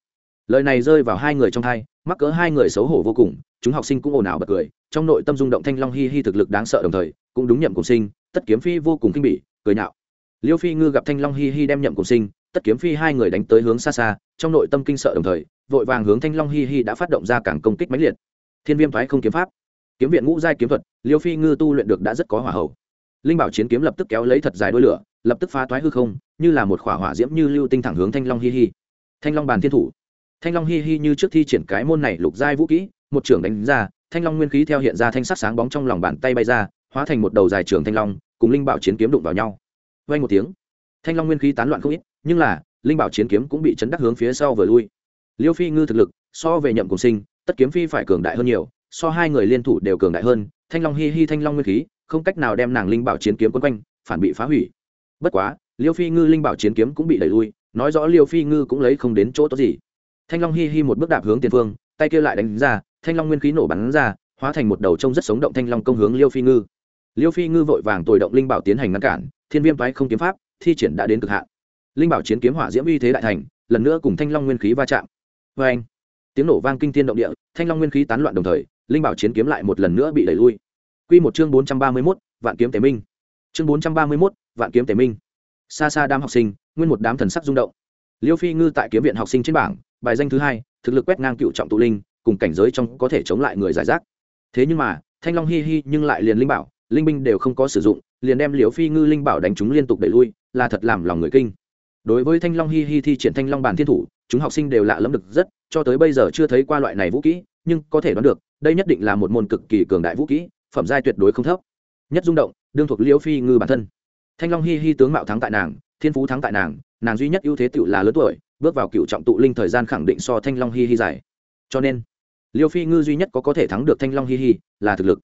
Lời này rơi vào hai người trong hai, mắc cỡ hai người xấu hổ vô cùng, chúng học sinh cũng ồn ào bật cười, trong nội tâm rung động thanh long hi hi thực lực đáng sợ đồng thời, cũng đúng nhậm cùng sinh, tất kiếm phi vô cùng kinh bỉ, cười nhạo liêu phi ngư gặp thanh long hi hi đem nhậm cùng sinh, tất kiếm phi hai người đánh tới hướng xa xa, trong nội tâm kinh sợ đồng thời, vội vàng hướng thanh long hi hi đã phát động ra cảng công kích mãnh liệt. Thiên viêm thoái không kiếm pháp. Kiếm viện ngũ giai kiếm thuật, liêu phi ngư tu luyện được đã rất có hỏa hậu. Linh bảo chiến kiếm lập tức kéo lấy thật dài đôi lửa, lập tức phá thoái hư không, như là một khỏa hỏa diễm như lưu tinh thẳng hướng thanh long hi hi. Thanh long bàn thiên thủ. Thanh long hi hi như trước thi triển cái môn này lục giai vũ kỹ, một trưởng đánh ra, thanh long nguyên khí theo hiện ra thanh sắc sáng bóng trong lòng bàn tay bay ra, hóa thành một đầu dài trường thanh long, cùng linh bảo chiến kiếm đụng vào nhau vang một tiếng. Thanh long nguyên khí tán loạn không ít, nhưng là, linh bảo chiến kiếm cũng bị chấn đắc hướng phía sau vừa lui. Liêu phi ngư thực lực, so về nhậm cùng sinh, tất kiếm phi phải cường đại hơn nhiều, so hai người liên thủ đều cường đại hơn. Thanh long hi hi thanh long nguyên khí, không cách nào đem nàng linh bảo chiến kiếm quấn quanh, phản bị phá hủy. Bất quá, liêu phi ngư linh bảo chiến kiếm cũng bị đẩy lui, nói rõ liêu phi ngư cũng lấy không đến chỗ tốt gì. Thanh long hi hi một bước đạp hướng tiền phương, tay kia lại đánh ra, thanh long nguyên khí nổ bắn ra, hóa thành một đầu trông rất sống động thanh long công hướng liêu phi ngư. Liêu phi ngư vội vàng tồi động linh bảo tiến hành ngăn cản thiên viêm toái không kiếm pháp, thi triển đã đến cực hạn. Linh bảo chiến kiếm hỏa diễm uy thế đại thành, lần nữa cùng thanh long nguyên khí va chạm. Vê anh, tiếng nổ vang kinh thiên động địa, thanh long nguyên khí tán loạn đồng thời, linh bảo chiến kiếm lại một lần nữa bị đẩy lui. Q một chương bốn trăm ba mươi mốt, vạn kiếm tề minh. Chương bốn trăm ba mươi mốt, vạn kiếm tề minh. Xa xa đám học sinh, nguyên một đám thần sắc rung động. Liêu phi ngư tại kiếm viện học sinh trên bảng, bài danh thứ hai, thực lực quét ngang cựu trọng tụ linh, cùng cảnh giới trong có thể chống lại người giải rác. Thế nhưng mà, thanh long hi hi nhưng lại liền linh bảo linh binh đều không có sử dụng, liền đem liều phi ngư linh bảo đánh chúng liên tục đẩy lui, là thật làm lòng người kinh. Đối với thanh long hi hi thi triển thanh long bản thiên thủ, chúng học sinh đều lạ lẫm được rất, cho tới bây giờ chưa thấy qua loại này vũ kỹ, nhưng có thể đoán được, đây nhất định là một môn cực kỳ cường đại vũ kỹ, phẩm giai tuyệt đối không thấp. Nhất rung động, đương thuộc liễu phi ngư bản thân. Thanh long hi hi tướng mạo thắng tại nàng, thiên phú thắng tại nàng nàng duy nhất ưu thế tựu là lớn tuổi, bước vào cựu trọng tụ linh thời gian khẳng định so thanh long hi hi dài. Cho nên liêu phi ngư duy nhất có có thể thắng được thanh long hi hi là thực lực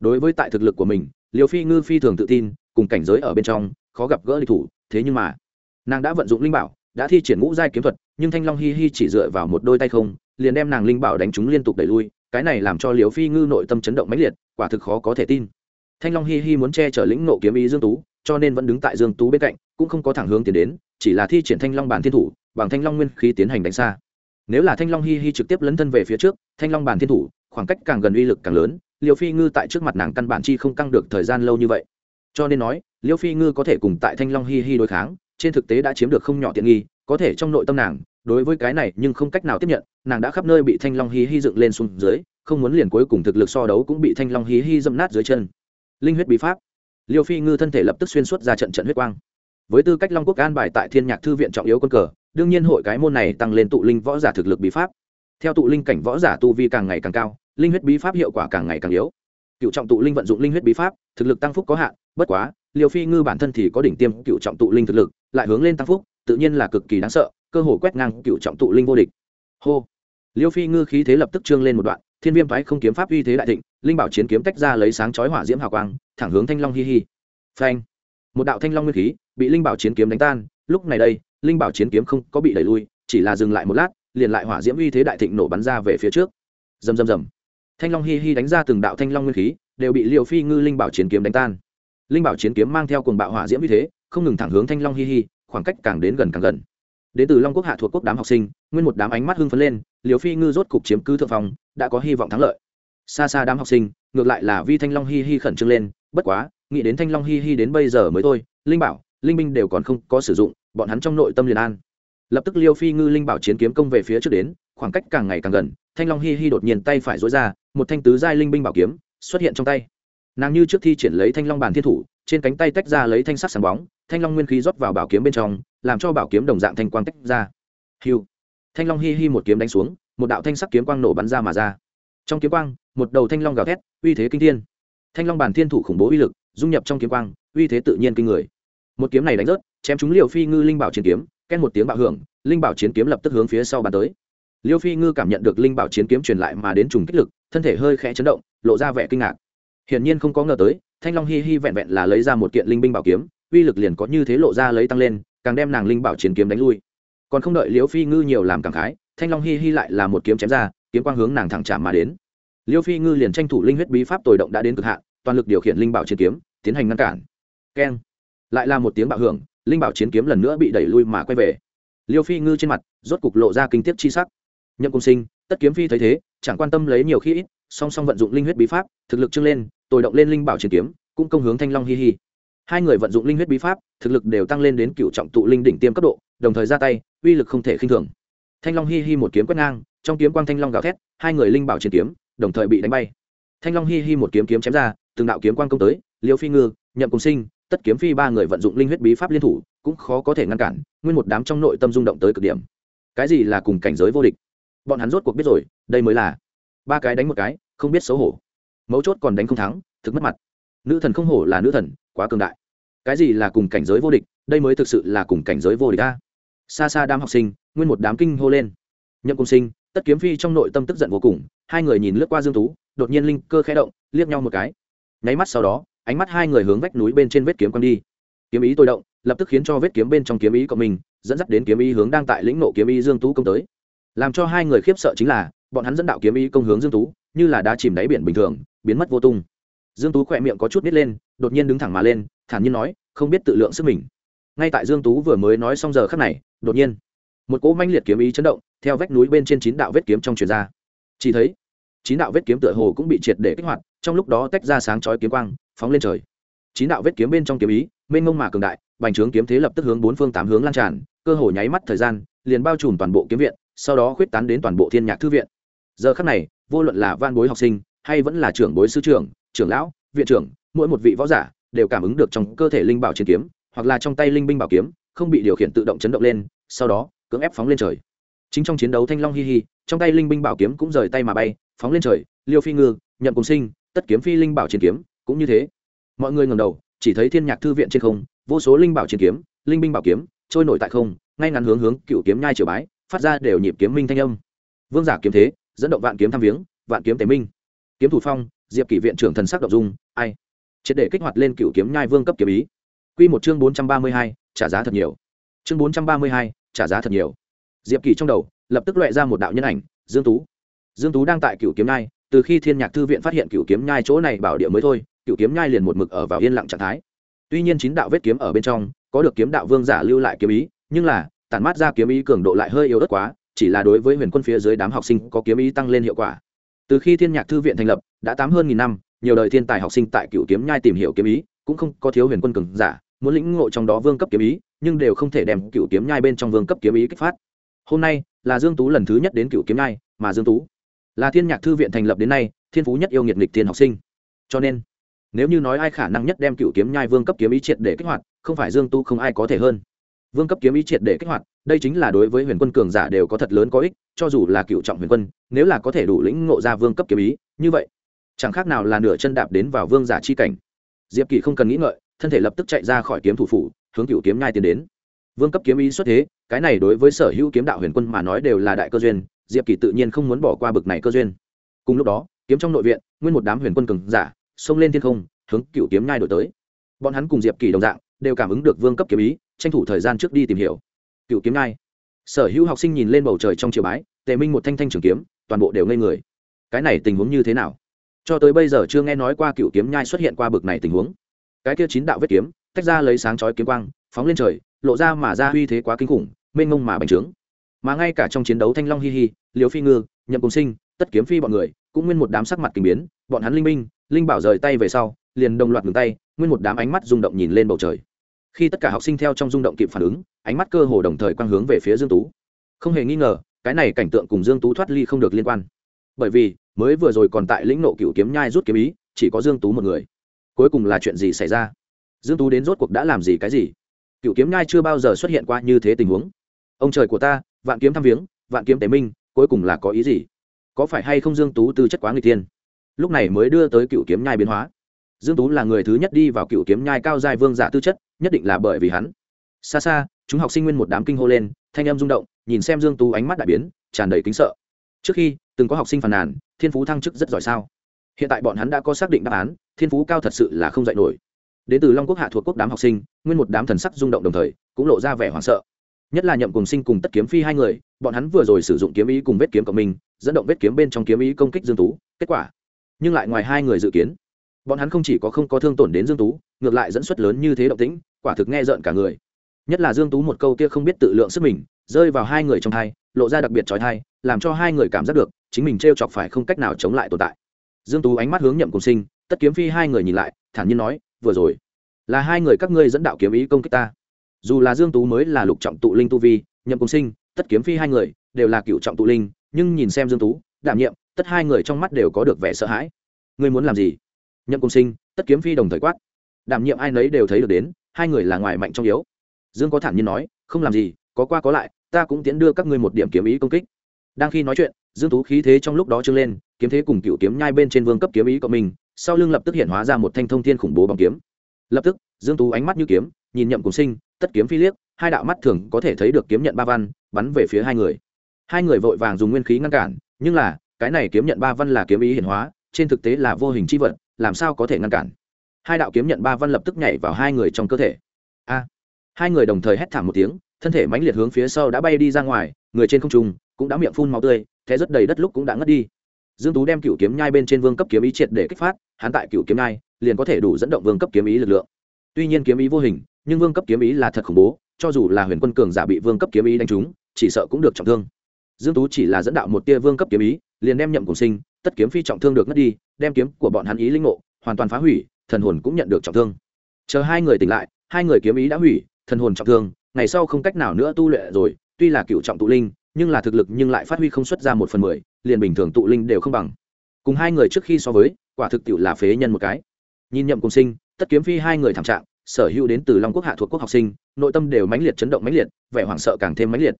đối với tại thực lực của mình liều phi ngư phi thường tự tin, cùng cảnh giới ở bên trong, khó gặp gỡ địch thủ, thế nhưng mà, nàng đã vận dụng linh bảo, đã thi triển ngũ giai kiếm thuật, nhưng thanh long hi hi chỉ dựa vào một đôi tay không, liền đem nàng linh bảo đánh chúng liên tục đẩy lui, cái này làm cho liều phi ngư nội tâm chấn động mãnh liệt, quả thực khó có thể tin. Thanh long hi hi muốn che chở lĩnh nộ kiếm ý dương tú, cho nên vẫn đứng tại dương tú bên cạnh, cũng không có thẳng hướng tiến đến, chỉ là thi triển thanh long bản thiên thủ, bằng thanh long nguyên khí tiến hành đánh xa. Nếu là thanh long hi hi trực tiếp lấn thân về phía trước, thanh long bản thiên thủ, khoảng cách càng gần uy lực càng lớn liêu phi ngư tại trước mặt nàng căn bản chi không căng được thời gian lâu như vậy. Cho nên nói, liêu phi ngư có thể cùng tại thanh long hi hi đối kháng, trên thực tế đã chiếm được không nhỏ tiện nghi, có thể trong nội tâm nàng, đối với cái này nhưng không cách nào tiếp nhận, nàng đã khắp nơi bị thanh long hi hi dựng lên xuống dưới, không muốn liền cuối cùng thực lực so đấu cũng bị thanh long hi hi dâm nát dưới chân. Linh huyết bí pháp. Liêu phi ngư thân thể lập tức xuyên suốt ra trận trận huyết quang. Với tư cách long quốc an bài tại thiên nhạc thư viện trọng yếu quân cờ, đương nhiên hội cái môn này tăng lên tụ linh võ giả thực lực bí pháp. Theo tụ linh cảnh võ giả tu vi càng ngày càng cao linh huyết bí pháp hiệu quả càng ngày càng yếu. Cựu trọng tụ linh vận dụng linh huyết bí pháp, thực lực tăng phúc có hạn, bất quá liều phi ngư bản thân thì có đỉnh tiêm cựu trọng tụ linh thực lực, lại hướng lên tăng phúc, tự nhiên là cực kỳ đáng sợ, cơ hồ quét ngang cựu trọng tụ linh vô địch. Hô. Liêu phi ngư khí thế lập tức trương lên một đoạn, thiên viêm thoái không kiếm pháp uy thế đại thịnh, linh bảo chiến kiếm tách ra lấy sáng chói hỏa diễm hào quang, thẳng hướng thanh long hi hi. Phanh. Một đạo thanh long nguyên khí, bị linh bảo chiến kiếm đánh tan, lúc này đây, linh bảo chiến kiếm không có bị đẩy lui, chỉ là dừng lại một lát, liền lại hỏa diễm uy thế đại thịnh nổ bắn ra về phía trước. Rầm rầm rầm thanh long hi hi đánh ra từng đạo thanh long nguyên khí, đều bị liều phi ngư linh bảo chiến kiếm đánh tan. Linh bảo chiến kiếm mang theo cuồng bạo hỏa diễm như thế, không ngừng thẳng hướng thanh long hi hi, khoảng cách càng đến gần càng gần. Đến từ long quốc hạ thuộc quốc đám học sinh, nguyên một đám ánh mắt hưng phấn lên liều phi ngư rốt cục chiếm cứ thượng phòng đã có hy vọng thắng lợi. Xa xa đám học sinh, ngược lại là vi thanh long hi hi khẩn trương lên, bất quá, nghĩ đến thanh long hi hi đến bây giờ mới thôi, linh bảo, linh binh đều còn không có sử dụng, bọn hắn trong nội tâm liền an. Lập tức liêu phi ngư linh bảo chiến kiếm công về phía trước đến khoảng cách càng ngày càng gần, thanh long hi hi đột nhiên tay phải dối ra, một thanh tứ giai linh binh bảo kiếm xuất hiện trong tay. Nàng như trước thi triển lấy thanh long bàn thiên thủ, trên cánh tay tách ra lấy thanh sắc sáng bóng, thanh long nguyên khí rót vào bảo kiếm bên trong, làm cho bảo kiếm đồng dạng thanh quang tách ra. Hiu thanh long hi hi một kiếm đánh xuống, một đạo thanh sắc kiếm quang nổ bắn ra mà ra. Trong kiếm quang, một đầu thanh long gào thét, uy thế kinh thiên. Thanh long bàn thiên thủ khủng bố uy lực, dung nhập trong kiếm quang, uy thế tự nhiên kinh người. Một kiếm này đánh rớt, chém trúng liều phi ngư linh bảo chiến kiếm ken một tiếng bạo hưởng, linh bảo chiến kiếm lập tức hướng phía sau bàn tới liêu phi ngư cảm nhận được linh bảo chiến kiếm truyền lại mà đến trùng kích lực, thân thể hơi khẽ chấn động, lộ ra vẻ kinh ngạc. Hiển nhiên không có ngờ tới, thanh long hi hi vẹn vẹn là lấy ra một kiện linh binh bảo kiếm, uy lực liền có như thế lộ ra lấy tăng lên, càng đem nàng linh bảo chiến kiếm đánh lui. Còn không đợi liêu phi ngư nhiều làm cảm khái, thanh long hi hi lại là một kiếm chém ra, kiếm quang hướng nàng thẳng chạm mà đến. Liêu phi ngư liền tranh thủ linh huyết bí pháp tồi động đã đến cực hạn, toàn lực điều khiển linh bảo chiến kiếm, tiến hành ngăn cản. Keng. Lại là một tiếng bạo hưởng, linh bảo chiến kiếm lần nữa bị đẩy lui mà quay về. Liêu phi ngư trên mặt rốt cục lộ ra kinh tiết chi sắc nhậm cung sinh, tất kiếm phi thấy thế, chẳng quan tâm lấy nhiều khi ít, song song vận dụng linh huyết bí pháp, thực lực trưng lên tồi động lên linh bảo chiến kiếm, cũng công hướng thanh long hi hi. Hai người vận dụng linh huyết bí pháp, thực lực đều tăng lên đến cựu trọng tụ linh đỉnh tiêm cấp độ, đồng thời ra tay, uy lực không thể khinh thường. Thanh long hi hi một kiếm quét ngang, trong kiếm quang thanh long gào thét, hai người linh bảo chiến kiếm, đồng thời bị đánh bay. Thanh long hi hi một kiếm kiếm chém ra, từng đạo kiếm quang công tới, liêu phi ngư, nhậm cùng sinh, tất kiếm phi ba người vận dụng linh huyết bí pháp liên thủ, cũng khó có thể ngăn cản, nguyên một đám trong nội tâm rung động tới cực điểm. Cái gì là cùng cảnh giới vô địch? Bọn hắn rốt cuộc biết rồi, đây mới là. Ba cái đánh một cái, không biết xấu hổ. Mấu chốt còn đánh không thắng, thực mất mặt. Nữ thần không hổ là nữ thần, quá cường đại. Cái gì là cùng cảnh giới vô địch, đây mới thực sự là cùng cảnh giới vô địch ta xa xa đám học sinh, nguyên một đám kinh hô lên. Nhậm công sinh, tất kiếm phi trong nội tâm tức giận vô cùng, hai người nhìn lướt qua dương tú, đột nhiên linh cơ khẽ động, liếc nhau một cái. Nháy mắt sau đó, ánh mắt hai người hướng vách núi bên trên vết kiếm quăng đi. Kiếm ý tôi động, lập tức khiến cho vết kiếm bên trong kiếm ý của mình, dẫn dắt đến kiếm ý hướng đang tại lĩnh nộ kiếm ý dương tú công tới làm cho hai người khiếp sợ chính là, bọn hắn dẫn đạo kiếm ý công hướng dương tú, như là đá chìm đáy biển bình thường, biến mất vô tung. Dương tú khỏe miệng có chút nít lên, đột nhiên đứng thẳng mà lên, thản nhiên nói, không biết tự lượng sức mình. Ngay tại dương tú vừa mới nói xong giờ khắc này, đột nhiên, một cỗ manh liệt kiếm ý chấn động, theo vách núi bên trên chín đạo vết kiếm trong truyền ra. Chỉ thấy, chín đạo vết kiếm tựa hồ cũng bị triệt để kích hoạt, trong lúc đó tách ra sáng chói kiếm quang, phóng lên trời. Chín đạo vết kiếm bên trong kiếm ý, mênh mông mà cường đại, bành trướng kiếm thế lập tức hướng bốn phương tám hướng lan tràn, cơ hồ nháy mắt thời gian, liền bao trùm toàn bộ kiếm viện sau đó khuyết tán đến toàn bộ thiên nhạc thư viện. Giờ khắc này, vô luận là van bối học sinh, hay vẫn là trưởng bối sư trưởng trưởng lão, viện trưởng, mỗi một vị võ giả đều cảm ứng được trong cơ thể linh bảo chiến kiếm, hoặc là trong tay linh binh bảo kiếm, không bị điều khiển tự động chấn động lên, sau đó, cưỡng ép phóng lên trời. Chính trong chiến đấu thanh long hi hi, trong tay linh binh bảo kiếm cũng rời tay mà bay, phóng lên trời, liêu phi ngư, nhậm cùng sinh, tất kiếm phi linh bảo chiến kiếm, cũng như thế. Mọi người ngầm đầu, chỉ thấy thiên nhạc thư viện trên không, vô số linh bảo chiến kiếm, linh binh bảo kiếm, trôi nổi tại không, ngay ngắn hướng hướng cựu kiếm nhai triều bái phát ra đều nhịp kiếm minh thanh âm. Vương giả kiếm thế, dẫn động vạn kiếm tham viếng, vạn kiếm tế minh. Kiếm thủ phong, diệp kỷ viện trưởng thần sắc động dung, ai? Triệt để kích hoạt lên cựu kiếm nhai vương cấp kiếm ý. Quy một chương bốn trăm ba mươi hai, trả giá thật nhiều. Chương bốn trăm ba mươi hai, trả giá thật nhiều. Diệp kỷ trong đầu, lập tức loại ra một đạo nhân ảnh, dương tú. Dương tú đang tại cựu kiếm nhai, từ khi thiên nhạc thư viện phát hiện cựu kiếm nhai chỗ này bảo địa mới thôi, cựu kiếm nhai liền một mực ở vào yên lặng trạng thái. Tuy nhiên chín đạo vết kiếm ở bên trong, có được kiếm đạo vương giả lưu lại kiếm ý, nhưng là tản mát ra kiếm ý cường độ lại hơi yếu ớt quá, chỉ là đối với huyền quân phía dưới đám học sinh có kiếm ý tăng lên hiệu quả. Từ khi thiên nhạc thư viện thành lập, đã tám hơn nghìn năm, nhiều đời thiên tài học sinh tại cựu kiếm nhai tìm hiểu kiếm ý, cũng không có thiếu huyền quân cường giả, muốn lĩnh ngộ trong đó vương cấp kiếm ý, nhưng đều không thể đem cựu kiếm nhai bên trong vương cấp kiếm ý kích phát. Hôm nay, là dương tú lần thứ nhất đến cựu kiếm nhai, mà dương tú là thiên nhạc thư viện thành lập đến nay, thiên phú nhất yêu nghiệt nghịch thiên học sinh. Cho nên, nếu như nói ai khả năng nhất đem cựu kiếm nhai vương cấp kiếm ý triệt để kích hoạt, không phải dương tu không ai có thể hơn vương cấp kiếm ý triệt để kích hoạt, đây chính là đối với huyền quân cường giả đều có thật lớn có ích, cho dù là cựu trọng huyền quân, nếu là có thể đủ lĩnh ngộ ra vương cấp kiếm ý, như vậy, chẳng khác nào là nửa chân đạp đến vào vương giả chi cảnh. Diệp kỳ không cần nghĩ ngợi, thân thể lập tức chạy ra khỏi kiếm thủ phủ, hướng cựu kiếm nhai tiến đến. Vương cấp kiếm ý xuất thế, cái này đối với sở hữu kiếm đạo huyền quân mà nói đều là đại cơ duyên, diệp kỳ tự nhiên không muốn bỏ qua bực này cơ duyên. Cùng lúc đó, kiếm trong nội viện, nguyên một đám huyền quân cường giả, xông lên thiên không, hướng cựu kiếm nhai đổi tới. Bọn hắn cùng diệp kỳ đồng dạng, đều cảm ứng được vương cấp kiếm ý tranh thủ thời gian trước đi tìm hiểu. Cựu kiếm ngai. Sở hữu học sinh nhìn lên bầu trời trong chiều bái, tề minh một thanh thanh trường kiếm, toàn bộ đều ngây người. Cái này tình huống như thế nào? Cho tới bây giờ chưa nghe nói qua cựu kiếm nhai xuất hiện qua bực này tình huống. Cái kia chín đạo vết kiếm, tách ra lấy sáng chói kiếm quang, phóng lên trời, lộ ra mà ra uy thế quá kinh khủng, mênh mông mà bành trướng. Mà ngay cả trong chiến đấu thanh long hi hi liều phi ngư, nhậm cùng sinh, tất kiếm phi bọn người, cũng nguyên một đám sắc mặt kinh biến, bọn hắn linh minh linh bảo rời tay về sau, liền đồng loạt ngừng tay, nguyên một đám ánh mắt rung động nhìn lên bầu trời khi tất cả học sinh theo trong rung động kịp phản ứng, ánh mắt cơ hồ đồng thời quang hướng về phía dương tú. Không hề nghi ngờ, cái này cảnh tượng cùng dương tú thoát ly không được liên quan. Bởi vì, mới vừa rồi còn tại lĩnh nộ cựu kiếm nhai rút kiếm ý, chỉ có dương tú một người. Cuối cùng là chuyện gì xảy ra? Dương tú đến rốt cuộc đã làm gì cái gì? Cựu kiếm nhai chưa bao giờ xuất hiện qua như thế tình huống. Ông trời của ta, vạn kiếm thăm viếng, vạn kiếm tế minh, cuối cùng là có ý gì? Có phải hay không dương tú tư chất quá người tiên lúc này mới đưa tới cựu kiếm nhai biến hóa. Dương tú là người thứ nhất đi vào cựu kiếm nhai cao giai vương giả tư chất nhất định là bởi vì hắn. Xa xa, chúng học sinh nguyên một đám kinh hô lên, thanh em rung động, nhìn xem dương tú ánh mắt đại biến, tràn đầy kính sợ. Trước khi, từng có học sinh phàn nàn, thiên phú thăng chức rất giỏi sao? Hiện tại bọn hắn đã có xác định đáp án, thiên phú cao thật sự là không dạy nổi. Đến từ long quốc hạ thuộc quốc đám học sinh, nguyên một đám thần sắc rung động đồng thời, cũng lộ ra vẻ hoảng sợ. Nhất là nhậm cùng sinh cùng tất kiếm phi hai người, bọn hắn vừa rồi sử dụng kiếm ý cùng vết kiếm của mình, dẫn động vết kiếm bên trong kiếm ý công kích dương tú, kết quả. Nhưng lại ngoài hai người dự kiến, bọn hắn không chỉ có không có thương tổn đến dương tú, ngược lại dẫn xuất lớn như thế động tĩnh quả thực nghe rợn cả người. Nhất là dương tú một câu kia không biết tự lượng sức mình, rơi vào hai người trong hai lộ ra đặc biệt trói thai, làm cho hai người cảm giác được, chính mình t chọc phải không cách nào chống lại tồn tại. Dương tú ánh mắt hướng nhậm cùng sinh, tất kiếm phi hai người nhìn lại, thản nhiên nói, vừa rồi, là hai người các ngươi dẫn đạo kiếm ý công kích ta. Dù là dương tú mới là lục trọng tụ linh tu vi, nhậm cùng sinh, tất kiếm phi hai người đều là cựu trọng tụ linh, nhưng nhìn xem dương tú, đảm nhiệm, tất hai người trong mắt đều có được vẻ sợ hãi. Ngươi muốn làm gì? Nhậm cùng sinh, tất kiếm phi đồng thời quát. Đảm nhiệm ai nấy đều thấy được đến hai người là ngoài mạnh trong yếu. Dương có thản nhiên nói, không làm gì, có qua có lại, ta cũng tiễn đưa các ngươi một điểm kiếm ý công kích. Đang khi nói chuyện, dương tú khí thế trong lúc đó trưng lên, kiếm thế cùng cựu kiếm nhai bên trên vương cấp kiếm ý của mình, sau lưng lập tức hiện hóa ra một thanh thông thiên khủng bố bằng kiếm. Lập tức, dương tú ánh mắt như kiếm, nhìn nhậm cùng sinh, tất kiếm phi liếc, hai đạo mắt thường có thể thấy được kiếm nhận ba văn, bắn về phía hai người. Hai người vội vàng dùng nguyên khí ngăn cản, nhưng là, cái này kiếm nhận ba văn là kiếm ý hiển hóa, trên thực tế là vô hình chi vật, làm sao có thể ngăn cản? Hai đạo kiếm nhận ba văn lập tức nhảy vào hai người trong cơ thể. A! Hai người đồng thời hét thảm một tiếng, thân thể mãnh liệt hướng phía sau đã bay đi ra ngoài, người trên không trung cũng đã miệng phun máu tươi, thế rất đầy đất lúc cũng đã ngất đi. Dương tú đem cựu kiếm nhai bên trên vương cấp kiếm ý triệt để kích phát, hắn tại cựu kiếm nhai liền có thể đủ dẫn động vương cấp kiếm ý lực lượng. Tuy nhiên kiếm ý vô hình, nhưng vương cấp kiếm ý là thật khủng bố, cho dù là huyền quân cường giả bị vương cấp kiếm ý đánh trúng, chỉ sợ cũng được trọng thương. Dương tú chỉ là dẫn đạo một tia vương cấp kiếm ý, liền đem nhậm cùng sinh, tất kiếm phi trọng thương được ngất đi, đem kiếm của bọn hắn ý linh ngộ, hoàn toàn phá hủy thần hồn cũng nhận được trọng thương. Chờ hai người tỉnh lại, hai người kiếm ý đã hủy, thần hồn trọng thương, ngày sau không cách nào nữa tu luyện rồi, tuy là cựu trọng tụ linh, nhưng là thực lực nhưng lại phát huy không xuất ra một phần mười, liền bình thường tụ linh đều không bằng. Cùng hai người trước khi so với, quả thực tiệu là phế nhân một cái. Nhìn nhậm cùng sinh, tất kiếm phi hai người thảm trạng, sở hữu đến từ long quốc hạ thuộc quốc học sinh, nội tâm đều mãnh liệt chấn động mãnh liệt, vẻ hoảng sợ càng thêm mãnh liệt.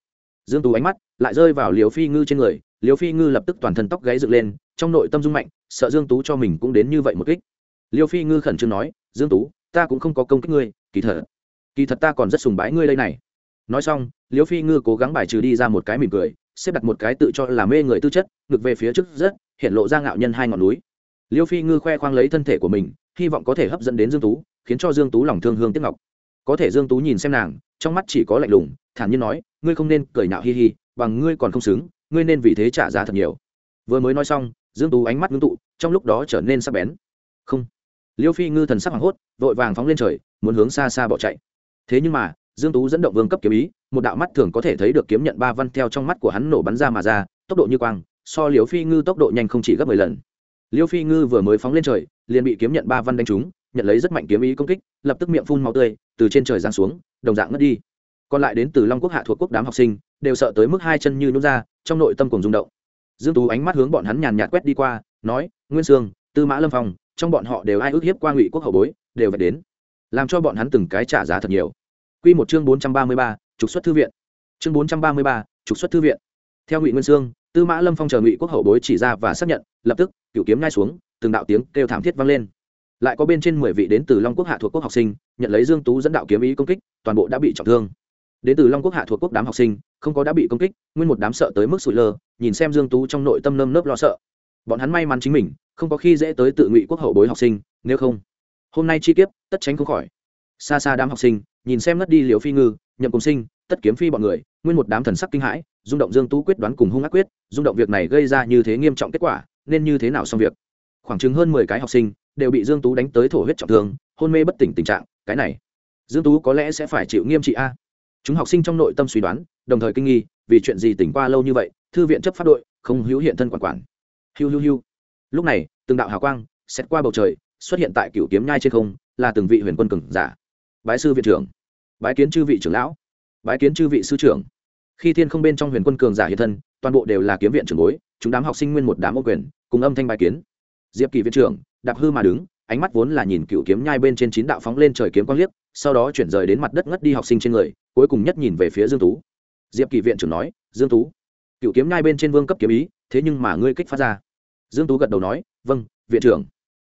Dương tú ánh mắt lại rơi vào liều phi ngư trên người liều phi ngư lập tức toàn thân tóc gáy dựng lên, trong nội tâm rung mạnh, sợ dương tú cho mình cũng đến như vậy một kích liêu phi ngư khẩn trương nói, dương tú, ta cũng không có công kích ngươi, kỳ thật kỳ thật ta còn rất sùng bái ngươi đây này. Nói xong, liêu phi ngư cố gắng bài trừ đi ra một cái mỉm cười, xếp đặt một cái tự cho là mê người tư chất, ngược về phía trước rất, hiện lộ ra ngạo nhân hai ngọn núi. Liêu phi ngư khoe khoang lấy thân thể của mình, hy vọng có thể hấp dẫn đến dương tú, khiến cho dương tú lòng thương hương tiếc ngọc. Có thể dương tú nhìn xem nàng, trong mắt chỉ có lạnh lùng, thản nhiên nói, ngươi không nên cười nhạo hi hi, bằng ngươi còn không xứng, ngươi nên vì thế trả giá thật nhiều. Vừa mới nói xong, dương tú ánh mắt ngưng tụ, trong lúc đó trở nên sắc bén. Không liêu phi ngư thần sắc hoảng hốt, vội vàng phóng lên trời, muốn hướng xa xa bỏ chạy. Thế nhưng mà, dương tú dẫn động vương cấp kiếm ý, một đạo mắt thường có thể thấy được kiếm nhận ba văn theo trong mắt của hắn nổ bắn ra mà ra, tốc độ như quang, so liêu phi ngư tốc độ nhanh không chỉ gấp mười lần. Liêu phi ngư vừa mới phóng lên trời, liền bị kiếm nhận ba văn đánh trúng, nhận lấy rất mạnh kiếm ý công kích, lập tức miệng phun máu tươi, từ trên trời giáng xuống, đồng dạng ngất đi. Còn lại đến từ long quốc hạ thuộc quốc đám học sinh, đều sợ tới mức hai chân như nhún ra, trong nội tâm cùng rung động. Dương tú ánh mắt hướng bọn hắn nhàn nhạt quét đi qua, nói, nguyên sương, tư mã lâm phong trong bọn họ đều ai ước hiếp qua ngụy quốc hậu bối đều vạch đến làm cho bọn hắn từng cái trả giá thật nhiều Quy một chương bốn trăm ba mươi ba, trục xuất thư viện. Chương bốn trăm ba mươi ba, trục xuất thư viện. Theo Ngụy Nguyên Sương, Tư Mã Lâm Phong chờ Ngụy Quốc hậu bối chỉ ra và xác nhận, lập tức, cựu kiếm ngay xuống, từng đạo tiếng kêu thảm thiết vang lên. Lại có bên trên mười vị đến từ Long Quốc hạ thuộc quốc học sinh, nhận lấy Dương Tú dẫn đạo kiếm ý công kích, toàn bộ đã bị trọng thương. Đến từ Long Quốc hạ thuộc quốc đám học sinh, không có đã bị công kích, nguyên một đám sợ tới mức sụi lơ, nhìn xem Dương Tú trong nội tâm nơm nớp lo sợ. Bọn hắn may mắn chính mình, không có khi dễ tới tự Ngụy Quốc hậu bối học sinh, nếu không, hôm nay chi kiếp, tất tránh không khỏi. Xa xa đám học sinh, nhìn xem ngất đi liều phi ngư nhậm cùng sinh tất kiếm phi bọn người nguyên một đám thần sắc kinh hãi rung động dương tú quyết đoán cùng hung ác quyết rung động việc này gây ra như thế nghiêm trọng kết quả nên như thế nào xong việc? Khoảng chừng hơn mười cái học sinh đều bị dương tú đánh tới thổ huyết trọng thương hôn mê bất tỉnh tình trạng cái này dương tú có lẽ sẽ phải chịu nghiêm trị a. Chúng học sinh trong nội tâm suy đoán đồng thời kinh nghi vì chuyện gì tỉnh qua lâu như vậy thư viện chấp pháp đội không hữu hiện thân quản quản. Hiu hiu hiu lúc này, từng đạo hào quang xét qua bầu trời, xuất hiện tại cựu kiếm nhai trên không, là từng vị huyền quân cường giả. Bái sư viện trưởng, bái kiến chư vị trưởng lão, bái kiến chư vị sư trưởng. Khi thiên không bên trong huyền quân cường giả hiện thân, toàn bộ đều là kiếm viện trưởng bối, chúng đám học sinh nguyên một đám ô quyền, cùng âm thanh bài kiến. Diệp kỳ viện trưởng, đạp hư mà đứng, ánh mắt vốn là nhìn cựu kiếm nhai bên trên chín đạo phóng lên trời kiếm quang liếc, sau đó chuyển rời đến mặt đất ngất đi học sinh trên người, cuối cùng nhất nhìn về phía dương tú. Diệp kỳ viện trưởng nói, dương tú cựu kiếm nhai bên trên vương cấp kiếm ý, thế nhưng mà ngươi kích phát ra dương tú gật đầu nói vâng viện trưởng.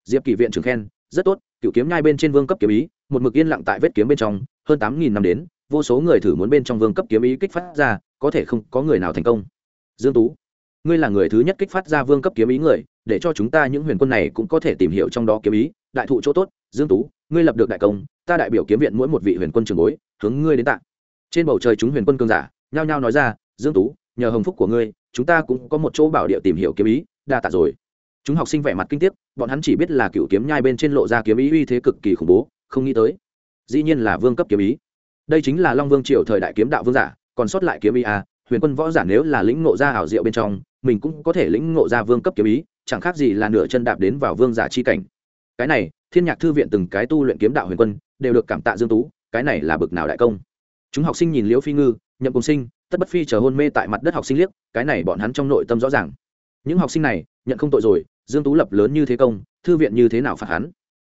Diệp kỳ viện trưởng khen, rất tốt, cựu kiếm nhai bên trên vương cấp kiếm ý, một mực yên lặng tại vết kiếm bên trong, hơn tám nghìn năm đến, vô số người thử muốn bên trong vương cấp kiếm ý kích phát ra, có thể không có người nào thành công. Dương tú, ngươi là người thứ nhất kích phát ra vương cấp kiếm ý người, để cho chúng ta những huyền quân này cũng có thể tìm hiểu trong đó kiếm ý, đại thụ chỗ tốt. Dương tú, ngươi lập được đại công, ta đại biểu kiếm viện mỗi một vị huyền quân trường bối, hướng ngươi đến tạ. Trên bầu trời chúng huyền quân cường giả, nhao nhao nói ra, dương tú, nhờ hồng phúc của ngươi, chúng ta cũng có một chỗ bảo địa tìm hiểu kiếm ý đa tạ rồi. Chúng học sinh vẻ mặt kinh tiếc, bọn hắn chỉ biết là cựu kiếm nhai bên trên lộ ra kiếm ý uy thế cực kỳ khủng bố, không nghĩ tới. Dĩ nhiên là vương cấp kiếm ý. Đây chính là long vương triều thời đại kiếm đạo vương giả, còn sót lại kiếm ý à huyền quân võ giả nếu là lĩnh ngộ ra ảo diệu bên trong, mình cũng có thể lĩnh ngộ ra vương cấp kiếm ý, chẳng khác gì là nửa chân đạp đến vào vương giả chi cảnh. Cái này, thiên nhạc thư viện từng cái tu luyện kiếm đạo huyền quân, đều được cảm tạ dương tú, cái này là bực nào đại công. Chúng học sinh nhìn liễu phi ngư, nhậm cùng sinh, tất bất phi chờ hôn mê tại mặt đất học sinh liếc, cái này bọn hắn trong nội tâm rõ ràng những học sinh này, nhận không tội rồi, dương tú lập lớn như thế công, thư viện như thế nào phạt hắn?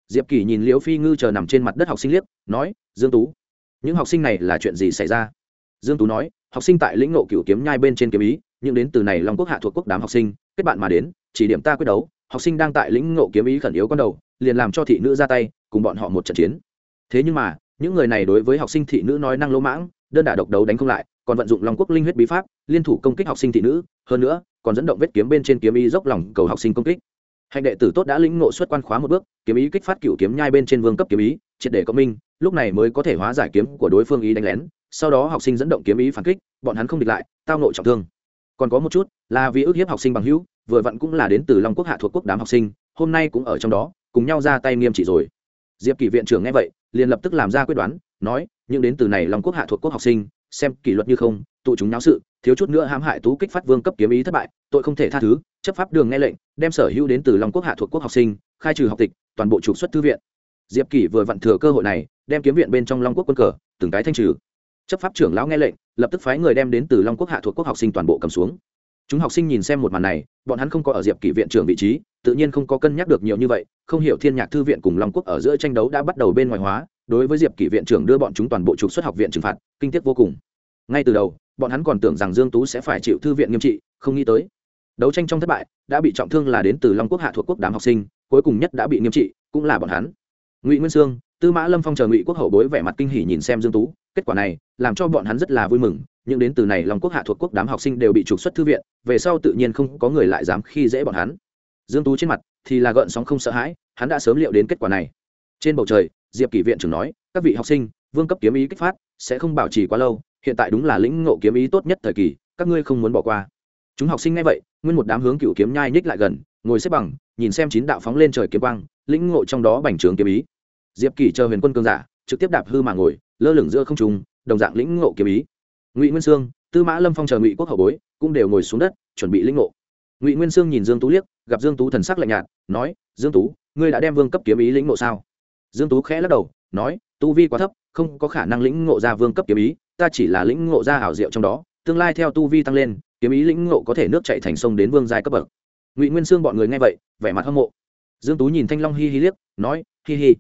Diệp kỳ nhìn liễu phi ngư chờ nằm trên mặt đất học sinh liếc, nói, dương tú, những học sinh này là chuyện gì xảy ra? Dương tú nói, học sinh tại lĩnh ngộ cửu kiếm nhai bên trên kiếm ý, nhưng đến từ này long quốc hạ thuộc quốc đám học sinh, kết bạn mà đến, chỉ điểm ta quyết đấu, học sinh đang tại lĩnh ngộ kiếm ý khẩn yếu con đầu, liền làm cho thị nữ ra tay, cùng bọn họ một trận chiến. Thế nhưng mà, những người này đối với học sinh thị nữ nói năng lỗ mãng, đơn đả độc đấu đánh không lại, còn vận dụng long quốc linh huyết bí pháp, liên thủ công kích học sinh thị nữ. Hơn nữa còn dẫn động vết kiếm bên trên kiếm ý dốc lòng cầu học sinh công kích. Hành đệ tử tốt đã lĩnh ngộ xuất quan khóa một bước, kiếm ý kích phát cựu kiếm nhai bên trên vương cấp kiếm ý, triệt để cộng minh, lúc này mới có thể hóa giải kiếm của đối phương ý đánh lén, sau đó học sinh dẫn động kiếm ý phản kích, bọn hắn không địch lại, tao nội trọng thương. Còn có một chút, là vì ước hiếp học sinh bằng hữu, vừa vặn cũng là đến từ long quốc hạ thuộc quốc đám học sinh, hôm nay cũng ở trong đó, cùng nhau ra tay nghiêm trị rồi. Diệp kỷ viện trưởng nghe vậy, liền lập tức làm ra quyết đoán, nói, những đến từ này long quốc hạ thuộc quốc học sinh, xem kỷ luật như không tụ chúng náo sự, thiếu chút nữa hãm hại tú kích phát vương cấp kiếm ý thất bại, tội không thể tha thứ, chấp pháp đường nghe lệnh, đem sở hữu đến từ long quốc hạ thuộc quốc học sinh, khai trừ học tịch, toàn bộ trục xuất thư viện. Diệp kỷ vừa vặn thừa cơ hội này, đem kiếm viện bên trong long quốc quân cờ, từng cái thanh trừ. Chấp pháp trưởng lão nghe lệnh, lập tức phái người đem đến từ long quốc hạ thuộc quốc học sinh toàn bộ cầm xuống. Chúng học sinh nhìn xem một màn này, bọn hắn không có ở diệp kỷ viện trưởng vị trí, tự nhiên không có cân nhắc được nhiều như vậy, không hiểu thiên nhạc thư viện cùng long quốc ở giữa tranh đấu đã bắt đầu bên ngoài hóa, đối với diệp kỷ viện trưởng đưa bọn chúng toàn bộ trục xuất học viện trừng phạt, kinh tiếc vô cùng ngay từ đầu, bọn hắn còn tưởng rằng dương tú sẽ phải chịu thư viện nghiêm trị, không nghĩ tới. Đấu tranh trong thất bại, đã bị trọng thương là đến từ long quốc hạ thuộc quốc đám học sinh, cuối cùng nhất đã bị nghiêm trị, cũng là bọn hắn. Ngụy nguyên sương, tư mã lâm phong chờ ngụy quốc hậu bối vẻ mặt kinh hỉ nhìn xem dương tú, kết quả này làm cho bọn hắn rất là vui mừng, nhưng đến từ này long quốc hạ thuộc quốc đám học sinh đều bị trục xuất thư viện, về sau tự nhiên không có người lại dám khi dễ bọn hắn. Dương tú trên mặt thì là gợn sóng không sợ hãi, hắn đã sớm liệu đến kết quả này. Trên bầu trời, diệp kỷ viện trưởng nói, các vị học sinh, vương cấp kiếm ý kích phát, sẽ không bảo trì quá lâu hiện tại đúng là lĩnh ngộ kiếm ý tốt nhất thời kỳ, các ngươi không muốn bỏ qua. Chúng học sinh nghe vậy, nguyên một đám hướng cựu kiếm nhai nhích lại gần, ngồi xếp bằng, nhìn xem chín đạo phóng lên trời kiếm quang, lĩnh ngộ trong đó bành trướng kiếm ý. Diệp kỳ chờ huyền quân cương giả, trực tiếp đạp hư mà ngồi, lơ lửng giữa không trung, đồng dạng lĩnh ngộ kiếm ý. Ngụy nguyên sương, tư mã lâm phong chờ ngụy quốc hậu bối, cũng đều ngồi xuống đất, chuẩn bị lĩnh ngộ. Ngụy nguyên sương nhìn dương tú liếc, gặp dương tú thần sắc lạnh nhạt, nói, dương tú, ngươi đã đem vương cấp kiếm ý lĩnh ngộ sao? Dương tú khẽ lắc đầu, nói, tu vi quá thấp, không có khả năng lĩnh ngộ ra vương cấp kiếm ý ta chỉ là lĩnh ngộ ra ảo diệu trong đó, tương lai theo tu vi tăng lên, kiếm ý lĩnh ngộ có thể nước chạy thành sông đến vương giai cấp bậc. Ngụy nguyên sương bọn người nghe vậy, vẻ mặt hâm mộ. Dương tú nhìn thanh long hi hi liếc, nói, hi hi,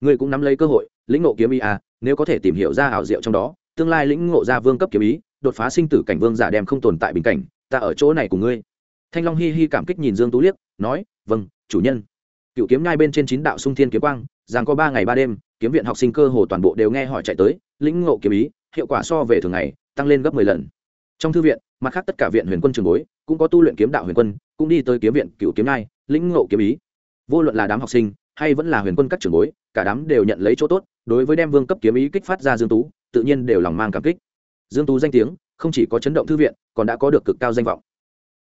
ngươi cũng nắm lấy cơ hội, lĩnh ngộ kiếm ý à nếu có thể tìm hiểu ra ảo diệu trong đó, tương lai lĩnh ngộ ra vương cấp kiếm ý, đột phá sinh tử cảnh vương giả đem không tồn tại bình cảnh, ta ở chỗ này cùng ngươi. Thanh long hi hi cảm kích nhìn dương tú liếc, nói vâng chủ nhân. Cựu kiếm nhai bên trên chín đạo sung thiên kiếm quang rằng có ba ngày ba đêm, kiếm viện học sinh cơ hồ toàn bộ đều nghe hỏi chạy tới, lĩnh ngộ kiếm ý hiệu quả so về thường ngày, tăng lên gấp 10 lần. Trong thư viện, mặt khác tất cả viện huyền quân trường bối cũng có tu luyện kiếm đạo huyền quân, cũng đi tới kiếm viện cựu kiếm nai lĩnh ngộ kiếm ý. Vô luận là đám học sinh, hay vẫn là huyền quân các trường bối, cả đám đều nhận lấy chỗ tốt, đối với đem vương cấp kiếm ý kích phát ra dương tú, tự nhiên đều lòng mang cảm kích. Dương tú danh tiếng, không chỉ có chấn động thư viện, còn đã có được cực cao danh vọng.